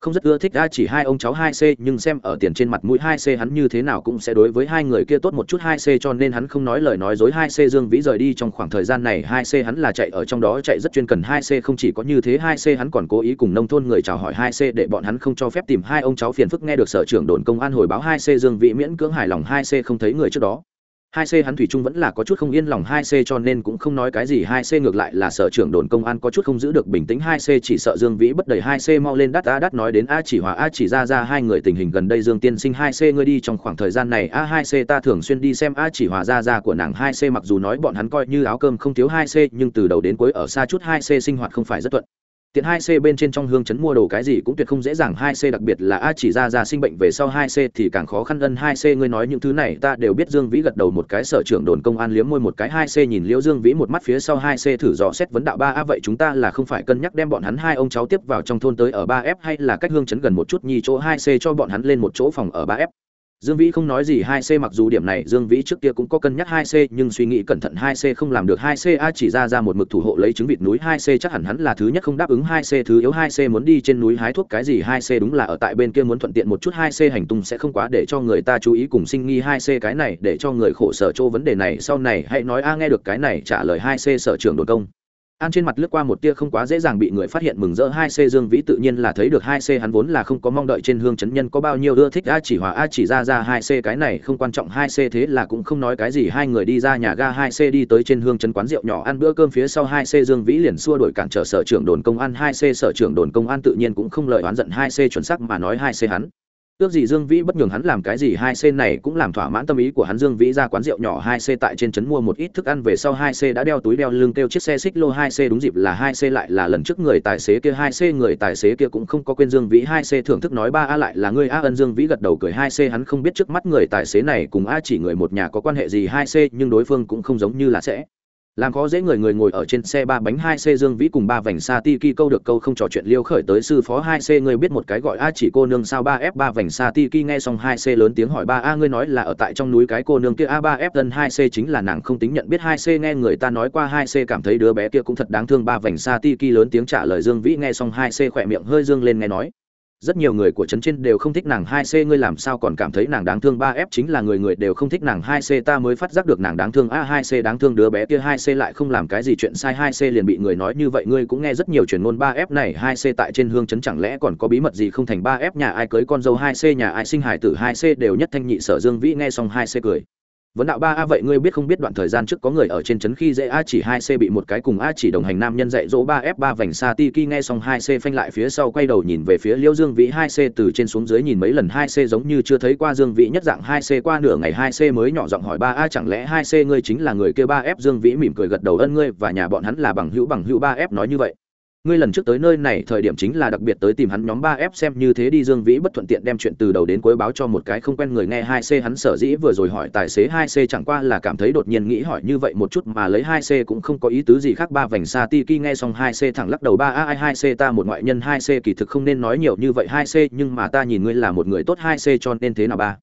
không rất ưa thích a chỉ hai ông cháu hai c, nhưng xem ở tiền trên mặt mũi hai c hắn như thế nào cũng sẽ đối với hai người kia tốt một chút hai c, cho nên hắn không nói lời nói dối hai c dương vĩ rời đi trong khoảng thời gian này hai c hắn là chạy ở trong đó chạy rất chuyên cần hai c, không chỉ có như thế hai c hắn còn cố ý cùng nông thôn người chào hỏi hai c để bọn hắn không cho phép tìm hai ông cháu phiền phức. Nghe được sở trưởng đồn công an hồi báo hai c, dương vĩ miễn cưỡng hài lòng hai c không thấy người trước đó hai c hắn thủy chung vẫn là có chút không yên lòng hai c cho nên cũng không nói cái gì. Hai c ngược lại là sở trưởng đồn công an có chút không giữ được bình tĩnh. Hai c chỉ sợ dương vĩ bất đầy. Hai c mau lên đắt, a đắt nói đến a chỉ hòa, a chỉ ra ra hai người tình hình gần đây dương tiên sinh. Hai c ngươi đi trong khoảng thời gian này, a, hai c ta thường xuyên đi xem a chỉ hòa ra ra của nàng. Hai c mặc dù nói bọn hắn coi như áo cơm không thiếu hai c, nhưng từ đầu đến cuối ở xa chút hai c sinh hoạt không phải rất thuận tiện hai c bên trên trong hương chấn mua đồ cái gì cũng tuyệt không dễ dàng. Hai c đặc biệt là a chỉ ra ra sinh bệnh về sau hai c thì càng khó khăn ân hai c ngươi nói những thứ này ta đều biết. Dương vĩ gật đầu một cái, sở trưởng đồn công an liếm môi một cái. Hai c nhìn liễu dương vĩ một mắt phía sau. Hai c thử dò xét vấn đạo ba a, vậy chúng ta là không phải cân nhắc đem bọn hắn hai ông cháu tiếp vào trong thôn tới ở ba f hay là cách hương chấn gần một chút? Nhi chỗ hai c cho bọn hắn lên một chỗ phòng ở ba f. Dương Vĩ không nói gì 2C mặc dù điểm này Dương Vĩ trước kia cũng có cân nhắc 2C nhưng suy nghĩ cẩn thận 2C không làm được 2C a chỉ ra ra một mực thủ hộ lấy trứng vịt núi 2C chắc hẳn hắn là thứ nhất không đáp ứng 2C thứ yếu 2C muốn đi trên núi hái thuốc cái gì 2C đúng là ở tại bên kia muốn thuận tiện một chút 2C hành tung sẽ không quá để cho người ta chú ý cùng sinh nghi 2C cái này để cho người khổ sở chỗ vấn đề này sau này hãy nói a nghe được cái này trả lời 2C sở trưởng đồn công an trên mặt lướt qua một tia không quá dễ dàng bị người phát hiện mừng rỡ. Hai c dương vĩ tự nhiên là thấy được hai c hắn vốn là không có mong đợi trên hương chấn nhân có bao nhiêu ưa thích. A chỉ hòa, a chỉ ra ra hai c cái này không quan trọng. Hai c thế là cũng không nói cái gì. Hai người đi ra nhà ga, hai c đi tới trên hương chấn quán rượu nhỏ, ăn bữa cơm phía sau. Hai c dương vĩ liền xua đổi cản trở sở trưởng đồn công an. Hai c sở trưởng đồn công an tự nhiên cũng không lời oán giận. Hai c chuẩn xác mà nói hai c hắn ước gì dương vĩ bất nhường hắn làm cái gì, hai c này cũng làm thỏa mãn tâm ý của hắn. Dương vĩ ra quán rượu nhỏ, hai c tại trên trấn mua một ít thức ăn về sau, hai c đã đeo túi đeo lưng kêu chiếc xe xích lô, hai c đúng dịp là hai c lại là lần trước người tài xế kia, hai c người tài xế kia cũng không có quên dương vĩ. Hai c thưởng thức nói ba a lại là người a ân. Dương vĩ gật đầu cười, hai c hắn không biết trước mắt người tài xế này cùng a chỉ người một nhà có quan hệ gì, hai c nhưng đối phương cũng không giống như là sẽ làm khó dễ người người ngồi ở trên xe ba bánh hai c dương vĩ cùng ba vành sa ti ki câu được câu không trò chuyện liêu khởi tới sư phó hai c, người biết một cái gọi a chỉ cô nương sao ba f, ba vành sa ti ki nghe xong hai c lớn tiếng hỏi ba a, ngươi nói là ở tại trong núi cái cô nương kia? A ba f tân hai c chính là nàng không tính nhận biết hai c, nghe người ta nói qua hai c cảm thấy đứa bé kia cũng thật đáng thương. Ba vành sa ti ki lớn tiếng trả lời dương vĩ, nghe xong hai c khỏe miệng hơi dương lên nghe nói rất nhiều người của trấn trên đều không thích nàng hai c, ngươi làm sao còn cảm thấy nàng đáng thương? Ba f chính là người người đều không thích nàng hai c, ta mới phát giác được nàng đáng thương. A hai c đáng thương, đứa bé kia hai c lại không làm cái gì chuyện sai. Hai c liền bị người nói như vậy, ngươi cũng nghe rất nhiều truyền ngôn. Ba f này, hai c tại trên hương trấn chẳng lẽ còn có bí mật gì không thành? Ba f nhà ai cưới con dâu? Hai c nhà ai sinh hải tử? Hai c đều nhất thanh nhị sở dương vĩ nghe xong hai c cười vấn đạo ba a vậy ngươi biết không biết đoạn thời gian trước có người ở trên trấn khi dễ a chỉ hai c bị một cái cùng a chỉ đồng hành nam nhân dạy dỗ ba f ba vành xa ti ki nghe xong hai c phanh lại phía sau quay đầu nhìn về phía liêu dương vĩ hai c từ trên xuống dưới nhìn mấy lần hai c giống như chưa thấy qua dương vĩ nhất dạng hai c qua nửa ngày hai c mới nhỏ giọng hỏi ba a chẳng lẽ hai c ngươi chính là người kia ba f dương vĩ mỉm cười gật đầu ân ngươi và nhà bọn hắn là bằng hữu bằng hữu ba f nói như vậy ngươi lần trước tới nơi này thời điểm chính là đặc biệt tới tìm hắn nhóm ba f xem như thế đi, dương vĩ bất thuận tiện đem chuyện từ đầu đến cuối báo cho một cái không quen người nghe hai c. Hắn sở dĩ vừa rồi hỏi tài xế hai c chẳng qua là cảm thấy đột nhiên nghĩ hỏi như vậy một chút mà lấy hai c cũng không có ý tứ gì khác. Ba vành xa ti ki nghe xong hai c thẳng lắc đầu, ba a hai c ta một ngoại nhân hai c kỳ thực không nên nói nhiều như vậy hai c, nhưng mà ta nhìn ngươi là một người tốt hai c cho nên thế nào ba?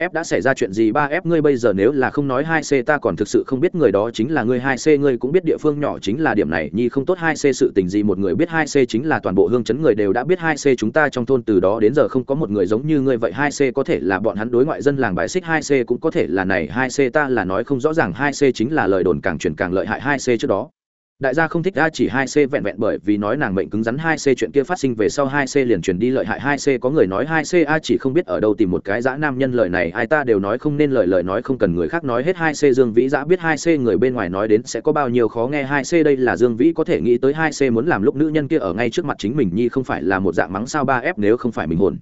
F đã xảy ra chuyện gì? Ba f ngươi bây giờ nếu là không nói hai c, ta còn thực sự không biết người đó chính là ngươi. Hai c ngươi cũng biết địa phương nhỏ chính là điểm này. Nhi không tốt, hai c sự tình gì một người biết. Hai c chính là toàn bộ hương chấn người đều đã biết. Hai c chúng ta trong thôn từ đó đến giờ không có một người giống như ngươi vậy. Hai c có thể là bọn hắn đối ngoại dân làng bài xích. Hai c cũng có thể là này. Hai c ta là nói không rõ ràng. Hai c chính là lời đồn càng truyền càng lợi hại. Hai c trước đó đại gia không thích a chỉ hai c vẹn vẹn bởi vì nói nàng mệnh cứng rắn hai c chuyện kia phát sinh về sau hai c liền truyền đi lợi hại hai c. Có người nói hai c a chỉ không biết ở đâu tìm một cái dã nam nhân lời này, ai ta đều nói không nên lời lời nói không cần người khác nói hết hai c. Dương vĩ dã biết hai c người bên ngoài nói đến sẽ có bao nhiêu khó nghe. Hai c đây là dương vĩ có thể nghĩ tới hai c muốn làm lúc nữ nhân kia ở ngay trước mặt chính mình, nhi không phải là một dạng mắng sao ba f nếu không phải mình hồn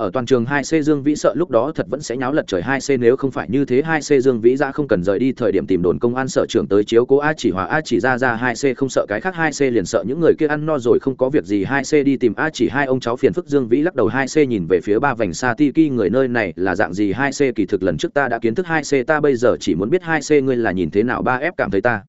ở toàn trường 2C Dương Vĩ sợ lúc đó thật vẫn sẽ nháo lật trời 2C nếu không phải như thế 2C Dương Vĩ ra không cần rời đi thời điểm tìm đồn công an sở trưởng tới chiếu cố A chỉ hòa. A chỉ ra ra 2C không sợ cái khác 2C liền sợ những người kia ăn no rồi không có việc gì. 2C đi tìm A chỉ. Hai ông cháu phiền phức Dương Vĩ lắc đầu. 2C nhìn về phía ba vành xa Tiki người nơi này là dạng gì? 2C kỳ thực lần trước ta đã kiến thức. 2C ta bây giờ chỉ muốn biết 2C ngươi là nhìn thế nào? 3F cảm thấy ta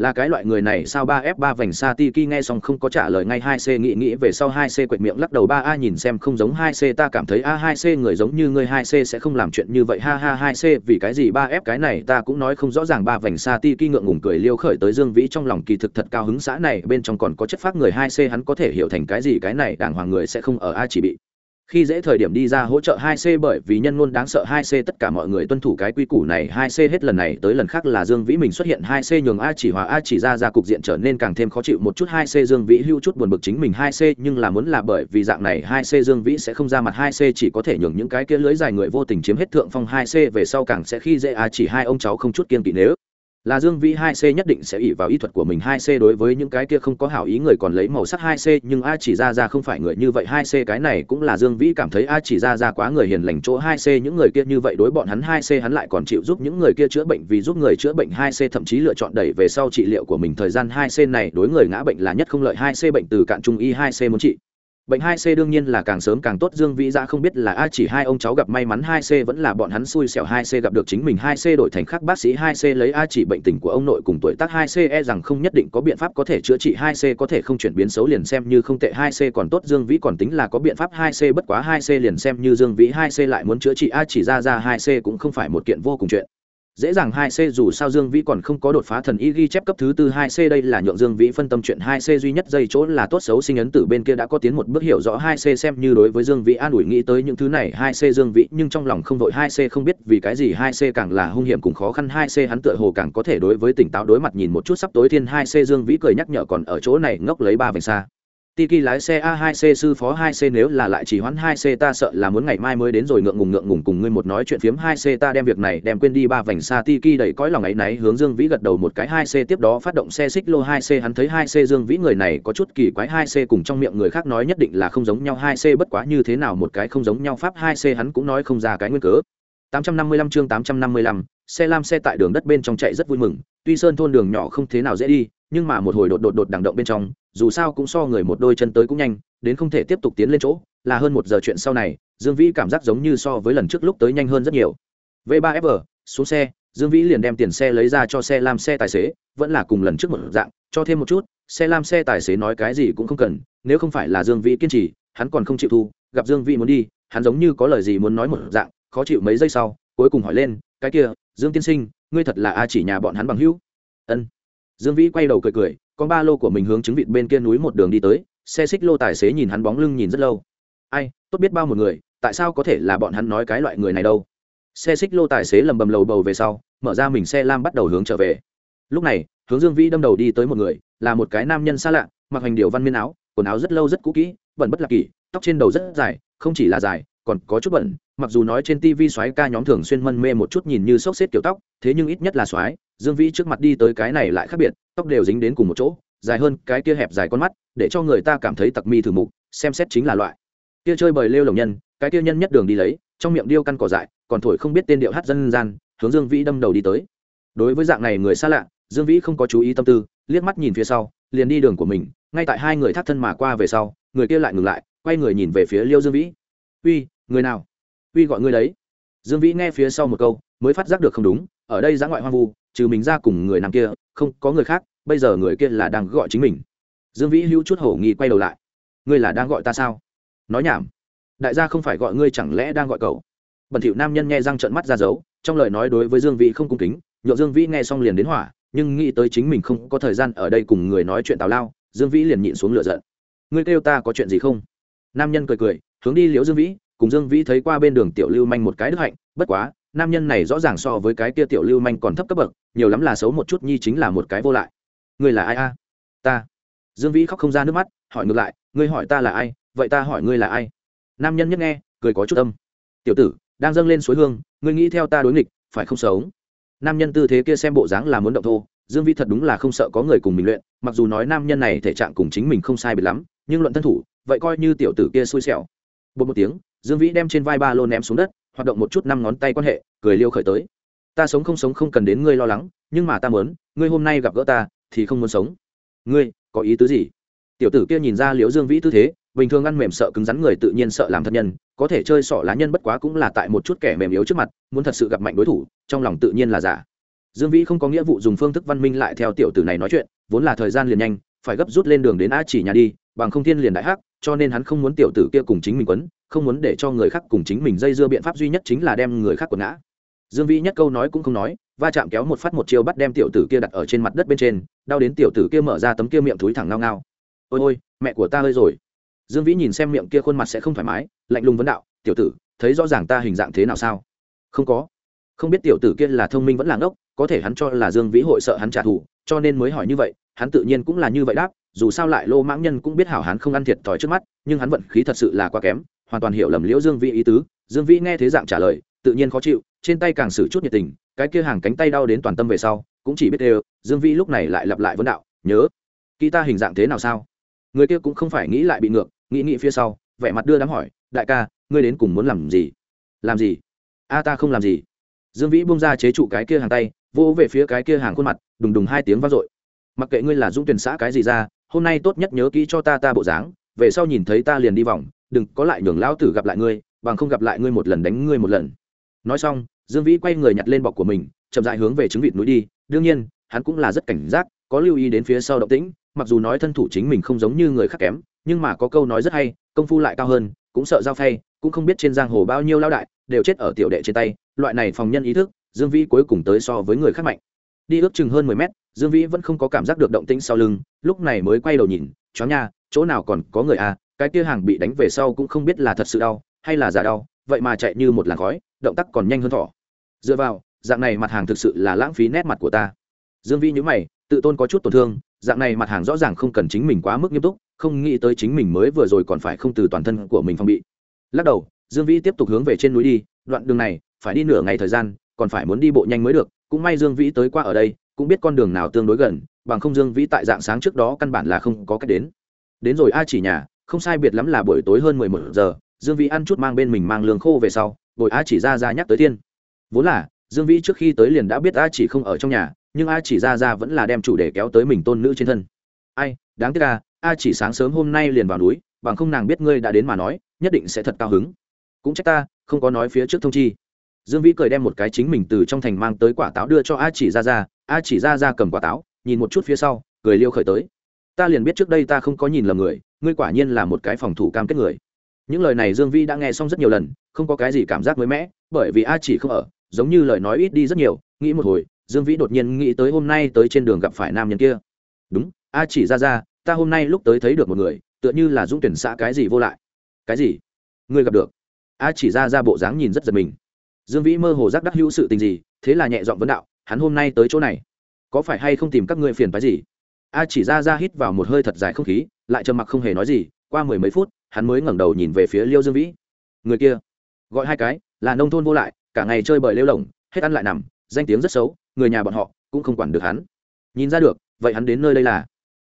là cái loại người này sao ba f ba vành sa ti ki nghe xong không có trả lời ngay hai c nghĩ nghĩ về sau hai c quệt miệng lắc đầu ba a nhìn xem không giống hai c, ta cảm thấy a hai c người giống như ngươi hai c sẽ không làm chuyện như vậy. Ha ha, hai c, vì cái gì ba f cái này? Ta cũng nói không rõ ràng, ba vành sa ti ki ngượng ngùng cười liêu khởi tới dương vĩ trong lòng kỳ thực thật cao hứng xã này, bên trong còn có chất phát người hai c, hắn có thể hiểu thành cái gì, cái này đàng hoàng người sẽ không ở a chỉ bị khi dễ thời điểm đi ra hỗ trợ 2C bởi vì nhân ngôn đáng sợ 2C tất cả mọi người tuân thủ cái quy củ này 2C hết lần này tới lần khác là Dương Vĩ mình xuất hiện 2C nhường A chỉ hòa, A chỉ ra ra cục diện trở nên càng thêm khó chịu, một chút 2C Dương Vĩ hưu chút buồn bực chính mình 2C nhưng là muốn là bởi vì dạng này 2C Dương Vĩ sẽ không ra mặt 2C chỉ có thể nhường những cái kia lưới dài người vô tình chiếm hết thượng phong 2C về sau càng sẽ khi dễ A chỉ, hai ông cháu không chút kiên kỵ nếu là dương vĩ hai c nhất định sẽ ỉ vào ý thuật của mình hai c đối với những cái kia không có hảo ý người còn lấy màu sắc hai c, nhưng a chỉ ra ra không phải người như vậy hai c, cái này cũng là dương vĩ cảm thấy a chỉ ra ra quá người hiền lành chỗ hai c, những người kia như vậy đối bọn hắn hai c hắn lại còn chịu giúp những người kia chữa bệnh vì giúp người chữa bệnh hai c, thậm chí lựa chọn đẩy về sau trị liệu của mình thời gian hai c này, đối người ngã bệnh là nhất không lợi hai c bệnh từ cạn trung y hai c muốn trị bệnh hai c đương nhiên là càng sớm càng tốt dương vĩ ra không biết là a chỉ hai ông cháu gặp may mắn hai c vẫn là bọn hắn xui xẻo hai c gặp được chính mình hai c đổi thành khác bác sĩ hai c lấy a chỉ bệnh tình của ông nội cùng tuổi tác hai c e rằng không nhất định có biện pháp có thể chữa trị hai c có thể không chuyển biến xấu liền xem như không tệ hai c còn tốt dương vĩ còn tính là có biện pháp hai c bất quá hai c liền xem như dương vĩ hai c lại muốn chữa trị a chỉ ra ra hai c cũng không phải một kiện vô cùng chuyện dễ dàng hai c dù sao dương vĩ còn không có đột phá thần y ghi chép cấp thứ tư hai c, đây là nhượng dương vĩ phân tâm chuyện hai c duy nhất dây chỗ là tốt xấu sinh ấn tử bên kia đã có tiến một bước hiểu rõ hai c xem như đối với dương vĩ an ủi nghĩ tới những thứ này. Hai c dương vĩ nhưng trong lòng không vội, hai c không biết vì cái gì hai c càng là hung hiểm cùng khó khăn. Hai c hắn tựa hồ càng có thể đối với tỉnh táo đối mặt nhìn một chút sắp tối thiên. Hai c dương vĩ cười nhắc nhở còn ở chỗ này ngốc lấy ba vành xa. Tiki lái xe A2C sư phó 2C nếu là lại chỉ hoãn 2C ta sợ là muốn ngày mai mới đến rồi ngượng ngùng ngượng ngùng cùng ngươi một nói chuyện phiếm 2C ta đem việc này đem quên đi. Ba vành xa Tiki đẩy cõi lòng ấy náy hướng Dương Vĩ gật đầu một cái. 2C tiếp đó phát động xe xích lô 2C hắn thấy 2C Dương Vĩ người này có chút kỳ quái. 2C cùng trong miệng người khác nói nhất định là không giống nhau. 2C bất quá như thế nào một cái không giống nhau pháp. 2C hắn cũng nói không ra cái nguyên cớ. 855 chương 855, xe lam xe tại đường đất bên trong chạy rất vui mừng. Tuy sơn thôn đường nhỏ không thế nào dễ đi nhưng mà một hồi đột đột đột đằng động bên trong, dù sao cũng so người một đôi chân tới cũng nhanh, đến không thể tiếp tục tiến lên chỗ, là hơn một giờ chuyện sau này, dương vĩ cảm giác giống như so với lần trước lúc tới nhanh hơn rất nhiều. V 3 f, xuống xe, dương vĩ liền đem tiền xe lấy ra cho xe lam xe tài xế, vẫn là cùng lần trước một dạng, cho thêm một chút, xe lam xe tài xế nói cái gì cũng không cần, nếu không phải là dương vĩ kiên trì, hắn còn không chịu thu, gặp dương vĩ muốn đi, hắn giống như có lời gì muốn nói một dạng, khó chịu mấy giây sau, cuối cùng hỏi lên, cái kia, dương tiên sinh, ngươi thật là a chỉ nhà bọn hắn bằng hữu? Ân dương vĩ quay đầu cười cười, con ba lô của mình hướng chứng vịt bên kia núi một đường đi tới, xe xích lô tài xế nhìn hắn bóng lưng nhìn rất lâu. Ai, tốt biết bao một người, tại sao có thể là bọn hắn nói cái loại người này đâu? Xe xích lô tài xế lầm bầm lầu bầu về sau, mở ra mình xe lam bắt đầu hướng trở về. Lúc này, hướng dương vĩ đâm đầu đi tới một người, là một cái nam nhân xa lạ, mặc hành điều văn miên áo, quần áo rất lâu rất cũ kỹ bẩn bất lạc kỷ, tóc trên đầu rất dài, không chỉ là dài còn có chút bẩn mặc dù nói trên tv xoáy ca nhóm thường xuyên mân mê một chút nhìn như xốc xếp kiểu tóc, thế nhưng ít nhất là xoáy dương vĩ trước mặt đi tới cái này lại khác biệt, tóc đều dính đến cùng một chỗ, dài hơn cái kia hẹp dài con mắt, để cho người ta cảm thấy tặc mi thử mục, xem xét chính là loại. Kia chơi bời lêu lồng nhân, cái kia nhân nhất đường đi lấy, trong miệng điêu căn cỏ dại, còn thổi không biết tên điệu hát dân gian, hướng dương vĩ đâm đầu đi tới. Đối với dạng này người xa lạ, dương vĩ không có chú ý tâm tư, liếc mắt nhìn phía sau, liền đi đường của mình, ngay tại hai người thắt thân mà qua về sau, người kia lại ngừng lại, quay người nhìn về phía liêu dương vĩ. Uy người nào? Uy gọi ngươi đấy. Dương vĩ nghe phía sau một câu, mới phát giác được không đúng, ở đây giã ngoại hoang vu, trừ mình ra cùng người nam kia, không có người khác, bây giờ người kia là đang gọi chính mình. Dương vĩ hữu chút hổ nghi quay đầu lại. Ngươi là đang gọi ta sao? Nói nhảm. Đại gia không phải gọi ngươi chẳng lẽ đang gọi cậu? Bẩn thỉu nam nhân nghe răng trợn mắt ra dấu, trong lời nói đối với dương vĩ không cung kính nhộn dương vĩ nghe xong liền đến hỏa, nhưng nghĩ tới chính mình không có thời gian ở đây cùng người nói chuyện tào lao, dương vĩ liền nhịn xuống lửa giận. Ngươi kêu ta có chuyện gì không? Nam nhân cười cười, hướng đi liễu dương vĩ cùng dương vĩ thấy qua bên đường tiểu lưu manh một cái đức hạnh, bất quá, nam nhân này rõ ràng so với cái kia tiểu lưu manh còn thấp cấp bậc, nhiều lắm là xấu một chút nhi chính là một cái vô lại. Ngươi là ai a? Ta. Dương vĩ khóc không ra nước mắt, hỏi ngược lại, ngươi hỏi ta là ai, vậy ta hỏi ngươi là ai? Nam nhân nhất nghe, cười có chút tâm tiểu tử, đang dâng lên suối hương, ngươi nghĩ theo ta đối nghịch, phải không sống nam nhân tư thế kia xem bộ dáng là muốn động thô, dương vĩ thật đúng là không sợ có người cùng mình luyện, mặc dù nói nam nhân này thể trạng cùng chính mình không sai biệt lắm, nhưng luận thân thủ, vậy coi như tiểu tử kia xui xẻo. Bột một tiếng dương vĩ đem trên vai ba lô ném xuống đất, hoạt động một chút năm ngón tay quan hệ, cười liêu khởi tới. Ta sống không sống không cần đến ngươi lo lắng, nhưng mà ta muốn, ngươi hôm nay gặp gỡ ta, thì không muốn sống. Ngươi, có ý tứ gì? Tiểu tử kia nhìn ra liễu dương vĩ tư thế, bình thường ăn mềm sợ cứng rắn người tự nhiên sợ làm thân nhân, có thể chơi sọ lá nhân bất quá cũng là tại một chút kẻ mềm yếu trước mặt, muốn thật sự gặp mạnh đối thủ, trong lòng tự nhiên là giả. Dương vĩ không có nghĩa vụ dùng phương thức văn minh lại theo tiểu tử này nói chuyện, vốn là thời gian liền nhanh, phải gấp rút lên đường đến a chỉ nhà đi, bằng không thiên liền đại hắc, cho nên hắn không muốn tiểu tử kia cùng chính mình quấn không muốn để cho người khác cùng chính mình dây dưa biện pháp duy nhất chính là đem người khác quật ngã. Dương vĩ nhất câu nói cũng không nói, va chạm kéo một phát một chiêu bắt đem tiểu tử kia đặt ở trên mặt đất bên trên, đau đến tiểu tử kia mở ra tấm kia miệng túi thẳng ngao ngao. Ôi ôi, mẹ của ta ơi rồi. Dương vĩ nhìn xem miệng kia khuôn mặt sẽ không thoải mái, lạnh lùng vấn đạo, tiểu tử, thấy rõ ràng ta hình dạng thế nào sao? Không có. Không biết tiểu tử kia là thông minh vẫn là ngốc, có thể hắn cho là dương vĩ hội sợ hắn trả thù, cho nên mới hỏi như vậy, hắn tự nhiên cũng là như vậy đáp, dù sao lại lô mãng nhân cũng biết hảo hắn không ăn thiệt thòi trước mắt, nhưng hắn vận khí thật sự là quá kém hoàn toàn hiểu lầm liễu dương vĩ ý tứ, dương vĩ nghe thế dạng trả lời, tự nhiên khó chịu, trên tay càng xử chút nhiệt tình, cái kia hàng cánh tay đau đến toàn tâm về sau, cũng chỉ biết đều, dương vĩ lúc này lại lặp lại vấn đạo, nhớ, kỹ ta hình dạng thế nào sao? Người kia cũng không phải nghĩ lại bị ngược, nghĩ nghĩ phía sau, vẻ mặt đưa đám hỏi, đại ca, ngươi đến cùng muốn làm gì? Làm gì? A, ta không làm gì. Dương vĩ bung ra chế trụ cái kia hàng tay, vỗ về phía cái kia hàng khuôn mặt, đùng đùng hai tiếng vang dội. Mặc kệ ngươi là dũng tuyển xã cái gì ra, hôm nay tốt nhất nhớ kỹ cho ta ta bộ dáng, về sau nhìn thấy ta liền đi vòng đừng có lại nhường lão tử gặp lại ngươi, bằng không gặp lại ngươi một lần đánh ngươi một lần. Nói xong, dương vĩ quay người nhặt lên bọc của mình, chậm dại hướng về trứng vịt núi đi. Đương nhiên, hắn cũng là rất cảnh giác, có lưu ý đến phía sau động tĩnh, mặc dù nói thân thủ chính mình không giống như người khác kém, nhưng mà có câu nói rất hay, công phu lại cao hơn, cũng sợ giao phay, cũng không biết trên giang hồ bao nhiêu lao đại đều chết ở tiểu đệ trên tay. Loại này phòng nhân ý thức, dương vĩ cuối cùng tới so với người khác mạnh. Đi ước chừng hơn mười mét, dương vĩ vẫn không có cảm giác được động tĩnh sau lưng, lúc này mới quay đầu nhìn, chó nha, chỗ nào còn có người à? Cái kia hàng bị đánh về sau cũng không biết là thật sự đau hay là giả đau, vậy mà chạy như một làn khói, động tác còn nhanh hơn thỏ. Dựa vào, dạng này mặt hàng thực sự là lãng phí nét mặt của ta. Dương Vi nhữ mày, tự tôn có chút tổn thương, dạng này mặt hàng rõ ràng không cần chính mình quá mức nghiêm túc, không nghĩ tới chính mình mới vừa rồi còn phải không từ toàn thân của mình phòng bị. Lắc đầu, dương vĩ tiếp tục hướng về trên núi đi, đoạn đường này, phải đi nửa ngày thời gian, còn phải muốn đi bộ nhanh mới được, cũng may dương vĩ tới qua ở đây, cũng biết con đường nào tương đối gần, bằng không dương vĩ tại dạng sáng trước đó căn bản là không có cách đến. Đến rồi a chỉ nhà không sai biệt lắm là buổi tối hơn mười một giờ, dương vĩ ăn chút mang bên mình mang lương khô về sau, bồi a chỉ ra ra nhắc tới tiên. Vốn là, dương vĩ trước khi tới liền đã biết a chỉ không ở trong nhà, nhưng a chỉ ra ra vẫn là đem chủ đề kéo tới mình tôn nữ trên thân. Ai, đáng tiếc a a chỉ sáng sớm hôm nay liền vào núi, bằng không nàng biết ngươi đã đến mà nói, nhất định sẽ thật cao hứng. Cũng trách ta, không có nói phía trước thông chi. Dương vĩ cười đem một cái chính mình từ trong thành mang tới quả táo đưa cho a chỉ ra ra a chỉ ra ra cầm quả táo, nhìn một chút phía sau, cười liêu khởi tới ta liền biết trước đây ta không có nhìn lầm người, ngươi quả nhiên là một cái phòng thủ cam kết người. Những lời này dương vi đã nghe xong rất nhiều lần, không có cái gì cảm giác mới mẻ, bởi vì a chỉ không ở, giống như lời nói ít đi rất nhiều, nghĩ một hồi, dương vĩ đột nhiên nghĩ tới hôm nay tới trên đường gặp phải nam nhân kia. Đúng, a chỉ ra ra, ta hôm nay lúc tới thấy được một người, tựa như là dũng tuyển xã cái gì vô lại. Cái gì? Ngươi gặp được. A chỉ ra ra bộ dáng nhìn rất giật mình. Dương vĩ mơ hồ giác đắc hữu sự tình gì, thế là nhẹ giọng vấn đạo, hắn hôm nay tới chỗ này, có phải hay không tìm các ngươi phiền phái gì? A chỉ ra ra hít vào một hơi thật dài không khí, lại trầm mặc không hề nói gì, qua mười mấy phút, hắn mới ngẩng đầu nhìn về phía liêu dương vĩ. Người kia, gọi hai cái, là nông thôn vô lại, cả ngày chơi bời lêu lồng hết ăn lại nằm, danh tiếng rất xấu, người nhà bọn họ cũng không quản được hắn. Nhìn ra được, vậy hắn đến nơi đây là?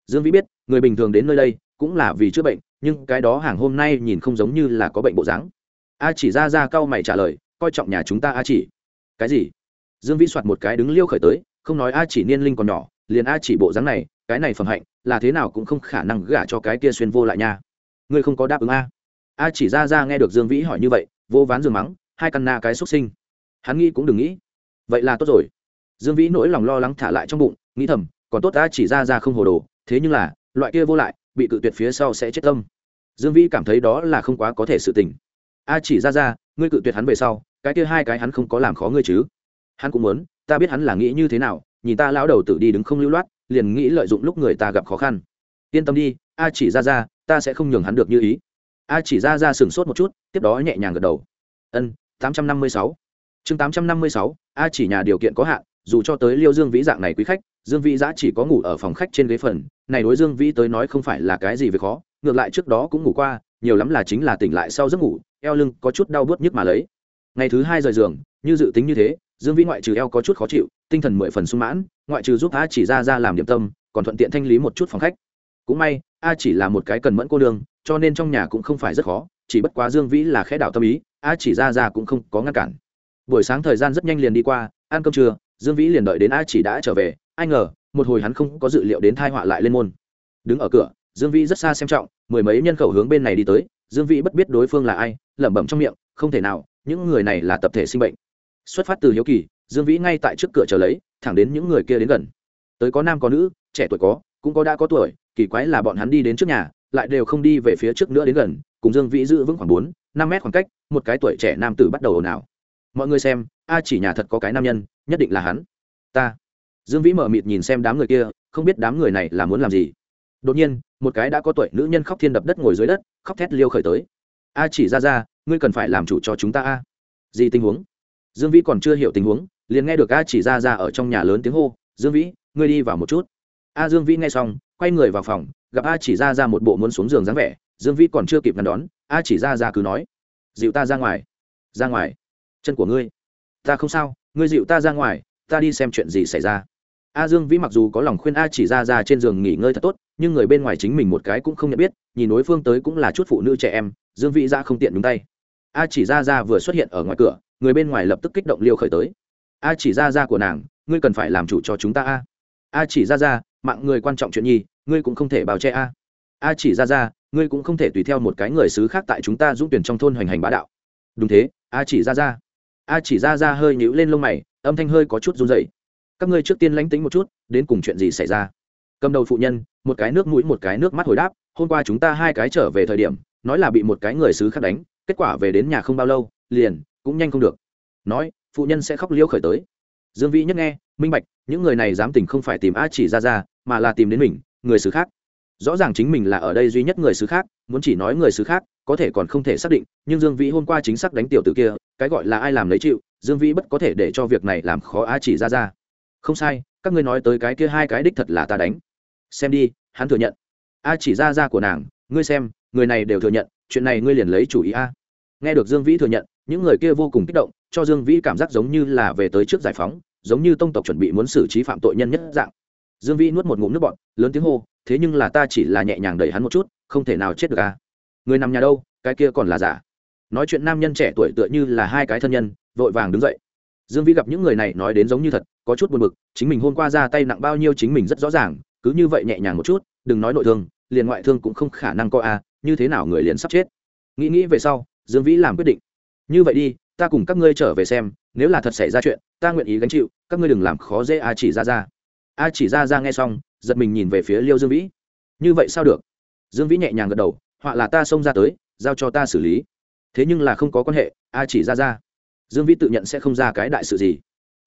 Dương vĩ biết, người bình thường đến nơi đây cũng là vì chữa bệnh, nhưng cái đó hàng hôm nay nhìn không giống như là có bệnh bộ dáng. A chỉ ra ra cau mày trả lời, coi trọng nhà chúng ta a chỉ. Cái gì? Dương vĩ soạt một cái đứng liêu khởi tới, không nói a chỉ niên linh còn nhỏ, liền a chỉ bộ dáng này cái này phẩm hạnh, là thế nào cũng không khả năng gả cho cái kia xuyên vô lại nha. Ngươi không có đáp ứng a? A chỉ ra ra nghe được dương vĩ hỏi như vậy, vô ván giường mắng, hai căn na cái xuất sinh. Hắn nghĩ cũng đừng nghĩ. Vậy là tốt rồi. Dương vĩ nỗi lòng lo lắng thả lại trong bụng, nghĩ thầm, còn tốt a chỉ ra ra không hồ đồ, thế nhưng là, loại kia vô lại, bị cự tuyệt phía sau sẽ chết tâm. Dương vĩ cảm thấy đó là không quá có thể sự tình. A chỉ ra ra, ngươi cự tuyệt hắn về sau, cái kia hai cái hắn không có làm khó ngươi chứ. Hắn cũng muốn, ta biết hắn là nghĩ như thế nào, nhìn ta lão đầu tự đi đứng không lưu loát liền nghĩ lợi dụng lúc người ta gặp khó khăn. Yên tâm đi, a chỉ ra ra ta sẽ không nhường hắn được như ý. A chỉ ra ra sửng sốt một chút, tiếp đó nhẹ nhàng gật đầu. Ân, tám trăm năm mươi sáu. Chương tám trăm năm mươi sáu, a chỉ nhà điều kiện có hạn, dù cho tới liêu dương vĩ dạng này quý khách, dương vĩ giã chỉ có ngủ ở phòng khách trên ghế phần, này đối dương vĩ tới nói không phải là cái gì về khó, ngược lại trước đó cũng ngủ qua, nhiều lắm là chính là tỉnh lại sau giấc ngủ, eo lưng có chút đau bớt nhức mà lấy. Ngày thứ hai rời giường, như dự tính như thế, dương vĩ ngoại trừ eo có chút khó chịu, tinh thần mười phần sung mãn ngoại trừ giúp a chỉ ra ra làm điểm tâm, còn thuận tiện thanh lý một chút phòng khách. Cũng may, a chỉ là một cái cần mẫn cô nương, cho nên trong nhà cũng không phải rất khó, chỉ bất quá dương vĩ là khẽ đảo tâm ý, a chỉ ra ra cũng không có ngăn cản. Buổi sáng thời gian rất nhanh liền đi qua, ăn cơm trưa, dương vĩ liền đợi đến a chỉ đã trở về, ai ngờ, một hồi hắn không có dự liệu đến thai họa lại lên môn. Đứng ở cửa, dương vĩ rất xa xem trọng, mười mấy nhân khẩu hướng bên này đi tới, dương vĩ bất biết đối phương là ai, lẩm bẩm trong miệng, không thể nào, những người này là tập thể sinh bệnh. Xuất phát từ hiếu kỳ dương vĩ ngay tại trước cửa chờ lấy, thẳng đến những người kia đến gần. Tới có nam có nữ, trẻ tuổi có, cũng có đã có tuổi, kỳ quái là bọn hắn đi đến trước nhà, lại đều không đi về phía trước nữa đến gần, cùng dương vĩ giữ vững khoảng bốn, năm mét khoảng cách, một cái tuổi trẻ nam tử bắt đầu ồn ào. Mọi người xem, a chỉ nhà thật có cái nam nhân, nhất định là hắn. Ta. Dương vĩ mở mịt nhìn xem đám người kia, không biết đám người này là muốn làm gì. Đột nhiên, một cái đã có tuổi nữ nhân khóc thiên đập đất ngồi dưới đất, khóc thét liêu khởi tới. A chỉ ra ra, ngươi cần phải làm chủ cho chúng ta a. Gì tình huống? Dương vĩ còn chưa hiểu tình huống liền nghe được a chỉ ra ra ở trong nhà lớn tiếng hô, dương vĩ, ngươi đi vào một chút. A dương vĩ nghe xong, quay người vào phòng, gặp a chỉ ra ra một bộ muốn xuống giường dáng vẻ, dương vĩ còn chưa kịp ngăn đón, a chỉ ra ra cứ nói, dịu ta ra ngoài ra ngoài, chân của ngươi. Ta không sao, ngươi dịu ta ra ngoài, ta đi xem chuyện gì xảy ra. A dương vĩ mặc dù có lòng khuyên a chỉ ra ra trên giường nghỉ ngơi thật tốt, nhưng người bên ngoài chính mình một cái cũng không nhận biết, nhìn đối phương tới cũng là chút phụ nữ trẻ em, dương vĩ ra không tiện đúng tay. A chỉ ra ra vừa xuất hiện ở ngoài cửa, người bên ngoài lập tức kích động liêu khởi tới a chỉ ra ra của nàng, ngươi cần phải làm chủ cho chúng ta a. A chỉ ra ra, mạng người quan trọng chuyện nhi, ngươi cũng không thể bào che a. A chỉ ra ra, ngươi cũng không thể tùy theo một cái người xứ khác tại chúng ta dũng tuyển trong thôn hoành hành bá đạo. Đúng thế, a chỉ ra ra. A chỉ ra ra hơi nhíu lên lông mày, âm thanh hơi có chút run dậy các ngươi trước tiên lánh tính một chút, đến cùng chuyện gì xảy ra? Cầm đầu phụ nhân, một cái nước mũi, một cái nước mắt hồi đáp, hôm qua chúng ta hai cái trở về thời điểm, nói là bị một cái người xứ khác đánh, kết quả về đến nhà không bao lâu, liền, cũng nhanh không được. Nói phụ nhân sẽ khóc liễu khởi tới. Dương vĩ nhất nghe, minh bạch, những người này dám tình không phải tìm a chỉ ra ra mà là tìm đến mình, người xứ khác. Rõ ràng chính mình là ở đây duy nhất người xứ khác, muốn chỉ nói người xứ khác, có thể còn không thể xác định, nhưng dương vĩ hôm qua chính xác đánh tiểu tử kia, cái gọi là ai làm lấy chịu, dương vĩ bất có thể để cho việc này làm khó a chỉ ra ra không sai, các ngươi nói tới cái kia hai cái đích thật là ta đánh. Xem đi, hắn thừa nhận. A chỉ ra ra của nàng, ngươi xem, người này đều thừa nhận, chuyện này ngươi liền lấy chủ ý a. Nghe được dương vĩ thừa nhận, những người kia vô cùng kích động cho dương vĩ cảm giác giống như là về tới trước giải phóng, giống như tông tộc chuẩn bị muốn xử trí phạm tội nhân nhất dạng. Dương vĩ nuốt một ngụm nước bọn lớn tiếng hô, thế nhưng là ta chỉ là nhẹ nhàng đẩy hắn một chút, không thể nào chết được à? Người nằm nhà đâu, cái kia còn là giả? Nói chuyện nam nhân trẻ tuổi tựa như là hai cái thân nhân, vội vàng đứng dậy. Dương vĩ gặp những người này nói đến giống như thật, có chút buồn bực, chính mình hôm qua ra tay nặng bao nhiêu chính mình rất rõ ràng, cứ như vậy nhẹ nhàng một chút, đừng nói nội thương, liền ngoại thương cũng không khả năng co a, như thế nào người liền sắp chết. Nghĩ nghĩ về sau, dương vĩ làm quyết định. Như vậy đi ta cùng các ngươi trở về xem, nếu là thật xảy ra chuyện, ta nguyện ý gánh chịu, các ngươi đừng làm khó dễ a chỉ ra ra a chỉ ra ra nghe xong, giật mình nhìn về phía liêu dương vĩ. Như vậy sao được? Dương vĩ nhẹ nhàng gật đầu, họa là ta xông ra tới, giao cho ta xử lý. Thế nhưng là không có quan hệ, a chỉ ra ra dương vĩ tự nhận sẽ không ra cái đại sự gì.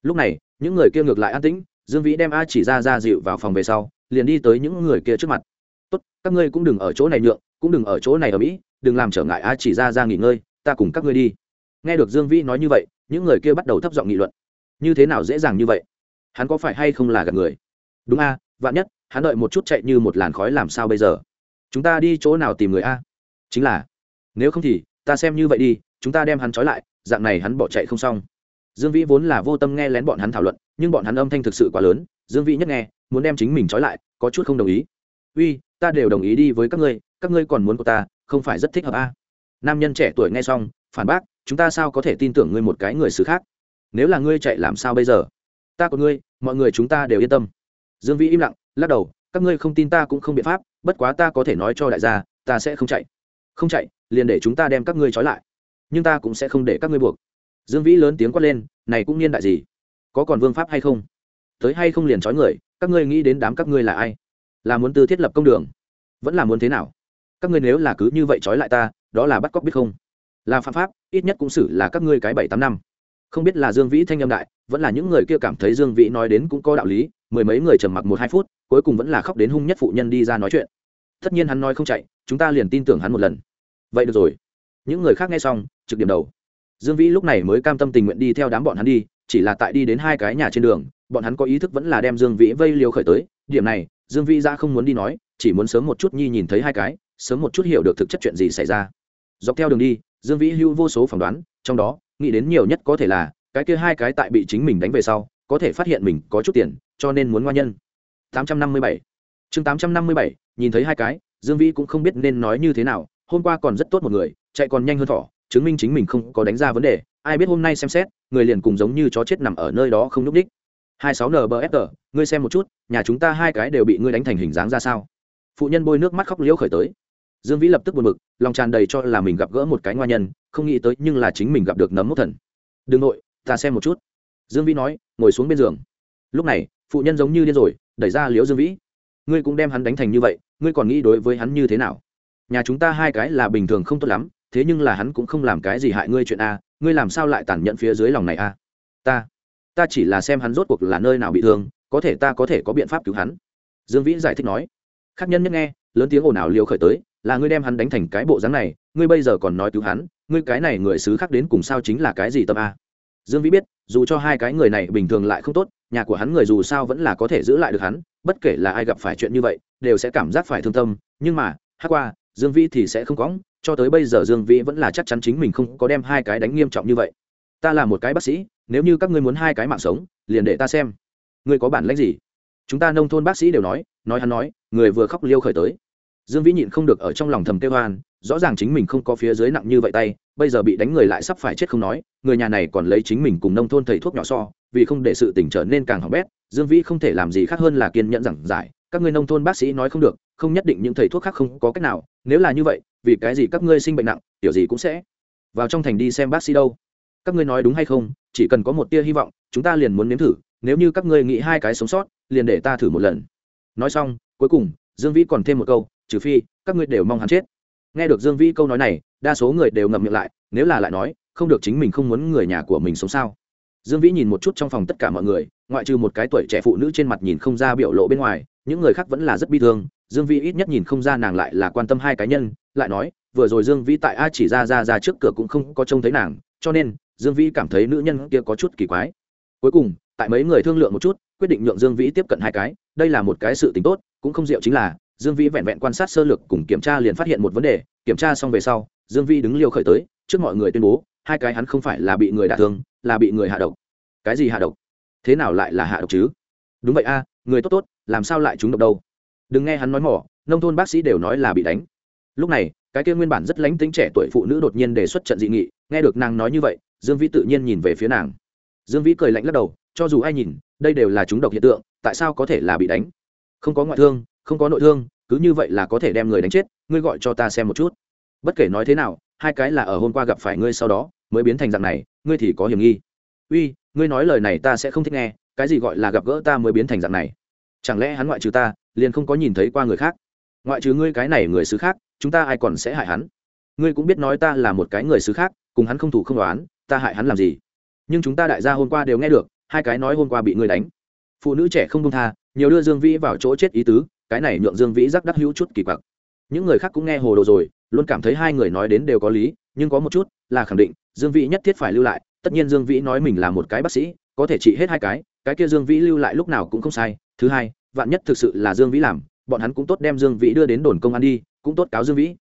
Lúc này, những người kia ngược lại an tĩnh, dương vĩ đem a chỉ ra ra dịu vào phòng về sau, liền đi tới những người kia trước mặt. Tốt, các ngươi cũng đừng ở chỗ này nhượng, cũng đừng ở chỗ này ở mỹ, đừng làm trở ngại a chỉ ra ra nghỉ ngơi, ta cùng các ngươi đi nghe được dương vĩ nói như vậy, những người kia bắt đầu thấp giọng nghị luận. Như thế nào dễ dàng như vậy? Hắn có phải hay không là gặp người? Đúng a, vạn nhất, hắn đợi một chút chạy như một làn khói làm sao bây giờ? Chúng ta đi chỗ nào tìm người a? Chính là, nếu không thì, ta xem như vậy đi, chúng ta đem hắn trói lại, dạng này hắn bỏ chạy không xong. Dương vĩ vốn là vô tâm nghe lén bọn hắn thảo luận, nhưng bọn hắn âm thanh thực sự quá lớn, dương vĩ nhất nghe, muốn đem chính mình trói lại, có chút không đồng ý. Uy, ta đều đồng ý đi với các ngươi các ngươi còn muốn của ta, không phải rất thích hợp a? Nam nhân trẻ tuổi nghe xong, phản bác chúng ta sao có thể tin tưởng ngươi một cái người xứ khác? Nếu là ngươi chạy làm sao bây giờ? Ta có ngươi, mọi người chúng ta đều yên tâm. Dương vĩ im lặng, lắc đầu, các ngươi không tin ta cũng không biện pháp, bất quá ta có thể nói cho đại gia, ta sẽ không chạy. Không chạy, liền để chúng ta đem các ngươi trói lại, nhưng ta cũng sẽ không để các ngươi buộc. Dương vĩ lớn tiếng quát lên, này cũng niên đại gì? Có còn vương pháp hay không? Tới hay không liền trói người, các ngươi nghĩ đến đám các ngươi là ai? Là muốn tư thiết lập công đường, vẫn là muốn thế nào? Các ngươi nếu là cứ như vậy trói lại ta, đó là bắt cóc biết không? Là phạm pháp, ít nhất cũng xử là các ngươi cái bảy tám năm. Không biết là dương vĩ thanh âm đại, vẫn là những người kia cảm thấy dương vĩ nói đến cũng có đạo lý, mười mấy người trầm mặc một hai phút, cuối cùng vẫn là khóc đến hung nhất phụ nhân đi ra nói chuyện. Tất nhiên hắn nói không chạy, chúng ta liền tin tưởng hắn một lần. Vậy được rồi. Những người khác nghe xong, trực điểm đầu. Dương vĩ lúc này mới cam tâm tình nguyện đi theo đám bọn hắn đi, chỉ là tại đi đến hai cái nhà trên đường, bọn hắn có ý thức vẫn là đem dương vĩ vây liều khởi tới. Điểm này, dương vĩ ra không muốn đi nói, chỉ muốn sớm một chút nhi nhìn thấy hai cái, sớm một chút hiểu được thực chất chuyện gì xảy ra. Dọc theo đường đi dương vĩ hưu vô số phỏng đoán, trong đó, nghĩ đến nhiều nhất có thể là, cái kia hai cái tại bị chính mình đánh về sau, có thể phát hiện mình có chút tiền, cho nên muốn ngoan nhân. 857 chương 857 nhìn thấy hai cái, dương vĩ cũng không biết nên nói như thế nào, hôm qua còn rất tốt một người, chạy còn nhanh hơn thỏ, chứng minh chính mình không có đánh ra vấn đề, ai biết hôm nay xem xét, người liền cùng giống như chó chết nằm ở nơi đó không nhúc ních hai sáu nbfr ngươi xem một chút, nhà chúng ta hai cái đều bị ngươi đánh thành hình dáng ra sao? Phụ nhân bôi nước mắt khóc liễu khởi tới dương vĩ lập tức buồn bực, lòng tràn đầy cho là mình gặp gỡ một cái ngoa nhân, không nghĩ tới nhưng là chính mình gặp được nấm mốc thần. Đừng nội, ta xem một chút. Dương vĩ nói, ngồi xuống bên giường. Lúc này, phụ nhân giống như điên rồi, đẩy ra liễu dương vĩ. Ngươi cũng đem hắn đánh thành như vậy, ngươi còn nghĩ đối với hắn như thế nào? Nhà chúng ta hai cái là bình thường không tốt lắm, thế nhưng là hắn cũng không làm cái gì hại ngươi chuyện a, ngươi làm sao lại tàn nhẫn phía dưới lòng này a? Ta ta chỉ là xem hắn rốt cuộc là nơi nào bị thương, có thể ta có thể có biện pháp cứu hắn. Dương vĩ giải thích nói. Khác nhân nhất nghe, lớn tiếng ồn ào liều khởi tới là ngươi đem hắn đánh thành cái bộ dáng này, ngươi bây giờ còn nói cứu hắn, ngươi cái này người xứ khác đến cùng sao chính là cái gì tâm a? Dương vĩ biết, dù cho hai cái người này bình thường lại không tốt, nhà của hắn người dù sao vẫn là có thể giữ lại được hắn, bất kể là ai gặp phải chuyện như vậy, đều sẽ cảm giác phải thương tâm, nhưng mà, hát qua, dương vĩ thì sẽ không có cho tới bây giờ dương vĩ vẫn là chắc chắn chính mình không có đem hai cái đánh nghiêm trọng như vậy. Ta là một cái bác sĩ, nếu như các ngươi muốn hai cái mạng sống, liền để ta xem. Ngươi có bản lãnh gì? Chúng ta nông thôn bác sĩ đều nói nói hắn nói, người vừa khóc liêu khởi tới dương vĩ nhịn không được ở trong lòng thầm kêu hoan rõ ràng chính mình không có phía dưới nặng như vậy tay, bây giờ bị đánh người lại sắp phải chết không nói, người nhà này còn lấy chính mình cùng nông thôn thầy thuốc nhỏ so, vì không để sự tỉnh trở nên càng hỏng bét, dương vĩ không thể làm gì khác hơn là kiên nhẫn giảng giải, các ngươi nông thôn bác sĩ nói không được, không nhất định những thầy thuốc khác không có cách nào, nếu là như vậy, vì cái gì các ngươi sinh bệnh nặng, tiểu gì cũng sẽ vào trong thành đi xem bác sĩ đâu. Các ngươi nói đúng hay không, chỉ cần có một tia hy vọng, chúng ta liền muốn nếm thử, nếu như các ngươi nghĩ hai cái sống sót, liền để ta thử một lần. Nói xong, cuối cùng, dương vĩ còn thêm một câu trừ phi các ngươi đều mong hắn chết. Nghe được dương vĩ câu nói này, đa số người đều ngậm miệng lại, nếu là lại nói, không được chính mình không muốn người nhà của mình sống sao? Dương vĩ nhìn một chút trong phòng tất cả mọi người, ngoại trừ một cái tuổi trẻ phụ nữ trên mặt nhìn không ra biểu lộ bên ngoài, những người khác vẫn là rất bi thương. Dương vĩ ít nhất nhìn không ra nàng lại là quan tâm hai cá nhân, lại nói, vừa rồi dương vĩ tại a chỉ ra ra ra trước cửa cũng không có trông thấy nàng, cho nên, dương vĩ cảm thấy nữ nhân kia có chút kỳ quái. Cuối cùng, tại mấy người thương lượng một chút, quyết định nhượng dương vĩ tiếp cận hai cái, đây là một cái sự tính tốt, cũng không diệu chính là dương vĩ vẹn vẹn quan sát sơ lược cùng kiểm tra liền phát hiện một vấn đề, kiểm tra xong về sau, dương vĩ đứng liêu khởi tới, trước mọi người tuyên bố, hai cái hắn không phải là bị người đả thương, là bị người hạ độc. Cái gì hạ độc? Thế nào lại là hạ độc chứ? Đúng vậy a, người tốt tốt, làm sao lại trúng độc đâu? Đừng nghe hắn nói mỏ, nông thôn bác sĩ đều nói là bị đánh. Lúc này, cái kia nguyên bản rất lánh tính trẻ tuổi phụ nữ đột nhiên đề xuất trận dị nghị, nghe được nàng nói như vậy, dương vĩ tự nhiên nhìn về phía nàng. Dương vĩ cười lạnh lắc đầu, cho dù ai nhìn, đây đều là chúng độc hiện tượng, tại sao có thể là bị đánh? Không có ngoại thương, không có nội thương cứ như vậy là có thể đem người đánh chết, ngươi gọi cho ta xem một chút. Bất kể nói thế nào, hai cái là ở hôm qua gặp phải ngươi sau đó, mới biến thành dạng này, ngươi thì có hiểm nghi. Uy, ngươi nói lời này ta sẽ không thích nghe, cái gì gọi là gặp gỡ ta mới biến thành dạng này? Chẳng lẽ hắn ngoại trừ ta, liền không có nhìn thấy qua người khác? Ngoại trừ ngươi cái này người xứ khác, chúng ta ai còn sẽ hại hắn? Ngươi cũng biết nói ta là một cái người xứ khác, cùng hắn không thủ không đoán ta hại hắn làm gì? Nhưng chúng ta đại gia hôm qua đều nghe được, hai cái nói hôm qua bị ngươi đánh. Phụ nữ trẻ không công tha nhiều đưa dương vĩ vào chỗ chết ý tứ, cái này nhượng dương vĩ rắc đắc hữu chút kỳ quặc. Những người khác cũng nghe hồ đồ rồi, luôn cảm thấy hai người nói đến đều có lý, nhưng có một chút là khẳng định, dương vĩ nhất thiết phải lưu lại, tất nhiên dương vĩ nói mình là một cái bác sĩ, có thể trị hết hai cái cái kia dương vĩ lưu lại lúc nào cũng không sai, thứ hai, vạn nhất thực sự là dương vĩ làm, bọn hắn cũng tốt đem dương vĩ đưa đến đồn công an đi, cũng tốt cáo dương vĩ.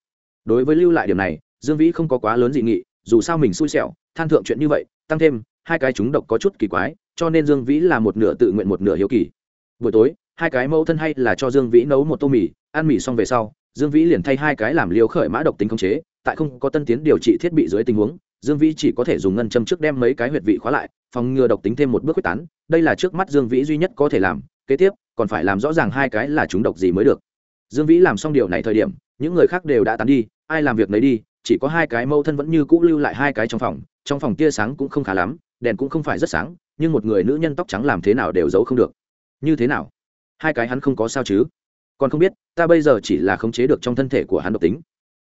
Đối với lưu lại điểm này, dương vĩ không có quá lớn dị nghị, dù sao mình xui xẻo, than thượng chuyện như vậy, tăng thêm, hai cái chúng độc có chút kỳ quái, cho nên dương vĩ là một nửa tự nguyện một nửa hiếu kỳ buổi tối, hai cái mẫu thân hay là cho dương vĩ nấu một tô mì, ăn mì xong về sau, dương vĩ liền thay hai cái làm liều khởi mã độc tính khống chế, tại không có tân tiến điều trị thiết bị dưới tình huống, dương vĩ chỉ có thể dùng ngân châm trước đem mấy cái huyệt vị khóa lại, phòng ngừa độc tính thêm một bước quyết tán, đây là trước mắt dương vĩ duy nhất có thể làm, kế tiếp, còn phải làm rõ ràng hai cái là chúng độc gì mới được. Dương vĩ làm xong điều này thời điểm, những người khác đều đã tán đi, ai làm việc nấy đi, chỉ có hai cái mâu thân vẫn như cũ lưu lại hai cái trong phòng trong phòng tia sáng cũng không khá lắm, đèn cũng không phải rất sáng, nhưng một người nữ nhân tóc trắng làm thế nào đều giấu không được như thế nào? Hai cái hắn không có sao chứ? Còn không biết, ta bây giờ chỉ là khống chế được trong thân thể của hắn độc tính.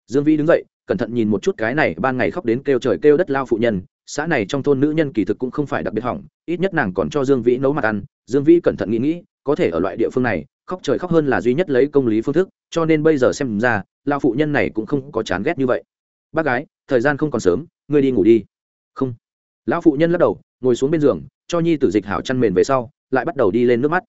Dương vĩ đứng dậy, cẩn thận nhìn một chút cái này, ban ngày khóc đến kêu trời kêu đất lao phụ nhân. Xã này trong thôn nữ nhân kỳ thực cũng không phải đặc biệt hỏng, ít nhất nàng còn cho dương vĩ nấu mặt ăn. Dương vĩ cẩn thận nghĩ nghĩ, có thể ở loại địa phương này, khóc trời khóc hơn là duy nhất lấy công lý phương thức, cho nên bây giờ xem ra, lao phụ nhân này cũng không có chán ghét như vậy. Bác gái, thời gian không còn sớm, ngươi đi ngủ đi. Không. Lão phụ nhân lắc đầu, ngồi xuống bên giường, cho nhi tử dịch hảo chăn mền về sau lại bắt đầu đi lên nước mắt.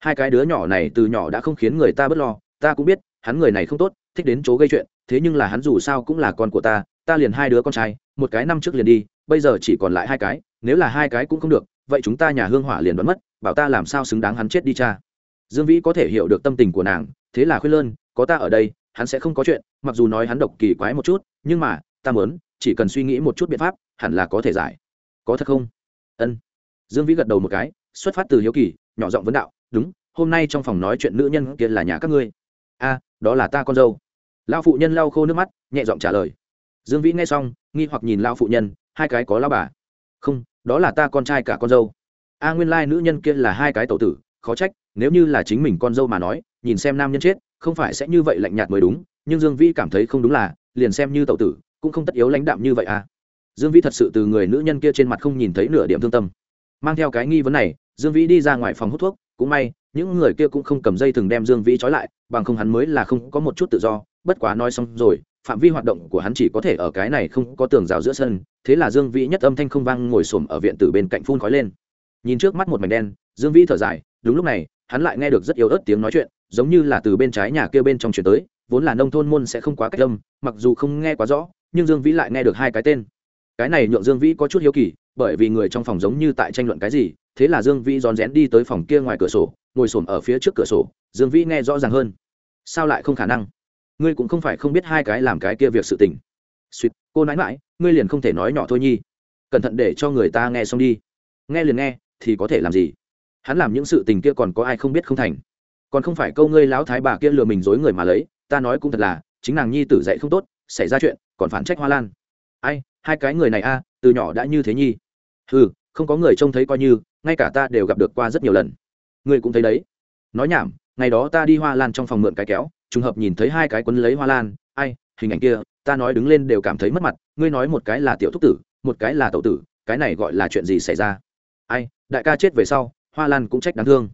Hai cái đứa nhỏ này từ nhỏ đã không khiến người ta bớt lo, ta cũng biết, hắn người này không tốt, thích đến chỗ gây chuyện, thế nhưng là hắn dù sao cũng là con của ta ta liền hai đứa con trai, một cái năm trước liền đi, bây giờ chỉ còn lại hai cái, nếu là hai cái cũng không được, vậy chúng ta nhà hương hỏa liền đoán mất, bảo ta làm sao xứng đáng hắn chết đi cha. Dương vĩ có thể hiểu được tâm tình của nàng, thế là khuyên lơn, có ta ở đây, hắn sẽ không có chuyện, mặc dù nói hắn độc kỳ quái một chút, nhưng mà, ta mớn chỉ cần suy nghĩ một chút biện pháp, hẳn là có thể giải. Có thật không? Ân. Dương vĩ gật đầu một cái xuất phát từ hiếu kỳ, nhỏ giọng vấn đạo, đúng, hôm nay trong phòng nói chuyện nữ nhân kia là nhà các ngươi. A, đó là ta con dâu. Lao phụ nhân lau khô nước mắt, nhẹ giọng trả lời. Dương vĩ nghe xong, nghi hoặc nhìn lao phụ nhân, hai cái có lao bà? Không, đó là ta con trai cả con dâu. A, nguyên lai nữ nhân kia là hai cái tổ tử, khó trách, nếu như là chính mình con dâu mà nói, nhìn xem nam nhân chết, không phải sẽ như vậy lạnh nhạt mới đúng, nhưng dương vĩ cảm thấy không đúng là, liền xem như tậu tử, cũng không tất yếu lãnh đạm như vậy à. Dương vĩ thật sự từ người nữ nhân kia trên mặt không nhìn thấy nửa điểm thương tâm. Mang theo cái nghi vấn này dương vĩ đi ra ngoài phòng hút thuốc, cũng may, những người kia cũng không cầm dây thừng đem dương vĩ trói lại, bằng không hắn mới là không có một chút tự do, bất quá nói xong rồi, phạm vi hoạt động của hắn chỉ có thể ở cái này không có tường rào giữa sân, thế là dương vĩ nhất âm thanh không vang ngồi xổm ở viện tử bên cạnh phun khói lên. Nhìn trước mắt một mảnh đen, dương vĩ thở dài, đúng lúc này, hắn lại nghe được rất yếu ớt tiếng nói chuyện, giống như là từ bên trái nhà kia bên trong chuyển tới, vốn là nông thôn môn sẽ không quá cách âm, mặc dù không nghe quá rõ, nhưng dương vĩ lại nghe được hai cái tên cái này nhượng dương vĩ có chút hiếu kỳ, bởi vì người trong phòng giống như tại tranh luận cái gì, thế là dương vĩ rón rén đi tới phòng kia ngoài cửa sổ, ngồi s ở phía trước cửa sổ, dương vĩ nghe rõ ràng hơn. Sao lại không khả năng? Ngươi cũng không phải không biết hai cái làm cái kia việc sự tình. Suýt, cô nãi mãi ngươi liền không thể nói nhỏ thôi nhi. Cẩn thận để cho người ta nghe xong đi. Nghe liền nghe, thì có thể làm gì? Hắn làm những sự tình kia còn có ai không biết không thành? Còn không phải câu ngươi lão thái bà kia lừa mình dối người mà lấy, ta nói cũng thật là, chính nàng nhi tử dạy không tốt, xảy ra chuyện, còn phản trách hoa lan. Ai hai cái người này a, từ nhỏ đã như thế nhi. Ừ không có người trông thấy coi như, ngay cả ta đều gặp được qua rất nhiều lần. Ngươi cũng thấy đấy. Nói nhảm, ngày đó ta đi hoa lan trong phòng mượn cái kéo, trùng hợp nhìn thấy hai cái quấn lấy hoa lan. Ai, hình ảnh kia, ta nói đứng lên đều cảm thấy mất mặt, ngươi nói một cái là tiểu thúc tử, một cái là tậu tử, cái này gọi là chuyện gì xảy ra? Ai, đại ca chết về sau, hoa lan cũng trách đáng thương.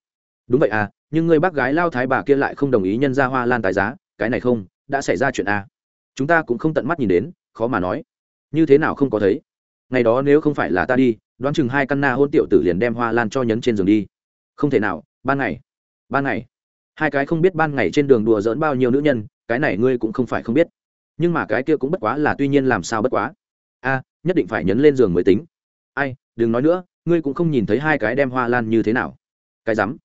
Đúng vậy à nhưng người bác gái lao thái bà kia lại không đồng ý nhân ra hoa lan tài giá, cái này không, đã xảy ra chuyện à. chúng ta cũng không tận mắt nhìn đến, khó mà nói như thế nào không có thấy? Ngày đó nếu không phải là ta đi, đoán chừng hai căn na hôn tiểu tử liền đem hoa lan cho nhấn trên giường đi. Không thể nào, ban ngày ban ngày. Hai cái không biết ban ngày trên đường đùa dỡn bao nhiêu nữ nhân, cái này ngươi cũng không phải không biết. Nhưng mà cái kia cũng bất quá là tuy nhiên làm sao bất quá. A, nhất định phải nhấn lên giường mới tính. Ai, đừng nói nữa, ngươi cũng không nhìn thấy hai cái đem hoa lan như thế nào. Cái rắm.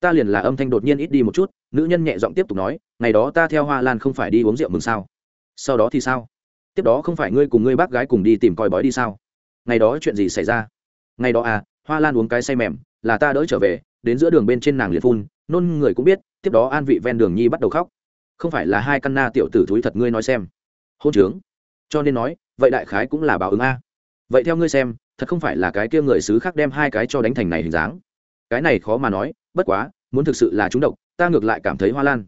Ta liền là âm thanh đột nhiên ít đi một chút, nữ nhân nhẹ giọng tiếp tục nói, ngày đó ta theo hoa lan không phải đi uống rượu mừng sao? Sau đó thì sao? Tiếp đó không phải ngươi cùng ngươi bác gái cùng đi tìm coi bói đi sao? Ngày đó chuyện gì xảy ra? Ngày đó à hoa lan uống cái say mềm, là ta đỡ trở về, đến giữa đường bên trên nàng liệt phun, nôn người cũng biết, tiếp đó an vị ven đường nhi bắt đầu khóc. Không phải là hai căn na tiểu tử thúi thật ngươi nói xem. Hôn trướng. Cho nên nói, vậy đại khái cũng là báo ứng a. Vậy theo ngươi xem, thật không phải là cái kia người xứ khác đem hai cái cho đánh thành này hình dáng. Cái này khó mà nói, bất quá, muốn thực sự là chúng độc, ta ngược lại cảm thấy hoa lan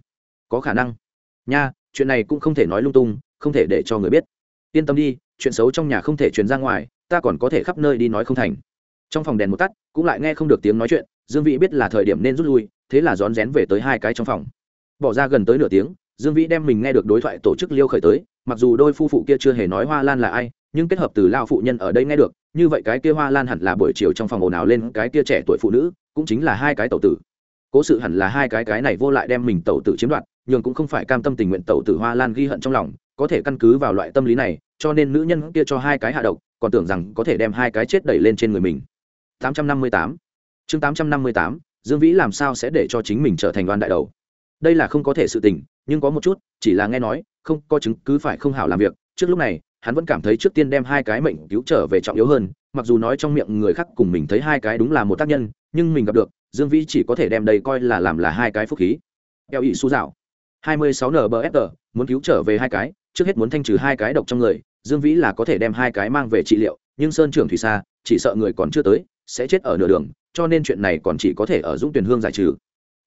có khả năng. Nha, chuyện này cũng không thể nói lung tung, không thể để cho người biết yên tâm đi, chuyện xấu trong nhà không thể truyền ra ngoài, ta còn có thể khắp nơi đi nói không thành. Trong phòng đèn một tắt, cũng lại nghe không được tiếng nói chuyện, dương vĩ biết là thời điểm nên rút lui, thế là rón rén về tới hai cái trong phòng. Bỏ ra gần tới nửa tiếng, dương vĩ đem mình nghe được đối thoại tổ chức liêu khởi tới, mặc dù đôi phu phụ kia chưa hề nói hoa lan là ai, nhưng kết hợp từ lao phụ nhân ở đây nghe được, như vậy cái kia hoa lan hẳn là buổi chiều trong phòng ồn ào lên cái kia trẻ tuổi phụ nữ, cũng chính là hai cái tẩu tử. Cố sự hẳn là hai cái cái này vô lại đem mình tẩu tử chiếm đoạt nhưng cũng không phải cam tâm tình nguyện tẩu tử hoa lan ghi hận trong lòng có thể căn cứ vào loại tâm lý này, cho nên nữ nhân kia cho hai cái hạ độc, còn tưởng rằng có thể đem hai cái chết đẩy lên trên người mình. 858 chương 858 Dương Vĩ làm sao sẽ để cho chính mình trở thành đoan đại đầu? Đây là không có thể sự tình, nhưng có một chút, chỉ là nghe nói, không có chứng cứ phải không hảo làm việc. Trước lúc này, hắn vẫn cảm thấy trước tiên đem hai cái mệnh cứu trở về trọng yếu hơn, mặc dù nói trong miệng người khác cùng mình thấy hai cái đúng là một tác nhân, nhưng mình gặp được, dương vĩ chỉ có thể đem đây coi là làm là hai cái phúc khí. Eo ỵ su dạo. hai mươi muốn cứu trở về hai cái trước hết muốn thanh trừ hai cái độc trong người, dương vĩ là có thể đem hai cái mang về trị liệu, nhưng sơn trưởng thủy xa, chỉ sợ người còn chưa tới, sẽ chết ở nửa đường, cho nên chuyện này còn chỉ có thể ở dũng tuyển hương giải trừ.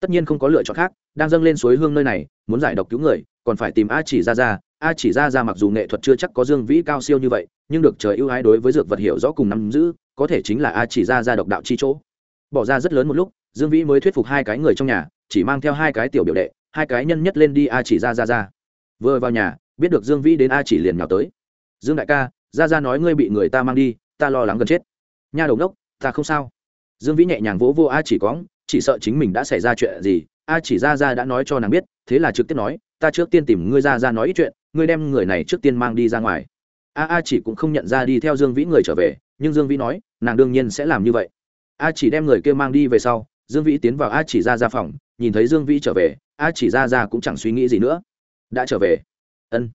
Tất nhiên không có lựa chọn khác, đang dâng lên suối hương nơi này, muốn giải độc cứu người, còn phải tìm a chỉ ra ra a chỉ ra ra mặc dù nghệ thuật chưa chắc có dương vĩ cao siêu như vậy, nhưng được trời ưu ái đối với dược vật hiểu rõ cùng nắm giữ, có thể chính là a chỉ ra ra độc đạo chi chỗ. Bỏ ra rất lớn một lúc, dương vĩ mới thuyết phục hai cái người trong nhà, chỉ mang theo hai cái tiểu biểu đệ, hai cái nhân nhất lên đi a chỉ ra ra ra vừa vào nhà biết được dương vĩ đến a chỉ liền nhào tới. Dương đại ca ra ra nói ngươi bị người ta mang đi, ta lo lắng gần chết. Nha đầu đốc, ta không sao. Dương vĩ nhẹ nhàng vỗ vô a chỉ cóng chỉ sợ chính mình đã xảy ra chuyện gì, a chỉ ra ra đã nói cho nàng biết, thế là trực tiếp nói, ta trước tiên tìm ngươi ra ra nói ít chuyện, ngươi đem người này trước tiên mang đi ra ngoài. A a chỉ cũng không nhận ra đi theo dương vĩ người trở về, nhưng dương vĩ nói, nàng đương nhiên sẽ làm như vậy. A chỉ đem người kia mang đi về sau, dương vĩ tiến vào a chỉ ra ra phòng, nhìn thấy dương vĩ trở về, a chỉ ra ra cũng chẳng suy nghĩ gì nữa. Đã trở về ân.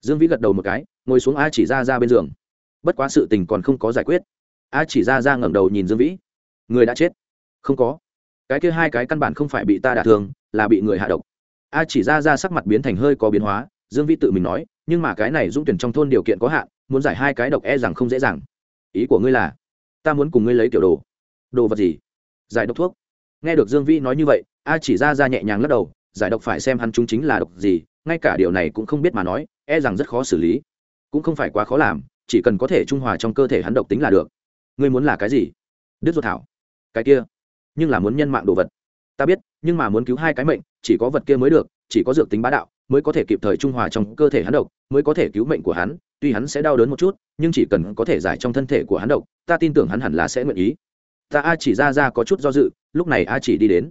Dương vĩ gật đầu một cái, ngồi xuống a chỉ ra ra bên giường. Bất quá sự tình còn không có giải quyết. A chỉ ra ra ngẩng đầu nhìn dương vĩ. Người đã chết? Không có. Cái kia hai cái căn bản không phải bị ta đả thương, là bị người hạ độc. A chỉ ra ra sắc mặt biến thành hơi có biến hóa, dương vĩ tự mình nói, nhưng mà cái này dũng tuyển trong thôn điều kiện có hạn, muốn giải hai cái độc e rằng không dễ dàng. Ý của ngươi là, ta muốn cùng ngươi lấy tiểu đồ. Đồ vật gì? Giải độc thuốc. Nghe được dương vĩ nói như vậy, a chỉ ra ra nhẹ nhàng lắc đầu giải độc phải xem hắn chúng chính là độc gì, ngay cả điều này cũng không biết mà nói e rằng rất khó xử lý. Cũng không phải quá khó làm, chỉ cần có thể trung hòa trong cơ thể hắn độc tính là được. Ngươi muốn là cái gì? Đứt ruột thảo. Cái kia. Nhưng là muốn nhân mạng đồ vật. Ta biết, nhưng mà muốn cứu hai cái mệnh, chỉ có vật kia mới được, chỉ có dược tính bá đạo, mới có thể kịp thời trung hòa trong cơ thể hắn độc, mới có thể cứu mệnh của hắn. Tuy hắn sẽ đau đớn một chút, nhưng chỉ cần có thể giải trong thân thể của hắn độc, ta tin tưởng hắn hẳn là sẽ nguyện ý. Ta a chỉ ra ra có chút do dự, lúc này a chỉ đi đến.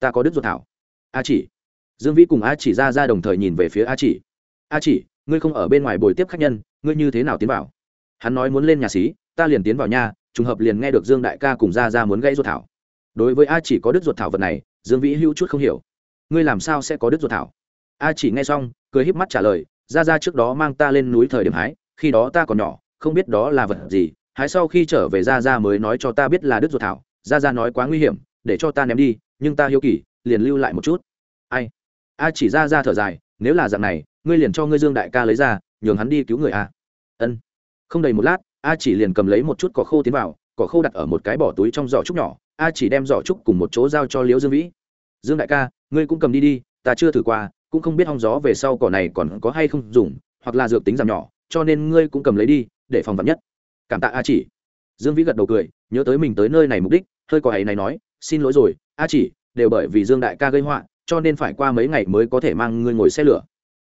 Ta có đứt ruột thảo. A chỉ dương vĩ cùng a chỉ ra ra đồng thời nhìn về phía a chỉ. A chỉ, ngươi không ở bên ngoài buổi tiếp khách nhân, ngươi như thế nào tiến vào? Hắn nói muốn lên nhà xí, ta liền tiến vào nhà trùng hợp liền nghe được dương đại ca cùng ra ra muốn gãy ruột thảo. Đối với a chỉ có đứt ruột thảo vật này, dương vĩ hữu chút không hiểu. Ngươi làm sao sẽ có đứt ruột thảo? A chỉ nghe xong, cười híp mắt trả lời, ra ra trước đó mang ta lên núi thời điểm hái, khi đó ta còn nhỏ, không biết đó là vật gì, hái sau khi trở về ra ra mới nói cho ta biết là đứt ruột thảo, ra ra nói quá nguy hiểm, để cho ta ném đi, nhưng ta hiếu kỳ, liền lưu lại một chút. Ai? A chỉ ra ra thở dài, nếu là dạng này, ngươi liền cho ngươi dương đại ca lấy ra, nhường hắn đi cứu người a. Ân. Không đầy một lát, a chỉ liền cầm lấy một chút cỏ khô tiến vào, cỏ khô đặt ở một cái bỏ túi trong giỏ trúc nhỏ, a chỉ đem giỏ trúc cùng một chỗ giao cho liễu dương vĩ. Dương đại ca, ngươi cũng cầm đi đi, ta chưa thử qua, cũng không biết hong gió về sau cỏ này còn có hay không dùng, hoặc là dược tính giảm nhỏ, cho nên ngươi cũng cầm lấy đi, để phòng vật nhất. Cảm tạ a chỉ. Dương vĩ gật đầu cười, nhớ tới mình tới nơi này mục đích, hơi cỏ ấy này nói, xin lỗi rồi, a chỉ, đều bởi vì dương đại ca gây họa cho nên phải qua mấy ngày mới có thể mang ngươi ngồi xe lửa.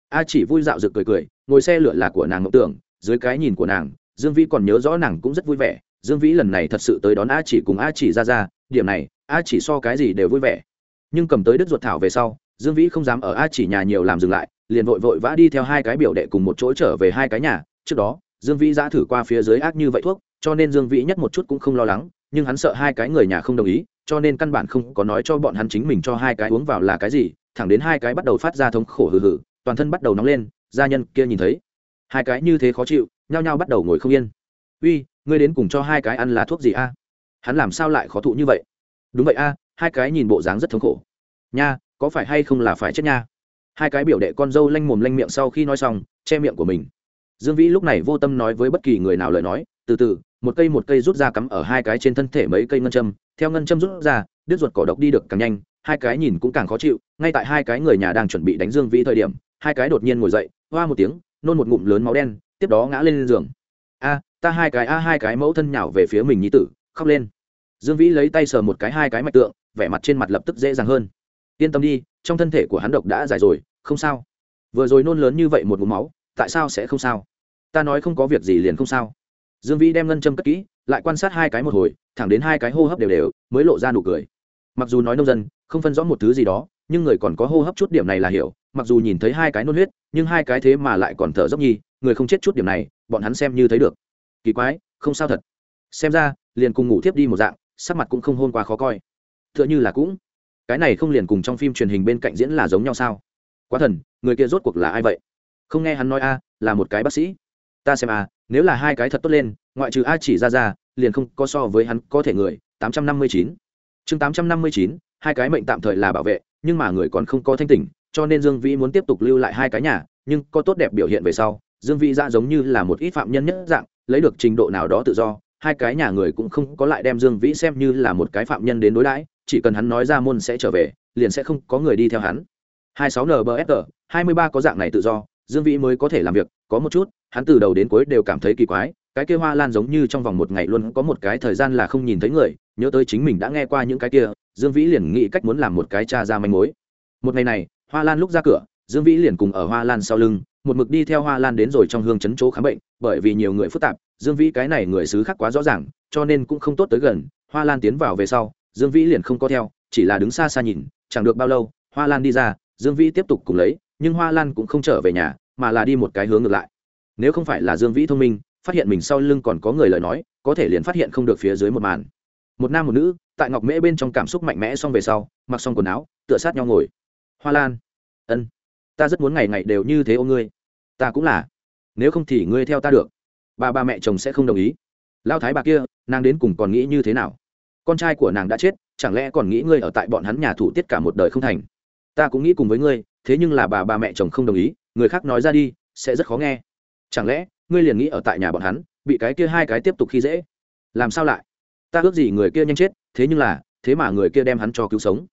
A chỉ vui dạo rực cười cười, ngồi xe lửa là của nàng ngọc tưởng, dưới cái nhìn của nàng, dương vĩ còn nhớ rõ nàng cũng rất vui vẻ. Dương vĩ lần này thật sự tới đón a chỉ cùng a chỉ ra ra, điểm này, a chỉ so cái gì đều vui vẻ. Nhưng cầm tới đức ruột thảo về sau, dương vĩ không dám ở a chỉ nhà nhiều làm dừng lại, liền vội vội vã đi theo hai cái biểu đệ cùng một chỗ trở về hai cái nhà. Trước đó, dương vĩ giã thử qua phía dưới ác như vậy thuốc, cho nên dương vĩ nhất một chút cũng không lo lắng, nhưng hắn sợ hai cái người nhà không đồng ý cho nên căn bản không có nói cho bọn hắn chính mình cho hai cái uống vào là cái gì, thẳng đến hai cái bắt đầu phát ra thống khổ hừ hừ, toàn thân bắt đầu nóng lên, gia nhân kia nhìn thấy. Hai cái như thế khó chịu, nhao nhao bắt đầu ngồi không yên. Uy, ngươi đến cùng cho hai cái ăn là thuốc gì a? Hắn làm sao lại khó thụ như vậy? Đúng vậy a, hai cái nhìn bộ dáng rất thống khổ. Nha, có phải hay không là phải chết nha? Hai cái biểu đệ con dâu lanh mồm lanh miệng sau khi nói xong, che miệng của mình. Dương vĩ lúc này vô tâm nói với bất kỳ người nào lời nói, từ từ một cây một cây rút ra cắm ở hai cái trên thân thể mấy cây ngân châm, theo ngân châm rút ra, đứt ruột cỏ độc đi được càng nhanh, hai cái nhìn cũng càng khó chịu, ngay tại hai cái người nhà đang chuẩn bị đánh dương vĩ thời điểm, hai cái đột nhiên ngồi dậy, hoa một tiếng, nôn một ngụm lớn máu đen, tiếp đó ngã lên giường. A, ta hai cái, a, hai cái mẫu thân nhào về phía mình nhi tử, khóc lên. Dương vĩ lấy tay sờ một cái hai cái mạch tượng, vẻ mặt trên mặt lập tức dễ dàng hơn. Yên tâm đi, trong thân thể của hắn độc đã giải rồi, không sao. Vừa rồi nôn lớn như vậy một ngụm máu, tại sao sẽ không sao? Ta nói không có việc gì liền không sao dương vĩ đem ngân châm cất kỹ, lại quan sát hai cái một hồi, thẳng đến hai cái hô hấp đều đều, mới lộ ra nụ cười. Mặc dù nói nông dân, không phân rõ một thứ gì đó, nhưng người còn có hô hấp chút điểm này là hiểu, mặc dù nhìn thấy hai cái nôn huyết, nhưng hai cái thế mà lại còn thở dốc nhi, người không chết chút điểm này, bọn hắn xem như thấy được. Kỳ quái, không sao thật. Xem ra, liền cùng ngủ thiếp đi một dạng, sắc mặt cũng không hôn quá khó coi. T h ư ợ n h ư là cũng, cái này không liền cùng trong phim truyền hình bên cạnh diễn là giống nhau sao? Quá thần, người kia rốt cuộc là ai vậy? Không nghe hắn nói a, là một cái bác sĩ. Ta xem a nếu là hai cái thật tốt lên, ngoại trừ a chỉ ra ra, liền không có so với hắn có thể người. Tám trăm năm mươi chín. Chương tám trăm năm mươi chín, hai cái mệnh tạm thời là bảo vệ, nhưng mà người còn không có thanh tỉnh, cho nên dương vĩ muốn tiếp tục lưu lại hai cái nhà, nhưng có tốt đẹp biểu hiện về sau, dương vĩ ra giống như là một ít phạm nhân nhất dạng, lấy được trình độ nào đó tự do, hai cái nhà người cũng không có lại đem dương vĩ xem như là một cái phạm nhân đến đối đãi, chỉ cần hắn nói ra môn sẽ trở về, liền sẽ không có người đi theo hắn. Hai sáu nbfr hai mươi ba có dạng này tự do, dương vĩ mới có thể làm việc, có một chút hắn từ đầu đến cuối đều cảm thấy kỳ quái, cái kia hoa lan giống như trong vòng một ngày luôn có một cái thời gian là không nhìn thấy người, nhớ tới chính mình đã nghe qua những cái kia, dương vĩ liền nghĩ cách muốn làm một cái cha ra manh mối. Một ngày này, hoa lan lúc ra cửa, dương vĩ liền cùng ở hoa lan sau lưng, một mực đi theo hoa lan đến rồi trong hương chấn chỗ khám bệnh, bởi vì nhiều người phức tạp, dương vĩ cái này người xứ khác quá rõ ràng, cho nên cũng không tốt tới gần, hoa lan tiến vào về sau, dương vĩ liền không có theo, chỉ là đứng xa xa nhìn, chẳng được bao lâu, hoa lan đi ra, dương vĩ tiếp tục cùng lấy, nhưng hoa lan cũng không trở về nhà, mà là đi một cái hướng ngược lại nếu không phải là dương vĩ thông minh, phát hiện mình sau lưng còn có người lời nói, có thể liền phát hiện không được phía dưới một màn. Một nam một nữ, tại ngọc mễ bên trong cảm xúc mạnh mẽ xong về sau, mặc xong quần áo, tựa sát nhau ngồi. Hoa lan. Ân, ta rất muốn ngày ngày đều như thế ô ngươi. Ta cũng là. Nếu không thì ngươi theo ta được. Bà ba mẹ chồng sẽ không đồng ý. Lao thái bà kia, nàng đến cùng còn nghĩ như thế nào? Con trai của nàng đã chết, chẳng lẽ còn nghĩ ngươi ở tại bọn hắn nhà thủ tiết cả một đời không thành? Ta cũng nghĩ cùng với ngươi, thế nhưng là bà bà mẹ chồng không đồng ý, người khác nói ra đi, sẽ rất khó nghe chẳng lẽ, ngươi liền nghĩ ở tại nhà bọn hắn, bị cái kia hai cái tiếp tục khi dễ? Làm sao lại? Ta ước gì người kia nhanh chết, thế nhưng là, thế mà người kia đem hắn cho cứu sống.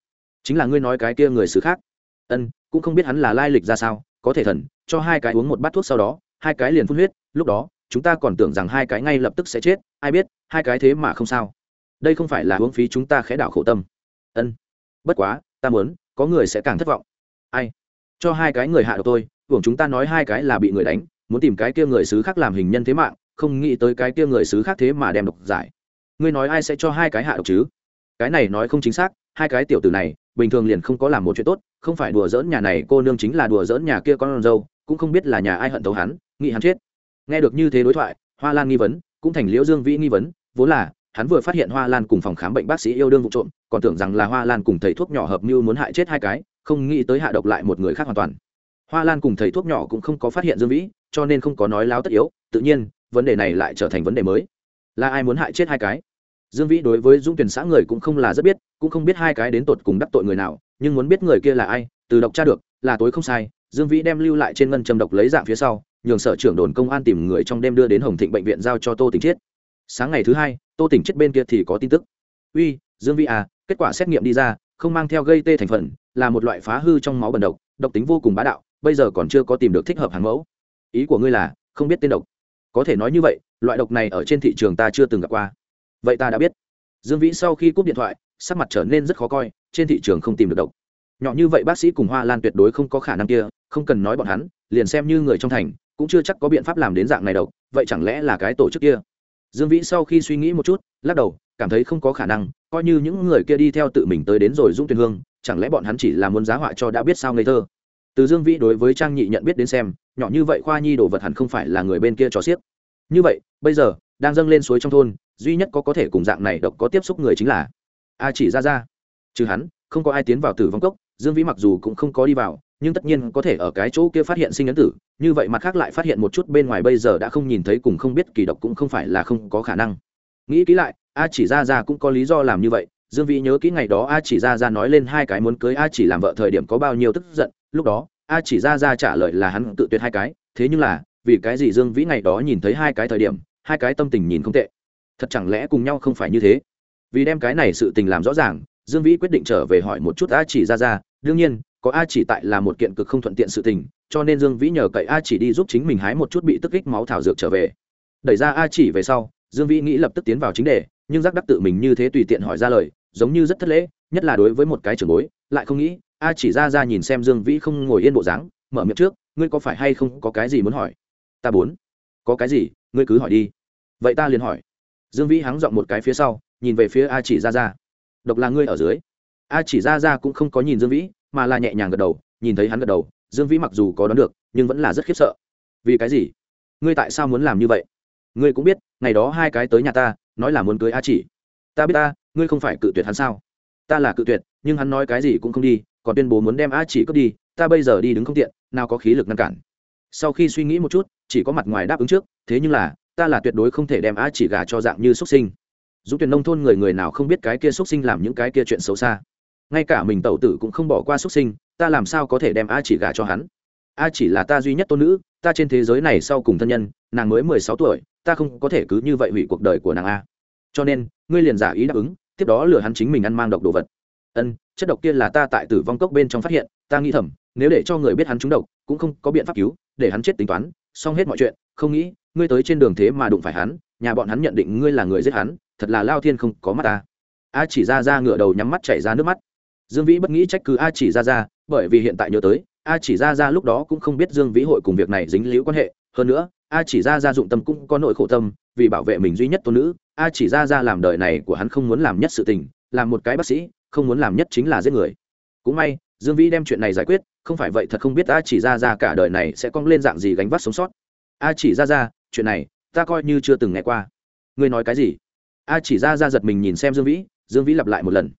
Chính là ngươi nói cái kia người xứ khác. Ân, cũng không biết hắn là lai lịch ra sao, có thể thần, cho hai cái uống một bát thuốc sau đó, hai cái liền phun huyết, lúc đó, chúng ta còn tưởng rằng hai cái ngay lập tức sẽ chết, ai biết, hai cái thế mà không sao. Đây không phải là uống phí chúng ta khẽ đảo khổ tâm. Ân, bất quá, ta muốn, có người sẽ càng thất vọng. Ai? Cho hai cái người hạ độc tôi hưởng chúng ta nói hai cái là bị người đánh muốn tìm cái kia người xứ khác làm hình nhân thế mạng, không nghĩ tới cái kia người xứ khác thế mà đem độc giải. Ngươi nói ai sẽ cho hai cái hạ độc chứ? Cái này nói không chính xác, hai cái tiểu tử này, bình thường liền không có làm một chuyện tốt, không phải đùa dỡn nhà này cô nương chính là đùa dỡn nhà kia con dâu, cũng không biết là nhà ai hận tấu hắn, nghĩ hắn chết. Nghe được như thế đối thoại, hoa lan nghi vấn, cũng thành liễu dương vĩ nghi vấn, vốn là, hắn vừa phát hiện hoa lan cùng phòng khám bệnh bác sĩ yêu đương vụ trộm, còn tưởng rằng là hoa lan cùng thầy thuốc nhỏ hợp mưu muốn hại chết hai cái, không nghĩ tới hạ độc lại một người khác hoàn toàn. Hoa lan cùng thầy thuốc nhỏ cũng không có phát hiện dương vĩ cho nên không có nói láo tất yếu, tự nhiên, vấn đề này lại trở thành vấn đề mới. Là ai muốn hại chết hai cái? Dương vĩ đối với dung tuyển xã người cũng không là rất biết, cũng không biết hai cái đến tột cùng đắc tội người nào, nhưng muốn biết người kia là ai, từ độc tra được, là tối không sai. Dương vĩ đem lưu lại trên ngân châm độc lấy dạng phía sau, nhường sở trưởng đồn công an tìm người trong đêm đưa đến hồng thịnh bệnh viện giao cho tô tỉnh chiết. Sáng ngày thứ hai, tô tỉnh chiết bên kia thì có tin tức. Uy, dương vĩ à kết quả xét nghiệm đi ra, không mang theo gây tê thành phần, là một loại phá hư trong máu bẩn độc độc tính vô cùng bá đạo, bây giờ còn chưa có tìm được thích hợp hàng mẫu ý của ngươi là, không biết tên độc. Có thể nói như vậy, loại độc này ở trên thị trường ta chưa từng gặp qua. Vậy ta đã biết. Dương vĩ sau khi cúp điện thoại, sắc mặt trở nên rất khó coi, trên thị trường không tìm được độc. Nhỏ như vậy bác sĩ cùng hoa lan tuyệt đối không có khả năng kia, không cần nói bọn hắn, liền xem như người trong thành, cũng chưa chắc có biện pháp làm đến dạng này độc, vậy chẳng lẽ là cái tổ chức kia? Dương vĩ sau khi suy nghĩ một chút, lắc đầu, cảm thấy không có khả năng, coi như những người kia đi theo tự mình tới đến rồi dung tuyên hương, chẳng lẽ bọn hắn chỉ là muốn giá họa cho đã biết sao ngây thơ? Từ dương vĩ đối với trang nhị nhận biết đến xem nhỏ như vậy khoa nhi đồ vật hẳn không phải là người bên kia cho xiếc. Như vậy, bây giờ, đang dâng lên suối trong thôn, duy nhất có có thể cùng dạng này độc có tiếp xúc người chính là a chỉ ra ra trừ hắn, không có ai tiến vào tử vong cốc, dương vĩ mặc dù cũng không có đi vào, nhưng tất nhiên có thể ở cái chỗ kia phát hiện sinh ấn tử, như vậy mặt khác lại phát hiện một chút bên ngoài bây giờ đã không nhìn thấy cùng không biết kỳ độc cũng không phải là không có khả năng. Nghĩ kỹ lại, a chỉ ra ra cũng có lý do làm như vậy, dương vĩ nhớ kỹ ngày đó a chỉ ra ra nói lên hai cái muốn cưới a chỉ làm vợ thời điểm có bao nhiêu tức giận, lúc đó a chỉ ra ra trả lời là hắn tự tuyệt hai cái, thế nhưng là, vì cái gì dương vĩ ngày đó nhìn thấy hai cái thời điểm, hai cái tâm tình nhìn không tệ? Thật chẳng lẽ cùng nhau không phải như thế? Vì đem cái này sự tình làm rõ ràng, dương vĩ quyết định trở về hỏi một chút a chỉ ra ra, đương nhiên, có a chỉ tại là một kiện cực không thuận tiện sự tình, cho nên dương vĩ nhờ cậy a chỉ đi giúp chính mình hái một chút bị tức kích máu thảo dược trở về. Đẩy ra a chỉ về sau, dương vĩ nghĩ lập tức tiến vào chính đề, nhưng giác đắc tự mình như thế tùy tiện hỏi ra lời, giống như rất thất lễ, nhất là đối với một cái trường bối, lại không nghĩ a chỉ ra ra nhìn xem dương vĩ không ngồi yên bộ dáng, mở miệng trước, ngươi có phải hay không có cái gì muốn hỏi? Ta bốn có cái gì? Ngươi cứ hỏi đi. Vậy ta liền hỏi. Dương vĩ hắng giọng một cái phía sau, nhìn về phía a chỉ ra ra. Độc là ngươi ở dưới. A chỉ ra ra cũng không có nhìn dương vĩ, mà là nhẹ nhàng gật đầu, nhìn thấy hắn gật đầu, dương vĩ mặc dù có đoán được, nhưng vẫn là rất khiếp sợ. Vì cái gì? Ngươi tại sao muốn làm như vậy? Ngươi cũng biết, ngày đó hai cái tới nhà ta, nói là muốn cưới a chỉ. Ta biết ta, ngươi không phải cự tuyệt hắn sao? Ta là cự tuyệt, nhưng hắn nói cái gì cũng không đi còn tuyên bố muốn đem a chỉ cướp đi, ta bây giờ đi đứng không tiện, nào có khí lực ngăn cản. Sau khi suy nghĩ một chút, chỉ có mặt ngoài đáp ứng trước, thế nhưng là, ta là tuyệt đối không thể đem a chỉ gà cho dạng như xuất sinh. Dũng tuyển nông thôn người người nào không biết cái kia xuất sinh làm những cái kia chuyện xấu xa. Ngay cả mình tẩu tử cũng không bỏ qua xuất sinh, ta làm sao có thể đem a chỉ gà cho hắn? A chỉ là ta duy nhất tôn nữ, ta trên thế giới này sau cùng thân nhân, nàng mới mười sáu tuổi, ta không có thể cứ như vậy hủy cuộc đời của nàng a. Cho nên, ngươi liền giả ý đáp ứng, tiếp đó lừa hắn chính mình ăn mang độc đồ vật ân, chất độc kia là ta tại tử vong cốc bên trong phát hiện, ta nghĩ thầm, nếu để cho người biết hắn trúng độc, cũng không có biện pháp cứu, để hắn chết tính toán, xong hết mọi chuyện, không nghĩ, ngươi tới trên đường thế mà đụng phải hắn, nhà bọn hắn nhận định ngươi là người giết hắn, thật là lao thiên không có mắt ta. A chỉ ra ra ngửa đầu nhắm mắt chảy ra nước mắt. Dương vĩ bất nghĩ trách cứ a chỉ ra ra bởi vì hiện tại nhớ tới, a chỉ ra ra lúc đó cũng không biết dương vĩ hội cùng việc này dính liễu quan hệ. Hơn nữa, a chỉ ra ra dụng tâm cũng có nội khổ tâm, vì bảo vệ mình duy nhất tôn nữ, a chỉ ra ra làm đời này của hắn không muốn làm nhất sự tình, làm một cái bác sĩ không muốn làm nhất chính là giết người. Cũng may, dương vĩ đem chuyện này giải quyết, không phải vậy thật không biết a chỉ ra ra cả đời này sẽ cong lên dạng gì gánh vác sống sót. A chỉ ra ra chuyện này, ta coi như chưa từng nghe qua. Ngươi nói cái gì? A chỉ ra ra giật mình nhìn xem dương vĩ dương vĩ lặp lại một lần.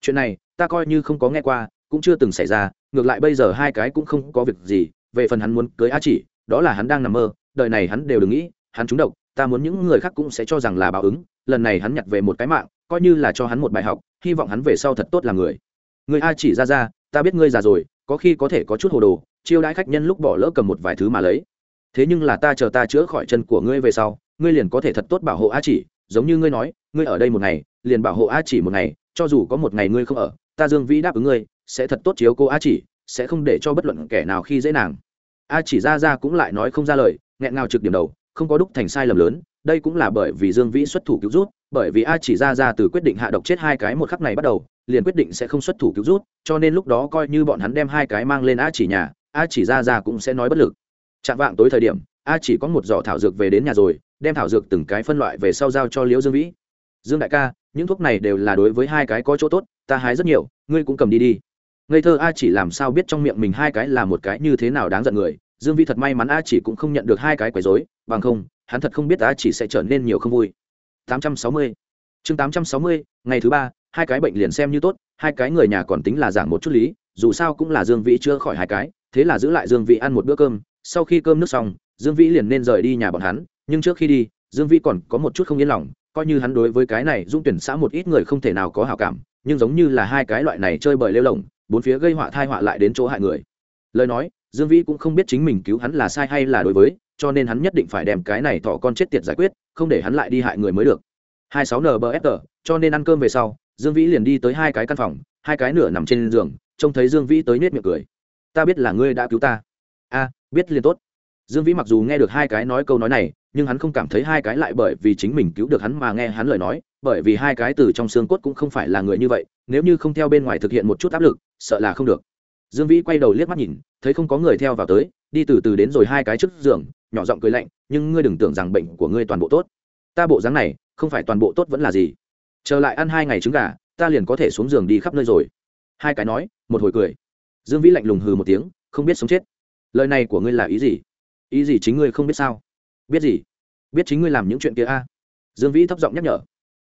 Chuyện này, ta coi như không có nghe qua, cũng chưa từng xảy ra, ngược lại bây giờ hai cái cũng không có việc gì, về phần hắn muốn cưới a chỉ, đó là hắn đang nằm mơ, đời này hắn đều đừng nghĩ, hắn trúng độc, ta muốn những người khác cũng sẽ cho rằng là báo ứng, lần này hắn nhặt về một cái mạng, coi như là cho hắn một bài học hy vọng hắn về sau thật tốt là người. Người a chỉ ra ra, ta biết ngươi già rồi, có khi có thể có chút hồ đồ, chiêu đãi khách nhân lúc bỏ lỡ cầm một vài thứ mà lấy. Thế nhưng là ta chờ ta chữa khỏi chân của ngươi về sau, ngươi liền có thể thật tốt bảo hộ a chỉ, giống như ngươi nói, ngươi ở đây một ngày, liền bảo hộ a chỉ một ngày, cho dù có một ngày ngươi không ở, ta dương vĩ đáp ứng ngươi, sẽ thật tốt chiếu cô a chỉ, sẽ không để cho bất luận kẻ nào khi dễ nàng. A chỉ ra ra cũng lại nói không ra lời, nghẹn ngào trực điểm đầu, không có đúc thành sai lầm lớn, đây cũng là bởi vì dương vĩ xuất thủ cứu rút bởi vì a chỉ ra ra từ quyết định hạ độc chết hai cái một khắc này bắt đầu, liền quyết định sẽ không xuất thủ cứu rút, cho nên lúc đó coi như bọn hắn đem hai cái mang lên a chỉ nhà, a chỉ ra ra cũng sẽ nói bất lực. Chạm vạng tối thời điểm, a chỉ có một giỏ thảo dược về đến nhà rồi, đem thảo dược từng cái phân loại về sau giao cho liễu dương vĩ. Dương đại ca, những thuốc này đều là đối với hai cái có chỗ tốt, ta hái rất nhiều, ngươi cũng cầm đi đi. Ngây thơ a chỉ làm sao biết trong miệng mình hai cái là một cái như thế nào đáng giận người, dương vĩ thật may mắn a chỉ cũng không nhận được hai cái quấy dối bằng không, hắn thật không biết a chỉ sẽ trở nên nhiều không vui. 860. chương 860, ngày thứ ba hai cái bệnh liền xem như tốt hai cái người nhà còn tính là giảm một chút lý dù sao cũng là dương vĩ chưa khỏi hai cái thế là giữ lại dương vĩ ăn một bữa cơm sau khi cơm nước xong dương vĩ liền nên rời đi nhà bọn hắn nhưng trước khi đi dương vĩ còn có một chút không yên lòng coi như hắn đối với cái này dung tuyển xã một ít người không thể nào có hảo cảm nhưng giống như là hai cái loại này chơi bời lêu lổng, bốn phía gây họa tai họa lại đến chỗ hại người lời nói dương vĩ cũng không biết chính mình cứu hắn là sai hay là đối với cho nên hắn nhất định phải đem cái này thọ con chết tiệt giải quyết, không để hắn lại đi hại người mới được. Hai sáu cho nên ăn cơm về sau, dương vĩ liền đi tới hai cái căn phòng, hai cái nửa nằm trên giường, trông thấy dương vĩ tới nết miệng cười. Ta biết là ngươi đã cứu ta. A, biết liền tốt. Dương vĩ mặc dù nghe được hai cái nói câu nói này, nhưng hắn không cảm thấy hai cái lại bởi vì chính mình cứu được hắn mà nghe hắn lời nói, bởi vì hai cái từ trong xương cốt cũng không phải là người như vậy, nếu như không theo bên ngoài thực hiện một chút áp lực, sợ là không được. Dương vĩ quay đầu liếc mắt nhìn thấy không có người theo vào tới, đi từ từ đến rồi hai cái trước giường, nhỏ giọng cười lạnh, nhưng ngươi đừng tưởng rằng bệnh của ngươi toàn bộ tốt. Ta bộ dáng này, không phải toàn bộ tốt vẫn là gì. Trở lại ăn hai ngày trứng gà, ta liền có thể xuống giường đi khắp nơi rồi. Hai cái nói, một hồi cười. Dương vĩ lạnh lùng hừ một tiếng, không biết sống chết. Lời này của ngươi là ý gì? Ý gì chính ngươi không biết sao? Biết gì? Biết chính ngươi làm những chuyện kia a? Dương vĩ thấp giọng nhắc nhở.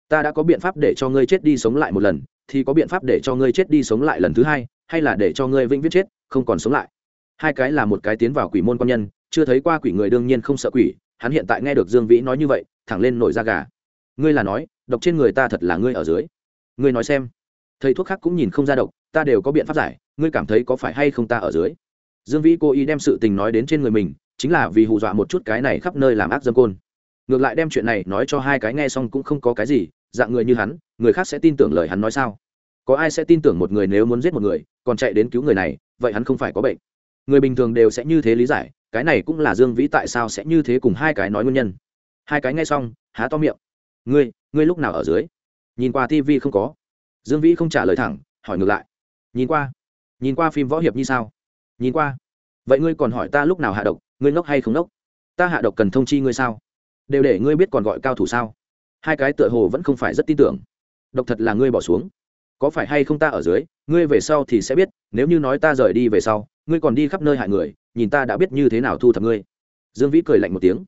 Ta đã có biện pháp để cho ngươi chết đi sống lại một lần, thì có biện pháp để cho ngươi chết đi sống lại lần thứ hai, hay là để cho ngươi vĩnh viết chết, không còn sống lại? Hai cái là một cái tiến vào quỷ môn quan nhân, chưa thấy qua quỷ người đương nhiên không sợ quỷ, hắn hiện tại nghe được dương vĩ nói như vậy, thẳng lên nổi da gà. Ngươi là nói, độc trên người ta thật là ngươi ở dưới. Ngươi nói xem. Thầy thuốc khác cũng nhìn không ra độc, ta đều có biện pháp giải, ngươi cảm thấy có phải hay không ta ở dưới? Dương vĩ cố ý đem sự tình nói đến trên người mình, chính là vì hù dọa một chút cái này khắp nơi làm ác dâm côn. Ngược lại đem chuyện này nói cho hai cái nghe xong cũng không có cái gì, dạng người như hắn, người khác sẽ tin tưởng lời hắn nói sao? Có ai sẽ tin tưởng một người nếu muốn giết một người, còn chạy đến cứu người này, vậy hắn không phải có bệnh người bình thường đều sẽ như thế lý giải, cái này cũng là dương vĩ tại sao sẽ như thế cùng hai cái nói nguyên nhân. Hai cái nghe xong, há to miệng. Ngươi ngươi lúc nào ở dưới? Nhìn qua tv không có. Dương vĩ không trả lời thẳng, hỏi ngược lại. Nhìn qua. Nhìn qua phim võ hiệp như sao? Nhìn qua. Vậy ngươi còn hỏi ta lúc nào hạ độc, ngươi ngốc hay không ngốc? Ta hạ độc cần thông chi ngươi sao? Đều để ngươi biết còn gọi cao thủ sao? Hai cái tựa hồ vẫn không phải rất tin tưởng. Độc thật là ngươi bỏ xuống. Có phải hay không ta ở dưới, ngươi về sau thì sẽ biết, nếu như nói ta rời đi về sau ngươi còn đi khắp nơi hại người, nhìn ta đã biết như thế nào thu thập ngươi. Dương vĩ cười lạnh một tiếng.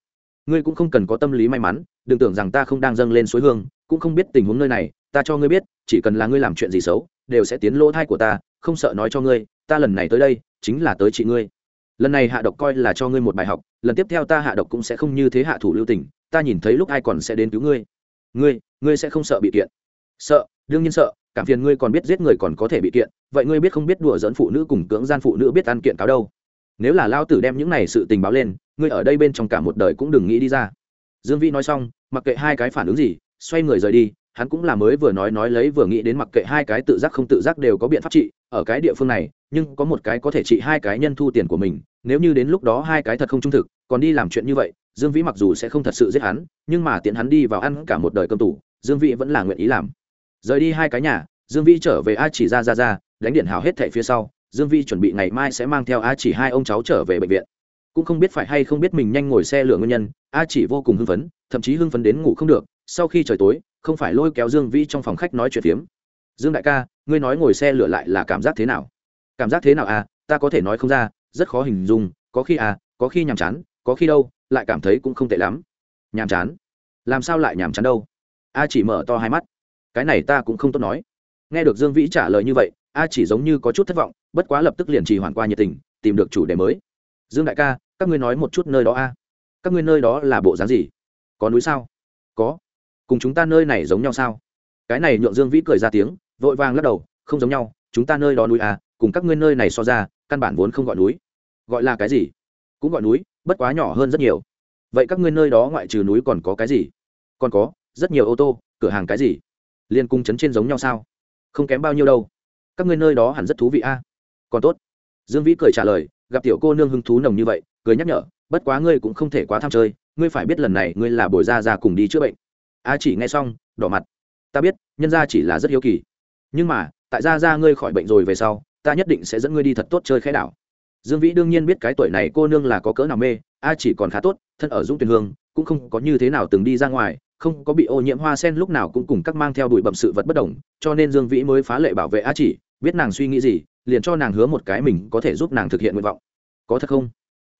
Ngươi cũng không cần có tâm lý may mắn, đừng tưởng rằng ta không đang dâng lên suối hương, cũng không biết tình huống nơi này, ta cho ngươi biết, chỉ cần là ngươi làm chuyện gì xấu, đều sẽ tiến lỗ thai của ta, không sợ nói cho ngươi, ta lần này tới đây, chính là tới chị ngươi. Lần này hạ độc coi là cho ngươi một bài học, lần tiếp theo ta hạ độc cũng sẽ không như thế hạ thủ lưu tình, ta nhìn thấy lúc ai còn sẽ đến cứu ngươi. Ngươi ngươi sẽ không sợ bị kiện. Sợ, đương nhiên sợ cảm phiền ngươi còn biết giết người còn có thể bị kiện, vậy ngươi biết không biết đùa dẫn phụ nữ cùng cưỡng gian phụ nữ biết ăn kiện cáo đâu? Nếu là lao tử đem những này sự tình báo lên, ngươi ở đây bên trong cả một đời cũng đừng nghĩ đi ra. Dương vĩ nói xong, mặc kệ hai cái phản ứng gì, xoay người rời đi, hắn cũng là mới vừa nói nói lấy vừa nghĩ đến mặc kệ hai cái tự giác không tự giác đều có biện pháp trị, ở cái địa phương này, nhưng có một cái có thể trị hai cái nhân thu tiền của mình, nếu như đến lúc đó hai cái thật không trung thực, còn đi làm chuyện như vậy, dương vĩ mặc dù sẽ không thật sự giết hắn, nhưng mà tiện hắn đi vào ăn cả một đời cơm tủ, dương vĩ vẫn là nguyện ý làm rời đi hai cái nhà, dương Vi trở về a chỉ ra ra ra đánh điện hào hết thệ phía sau, dương Vi chuẩn bị ngày mai sẽ mang theo a chỉ hai ông cháu trở về bệnh viện. Cũng không biết phải hay không biết mình nhanh ngồi xe lửa nguyên nhân, a chỉ vô cùng hưng phấn, thậm chí hưng phấn đến ngủ không được, sau khi trời tối, không phải lôi kéo dương Vi trong phòng khách nói chuyện phiếm. Dương đại ca, ngươi nói ngồi xe lửa lại là cảm giác thế nào? Cảm giác thế nào à? Ta có thể nói không ra, rất khó hình dung, có khi à có khi nhàm chán, có khi đâu, lại cảm thấy cũng không tệ lắm. Nhàm chán? Làm sao lại nhàm chán đâu? A chỉ mở to hai mắt cái này ta cũng không tốt nói. Nghe được dương vĩ trả lời như vậy, a chỉ giống như có chút thất vọng, bất quá lập tức liền trì hoàn qua nhiệt tình, tìm được chủ đề mới. Dương đại ca, các ngươi nói một chút nơi đó a. Các ngươi nơi đó là bộ dáng gì? Có núi sao? Có. Cùng chúng ta nơi này giống nhau sao? Cái này nhượng dương vĩ cười ra tiếng, vội vàng lắc đầu, không giống nhau, chúng ta nơi đó núi à cùng các ngươi nơi này so ra, căn bản vốn không gọi núi. Gọi là cái gì? Cũng gọi núi, bất quá nhỏ hơn rất nhiều. Vậy các ngươi nơi đó ngoại trừ núi còn có cái gì? Còn có, rất nhiều ô tô, cửa hàng cái gì? Liên cung chấn trên giống nhau sao? Không kém bao nhiêu đâu. Các ngươi nơi đó hẳn rất thú vị a. Còn tốt. Dương vĩ cười trả lời, gặp tiểu cô nương hứng thú nồng như vậy, cười nhắc nhở, bất quá ngươi cũng không thể quá tham chơi, ngươi phải biết lần này ngươi là bồi ra ra cùng đi chữa bệnh. A chỉ nghe xong, đỏ mặt. Ta biết, nhân ra chỉ là rất hiếu kỳ. Nhưng mà, tại ra ra ngươi khỏi bệnh rồi về sau, ta nhất định sẽ dẫn ngươi đi thật tốt chơi khẽ đảo. Dương vĩ đương nhiên biết cái tuổi này cô nương là có cỡ nào mê, a chỉ còn khá tốt, thân ở dũng tuyền hương, cũng không có như thế nào từng đi ra ngoài không có bị ô nhiễm hoa sen lúc nào cũng cùng các mang theo đuổi bẩm sự vật bất đồng, cho nên dương vĩ mới phá lệ bảo vệ a chỉ, biết nàng suy nghĩ gì, liền cho nàng hứa một cái mình có thể giúp nàng thực hiện nguyện vọng. Có thật không?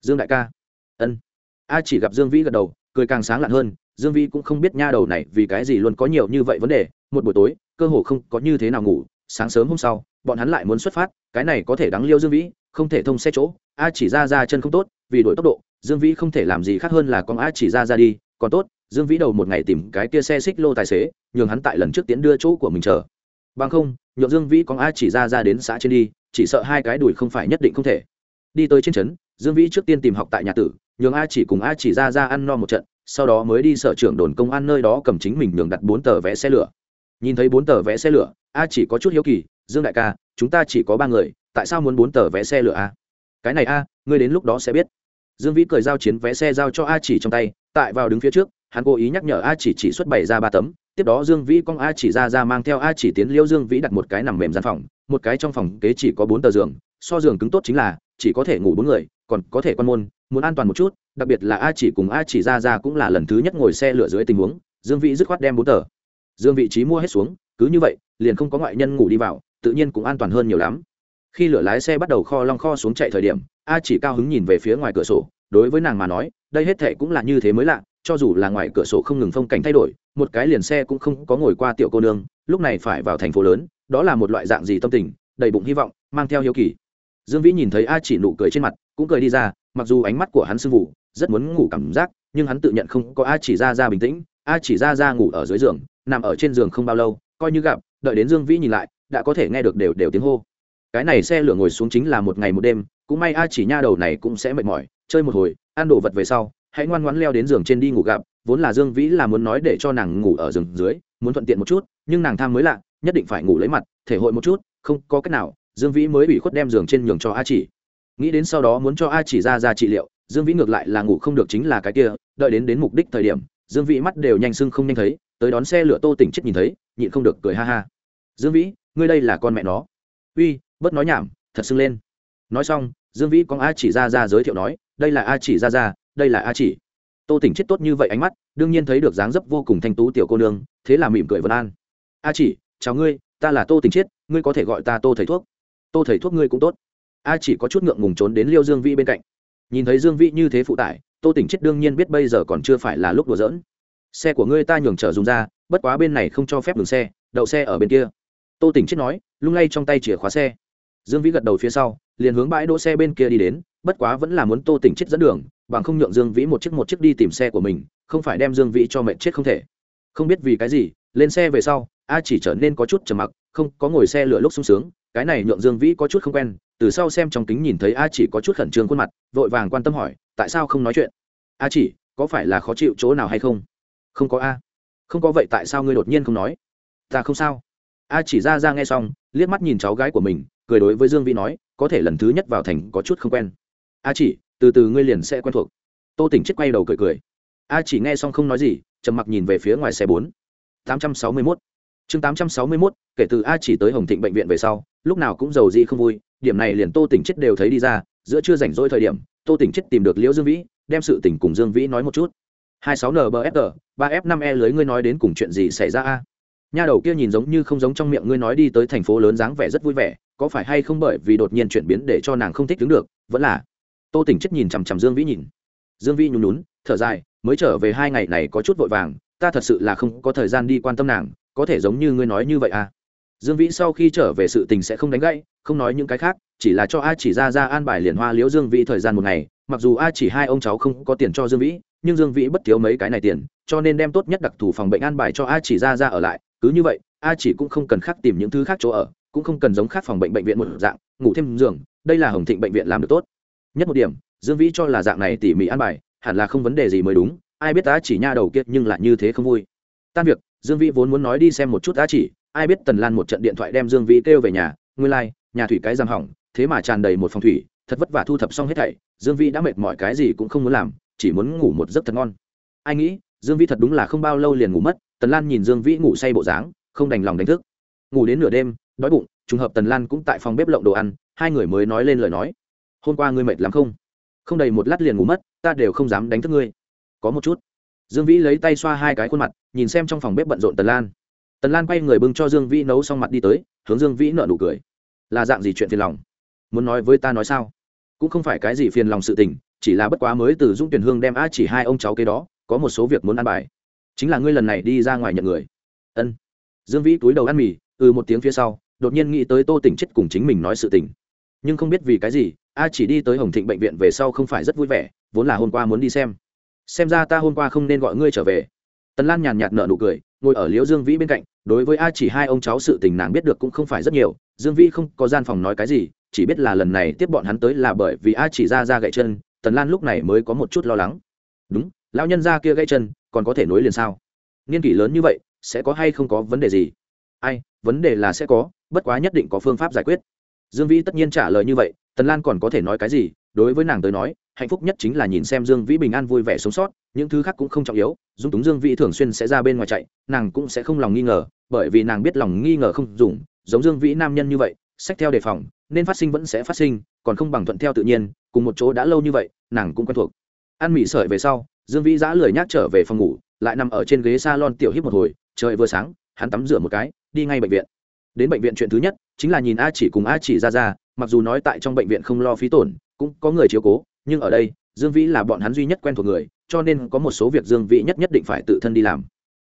Dương đại ca. Ân. A chỉ gặp dương vĩ gật đầu, cười càng sáng lạn hơn, dương vĩ cũng không biết nha đầu này vì cái gì luôn có nhiều như vậy vấn đề, một buổi tối, cơ hồ không có như thế nào ngủ, sáng sớm hôm sau, bọn hắn lại muốn xuất phát, cái này có thể đáng liêu dương vĩ, không thể thông xe chỗ, a chỉ ra ra chân không tốt, vì đổi tốc độ, dương vĩ không thể làm gì khác hơn là con a chỉ ra ra đi, còn tốt dương vĩ đầu một ngày tìm cái kia xe xích lô tài xế, nhường hắn tại lần trước tiến đưa chỗ của mình chờ. Bằng không, nhượng dương vĩ con a chỉ ra ra đến xã trên đi, chỉ sợ hai cái đùi không phải nhất định không thể. Đi tới trên trấn, dương vĩ trước tiên tìm học tại nhà tử, nhường a chỉ cùng a chỉ ra ra ăn no một trận, sau đó mới đi sở trưởng đồn công an nơi đó cầm chính mình nhường đặt bốn tờ vé xe lửa. Nhìn thấy bốn tờ vé xe lửa, a chỉ có chút hiếu kỳ, dương đại ca, chúng ta chỉ có ba người, tại sao muốn bốn tờ vé xe lửa a? Cái này a, ngươi đến lúc đó sẽ biết. Dương vĩ cười giao chiến vé xe giao cho a chỉ trong tay, tại vào đứng phía trước hắn cố ý nhắc nhở a chỉ chỉ xuất bày ra ba tấm, tiếp đó dương vĩ cong a chỉ ra ra mang theo a chỉ tiến liêu dương vĩ đặt một cái nằm mềm gian phòng, một cái trong phòng kế chỉ có bốn tờ giường, so giường cứng tốt chính là chỉ có thể ngủ bốn người, còn có thể quan môn, muốn an toàn một chút, đặc biệt là a chỉ cùng a chỉ ra ra cũng là lần thứ nhất ngồi xe lửa dưới tình huống, dương vĩ dứt khoát đem bốn tờ. Dương vị trí mua hết xuống, cứ như vậy, liền không có ngoại nhân ngủ đi vào, tự nhiên cũng an toàn hơn nhiều lắm. Khi lửa lái xe bắt đầu kho long kho xuống chạy thời điểm, a chỉ cao hứng nhìn về phía ngoài cửa sổ, đối với nàng mà nói, đây hết thệ cũng là như thế mới lạ cho dù là ngoài cửa sổ không ngừng phong cảnh thay đổi, một cái liền xe cũng không có ngồi qua tiểu cô nương, lúc này phải vào thành phố lớn, đó là một loại dạng gì tâm tình, đầy bụng hy vọng, mang theo hiếu kỳ. Dương vĩ nhìn thấy a chỉ nụ cười trên mặt, cũng cười đi ra, mặc dù ánh mắt của hắn sưng vụ rất muốn ngủ cảm giác, nhưng hắn tự nhận không có a chỉ ra ra bình tĩnh, a chỉ ra ra ngủ ở dưới giường, nằm ở trên giường không bao lâu, coi như gặp, đợi đến dương vĩ nhìn lại, đã có thể nghe được đều đều tiếng hô. Cái này xe lửa ngồi xuống chính là một ngày một đêm, cũng may a chỉ nha đầu này cũng sẽ mệt mỏi, chơi một hồi, ăn đồ vật về sau hãy ngoan ngoãn leo đến giường trên đi ngủ gặp, vốn là dương vĩ là muốn nói để cho nàng ngủ ở giường dưới, muốn thuận tiện một chút, nhưng nàng tham mới lạ, nhất định phải ngủ lấy mặt, thể hội một chút, không có cách nào, dương vĩ mới bị khuất đem giường trên nhường cho a chỉ. Nghĩ đến sau đó muốn cho a chỉ ra ra trị liệu, dương vĩ ngược lại là ngủ không được chính là cái kia, đợi đến đến mục đích thời điểm, dương vĩ mắt đều nhanh sưng không nhanh thấy, tới đón xe lửa tô tỉnh chết nhìn thấy, nhịn không được cười ha ha. Dương vĩ, ngươi đây là con mẹ nó. Uy, bớt nói nhảm, thật sưng lên. Nói xong, dương vĩ con a chỉ ra ra giới thiệu nói, đây là a chỉ ra ra đây là a chỉ. Tô tỉnh chết tốt như vậy ánh mắt, đương nhiên thấy được dáng dấp vô cùng thanh tú tiểu cô nương, thế là mỉm cười vân an. A chỉ, chào ngươi, ta là tô tỉnh chết, ngươi có thể gọi ta tô thầy thuốc. Tô thầy thuốc ngươi cũng tốt. A chỉ có chút ngượng ngùng trốn đến liêu dương vĩ bên cạnh. Nhìn thấy dương vĩ như thế phụ tải, tô tỉnh chết đương nhiên biết bây giờ còn chưa phải là lúc đùa giỡn. Xe của ngươi ta nhường trở dùng ra, bất quá bên này không cho phép dừng xe, đậu xe ở bên kia. Tô tỉnh chết nói, lung lay trong tay chìa khóa xe dương vĩ gật đầu phía sau, liền hướng bãi đỗ xe bên kia đi đến, bất quá vẫn là muốn tô tỉnh chết dẫn đường, bằng không nhượng dương vĩ một chiếc một chiếc đi tìm xe của mình, không phải đem dương vĩ cho mệt chết không thể. Không biết vì cái gì, lên xe về sau, a chỉ trở nên có chút trầm mặc, không, có ngồi xe lửa lúc sung sướng, cái này nhượng dương vĩ có chút không quen, từ sau xem trong kính nhìn thấy a chỉ có chút khẩn trương khuôn mặt, vội vàng quan tâm hỏi, tại sao không nói chuyện? A chỉ, có phải là khó chịu chỗ nào hay không? Không có a. Không có vậy tại sao ngươi đột nhiên không nói? Ta không sao. A chỉ ra ra nghe xong, liếc mắt nhìn cháu gái của mình cười đối với dương vĩ nói, có thể lần thứ nhất vào thành có chút không quen. A chỉ, từ từ ngươi liền sẽ quen thuộc. Tô tỉnh chết quay đầu cười cười. A chỉ nghe xong không nói gì, trầm mặc nhìn về phía ngoài xe bốn. tám trăm sáu mươi mốt. Chương tám trăm sáu mươi mốt, kể từ a chỉ tới hồng thịnh bệnh viện về sau, lúc nào cũng giàu dị không vui, điểm này liền tô tỉnh chết đều thấy đi ra, giữa chưa rảnh rỗi thời điểm, tô tỉnh chết tìm được liễu dương vĩ, đem sự tình cùng dương vĩ nói một chút. hai sáu nbfg ba f năm e lưới ngươi nói đến cùng chuyện gì xảy ra a? Nha đầu kia nhìn giống như không giống trong miệng ngươi nói đi tới thành phố lớn dáng vẻ rất vui vẻ, có phải hay không bởi vì đột nhiên chuyển biến để cho nàng không thích đứng được? Vẫn là. Tô tỉnh chết nhìn chằm chằm dương vĩ nhìn. Dương vĩ nhún nhún, thở dài, mới trở về hai ngày này có chút vội vàng, ta thật sự là không có thời gian đi quan tâm nàng, có thể giống như ngươi nói như vậy à? Dương vĩ sau khi trở về sự tình sẽ không đánh gãy, không nói những cái khác, chỉ là cho a chỉ ra ra an bài liền hoa liễu dương vĩ thời gian một ngày, mặc dù a chỉ hai ông cháu không có tiền cho dương vĩ, nhưng dương vĩ bất thiếu mấy cái này tiền, cho nên đem tốt nhất đặc thù phòng bệnh an bài cho a chỉ ra ra ở lại cứ như vậy a chỉ cũng không cần khác tìm những thứ khác chỗ ở cũng không cần giống khác phòng bệnh bệnh viện một dạng ngủ thêm giường đây là hồng thịnh bệnh viện làm được tốt. Nhất một điểm dương vĩ cho là dạng này tỉ mỉ an bài hẳn là không vấn đề gì mới đúng ai biết ta chỉ nha đầu kiệt nhưng lại như thế không vui. Tan việc dương vĩ vốn muốn nói đi xem một chút ta chỉ ai biết tần lan một trận điện thoại đem dương vĩ kêu về nhà nguyên lai、like, nhà thủy cái giam hỏng thế mà tràn đầy một phòng thủy thật vất vả thu thập xong hết thảy dương vĩ đã mệt mỏi cái gì cũng không muốn làm chỉ muốn ngủ một giấc thật ngon. Ai nghĩ dương vĩ thật đúng là không bao lâu liền ngủ mất tần lan nhìn dương vĩ ngủ say bộ dáng, không đành lòng đánh thức. Ngủ đến nửa đêm, đói bụng, trùng hợp tần lan cũng tại phòng bếp lộng đồ ăn, hai người mới nói lên lời nói. Hôm qua ngươi mệt lắm không? Không đầy một lát liền ngủ mất, ta đều không dám đánh thức ngươi. Có một chút. Dương vĩ lấy tay xoa hai cái khuôn mặt, nhìn xem trong phòng bếp bận rộn tần lan. Tần lan quay người bưng cho dương vĩ nấu xong mặt đi tới, hướng dương vĩ nợ nụ cười. Là dạng gì chuyện phiền lòng? Muốn nói với ta nói sao? Cũng không phải cái gì phiền lòng sự tình, chỉ là bất quá mới từ dung tuyển hương đem a chỉ hai ông cháu kế đó, có một số việc muốn ăn bài chính là ngươi lần này đi ra ngoài nhận người. Ân. Dương vĩ túi đầu ăn mì ừ một tiếng phía sau, đột nhiên nghĩ tới tô tỉnh chết cùng chính mình nói sự tình. Nhưng không biết vì cái gì, a chỉ đi tới hồng thịnh bệnh viện về sau không phải rất vui vẻ, vốn là hôm qua muốn đi xem. Xem ra ta hôm qua không nên gọi ngươi trở về. Tần lan nhàn nhạt nợ nụ cười, ngồi ở liễu dương vĩ bên cạnh, đối với a chỉ hai ông cháu sự tình nàng biết được cũng không phải rất nhiều, dương vĩ không có gian phòng nói cái gì, chỉ biết là lần này tiếp bọn hắn tới là bởi vì a chỉ ra ra gậy chân, tần lan lúc này mới có một chút lo lắng. Đúng, lão nhân ra kia gãy chân còn có thể nối liền sao? Niên kỷ lớn như vậy, sẽ có hay không có vấn đề gì? Ai, vấn đề là sẽ có, bất quá nhất định có phương pháp giải quyết. Dương vĩ tất nhiên trả lời như vậy, tần lan còn có thể nói cái gì? Đối với nàng tới nói, hạnh phúc nhất chính là nhìn xem dương vĩ bình an vui vẻ sống sót, những thứ khác cũng không trọng yếu, dung túng dương vĩ thường xuyên sẽ ra bên ngoài chạy, nàng cũng sẽ không lòng nghi ngờ, bởi vì nàng biết lòng nghi ngờ không dùng, giống dương vĩ nam nhân như vậy sách theo đề phòng, nên phát sinh vẫn sẽ phát sinh, còn không bằng thuận theo tự nhiên, cùng một chỗ đã lâu như vậy, nàng cũng quen thuộc. Ăn mì sợi về sau dương vĩ giã lười nhác trở về phòng ngủ, lại nằm ở trên ghế s a lon tiểu hít một hồi, trời vừa sáng, hắn tắm rửa một cái, đi ngay bệnh viện. Đến bệnh viện chuyện thứ nhất, chính là nhìn a chỉ cùng a chỉ ra ra mặc dù nói tại trong bệnh viện không lo phí tổn, cũng có người chiếu cố, nhưng ở đây, dương vĩ là bọn hắn duy nhất quen thuộc người, cho nên có một số việc dương vĩ nhất nhất định phải tự thân đi làm.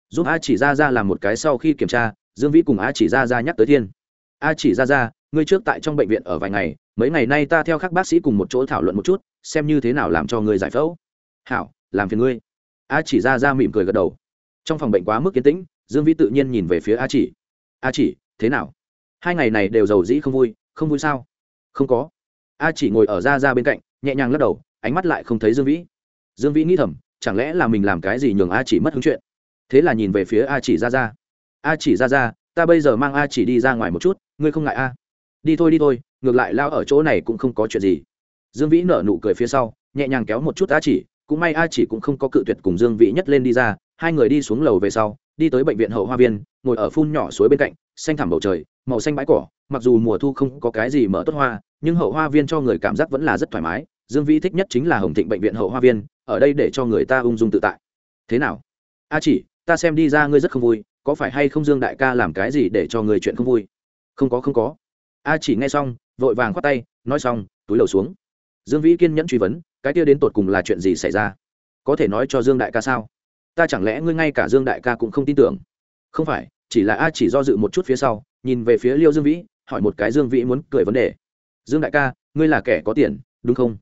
Giúp a chỉ ra ra làm một cái sau khi kiểm tra, dương vĩ cùng a chỉ ra ra nhắc tới thiên. A chỉ ra ra ngươi trước tại trong bệnh viện ở vài ngày, mấy ngày nay ta theo các bác sĩ cùng một chỗ thảo luận một chút, xem như thế nào làm cho ngươi giải phẫu. Hảo làm phiền ngươi. A chỉ ra ra mỉm cười gật đầu. Trong phòng bệnh quá mức kiến tĩnh, dương vĩ tự nhiên nhìn về phía a chỉ. A chỉ, thế nào? Hai ngày này đều giàu dĩ không vui không vui sao? Không có. A chỉ ngồi ở ra ra bên cạnh, nhẹ nhàng lắc đầu, ánh mắt lại không thấy dương vĩ. Dương vĩ nghĩ thầm, chẳng lẽ là mình làm cái gì nhường a chỉ mất hứng chuyện? Thế là nhìn về phía a chỉ ra ra. A chỉ ra ra, ta bây giờ mang a chỉ đi ra ngoài một chút, ngươi không ngại a? Đi thôi đi thôi, ngược lại lao ở chỗ này cũng không có chuyện gì. Dương vĩ nở nụ cười phía sau, nhẹ nhàng kéo một chút a chỉ cũng may a chỉ cũng không có cự tuyệt cùng dương vĩ nhất lên đi ra, hai người đi xuống lầu về sau, đi tới bệnh viện hậu hoa viên, ngồi ở phun nhỏ suối bên cạnh, xanh thẳm bầu trời, màu xanh bãi cỏ, mặc dù mùa thu không có cái gì mở tốt hoa, nhưng hậu hoa viên cho người cảm giác vẫn là rất thoải mái. Dương vĩ thích nhất chính là hồng thịnh bệnh viện hậu hoa viên, ở đây để cho người ta ung dung tự tại. Thế nào? A chỉ, ta xem đi ra ngươi rất không vui, có phải hay không dương đại ca làm cái gì để cho người chuyện không vui? Không có không có. A chỉ nghe xong, vội vàng khoát tay, nói xong, túi lầu xuống. Dương vĩ kiên nhẫn truy vấn cái kia đến tột cùng là chuyện gì xảy ra? Có thể nói cho dương đại ca sao? Ta chẳng lẽ ngươi ngay cả dương đại ca cũng không tin tưởng? Không phải, chỉ là a chỉ do dự một chút phía sau, nhìn về phía liêu dương vĩ, hỏi một cái dương vĩ muốn cười vấn đề. Dương đại ca, ngươi là kẻ có tiền, đúng không?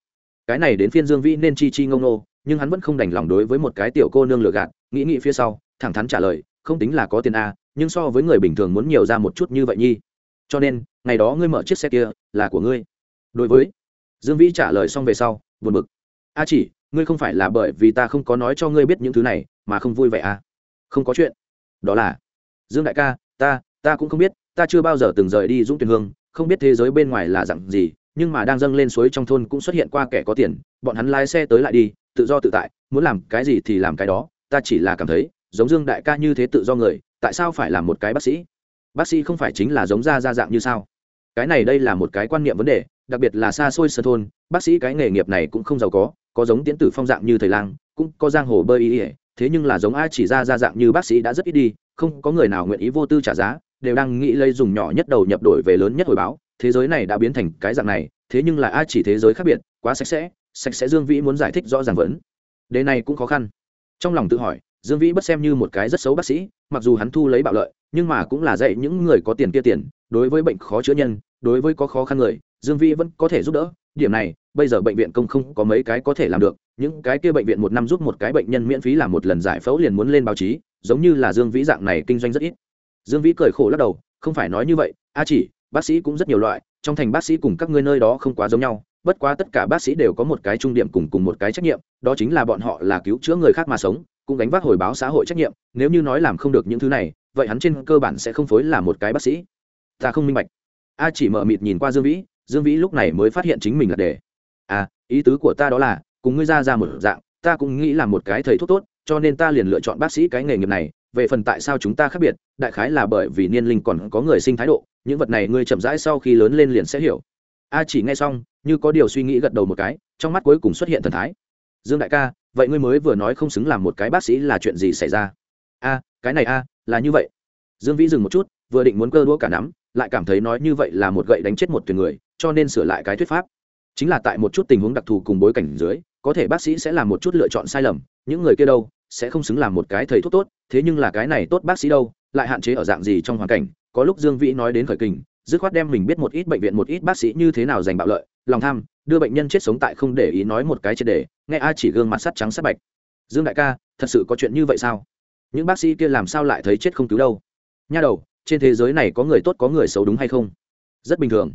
Cái này đến phiên dương vĩ nên chi chi ngông nô nhưng hắn vẫn không đành lòng đối với một cái tiểu cô nương lừa gạt, nghĩ nghĩ phía sau, thẳng thắn trả lời, không tính là có tiền a, nhưng so với người bình thường muốn nhiều ra một chút như vậy nhi. Cho nên, ngày đó ngươi mở chiếc xe kia, là của ngươi. Đối với, dương vĩ trả lời xong về sau buồn bực. A chỉ, ngươi không phải là bởi vì ta không có nói cho ngươi biết những thứ này mà không vui vẻ à? Không có chuyện. Đó là, dương đại ca, ta ta cũng không biết, ta chưa bao giờ từng rời đi dũng Tuyền hương, không biết thế giới bên ngoài là dặn gì, nhưng mà đang dâng lên suối trong thôn cũng xuất hiện qua kẻ có tiền, bọn hắn lái xe tới lại đi, tự do tự tại, muốn làm cái gì thì làm cái đó, ta chỉ là cảm thấy, giống dương đại ca như thế tự do người, tại sao phải làm một cái bác sĩ? Bác sĩ không phải chính là giống ra ra dạng như sao? Cái này đây là một cái quan niệm vấn đề đặc biệt là xa xôi sơ thôn, bác sĩ cái nghề nghiệp này cũng không giàu có có giống tiến tử phong dạng như thầy lang, cũng có giang hồ bơi ý ỉa thế nhưng là giống ai chỉ ra ra dạng như bác sĩ đã rất ít đi, không có người nào nguyện ý vô tư trả giá, đều đang nghĩ lấy dùng nhỏ nhất đầu nhập đổi về lớn nhất hồi báo, thế giới này đã biến thành cái dạng này, thế nhưng là ai chỉ thế giới khác biệt, quá sạch sẽ sạch sẽ dương vĩ muốn giải thích rõ ràng vẫn. Đề này cũng khó khăn. Trong lòng tự hỏi, dương vĩ bất xem như một cái rất xấu bác sĩ, mặc dù hắn thu lấy bạo lợi, nhưng mà cũng là dạy những người có tiền kia tiền, đối với bệnh khó chữa nhân, đối với có khó khăn người dương vĩ vẫn có thể giúp đỡ, điểm này, bây giờ bệnh viện công không có mấy cái có thể làm được, những cái kia bệnh viện một năm giúp một cái bệnh nhân miễn phí làm một lần giải phẫu liền muốn lên báo chí, giống như là dương vĩ dạng này kinh doanh rất ít. Dương vĩ cười khổ lắc đầu, không phải nói như vậy, a chỉ, bác sĩ cũng rất nhiều loại, trong thành bác sĩ cùng các ngươi nơi đó không quá giống nhau, bất quá tất cả bác sĩ đều có một cái trung điểm cùng cùng một cái trách nhiệm, đó chính là bọn họ là cứu chữa người khác mà sống, cũng gánh vác hồi báo xã hội trách nhiệm, nếu như nói làm không được những thứ này, vậy hắn trên cơ bản sẽ không phối là một cái bác sĩ. Ta không minh bạch. A chỉ mở mịt nhìn qua dương vĩ dương vĩ lúc này mới phát hiện chính mình là đề à ý tứ của ta đó là, cùng ngươi ra ra một dạng, ta cũng nghĩ là một cái thầy thuốc tốt, cho nên ta liền lựa chọn bác sĩ cái nghề nghiệp này. Về phần tại sao chúng ta khác biệt, đại khái là bởi vì niên linh còn có người sinh thái độ, những vật này ngươi chậm rãi sau khi lớn lên liền sẽ hiểu. A chỉ nghe xong, như có điều suy nghĩ gật đầu một cái, trong mắt cuối cùng xuất hiện thần thái. Dương đại ca, vậy ngươi mới vừa nói không xứng làm một cái bác sĩ là chuyện gì xảy ra? A, cái này a, là như vậy. Dương vĩ dừng một chút, vừa định muốn cơ đũa cả nắm, lại cảm thấy nói như vậy là một gậy đánh chết một tuyển người cho nên sửa lại cái thuyết pháp. Chính là tại một chút tình huống đặc thù cùng bối cảnh dưới, có thể bác sĩ sẽ làm một chút lựa chọn sai lầm, những người kia đâu sẽ không xứng làm một cái thầy thuốc tốt, thế nhưng là cái này tốt bác sĩ đâu, lại hạn chế ở dạng gì trong hoàn cảnh. Có lúc dương vĩ nói đến khởi kình, dứt khoát đem mình biết một ít bệnh viện một ít bác sĩ như thế nào giành bạo lợi, lòng tham, đưa bệnh nhân chết sống tại không để ý nói một cái triệt đề, nghe ai chỉ gương mặt sắt trắng sắt bạch. Dương đại ca, thật sự có chuyện như vậy sao? Những bác sĩ kia làm sao lại thấy chết không cứu đâu? Nha đầu, trên thế giới này có người tốt có người xấu đúng hay không? Rất bình thường.